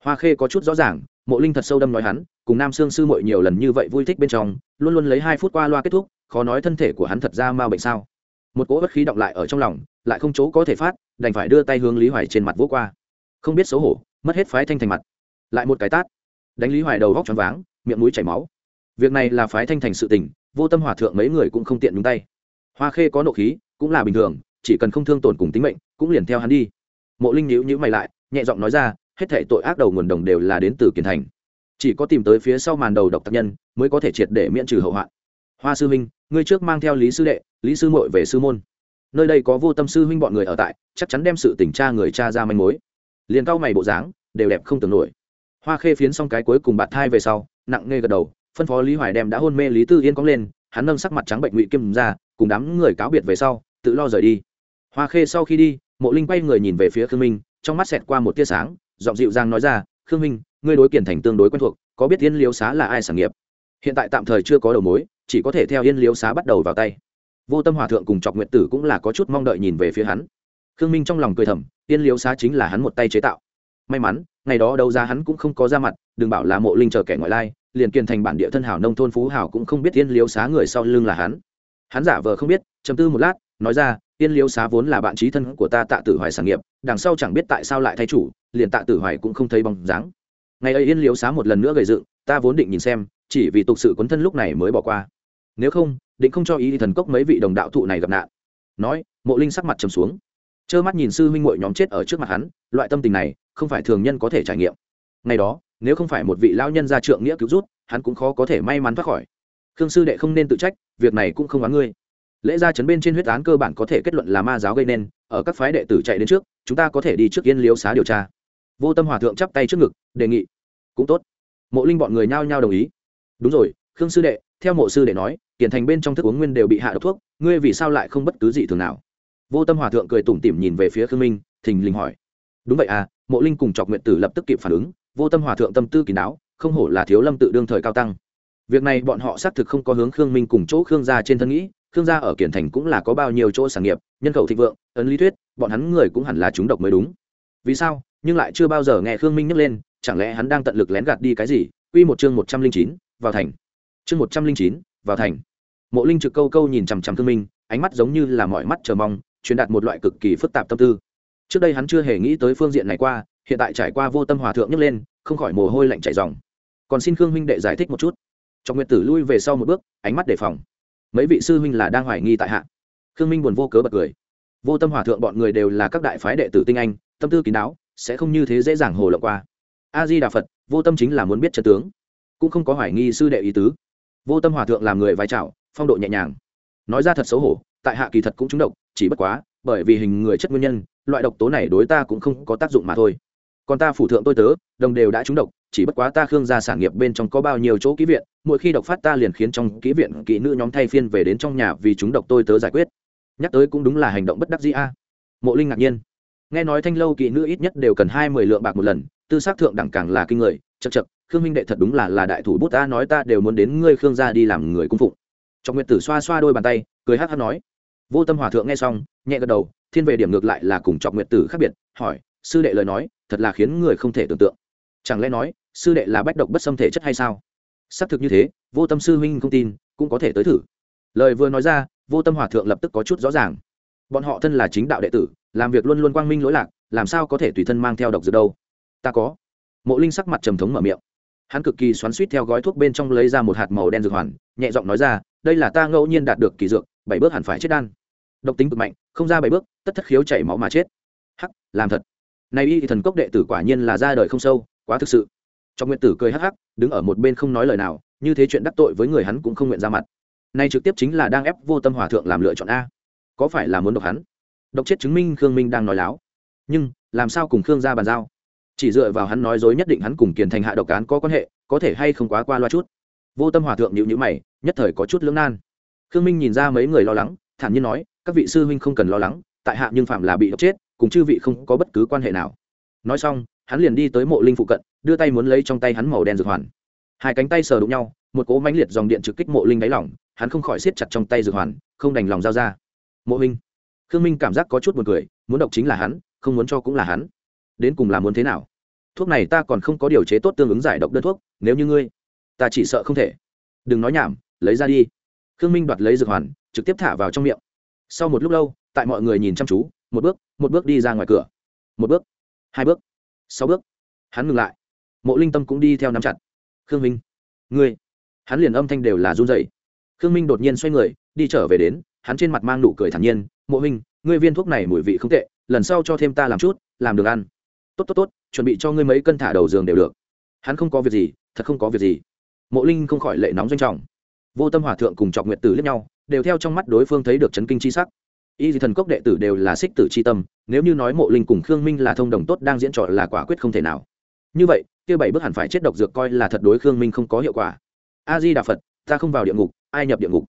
Hoa khê có chút rõ ràng, mộ linh thật sâu đâm nói hắn, cùng nam sương sư mội nhiều lần như vậy vui thích bên trong, luôn luôn lấy hai phút qua loa kết thúc, khó nói thân thể của hắn thật ra ma bệnh sao. Một cỗ bất khí động lại ở trong lòng, lại không chỗ có thể phát, đành phải đưa tay hướng lý hoài trên mặt vỗ qua. Không biết xấu hổ, mất hết phái thanh thành mặt. Lại một cái tát đánh lý hoài đầu vóc t r váng, miệng mũi chảy máu. Việc này là phái thanh thành sự tình, vô tâm hòa thượng mấy người cũng không tiện đúng tay. Hoa khê có nộ khí, cũng là bình thường, chỉ cần không thương tổn cùng tính mệnh, cũng liền theo hắn đi. Mộ linh nhíu nhíu mày lại, nhẹ giọng nói ra, hết thể tội ác đầu nguồn đồng đều là đến từ kiền thành. Chỉ có tìm tới phía sau màn đầu độc tác nhân, mới có thể triệt để miễn trừ hậu hoạn. Hoa sư huynh ngươi trước mang theo lý sư đệ, lý sư muội về sư môn. Nơi đây có vô tâm sư huynh bọn người ở tại, chắc chắn đem sự tỉnh tra người cha ra manh mối. Liền cao mày bộ dáng, đều đẹp không tưởng nổi hoa khê phiến xong cái cuối cùng bạt thai về sau, nặng nề gật đầu, phân phó lý hoài đem đã hôn mê lý tư yên cóng lên, hắn nâng sắc mặt trắng bệnh ngụy kim ra, cùng đám người cáo biệt về sau, tự lo rời đi. Hoa khê sau khi đi, mộ linh quay người nhìn về phía khương minh, trong mắt xẹt qua một tia sáng, giọng dịu dàng nói ra, khương minh, ngươi đối kiển thành tương đối quen thuộc, có biết yên liếu xá là ai sản nghiệp? Hiện tại tạm thời chưa có đầu mối, chỉ có thể theo yên liếu xá bắt đầu vào tay. Vô tâm hòa thượng cùng chọc nguyện tử cũng là có chút mong đợi nhìn về phía hắn. Khương minh trong lòng cười thầm, yên liếu xá chính là hắn một tay chế tạo may mắn, ngày đó đấu giá hắn cũng không có ra mặt, đừng bảo là mộ linh chờ kẻ ngoại lai, liền kiên thành bản địa thân hảo nông thôn phú hảo cũng không biết yên liếu xá người sau lưng là hắn. Hắn giả vờ không biết chấm tư một lát, nói ra, yên liếu xá vốn là bạn trí thân của ta tạ tử hoài sản nghiệp, đằng sau chẳng biết tại sao lại thay chủ, liền tạ tử hoài cũng không thấy bóng dáng. Ngày ấy yên liếu xá một lần nữa gầy dựng, ta vốn định nhìn xem, chỉ vì tục sự quấn thân lúc này mới bỏ qua. Nếu không, định không cho ý thần cốc mấy vị đồng đạo thụ này gặp nạn. Nói, mộ linh sắc mặt trầm xuống trơ mắt nhìn sư huynh muội nhóm chết ở trước mặt hắn, loại tâm tình này, không phải thường nhân có thể trải nghiệm. Ngày đó, nếu không phải một vị lão nhân ra trượng nghĩa cứu rút hắn cũng khó có thể may mắn thoát khỏi. Khương sư đệ không nên tự trách, việc này cũng không oán ngươi. Lễ ra chấn bên trên huyết án cơ bản có thể kết luận là ma giáo gây nên, ở các phái đệ tử chạy đến trước, chúng ta có thể đi trước yên liếu xá điều tra. Vô tâm hòa thượng chắp tay trước ngực, đề nghị. Cũng tốt. Mộ linh bọn người nhao nhao đồng ý. Đúng rồi, khương sư đệ, theo mộ sư đệ nói, kiển thành bên trong thức uống nguyên đều bị hạ độc thuốc, ngươi vì sao lại không bất cứ gì thường nào? Vô tâm hòa thượng cười tủm tỉm nhìn về phía khương minh, thình lình hỏi. Đúng vậy à mộ linh cùng chọc nguyện tử lập tức kịp phản ứng, vô tâm hòa thượng tâm tư kín đáo, không hổ là thiếu lâm tự đương thời cao tăng. Việc này bọn họ xác thực không có hướng khương minh cùng chỗ khương gia trên thân nghĩ, khương gia ở kiển thành cũng là có bao nhiêu chỗ sản nghiệp, nhân khẩu thịnh vượng, ấn lý thuyết, bọn hắn người cũng hẳn là chúng độc mới đúng. Vì sao? Nhưng lại chưa bao giờ nghe khương minh nhắc lên, chẳng lẽ hắn đang tận lực lén gạt đi cái gì? Quy một chương một trăm linh chín, vào thành. Chương một trăm linh chín, vào thành. Mộ linh trực câu câu nhìn chằm chằm khương minh, ánh mắt giống như là mọi mắt chờ mong truyền đạt một loại cực kỳ phức tạp tâm tư. Trước đây hắn chưa hề nghĩ tới phương diện này qua, hiện tại trải qua vô tâm hòa thượng nhấc lên, không khỏi mồ hôi lạnh chảy dòng còn xin khương huynh đệ giải thích một chút. Trọng nguyệt tử lui về sau một bước, ánh mắt đề phòng. Mấy vị sư huynh là đang hoài nghi tại hạ. Khương minh buồn vô cớ bật cười. Vô tâm hòa thượng bọn người đều là các đại phái đệ tử tinh anh, tâm tư kín đáo, sẽ không như thế dễ dàng hồ lộng qua. A di đà phật, vô tâm chính là muốn biết trận tướng, cũng không có hoài nghi sư đệ ý tứ. Vô tâm hòa thượng làm người vai trào, phong độ nhẹ nhàng. Nói ra thật xấu hổ, tại hạ kỳ thật cũng trúng độc chỉ bất quá, bởi vì hình người chất nguyên nhân, loại độc tố này đối ta cũng không có tác dụng mà thôi. Còn ta phủ thượng tôi tớ, đồng đều đã trúng độc, chỉ bất quá ta khương gia sản nghiệp bên trong có bao nhiêu chỗ ký viện, mỗi khi độc phát ta liền khiến trong ký viện kỹ nữ nhóm thay phiên về đến trong nhà vì chúng độc tôi tớ giải quyết. Nhắc tới cũng đúng là hành động bất đắc dĩ a. Mộ linh ngạc nhiên. Nghe nói thanh lâu kỹ nữ ít nhất đều cần hai mươi lượng bạc một lần, tư xác thượng đẳng càng là kinh người chật chật khương minh đệ thật đúng là là đại thủ bút ta nói ta đều muốn đến ngươi khương gia đi làm người cung phụng. Trong nguyện tử xoa xoa đôi bàn tay, cười hát hát nói vô tâm hòa thượng nghe xong, nhẹ gật đầu, thiên về điểm ngược lại là cùng trọng nguyện tử khác biệt, hỏi, sư đệ lời nói, thật là khiến người không thể tưởng tượng. Chẳng lẽ nói, sư đệ là bách độc bất xâm thể chất hay sao? Xác thực như thế, vô tâm sư huynh không tin, cũng có thể tới thử. Lời vừa nói ra, vô tâm hòa thượng lập tức có chút rõ ràng. Bọn họ thân là chính đạo đệ tử, làm việc luôn luôn quang minh lỗi lạc, làm sao có thể tùy thân mang theo độc dược đâu? Ta có. Mộ linh sắc mặt trầm thống mở miệng. Hắn cực kỳ xoắn suýt theo gói thuốc bên trong lấy ra một hạt màu đen dược hoàn, nhẹ giọng nói ra, đây là ta ngẫu nhiên đạt được kỳ dược, bảy bước hẳn phải chết đan độc tính cực mạnh, không ra bảy bước, tất thất khiếu chảy máu mà chết. Hắc, làm thật. Này y thần cốc đệ tử quả nhiên là ra đời không sâu, quá thực sự. Cho nguyện tử cười hắc hắc, đứng ở một bên không nói lời nào, như thế chuyện đắc tội với người hắn cũng không nguyện ra mặt. Nay trực tiếp chính là đang ép vô tâm hòa thượng làm lựa chọn a. Có phải là muốn độc hắn? Độc chết chứng minh khương minh đang nói láo. Nhưng, làm sao cùng khương ra bàn giao? Chỉ dựa vào hắn nói dối nhất định hắn cùng kiền thành hạ độc án có quan hệ, có thể hay không quá qua loa chút. Vô tâm hòa thượng nhịu nhữ mày, nhất thời có chút lưỡng nan. Khương minh nhìn ra mấy người lo lắng, thản nhiên nói các vị sư huynh không cần lo lắng, tại hạ nhưng phạm là bị độc chết, cùng chư vị không có bất cứ quan hệ nào. Nói xong, hắn liền đi tới mộ linh phụ cận, đưa tay muốn lấy trong tay hắn màu đen dược hoàn. Hai cánh tay sờ đụng nhau, một cỗ mãnh liệt dòng điện trực kích mộ linh đáy lỏng hắn không khỏi siết chặt trong tay dược hoàn, không đành lòng giao ra. Mộ minh khương minh cảm giác có chút buồn cười, muốn độc chính là hắn, không muốn cho cũng là hắn. Đến cùng là muốn thế nào? Thuốc này ta còn không có điều chế tốt tương ứng giải độc đơn thuốc, nếu như ngươi, ta chỉ sợ không thể. Đừng nói nhảm, lấy ra đi. Khương minh đoạt lấy dược hoàn, trực tiếp thả vào trong miệng sau một lúc lâu, tại mọi người nhìn chăm chú, một bước một bước đi ra ngoài cửa. Một bước, hai bước, sáu bước. Hắn ngừng lại. Mộ linh tâm cũng đi theo nắm chặt. Khương minh, ngươi. Hắn liền âm thanh đều là run dậy khương minh đột nhiên xoay người, đi trở về đến, hắn trên mặt mang nụ cười thản nhiên. Mộ minh, ngươi viên thuốc này mùi vị không tệ, lần sau cho thêm ta làm chút, làm được ăn. Tốt tốt tốt, chuẩn bị cho ngươi mấy cân thả đầu giường đều được. Hắn không có việc gì, thật không có việc gì. Mộ linh không khỏi lệ nóng doanh trọng vô tâm hòa thượng cùng trọc nguyện tử lẫn nhau, đều theo trong mắt đối phương thấy được chấn kinh c h i sắc. Y thần cốc đệ tử đều là xích tử c h i tâm, nếu như nói mộ linh cùng khương minh là thông đồng tốt đang diễn trò là quả quyết không thể nào. Như vậy, kia bảy bước hẳn phải chết độc dược coi là thật đối khương minh không có hiệu quả. A di đà phật, ta không vào địa ngục, ai nhập địa ngục?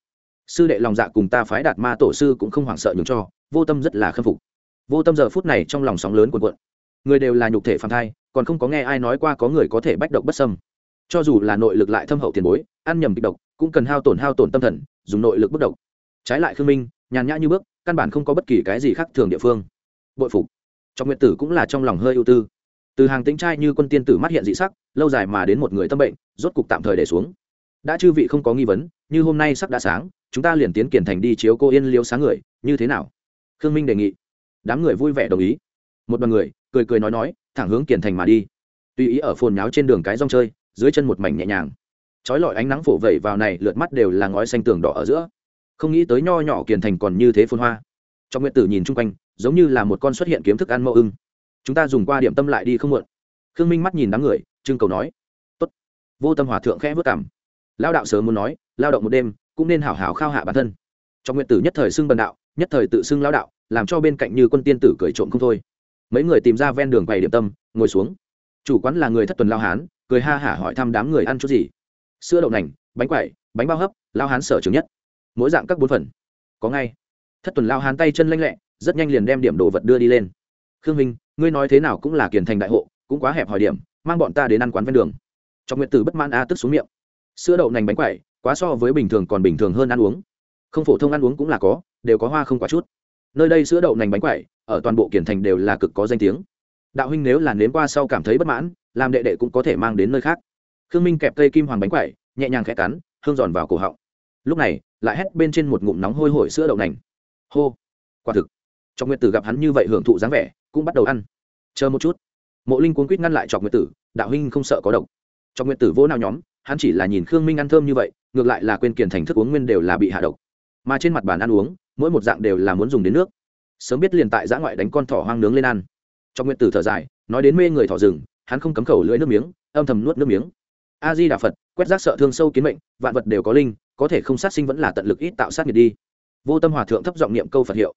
Sư đệ lòng dạ cùng ta phái đạt ma tổ sư cũng không hoảng sợ nhường cho, vô tâm rất là khâm phục. Vô tâm giờ phút này trong lòng sóng lớn cuộn cuộn. Người đều là nhục thể phản thai, còn không có nghe ai nói qua có người có thể bách độc bất sâm cho dù là nội lực lại thâm hậu tiền bối, ăn nhầm kịch độc, cũng cần hao tổn hao tổn tâm thần, dùng nội lực bức độc. Trái lại khương minh, nhàn nhã như bước, căn bản không có bất kỳ cái gì khác thường địa phương. Bội phục. Trong nguyện tử cũng là trong lòng hơi ưu tư. Từ hàng tính trai như quân tiên tử mắt hiện dị sắc, lâu dài mà đến một người tâm bệnh, rốt cục tạm thời để xuống. Đã chư vị không có nghi vấn, như hôm nay sắc đã sáng, chúng ta liền tiến kiển thành đi chiếu cô yên liếu sáng người, như thế nào? Khương minh đề nghị. Đám người vui vẻ đồng ý. Một đoàn người, cười cười nói nói, thẳng hướng kiển thành mà đi. Tùy ý ở phồn nháo trên đường cái rong chơi dưới chân một mảnh nhẹ nhàng. Trói lọi ánh nắng phổ vẩy vào này, lượt mắt đều là ngói xanh tường đỏ ở giữa. Không nghĩ tới nho nhỏ kiền thành còn như thế phun hoa. Trong nguyện tử nhìn chung quanh, giống như là một con xuất hiện kiếm thức ăn mẫu ưng. Chúng ta dùng qua điểm tâm lại đi không muộn. Khương minh mắt nhìn đám người, trưng cầu nói. Tốt. Vô tâm hòa thượng khẽ vất cảm. Lao đạo sớm muốn nói, lao động một đêm, cũng nên hảo hảo khao hạ bản thân. Trong nguyện tử nhất thời xưng bần đạo, nhất thời tự xưng lao đạo, làm cho bên cạnh như quân tiên tử cười trộm không thôi. Mấy người tìm ra ven đường quầy điểm tâm, ngồi xuống. Chủ quán là người thất tuần lao hán cười ha hả hỏi thăm đám người ăn chút gì. Sữa đậu nành, bánh quẩy, bánh bao hấp, lao hán sở trường nhất. Mỗi dạng các bốn phần. Có ngay. Thất tuần lao hán tay chân lanh lẹ, rất nhanh liền đem điểm đồ vật đưa đi lên. Khương minh, ngươi nói thế nào cũng là kiền thành đại hộ, cũng quá hẹp hỏi điểm, mang bọn ta đến ăn quán ven đường. Trong nguyện tử bất mãn a tức xuống miệng. Sữa đậu nành bánh quẩy, quá so với bình thường còn bình thường hơn ăn uống. Không phổ thông ăn uống cũng là có, đều có hoa không quá chút. Nơi đây sữa đậu nành bánh quẩy, ở toàn bộ kiển thành đều là cực có danh tiếng. Đạo huynh nếu là nếm qua sau cảm thấy bất mãn làm đệ đệ cũng có thể mang đến nơi khác. Khương minh kẹp cây kim hoàng bánh quẩy, nhẹ nhàng khẽ cắn, hương giòn vào cổ họng. Lúc này, lại hét bên trên một ngụm nóng hôi hổi sữa đậu nành. Hô! Quả thực. Trọng nguyệt tử gặp hắn như vậy hưởng thụ dáng vẻ, cũng bắt đầu ăn. Chờ một chút. Mộ linh cuốn quýt ngăn lại trọng nguyệt tử, đạo huynh không sợ có độc. Trọng nguyệt tử vỗ nào nhóm, hắn chỉ là nhìn khương minh ăn thơm như vậy, ngược lại là quên kiển thành thức uống nguyên đều là bị hạ độc. Mà trên mặt bàn ăn uống, mỗi một dạng đều là muốn dùng đến nước. Sớm biết liền tại giã ngoại đánh con thỏ hoang nướng lên ăn. Trọng nguyệt tử thở dài, nói đến mê người thỏ rừng hắn không cấm khẩu lưỡi nước miếng, âm thầm nuốt nước miếng. A di đà phật quét rác sợ thương sâu kiến mệnh, vạn vật đều có linh, có thể không sát sinh vẫn là tận lực ít tạo sát nghiệt đi. Vô tâm hòa thượng thấp giọng niệm câu phật hiệu.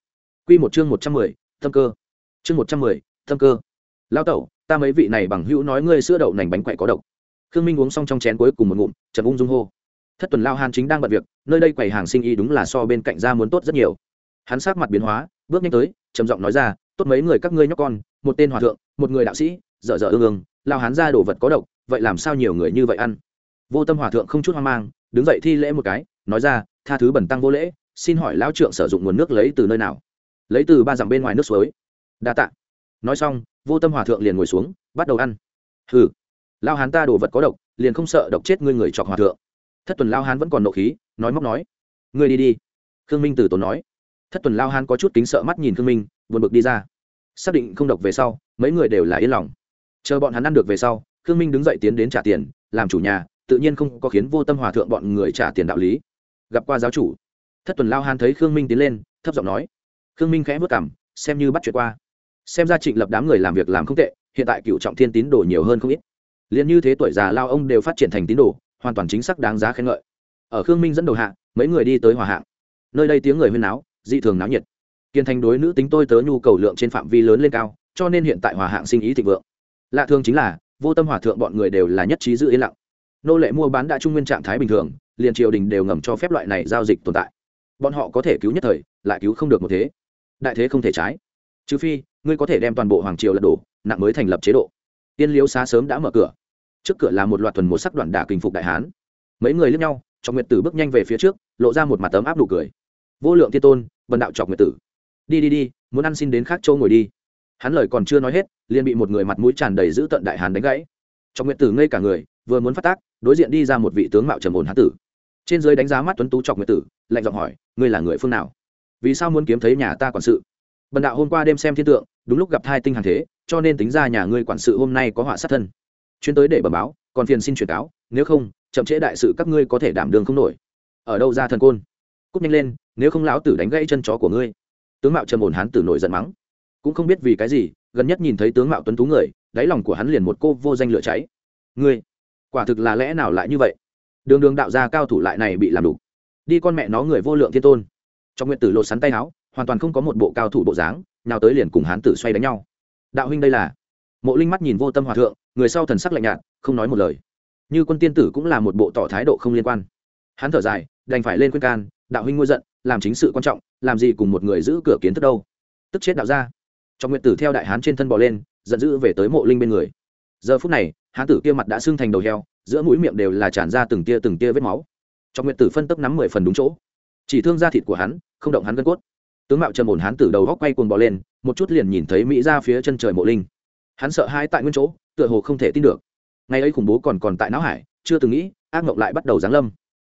Q một chương một trăm mười, tâm cơ. Chương một trăm mười, tâm cơ. Lao tẩu, ta mấy vị này bằng hữu nói ngươi sữa đậu nành bánh quậy có độc. Khương minh uống xong trong chén cuối cùng một ngụm, trầm ung dung hô. Thất tuần lao hàn chính đang bận việc, nơi đây quầy hàng sinh y đúng là so bên cạnh ra muốn tốt rất nhiều. Hắn sát mặt biến hóa, bước nhanh tới, trầm giọng nói ra, tốt mấy người các ngươi nhóc con, một tên hòa thượng, một người đạo sĩ dở dở ương ương, lao hán ra đồ vật có độc, vậy làm sao nhiều người như vậy ăn? Vô tâm hòa thượng không chút hoang mang, đứng dậy thi lễ một cái, nói ra, tha thứ bẩn tăng vô lễ, xin hỏi lão trượng sử dụng nguồn nước lấy từ nơi nào? Lấy từ ba dặm bên ngoài nước suối. Đa tạ. Nói xong, vô tâm hòa thượng liền ngồi xuống, bắt đầu ăn. Hừ, lao hán ta đồ vật có độc, liền không sợ độc chết ngươi người chọc hòa thượng. Thất tuần lao hán vẫn còn nộ khí, nói móc nói, ngươi đi đi. Khương minh từ tốn nói. Thất tuần lao hán có chút kính sợ mắt nhìn khương minh, buồn bực đi ra. Xác định không độc về sau, mấy người đều là yên lòng chờ bọn hắn ăn được về sau, khương minh đứng dậy tiến đến trả tiền, làm chủ nhà, tự nhiên không có khiến vô tâm hòa thượng bọn người trả tiền đạo lý. Gặp qua giáo chủ, thất tuần lao hán thấy khương minh tiến lên, thấp giọng nói, khương minh khẽ vất cảm xem như bắt chuyện qua. Xem ra trịnh lập đám người làm việc làm không tệ, hiện tại cựu trọng thiên tín đồ nhiều hơn không ít. Liền như thế tuổi già lao ông đều phát triển thành tín đồ, hoàn toàn chính xác đáng giá khen ngợi. Ở khương minh dẫn đầu hạ, mấy người đi tới hòa hạng. Nơi đây tiếng người huyên náo, dị thường náo nhiệt. Kiên thành đối nữ tính tôi tớ nhu cầu lượng trên phạm vi lớn lên cao, cho nên hiện tại hòa hạng sinh ý thịnh vượng lạ thường chính là, vô tâm hòa thượng bọn người đều là nhất trí giữ yên lặng. Nô lệ mua bán đã trung nguyên trạng thái bình thường, liền triều đình đều ngầm cho phép loại này giao dịch tồn tại. Bọn họ có thể cứu nhất thời, lại cứu không được một thế. Đại thế không thể trái. Trừ phi, ngươi có thể đem toàn bộ hoàng triều lật đổ, nặng mới thành lập chế độ. Tiên liếu xá sớm đã mở cửa. Trước cửa là một loạt tuần một sắc đoạn đả kinh phục đại hán. Mấy người lướt nhau, trọng nguyệt tử bước nhanh về phía trước, lộ ra một mặt tấm áp đủ cười. Vô lượng thiên tôn, bần đạo trọng nguyệt tử. Đi đi đi, muốn ăn xin đến khác châu ngồi đi hắn lời còn chưa nói hết, liền bị một người mặt mũi tràn đầy giữ tận đại hán đánh gãy. Trọng nguyệt tử ngây cả người, vừa muốn phát tác, đối diện đi ra một vị tướng mạo trầm ổn hán tử. Trên dưới đánh giá mắt tuấn tú trọng nguyệt tử, lạnh giọng hỏi, ngươi là người phương nào? Vì sao muốn kiếm thấy nhà ta quản sự? Bần đạo hôm qua đêm xem thiên tượng, đúng lúc gặp thai tinh hàng thế, cho nên tính ra nhà ngươi quản sự hôm nay có họa sát thân. Chuyến tới để bẩm báo, còn phiền xin truyền cáo, nếu không, chậm trễ đại sự các ngươi có thể đảm đường không nổi. Ở đâu ra thần côn? Cúp nhanh lên, nếu không lão tử đánh gãy chân chó của ngươi. Tướng mạo trầm ổn hán tử nổi giận mắng cũng không biết vì cái gì, gần nhất nhìn thấy tướng mạo tuấn tú người, đáy lòng của hắn liền một cô vô danh lửa cháy. Ngươi, quả thực là lẽ nào lại như vậy? Đường đường đạo gia cao thủ lại này bị làm đủ. Đi con mẹ nó người vô lượng thiên tôn. Trong nguyện tử lột sắn tay áo, hoàn toàn không có một bộ cao thủ bộ dáng, nào tới liền cùng hán tử xoay đánh nhau. Đạo huynh đây là? Mộ linh mắt nhìn vô tâm hòa thượng, người sau thần sắc lạnh nhạt, không nói một lời. Như quân tiên tử cũng là một bộ tỏ thái độ không liên quan. Hắn thở dài, đành phải lên khuyên can, đạo huynh ngôi giận, làm chính sự quan trọng, làm gì cùng một người giữ cửa kiến thức đâu. Tức chết đạo gia cho nguyện tử theo đại hán trên thân bò lên, giận dữ về tới mộ linh bên người. Giờ phút này, hán tử kia mặt đã sưng thành đầu heo, giữa mũi miệng đều là tràn ra từng tia từng tia vết máu. Cho nguyện tử phân tấp nắm mười phần đúng chỗ. Chỉ thương da thịt của hắn, không động hắn gân cốt. Tướng mạo trầm ổn hán tử đầu góc quay cuồng bò lên, một chút liền nhìn thấy mỹ ra phía chân trời mộ linh. Hắn sợ hai tại nguyên chỗ, tựa hồ không thể tin được. Ngày ấy khủng bố còn còn tại não hải, chưa từng nghĩ, ác mộng lại bắt đầu giáng lâm.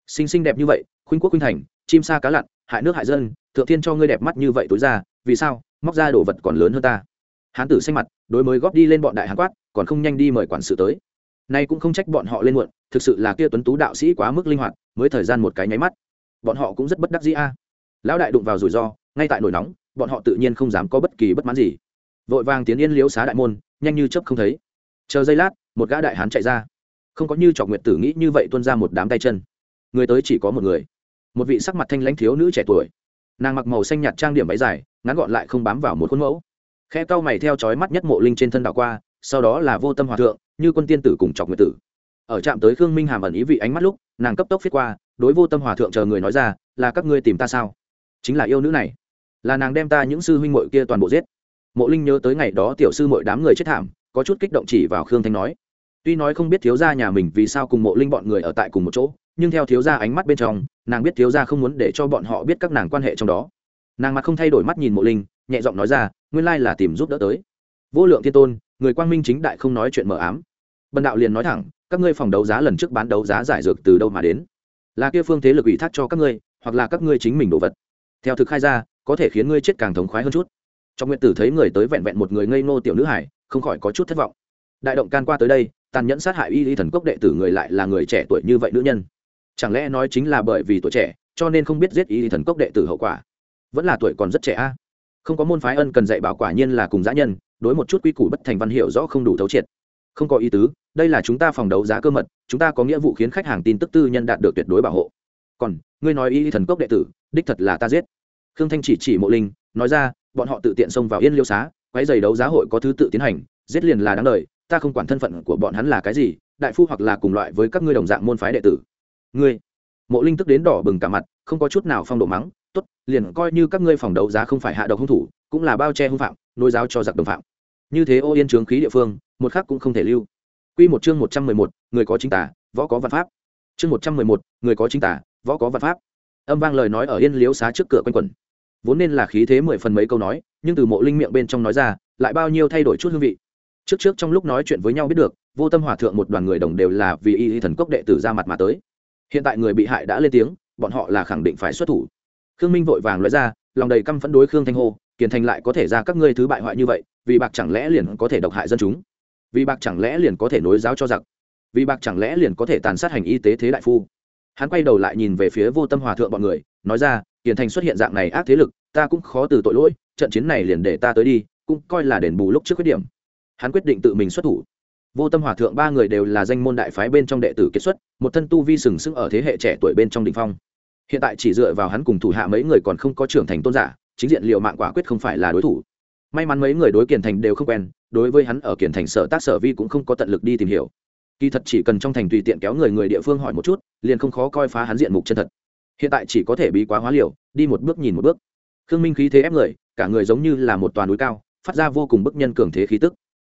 Xinh xinh đẹp như vậy, khuynh quốc khuynh thành, chim sa cá lặn, hại nước hại dân, thượng thiên cho ngươi đẹp mắt như vậy tối ra, vì sao? Móc ra đồ vật còn lớn hơn ta. Hán tử xanh mặt, đối mới góp đi lên bọn đại hán quát, còn không nhanh đi mời quản sự tới. Nay cũng không trách bọn họ lên muộn, thực sự là kia tuấn tú đạo sĩ quá mức linh hoạt, mới thời gian một cái nháy mắt. Bọn họ cũng rất bất đắc dĩ a. Lão đại đụng vào rủi ro, ngay tại nổi nóng, bọn họ tự nhiên không dám có bất kỳ bất mãn gì. Vội vàng tiến yên liếu xá đại môn, nhanh như chớp không thấy. Chờ giây lát, một gã đại hán chạy ra. Không có như trọc nguyệt tử nghĩ như vậy tuân ra một đám tay chân. Người tới chỉ có một người. Một vị sắc mặt thanh lãnh thiếu nữ trẻ tuổi. Nàng mặc màu xanh nhạt trang điểm váy dài ngắn gọn lại không bám vào một khuôn mẫu. Khe cau mày theo chói mắt nhất mộ linh trên thân đảo qua, sau đó là vô tâm hòa thượng, như quân tiên tử cùng trọc nguyệt tử. Ở trạm tới khương minh hàm ẩn ý vị ánh mắt lúc, nàng cấp tốc viết qua, đối vô tâm hòa thượng chờ người nói ra, là các ngươi tìm ta sao? Chính là yêu nữ này. Là nàng đem ta những sư huynh muội kia toàn bộ giết. Mộ linh nhớ tới ngày đó tiểu sư muội đám người chết thảm, có chút kích động chỉ vào khương thanh nói, tuy nói không biết thiếu gia nhà mình vì sao cùng mộ linh bọn người ở tại cùng một chỗ, nhưng theo thiếu gia ánh mắt bên trong, nàng biết thiếu gia không muốn để cho bọn họ biết các nàng quan hệ trong đó nàng mặt không thay đổi mắt nhìn mộ linh, nhẹ giọng nói ra, nguyên lai là tìm giúp đỡ tới. Vô lượng thiên tôn, người quang minh chính đại không nói chuyện mờ ám. Bần đạo liền nói thẳng, các ngươi phòng đấu giá lần trước bán đấu giá giải dược từ đâu mà đến? Là kia phương thế lực ủy thác cho các ngươi, hoặc là các ngươi chính mình đồ vật? Theo thực khai ra, có thể khiến ngươi chết càng thống khoái hơn chút. Trong nguyện tử thấy người tới vẹn vẹn một người ngây ngô tiểu nữ hải không khỏi có chút thất vọng. Đại động can qua tới đây, tàn nhẫn sát hại y y thần cốc đệ tử người lại là người trẻ tuổi như vậy nữ nhân. Chẳng lẽ nói chính là bởi vì tuổi trẻ, cho nên không biết giết y y thần cốc đệ tử hậu quả? Vẫn là tuổi còn rất trẻ a. Không có môn phái ân cần dạy bảo quả nhiên là cùng giã nhân, đối một chút quy củ bất thành văn hiệu rõ không đủ thấu triệt. Không có ý tứ, đây là chúng ta phòng đấu giá cơ mật, chúng ta có nghĩa vụ khiến khách hàng tin tức tư nhân đạt được tuyệt đối bảo hộ. Còn, ngươi nói y thần cốc đệ tử, đích thật là ta giết. Khương thanh chỉ chỉ mộ linh, nói ra, bọn họ tự tiện xông vào yên liêu xá quái giày đấu giá hội có thứ tự tiến hành, giết liền là đáng đời, ta không quản thân phận của bọn hắn là cái gì, đại phu hoặc là cùng loại với các ngươi đồng dạng môn phái đệ tử. Ngươi, mộ linh tức đến đỏ bừng cả mặt không có chút nào phong độ mắng tốt liền coi như các ngươi phòng đấu giá không phải hạ độc hung thủ cũng là bao che hung phạm nối giáo cho giặc đồng phạm như thế ô yên trướng khí địa phương một khác cũng không thể lưu Quy một chương một trăm mười một, người có chính tả, võ có văn pháp. Chương một trăm mười một, người có chính tả, võ có văn pháp. Âm vang lời nói ở yên liếu xá trước cửa quanh quẩn. Vốn nên là khí thế mười phần mấy câu nói, nhưng từ mộ linh miệng bên trong nói ra, lại bao nhiêu thay đổi chút hương vị. Trước trước trong lúc nói chuyện với nhau biết được, vô tâm hòa thượng một đoàn người đồng đều là vì y y thần cốc đệ tử ra mặt mà tới. Hiện tại người bị hại đã lên tiếng, bọn họ là khẳng định phải xuất thủ. Khương Minh vội vàng nói ra, lòng đầy căm phẫn đối Khương Thanh hô, kiền thành lại có thể ra các ngươi thứ bại hoại như vậy, vì bạc chẳng lẽ liền có thể độc hại dân chúng? Vì bạc chẳng lẽ liền có thể nối giáo cho giặc? Vì bạc chẳng lẽ liền có thể tàn sát hành y tế thế đại phu? Hắn quay đầu lại nhìn về phía vô tâm hòa thượng bọn người nói ra kiền thành xuất hiện dạng này ác thế lực ta cũng khó từ tội lỗi trận chiến này liền để ta tới đi cũng coi là đền bù lúc trước khuyết điểm. Hắn quyết định tự mình xuất thủ. Vô tâm hòa thượng ba người đều là danh môn đại phái bên trong đệ tử kết xuất một thân tu vi sừng sững ở thế hệ trẻ tuổi bên trong đ ỉ n h phong hiện tại chỉ dựa vào hắn cùng thủ hạ mấy người còn không có trưởng thành tôn giả, chính diện liệu mạng quả quyết không phải là đối thủ. May mắn mấy người đối kiển thành đều không quen, đối với hắn ở kiển thành sở tác sở vi cũng không có tận lực đi tìm hiểu. Kỳ thật chỉ cần trong thành tùy tiện kéo người người địa phương hỏi một chút, liền không khó coi phá hắn diện mục chân thật. Hiện tại chỉ có thể bí quá hóa liều, đi một bước nhìn một bước. Khương minh khí thế ép người, cả người giống như là một toàn núi cao, phát ra vô cùng bức nhân cường thế khí tức.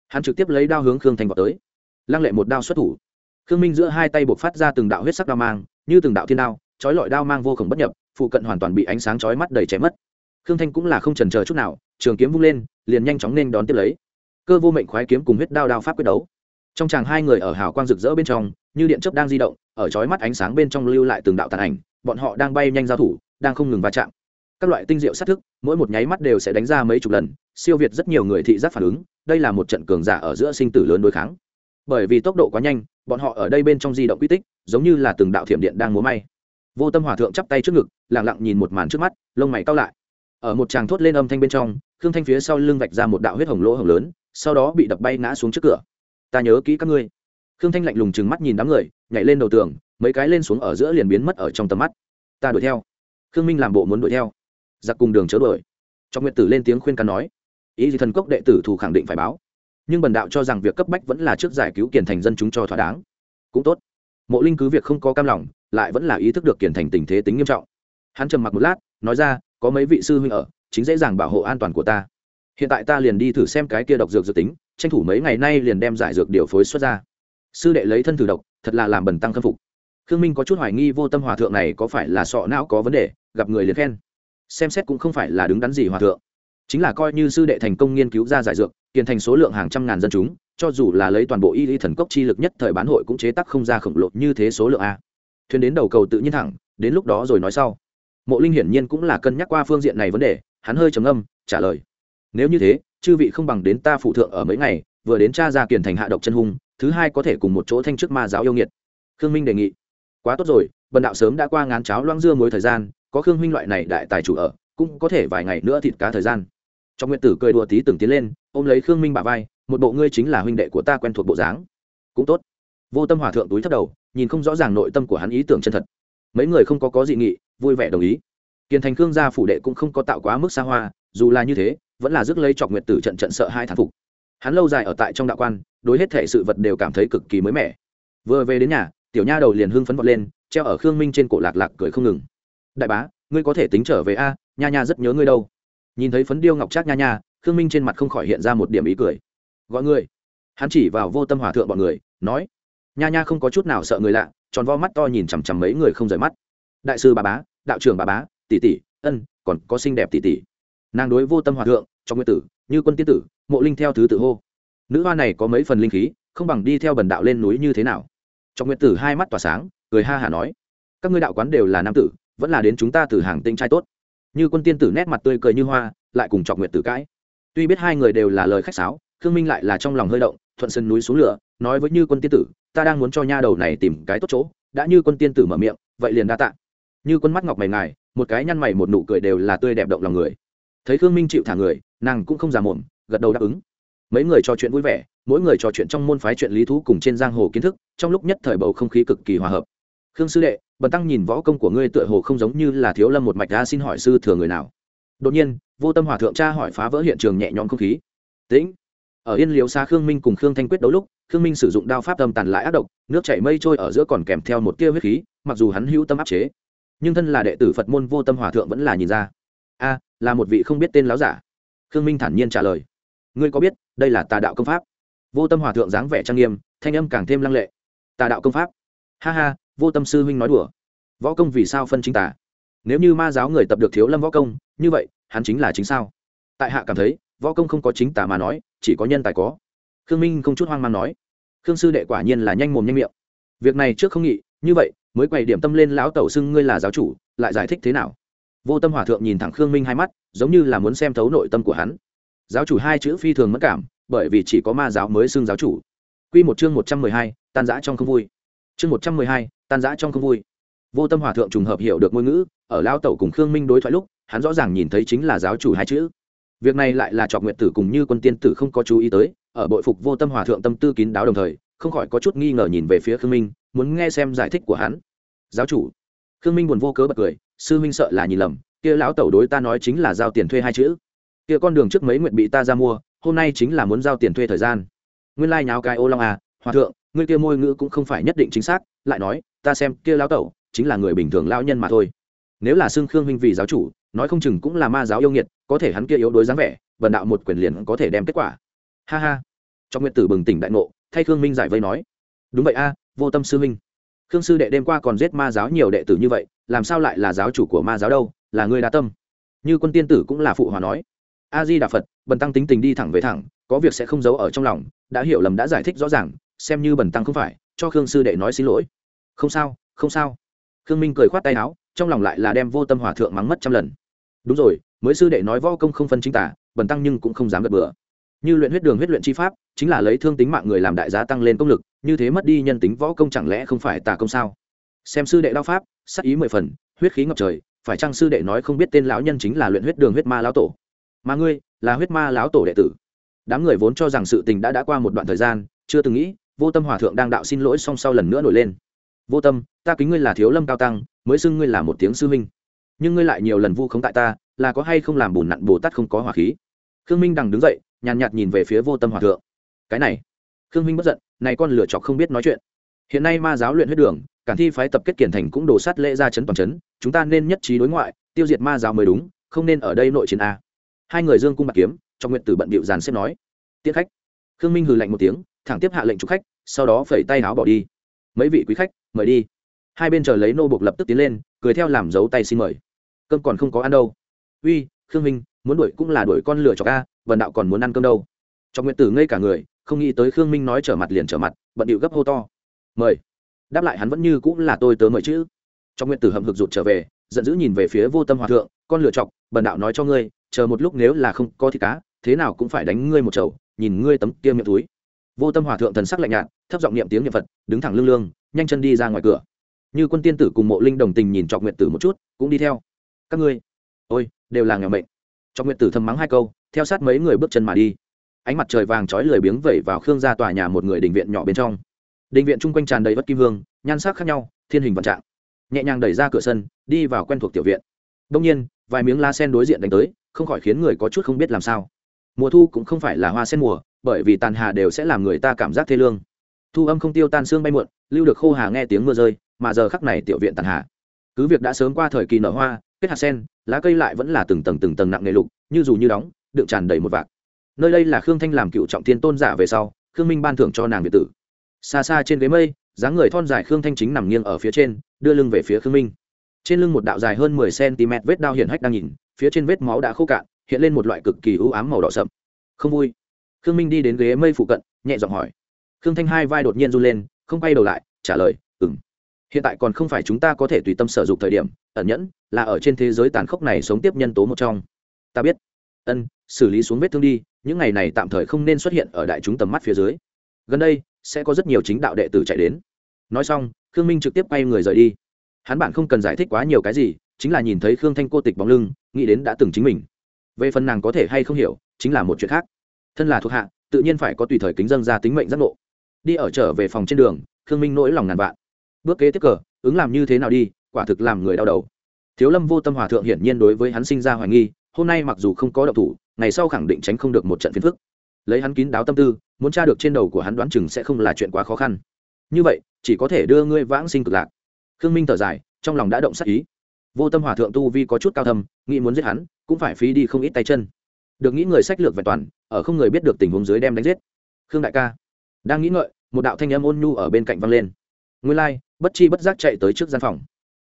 Hắn trực tiếp lấy đao hướng khương thanh vào tới. Lăng lệ một đao xuất thủ. Khương minh giữa hai tay buộc phát ra từng đạo huyết sắc đao mang, như từng đạo thiên đao Chói lọi đao mang vô cùng bất nhập, phụ cận hoàn toàn bị ánh sáng chói mắt đầy chém mất. Khương thanh cũng là không trần chờ chút nào, trường kiếm vung lên, liền nhanh chóng nên đón tiếp lấy. Cơ vô mệnh khoái kiếm cùng huyết đao đao pháp quyết đấu. Trong chàng hai người ở hào quang rực rỡ bên trong, như điện chớp đang di động, ở chói mắt ánh sáng bên trong lưu lại từng đạo tàn ảnh, bọn họ đang bay nhanh giao thủ, đang không ngừng va chạm. Các loại tinh diệu sát thức, mỗi một nháy mắt đều sẽ đánh ra mấy chục lần, siêu việt rất nhiều người thị giác phản ứng, đây là một trận cường giả ở giữa sinh tử lớn đối kháng. Bởi vì tốc độ quá nhanh, bọn họ ở đây bên trong di động quy tích, giống như là từng đạo thiểm điện đang múa may vô tâm hòa thượng chắp tay trước ngực lẳng lặng nhìn một màn trước mắt, lông mày cao lại. Ở một tràng thốt lên âm thanh bên trong, khương thanh phía sau lưng vạch ra một đạo huyết hồng lỗ hồng lớn, sau đó bị đập bay ngã xuống trước cửa. Ta nhớ kỹ các ngươi. Khương thanh lạnh lùng chừng mắt nhìn đám người, nhảy lên đầu tường, mấy cái lên xuống ở giữa liền biến mất ở trong tầm mắt. Ta đuổi theo. Khương minh làm bộ muốn đuổi theo. Giặc cùng đường chớ đuổi. Trong nguyện tử lên tiếng khuyên can nói. Ý gì thần cốc đệ tử thủ khẳng định phải báo. Nhưng bần đạo cho rằng việc cấp bách vẫn là trước giải cứu kiền thành dân chúng cho thỏa đáng. Cũng tốt mộ linh cứ việc không có cam lòng, lại vẫn là ý thức được kiền thành tình thế tính nghiêm trọng. Hắn trầm mặc một lát, nói ra, có mấy vị sư huynh ở, chính dễ dàng bảo hộ an toàn của ta. Hiện tại ta liền đi thử xem cái kia độc dược dự tính, tranh thủ mấy ngày nay liền đem giải dược điều phối xuất ra. Sư đệ lấy thân thử độc, thật là làm bần tăng khâm phục. Khương minh có chút hoài nghi vô tâm hòa thượng này có phải là sọ não có vấn đề, gặp người liền khen. Xem xét cũng không phải là đứng đắn gì hòa thượng chính là coi như sư đệ thành công nghiên cứu ra giải dược kiên thành số lượng hàng trăm ngàn dân chúng, cho dù là lấy toàn bộ y lý thần cốc chi lực nhất thời bán hội cũng chế tắc không ra khổng lồ như thế số lượng a. Thuyền đến đầu cầu tự nhiên thẳng, đến lúc đó rồi nói sau. Mộ linh hiển nhiên cũng là cân nhắc qua phương diện này vấn đề, hắn hơi trầm âm trả lời. Nếu như thế, chư vị không bằng đến ta phụ thượng ở mấy ngày, vừa đến cha ra kiền thành hạ độc chân hung, thứ hai có thể cùng một chỗ thanh chức ma giáo yêu nghiệt. Khương minh đề nghị. Quá tốt rồi, bần đạo sớm đã qua ngán cháo loang dưa mối thời gian, có khương Minh loại này đại tài chủ ở, cũng có thể vài ngày nữa thịt cá thời gian trong nguyện tử cười đùa tí từng tiến lên, ôm lấy khương minh bà vai, một bộ ngươi chính là huynh đệ của ta quen thuộc bộ dáng. Cũng tốt. Vô tâm hòa thượng túi thấp đầu, nhìn không rõ ràng nội tâm của hắn ý tưởng chân thật. Mấy người không có có dị nghị, vui vẻ đồng ý. Kiền thành khương gia phủ đệ cũng không có tạo quá mức xa hoa, dù là như thế, vẫn là rước lấy chọc nguyện tử trận trận sợ hai thán phục. Hắn lâu dài ở tại trong đạo quan, đối hết thể sự vật đều cảm thấy cực kỳ mới mẻ. Vừa về đến nhà, tiểu nha đầu liền hưng phấn vọt lên, treo ở khương minh trên cổ lạc lạc cười không ngừng. Đại bá, ngươi có thể tính trở về a, nha nha rất nhớ ngươi đâu nhìn thấy phấn điêu ngọc trác nha nha khương minh trên mặt không khỏi hiện ra một điểm ý cười. Gọi người, hắn chỉ vào vô tâm hòa thượng bọn người nói nha nha không có chút nào sợ người lạ tròn vo mắt to nhìn chằm chằm mấy người không rời mắt. Đại sư bà bá đạo trưởng bà bá tỷ tỷ ân còn có xinh đẹp tỷ tỷ. Nàng đối vô tâm hòa thượng trong nguyên tử như quân tiên tử mộ linh theo thứ tự hô. Nữ hoa này có mấy phần linh khí không bằng đi theo bần đạo lên núi như thế nào. Trong nguyên tử hai mắt tỏa sáng cười ha hả nói các ngươi đạo quán đều là nam tử vẫn là đến chúng ta từ hàng tinh trai tốt như quân tiên tử nét mặt tươi cười như hoa, lại cùng chọc nguyện tử cãi. Tuy biết hai người đều là lời khách sáo, khương minh lại là trong lòng hơi động, thuận sân núi xuống lửa, nói với như quân tiên tử, ta đang muốn cho nha đầu này tìm cái tốt chỗ, đã như quân tiên tử mở miệng, vậy liền đa tạ. Như quân mắt ngọc mày ngài, một cái nhăn mày một nụ cười đều là tươi đẹp động lòng người. Thấy khương minh chịu thả người, nàng cũng không già mồm, gật đầu đáp ứng. Mấy người trò chuyện vui vẻ, mỗi người trò chuyện trong môn phái chuyện lý thú cùng trên giang hồ kiến thức, trong lúc nhất thời bầu không khí cực kỳ hòa hợp khương sư đệ, bần tăng nhìn võ công của ngươi tựa hồ không giống như là thiếu lâm một mạch ra xin hỏi sư thừa người nào? Đột nhiên, vô tâm hòa thượng cha hỏi phá vỡ hiện trường nhẹ nhõm không khí. Tĩnh. Ở yên liếu xa khương minh cùng khương thanh quyết đấu lúc, khương minh sử dụng đao pháp tâm tàn lại ác độc, nước chảy mây trôi ở giữa còn kèm theo một tia huyết khí, mặc dù hắn hữu tâm áp chế. Nhưng thân là đệ tử phật môn vô tâm hòa thượng vẫn là nhìn ra. A, là một vị không biết tên láo giả. Khương minh thản nhiên trả lời. Ngươi có biết, đây là tà đạo công pháp? Vô tâm hòa thượng dáng vẻ trang nghiêm, thanh âm càng thêm lăng lệ. Tà đạo công pháp. Ha ha vô tâm sư huynh nói đùa. Võ công vì sao phân chính tà? Nếu như ma giáo người tập được thiếu lâm võ công, như vậy, hắn chính là chính sao? Tại hạ cảm thấy, võ công không có chính tà mà nói, chỉ có nhân tài có. Khương minh không chút hoang mang nói. Khương sư đệ quả nhiên là nhanh mồm nhanh miệng. Việc này trước không nghĩ như vậy, mới quay điểm tâm lên lão tẩu xưng ngươi là giáo chủ, lại giải thích thế nào? Vô tâm hòa thượng nhìn thẳng khương minh hai mắt, giống như là muốn xem thấu nội tâm của hắn. Giáo chủ hai chữ phi thường mất cảm, bởi vì chỉ có ma giáo mới xưng giáo chủ. Q một chương một trăm mười hai, tan giã trong không vui chương một trăm mười hai, tan giã trong không vui. Vô tâm hòa thượng trùng hợp hiểu được ngôn ngữ, ở lao tẩu cùng khương minh đối thoại lúc, hắn rõ ràng nhìn thấy chính là giáo chủ hai chữ. Việc này lại là trọc nguyện tử cùng như quân tiên tử không có chú ý tới, ở bội phục vô tâm hòa thượng tâm tư kín đáo đồng thời, không khỏi có chút nghi ngờ nhìn về phía khương minh, muốn nghe xem giải thích của hắn. Giáo chủ. Khương minh buồn vô cớ bật cười, sư minh sợ là nhìn lầm, kia lão tẩu đối ta nói chính là giao tiền thuê hai chữ. Kia con đường trước mấy nguyện bị ta ra mua, hôm nay chính là muốn giao tiền thuê thời gian. Nguyên lai nháo cái ô long à hòa thượng ngươi kia môi ngữ cũng không phải nhất định chính xác, lại nói, ta xem kia lão tẩu, chính là người bình thường lão nhân mà thôi. Nếu là xưng khương huynh vì giáo chủ, nói không chừng cũng là ma giáo yêu nghiệt, có thể hắn kia yếu đối dáng vẻ vần đạo một quyền liền có thể đem kết quả. Ha ha. Trong nguyện tử bừng tỉnh đại ngộ, thay khương minh giải vây nói. Đúng vậy a, vô tâm sư minh khương sư đệ đêm qua còn giết ma giáo nhiều đệ tử như vậy, làm sao lại là giáo chủ của ma giáo đâu, là người đa tâm. Như quân tiên tử cũng là phụ hòa nói. A di đà phật, bần tăng tính tình đi thẳng về thẳng, có việc sẽ không giấu ở trong lòng, đã hiểu lầm đã giải thích rõ ràng xem như bần tăng không phải, cho khương sư đệ nói xin lỗi. Không sao không sao. Khương minh cười khoát tay áo, trong lòng lại là đem vô tâm hòa thượng mắng mất trăm lần. Đúng rồi, mới sư đệ nói võ công không phân chính tả, bần tăng nhưng cũng không dám gật bừa. Như luyện huyết đường huyết luyện chi pháp, chính là lấy thương tính mạng người làm đại giá tăng lên công lực, như thế mất đi nhân tính võ công chẳng lẽ không phải tà công sao? Xem sư đệ đao pháp, sắc ý mười phần, huyết khí ngập trời, phải chăng sư đệ nói không biết tên lão nhân chính là luyện huyết đường huyết ma lão tổ? Mà ngươi, là huyết ma lão tổ đệ tử. Đám người vốn cho rằng sự tình đã đã qua một đoạn thời gian, chưa từng nghĩ vô tâm hòa thượng đang đạo xin lỗi song sau lần nữa nổi lên. Vô tâm, ta kính ngươi là thiếu lâm cao tăng, mới xưng ngươi là một tiếng sư huynh. Nhưng ngươi lại nhiều lần vu khống tại ta, là có hay không làm bùn nặn bồ tát không có hỏa khí? Khương minh đằng đứng dậy, nhàn nhạt nhìn về phía vô tâm hòa thượng. Cái này, khương minh bất giận, này con lửa chọc không biết nói chuyện. Hiện nay ma giáo luyện huyết đường, cản thi phái tập kết kiển thành cũng đổ sát lễ ra chấn toàn chấn, chúng ta nên nhất trí đối ngoại, tiêu diệt ma giáo mới đúng, không nên ở đây nội chiến a. Hai người dương cung bạc kiếm trong nguyện tử bận bịu dàn xếp nói. Tiết khách. Khương minh hừ lạnh một tiếng, thẳng tiếp hạ lệnh chủ khách sau đó phẩy tay áo bỏ đi. Mấy vị quý khách, mời đi. Hai bên chờ lấy nô buộc lập tức tiến lên, cười theo làm dấu tay xin mời. Cơm còn không có ăn đâu. Uy, khương minh, muốn đuổi cũng là đuổi con lửa cho ca vần đạo còn muốn ăn cơm đâu. Trong nguyện tử ngây cả người, không nghĩ tới khương minh nói trở mặt liền trở mặt, bận điệu gấp hô to. Mời. Đáp lại hắn vẫn như cũng là tôi tớ mời chứ. Trong nguyện tử hầm hực rụt trở về, giận dữ nhìn về phía vô tâm hòa thượng, con lửa chọc bần đạo nói cho ngươi, chờ một lúc nếu là không có thịt cá, thế nào cũng phải đánh ngươi một chầu, nhìn ngươi tấm kia miệng túi vô tâm hòa thượng thần sắc lạnh nhạt, thấp giọng niệm tiếng niệm phật, đứng thẳng lưng lương, nhanh chân đi ra ngoài cửa. Như quân tiên tử cùng mộ linh đồng tình nhìn trọc nguyện tử một chút, cũng đi theo. Các ngươi, ôi, đều là nghèo mệnh. Trọc nguyện tử thầm mắng hai câu, theo sát mấy người bước chân mà đi. Ánh mặt trời vàng trói lười biếng vẩy vào khương ra tòa nhà một người đình viện nhỏ bên trong. Đình viện chung quanh tràn đầy vất kim hương, nhan sắc khác nhau, thiên hình vạn trạng. Nhẹ nhàng đẩy ra cửa sân, đi vào quen thuộc tiểu viện. Đông nhiên, vài miếng lá sen đối diện đánh tới, không khỏi khiến người có chút không biết làm sao. Mùa thu cũng không phải là hoa sen mùa bởi vì tàn hà đều sẽ làm người ta cảm giác thê lương. Thu âm không tiêu tan xương bay muộn, lưu được khô hà nghe tiếng mưa rơi, mà giờ khắc này tiểu viện tàn hà. Cứ việc đã sớm qua thời kỳ nở hoa, kết hạt sen, lá cây lại vẫn là từng tầng từng tầng nặng nề lục, như dù như đóng, đựng tràn đầy một vạc. Nơi đây là khương thanh làm cựu trọng thiên tôn giả về sau, khương minh ban thưởng cho nàng biệt tử. Xa xa trên ghế mây, dáng người thon dài khương thanh chính nằm nghiêng ở phía trên, đưa lưng về phía khương minh. Trên lưng một đạo dài hơn mười cm vết đao hiển hách đang nhìn, phía trên vết máu đã khô cạn, hiện lên một loại cực kỳ ưu ám màu đỏ sậm. Không vui khương minh đi đến ghế mây phụ cận, nhẹ giọng hỏi. Khương thanh hai vai đột nhiên run lên, không quay đầu lại, trả lời ừng hiện tại còn không phải chúng ta có thể tùy tâm sử dụng thời điểm, ẩn nhẫn là ở trên thế giới tàn khốc này sống tiếp nhân tố một trong. Ta biết. Ân, xử lý xuống vết thương đi, những ngày này tạm thời không nên xuất hiện ở đại chúng tầm mắt phía dưới. Gần đây, sẽ có rất nhiều chính đạo đệ tử chạy đến. Nói xong, khương minh trực tiếp quay người rời đi. Hắn bạn không cần giải thích quá nhiều cái gì, chính là nhìn thấy khương thanh cô tịch bóng lưng, nghĩ đến đã từng chính mình. Về phần nàng có thể hay không hiểu, chính là một chuyện khác thân là thuộc hạ tự nhiên phải có tùy thời kính dân ra tính mệnh giác ngộ. Đi ở trở về phòng trên đường khương minh nỗi lòng ngàn vạn. Bước kế tiếp cờ ứng làm như thế nào đi quả thực làm người đau đầu. Thiếu lâm vô tâm hòa thượng hiển nhiên đối với hắn sinh ra hoài nghi hôm nay mặc dù không có độc thủ ngày sau khẳng định tránh không được một trận phiền phức. Lấy hắn kín đáo tâm tư muốn tra được trên đầu của hắn đoán chừng sẽ không là chuyện quá khó khăn. Như vậy chỉ có thể đưa ngươi vãng sinh cực lạc. Khương minh thở dài trong lòng đã động sắc ý. Vô tâm hòa thượng tu vi có chút cao thầm, nghĩ muốn giết hắn cũng phải phí đi không ít tay chân được nghĩ người sách lược vẹn toàn, ở không người biết được tình huống dưới đem đánh giết. Khương đại ca, đang nghĩ ngợi, một đạo thanh âm ôn nhu ở bên cạnh văng lên. Nguyên lai, bất chi bất giác chạy tới trước gian phòng.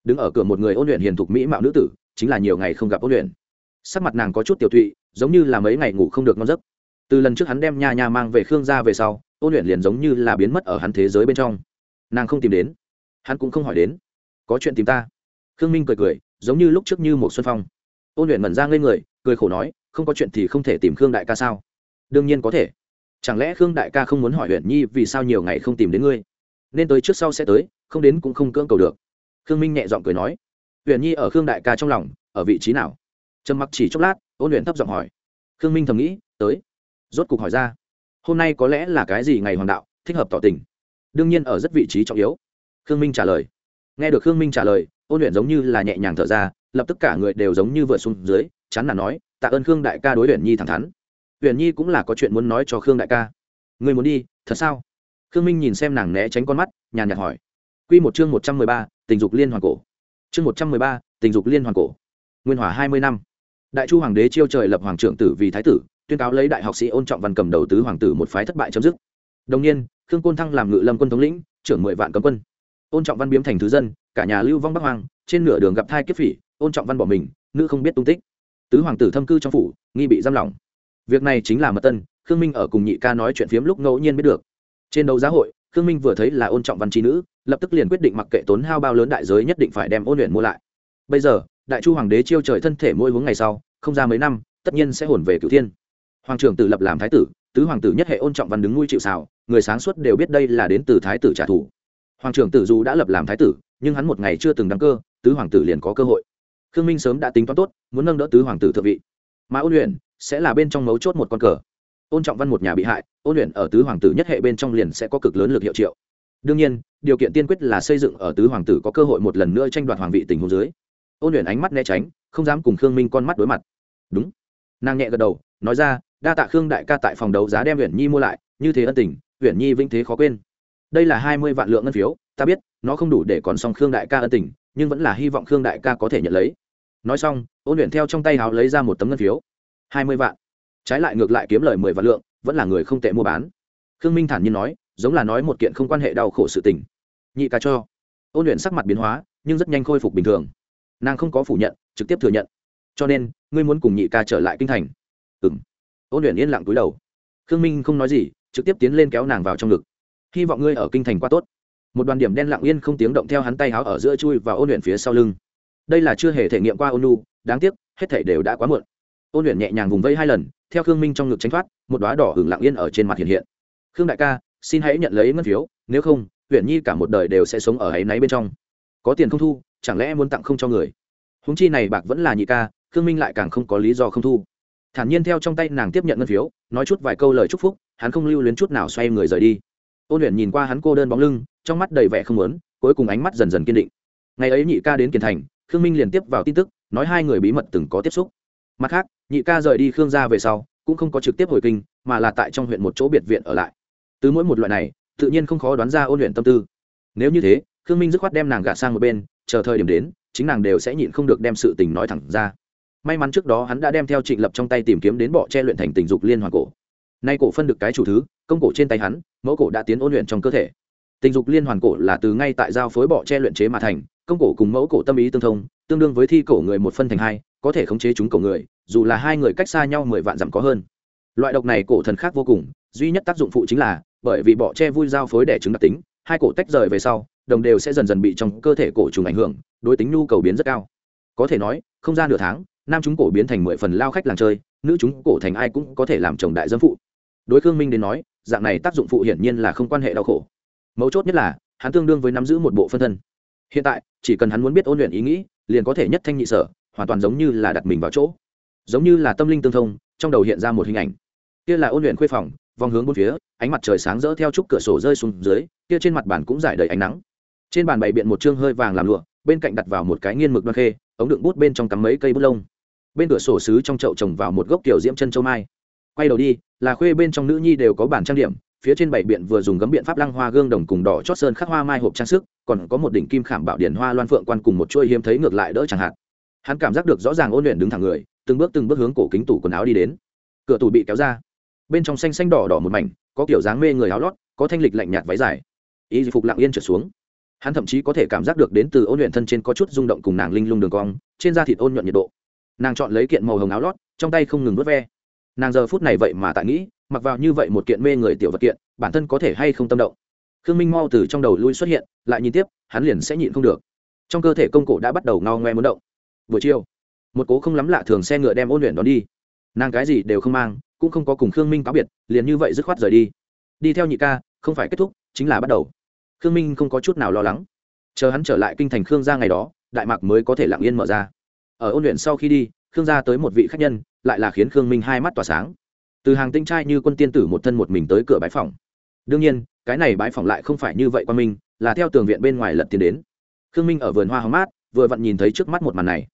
Đứng ở cửa một người ôn luyện hiền thục mỹ mạo nữ tử, chính là nhiều ngày không gặp ôn luyện. Sắc mặt nàng có chút tiểu thụy giống như là mấy ngày ngủ không được ngon giấc. Từ lần trước hắn đem nha nha mang về khương gia về sau, ôn luyện liền giống như là biến mất ở hắn thế giới bên trong. Nàng không tìm đến. Hắn cũng không hỏi đến. Có chuyện tìm ta. Khương minh cười cười, giống như lúc trước như một xuân phong. Ôn luyện mẩn ra ngây người, cười khổ nói không có chuyện thì không thể tìm khương đại ca sao? Đương nhiên có thể. Chẳng lẽ khương đại ca không muốn hỏi huyện nhi vì sao nhiều ngày không tìm đến ngươi? Nên tới trước sau sẽ tới, không đến cũng không cưỡng cầu được. Khương minh nhẹ giọng cười nói. Huyện nhi ở khương đại ca trong lòng, ở vị trí nào? Trầm mặc chỉ chốc lát, ôn luyện thấp giọng hỏi. Khương minh thầm nghĩ, tới. Rốt cục hỏi ra. Hôm nay có lẽ là cái gì ngày hoàng đạo, thích hợp tỏ tình. Đương nhiên ở rất vị trí trọng yếu. Khương minh trả lời. Nghe được khương minh trả lời, ôn luyện giống như là nhẹ nhàng thở ra, lập tức cả người đều giống như vượt xuống dưới, chán là nói tạ ơn khương đại ca đối luyện nhi thẳng thắn. Huyền nhi cũng là có chuyện muốn nói cho khương đại ca. Người muốn đi, thật sao? Khương minh nhìn xem nàng né tránh con mắt, nhàn nhạt hỏi. Q một chương một trăm mười ba, tình dục liên hoàn cổ. Chương một trăm mười ba, tình dục liên hoàn cổ. Nguyên hòa hai mươi năm. Đại chu hoàng đế chiêu trời lập hoàng trưởng tử vì thái tử, tuyên cáo lấy đại học sĩ ôn trọng văn cầm đầu tứ hoàng tử một phái thất bại chấm dứt. Đồng niên khương côn thăng làm ngự lâm quân thống lĩnh, trưởng mười vạn cấm quân. Ôn trọng văn biếm thành thứ dân, cả nhà lưu vong bắc hoàng trên nửa đường gặp thai kiếp phỉ, ôn trọng văn bỏ mình, nữ không biết tung tích tứ hoàng tử thâm cư trong phủ, nghi bị giam lỏng. Việc này chính là mật tân, khương minh ở cùng nhị ca nói chuyện phiếm lúc ngẫu nhiên biết được. Trên đấu giá hội, khương minh vừa thấy là ôn trọng văn trí nữ, lập tức liền quyết định mặc kệ tốn hao bao lớn đại giới nhất định phải đem ôn luyện mua lại. Bây giờ, đại chu hoàng đế chiêu trời thân thể mỗi hướng ngày sau, không ra mấy năm, tất nhiên sẽ hồn về cửu thiên. Hoàng trưởng tự lập làm thái tử, tứ hoàng tử nhất hệ ôn trọng văn đứng nuôi chịu xào người sáng suốt đều biết đây là đến từ thái tử trả thù. Hoàng trưởng tử dù đã lập làm thái tử, nhưng hắn một ngày chưa từng đăng cơ, tứ hoàng tử liền có cơ hội khương minh sớm đã tính toán tốt, muốn nâng đỡ tứ hoàng tử thượng vị. Mà ôn luyện sẽ là bên trong mấu chốt một con cờ. Ôn trọng văn một nhà bị hại, ôn luyện ở tứ hoàng tử nhất hệ bên trong liền sẽ có cực lớn lực hiệu triệu. Đương nhiên, điều kiện tiên quyết là xây dựng ở tứ hoàng tử có cơ hội một lần nữa tranh đoạt hoàng vị tình hồ dưới. Ôn luyện ánh mắt né tránh, không dám cùng khương minh con mắt đối mặt. Đúng. Nàng nhẹ gật đầu, nói ra, đa tạ khương đại ca tại phòng đấu giá đem huyện nhi mua lại, như thế ân tình huyện nhi vĩnh thế khó quên. Đây là hai mươi vạn lượng ngân phiếu, ta biết, nó không đủ để còn xong khương đại ca ân tình, nhưng vẫn là hy vọng khương đại ca có thể nhận lấy nói xong, ôn luyện theo trong tay háo lấy ra một tấm ngân phiếu. Hai mươi vạn. Trái lại ngược lại kiếm lời mười vạn lượng, vẫn là người không tệ mua bán. Khương minh thản nhiên nói, giống là nói một kiện không quan hệ đau khổ sự tình. Nhị ca cho. Ôn luyện sắc mặt biến hóa, nhưng rất nhanh khôi phục bình thường. Nàng không có phủ nhận, trực tiếp thừa nhận. Cho nên, ngươi muốn cùng nhị ca trở lại kinh thành. Ừ m ôn luyện yên lặng túi đầu. Khương minh không nói gì, trực tiếp tiến lên kéo nàng vào trong ngực. Hy vọng ngươi ở kinh thành qua tốt. Một đoàn điểm đen lặng yên không tiếng động theo hắn tay háo ở giữa chui và ôn luyện phía sau lưng đây là chưa hề thể nghiệm qua ôn đáng tiếc, hết thể đều đã quá muộn. Ôn luyện nhẹ nhàng vùng vây hai lần, theo khương minh trong ngực tránh thoát, một đoá đỏ hưởng lặng yên ở trên mặt hiện hiện. Khương đại ca, xin hãy nhận lấy ngân phiếu, nếu không huyện nhi cả một đời đều sẽ sống ở ấy náy bên trong. Có tiền không thu, chẳng lẽ muốn tặng không cho người? Húng chi này bạc vẫn là nhị ca, khương minh lại càng không có lý do không thu. Thản nhiên theo trong tay nàng tiếp nhận ngân phiếu, nói chút vài câu lời chúc phúc, hắn không lưu luyến chút nào xoay người rời đi. Ôn luyện nhìn qua hắn cô đơn bóng lưng, trong mắt đầy vẻ không lớn cuối cùng ánh mắt dần dần kiên định. Ngày ấy nhị ca đến kiền thành khương minh liền tiếp vào tin tức, nói hai người bí mật từng có tiếp xúc. Mặt khác, nhị ca rời đi khương gia về sau, cũng không có trực tiếp hồi kinh, mà là tại trong huyện một chỗ biệt viện ở lại. Từ mỗi một loại này, tự nhiên không khó đoán ra ôn luyện tâm tư. Nếu như thế, khương minh dứt khoát đem nàng gạt sang một bên, chờ thời điểm đến, chính nàng đều sẽ nhịn không được đem sự tình nói thẳng ra. May mắn trước đó hắn đã đem theo trịnh lập trong tay tìm kiếm đến bọ che luyện thành tình dục liên hoàn cổ. Nay cổ phân được cái chủ thứ, công cổ trên tay hắn, mẫu cổ đã tiến ôn luyện trong cơ thể. Tình dục liên hoàn cổ là từ ngay tại giao phối bọ che luyện chế mà thành công cổ cùng mẫu cổ tâm ý tương thông, tương đương với thi cổ người một phân thành hai, có thể khống chế chúng cổ người, dù là hai người cách xa nhau mười vạn dặm có hơn. Loại độc này cổ thần khác vô cùng, duy nhất tác dụng phụ chính là, bởi vì bọ che vui giao phối đẻ trứng đặc tính, hai cổ tách rời về sau, đồng đều sẽ dần dần bị trong cơ thể cổ trùng ảnh hưởng, đối tính nhu cầu biến rất cao. Có thể nói, không ra nửa tháng, nam chúng cổ biến thành mười phần lao khách làng chơi, nữ chúng cổ thành ai cũng có thể làm chồng đại dân phụ. Đối khương minh đến nói, dạng này tác dụng phụ hiển nhiên là không quan hệ đau khổ. Mấu chốt nhất là, hắn tương đương với nắm giữ một bộ phân thân hiện tại, chỉ cần hắn muốn biết ôn luyện ý nghĩ, liền có thể nhất thanh nhị sở, hoàn toàn giống như là đặt mình vào chỗ. Giống như là tâm linh tương thông, trong đầu hiện ra một hình ảnh. Kia là ôn luyện khuê phòng, vòng hướng bốn phía, ánh mặt trời sáng rỡ theo trúc cửa sổ rơi xuống dưới, kia trên mặt bàn cũng giải đầy ánh nắng. Trên bàn bày biện một chương hơi vàng làm lụa, bên cạnh đặt vào một cái nghiên mực đoan khê, ống đựng bút bên trong cắm mấy cây bút lông. Bên cửa sổ xứ trong chậu trồng vào một gốc kiểu diễm chân châu mai. Quay đầu đi, là khuê bên trong nữ nhi đều có bản trang điểm phía trên bảy biện vừa dùng gấm biện pháp lăng hoa gương đồng cùng đỏ chót sơn khắc hoa mai hộp trang sức, còn có một đỉnh kim khảm bảo điển hoa loan phượng quan cùng một chuôi hiếm thấy ngược lại đỡ chẳng hạn. Hắn cảm giác được rõ ràng ôn luyện đứng thẳng người, từng bước từng bước hướng cổ kính tủ quần áo đi đến. Cửa tủ bị kéo ra. Bên trong xanh xanh đỏ đỏ một mảnh, có kiểu dáng mê người áo lót, có thanh lịch lạnh nhạt váy dài. Y phục lặng yên trở xuống. Hắn thậm chí có thể cảm giác được đến từ ôn luyện thân trên có chút rung động cùng nàng linh lung đường cong, trên da thịt ôn nhuận nhiệt độ. Nàng chọn lấy kiện màu hồng áo lót, trong tay không ngừng vớt ve. Nàng giờ phút này vậy mà tại nghĩ mặc vào như vậy một kiện mê người tiểu vật kiện, bản thân có thể hay không tâm động? Khương minh mau từ trong đầu lui xuất hiện, lại nhìn tiếp, hắn liền sẽ nhịn không được. Trong cơ thể công cổ đã bắt đầu ngao ngoe muốn động. Buổi chiều, một cố không lắm lạ thường xe ngựa đem ôn luyện đón đi. Nàng cái gì đều không mang, cũng không có cùng khương minh cáo biệt, liền như vậy dứt khoát rời đi. Đi theo nhị ca, không phải kết thúc, chính là bắt đầu. Khương minh không có chút nào lo lắng. Chờ hắn trở lại kinh thành khương gia ngày đó, đại mạc mới có thể lặng yên mở ra. Ở ôn luyện sau khi đi, khương gia tới một vị khách nhân, lại là khiến khương minh hai mắt tỏa sáng từ hàng tinh trai như quân tiên tử một thân một mình tới cửa bãi phòng. Đương nhiên, cái này bãi phòng lại không phải như vậy qua minh là theo tường viện bên ngoài lật tiến đến. Khương minh ở vườn hoa hóng mát, vừa vặn nhìn thấy trước mắt một màn này.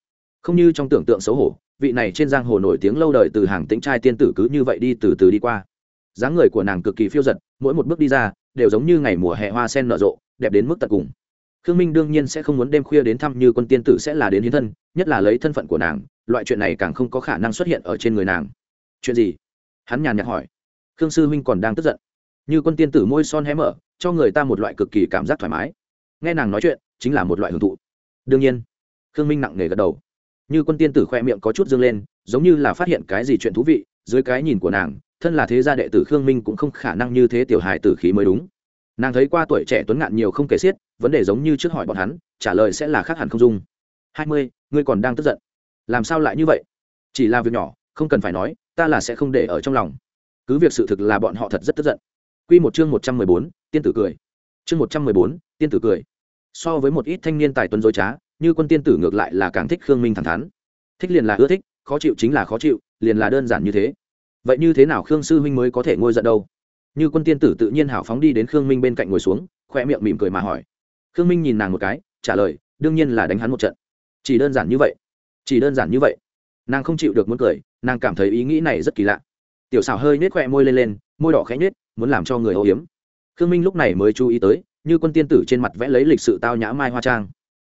Không như trong tưởng tượng xấu hổ, vị này trên giang hồ nổi tiếng lâu đời từ hàng tĩnh trai tiên tử cứ như vậy đi từ từ đi qua. Dáng người của nàng cực kỳ phiêu giật, mỗi một bước đi ra, đều giống như ngày mùa hè hoa sen nở rộ, đẹp đến mức tận cùng. Khương minh đương nhiên sẽ không muốn đêm khuya đến thăm như quân tiên tử sẽ là đến hiến thân, nhất là lấy thân phận của nàng, loại chuyện này càng không có khả năng xuất hiện ở trên người nàng. Chuyện gì? Hắn nhàn nhạt hỏi. Khương sư huynh còn đang tức giận. Như quân tiên tử môi son hé mở, cho người ta một loại cực kỳ cảm giác thoải mái. Nghe nàng nói chuyện, chính là một loại hưởng thụ. Đương nhiên, khương minh nặng nề gật đầu. Như quân tiên tử khoe miệng có chút dương lên, giống như là phát hiện cái gì chuyện thú vị, dưới cái nhìn của nàng, thân là thế gia đệ tử khương minh cũng không khả năng như thế tiểu hài tử khí mới đúng. Nàng thấy qua tuổi trẻ tuấn ngạn nhiều không kể xiết, vấn đề giống như trước hỏi bọn hắn, trả lời sẽ là khác hẳn không dung. Hai mươi, ngươi còn đang tức giận. Làm sao lại như vậy? Chỉ là việc nhỏ, không cần phải nói ta là sẽ không để ở trong lòng. Cứ việc sự thực là bọn họ thật rất tức giận. Q một chương một trăm mười bốn, tiên tử cười. Chương một trăm mười bốn, tiên tử cười. So với một ít thanh niên tài tuấn dối trá, như quân tiên tử ngược lại là càng thích khương minh thẳng thắn. Thích liền là ưa thích, khó chịu chính là khó chịu, liền là đơn giản như thế. Vậy như thế nào khương sư huynh mới có thể ngôi giận đâu? Như quân tiên tử tự nhiên hào phóng đi đến khương minh bên cạnh ngồi xuống, khoe miệng mỉm cười mà hỏi. Khương minh nhìn nàng một cái, trả lời, đương nhiên là đánh hắn một trận. Chỉ đơn giản như vậy. Chỉ đơn giản như vậy. Nàng không chịu được muốn cười nàng cảm thấy ý nghĩ này rất kỳ lạ. Tiểu xào hơi nết khoe môi lên lên, môi đỏ khẽ nhếch, muốn làm cho người âu hiếm khương minh lúc này mới chú ý tới, như quân tiên tử trên mặt vẽ lấy lịch sự tao nhã mai hoa trang.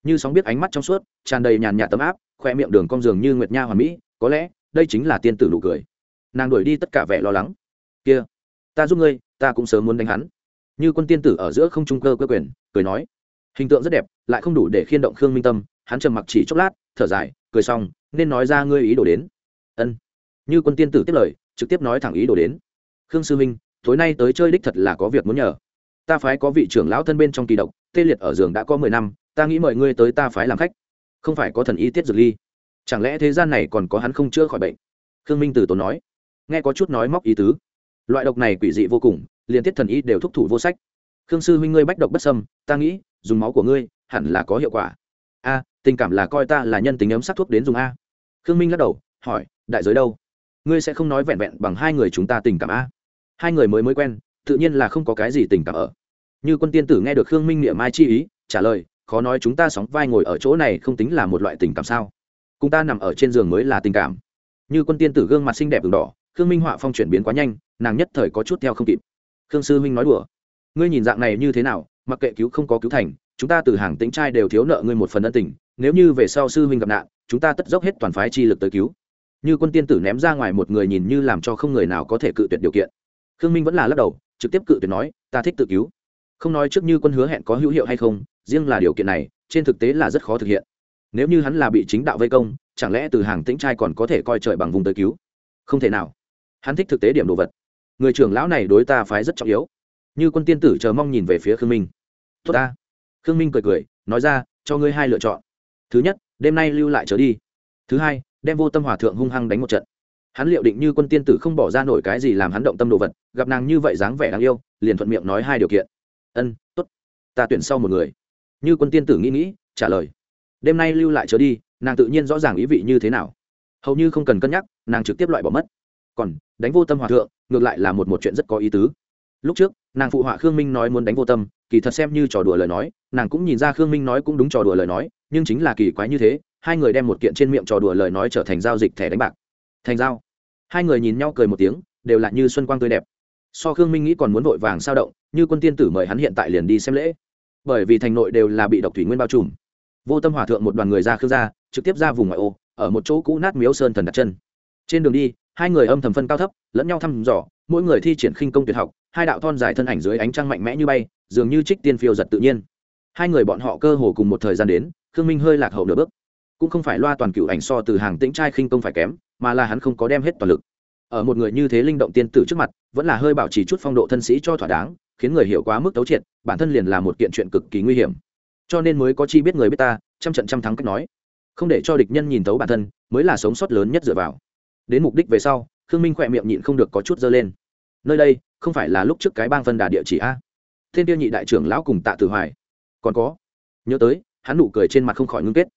Như sóng biết ánh mắt trong suốt, tràn đầy nhàn nhạt tấm áp, khoe miệng đường cong giường như nguyệt nha hoàn mỹ, có lẽ, đây chính là tiên tử nụ cười. Nàng đuổi đi tất cả vẻ lo lắng. Kia, ta giúp ngươi, ta cũng sớm muốn đánh hắn. Như quân tiên tử ở giữa không trung cơ cơ quyền, cười nói. Hình tượng rất đẹp, lại không đủ để khiên động khương minh tâm, hắn trầm mặc chỉ chốc lát, thở dài, cười xong, nên nói ra ngươi ý đồ đến ân. Như quân tiên tử tiếp lời, trực tiếp nói thẳng ý đồ đến. Khương sư minh tối nay tới chơi đích thật là có việc muốn nhờ. Ta phái có vị trưởng lão thân bên trong kỳ độc, tê liệt ở giường đã có mười năm, ta nghĩ mời ngươi tới ta phái làm khách. Không phải có thần y tiết dược ly. Chẳng lẽ thế gian này còn có hắn không chữa khỏi bệnh? Khương minh từ tốn nói. Nghe có chút nói móc ý tứ. Loại độc này quỷ dị vô cùng liền tiết thần y đều thúc thủ vô sách. Khương sư huynh ngươi bách độc bất sâm ta nghĩ, dùng máu của ngươi, hẳn là có hiệu quả. A, tình cảm là coi ta là nhân tính ấm sắc thuốc đến dùng a. Khương minh lắc đầu, hỏi đại giới đâu? Ngươi sẽ không nói vẹn vẹn bằng hai người chúng ta tình cảm a? Hai người mới mới quen, tự nhiên là không có cái gì tình cảm ở. Như quân tiên tử nghe được khương minh niệm mai chi ý, trả lời, khó nói chúng ta sóng vai ngồi ở chỗ này không tính là một loại tình cảm sao? Cùng ta nằm ở trên giường mới là tình cảm. Như quân tiên tử gương mặt xinh đẹp đường đỏ, khương minh họa phong chuyển biến quá nhanh, nàng nhất thời có chút theo không kịp. Khương sư huynh nói đùa, ngươi nhìn dạng này như thế nào, mặc kệ cứu không có cứu thành, chúng ta từ hàng tính trai đều thiếu nợ ngươi một phần ân tình, nếu như về sau sư huynh gặp nạn, chúng ta tất dốc hết toàn phái chi lực tới cứu như quân tiên tử ném ra ngoài một người nhìn như làm cho không người nào có thể cự tuyệt điều kiện. Khương minh vẫn là lắc đầu, trực tiếp cự tuyệt nói, ta thích tự cứu. Không nói trước như quân hứa hẹn có hữu hiệu hay không, riêng là điều kiện này, trên thực tế là rất khó thực hiện. Nếu như hắn là bị chính đạo vây công, chẳng lẽ từ hàng tĩnh trai còn có thể coi trời bằng vùng tới cứu? Không thể nào. Hắn thích thực tế điểm đồ vật. Người trưởng lão này đối ta phái rất trọng yếu. Như quân tiên tử chờ mong nhìn về phía khương minh. Tốt ta. Khương minh cười cười, nói ra, cho ngươi hai lựa chọn. Thứ nhất, đêm nay lưu lại trở đi. Thứ hai đem vô tâm hòa thượng hung hăng đánh một trận. Hắn liệu định như quân tiên tử không bỏ ra nổi cái gì làm hắn động tâm đồ vật, gặp nàng như vậy dáng vẻ đáng yêu, liền thuận miệng nói hai điều kiện. Ân t ố t ta tuyển sau một người. Như quân tiên tử nghĩ nghĩ, trả lời. Đêm nay lưu lại trở đi, nàng tự nhiên rõ ràng ý vị như thế nào. Hầu như không cần cân nhắc, nàng trực tiếp loại bỏ mất. Còn, đánh vô tâm hòa thượng, ngược lại là một một chuyện rất có ý tứ. Lúc trước, nàng phụ họa khương minh nói muốn đánh vô tâm, kỳ thật xem như trò đùa lời nói, nàng cũng nhìn ra khương minh nói cũng đúng trò đùa lời nói, nhưng chính là kỳ quái như thế hai người đem một kiện trên miệng trò đùa lời nói trở thành giao dịch thẻ đánh bạc. Thành giao. Hai người nhìn nhau cười một tiếng, đều là như xuân quang tươi đẹp. So khương minh nghĩ còn muốn vội vàng sao động, như quân tiên tử mời hắn hiện tại liền đi xem lễ. Bởi vì thành nội đều là bị độc thủy nguyên bao trùm. Vô tâm hòa thượng một đoàn người ra khương gia, trực tiếp ra vùng ngoại ô, ở một chỗ cũ nát miếu sơn thần đặt chân. Trên đường đi, hai người âm thầm phân cao thấp, lẫn nhau thăm dò, mỗi người thi triển khinh công tuyệt học, hai đạo thon dài thân ảnh dưới ánh trăng mạnh mẽ như bay, dường như trích tiên phiêu giật tự nhiên. Hai người bọn họ cơ hồ cùng một thời gian đến, khương minh hơi lạc hậu nửa bước cũng không phải loa toàn cựu ảnh so từ hàng tĩnh trai khinh công phải kém, mà là hắn không có đem hết toàn lực. Ở một người như thế linh động tiên tử trước mặt, vẫn là hơi bảo trì chút phong độ thân sĩ cho thỏa đáng, khiến người hiểu quá mức tấu triệt, bản thân liền là một kiện chuyện cực kỳ nguy hiểm. Cho nên mới có chi biết người biết ta, trăm trận trăm thắng cách nói. Không để cho địch nhân nhìn tấu bản thân, mới là sống sót lớn nhất dựa vào. Đến mục đích về sau, khương minh khỏe miệng nhịn không được có chút dơ lên. Nơi đây, không phải là lúc trước cái bang phân đà địa chỉ a? Thiên tiêu nhị đại trưởng lão cùng tạ tử hoài. Còn có. Nhớ tới, hắn nụ cười trên mặt không khỏi ngưng kết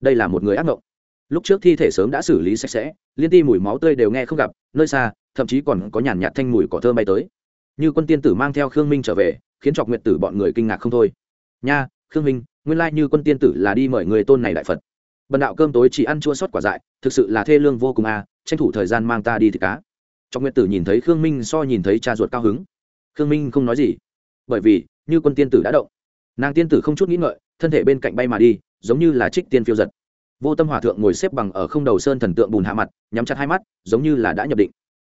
đây là một người ác mộng. Lúc trước thi thể sớm đã xử lý sạch sẽ, liên ti mùi máu tươi đều nghe không gặp, nơi xa, thậm chí còn có nhàn nhạt thanh mùi cỏ thơm bay tới. Như quân tiên tử mang theo khương minh trở về, khiến chọc nguyện tử bọn người kinh ngạc không thôi. Nha, khương minh, nguyên lai như quân tiên tử là đi mời người tôn này đại phật. Bần đạo cơm tối chỉ ăn chua sót quả dại, thực sự là thê lương vô cùng à tranh thủ thời gian mang ta đi thịt cá. Chọc nguyện tử nhìn thấy khương minh so nhìn thấy cha ruột cao hứng. Khương minh không nói gì, bởi vì như quân tiên tử đã động. Nàng tiên tử không chút nghĩ ngợi, thân thể bên cạnh bay mà đi giống như là trích tiên phiêu giật. Vô tâm hòa thượng ngồi xếp bằng ở không đầu sơn thần tượng bùn hạ mặt, nhắm chặt hai mắt, giống như là đã nhập định.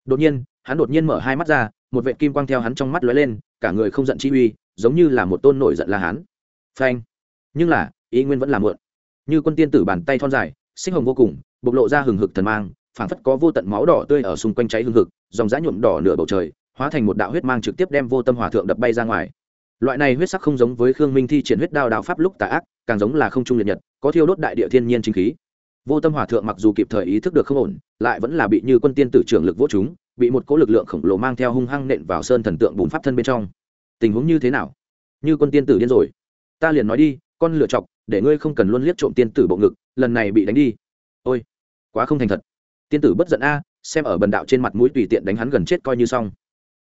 Đột nhiên, hắn đột nhiên mở hai mắt ra, một vệ kim quang theo hắn trong mắt lóe lên, cả người không giận chi uy, giống như là một tôn nổi giận la hán. Phanh. Nhưng là, ý nguyên vẫn là mượn như quân tiên tử bàn tay thon dài sinh hồng vô cùng, bộc lộ ra hừng hực thần mang, phảng phất có vô tận máu đỏ tươi ở xung quanh cháy hừng hực, dòng dã nhuộm đỏ nửa bầu trời, hóa thành một đạo huyết mang trực tiếp đem vô tâm hòa thượng đập bay ra ngoài loại này huyết sắc không giống với khương minh thi triển huyết đao đạo pháp lúc tà ác, càng giống là không trung liệt nhật, có thiêu đốt đại địa thiên nhiên chính khí. Vô tâm hòa thượng mặc dù kịp thời ý thức được không ổn, lại vẫn là bị như quân tiên tử trưởng lực vô chúng bị một cỗ lực lượng khổng lồ mang theo hung hăng nện vào sơn thần tượng bùn pháp thân bên trong. Tình huống như thế nào? Như quân tiên tử điên rồi. Ta liền nói đi, con lựa chọc, để ngươi không cần luôn liếc trộm tiên tử bộ ngực, lần này bị đánh đi. Ôi, quá không thành thật. Tiên tử bất giận a, xem ở bần đạo trên mặt mũi tùy tiện đánh hắn gần chết coi như xong.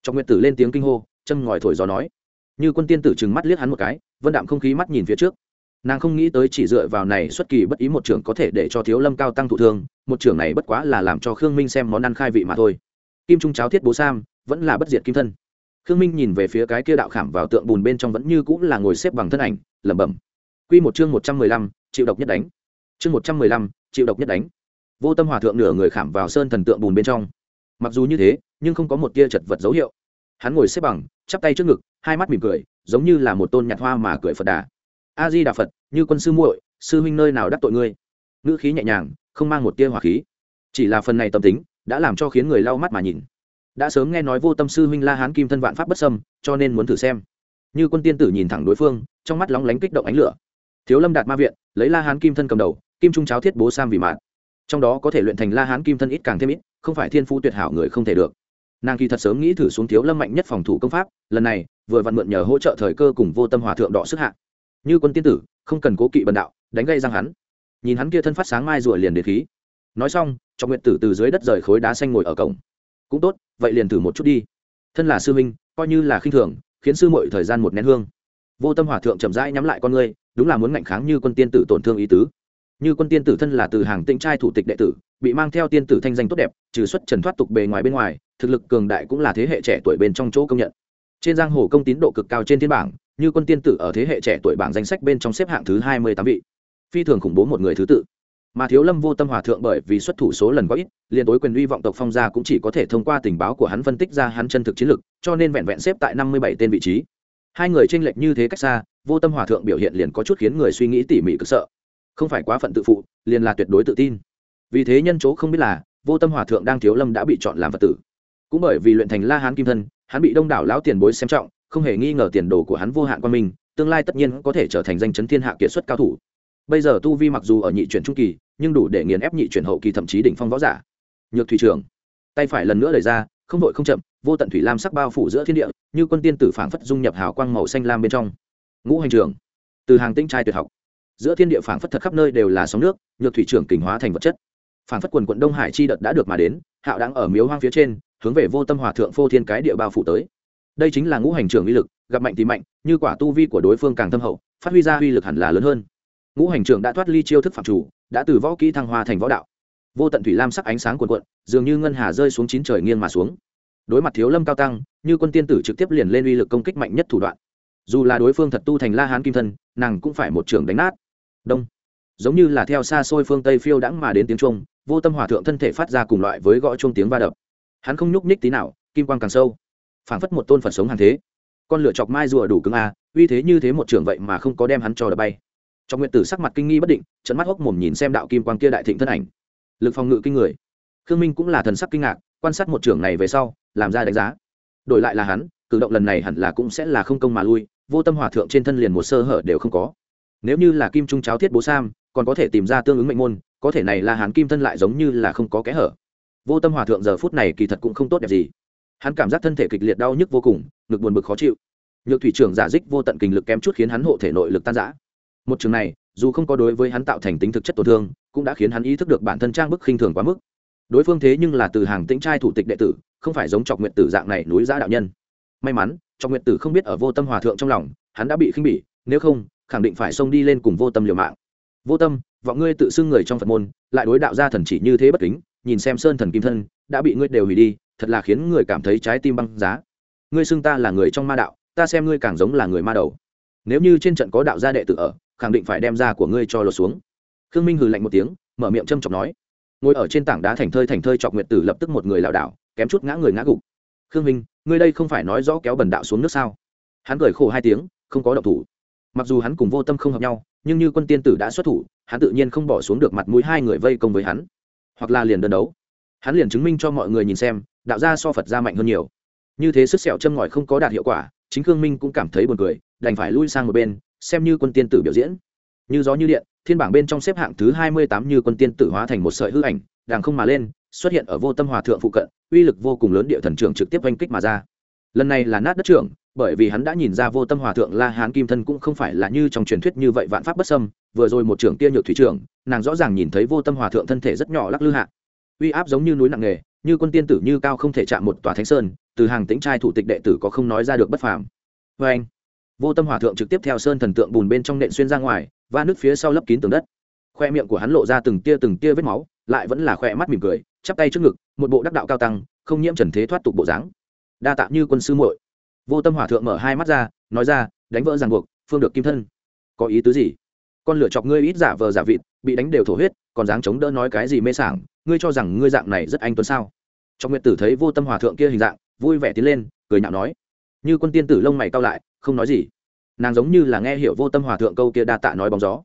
Trong nguyện tử lên tiếng kinh hô chân ngòi thổi gió nói như quân tiên tử trừng mắt liếc hắn một cái, vân đạm không khí mắt nhìn phía trước. Nàng không nghĩ tới chỉ dựa vào này xuất kỳ bất ý một trưởng có thể để cho thiếu lâm cao tăng thụ thương, một trưởng này bất quá là làm cho khương minh xem món ăn khai vị mà thôi. Kim trung cháo thiết bố sam, vẫn là bất diệt kim thân. Khương minh nhìn về phía cái kia đạo khảm vào tượng bùn bên trong vẫn như cũng là ngồi xếp bằng thân ảnh, lẩm bẩm. Q một chương một trăm mười lăm, chịu độc nhất đánh. Chương một trăm mười lăm, chịu độc nhất đánh. Vô tâm hòa thượng nửa người khảm vào sơn thần tượng bùn bên trong. Mặc dù như thế, nhưng không có một tia chật vật dấu hiệu. Hắn ngồi xếp bằng, chắp tay trước ngực hai mắt mỉm cười, giống như là một tôn nhạt hoa mà cười phật đà. A di đà phật, như quân sư muội, sư huynh nơi nào đắc tội ngươi? Ngữ khí nhẹ nhàng, không mang một tia hỏa khí. Chỉ là phần này tâm tính, đã làm cho khiến người lau mắt mà nhìn. Đã sớm nghe nói vô tâm sư huynh la hán kim thân vạn pháp bất sâm cho nên muốn thử xem. Như quân tiên tử nhìn thẳng đối phương, trong mắt lóng lánh kích động ánh lửa. Thiếu lâm đạt ma viện, lấy la hán kim thân cầm đầu, kim trung cháo thiết bố sam vì mạng trong đó có thể luyện thành la hán kim thân ít càng thêm ít, không phải thiên phu tuyệt hảo người không thể được nàng kỳ thật sớm nghĩ thử xuống thiếu lâm mạnh nhất phòng thủ công pháp, lần này, vừa vặn mượn nhờ hỗ trợ thời cơ cùng vô tâm hòa thượng đọ sức hạ. Như quân tiên tử, không cần cố kỵ bần đạo, đánh gây răng hắn. Nhìn hắn kia thân phát sáng mai rùa liền đến khí. Nói xong cho nguyện tử từ dưới đất rời khối đá xanh ngồi ở cổng. Cũng tốt, vậy liền thử một chút đi. Thân là sư minh coi như là khinh thường, khiến sư mội thời gian một nén hương. Vô tâm hòa thượng chậm rãi nhắm lại con ngươi, đúng là muốn ngạnh kháng như quân tiên tử tổn thương ý tứ như quân tiên tử thân là từ hàng tĩnh trai thủ tịch đệ tử, bị mang theo tiên tử thanh danh tốt đẹp, trừ xuất trần thoát tục bề ngoài bên ngoài, thực lực cường đại cũng là thế hệ trẻ tuổi bên trong chỗ công nhận. Trên giang hồ công tín độ cực cao trên thiên bảng, như quân tiên tử ở thế hệ trẻ tuổi bảng danh sách bên trong xếp hạng thứ hai mươi tám vị. Phi thường khủng bố một người thứ tự. Mà thiếu lâm vô tâm hòa thượng bởi vì xuất thủ số lần có ít, liền tối quyền uy vọng tộc phong gia cũng chỉ có thể thông qua tình báo của hắn phân tích ra hắn chân thực chiến lực, cho nên vẹn vẹn xếp tại năm mươi bảy tên vị trí. Hai người tranh lệch như thế cách xa, vô tâm hòa thượng biểu hiện liền có chút khiến người suy nghĩ tỉ mỉ cực sợ không phải quá phận tự phụ, liền là tuyệt đối tự tin. Vì thế nhân chỗ không biết là, vô tâm hòa thượng đang thiếu lâm đã bị chọn làm phật tử. Cũng bởi vì luyện thành la hán kim thân, hắn bị đông đảo lão tiền bối xem trọng, không hề nghi ngờ tiền đồ của hắn vô hạn quan minh, tương lai tất nhiên có thể trở thành danh chấn thiên hạ kiệt xuất cao thủ. Bây giờ tu vi mặc dù ở nhị chuyển trung kỳ, nhưng đủ để nghiền ép nhị chuyển hậu kỳ thậm chí đỉnh phong võ giả. Nhược thủy trưởng, tay phải lần nữa đẩy ra, không vội không chậm, vô tận thủy lam sắc bao phủ giữa thiên địa, như quân tiên tử phảng phất dung nhập hào quang màu xanh lam bên trong. Ngũ hành trường từ hàng tinh trai tuyệt học giữa thiên địa phảng phất thật khắp nơi đều là sóng nước, nhược thủy trưởng kình hóa thành vật chất. Phảng phất quần quận đông hải chi đợt đã được mà đến, hạo đang ở miếu hoang phía trên, hướng về vô tâm hòa thượng phô thiên cái địa bao phủ tới. Đây chính là ngũ hành trưởng uy lực, gặp mạnh thì mạnh, như quả tu vi của đối phương càng thâm hậu, phát huy ra uy lực hẳn là lớn hơn. Ngũ hành trưởng đã thoát ly chiêu thức phạm chủ, đã từ võ kỹ thăng hoa thành võ đạo. Vô tận thủy lam sắc ánh sáng cuồn cuộn, dường như ngân hà rơi xuống chín trời nghiêng mà xuống. Đối mặt thiếu lâm cao tăng, như quân tiên tử trực tiếp liền lên uy lực công kích mạnh nhất thủ đoạn. Dù là đối phương thật tu thành la hán kim thân, nàng cũng phải một trường đánh nát đông. Giống như là theo xa xôi phương tây phiêu đãng mà đến tiếng trung, vô tâm hòa thượng thân thể phát ra cùng loại với gõ chuông tiếng va đập. Hắn không nhúc nhích tí nào, kim quang càng sâu. Phảng phất một tôn phật sống hàng thế. Con lửa chọc mai rùa đủ cứng a, uy thế như thế một trường vậy mà không có đem hắn cho đập bay. Trong nguyện tử sắc mặt kinh nghi bất định trận mắt hốc mồm nhìn xem đạo kim quang kia đại thịnh thân ảnh. Lực phòng ngự kinh người. Khương minh cũng là thần sắc kinh ngạc, quan sát một trưởng này về sau, làm ra đánh giá. Đổi lại là hắn, cử động lần này hẳn là cũng sẽ là không công mà lui, vô tâm hòa thượng trên thân liền một sơ hở đều không có nếu như là kim trung cháo thiết bố sam, còn có thể tìm ra tương ứng mệnh môn, có thể này là hắn kim thân lại giống như là không có kẽ hở. Vô tâm hòa thượng giờ phút này kỳ thật cũng không tốt đẹp gì. Hắn cảm giác thân thể kịch liệt đau nhức vô cùng, ngực buồn bực khó chịu. Nhược thủy trưởng giả dích vô tận kinh lực kém chút khiến hắn hộ thể nội lực tan giã một trường này, dù không có đối với hắn tạo thành tính thực chất tổn thương, cũng đã khiến hắn ý thức được bản thân trang bức khinh thường quá mức. Đối phương thế nhưng là từ hàng tĩnh trai thủ tịch đệ tử, không phải giống trọc nguyện tử dạng này núi giã đạo nhân. May mắn, trọc nguyện tử không biết ở vô tâm hòa thượng trong lòng, hắn đã bị khinh bỉ, nếu không khẳng định phải xông đi lên cùng vô tâm liều mạng. Vô tâm, vọng ngươi tự xưng người trong phật môn, lại đối đạo gia thần chỉ như thế bất kính, nhìn xem sơn thần kim thân, đã bị ngươi đều hủy đi, thật là khiến người cảm thấy trái tim băng giá. Ngươi xưng ta là người trong ma đạo, ta xem ngươi càng giống là người ma đầu. Nếu như trên trận có đạo gia đệ tử ở, khẳng định phải đem ra của ngươi cho lột xuống. Khương minh hừ lạnh một tiếng, mở miệng châm chọc nói. Ngồi ở trên tảng đá thành thơi thành thơi chọc nguyệt tử lập tức một người lảo đảo, kém chút ngã người ngã gục. Khương minh, ngươi đây không phải nói rõ kéo bần đạo xuống nước sao? Hắn cười khổ hai tiếng, không có động thủ mặc dù hắn cùng vô tâm không hợp nhau, nhưng như quân tiên tử đã xuất thủ, hắn tự nhiên không bỏ xuống được mặt mũi hai người vây công với hắn. Hoặc là liền đơn đấu. Hắn liền chứng minh cho mọi người nhìn xem, đạo gia so phật gia mạnh hơn nhiều. Như thế sức sẹo châm ngòi không có đạt hiệu quả, chính khương minh cũng cảm thấy buồn cười, đành phải lui sang một bên, xem như quân tiên tử biểu diễn. Như gió như điện, thiên bảng bên trong xếp hạng thứ hai mươi tám như quân tiên tử hóa thành một sợi hư ảnh đàng không mà lên, xuất hiện ở vô tâm hòa thượng phụ cận, uy lực vô cùng lớn địa thần trưởng trực tiếp oanh kích mà ra. Lần này là nát đất trưởng bởi vì hắn đã nhìn ra vô tâm hòa thượng la hán kim thân cũng không phải là như trong truyền thuyết như vậy vạn pháp bất sâm vừa rồi một trưởng kia nhược thủy trưởng, nàng rõ ràng nhìn thấy vô tâm hòa thượng thân thể rất nhỏ lắc lư hạ. Uy áp giống như núi nặng nghề như quân tiên tử như cao không thể chạm một tòa thánh sơn, từ hàng tính trai thủ tịch đệ tử có không nói ra được bất phàm. Vê anh, vô tâm hòa thượng trực tiếp theo sơn thần tượng bùn bên trong nện xuyên ra ngoài và nước phía sau lấp kín tường đất. Khoe miệng của hắn lộ ra từng tia từng tia vết máu, lại vẫn là khoe mắt mỉm cười, chắp tay trước ngực, một bộ đắc đạo cao tăng, không nhiễm trần thế thoát tục bộ dáng. Đa tạ như quân sư muội vô tâm hòa thượng mở hai mắt ra, nói ra, đánh vỡ ràng buộc, phương được kim thân. Có ý tứ gì? Con lựa chọc ngươi ít giả vờ giả vịt, bị đánh đều thổ huyết, còn dáng chống đỡ nói cái gì mê sảng, ngươi cho rằng ngươi dạng này rất anh tuấn sao? Trong nguyệt tử thấy vô tâm hòa thượng kia hình dạng, vui vẻ tiến lên, cười nhạo nói, như quân tiên tử lông mày cao lại, không nói gì. Nàng giống như là nghe hiểu vô tâm hòa thượng câu kia đa tạ nói bóng gió.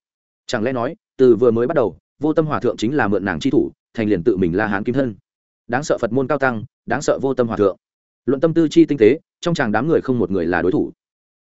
Chẳng lẽ nói, từ vừa mới bắt đầu, vô tâm hòa thượng chính là mượn nàng chi thủ, thành liền tự mình la hán kim thân. Đáng sợ phật môn cao tăng, đáng sợ vô tâm hòa thượng luận tâm tư chi tinh tế, trong chàng đám người không một người là đối thủ.